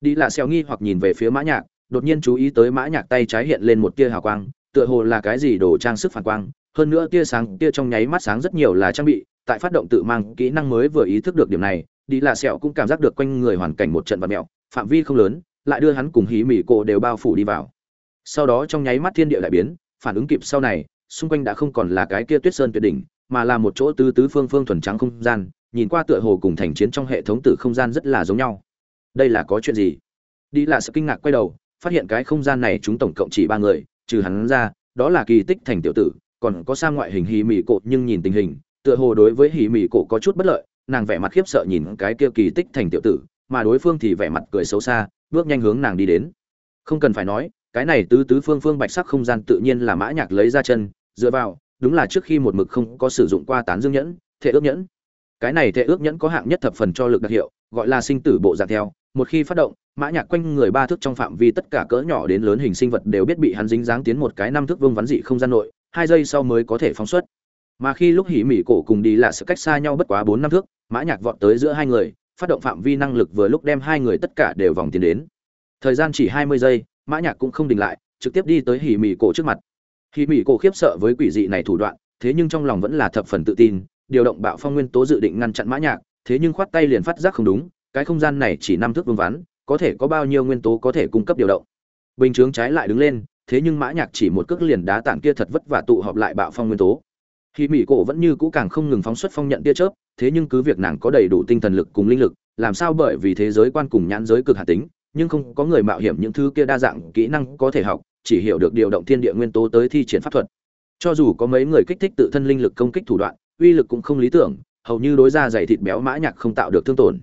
Đi là xeo nghi hoặc nhìn về phía mã nhạc, đột nhiên chú ý tới mã nhạc tay trái hiện lên một tia hào quang, tựa hồ là cái gì đồ trang sức phản quang, hơn nữa tia sáng tia trong nháy mắt sáng rất nhiều là trang bị, tại phát động tự mang kỹ năng mới vừa ý thức được điểm này, đi là sẹo cũng cảm giác được quanh người hoàn cảnh một trận vật mèo phạm vi không lớn, lại đưa hắn cùng hí mỉ cổ đều bao phủ đi vào sau đó trong nháy mắt thiên địa lại biến, phản ứng kịp sau này, xung quanh đã không còn là cái kia tuyết sơn tuyệt đỉnh, mà là một chỗ tứ tứ phương phương thuần trắng không gian, nhìn qua tựa hồ cùng thành chiến trong hệ thống tử không gian rất là giống nhau. Đây là có chuyện gì? Đi là sự kinh ngạc quay đầu, phát hiện cái không gian này chúng tổng cộng chỉ ba người, trừ hắn ra, đó là kỳ tích thành tiểu tử, còn có sang ngoại hình hì mị cộ nhưng nhìn tình hình, tựa hồ đối với hì mị cộ có chút bất lợi, nàng vẻ mặt khiếp sợ nhìn cái kia kỳ tích thành tiểu tử, mà đối phương thì vẻ mặt cười xấu xa, bước nhanh hướng nàng đi đến. Không cần phải nói cái này tứ tứ phương phương bạch sắc không gian tự nhiên là mã nhạc lấy ra chân, dựa vào, đúng là trước khi một mực không có sử dụng qua tán dương nhẫn, thể ước nhẫn. Cái này thể ước nhẫn có hạng nhất thập phần cho lực đặc hiệu, gọi là sinh tử bộ dạng theo, một khi phát động, mã nhạc quanh người ba thước trong phạm vi tất cả cỡ nhỏ đến lớn hình sinh vật đều biết bị hắn dính dáng tiến một cái năm thước vương vắn dị không gian nội, hai giây sau mới có thể phóng xuất. Mà khi lúc hỉ mỉ cổ cùng đi là sự cách xa nhau bất quá bốn năm thước, mã nhạc vọt tới giữa hai người, phát động phạm vi năng lực vừa lúc đem hai người tất cả đều vòng tiến đến. Thời gian chỉ hai mươi giây mã nhạc cũng không đình lại, trực tiếp đi tới hỉ mỉ cổ trước mặt. Hỉ mỉ cổ khiếp sợ với quỷ dị này thủ đoạn, thế nhưng trong lòng vẫn là thập phần tự tin, điều động bạo phong nguyên tố dự định ngăn chặn mã nhạc, thế nhưng khoát tay liền phát giác không đúng, cái không gian này chỉ năm thước vuông vắn, có thể có bao nhiêu nguyên tố có thể cung cấp điều động. Bình chướng trái lại đứng lên, thế nhưng mã nhạc chỉ một cước liền đá tản kia thật vất vả tụ họp lại bạo phong nguyên tố. Khi mỹ cổ vẫn như cũ càng không ngừng phóng xuất phong nhận tia chớp, thế nhưng cứ việc nàng có đầy đủ tinh thần lực cùng linh lực, làm sao bởi vì thế giới quan cùng nhãn giới cực hạ tính nhưng không có người mạo hiểm những thứ kia đa dạng kỹ năng có thể học, chỉ hiểu được điều động thiên địa nguyên tố tới thi triển pháp thuật. Cho dù có mấy người kích thích tự thân linh lực công kích thủ đoạn, uy lực cũng không lý tưởng, hầu như đối ra dày thịt béo mã nhạc không tạo được thương tổn.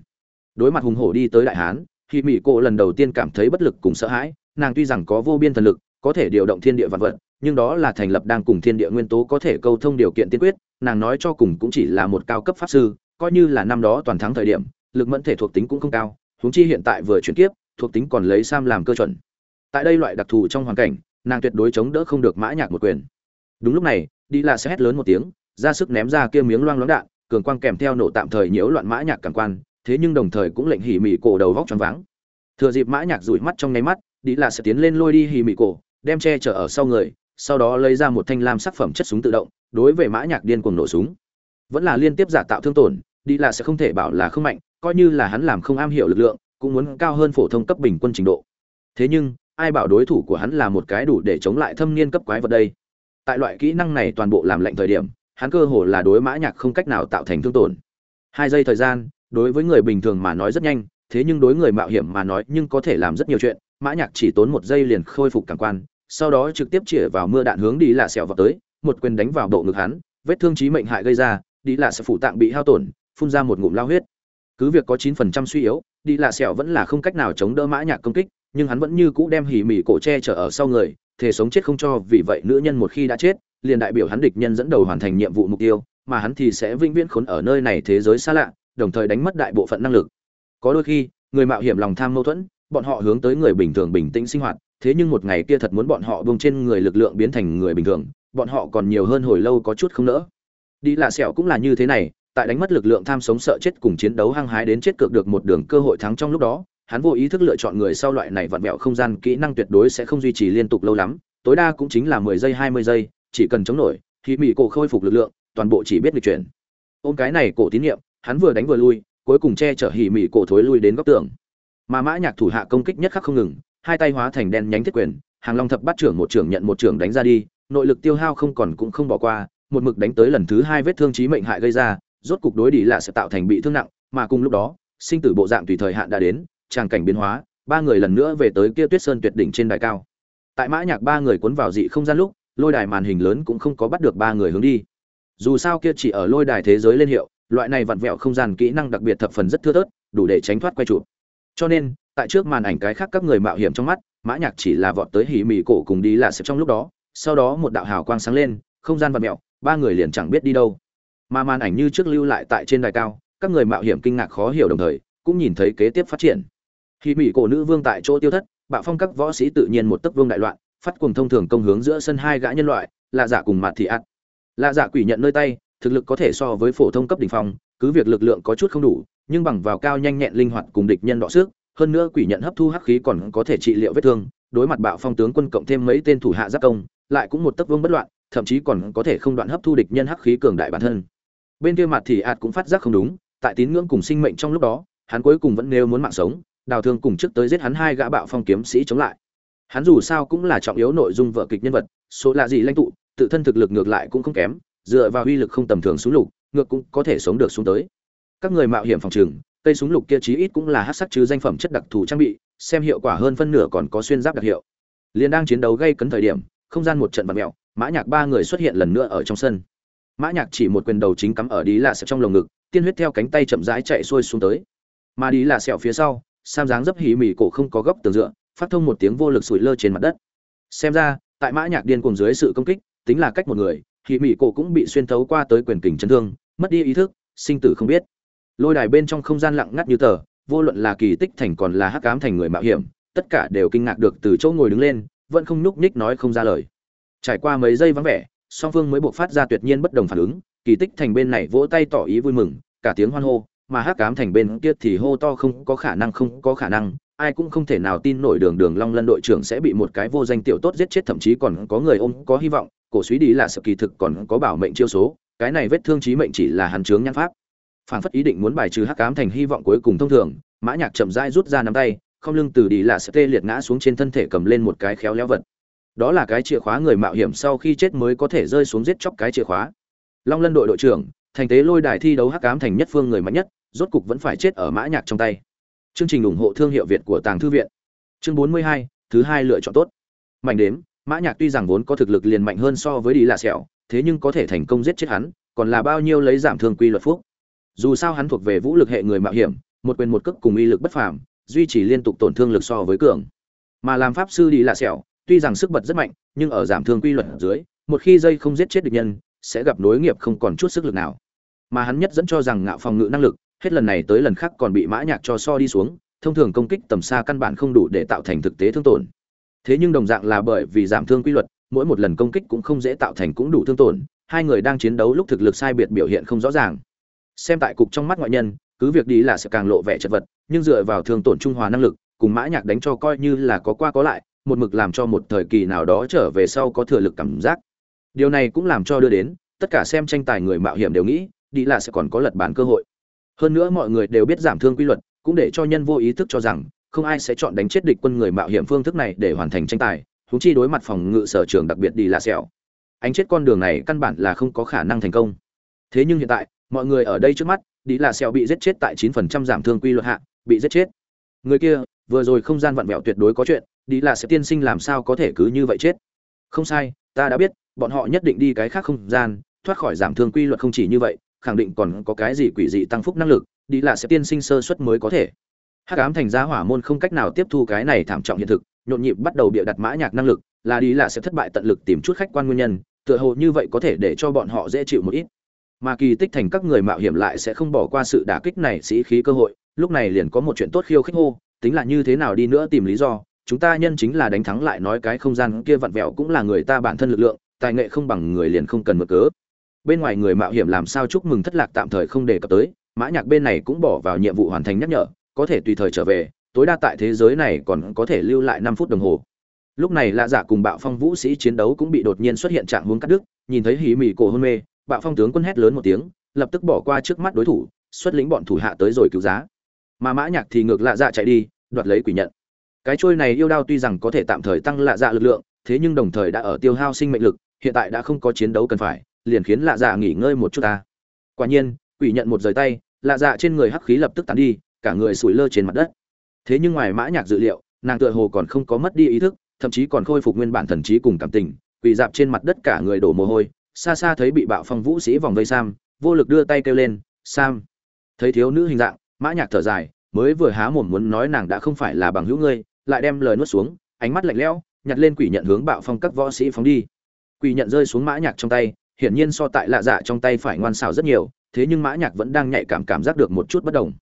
Đối mặt hùng hổ đi tới đại hán khi mỹ cô lần đầu tiên cảm thấy bất lực cùng sợ hãi, nàng tuy rằng có vô biên thần lực, có thể điều động thiên địa vạn vật, nhưng đó là thành lập đang cùng thiên địa nguyên tố có thể câu thông điều kiện tiên quyết, nàng nói cho cùng cũng chỉ là một cao cấp pháp sư, coi như là năm đó toàn thắng thời điểm, lực mẫn thể thuộc tính cũng không cao, huống chi hiện tại vừa chuyển kiếp thuộc tính còn lấy sam làm cơ chuẩn. Tại đây loại đặc thù trong hoàn cảnh, nàng tuyệt đối chống đỡ không được mã nhạc một quyền. Đúng lúc này, đi là sẽ hét lớn một tiếng, ra sức ném ra kia miếng loang loáng đạn, cường quang kèm theo nổ tạm thời nhiễu loạn mã nhạc cảm quan, thế nhưng đồng thời cũng lệnh hỉ mị cổ đầu vóc choáng váng. Thừa dịp mã nhạc rủi mắt trong nháy mắt, đi là sẽ tiến lên lôi đi hỉ mị cổ, đem che chở ở sau người, sau đó lấy ra một thanh lam sắc phẩm chất súng tự động, đối với mã nhạc điên cuồng nổ súng. Vẫn là liên tiếp giả tạo thương tổn, đi là sẽ không thể bảo là không mạnh, coi như là hắn làm không am hiểu lực lượng cũng muốn cao hơn phổ thông cấp bình quân trình độ. Thế nhưng, ai bảo đối thủ của hắn là một cái đủ để chống lại thâm niên cấp quái vật đây? Tại loại kỹ năng này toàn bộ làm lệnh thời điểm, hắn cơ hồ là đối mã nhạc không cách nào tạo thành thương tổn. Hai giây thời gian, đối với người bình thường mà nói rất nhanh, thế nhưng đối người mạo hiểm mà nói nhưng có thể làm rất nhiều chuyện. Mã nhạc chỉ tốn một giây liền khôi phục cảm quan, sau đó trực tiếp chĩa vào mưa đạn hướng đi là sẹo vào tới, một quyền đánh vào bộ ngực hắn, vết thương chí mệnh hại gây ra đi là sẽ phủ tạng bị hao tổn, phun ra một ngụm lao huyết. Cứ việc có 9% suy yếu đi lạ sẹo vẫn là không cách nào chống đỡ mã nhạc công kích, nhưng hắn vẫn như cũ đem hỉ mỉ cổ che chở ở sau người thể sống chết không cho vì vậy nữ nhân một khi đã chết, liền đại biểu hắn địch nhân dẫn đầu hoàn thành nhiệm vụ mục tiêu, mà hắn thì sẽ vĩnh viễn khốn ở nơi này thế giới xa lạ, đồng thời đánh mất đại bộ phận năng lực. Có đôi khi, người mạo hiểm lòng tham mâu thuẫn, bọn họ hướng tới người bình thường bình tĩnh sinh hoạt, thế nhưng một ngày kia thật muốn bọn họ bông trên người lực lượng biến thành người bình thường, bọn họ còn nhiều hơn hồi lâu có chút không nỡ. Đi lạ sẹo cũng là như thế này tại đánh mất lực lượng tham sống sợ chết cùng chiến đấu hăng hái đến chết cược được một đường cơ hội thắng trong lúc đó, hắn vô ý thức lựa chọn người sau loại này vặn vẹo không gian, kỹ năng tuyệt đối sẽ không duy trì liên tục lâu lắm, tối đa cũng chính là mười giây, hai mươi giây, chỉ cần chống nổi, thì mỹ cổ khôi phục lực lượng, toàn bộ chỉ biết lịch chuyển. Ôm cái này cổ tín nhiệm, hắn vừa đánh vừa lui, cuối cùng che chở hỉ mỹ cổ thối lui đến góc tường. Mà mã nhạc thủ hạ công kích nhất khắc không ngừng, hai tay hóa thành đen nhánh thiết quyền, hàng long thập bắt trưởng một trưởng nhận một trưởng đánh ra đi, nội lực tiêu hao không còn cũng không bỏ qua, một mực đánh tới lần thứ hai vết thương chí mệnh hại gây ra rốt cục đối đi là sẽ tạo thành bị thương nặng, mà cùng lúc đó, sinh tử bộ dạng tùy thời hạn đã đến, tràng cảnh biến hóa, ba người lần nữa về tới kia tuyết sơn tuyệt đỉnh trên đài cao. Tại mã nhạc ba người cuốn vào dị không gian lúc, lôi đài màn hình lớn cũng không có bắt được ba người hướng đi. Dù sao kia chỉ ở lôi đài thế giới lên hiệu, loại này vặn vẹo không gian kỹ năng đặc biệt thập phần rất thưa thớt, đủ để tránh thoát quay chụp. Cho nên, tại trước màn ảnh cái khác các người mạo hiểm trong mắt, mã nhạc chỉ là vọt tới hỉ mỉ cổ cùng đi là sẽ trong lúc đó, sau đó một đạo hào quang sáng lên, không gian vặn vẹo, ba người liền chẳng biết đi đâu mà màn ảnh như trước lưu lại tại trên đài cao, các người mạo hiểm kinh ngạc khó hiểu đồng thời, cũng nhìn thấy kế tiếp phát triển. Khi mỹ cổ nữ vương tại chỗ tiêu thất, bạo phong các võ sĩ tự nhiên một tấc vương đại loạn, phát cùng thông thường công hướng giữa sân hai gã nhân loại là giả dạ cùng mặt thị ắt là giả quỷ nhận nơi tay, thực lực có thể so với phổ thông cấp đỉnh phong, cứ việc lực lượng có chút không đủ, nhưng bằng vào cao nhanh nhẹn linh hoạt cùng địch nhân đọ sức, hơn nữa quỷ nhận hấp thu hắc khí còn có thể trị liệu vết thương, đối mặt bạo phong tướng quân cộng thêm mấy tên thủ hạ giáp công, lại cũng một tấc vương bất loạn, thậm chí còn có thể không đoạn hấp thu địch nhân hắc khí cường đại bản thân bên kia mặt thì ạt cũng phát giác không đúng, tại tín ngưỡng cùng sinh mệnh trong lúc đó, hắn cuối cùng vẫn nêu muốn mạng sống, đào thương cùng trước tới giết hắn hai gã bạo phong kiếm sĩ chống lại. Hắn dù sao cũng là trọng yếu nội dung vợ kịch nhân vật, số là gì lãnh tụ, tự thân thực lực ngược lại cũng không kém, dựa vào uy lực không tầm thường xuống lục, ngược cũng có thể sống được xuống tới. Các người mạo hiểm phòng trường, cây súng lục kia chí ít cũng là hát sắc chứ danh phẩm chất đặc thù trang bị, xem hiệu quả hơn phân nửa còn có xuyên giáp đặc hiệu. Liền đang chiến đấu gây cấn thời điểm, không gian một trận bật mẹo mã nhạc ba người xuất hiện lần nữa ở trong sân mã nhạc chỉ một quyền đầu chính cắm ở đi là sẹo trong lồng ngực, tiên huyết theo cánh tay chậm rãi chạy xuôi xuống tới. Mà đi là sẹo phía sau, sam dáng dấp hỉ mỉ cổ không có góc tường dựa, phát thông một tiếng vô lực sủi lơ trên mặt đất. Xem ra, tại mã nhạc điên cuồng dưới sự công kích, tính là cách một người, hỉ mỉ cổ cũng bị xuyên thấu qua tới quyền kình chấn thương, mất đi ý thức, sinh tử không biết. Lôi đài bên trong không gian lặng ngắt như tờ, vô luận là kỳ tích thành còn là hắc ám thành người mạo hiểm, tất cả đều kinh ngạc được từ chỗ ngồi đứng lên, vẫn không nhúc nhích nói không ra lời. Trải qua mấy giây vắng vẻ song phương mới buộc phát ra tuyệt nhiên bất đồng phản ứng, kỳ tích thành bên này vỗ tay tỏ ý vui mừng, cả tiếng hoan hô, mà hắc cám thành bên kia thì hô to không có khả năng, không có khả năng, ai cũng không thể nào tin nổi đường đường long lân đội trưởng sẽ bị một cái vô danh tiểu tốt giết chết, thậm chí còn có người ôm, có hy vọng, cổ suý đi là sự kỳ thực còn có bảo mệnh chiêu số, cái này vết thương chí mệnh chỉ là hắn chướng nhãn pháp. Phản phất ý định muốn bài trừ hắc cám thành hy vọng cuối cùng thông thường, mã nhạc chậm rãi rút ra nắm tay, không lưng từ đi là sẽ tê liệt ngã xuống trên thân thể cầm lên một cái khéo léo vật đó là cái chìa khóa người mạo hiểm sau khi chết mới có thể rơi xuống giết chóc cái chìa khóa. Long lân đội đội trưởng thành tế lôi đài thi đấu hắc ám thành nhất phương người mạnh nhất rốt cục vẫn phải chết ở mã nhạc trong tay. Chương trình ủng hộ thương hiệu việt của tàng thư viện. Chương 42, thứ hai lựa chọn tốt. Mạnh đếm mã nhạc tuy rằng vốn có thực lực liền mạnh hơn so với đi là sẹo thế nhưng có thể thành công giết chết hắn còn là bao nhiêu lấy giảm thương quy luật phúc. Dù sao hắn thuộc về vũ lực hệ người mạo hiểm một quyền một cước cùng uy lực bất phàm duy trì liên tục tổn thương lực so với cường. Mà làm pháp sư đi là sẹo tuy rằng sức bật rất mạnh, nhưng ở giảm thương quy luật dưới, một khi dây không giết chết địch nhân, sẽ gặp nối nghiệp không còn chút sức lực nào. Mà hắn nhất dẫn cho rằng ngạo phòng ngự năng lực, hết lần này tới lần khác còn bị mã nhạc cho so đi xuống, thông thường công kích tầm xa căn bản không đủ để tạo thành thực tế thương tổn. Thế nhưng đồng dạng là bởi vì giảm thương quy luật, mỗi một lần công kích cũng không dễ tạo thành cũng đủ thương tổn, hai người đang chiến đấu lúc thực lực sai biệt biểu hiện không rõ ràng. Xem tại cục trong mắt ngoại nhân, cứ việc đi là sẽ càng lộ vẻ chật vật, nhưng dựa vào thương tổn trung hòa năng lực, cùng mã nhạc đánh cho coi như là có qua có lại một mực làm cho một thời kỳ nào đó trở về sau có thừa lực cảm giác. Điều này cũng làm cho đưa đến, tất cả xem tranh tài người mạo hiểm đều nghĩ, đi là sẽ còn có lật bản cơ hội. Hơn nữa mọi người đều biết giảm thương quy luật, cũng để cho nhân vô ý thức cho rằng, không ai sẽ chọn đánh chết địch quân người mạo hiểm phương thức này để hoàn thành tranh tài húng chi đối mặt phòng ngự sở trường đặc biệt đi là sẹo. Anh chết con đường này căn bản là không có khả năng thành công. Thế nhưng hiện tại, mọi người ở đây trước mắt, đi là sẹo bị giết chết tại 9% giảm thương quy luật hạ, bị giết chết. Người kia, vừa rồi không gian vặn vẹo tuyệt đối có chuyện đi là sẽ tiên sinh làm sao có thể cứ như vậy chết? Không sai, ta đã biết, bọn họ nhất định đi cái khác không gian, thoát khỏi giảm thương quy luật không chỉ như vậy, khẳng định còn có cái gì quỷ dị tăng phúc năng lực, đi là sẽ tiên sinh sơ suất mới có thể. Hắc ám thành gia hỏa môn không cách nào tiếp thu cái này thảm trọng hiện thực, nhộn nhịp bắt đầu bịa đặt mã nhạc năng lực, là đi là sẽ thất bại tận lực tìm chút khách quan nguyên nhân, tựa hồ như vậy có thể để cho bọn họ dễ chịu một ít. Mà kỳ tích thành các người mạo hiểm lại sẽ không bỏ qua sự đả kích này sĩ khí cơ hội, lúc này liền có một chuyện tốt khiêu khích hô, tính là như thế nào đi nữa tìm lý do chúng ta nhân chính là đánh thắng lại nói cái không gian kia vặn vẹo cũng là người ta bản thân lực lượng, tài nghệ không bằng người liền không cần mở cớ. Bên ngoài người mạo hiểm làm sao chúc mừng thất lạc tạm thời không đề cập tới, mã nhạc bên này cũng bỏ vào nhiệm vụ hoàn thành nhắc nhở, có thể tùy thời trở về, tối đa tại thế giới này còn có thể lưu lại năm phút đồng hồ. Lúc này lạ dạ giả cùng bạo phong vũ sĩ chiến đấu cũng bị đột nhiên xuất hiện trạng huống cắt đứt, nhìn thấy hí mì cổ hôn mê, bạo phong tướng quân hét lớn một tiếng, lập tức bỏ qua trước mắt đối thủ, xuất lĩnh bọn thủ hạ tới rồi cứu giá. Mà mã nhạc thì ngược lạ dạ chạy đi, đoạt lấy quỷ nhận cái trôi này yêu đao tuy rằng có thể tạm thời tăng lạ dạ lực lượng, thế nhưng đồng thời đã ở tiêu hao sinh mệnh lực, hiện tại đã không có chiến đấu cần phải, liền khiến lạ dạ nghỉ ngơi một chút ta. Quả nhiên, quỷ nhận một rời tay, lạ dạ trên người hắc khí lập tức tán đi, cả người sủi lơ trên mặt đất. Thế nhưng ngoài mã nhạc dự liệu, nàng tựa hồ còn không có mất đi ý thức, thậm chí còn khôi phục nguyên bản thần trí cùng cảm tình, quỳ dạp trên mặt đất cả người đổ mồ hôi, xa xa thấy bị bạo phong vũ sĩ vòng vây sam, vô lực đưa tay kêu lên, sam. Thấy thiếu nữ hình dạng, mã nhạc thở dài, mới vừa há mồm muốn nói nàng đã không phải là bằng hữu ngươi lại đem lời nuốt xuống, ánh mắt lạnh lẽo, nhặt lên quỷ nhận hướng bạo phong các võ sĩ phóng đi. Quỷ nhận rơi xuống mã nhạc trong tay, hiển nhiên so tại lạ dạ trong tay phải ngoan xảo rất nhiều, thế nhưng mã nhạc vẫn đang nhạy cảm cảm giác được một chút bất đồng.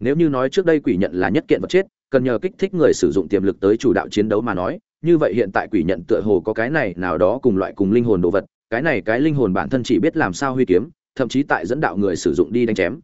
Nếu như nói trước đây quỷ nhận là nhất kiện vật chết, cần nhờ kích thích người sử dụng tiềm lực tới chủ đạo chiến đấu mà nói, như vậy hiện tại quỷ nhận tựa hồ có cái này nào đó cùng loại cùng linh hồn đồ vật, cái này cái linh hồn bản thân chỉ biết làm sao huy kiếm, thậm chí tại dẫn đạo người sử dụng đi đánh chém.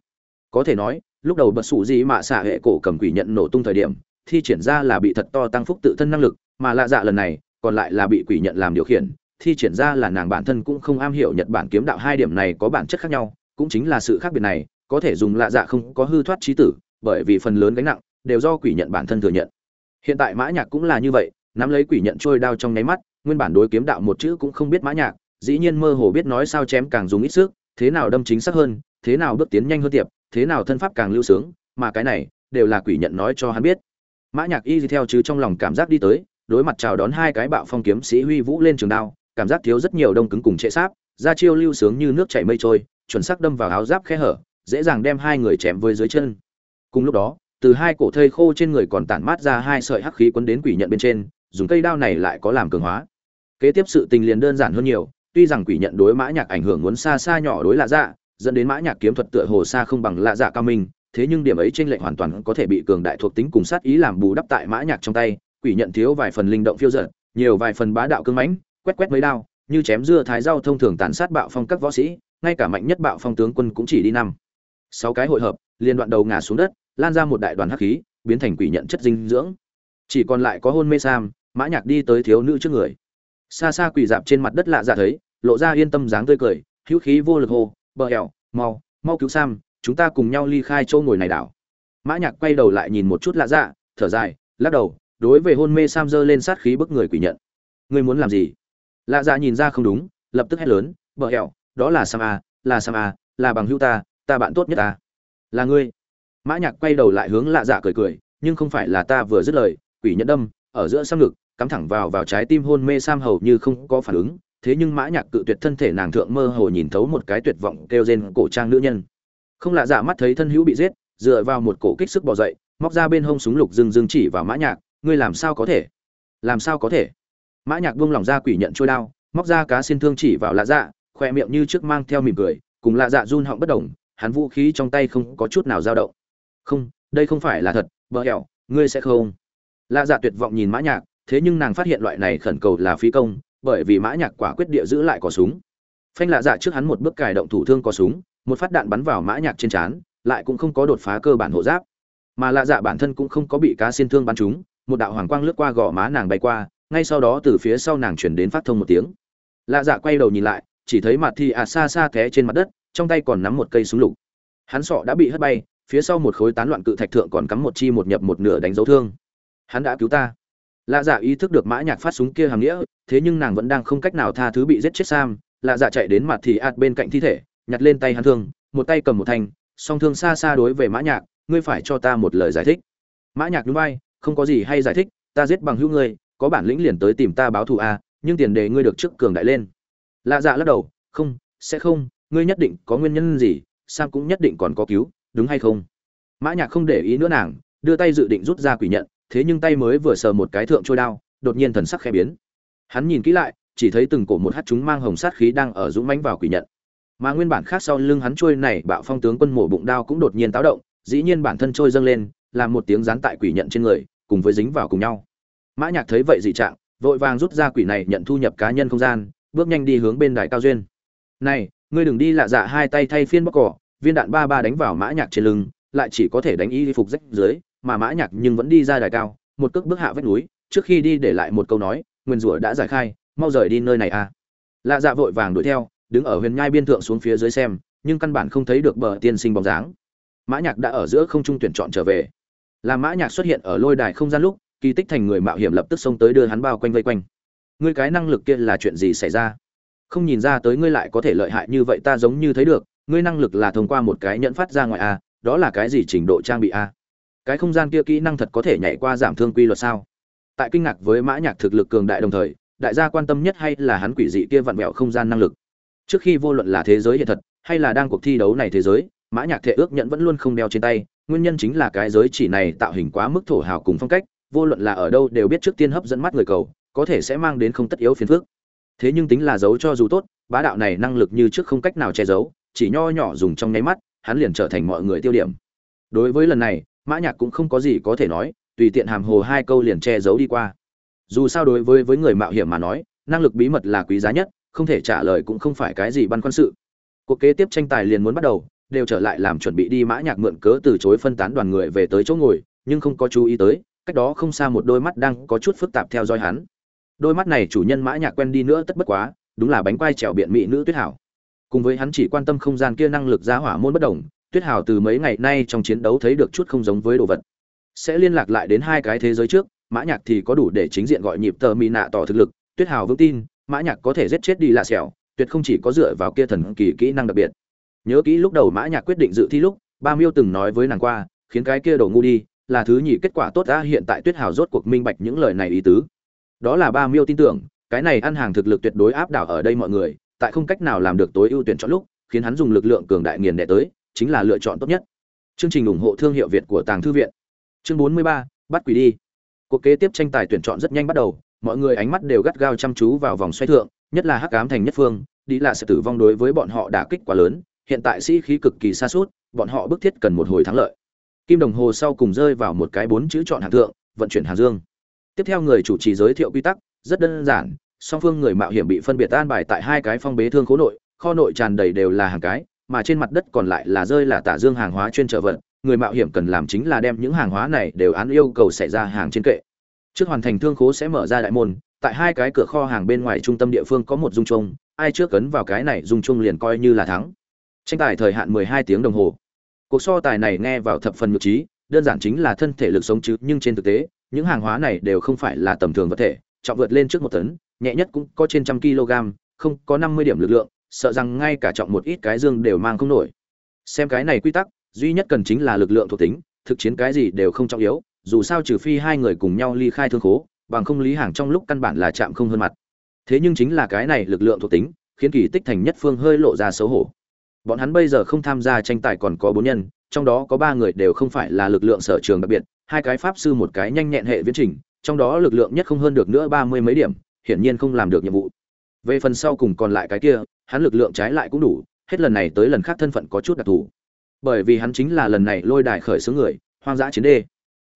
Có thể nói, lúc đầu bật sủ gì mà xả hệ cổ cầm quỷ nhận nổ tung thời điểm thi triển ra là bị thật to tăng phúc tự thân năng lực, mà lạ dạ lần này, còn lại là bị quỷ nhận làm điều khiển, thi triển ra là nàng bản thân cũng không am hiểu nhật bản kiếm đạo hai điểm này có bản chất khác nhau, cũng chính là sự khác biệt này, có thể dùng lạ dạ không có hư thoát trí tử, bởi vì phần lớn gánh nặng, đều do quỷ nhận bản thân thừa nhận. Hiện tại mã nhạc cũng là như vậy, nắm lấy quỷ nhận trôi đao trong nháy mắt, nguyên bản đối kiếm đạo một chữ cũng không biết mã nhạc, dĩ nhiên mơ hồ biết nói sao chém càng dùng ít sức, thế nào đâm chính xác hơn, thế nào bước tiến nhanh hơn tiệp, thế nào thân pháp càng lưu sướng, mà cái này, đều là quỷ nhận nói cho hắn biết mã nhạc y theo chứ trong lòng cảm giác đi tới, đối mặt chào đón hai cái bạo phong kiếm sĩ huy vũ lên trường đao, cảm giác thiếu rất nhiều đông cứng cùng trệ sáp ra chiêu lưu sướng như nước chảy mây trôi, chuẩn xác đâm vào áo giáp khe hở, dễ dàng đem hai người chém với dưới chân. Cùng lúc đó, từ hai cổ thây khô trên người còn tản mát ra hai sợi hắc khí quấn đến quỷ nhận bên trên, dùng cây đao này lại có làm cường hóa. Kế tiếp sự tình liền đơn giản hơn nhiều, tuy rằng quỷ nhận đối mã nhạc ảnh hưởng muốn xa xa nhỏ đối lạ dạ dẫn đến mã nhạc kiếm thuật tựa hồ xa không bằng lạ dạ cao minh thế nhưng điểm ấy trên lệnh hoàn toàn có thể bị cường đại thuộc tính cùng sát ý làm bù đắp tại mã nhạc trong tay, quỷ nhận thiếu vài phần linh động phiêu dật, nhiều vài phần bá đạo cương mãnh, quét quét mấy đao, như chém dưa thái rau thông thường tàn sát bạo phong các võ sĩ, ngay cả mạnh nhất bạo phong tướng quân cũng chỉ đi năm, sáu cái hội hợp, liên đoạn đầu ngả xuống đất, lan ra một đại đoàn hắc khí, biến thành quỷ nhận chất dinh dưỡng. Chỉ còn lại có hôn mê sam, mã nhạc đi tới thiếu nữ trước người. Xa xa quỳ dạp trên mặt đất lạ dạ thấy, lộ ra yên tâm dáng tươi cười, hữu khí vô lực hô, bờ hẻo, mau mau cứu sam chúng ta cùng nhau ly khai chỗ ngồi này đảo. Mã nhạc quay đầu lại nhìn một chút lạ dạ thở dài, lắc đầu, đối với hôn mê sam dơ lên sát khí bức người quỷ nhận. Ngươi muốn làm gì? Lạ dạ nhìn ra không đúng, lập tức hét lớn, bờ hẻo đó là sam a, là sam a, là bằng hữu ta ta bạn tốt nhất ta. Là ngươi. Mã nhạc quay đầu lại hướng lạ dạ cười cười, nhưng không phải là ta vừa dứt lời, quỷ nhận đâm, ở giữa sam ngực, cắm thẳng vào vào trái tim hôn mê sam hầu như không có phản ứng, thế nhưng mã nhạc cự tuyệt thân thể nàng thượng mơ hồ nhìn thấu một cái tuyệt vọng kêu rên cổ trang nữ nhân không lạ dạ mắt thấy thân hữu bị giết, dựa vào một cổ kích sức bò dậy, móc ra bên hông súng lục dừng dừng chỉ vào mã nhạc, ngươi làm sao có thể? Làm sao có thể? Mã nhạc buông lỏng ra quỷ nhận trôi đao, móc ra cá xin thương chỉ vào lạ dạ khoe miệng như trước mang theo mỉm cười, cùng lạ dạ run họng bất động, hắn vũ khí trong tay không có chút nào dao động. Không, đây không phải là thật, bờ hẹo ngươi sẽ không. Lạ dạ tuyệt vọng nhìn mã nhạc, thế nhưng nàng phát hiện loại này khẩn cầu là phí công, bởi vì mã nhạc quả quyết địa giữ lại có súng. Phanh lạ dạ trước hắn một bước cài động thủ thương có súng một phát đạn bắn vào mã nhạc trên trán, lại cũng không có đột phá cơ bản hộ giáp. Mà lạ dạ bản thân cũng không có bị cá xiên thương bắn trúng, một đạo hoàng quang lướt qua gò má nàng bay qua, ngay sau đó từ phía sau nàng truyền đến phát thông một tiếng. Lạ dạ quay đầu nhìn lại, chỉ thấy mặt thi à xa xa té trên mặt đất, trong tay còn nắm một cây súng lục. Hắn sọ đã bị hất bay, phía sau một khối tán loạn cự thạch thượng còn cắm một chi một nhập một nửa đánh dấu thương. Hắn đã cứu ta. Lạ dạ ý thức được mã nhạc phát súng kia hàm nghĩa, thế nhưng nàng vẫn đang không cách nào tha thứ bị giết chết sam. Lạ dạ chạy đến mặt thì ạt bên cạnh thi thể nhặt lên tay hắn thương một tay cầm một thanh song thương xa xa đối về mã nhạc ngươi phải cho ta một lời giải thích. Mã nhạc nhún vai không có gì hay giải thích ta giết bằng hữu ngươi có bản lĩnh liền tới tìm ta báo thù a à, nhưng tiền đề ngươi được trước cường đại lên. Lạ dạ lắc đầu không sẽ không ngươi nhất định có nguyên nhân gì sam cũng nhất định còn có cứu đúng hay không? Mã nhạc không để ý nữa nàng đưa tay dự định rút ra quỷ nhận thế nhưng tay mới vừa sờ một cái thượng trôi đao đột nhiên thần sắc khẽ biến. Hắn nhìn kỹ lại chỉ thấy từng cổ một hắt chúng mang hồng sát khí đang ở dũng mãnh vào quỷ nhận mà nguyên bản khác sau lưng hắn trôi này bạo phong tướng quân mổ bụng đao cũng đột nhiên táo động, dĩ nhiên bản thân trôi dâng lên, làm một tiếng dán tại quỷ nhận trên người, cùng với dính vào cùng nhau mã nhạc thấy vậy dị trạng, vội vàng rút ra quỷ này nhận thu nhập cá nhân không gian, bước nhanh đi hướng bên đài cao duyên này, ngươi đừng đi lạ dạ hai tay thay phiên bóc cỏ, viên đạn ba ba đánh vào mã nhạc trên lưng, lại chỉ có thể đánh y phục rách dưới, mà mã nhạc nhưng vẫn đi ra đài cao, một cước bước hạ vách núi, trước khi đi để lại một câu nói, nguyên rủa đã giải khai, mau rời đi nơi này a à. lạ dạ vội vàng đuổi theo đứng ở huyền nhai biên thượng xuống phía dưới xem, nhưng căn bản không thấy được bờ tiên sinh bóng dáng. Mã nhạc đã ở giữa không trung tuyển chọn trở về. Làm mã nhạc xuất hiện ở lôi đài không gian lúc, kỳ tích thành người mạo hiểm lập tức xông tới đưa hắn bao quanh vây quanh. Ngươi cái năng lực kia là chuyện gì xảy ra? Không nhìn ra tới ngươi lại có thể lợi hại như vậy ta giống như thấy được, ngươi năng lực là thông qua một cái nhẫn phát ra ngoài a đó là cái gì trình độ trang bị a cái không gian kia kỹ năng thật có thể nhảy qua giảm thương quy luật sao? Tại kinh ngạc với mã nhạc thực lực cường đại đồng thời, đại gia quan tâm nhất hay là hắn quỷ dị kia vặn vẹo không gian năng lực? Trước khi vô luận là thế giới hiện thật, hay là đang cuộc thi đấu này thế giới, mã nhạc thể ước nhận vẫn luôn không đeo trên tay. Nguyên nhân chính là cái giới chỉ này tạo hình quá mức thổ hào cùng phong cách, vô luận là ở đâu đều biết trước tiên hấp dẫn mắt người cầu, có thể sẽ mang đến không tất yếu phiền phức. Thế nhưng tính là giấu cho dù tốt, bá đạo này năng lực như trước không cách nào che giấu, chỉ nho nhỏ dùng trong nháy mắt, hắn liền trở thành mọi người tiêu điểm. Đối với lần này, mã nhạc cũng không có gì có thể nói, tùy tiện hàm hồ hai câu liền che giấu đi qua. Dù sao đối với với người mạo hiểm mà nói, năng lực bí mật là quý giá nhất không thể trả lời cũng không phải cái gì băn khoăn sự. Cuộc kế tiếp tranh tài liền muốn bắt đầu, đều trở lại làm chuẩn bị đi mã nhạc mượn cớ từ chối phân tán đoàn người về tới chỗ ngồi, nhưng không có chú ý tới, cách đó không xa một đôi mắt đang có chút phức tạp theo dõi hắn. Đôi mắt này chủ nhân mã nhạc quen đi nữa tất bất quá, đúng là bánh quai trèo biện mỹ nữ tuyết hảo. Cùng với hắn chỉ quan tâm không gian kia năng lực giá hỏa môn bất động tuyết hảo từ mấy ngày nay trong chiến đấu thấy được chút không giống với đồ vật. Sẽ liên lạc lại đến hai cái thế giới trước, mã nhạc thì có đủ để chính diện gọi nhịp tờ mỹ nạ tỏ thực lực, tuyết hảo vững tin mã nhạc có thể giết chết đi lạ xẻo tuyệt không chỉ có dựa vào kia thần kỳ kỹ năng đặc biệt. Nhớ kỹ lúc đầu mã nhạc quyết định dự thi lúc ba miêu từng nói với nàng qua khiến cái kia đổ ngu đi là thứ nhì kết quả tốt đã hiện tại tuyết hảo rốt cuộc minh bạch những lời này ý tứ. Đó là ba miêu tin tưởng cái này ăn hàng thực lực tuyệt đối áp đảo ở đây mọi người tại không cách nào làm được tối ưu tuyển chọn lúc khiến hắn dùng lực lượng cường đại nghiền đẻ tới chính là lựa chọn tốt nhất. Chương trình ủng hộ thương hiệu việt của tàng thư viện. Chương 43, bắt quỷ đi. Cuộc kế tiếp tranh tài tuyển chọn rất nhanh bắt đầu mọi người ánh mắt đều gắt gao chăm chú vào vòng xoay thượng, nhất là hắc ám thành nhất phương đi là sẽ tử vong đối với bọn họ đã kích quá lớn, hiện tại sĩ khí cực kỳ xa suốt bọn họ bức thiết cần một hồi thắng lợi. Kim đồng hồ sau cùng rơi vào một cái bốn chữ chọn hàng thượng, vận chuyển hàng dương. Tiếp theo người chủ trì giới thiệu quy tắc, rất đơn giản, song phương người mạo hiểm bị phân biệt an bài tại hai cái phong bế thương khố nội, kho nội tràn đầy đều là hàng cái, mà trên mặt đất còn lại là rơi là tả dương hàng hóa chuyên trở vận, người mạo hiểm cần làm chính là đem những hàng hóa này đều án yêu cầu xảy ra hàng trên kệ trước hoàn thành thương khố sẽ mở ra đại môn, tại hai cái cửa kho hàng bên ngoài trung tâm địa phương có một dung chung ai trước cấn vào cái này dung chung liền coi như là thắng. Tranh tài thời hạn 12 tiếng đồng hồ. Cuộc so tài này nghe vào thập phần nhược trí đơn giản chính là thân thể lực sống chứ, nhưng trên thực tế, những hàng hóa này đều không phải là tầm thường vật thể, trọng vượt lên trước một tấn, nhẹ nhất cũng có trên trăm kg, không có 50 điểm lực lượng, sợ rằng ngay cả trọng một ít cái dương đều mang không nổi. Xem cái này quy tắc, duy nhất cần chính là lực lượng thuộc tính, thực chiến cái gì đều không trọng yếu dù sao trừ phi hai người cùng nhau ly khai thương khố, bằng không lý hàng trong lúc căn bản là chạm không hơn mặt. Thế nhưng chính là cái này lực lượng thuộc tính, khiến kỳ tích thành nhất phương hơi lộ ra xấu hổ. Bọn hắn bây giờ không tham gia tranh tài còn có bốn nhân, trong đó có ba người đều không phải là lực lượng sở trường đặc biệt, hai cái pháp sư một cái nhanh nhẹn hệ viễn trình, trong đó lực lượng nhất không hơn được nữa ba mươi mấy điểm, hiển nhiên không làm được nhiệm vụ. Về phần sau cùng còn lại cái kia, hắn lực lượng trái lại cũng đủ, hết lần này tới lần khác thân phận có chút đặc thù. Bởi vì hắn chính là lần này lôi đài khởi xướng người, hoang dã chiến đê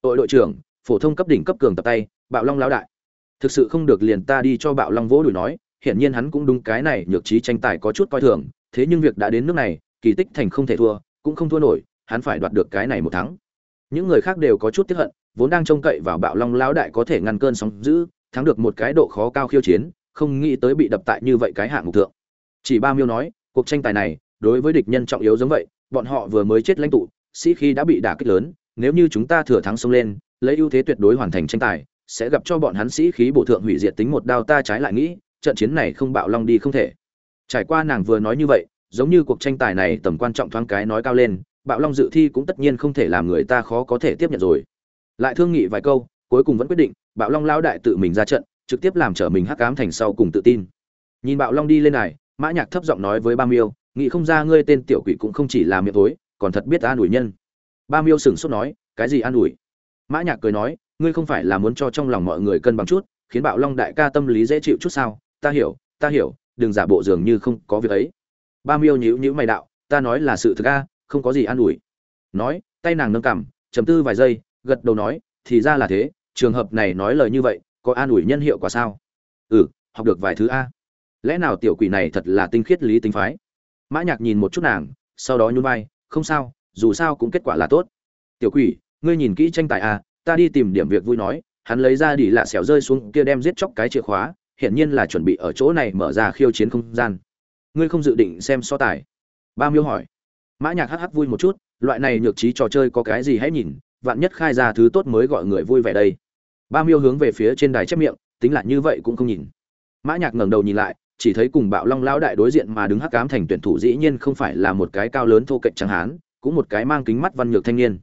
đội đội trưởng, phổ thông cấp đỉnh cấp cường tập tay, bạo long lão đại. Thực sự không được liền ta đi cho bạo long vỗ đùi nói, hiển nhiên hắn cũng đúng cái này nhược trí tranh tài có chút coi thường, thế nhưng việc đã đến nước này, kỳ tích thành không thể thua, cũng không thua nổi, hắn phải đoạt được cái này một thắng. Những người khác đều có chút tiếp hận, vốn đang trông cậy vào bạo long lão đại có thể ngăn cơn sóng dữ, thắng được một cái độ khó cao khiêu chiến, không nghĩ tới bị đập tại như vậy cái hạng mục thượng. Chỉ ba miêu nói, cuộc tranh tài này, đối với địch nhân trọng yếu giống vậy, bọn họ vừa mới chết lãnh tụ, sĩ khi đã bị đả kích lớn nếu như chúng ta thừa thắng xông lên, lấy ưu thế tuyệt đối hoàn thành tranh tài, sẽ gặp cho bọn hắn sĩ khí bổ thượng hủy diệt tính một đao ta trái lại nghĩ, trận chiến này không bạo long đi không thể. Trải qua nàng vừa nói như vậy, giống như cuộc tranh tài này tầm quan trọng thoáng cái nói cao lên, bạo long dự thi cũng tất nhiên không thể làm người ta khó có thể tiếp nhận rồi. Lại thương nghị vài câu, cuối cùng vẫn quyết định, bạo long lão đại tự mình ra trận, trực tiếp làm trở mình hắc ám thành sau cùng tự tin. Nhìn bạo long đi lên này, mã nhạc thấp giọng nói với ba miêu, nghĩ không ra ngươi tên tiểu quỷ cũng không chỉ là miệng tối, còn thật biết ta đuổi nhân ba miêu sửng sốt nói, cái gì an ủi? Mã nhạc cười nói, ngươi không phải là muốn cho trong lòng mọi người cân bằng chút, khiến bạo long đại ca tâm lý dễ chịu chút sao? Ta hiểu ta hiểu, đừng giả bộ dường như không có việc ấy. Ba miêu nhíu nhíu mày đạo, ta nói là sự thực a, không có gì an ủi. Nói, tay nàng nâng cằm, trầm tư vài giây, gật đầu nói, thì ra là thế, trường hợp này nói lời như vậy, có an ủi nhân hiệu quả sao? Ừ học được vài thứ a. Lẽ nào tiểu quỷ này thật là tinh khiết lý tính phái? Mã nhạc nhìn một chút nàng, sau đó nhún vai, không sao dù sao cũng kết quả là tốt. Tiểu quỷ, ngươi nhìn kỹ tranh tài à? ta đi tìm điểm việc vui nói, hắn lấy ra đi lạ xẻo rơi xuống kia đem giết chóc cái chìa khóa, hiển nhiên là chuẩn bị ở chỗ này mở ra khiêu chiến không gian. Ngươi không dự định xem so tài? Ba miêu hỏi. Mã nhạc hắc hắc vui một chút, loại này nhược trí trò chơi có cái gì hãy nhìn, vạn nhất khai ra thứ tốt mới gọi người vui vẻ đây. Ba miêu hướng về phía trên đài chép miệng, tính là như vậy cũng không nhìn. Mã nhạc ngẩng đầu nhìn lại, chỉ thấy cùng bạo long lão đại đối diện mà đứng hắc ám thành tuyển thủ dĩ nhiên không phải là một cái cao lớn thô kệch trắng hán cũng một cái mang kính mắt văn nhược thanh niên.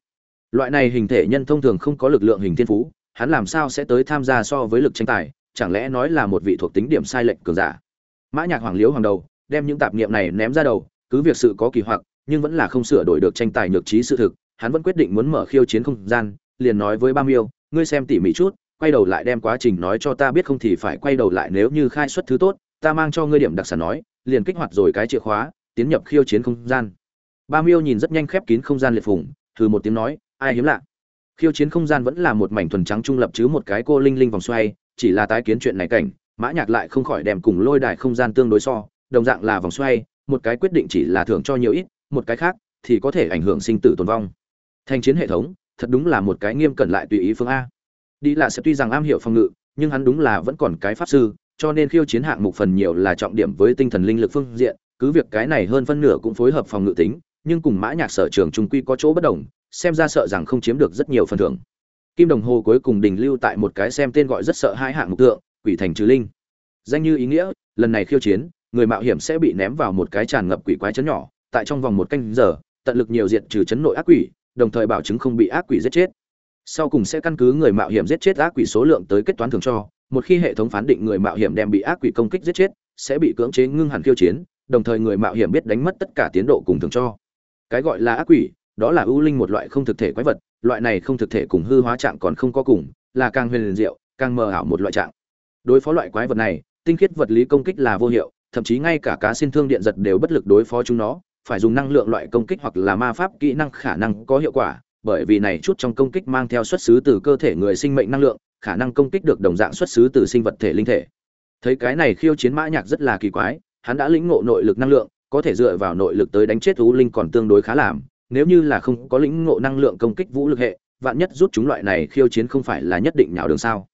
Loại này hình thể nhân thông thường không có lực lượng hình thiên phú, hắn làm sao sẽ tới tham gia so với lực tranh tài, chẳng lẽ nói là một vị thuộc tính điểm sai lệch cường giả? Mã nhạc hoàng liễu hoàng đầu, đem những tạp niệm này ném ra đầu, cứ việc sự có kỳ hoặc, nhưng vẫn là không sửa đổi được tranh tài nhược trí sự thực, hắn vẫn quyết định muốn mở khiêu chiến không gian, liền nói với ba miêu, ngươi xem tỉ mỉ chút, quay đầu lại đem quá trình nói cho ta biết không thì phải quay đầu lại nếu như khai xuất thứ tốt, ta mang cho ngươi điểm đặc sản nói, liền kích hoạt rồi cái chìa khóa, tiến nhập khiêu chiến không gian ba miêu nhìn rất nhanh khép kín không gian liệt phùng, thử một tiếng nói ai hiếm lạ? Khiêu chiến không gian vẫn là một mảnh thuần trắng trung lập chứ một cái cô linh linh vòng xoay chỉ là tái kiến chuyện này cảnh mã nhạc lại không khỏi đem cùng lôi đài không gian tương đối so đồng dạng là vòng xoay một cái quyết định chỉ là thưởng cho nhiều ít một cái khác thì có thể ảnh hưởng sinh tử tồn vong. Thành chiến hệ thống thật đúng là một cái nghiêm cẩn lại tùy ý phương a. Đi là sẽ tuy rằng am hiểu phòng ngự nhưng hắn đúng là vẫn còn cái pháp sư cho nên khiêu chiến hạng mục phần nhiều là trọng điểm với tinh thần linh lực phương diện cứ việc cái này hơn phân nửa cũng phối hợp phòng ngự tính nhưng cùng mã nhạc sở trường trung quy có chỗ bất đồng, xem ra sợ rằng không chiếm được rất nhiều phần thưởng. Kim đồng hồ cuối cùng đình lưu tại một cái xem tên gọi rất sợ hai hạng mục tượng, quỷ thành trừ linh. Danh như ý nghĩa, lần này khiêu chiến, người mạo hiểm sẽ bị ném vào một cái tràn ngập quỷ quái chấn nhỏ, tại trong vòng một canh giờ, tận lực nhiều diện trừ chấn nội ác quỷ, đồng thời bảo chứng không bị ác quỷ giết chết. Sau cùng sẽ căn cứ người mạo hiểm giết chết ác quỷ số lượng tới kết toán thường cho, một khi hệ thống phán định người mạo hiểm đem bị ác quỷ công kích giết chết, sẽ bị cưỡng chế ngưng hẳn khiêu chiến, đồng thời người mạo hiểm biết đánh mất tất cả tiến độ cùng thường cho cái gọi là ác quỷ, đó là ưu linh một loại không thực thể quái vật, loại này không thực thể cùng hư hóa trạng còn không có cùng, là càng huyền liền diệu, càng mờ ảo một loại trạng. Đối phó loại quái vật này, tinh khiết vật lý công kích là vô hiệu, thậm chí ngay cả cá xin thương điện giật đều bất lực đối phó chúng nó, phải dùng năng lượng loại công kích hoặc là ma pháp kỹ năng khả năng có hiệu quả, bởi vì này chút trong công kích mang theo xuất xứ từ cơ thể người sinh mệnh năng lượng, khả năng công kích được đồng dạng xuất xứ từ sinh vật thể linh thể. Thấy cái này khiêu chiến mã nhạc rất là kỳ quái, hắn đã lĩnh ngộ nội lực năng lượng có thể dựa vào nội lực tới đánh chết u linh còn tương đối khá làm, nếu như là không có lĩnh ngộ năng lượng công kích vũ lực hệ, vạn nhất rút chúng loại này khiêu chiến không phải là nhất định nhào đường sao?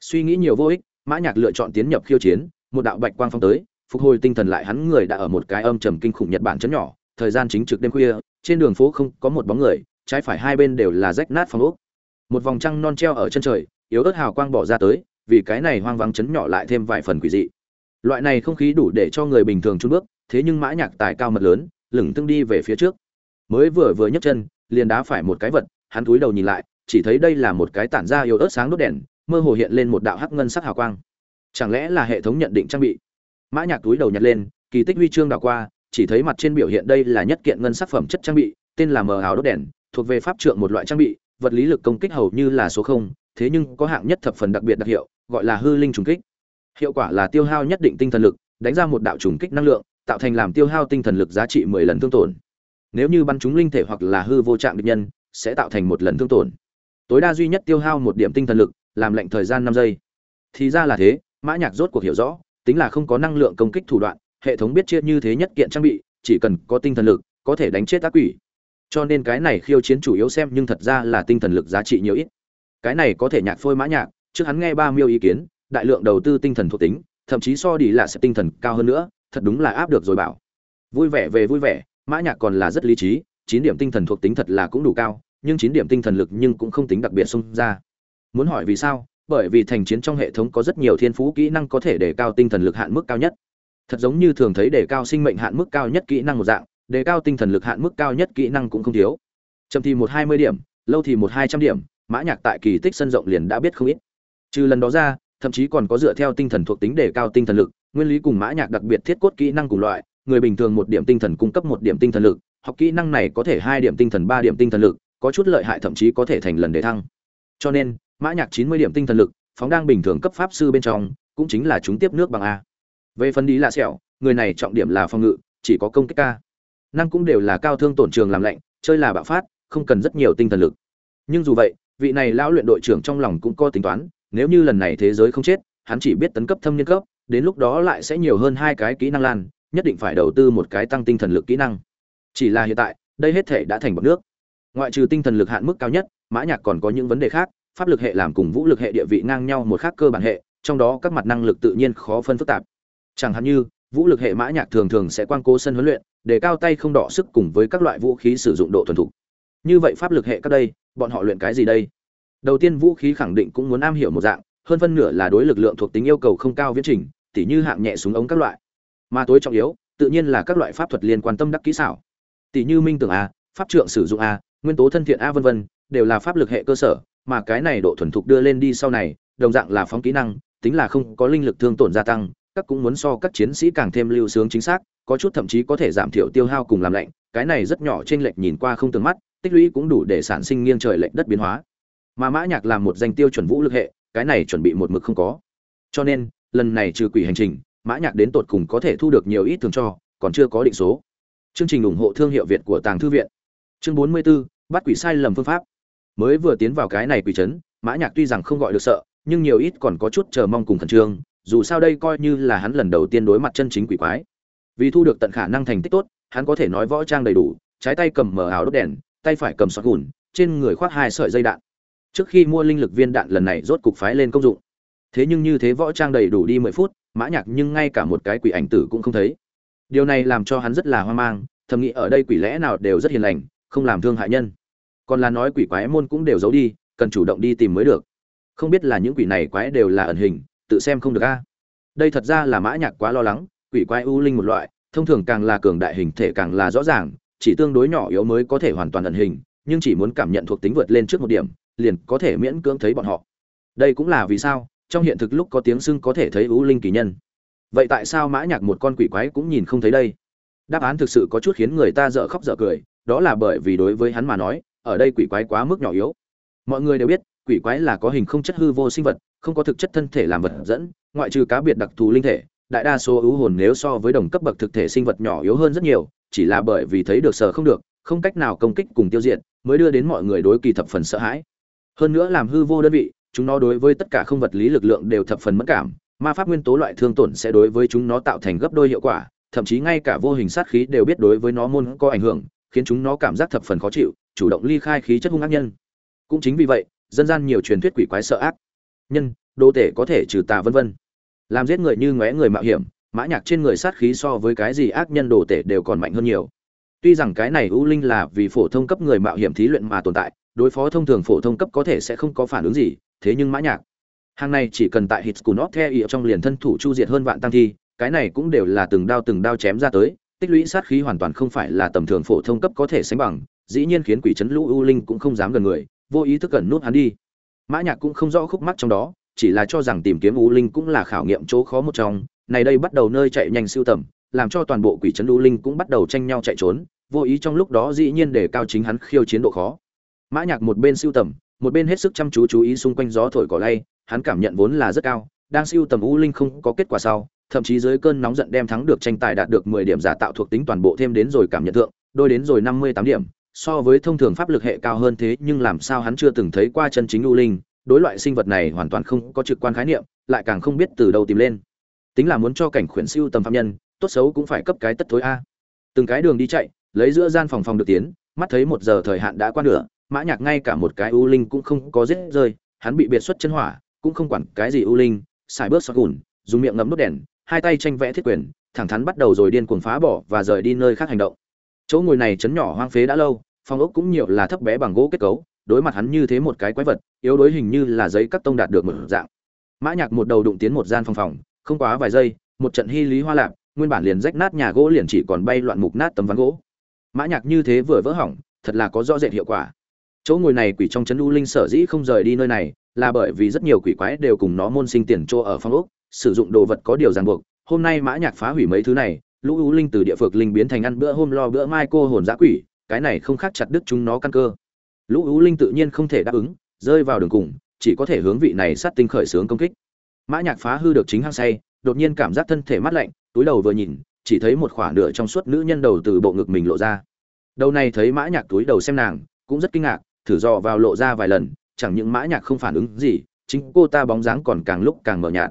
Suy nghĩ nhiều vô ích, mã nhạc lựa chọn tiến nhập khiêu chiến, một đạo bạch quang phong tới, phục hồi tinh thần lại hắn người đã ở một cái âm trầm kinh khủng nhật bản chấn nhỏ, thời gian chính trực đêm khuya, trên đường phố không có một bóng người, trái phải hai bên đều là rách nát phong ốc. Một vòng trăng non treo ở chân trời, yếu ớt hào quang bỏ ra tới, vì cái này hoang vắng chấn nhỏ lại thêm vài phần quỷ dị. Loại này không khí đủ để cho người bình thường trung bước thế nhưng mã nhạc tài cao mật lớn, lửng tương đi về phía trước. Mới vừa vừa nhấc chân, liền đá phải một cái vật, hắn cúi đầu nhìn lại, chỉ thấy đây là một cái tản ra yếu ớt sáng đốt đèn, mơ hồ hiện lên một đạo hắc ngân sắc hào quang. Chẳng lẽ là hệ thống nhận định trang bị? Mã nhạc túi đầu nhặt lên, kỳ tích huy chương đảo qua, chỉ thấy mặt trên biểu hiện đây là nhất kiện ngân sắc phẩm chất trang bị, tên là mờ ảo đốt đèn, thuộc về pháp trượng một loại trang bị, vật lý lực công kích hầu như là số không, thế nhưng có hạng nhất thập phần đặc biệt đặc hiệu, gọi là hư linh trùng kích. Hiệu quả là tiêu hao nhất định tinh thần lực, đánh ra một đạo trùng kích năng lượng tạo thành làm tiêu hao tinh thần lực giá trị mười lần thương tổn. Nếu như bắn trúng linh thể hoặc là hư vô trạng địch nhân, sẽ tạo thành một lần thương tổn. Tối đa duy nhất tiêu hao một điểm tinh thần lực, làm lệnh thời gian năm giây. Thì ra là thế, mã nhạc rốt cuộc hiểu rõ, tính là không có năng lượng công kích thủ đoạn, hệ thống biết chia như thế nhất kiện trang bị, chỉ cần có tinh thần lực, có thể đánh chết ác quỷ. Cho nên cái này khiêu chiến chủ yếu xem nhưng thật ra là tinh thần lực giá trị nhiều ít. Cái này có thể nhạc phôi mã nhạc, trước hắn nghe ba miêu ý kiến, đại lượng đầu tư tinh thần thuộc tính, thậm chí so đi là sẽ tinh thần cao hơn nữa thật đúng là áp được rồi bảo. Vui vẻ về vui vẻ, mã nhạc còn là rất lý trí, chín điểm tinh thần thuộc tính thật là cũng đủ cao, nhưng chín điểm tinh thần lực nhưng cũng không tính đặc biệt xung ra. Muốn hỏi vì sao? Bởi vì thành chiến trong hệ thống có rất nhiều thiên phú kỹ năng có thể đề cao tinh thần lực hạn mức cao nhất. Thật giống như thường thấy đề cao sinh mệnh hạn mức cao nhất kỹ năng một dạng, đề cao tinh thần lực hạn mức cao nhất kỹ năng cũng không thiếu. Chậm thì một hai mươi điểm, lâu thì một hai trăm điểm, mã nhạc tại kỳ tích sân rộng liền đã biết không ít. Trừ lần đó ra, thậm chí còn có dựa theo tinh thần thuộc tính đề cao tinh thần lực nguyên lý cùng mã nhạc đặc biệt thiết cốt kỹ năng cùng loại, người bình thường một điểm tinh thần cung cấp một điểm tinh thần lực, học kỹ năng này có thể hai điểm tinh thần, ba điểm tinh thần lực, có chút lợi hại thậm chí có thể thành lần đề thăng. Cho nên, mã nhạc chín mươi điểm tinh thần lực, phóng đang bình thường cấp pháp sư bên trong, cũng chính là chúng tiếp nước bằng a. Về phần đi là sẹo, người này trọng điểm là phòng ngự, chỉ có công kích ca. Năng cũng đều là cao thương tổn trường làm lạnh, chơi là bạo phát, không cần rất nhiều tinh thần lực. Nhưng dù vậy, vị này lão luyện đội trưởng trong lòng cũng có tính toán, nếu như lần này thế giới không chết, hắn chỉ biết tấn cấp thâm niên cấp đến lúc đó lại sẽ nhiều hơn hai cái kỹ năng lan, nhất định phải đầu tư một cái tăng tinh thần lực kỹ năng. Chỉ là hiện tại, đây hết thể đã thành bọc nước. Ngoại trừ tinh thần lực hạn mức cao nhất, mã nhạc còn có những vấn đề khác, pháp lực hệ làm cùng vũ lực hệ địa vị ngang nhau một khác cơ bản hệ, trong đó các mặt năng lực tự nhiên khó phân phức tạp. Chẳng hạn như, vũ lực hệ mã nhạc thường thường sẽ quan cố sân huấn luyện, để cao tay không đỏ sức cùng với các loại vũ khí sử dụng độ thuần thục. Như vậy pháp lực hệ các đây, bọn họ luyện cái gì đây? Đầu tiên vũ khí khẳng định cũng muốn am hiểu một dạng hơn phân nửa là đối lực lượng thuộc tính yêu cầu không cao viễn trình, tỉ như hạng nhẹ súng ống các loại. Mà tối trọng yếu, tự nhiên là các loại pháp thuật liên quan tâm đắc kỹ xảo. Tỉ như minh tưởng a, pháp trượng sử dụng a, nguyên tố thân thiện a vân vân, đều là pháp lực hệ cơ sở, mà cái này độ thuần thục đưa lên đi sau này, đồng dạng là phóng kỹ năng, tính là không có linh lực thương tổn gia tăng, các cũng muốn so các chiến sĩ càng thêm lưu sướng chính xác, có chút thậm chí có thể giảm thiểu tiêu hao cùng làm lạnh, cái này rất nhỏ trên lệch nhìn qua không tương mắt, tích lũy cũng đủ để sản sinh nghiêng trời lệch đất biến hóa. Mà mã nhạc làm một danh tiêu chuẩn vũ lực hệ cái này chuẩn bị một mực không có. Cho nên lần này trừ quỷ hành trình mã nhạc đến tột cùng có thể thu được nhiều ít thường cho còn chưa có định số. Chương trình ủng hộ thương hiệu việt của tàng thư viện. Chương 44, bắt quỷ sai lầm phương pháp. Mới vừa tiến vào cái này quỷ trấn mã nhạc tuy rằng không gọi được sợ nhưng nhiều ít còn có chút chờ mong cùng khẩn trương dù sao đây coi như là hắn lần đầu tiên đối mặt chân chính quỷ quái. Vì thu được tận khả năng thành tích tốt hắn có thể nói võ trang đầy đủ trái tay cầm mở áo đốt đèn tay phải cầm sọt gùn trên người khoác hai sợi dây đạn trước khi mua linh lực viên đạn lần này rốt cục phái lên công dụng. Thế nhưng như thế võ trang đầy đủ đi mười phút, mã nhạc nhưng ngay cả một cái quỷ ảnh tử cũng không thấy. Điều này làm cho hắn rất là hoang mang, thầm nghĩ ở đây quỷ lẽ nào đều rất hiền lành, không làm thương hại nhân. Còn là nói quỷ quái môn cũng đều giấu đi, cần chủ động đi tìm mới được. Không biết là những quỷ này quái đều là ẩn hình, tự xem không được a. Đây thật ra là mã nhạc quá lo lắng, quỷ quái u linh một loại, thông thường càng là cường đại hình thể càng là rõ ràng, chỉ tương đối nhỏ yếu mới có thể hoàn toàn ẩn hình, nhưng chỉ muốn cảm nhận thuộc tính vượt lên trước một điểm liền có thể miễn cưỡng thấy bọn họ. Đây cũng là vì sao, trong hiện thực lúc có tiếng sưng có thể thấy u linh kỳ nhân. Vậy tại sao mã nhạc một con quỷ quái cũng nhìn không thấy đây? Đáp án thực sự có chút khiến người ta dở khóc dở cười, đó là bởi vì đối với hắn mà nói, ở đây quỷ quái quá mức nhỏ yếu. Mọi người đều biết, quỷ quái là có hình không chất hư vô sinh vật, không có thực chất thân thể làm vật dẫn, ngoại trừ cá biệt đặc thù linh thể, đại đa số ưu hồn nếu so với đồng cấp bậc thực thể sinh vật nhỏ yếu hơn rất nhiều, chỉ là bởi vì thấy được sợ không được, không cách nào công kích cùng tiêu diệt, mới đưa đến mọi người đối kỳ thập phần sợ hãi hơn nữa làm hư vô đơn vị, chúng nó đối với tất cả không vật lý lực lượng đều thập phần mất cảm, ma pháp nguyên tố loại thương tổn sẽ đối với chúng nó tạo thành gấp đôi hiệu quả, thậm chí ngay cả vô hình sát khí đều biết đối với nó môn có ảnh hưởng, khiến chúng nó cảm giác thập phần khó chịu, chủ động ly khai khí chất hung ác nhân. Cũng chính vì vậy, dân gian nhiều truyền thuyết quỷ quái sợ ác. Nhân đô tể có thể trừ tà vân vân. Làm giết người như ngóe người mạo hiểm, mã nhạc trên người sát khí so với cái gì ác nhân đồ tể đều còn mạnh hơn nhiều tuy rằng cái này u linh là vì phổ thông cấp người mạo hiểm thí luyện mà tồn tại, đối phó thông thường phổ thông cấp có thể sẽ không có phản ứng gì, thế nhưng mã nhạc. Hàng này chỉ cần tại hit của nó theo trong liền thân thủ chu diệt hơn vạn tăng thi, cái này cũng đều là từng đao từng đao chém ra tới, tích lũy sát khí hoàn toàn không phải là tầm thường phổ thông cấp có thể sánh bằng, dĩ nhiên khiến quỷ chấn lũ u linh cũng không dám gần người, vô ý thức gần nút hắn đi. Mã nhạc cũng không rõ khúc mắc trong đó, chỉ là cho rằng tìm kiếm u linh cũng là khảo nghiệm chỗ khó một trong, này đây bắt đầu nơi chạy nhanh siêu tầm, làm cho toàn bộ quỷ chấn u linh cũng bắt đầu tranh nhau chạy trốn vô ý trong lúc đó dĩ nhiên để cao chính hắn khiêu chiến độ khó. Mã nhạc một bên siêu tầm, một bên hết sức chăm chú chú ý xung quanh gió thổi cỏ lay, hắn cảm nhận vốn là rất cao, đang siêu tầm u linh không có kết quả sau, thậm chí dưới cơn nóng giận đem thắng được tranh tài đạt được 10 điểm giả tạo thuộc tính toàn bộ thêm đến rồi cảm nhận thượng, đôi đến rồi 58 điểm, so với thông thường pháp lực hệ cao hơn thế nhưng làm sao hắn chưa từng thấy qua chân chính u linh, đối loại sinh vật này hoàn toàn không có trực quan khái niệm, lại càng không biết từ đâu tìm lên. Tính là muốn cho cảnh khuyển siêu tầm phạm nhân, tốt xấu cũng phải cấp cái tất thối a. Từng cái đường đi chạy lấy giữa gian phòng phòng được tiến, mắt thấy một giờ thời hạn đã qua nửa, mã nhạc ngay cả một cái u linh cũng không có giết rơi, hắn bị biệt xuất chân hỏa, cũng không quản cái gì u linh, xài bước xoắn gùn, dùng miệng ngậm nút đèn, hai tay tranh vẽ thiết quyền, thẳng thắn bắt đầu rồi điên cuồng phá bỏ và rời đi nơi khác hành động. Chỗ ngồi này chấn nhỏ hoang phế đã lâu, phòng ốc cũng nhiều là thấp bé bằng gỗ kết cấu, đối mặt hắn như thế một cái quái vật, yếu đối hình như là giấy cắt tông đạt được một dạng. Mã nhạc một đầu đụng tiến một gian phòng phòng, không quá vài giây, một trận hy lý hoa lạc nguyên bản liền rách nát nhà gỗ liền chỉ còn bay loạn mục nát tấm ván gỗ mã nhạc như thế vừa vỡ hỏng, thật là có rõ rệt hiệu quả. Chỗ ngồi này quỷ trong chấn u linh sở dĩ không rời đi nơi này, là bởi vì rất nhiều quỷ quái đều cùng nó môn sinh tiền chỗ ở phong ốc, sử dụng đồ vật có điều ràng buộc. Hôm nay mã nhạc phá hủy mấy thứ này, lũ u linh từ địa phược linh biến thành ăn bữa hôm lo bữa mai cô hồn dã quỷ, cái này không khác chặt đứt chúng nó căn cơ. Lũ u linh tự nhiên không thể đáp ứng, rơi vào đường cùng, chỉ có thể hướng vị này sát tinh khởi sướng công kích. Mã nhạc phá hư được chính hang say, đột nhiên cảm giác thân thể mát lạnh, túi đầu vừa nhìn chỉ thấy một khoảng nửa trong suốt nữ nhân đầu từ bộ ngực mình lộ ra. Đầu này thấy mã nhạc túi đầu xem nàng, cũng rất kinh ngạc, thử dò vào lộ ra vài lần, chẳng những mã nhạc không phản ứng gì, chính cô ta bóng dáng còn càng lúc càng mờ nhạt.